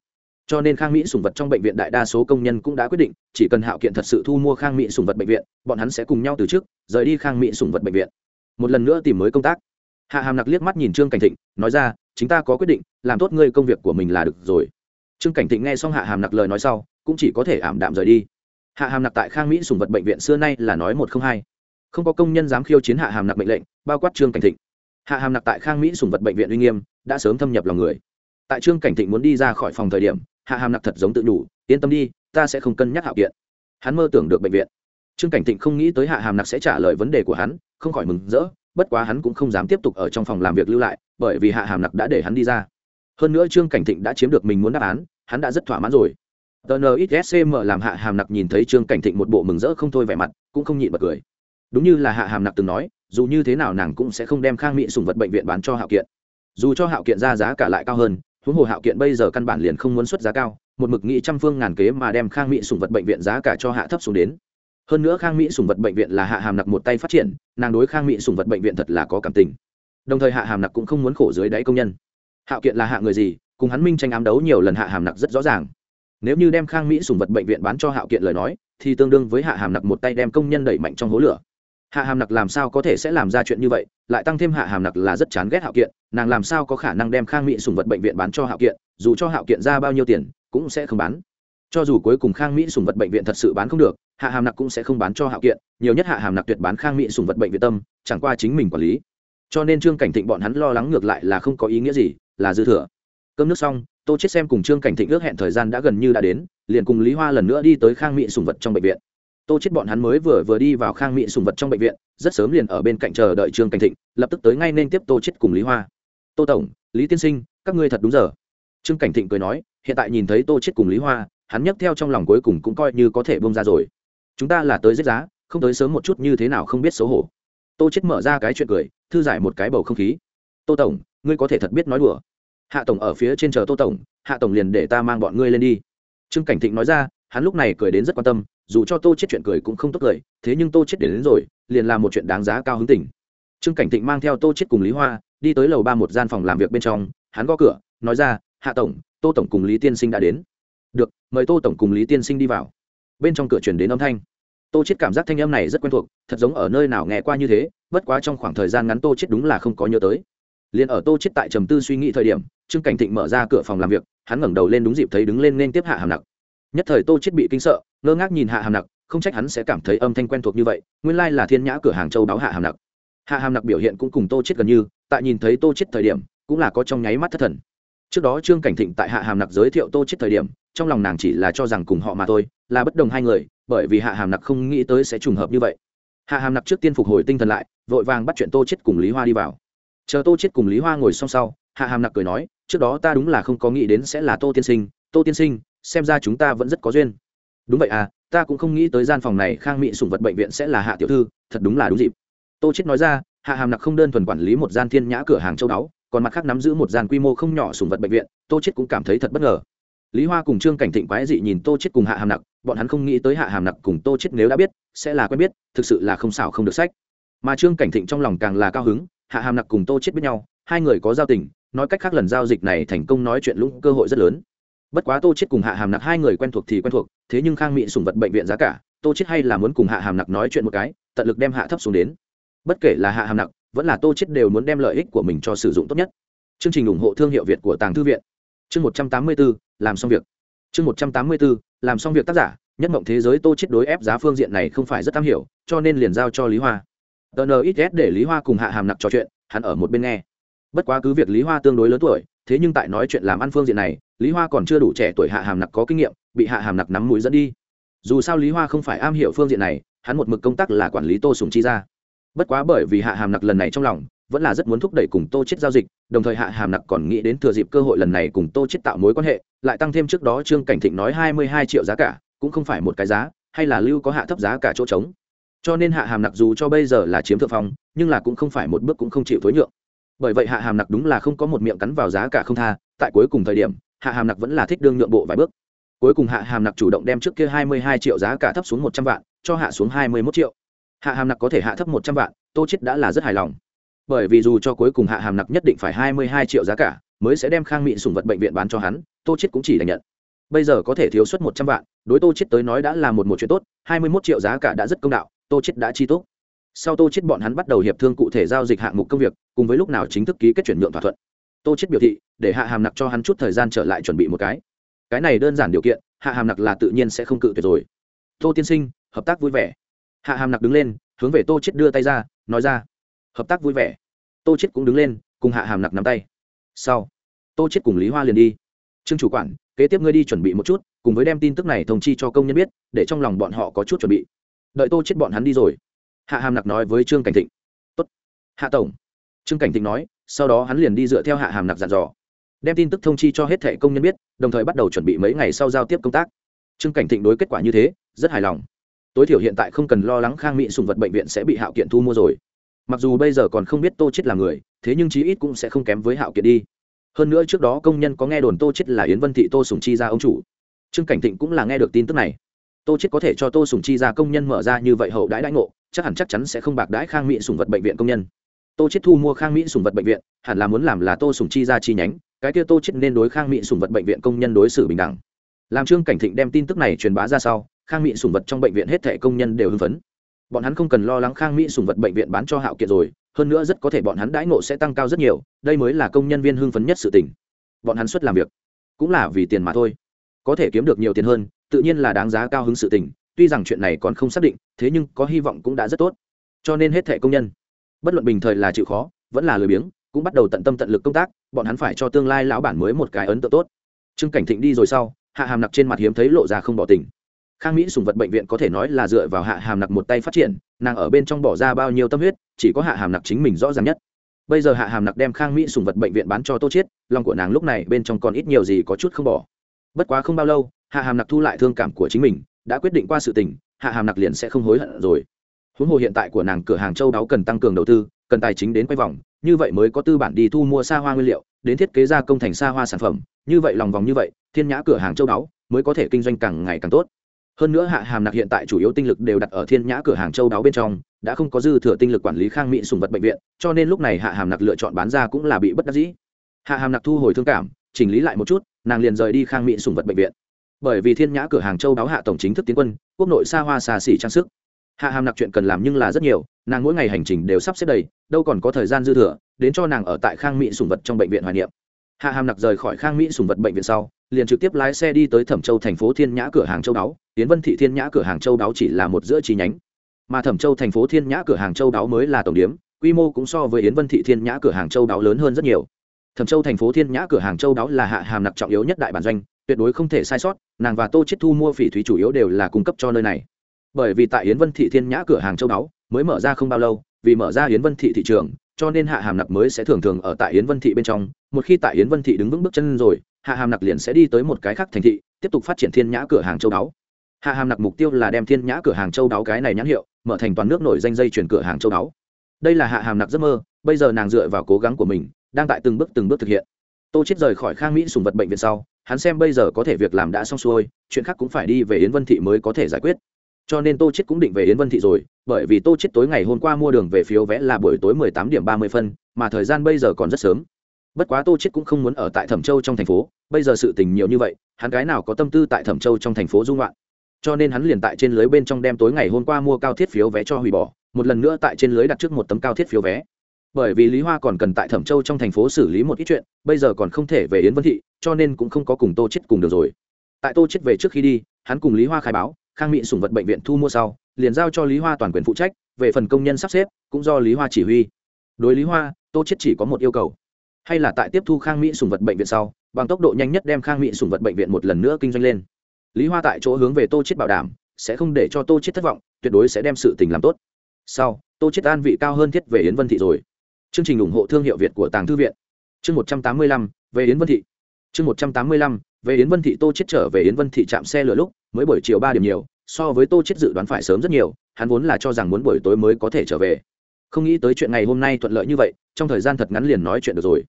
Cho nên khang mỹ sùng vật trong bệnh viện đại đa số công nhân cũng đã quyết định, chỉ cần hạo kiện thật sự thu mua khang mỹ sùng vật bệnh viện, bọn hắn sẽ cùng nhau từ trước, rời đi khang mỹ sùng vật bệnh viện một lần nữa tìm mới công tác. Hạ hàm nặc liếc mắt nhìn trương cảnh thịnh, nói ra, chính ta có quyết định, làm tốt ngươi công việc của mình là được rồi. Trương cảnh thịnh nghe xong hạ hàm nặc lời nói sau, cũng chỉ có thể ảm đạm rời đi. Hạ hàm nặc tại khang mỹ sùng vật bệnh viện xưa nay là nói một không hai. Không có công nhân dám khiêu chiến hạ hàm nặc mệnh lệnh, bao quát trương cảnh thịnh. Hạ hàm nặc tại khang mỹ sùng vật bệnh viện uy nghiêm, đã sớm thâm nhập lòng người. Tại trương cảnh thịnh muốn đi ra khỏi phòng thời điểm, hạ hàm nặc thật giống tự đủ yên tâm đi, ta sẽ không cân nhắc hạo kiện. Hắn mơ tưởng được bệnh viện trương cảnh thịnh không nghĩ tới hạ hàm nặc sẽ trả lời vấn đề của hắn, không khỏi mừng rỡ, bất quá hắn cũng không dám tiếp tục ở trong phòng làm việc lưu lại, bởi vì hạ hàm nặc đã để hắn đi ra. Hơn nữa trương cảnh thịnh đã chiếm được mình muốn đáp án, hắn đã rất thỏa mãn rồi. Tờ nxcm làm hạ hàm nặc nhìn thấy trương cảnh thịnh một bộ mừng rỡ không thôi vẻ mặt, cũng không nhịn bật cười. Đúng như là hạ hàm nặc từng nói, dù như thế nào nàng cũng sẽ không đem khang mỹ sùng vật bệnh viện bán cho hạo kiện. Dù cho hạo kiện ra giá cả lại cao hơn, huống hồ hạo kiện bây giờ căn bản liền không muốn xuất giá cao, một mực nghị trăm phương ngàn kế mà đem khang mỹ sùng vật bệnh viện giá cả cho hạ thấp xuống đến hơn nữa khang mỹ sùng vật bệnh viện là hạ hàm nặc một tay phát triển, nàng đối khang mỹ sùng vật bệnh viện thật là có cảm tình. Đồng thời hạ hàm nặc cũng không muốn khổ dưới đáy công nhân. Hạo kiện là hạ người gì, cùng hắn minh tranh ám đấu nhiều lần hạ hàm nặc rất rõ ràng. Nếu như đem khang mỹ sùng vật bệnh viện bán cho hạo kiện lời nói, thì tương đương với hạ hàm nặc một tay đem công nhân đẩy mạnh trong hố lửa. Hạ hàm nặc làm sao có thể sẽ làm ra chuyện như vậy, lại tăng thêm hạ hàm nặc là rất chán ghét hạo kiện, nàng làm sao có khả năng đem khang mỹ sùng vật bệnh viện bán cho hạo kiện, dù cho hạo kiện ra bao nhiêu tiền, cũng sẽ không bán. Cho dù cuối cùng khang mỹ sùng vật bệnh viện thật sự bán không được hạ hàm nặc cũng sẽ không bán cho hạo kiện, nhiều nhất hạ hàm nặc tuyệt bán khang mỹ sùng vật bệnh viện tâm, chẳng qua chính mình quản lý. Cho nên trương cảnh thịnh bọn hắn lo lắng ngược lại là không có ý nghĩa gì, là dư thừa. Cơm nước xong, tô chết xem cùng trương cảnh thịnh ước hẹn thời gian đã gần như đã đến, liền cùng lý hoa lần nữa đi tới khang mỹ sùng vật trong bệnh viện. Tô chết bọn hắn mới vừa vừa đi vào khang mỹ sùng vật trong bệnh viện, rất sớm liền ở bên cạnh chờ đợi trương cảnh thịnh, lập tức tới ngay nên tiếp tô chết cùng lý hoa. Tô tổng, lý tiên sinh, các ngươi thật đúng giờ. Trương cảnh thịnh cười nói, hiện tại nhìn thấy tô chết cùng lý hoa, hắn nhấc theo trong lòng cuối cùng cũng coi như có thể bông ra rồi chúng ta là tới giết giá không tới sớm một chút như thế nào không biết xấu hổ. Tô chết mở ra cái chuyện cười thư giải một cái bầu không khí. Tô tổng ngươi có thể thật biết nói đùa. Hạ tổng ở phía trên chờ tô tổng hạ tổng liền để ta mang bọn ngươi lên đi. Trương cảnh thịnh nói ra hắn lúc này cười đến rất quan tâm dù cho tô chết chuyện cười cũng không tốt cười thế nhưng tô chết đến, đến rồi liền làm một chuyện đáng giá cao hứng tỉnh trương cảnh thịnh mang theo tô chết cùng lý hoa đi tới lầu ba một gian phòng làm việc bên trong hắn gõ cửa nói ra hạ tổng tô tổng cùng lý tiên sinh đã đến. Được mời tô tổng cùng lý tiên sinh đi vào bên trong cửa chuyển đến âm thanh. Tô chết cảm giác thanh âm này rất quen thuộc, thật giống ở nơi nào nghe qua như thế, bất quá trong khoảng thời gian ngắn tô chết đúng là không có nhớ tới. Liền ở tô chết tại trầm tư suy nghĩ thời điểm, trương cảnh thịnh mở ra cửa phòng làm việc, hắn ngẩng đầu lên đúng dịp thấy đứng lên nên tiếp hạ hàm nặc. Nhất thời tô chết bị kinh sợ, ngơ ngác nhìn hạ hàm nặc, không trách hắn sẽ cảm thấy âm thanh quen thuộc như vậy, nguyên lai là thiên nhã cửa hàng châu báo hạ hàm nặc. Hạ hàm nặc biểu hiện cũng cùng tô chết gần như, tại nhìn thấy tô chết thời điểm, cũng là có trong nháy mắt thất thần. Trước đó trương cảnh thịnh tại hạ hàm nặc giới thiệu tô chết thời điểm, trong lòng nàng chỉ là cho rằng cùng họ mà thôi là bất đồng hai người, bởi vì hạ hàm nặc không nghĩ tới sẽ trùng hợp như vậy. Hạ hàm nặc trước tiên phục hồi tinh thần lại, vội vàng bắt chuyện tô chết cùng lý hoa đi vào. Chờ tô chết cùng lý hoa ngồi song sau, hạ hàm nặc cười nói, trước đó ta đúng là không có nghĩ đến sẽ là tô tiên sinh, tô tiên sinh, xem ra chúng ta vẫn rất có duyên. Đúng vậy à ta cũng không nghĩ tới gian phòng này khang mỹ sủng vật bệnh viện sẽ là hạ tiểu thư, thật đúng là đúng dịp. Tô chết nói ra, hạ hàm nặc không đơn thuần quản lý một gian thiên nhã cửa hàng châu đáo, còn mặt khác nắm giữ một gian quy mô không nhỏ sủng vật bệnh viện, tô chết cũng cảm thấy thật bất ngờ lý hoa cùng trương cảnh thịnh quái dị nhìn tô chết cùng hạ hàm nặc bọn hắn không nghĩ tới hạ hàm nặc cùng tô chết nếu đã biết sẽ là quen biết thực sự là không xảo không được sách. Mà trương cảnh thịnh trong lòng càng là cao hứng hạ hàm nặc cùng tô chết biết nhau hai người có giao tình nói cách khác lần giao dịch này thành công nói chuyện lũng cơ hội rất lớn. Bất quá tô chết cùng hạ hàm nặc hai người quen thuộc thì quen thuộc thế nhưng khang mỹ sủng vật bệnh viện giá cả tô chết hay là muốn cùng hạ hàm nặc nói chuyện một cái tận lực đem hạ thấp xuống đến. Bất kể là hạ hàm nặc vẫn là tô chết đều muốn đem lợi ích của mình cho sử dụng tốt nhất. Chương trình ủng hộ thương hiệu việt của tàng thư viện. Chương một trăm tám mươi 184, làm xong việc. Chương một trăm tám mươi bốn làm xong việc tác giả, nhất mộng thế giới tô chết đối ép giá phương diện này không phải rất am hiểu, cho nên liền giao cho lý hoa. Tnxs để lý hoa cùng hạ hàm nặc trò chuyện, hắn ở một bên nghe. Bất quá cứ việc lý hoa tương đối lớn tuổi, thế nhưng tại nói chuyện làm ăn phương diện này, lý hoa còn chưa đủ trẻ tuổi hạ hàm nặc có kinh nghiệm, bị hạ hàm nặc nắm mũi dẫn đi. Dù sao lý hoa không phải am hiểu phương diện này, hắn một mực công tác là quản lý tô sùng chi ra. Bất quá bởi vì hạ hàm nặc lần này trong lòng vẫn là rất muốn thúc đẩy cùng tô chết giao dịch, đồng thời hạ hàm nặc còn nghĩ đến thừa dịp cơ hội lần này cùng tô chết tạo mối quan hệ, lại tăng thêm trước đó trương cảnh thịnh nói hai mươi hai triệu giá cả, cũng không phải một cái giá, hay là lưu có hạ thấp giá cả chỗ trống. Cho nên hạ hàm nặc dù cho bây giờ là chiếm thượng phong, nhưng là cũng không phải một bước cũng không chịu thối nhượng. Bởi vậy hạ hàm nặc đúng là không có một miệng cắn vào giá cả không tha, tại cuối cùng thời điểm, hạ hàm nặc vẫn là thích đương nhượng bộ vài bước. Cuối cùng hạ hàm nặc chủ động đem trước kia hai mươi hai triệu giá cả thấp xuống một trăm vạn, cho hạ xuống hai mươi mốt triệu. Hạ hàm nặc có thể hạ thấp một trăm vạn, tô chết đã là rất hài lòng bởi vì dù cho cuối cùng hạ hàm nặc nhất định phải hai mươi hai triệu giá cả, mới sẽ đem khang mỹ sùng vật bệnh viện bán cho hắn, tô chết cũng chỉ đành nhận. Bây giờ có thể thiếu suất một trăm vạn, đối tô chết tới nói đã là một một chuyện tốt, hai mươi mốt triệu giá cả đã rất công đạo, tô chết đã chi tốt. Sau tô chết bọn hắn bắt đầu hiệp thương cụ thể giao dịch hạng mục công việc, cùng với lúc nào chính thức ký kết chuyển nhượng thỏa thuận. Tô chết biểu thị, để hạ hàm nặc cho hắn chút thời gian trở lại chuẩn bị một cái. Cái này đơn giản điều kiện, hạ hàm nặc là tự nhiên sẽ không cự tuyệt rồi. Tô tiên sinh, hợp tác vui vẻ. Hạ hàm nặc đứng lên, hướng về tô chết đưa tay ra, nói ra hợp tác vui vẻ. Tô chết cũng đứng lên, cùng hạ hàm nặc nắm tay. Sau, tô chết cùng lý hoa liền đi. Trương chủ quản, kế tiếp ngươi đi chuẩn bị một chút, cùng với đem tin tức này thông chi cho công nhân biết, để trong lòng bọn họ có chút chuẩn bị. Đợi tô chết bọn hắn đi rồi. Hạ hàm nặc nói với trương cảnh thịnh. Tốt. Hạ tổng. Trương cảnh thịnh nói, sau đó hắn liền đi dựa theo hạ hàm nặc dặn dò. Đem tin tức thông chi cho hết thẻ công nhân biết, đồng thời bắt đầu chuẩn bị mấy ngày sau giao tiếp công tác. Trương cảnh thịnh đối kết quả như thế, rất hài lòng. Tối thiểu hiện tại không cần lo lắng khang mỹ sùng vật bệnh viện sẽ bị hạo kiện thu mua rồi mặc dù bây giờ còn không biết tô chết là người, thế nhưng chí ít cũng sẽ không kém với hạo kiện đi. Hơn nữa trước đó công nhân có nghe đồn tô chết là yến vân thị tô sùng chi ra ông chủ. Trương cảnh thịnh cũng là nghe được tin tức này. Tô chết có thể cho tô sùng chi ra công nhân mở ra như vậy hậu đãi đãi ngộ, chắc hẳn chắc chắn sẽ không bạc đãi khang mỹ sùng vật bệnh viện công nhân. Tô chết thu mua khang mỹ sùng vật bệnh viện, hẳn là muốn làm là tô sùng chi ra chi nhánh, cái kia tô chết nên đối khang mỹ sùng vật bệnh viện công nhân đối xử bình đẳng. Làm trương cảnh thịnh đem tin tức này truyền bá ra sau, khang mỹ sùng vật trong bệnh viện hết thẻ công nhân đều hưng phấn bọn hắn không cần lo lắng khang mỹ sùng vật bệnh viện bán cho hạo kiệt rồi, hơn nữa rất có thể bọn hắn đãi ngộ sẽ tăng cao rất nhiều, đây mới là công nhân viên hưng phấn nhất sự tình. Bọn hắn xuất làm việc, cũng là vì tiền mà thôi. Có thể kiếm được nhiều tiền hơn, tự nhiên là đáng giá cao hứng sự tình, tuy rằng chuyện này còn không xác định, thế nhưng có hy vọng cũng đã rất tốt. Cho nên hết thẻ công nhân, bất luận bình thời là chịu khó, vẫn là lười biếng, cũng bắt đầu tận tâm tận lực công tác, bọn hắn phải cho tương lai lão bản mới một cái ấn tượng tốt. Trương cảnh thịnh đi rồi sau, hạ hàm nặc trên mặt hiếm thấy lộ ra không bỏ tình khang mỹ sùng vật bệnh viện có thể nói là dựa vào hạ hàm nặc một tay phát triển, nàng ở bên trong bỏ ra bao nhiêu tâm huyết, chỉ có hạ hàm nặc chính mình rõ ràng nhất. Bây giờ hạ hàm nặc đem khang mỹ sùng vật bệnh viện bán cho tô chiết, lòng của nàng lúc này bên trong còn ít nhiều gì có chút không bỏ. Bất quá không bao lâu, hạ hàm nặc thu lại thương cảm của chính mình, đã quyết định qua sự tình, hạ hàm nặc liền sẽ không hối hận rồi. Huống hồ hiện tại của nàng cửa hàng châu đáo cần tăng cường đầu tư, cần tài chính đến quay vòng, như vậy mới có tư bản đi thu mua xa hoa nguyên liệu, đến thiết kế gia công thành xa hoa sản phẩm, như vậy lòng vòng như vậy, thiên nhã cửa hàng châu đáo mới có thể kinh doanh càng ngày càng tốt hơn nữa hạ hàm nặc hiện tại chủ yếu tinh lực đều đặt ở thiên nhã cửa hàng châu đáo bên trong, đã không có dư thừa tinh lực quản lý khang mỹ sùng vật bệnh viện, cho nên lúc này hạ hàm nặc lựa chọn bán ra cũng là bị bất đắc dĩ. Hạ hàm nặc thu hồi thương cảm, chỉnh lý lại một chút, nàng liền rời đi khang mỹ sùng vật bệnh viện. Bởi vì thiên nhã cửa hàng châu đáo hạ tổng chính thức tiến quân, quốc nội xa hoa xa xỉ trang sức. Hạ hàm nặc chuyện cần làm nhưng là rất nhiều, nàng mỗi ngày hành trình đều sắp xếp đầy, đâu còn có thời gian dư thừa, đến cho nàng ở tại khang mỹ sùng vật trong bệnh viện hoài niệm. Hạ hàm nặc rời khỏi khang mỹ sùng vật bệnh viện sau liền trực tiếp lái xe đi tới thẩm châu thành phố thiên nhã cửa hàng châu đáo tiến vân thị thiên nhã cửa hàng châu đáo chỉ là một giữa chi nhánh. Mà thẩm châu thành phố thiên nhã cửa hàng châu đáo mới là tổng điểm, quy mô cũng so với yến vân thị thiên nhã cửa hàng châu đáo lớn hơn rất nhiều. Thẩm châu thành phố thiên nhã cửa hàng châu đáo là hạ hàm nặc trọng yếu nhất đại bản doanh tuyệt đối không thể sai sót nàng và tô chiết thu mua phỉ thúy chủ yếu đều là cung cấp cho nơi này. Bởi vì tại yến vân thị thiên nhã cửa hàng châu đáo mới mở ra không bao lâu vì mở ra yến vân thị thị trường cho nên hạ hàm nặc mới sẽ thường thường ở tại yến vân thị bên trong một khi tại yến vân thị đứng vững bước chân rồi hạ hàm nặc liền sẽ đi tới một cái khác thành thị, tiếp tục phát triển thiên nhã cửa hàng châu đáo. Hạ hàm nặc mục tiêu là đem thiên nhã cửa hàng châu đáo cái này nhãn hiệu, mở thành toàn nước nổi danh dây chuyển cửa hàng châu đáo. Đây là hạ hàm nặc giấc mơ, bây giờ nàng dựa vào cố gắng của mình, đang tại từng bước từng bước thực hiện. Tô chết rời khỏi khang mỹ sùng vật bệnh viện sau, hắn xem bây giờ có thể việc làm đã xong xuôi, chuyện khác cũng phải đi về yến vân thị mới có thể giải quyết. Cho nên tô chết cũng định về yến vân thị rồi, bởi vì tô chết tối ngày hôm qua mua đường về phiếu vẽ là buổi tối 18 điểm 30 phân, mà thời gian bây giờ còn rất sớm bất quá tô chết cũng không muốn ở tại thẩm châu trong thành phố, bây giờ sự tình nhiều như vậy, hắn cái nào có tâm tư tại thẩm châu trong thành phố dung loạn cho nên hắn liền tại trên lưới bên trong đem tối ngày hôm qua mua cao thiết phiếu vé cho hủy bỏ, một lần nữa tại trên lưới đặt trước một tấm cao thiết phiếu vé. Bởi vì lý hoa còn cần tại thẩm châu trong thành phố xử lý một ít chuyện, bây giờ còn không thể về yến vân thị, cho nên cũng không có cùng tô chết cùng được rồi. Tại tô chết về trước khi đi, hắn cùng lý hoa khai báo, khang mỹ sủng vật bệnh viện thu mua sau, liền giao cho lý hoa toàn quyền phụ trách, về phần công nhân sắp xếp, cũng do lý hoa chỉ huy. Đối lý hoa, tô chết chỉ có một yêu cầu hay là tại tiếp thu khang mỹ sùng vật bệnh viện sau, bằng tốc độ nhanh nhất đem khang mỹ sùng vật bệnh viện một lần nữa kinh doanh lên. Lý hoa tại chỗ hướng về tô chết bảo đảm, sẽ không để cho tô chết thất vọng, tuyệt đối sẽ đem sự tình làm tốt. Sau, tô chết an vị cao hơn thiết về yến vân thị rồi. Chương trình ủng hộ thương hiệu việt của tàng thư viện. Chương một trăm tám mươi lăm, về yến vân thị. Chương một trăm tám mươi lăm, về yến vân thị tô chết trở về yến vân thị chạm xe lửa lúc, mới buổi chiều ba điểm nhiều, so với tô chết dự đoán phải sớm rất nhiều, hắn vốn là cho rằng muốn buổi tối mới có thể trở về không nghĩ tới chuyện ngày hôm nay thuận lợi như vậy, trong thời gian thật ngắn liền nói chuyện được rồi.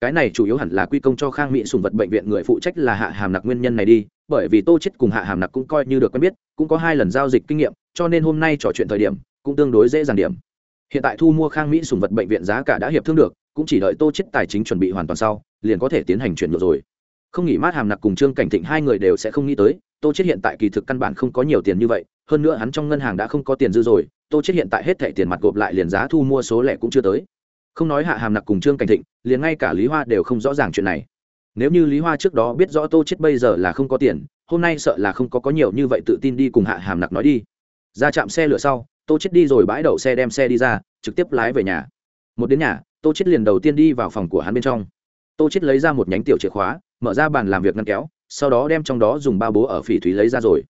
Cái này chủ yếu hẳn là quy công cho khang mỹ sùng vật bệnh viện người phụ trách là hạ hàm nặc nguyên nhân này đi, bởi vì tô chết cùng hạ hàm nặc cũng coi như được quen biết, cũng có hai lần giao dịch kinh nghiệm, cho nên hôm nay trò chuyện thời điểm cũng tương đối dễ dàng điểm. Hiện tại thu mua khang mỹ sùng vật bệnh viện giá cả đã hiệp thương được, cũng chỉ đợi tô chết tài chính chuẩn bị hoàn toàn sau, liền có thể tiến hành chuyển nhượng rồi. Không nghĩ mát hàm nặc cùng trương cảnh thịnh hai người đều sẽ không nghĩ tới, tô chết hiện tại kỳ thực căn bản không có nhiều tiền như vậy, hơn nữa hắn trong ngân hàng đã không có tiền dư rồi tô chết hiện tại hết thẻ tiền mặt gộp lại liền giá thu mua số lẻ cũng chưa tới. Không nói hạ hàm nặc cùng trương cảnh thịnh, liền ngay cả lý hoa đều không rõ ràng chuyện này. Nếu như lý hoa trước đó biết rõ tô chết bây giờ là không có tiền, hôm nay sợ là không có có nhiều như vậy tự tin đi cùng hạ hàm nặc nói đi. Ra chạm xe lửa sau, tô chết đi rồi bãi đậu xe đem xe đi ra, trực tiếp lái về nhà. Một đến nhà, tô chết liền đầu tiên đi vào phòng của hắn bên trong. Tô chết lấy ra một nhánh tiểu chìa khóa, mở ra bàn làm việc ngăn kéo, sau đó đem trong đó dùng ba bố ở phỉ thúy lấy ra rồi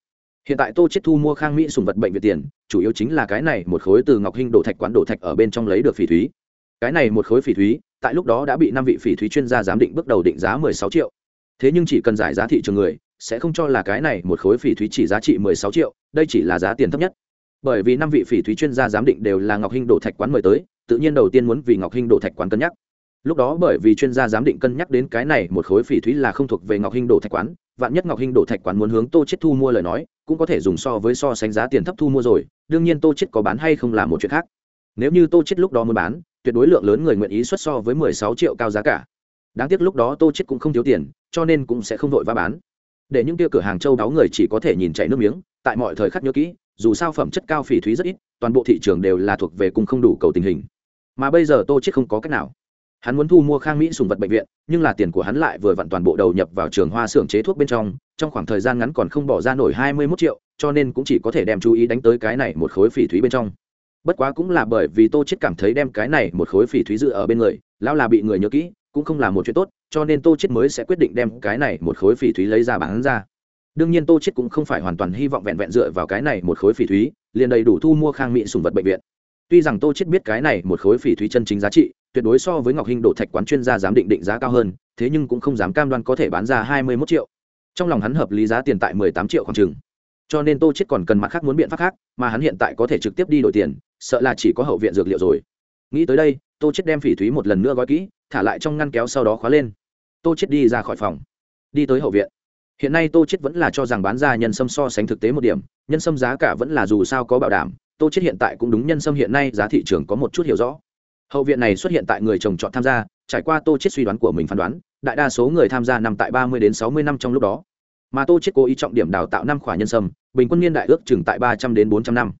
hiện tại tô chết thu mua khang mỹ sùng vật bệnh viện tiền, chủ yếu chính là cái này một khối từ ngọc hinh đổ thạch quán đổ thạch ở bên trong lấy được phỉ thúy. Cái này một khối phỉ thúy, tại lúc đó đã bị năm vị phỉ thúy chuyên gia giám định bước đầu định giá mười sáu triệu. Thế nhưng chỉ cần giải giá thị trường người, sẽ không cho là cái này một khối phỉ thúy chỉ giá trị mười sáu triệu, đây chỉ là giá tiền thấp nhất. Bởi vì năm vị phỉ thúy chuyên gia giám định đều là ngọc hinh đổ thạch quán mời tới, tự nhiên đầu tiên muốn vì ngọc hinh đổ thạch quán cân nhắc. Lúc đó bởi vì chuyên gia giám định cân nhắc đến cái này một khối phỉ thúy là không thuộc về ngọc hinh đổ thạch quán vạn nhất ngọc hinh đổ thạch quán muốn hướng tô chết thu mua lời nói, cũng có thể dùng so với so sánh giá tiền thấp thu mua rồi, đương nhiên tô chết có bán hay không là một chuyện khác. Nếu như tô chết lúc đó muốn bán, tuyệt đối lượng lớn người nguyện ý xuất so với mười sáu triệu cao giá cả. Đáng tiếc lúc đó tô chết cũng không thiếu tiền, cho nên cũng sẽ không vội vã bán. Để những kia cửa hàng châu đáo người chỉ có thể nhìn chảy nước miếng, tại mọi thời khắc nhớ kỹ, dù sao phẩm chất cao phỉ thúy rất ít, toàn bộ thị trường đều là thuộc về cùng không đủ cầu tình hình. Mà bây giờ tô chết không có cách nào hắn muốn thu mua khang mỹ sùng vật bệnh viện, nhưng là tiền của hắn lại vừa vặn toàn bộ đầu nhập vào trường hoa xưởng chế thuốc bên trong trong khoảng thời gian ngắn còn không bỏ ra nổi hai mươi mốt triệu, cho nên cũng chỉ có thể đem chú ý đánh tới cái này một khối phỉ thúy bên trong. Bất quá cũng là bởi vì tô chết cảm thấy đem cái này một khối phỉ thúy dự ở bên người, lão là bị người nhớ kỹ, cũng không là một chuyện tốt, cho nên tô chết mới sẽ quyết định đem cái này một khối phỉ thúy lấy ra bán ra. Đương nhiên tô chết cũng không phải hoàn toàn hy vọng vẹn vẹn dựa vào cái này một khối phỉ thúy, liền đầy đủ thu mua khang mỹ sùng vật bệnh viện tuy rằng tô chết biết cái này một khối phỉ thúy chân chính giá trị, tuyệt đối so với ngọc hình đổ thạch quán chuyên gia dám định định giá cao hơn, thế nhưng cũng không dám cam đoan có thể bán ra hai mươi 21 triệu. Trong lòng hắn hợp lý giá tiền tại mười tám triệu khoảng chừng. Cho nên tô chết còn cần mặt khác muốn biện pháp khác, mà hắn hiện tại có thể trực tiếp đi đổi tiền, sợ là chỉ có hậu viện dược liệu rồi. Nghĩ tới đây, tô chết đem phỉ thúy một lần nữa gói kỹ, thả lại trong ngăn kéo sau đó khóa lên. Tô chết đi ra khỏi phòng. Đi tới hậu viện hiện nay tô chết vẫn là cho rằng bán ra nhân sâm so sánh thực tế một điểm, nhân sâm giá cả vẫn là dù sao có bảo đảm, tô chết hiện tại cũng đúng nhân sâm hiện nay giá thị trường có một chút hiểu rõ. Hậu viện này xuất hiện tại người trồng trọt tham gia, trải qua tô chết suy đoán của mình phán đoán, đại đa số người tham gia nằm tại ba mươi đến sáu mươi năm trong lúc đó. Mà tô chết cố ý trọng điểm đào tạo năm khỏa nhân sâm, bình quân niên đại ước chừng tại ba trăm đến bốn trăm năm.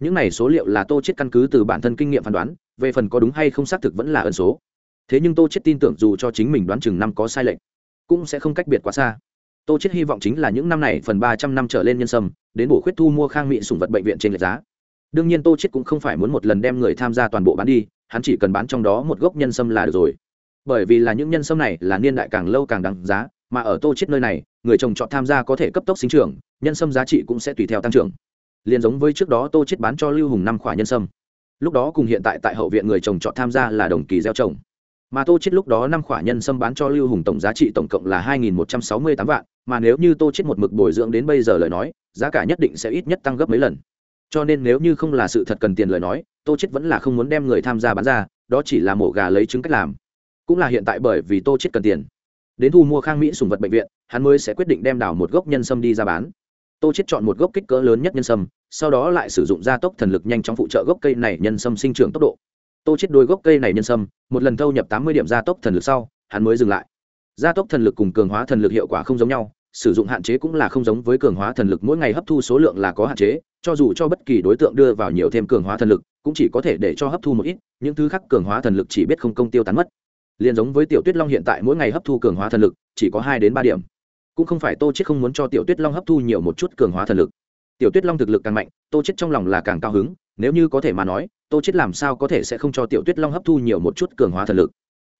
Những này số liệu là tô chết căn cứ từ bản thân kinh nghiệm phán đoán, về phần có đúng hay không xác thực vẫn là ẩn số. Thế nhưng tô chết tin tưởng dù cho chính mình đoán chừng năm có sai lệch, cũng sẽ không cách biệt quá xa tô chết hy vọng chính là những năm này phần ba trăm năm trở lên nhân sâm, đến bổ khuyết thu mua khang mỹ sủng vật bệnh viện trên lệch giá. Đương nhiên tô chết cũng không phải muốn một lần đem người tham gia toàn bộ bán đi, hắn chỉ cần bán trong đó một gốc nhân sâm là được rồi. Bởi vì là những nhân sâm này là niên đại càng lâu càng đáng giá, mà ở tô chết nơi này, người trồng trọt tham gia có thể cấp tốc sinh trưởng, nhân sâm giá trị cũng sẽ tùy theo tăng trưởng. Liền giống với trước đó tô chết bán cho lưu hùng năm khỏa nhân sâm. Lúc đó cùng hiện tại tại hậu viện người trồng trọt tham gia là đồng kỳ gieo trồng. Mà tô chết lúc đó năm khỏa nhân sâm bán cho lưu hùng tổng giá trị tổng cộng là hai nghìn một trăm sáu mươi tám vạn mà nếu như tô chết một mực bồi dưỡng đến bây giờ lời nói, giá cả nhất định sẽ ít nhất tăng gấp mấy lần. Cho nên nếu như không là sự thật cần tiền lời nói, tô chết vẫn là không muốn đem người tham gia bán ra, đó chỉ là mổ gà lấy trứng cách làm. Cũng là hiện tại bởi vì tô chết cần tiền. Đến thu mua khang mỹ sùng vật bệnh viện, hắn mới sẽ quyết định đem đào một gốc nhân sâm đi ra bán. Tô chết chọn một gốc kích cỡ lớn nhất nhân sâm, sau đó lại sử dụng gia tốc thần lực nhanh chóng phụ trợ gốc cây này nhân sâm sinh trưởng tốc độ. Tô chết đôi gốc cây này nhân sâm, một lần thâu nhập tám mươi điểm gia tốc thần lực sau, hắn mới dừng lại gia tốc thần lực cùng cường hóa thần lực hiệu quả không giống nhau, sử dụng hạn chế cũng là không giống với cường hóa thần lực, mỗi ngày hấp thu số lượng là có hạn chế, cho dù cho bất kỳ đối tượng đưa vào nhiều thêm cường hóa thần lực, cũng chỉ có thể để cho hấp thu một ít, những thứ khác cường hóa thần lực chỉ biết không công tiêu tán mất. Liền giống với tiểu tuyết long hiện tại mỗi ngày hấp thu cường hóa thần lực, chỉ có hai đến ba điểm. Cũng không phải tô chết không muốn cho tiểu tuyết long hấp thu nhiều một chút cường hóa thần lực. Tiểu tuyết long thực lực càng mạnh, tô chết trong lòng là càng cao hứng, nếu như có thể mà nói, tô chết làm sao có thể sẽ không cho tiểu tuyết long hấp thu nhiều một chút cường hóa thần lực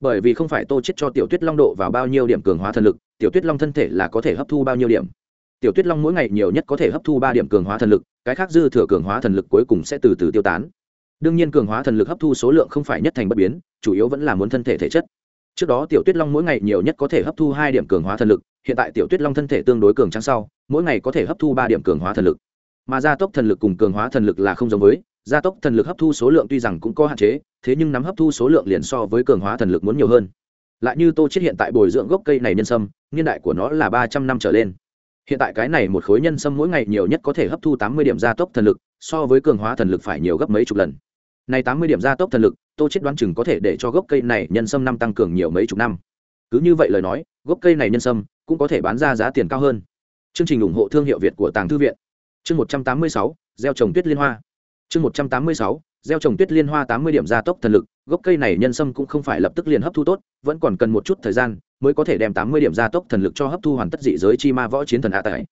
bởi vì không phải tô chết cho tiểu tuyết long độ vào bao nhiêu điểm cường hóa thần lực, tiểu tuyết long thân thể là có thể hấp thu bao nhiêu điểm. Tiểu tuyết long mỗi ngày nhiều nhất có thể hấp thu ba điểm cường hóa thần lực, cái khác dư thừa cường hóa thần lực cuối cùng sẽ từ từ tiêu tán. Đương nhiên cường hóa thần lực hấp thu số lượng không phải nhất thành bất biến, chủ yếu vẫn là muốn thân thể thể chất. Trước đó tiểu tuyết long mỗi ngày nhiều nhất có thể hấp thu hai điểm cường hóa thần lực, hiện tại tiểu tuyết long thân thể tương đối cường trắng sau, mỗi ngày có thể hấp thu ba điểm cường hóa thần lực. Mà gia tốc thần lực cùng cường hóa thần lực là không giống với gia tốc thần lực hấp thu số lượng tuy rằng cũng có hạn chế, thế nhưng nắm hấp thu số lượng liền so với cường hóa thần lực muốn nhiều hơn. Lại như tô chết hiện tại bồi dưỡng gốc cây này nhân sâm, niên đại của nó là ba trăm năm trở lên. Hiện tại cái này một khối nhân sâm mỗi ngày nhiều nhất có thể hấp thu tám mươi điểm gia tốc thần lực, so với cường hóa thần lực phải nhiều gấp mấy chục lần. Này tám mươi điểm gia tốc thần lực, tô chết đoán chừng có thể để cho gốc cây này nhân sâm năm tăng cường nhiều mấy chục năm. Cứ như vậy lời nói, gốc cây này nhân sâm cũng có thể bán ra giá tiền cao hơn. Chương trình ủng hộ thương hiệu việt của tàng thư viện. Chương một trăm tám mươi sáu, gieo trồng tuyết liên hoa chương một trăm tám mươi sáu, gieo trồng tuyết liên hoa tám mươi điểm gia tốc thần lực, gốc cây này nhân sâm cũng không phải lập tức liền hấp thu tốt, vẫn còn cần một chút thời gian mới có thể đem tám mươi điểm gia tốc thần lực cho hấp thu hoàn tất dị giới chi ma võ chiến thần a tại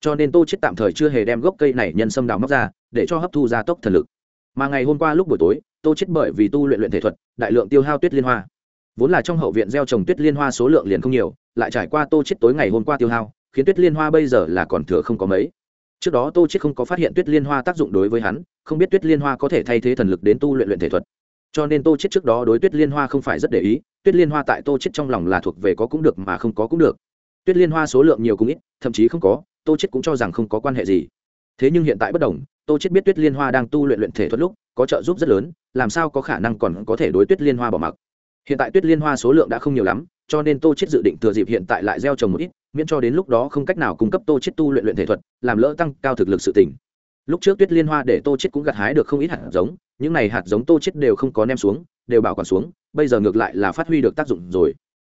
cho nên tô chết tạm thời chưa hề đem gốc cây này nhân sâm đào móc ra, để cho hấp thu gia tốc thần lực. Mà ngày hôm qua lúc buổi tối, tô chết bởi vì tu luyện luyện thể thuật, đại lượng tiêu hao tuyết liên hoa. Vốn là trong hậu viện gieo trồng tuyết liên hoa số lượng liền không nhiều, lại trải qua tô chết tối ngày hôm qua tiêu hao, khiến tuyết liên hoa bây giờ là còn thừa không có mấy. Trước đó tô chết không có phát hiện tuyết liên hoa tác dụng đối với hắn không biết tuyết liên hoa có thể thay thế thần lực đến tu luyện luyện thể thuật. Cho nên tô chết trước đó đối tuyết liên hoa không phải rất để ý, tuyết liên hoa tại tô chết trong lòng là thuộc về có cũng được mà không có cũng được. Tuyết liên hoa số lượng nhiều cũng ít, thậm chí không có, tô chết cũng cho rằng không có quan hệ gì. Thế nhưng hiện tại bất đồng, tô chết biết tuyết liên hoa đang tu luyện luyện thể thuật lúc, có trợ giúp rất lớn, làm sao có khả năng còn có thể đối tuyết liên hoa bỏ mặc. Hiện tại tuyết liên hoa số lượng đã không nhiều lắm, cho nên tô chết dự định thừa dịp hiện tại lại gieo trồng một ít, miễn cho đến lúc đó không cách nào cung cấp tô chết tu luyện luyện thể thuật, làm lỡ tăng cao thực lực sự tỉnh lúc trước tuyết liên hoa để tô chết cũng gặt hái được không ít hạt giống, những này hạt giống tô chết đều không có ném xuống, đều bảo quản xuống, bây giờ ngược lại là phát huy được tác dụng rồi.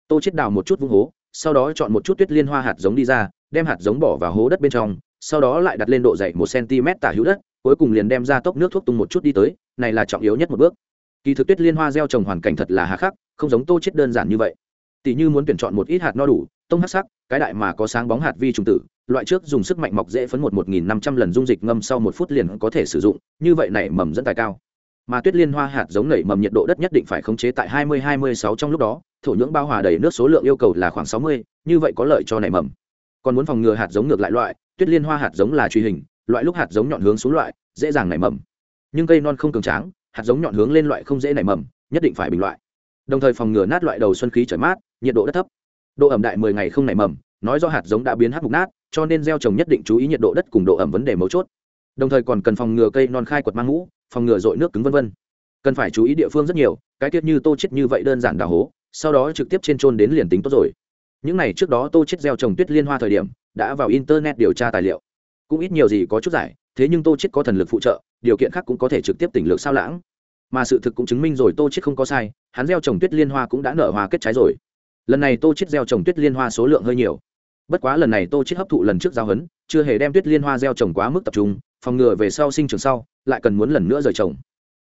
Tô chết đào một chút vung hố, sau đó chọn một chút tuyết liên hoa hạt giống đi ra, đem hạt giống bỏ vào hố đất bên trong, sau đó lại đặt lên độ dày một cm tả hữu đất, cuối cùng liền đem ra tốc nước thuốc tung một chút đi tới, này là trọng yếu nhất một bước. Kỳ thực tuyết liên hoa gieo trồng hoàn cảnh thật là hà khắc, không giống tô chết đơn giản như vậy. Tỷ như muốn tuyển chọn một ít hạt no đủ, tông hắc sắc, cái đại mà có sáng bóng hạt vi trùng tử loại trước dùng sức mạnh mọc dễ phấn một một nghìn năm trăm lần dung dịch ngâm sau một phút liền có thể sử dụng, như vậy nảy mầm dẫn tài cao. Mà tuyết liên hoa hạt giống nảy mầm nhiệt độ đất nhất định phải khống chế tại hai mươi hai mươi sáu trong lúc đó, thổ nhưỡng bao hòa đầy nước số lượng yêu cầu là khoảng sáu mươi, như vậy có lợi cho nảy mầm. Còn muốn phòng ngừa hạt giống ngược lại loại, tuyết liên hoa hạt giống là truy hình, loại lúc hạt giống nhọn hướng xuống loại, dễ dàng nảy mầm. Nhưng cây non không cường tráng, hạt giống nhọn hướng lên loại không dễ nảy mầm, nhất định phải bình loại. Đồng thời phòng ngừa nát loại đầu xuân khí trời mát, nhiệt độ đất thấp. Độ ẩm đại mười ngày không nảy mầm nói do hạt giống đã biến hắc mục nát, cho nên gieo trồng nhất định chú ý nhiệt độ đất cùng độ ẩm vấn đề mấu chốt. Đồng thời còn cần phòng ngừa cây non khai quật mang ngũ, phòng ngừa dội nước cứng vân vân. Cần phải chú ý địa phương rất nhiều, cái tiết như tô chết như vậy đơn giản đào hố, sau đó trực tiếp trên trôn đến liền tính tốt rồi. Những này trước đó tô chết gieo trồng tuyết liên hoa thời điểm, đã vào internet điều tra tài liệu. Cũng ít nhiều gì có chút giải, thế nhưng tô chết có thần lực phụ trợ, điều kiện khác cũng có thể trực tiếp tỉnh lược sao lãng. Mà sự thực cũng chứng minh rồi tô chết không có sai, hắn gieo trồng tuyết liên hoa cũng đã nở hoa kết trái rồi. Lần này tô chết gieo trồng tuyết liên hoa số lượng hơi nhiều bất quá lần này tô chết hấp thụ lần trước giao hấn chưa hề đem tuyết liên hoa gieo trồng quá mức tập trung, phòng ngừa về sau sinh trưởng sau, lại cần muốn lần nữa rời trồng.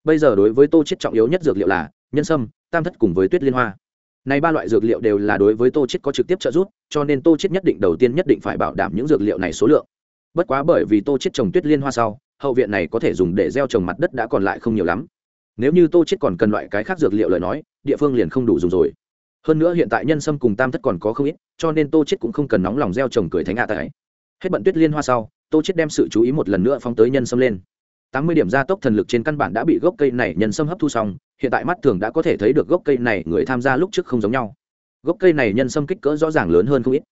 Bây giờ đối với tô chết trọng yếu nhất dược liệu là nhân sâm, tam thất cùng với tuyết liên hoa. Này ba loại dược liệu đều là đối với tô chết có trực tiếp trợ giúp, cho nên tô chết nhất định đầu tiên nhất định phải bảo đảm những dược liệu này số lượng. Bất quá bởi vì tô chết trồng tuyết liên hoa sau, hậu viện này có thể dùng để gieo trồng mặt đất đã còn lại không nhiều lắm. Nếu như tô chết còn cần loại cái khác dược liệu lời nói, địa phương liền không đủ dùng rồi hơn nữa hiện tại nhân sâm cùng tam thất còn có không ít, cho nên tô chết cũng không cần nóng lòng gieo trồng cười thánh ạ tại. Hết bận tuyết liên hoa sau, tô chết đem sự chú ý một lần nữa phóng tới nhân sâm lên. Tám mươi điểm gia tốc thần lực trên căn bản đã bị gốc cây này nhân sâm hấp thu xong, hiện tại mắt thường đã có thể thấy được gốc cây này người tham gia lúc trước không giống nhau. Gốc cây này nhân sâm kích cỡ rõ ràng lớn hơn không ít.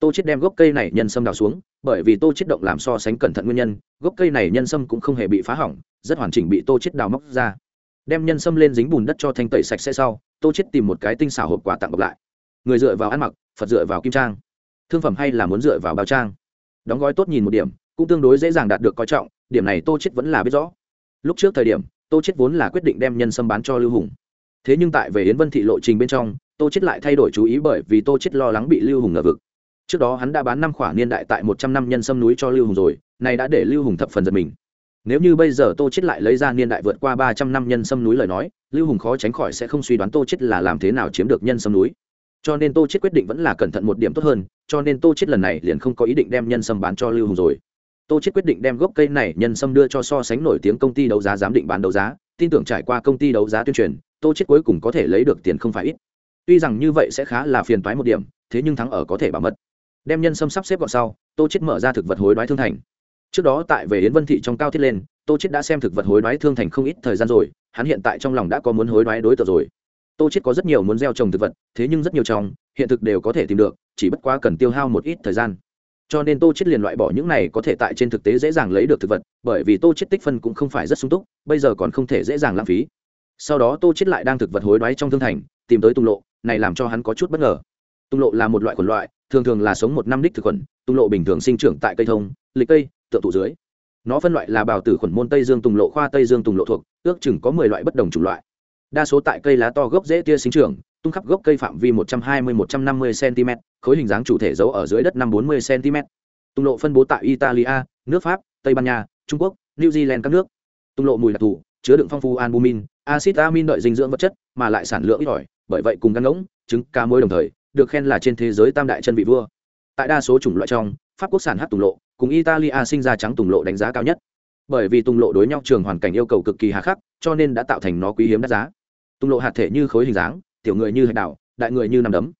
Tô chết đem gốc cây này nhân sâm đào xuống, bởi vì tô chết động làm so sánh cẩn thận nguyên nhân, gốc cây này nhân sâm cũng không hề bị phá hỏng, rất hoàn chỉnh bị tô chết đào móc ra đem nhân sâm lên dính bùn đất cho thanh tẩy sạch sẽ sau, tô chết tìm một cái tinh xảo hộp quà tặng bọc lại. Người dựa vào ăn mặc, phật dựa vào kim trang. Thương phẩm hay là muốn dựa vào bao trang? Đóng gói tốt nhìn một điểm, cũng tương đối dễ dàng đạt được coi trọng, điểm này tô chết vẫn là biết rõ. Lúc trước thời điểm, tô chết vốn là quyết định đem nhân sâm bán cho lưu hùng. Thế nhưng tại về yến vân thị lộ trình bên trong, tô chết lại thay đổi chú ý bởi vì tô chết lo lắng bị lưu hùng ngờ vực. Trước đó hắn đã bán năm khoản niên đại tại một trăm năm nhân sâm núi cho lưu hùng rồi này đã để lưu hùng thập phần giật mình nếu như bây giờ tô chết lại lấy ra niên đại vượt qua ba trăm năm nhân sâm núi lời nói, lưu hùng khó tránh khỏi sẽ không suy đoán tô chết là làm thế nào chiếm được nhân sâm núi. Cho nên tô chết quyết định vẫn là cẩn thận một điểm tốt hơn, cho nên tô chết lần này liền không có ý định đem nhân sâm bán cho lưu hùng rồi. Tô chết quyết định đem gốc cây này nhân sâm đưa cho so sánh nổi tiếng công ty đấu giá giám định bán đấu giá. Tin tưởng trải qua công ty đấu giá tuyên truyền, tô chết cuối cùng có thể lấy được tiền không phải ít. Tuy rằng như vậy sẽ khá là phiền toái một điểm, thế nhưng thắng ở có thể bảo mật. Đem nhân sâm sắp xếp gọn sau, tô chết mở ra thực vật hối đoái thương thành trước đó tại về yến vân thị trong cao thiết lên, tô chết đã xem thực vật hối đoái thương thành không ít thời gian rồi, hắn hiện tại trong lòng đã có muốn hối đoái đối tượng rồi. Tô chết có rất nhiều muốn gieo trồng thực vật, thế nhưng rất nhiều trong, hiện thực đều có thể tìm được, chỉ bất quá cần tiêu hao một ít thời gian. Cho nên tô chết liền loại bỏ những này có thể tại trên thực tế dễ dàng lấy được thực vật, bởi vì tô chết tích phân cũng không phải rất sung túc, bây giờ còn không thể dễ dàng lãng phí. Sau đó tô chết lại đang thực vật hối đoái trong thương thành, tìm tới tung lộ, này làm cho hắn có chút bất ngờ. Tung lộ là một loại khuẩn loại, thường thường là sống một năm đích thực khuẩn tung lộ bình thường sinh trưởng tại cây thông, lịch cây tượng thụ dưới. Nó phân loại là bào tử khuẩn môn tây dương tùng lộ khoa, tây dương tùng lộ thuộc, ước chừng có mười loại bất đồng chủng loại. Đa số tại cây lá to gốc dễ tia sinh trưởng, tung khắp gốc cây phạm vi một trăm hai mươi, một trăm năm mươi cm khối hình dáng chủ thể giấu ở dưới đất năm bốn mươi cm tùng lộ phân bố tại italia, nước pháp, tây ban nha, trung quốc, new zealand các nước. Tùng lộ mùi đặc thù, chứa đựng phong phú albumin acid amin đợi dinh dưỡng vật chất, mà lại sản lượng ít ỏi, bởi vậy cùng gan ngỗng, trứng, cá muối đồng thời, được khen là trên thế giới tam đại chân vị vua. Tại đa số chủng loại trong pháp quốc sản hát tùng lộ, cùng italia sinh ra trắng tùng lộ đánh giá cao nhất. Bởi vì tùng lộ đối nhau trường hoàn cảnh yêu cầu cực kỳ hà khắc, cho nên đã tạo thành nó quý hiếm đắt giá. Tùng lộ hạt thể như khối hình dáng, tiểu người như hạt đảo, đại người như nằm đấm.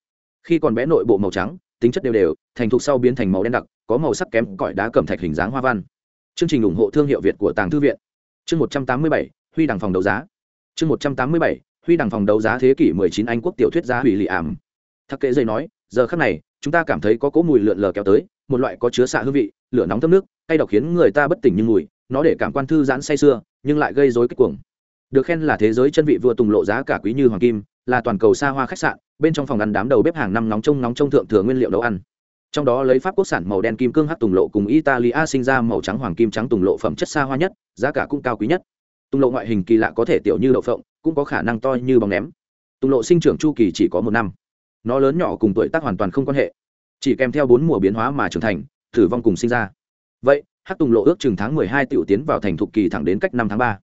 Khi còn bé nội bộ màu trắng, tính chất đều đều, thành thục sau biến thành màu đen đặc, có màu sắc kém cỏi đá cẩm thạch hình dáng hoa văn. Chương trình ủng hộ thương hiệu việt của tàng thư viện. Chương một trăm tám mươi bảy, huy đằng phòng đấu giá. Chương một trăm tám mươi bảy, huy đằng phòng đấu giá thế kỷ mười chín anh quốc tiểu thuyết giá hủy lì ảm. Thắc kệ dây nói, giờ khắc này, chúng ta cảm thấy có cỗ mùi lượn lờ kéo tới một loại có chứa xạ hương vị, lửa nóng thấm nước hay độc khiến người ta bất tỉnh như mùi, nó để cảm quan thư giãn say sưa, nhưng lại gây rối kích cuồng. Được khen là thế giới chân vị vừa tùng lộ giá cả quý như hoàng kim, là toàn cầu xa hoa khách sạn, bên trong phòng ăn đám đầu bếp hàng năm nóng trông nóng trông thượng thừa nguyên liệu nấu ăn. Trong đó lấy pháp quốc sản màu đen kim cương hát tùng lộ cùng italia sinh ra màu trắng hoàng kim trắng tùng lộ phẩm chất xa hoa nhất, giá cả cũng cao quý nhất. Tùng lộ ngoại hình kỳ lạ có thể tiểu như đậu phộng, cũng có khả năng to như bóng ném. Tùng lộ sinh trưởng chu kỳ chỉ có một năm. Nó lớn nhỏ cùng tuổi tác hoàn toàn không quan hệ chỉ kèm theo bốn mùa biến hóa mà trưởng thành, tử vong cùng sinh ra. Vậy hát tùng lộ ước chừng tháng mười hai tiểu tiến vào thành thục kỳ thẳng đến cách năm tháng ba.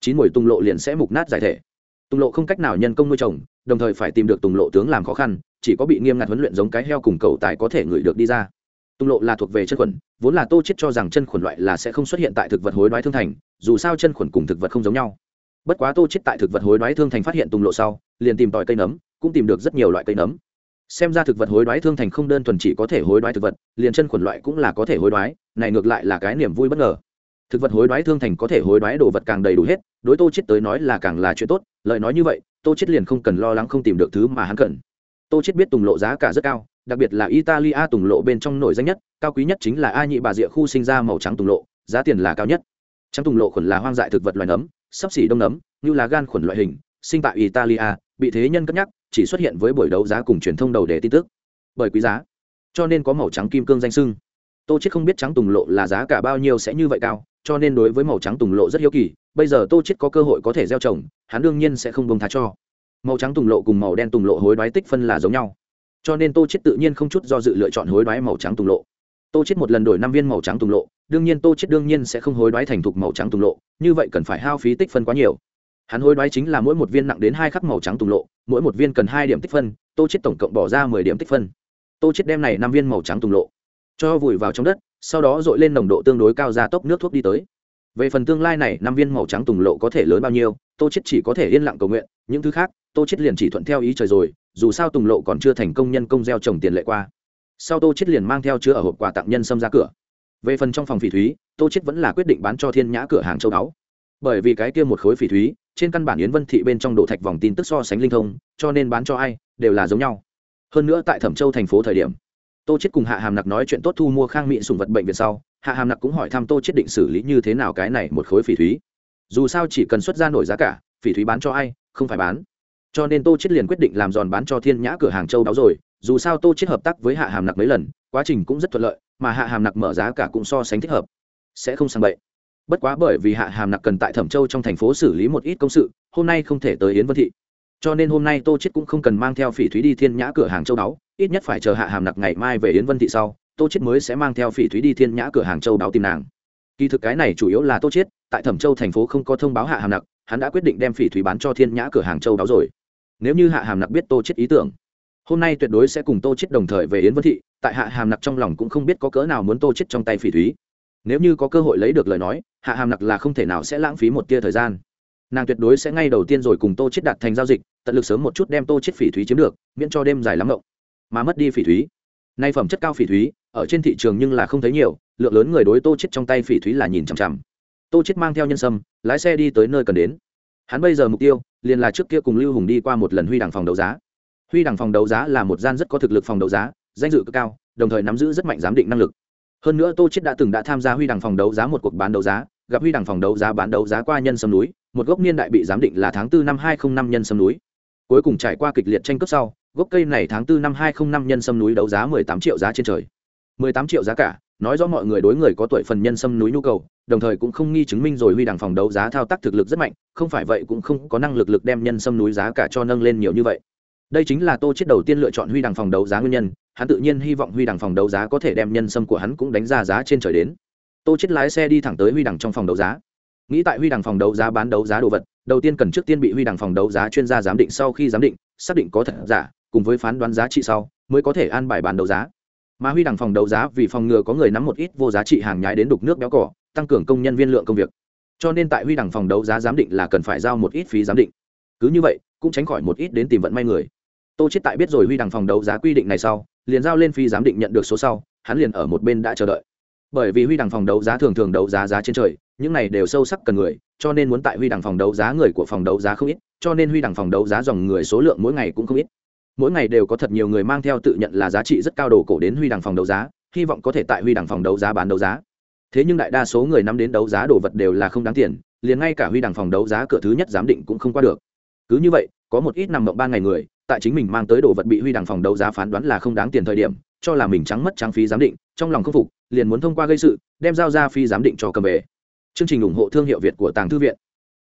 Chín mùi tùng lộ liền sẽ mục nát giải thể. Tùng lộ không cách nào nhân công nuôi trồng đồng thời phải tìm được tùng lộ tướng làm khó khăn, chỉ có bị nghiêm ngặt huấn luyện giống cái heo cùng cầu tài có thể ngửi được đi ra. Tùng lộ là thuộc về chân khuẩn, vốn là tô chết cho rằng chân khuẩn loại là sẽ không xuất hiện tại thực vật hối đoái thương thành, dù sao chân khuẩn cùng thực vật không giống nhau. Bất quá tô chết tại thực vật hối đoái thương thành phát hiện tùng lộ sau, liền tìm tòi cây nấm, cũng tìm được rất nhiều loại cây nấm xem ra thực vật hối đoái thương thành không đơn thuần chỉ có thể hối đoái thực vật, liền chân khuẩn loại cũng là có thể hối đoái, này ngược lại là cái niềm vui bất ngờ. Thực vật hối đoái thương thành có thể hối đoái đồ vật càng đầy đủ hết, đối tô chết tới nói là càng là chuyện tốt, lời nói như vậy, tô chết liền không cần lo lắng không tìm được thứ mà hắn cần. Tô chết biết tùng lộ giá cả rất cao, đặc biệt là italia tùng lộ bên trong nổi danh nhất, cao quý nhất chính là a nhị bà rịa khu sinh ra màu trắng tùng lộ, giá tiền là cao nhất. Trắng tùng lộ khuẩn là hoang dại thực vật loài nấm sắp xỉ đông nấm, như là gan khuẩn loại hình, sinh tại italia, bị thế nhân cất nhắc chỉ xuất hiện với buổi đấu giá cùng truyền thông đầu đề tin tức. Bởi quý giá, cho nên có màu trắng kim cương danh sưng. Tô chết không biết trắng tùng lộ là giá cả bao nhiêu sẽ như vậy cao, cho nên đối với màu trắng tùng lộ rất hiếu kỳ, bây giờ tô chết có cơ hội có thể gieo trồng, hắn đương nhiên sẽ không bông tha cho. Màu trắng tùng lộ cùng màu đen tùng lộ hối đoái tích phân là giống nhau. Cho nên tô chết tự nhiên không chút do dự lựa chọn hối đoái màu trắng tùng lộ. Tô chết một lần đổi năm viên màu trắng tùng lộ, đương nhiên tô chết đương nhiên sẽ không hối đoái thành thục màu trắng tùng lộ, như vậy cần phải hao phí tích phân quá nhiều hắn hối đoái chính là mỗi một viên nặng đến hai khắc màu trắng tùng lộ, mỗi một viên cần hai điểm tích phân, tô chết tổng cộng bỏ ra mười điểm tích phân. Tô chết đem này năm viên màu trắng tùng lộ cho vùi vào trong đất, sau đó dội lên nồng độ tương đối cao ra tốc nước thuốc đi tới. Về phần tương lai này, năm viên màu trắng tùng lộ có thể lớn bao nhiêu, tô chết chỉ có thể yên lặng cầu nguyện, những thứ khác, tô chết liền chỉ thuận theo ý trời rồi, dù sao tùng lộ còn chưa thành công nhân công gieo trồng tiền lệ qua. Sau tô chết liền mang theo chứa ở hộp quà tặng nhân xâm ra cửa. Về phần trong phòng phỉ thúy, tô chết vẫn là quyết định bán cho thiên nhã cửa hàng châu đáo bởi vì cái kia một khối phỉ thúy trên căn bản yến vân thị bên trong độ thạch vòng tin tức so sánh linh thông, cho nên bán cho ai, đều là giống nhau. Hơn nữa tại thẩm châu thành phố thời điểm, tô chết cùng hạ hàm nặc nói chuyện tốt thu mua khang mỹ sùng vật bệnh viện sau, hạ hàm nặc cũng hỏi thăm tô chết định xử lý như thế nào cái này một khối phỉ thúy. Dù sao chỉ cần xuất ra nổi giá cả, phỉ thúy bán cho ai, không phải bán. Cho nên tô chết liền quyết định làm giòn bán cho thiên nhã cửa hàng châu đáo rồi, dù sao tô chết hợp tác với hạ hàm nặc mấy lần, quá trình cũng rất thuận lợi, mà hạ hàm nặc mở giá cả cũng so sánh thích hợp. Sẽ không sang bậy bất quá bởi vì hạ hàm nặc cần tại thẩm châu trong thành phố xử lý một ít công sự, hôm nay không thể tới yến vân thị. Cho nên hôm nay tô chết cũng không cần mang theo phỉ thúy đi thiên nhã cửa hàng châu đáo, ít nhất phải chờ hạ hàm nặc ngày mai về yến vân thị sau, tô chết mới sẽ mang theo phỉ thúy đi thiên nhã cửa hàng châu đáo tìm nàng. Kỳ thực cái này chủ yếu là tô chết tại thẩm châu thành phố không có thông báo hạ hàm nặc, hắn đã quyết định đem phỉ thúy bán cho thiên nhã cửa hàng châu đáo rồi. Nếu như hạ hàm nặc biết tô chết ý tưởng, hôm nay tuyệt đối sẽ cùng tô chết đồng thời về yến vân thị, tại hạ hàm nặc trong lòng cũng không biết có cỡ nào muốn tô chết trong tay phỉ thúy nếu như có cơ hội lấy được lời nói, hạ hàm nặc là không thể nào sẽ lãng phí một tia thời gian. Nàng tuyệt đối sẽ ngay đầu tiên rồi cùng tô chết đạt thành giao dịch, tận lực sớm một chút đem tô chết phỉ thúy chiếm được, miễn cho đêm dài lắm mộng. Mà mất đi phỉ thúy. Nay phẩm chất cao phỉ thúy, ở trên thị trường nhưng là không thấy nhiều, lượng lớn người đối tô chết trong tay phỉ thúy là nhìn chằm chằm. Tô chết mang theo nhân sâm, lái xe đi tới nơi cần đến. Hắn bây giờ mục tiêu, liền là trước kia cùng lưu hùng đi qua một lần huy đằng phòng đấu giá. Huy đằng phòng đấu giá là một gian rất có thực lực phòng đấu giá, danh dự cực cao, đồng thời nắm giữ rất mạnh giám định năng lực hơn nữa tô chết đã từng đã tham gia huy đằng phòng đấu giá một cuộc bán đấu giá, gặp huy đằng phòng đấu giá bán đấu giá qua nhân sâm núi, một gốc niên đại bị giám định là tháng 4 năm 205 nhân sâm núi. Cuối cùng trải qua kịch liệt tranh cướp sau, gốc cây này tháng 4 năm 205 nhân sâm núi đấu giá 18 triệu giá trên trời. 18 triệu giá cả, nói rõ mọi người đối người có tuổi phần nhân sâm núi nhu cầu, đồng thời cũng không nghi chứng minh rồi huy đằng phòng đấu giá thao tác thực lực rất mạnh, không phải vậy cũng không có năng lực lực đem nhân sâm núi giá cả cho nâng lên nhiều như vậy đây chính là tô chết đầu tiên lựa chọn huy đằng phòng đấu giá nguyên nhân, hắn tự nhiên hy vọng huy đằng phòng đấu giá có thể đem nhân sâm của hắn cũng đánh ra giá trên trời đến. Tô chết lái xe đi thẳng tới huy đằng trong phòng đấu giá. Nghĩ tại huy đằng phòng đấu giá bán đấu giá đồ vật, đầu tiên cần trước tiên bị huy đằng phòng đấu giá chuyên gia giám định sau khi giám định, xác định có thật giả, cùng với phán đoán giá trị sau, mới có thể an bài bán đấu giá. Mà huy đằng phòng đấu giá vì phòng ngừa có người nắm một ít vô giá trị hàng nhái đến đục nước béo cỏ, tăng cường công nhân viên lượng công việc. Cho nên tại huy đằng phòng đấu giá giám định là cần phải giao một ít phí giám định. Cứ như vậy, cũng tránh khỏi một ít đến tìm vận may người tô chết tại biết rồi huy đằng phòng đấu giá quy định này sau, liền giao lên phi giám định nhận được số sau, hắn liền ở một bên đã chờ đợi. Bởi vì huy đằng phòng đấu giá thường thường đấu giá giá trên trời, những này đều sâu sắc cần người, cho nên muốn tại huy đằng phòng đấu giá người của phòng đấu giá không ít, cho nên huy đằng phòng đấu giá dòng người số lượng mỗi ngày cũng không ít. Mỗi ngày đều có thật nhiều người mang theo tự nhận là giá trị rất cao đồ cổ đến huy đằng phòng đấu giá, hy vọng có thể tại huy đằng phòng đấu giá bán đấu giá. Thế nhưng đại đa số người nắm đến đấu giá đồ vật đều là không đáng tiền, liền ngay cả huy đằng phòng đấu giá cửa thứ nhất giám định cũng không qua được. Cứ như vậy, có một ít nằm mộng ba ngày người tại chính mình mang tới đồ vật bị huy đằng phòng đấu giá phán đoán là không đáng tiền thời điểm, cho là mình trắng mất trắng phí giám định, trong lòng không phục, liền muốn thông qua gây sự, đem giao ra phi giám định cho cầm về. Chương trình ủng hộ thương hiệu việt của tàng thư viện.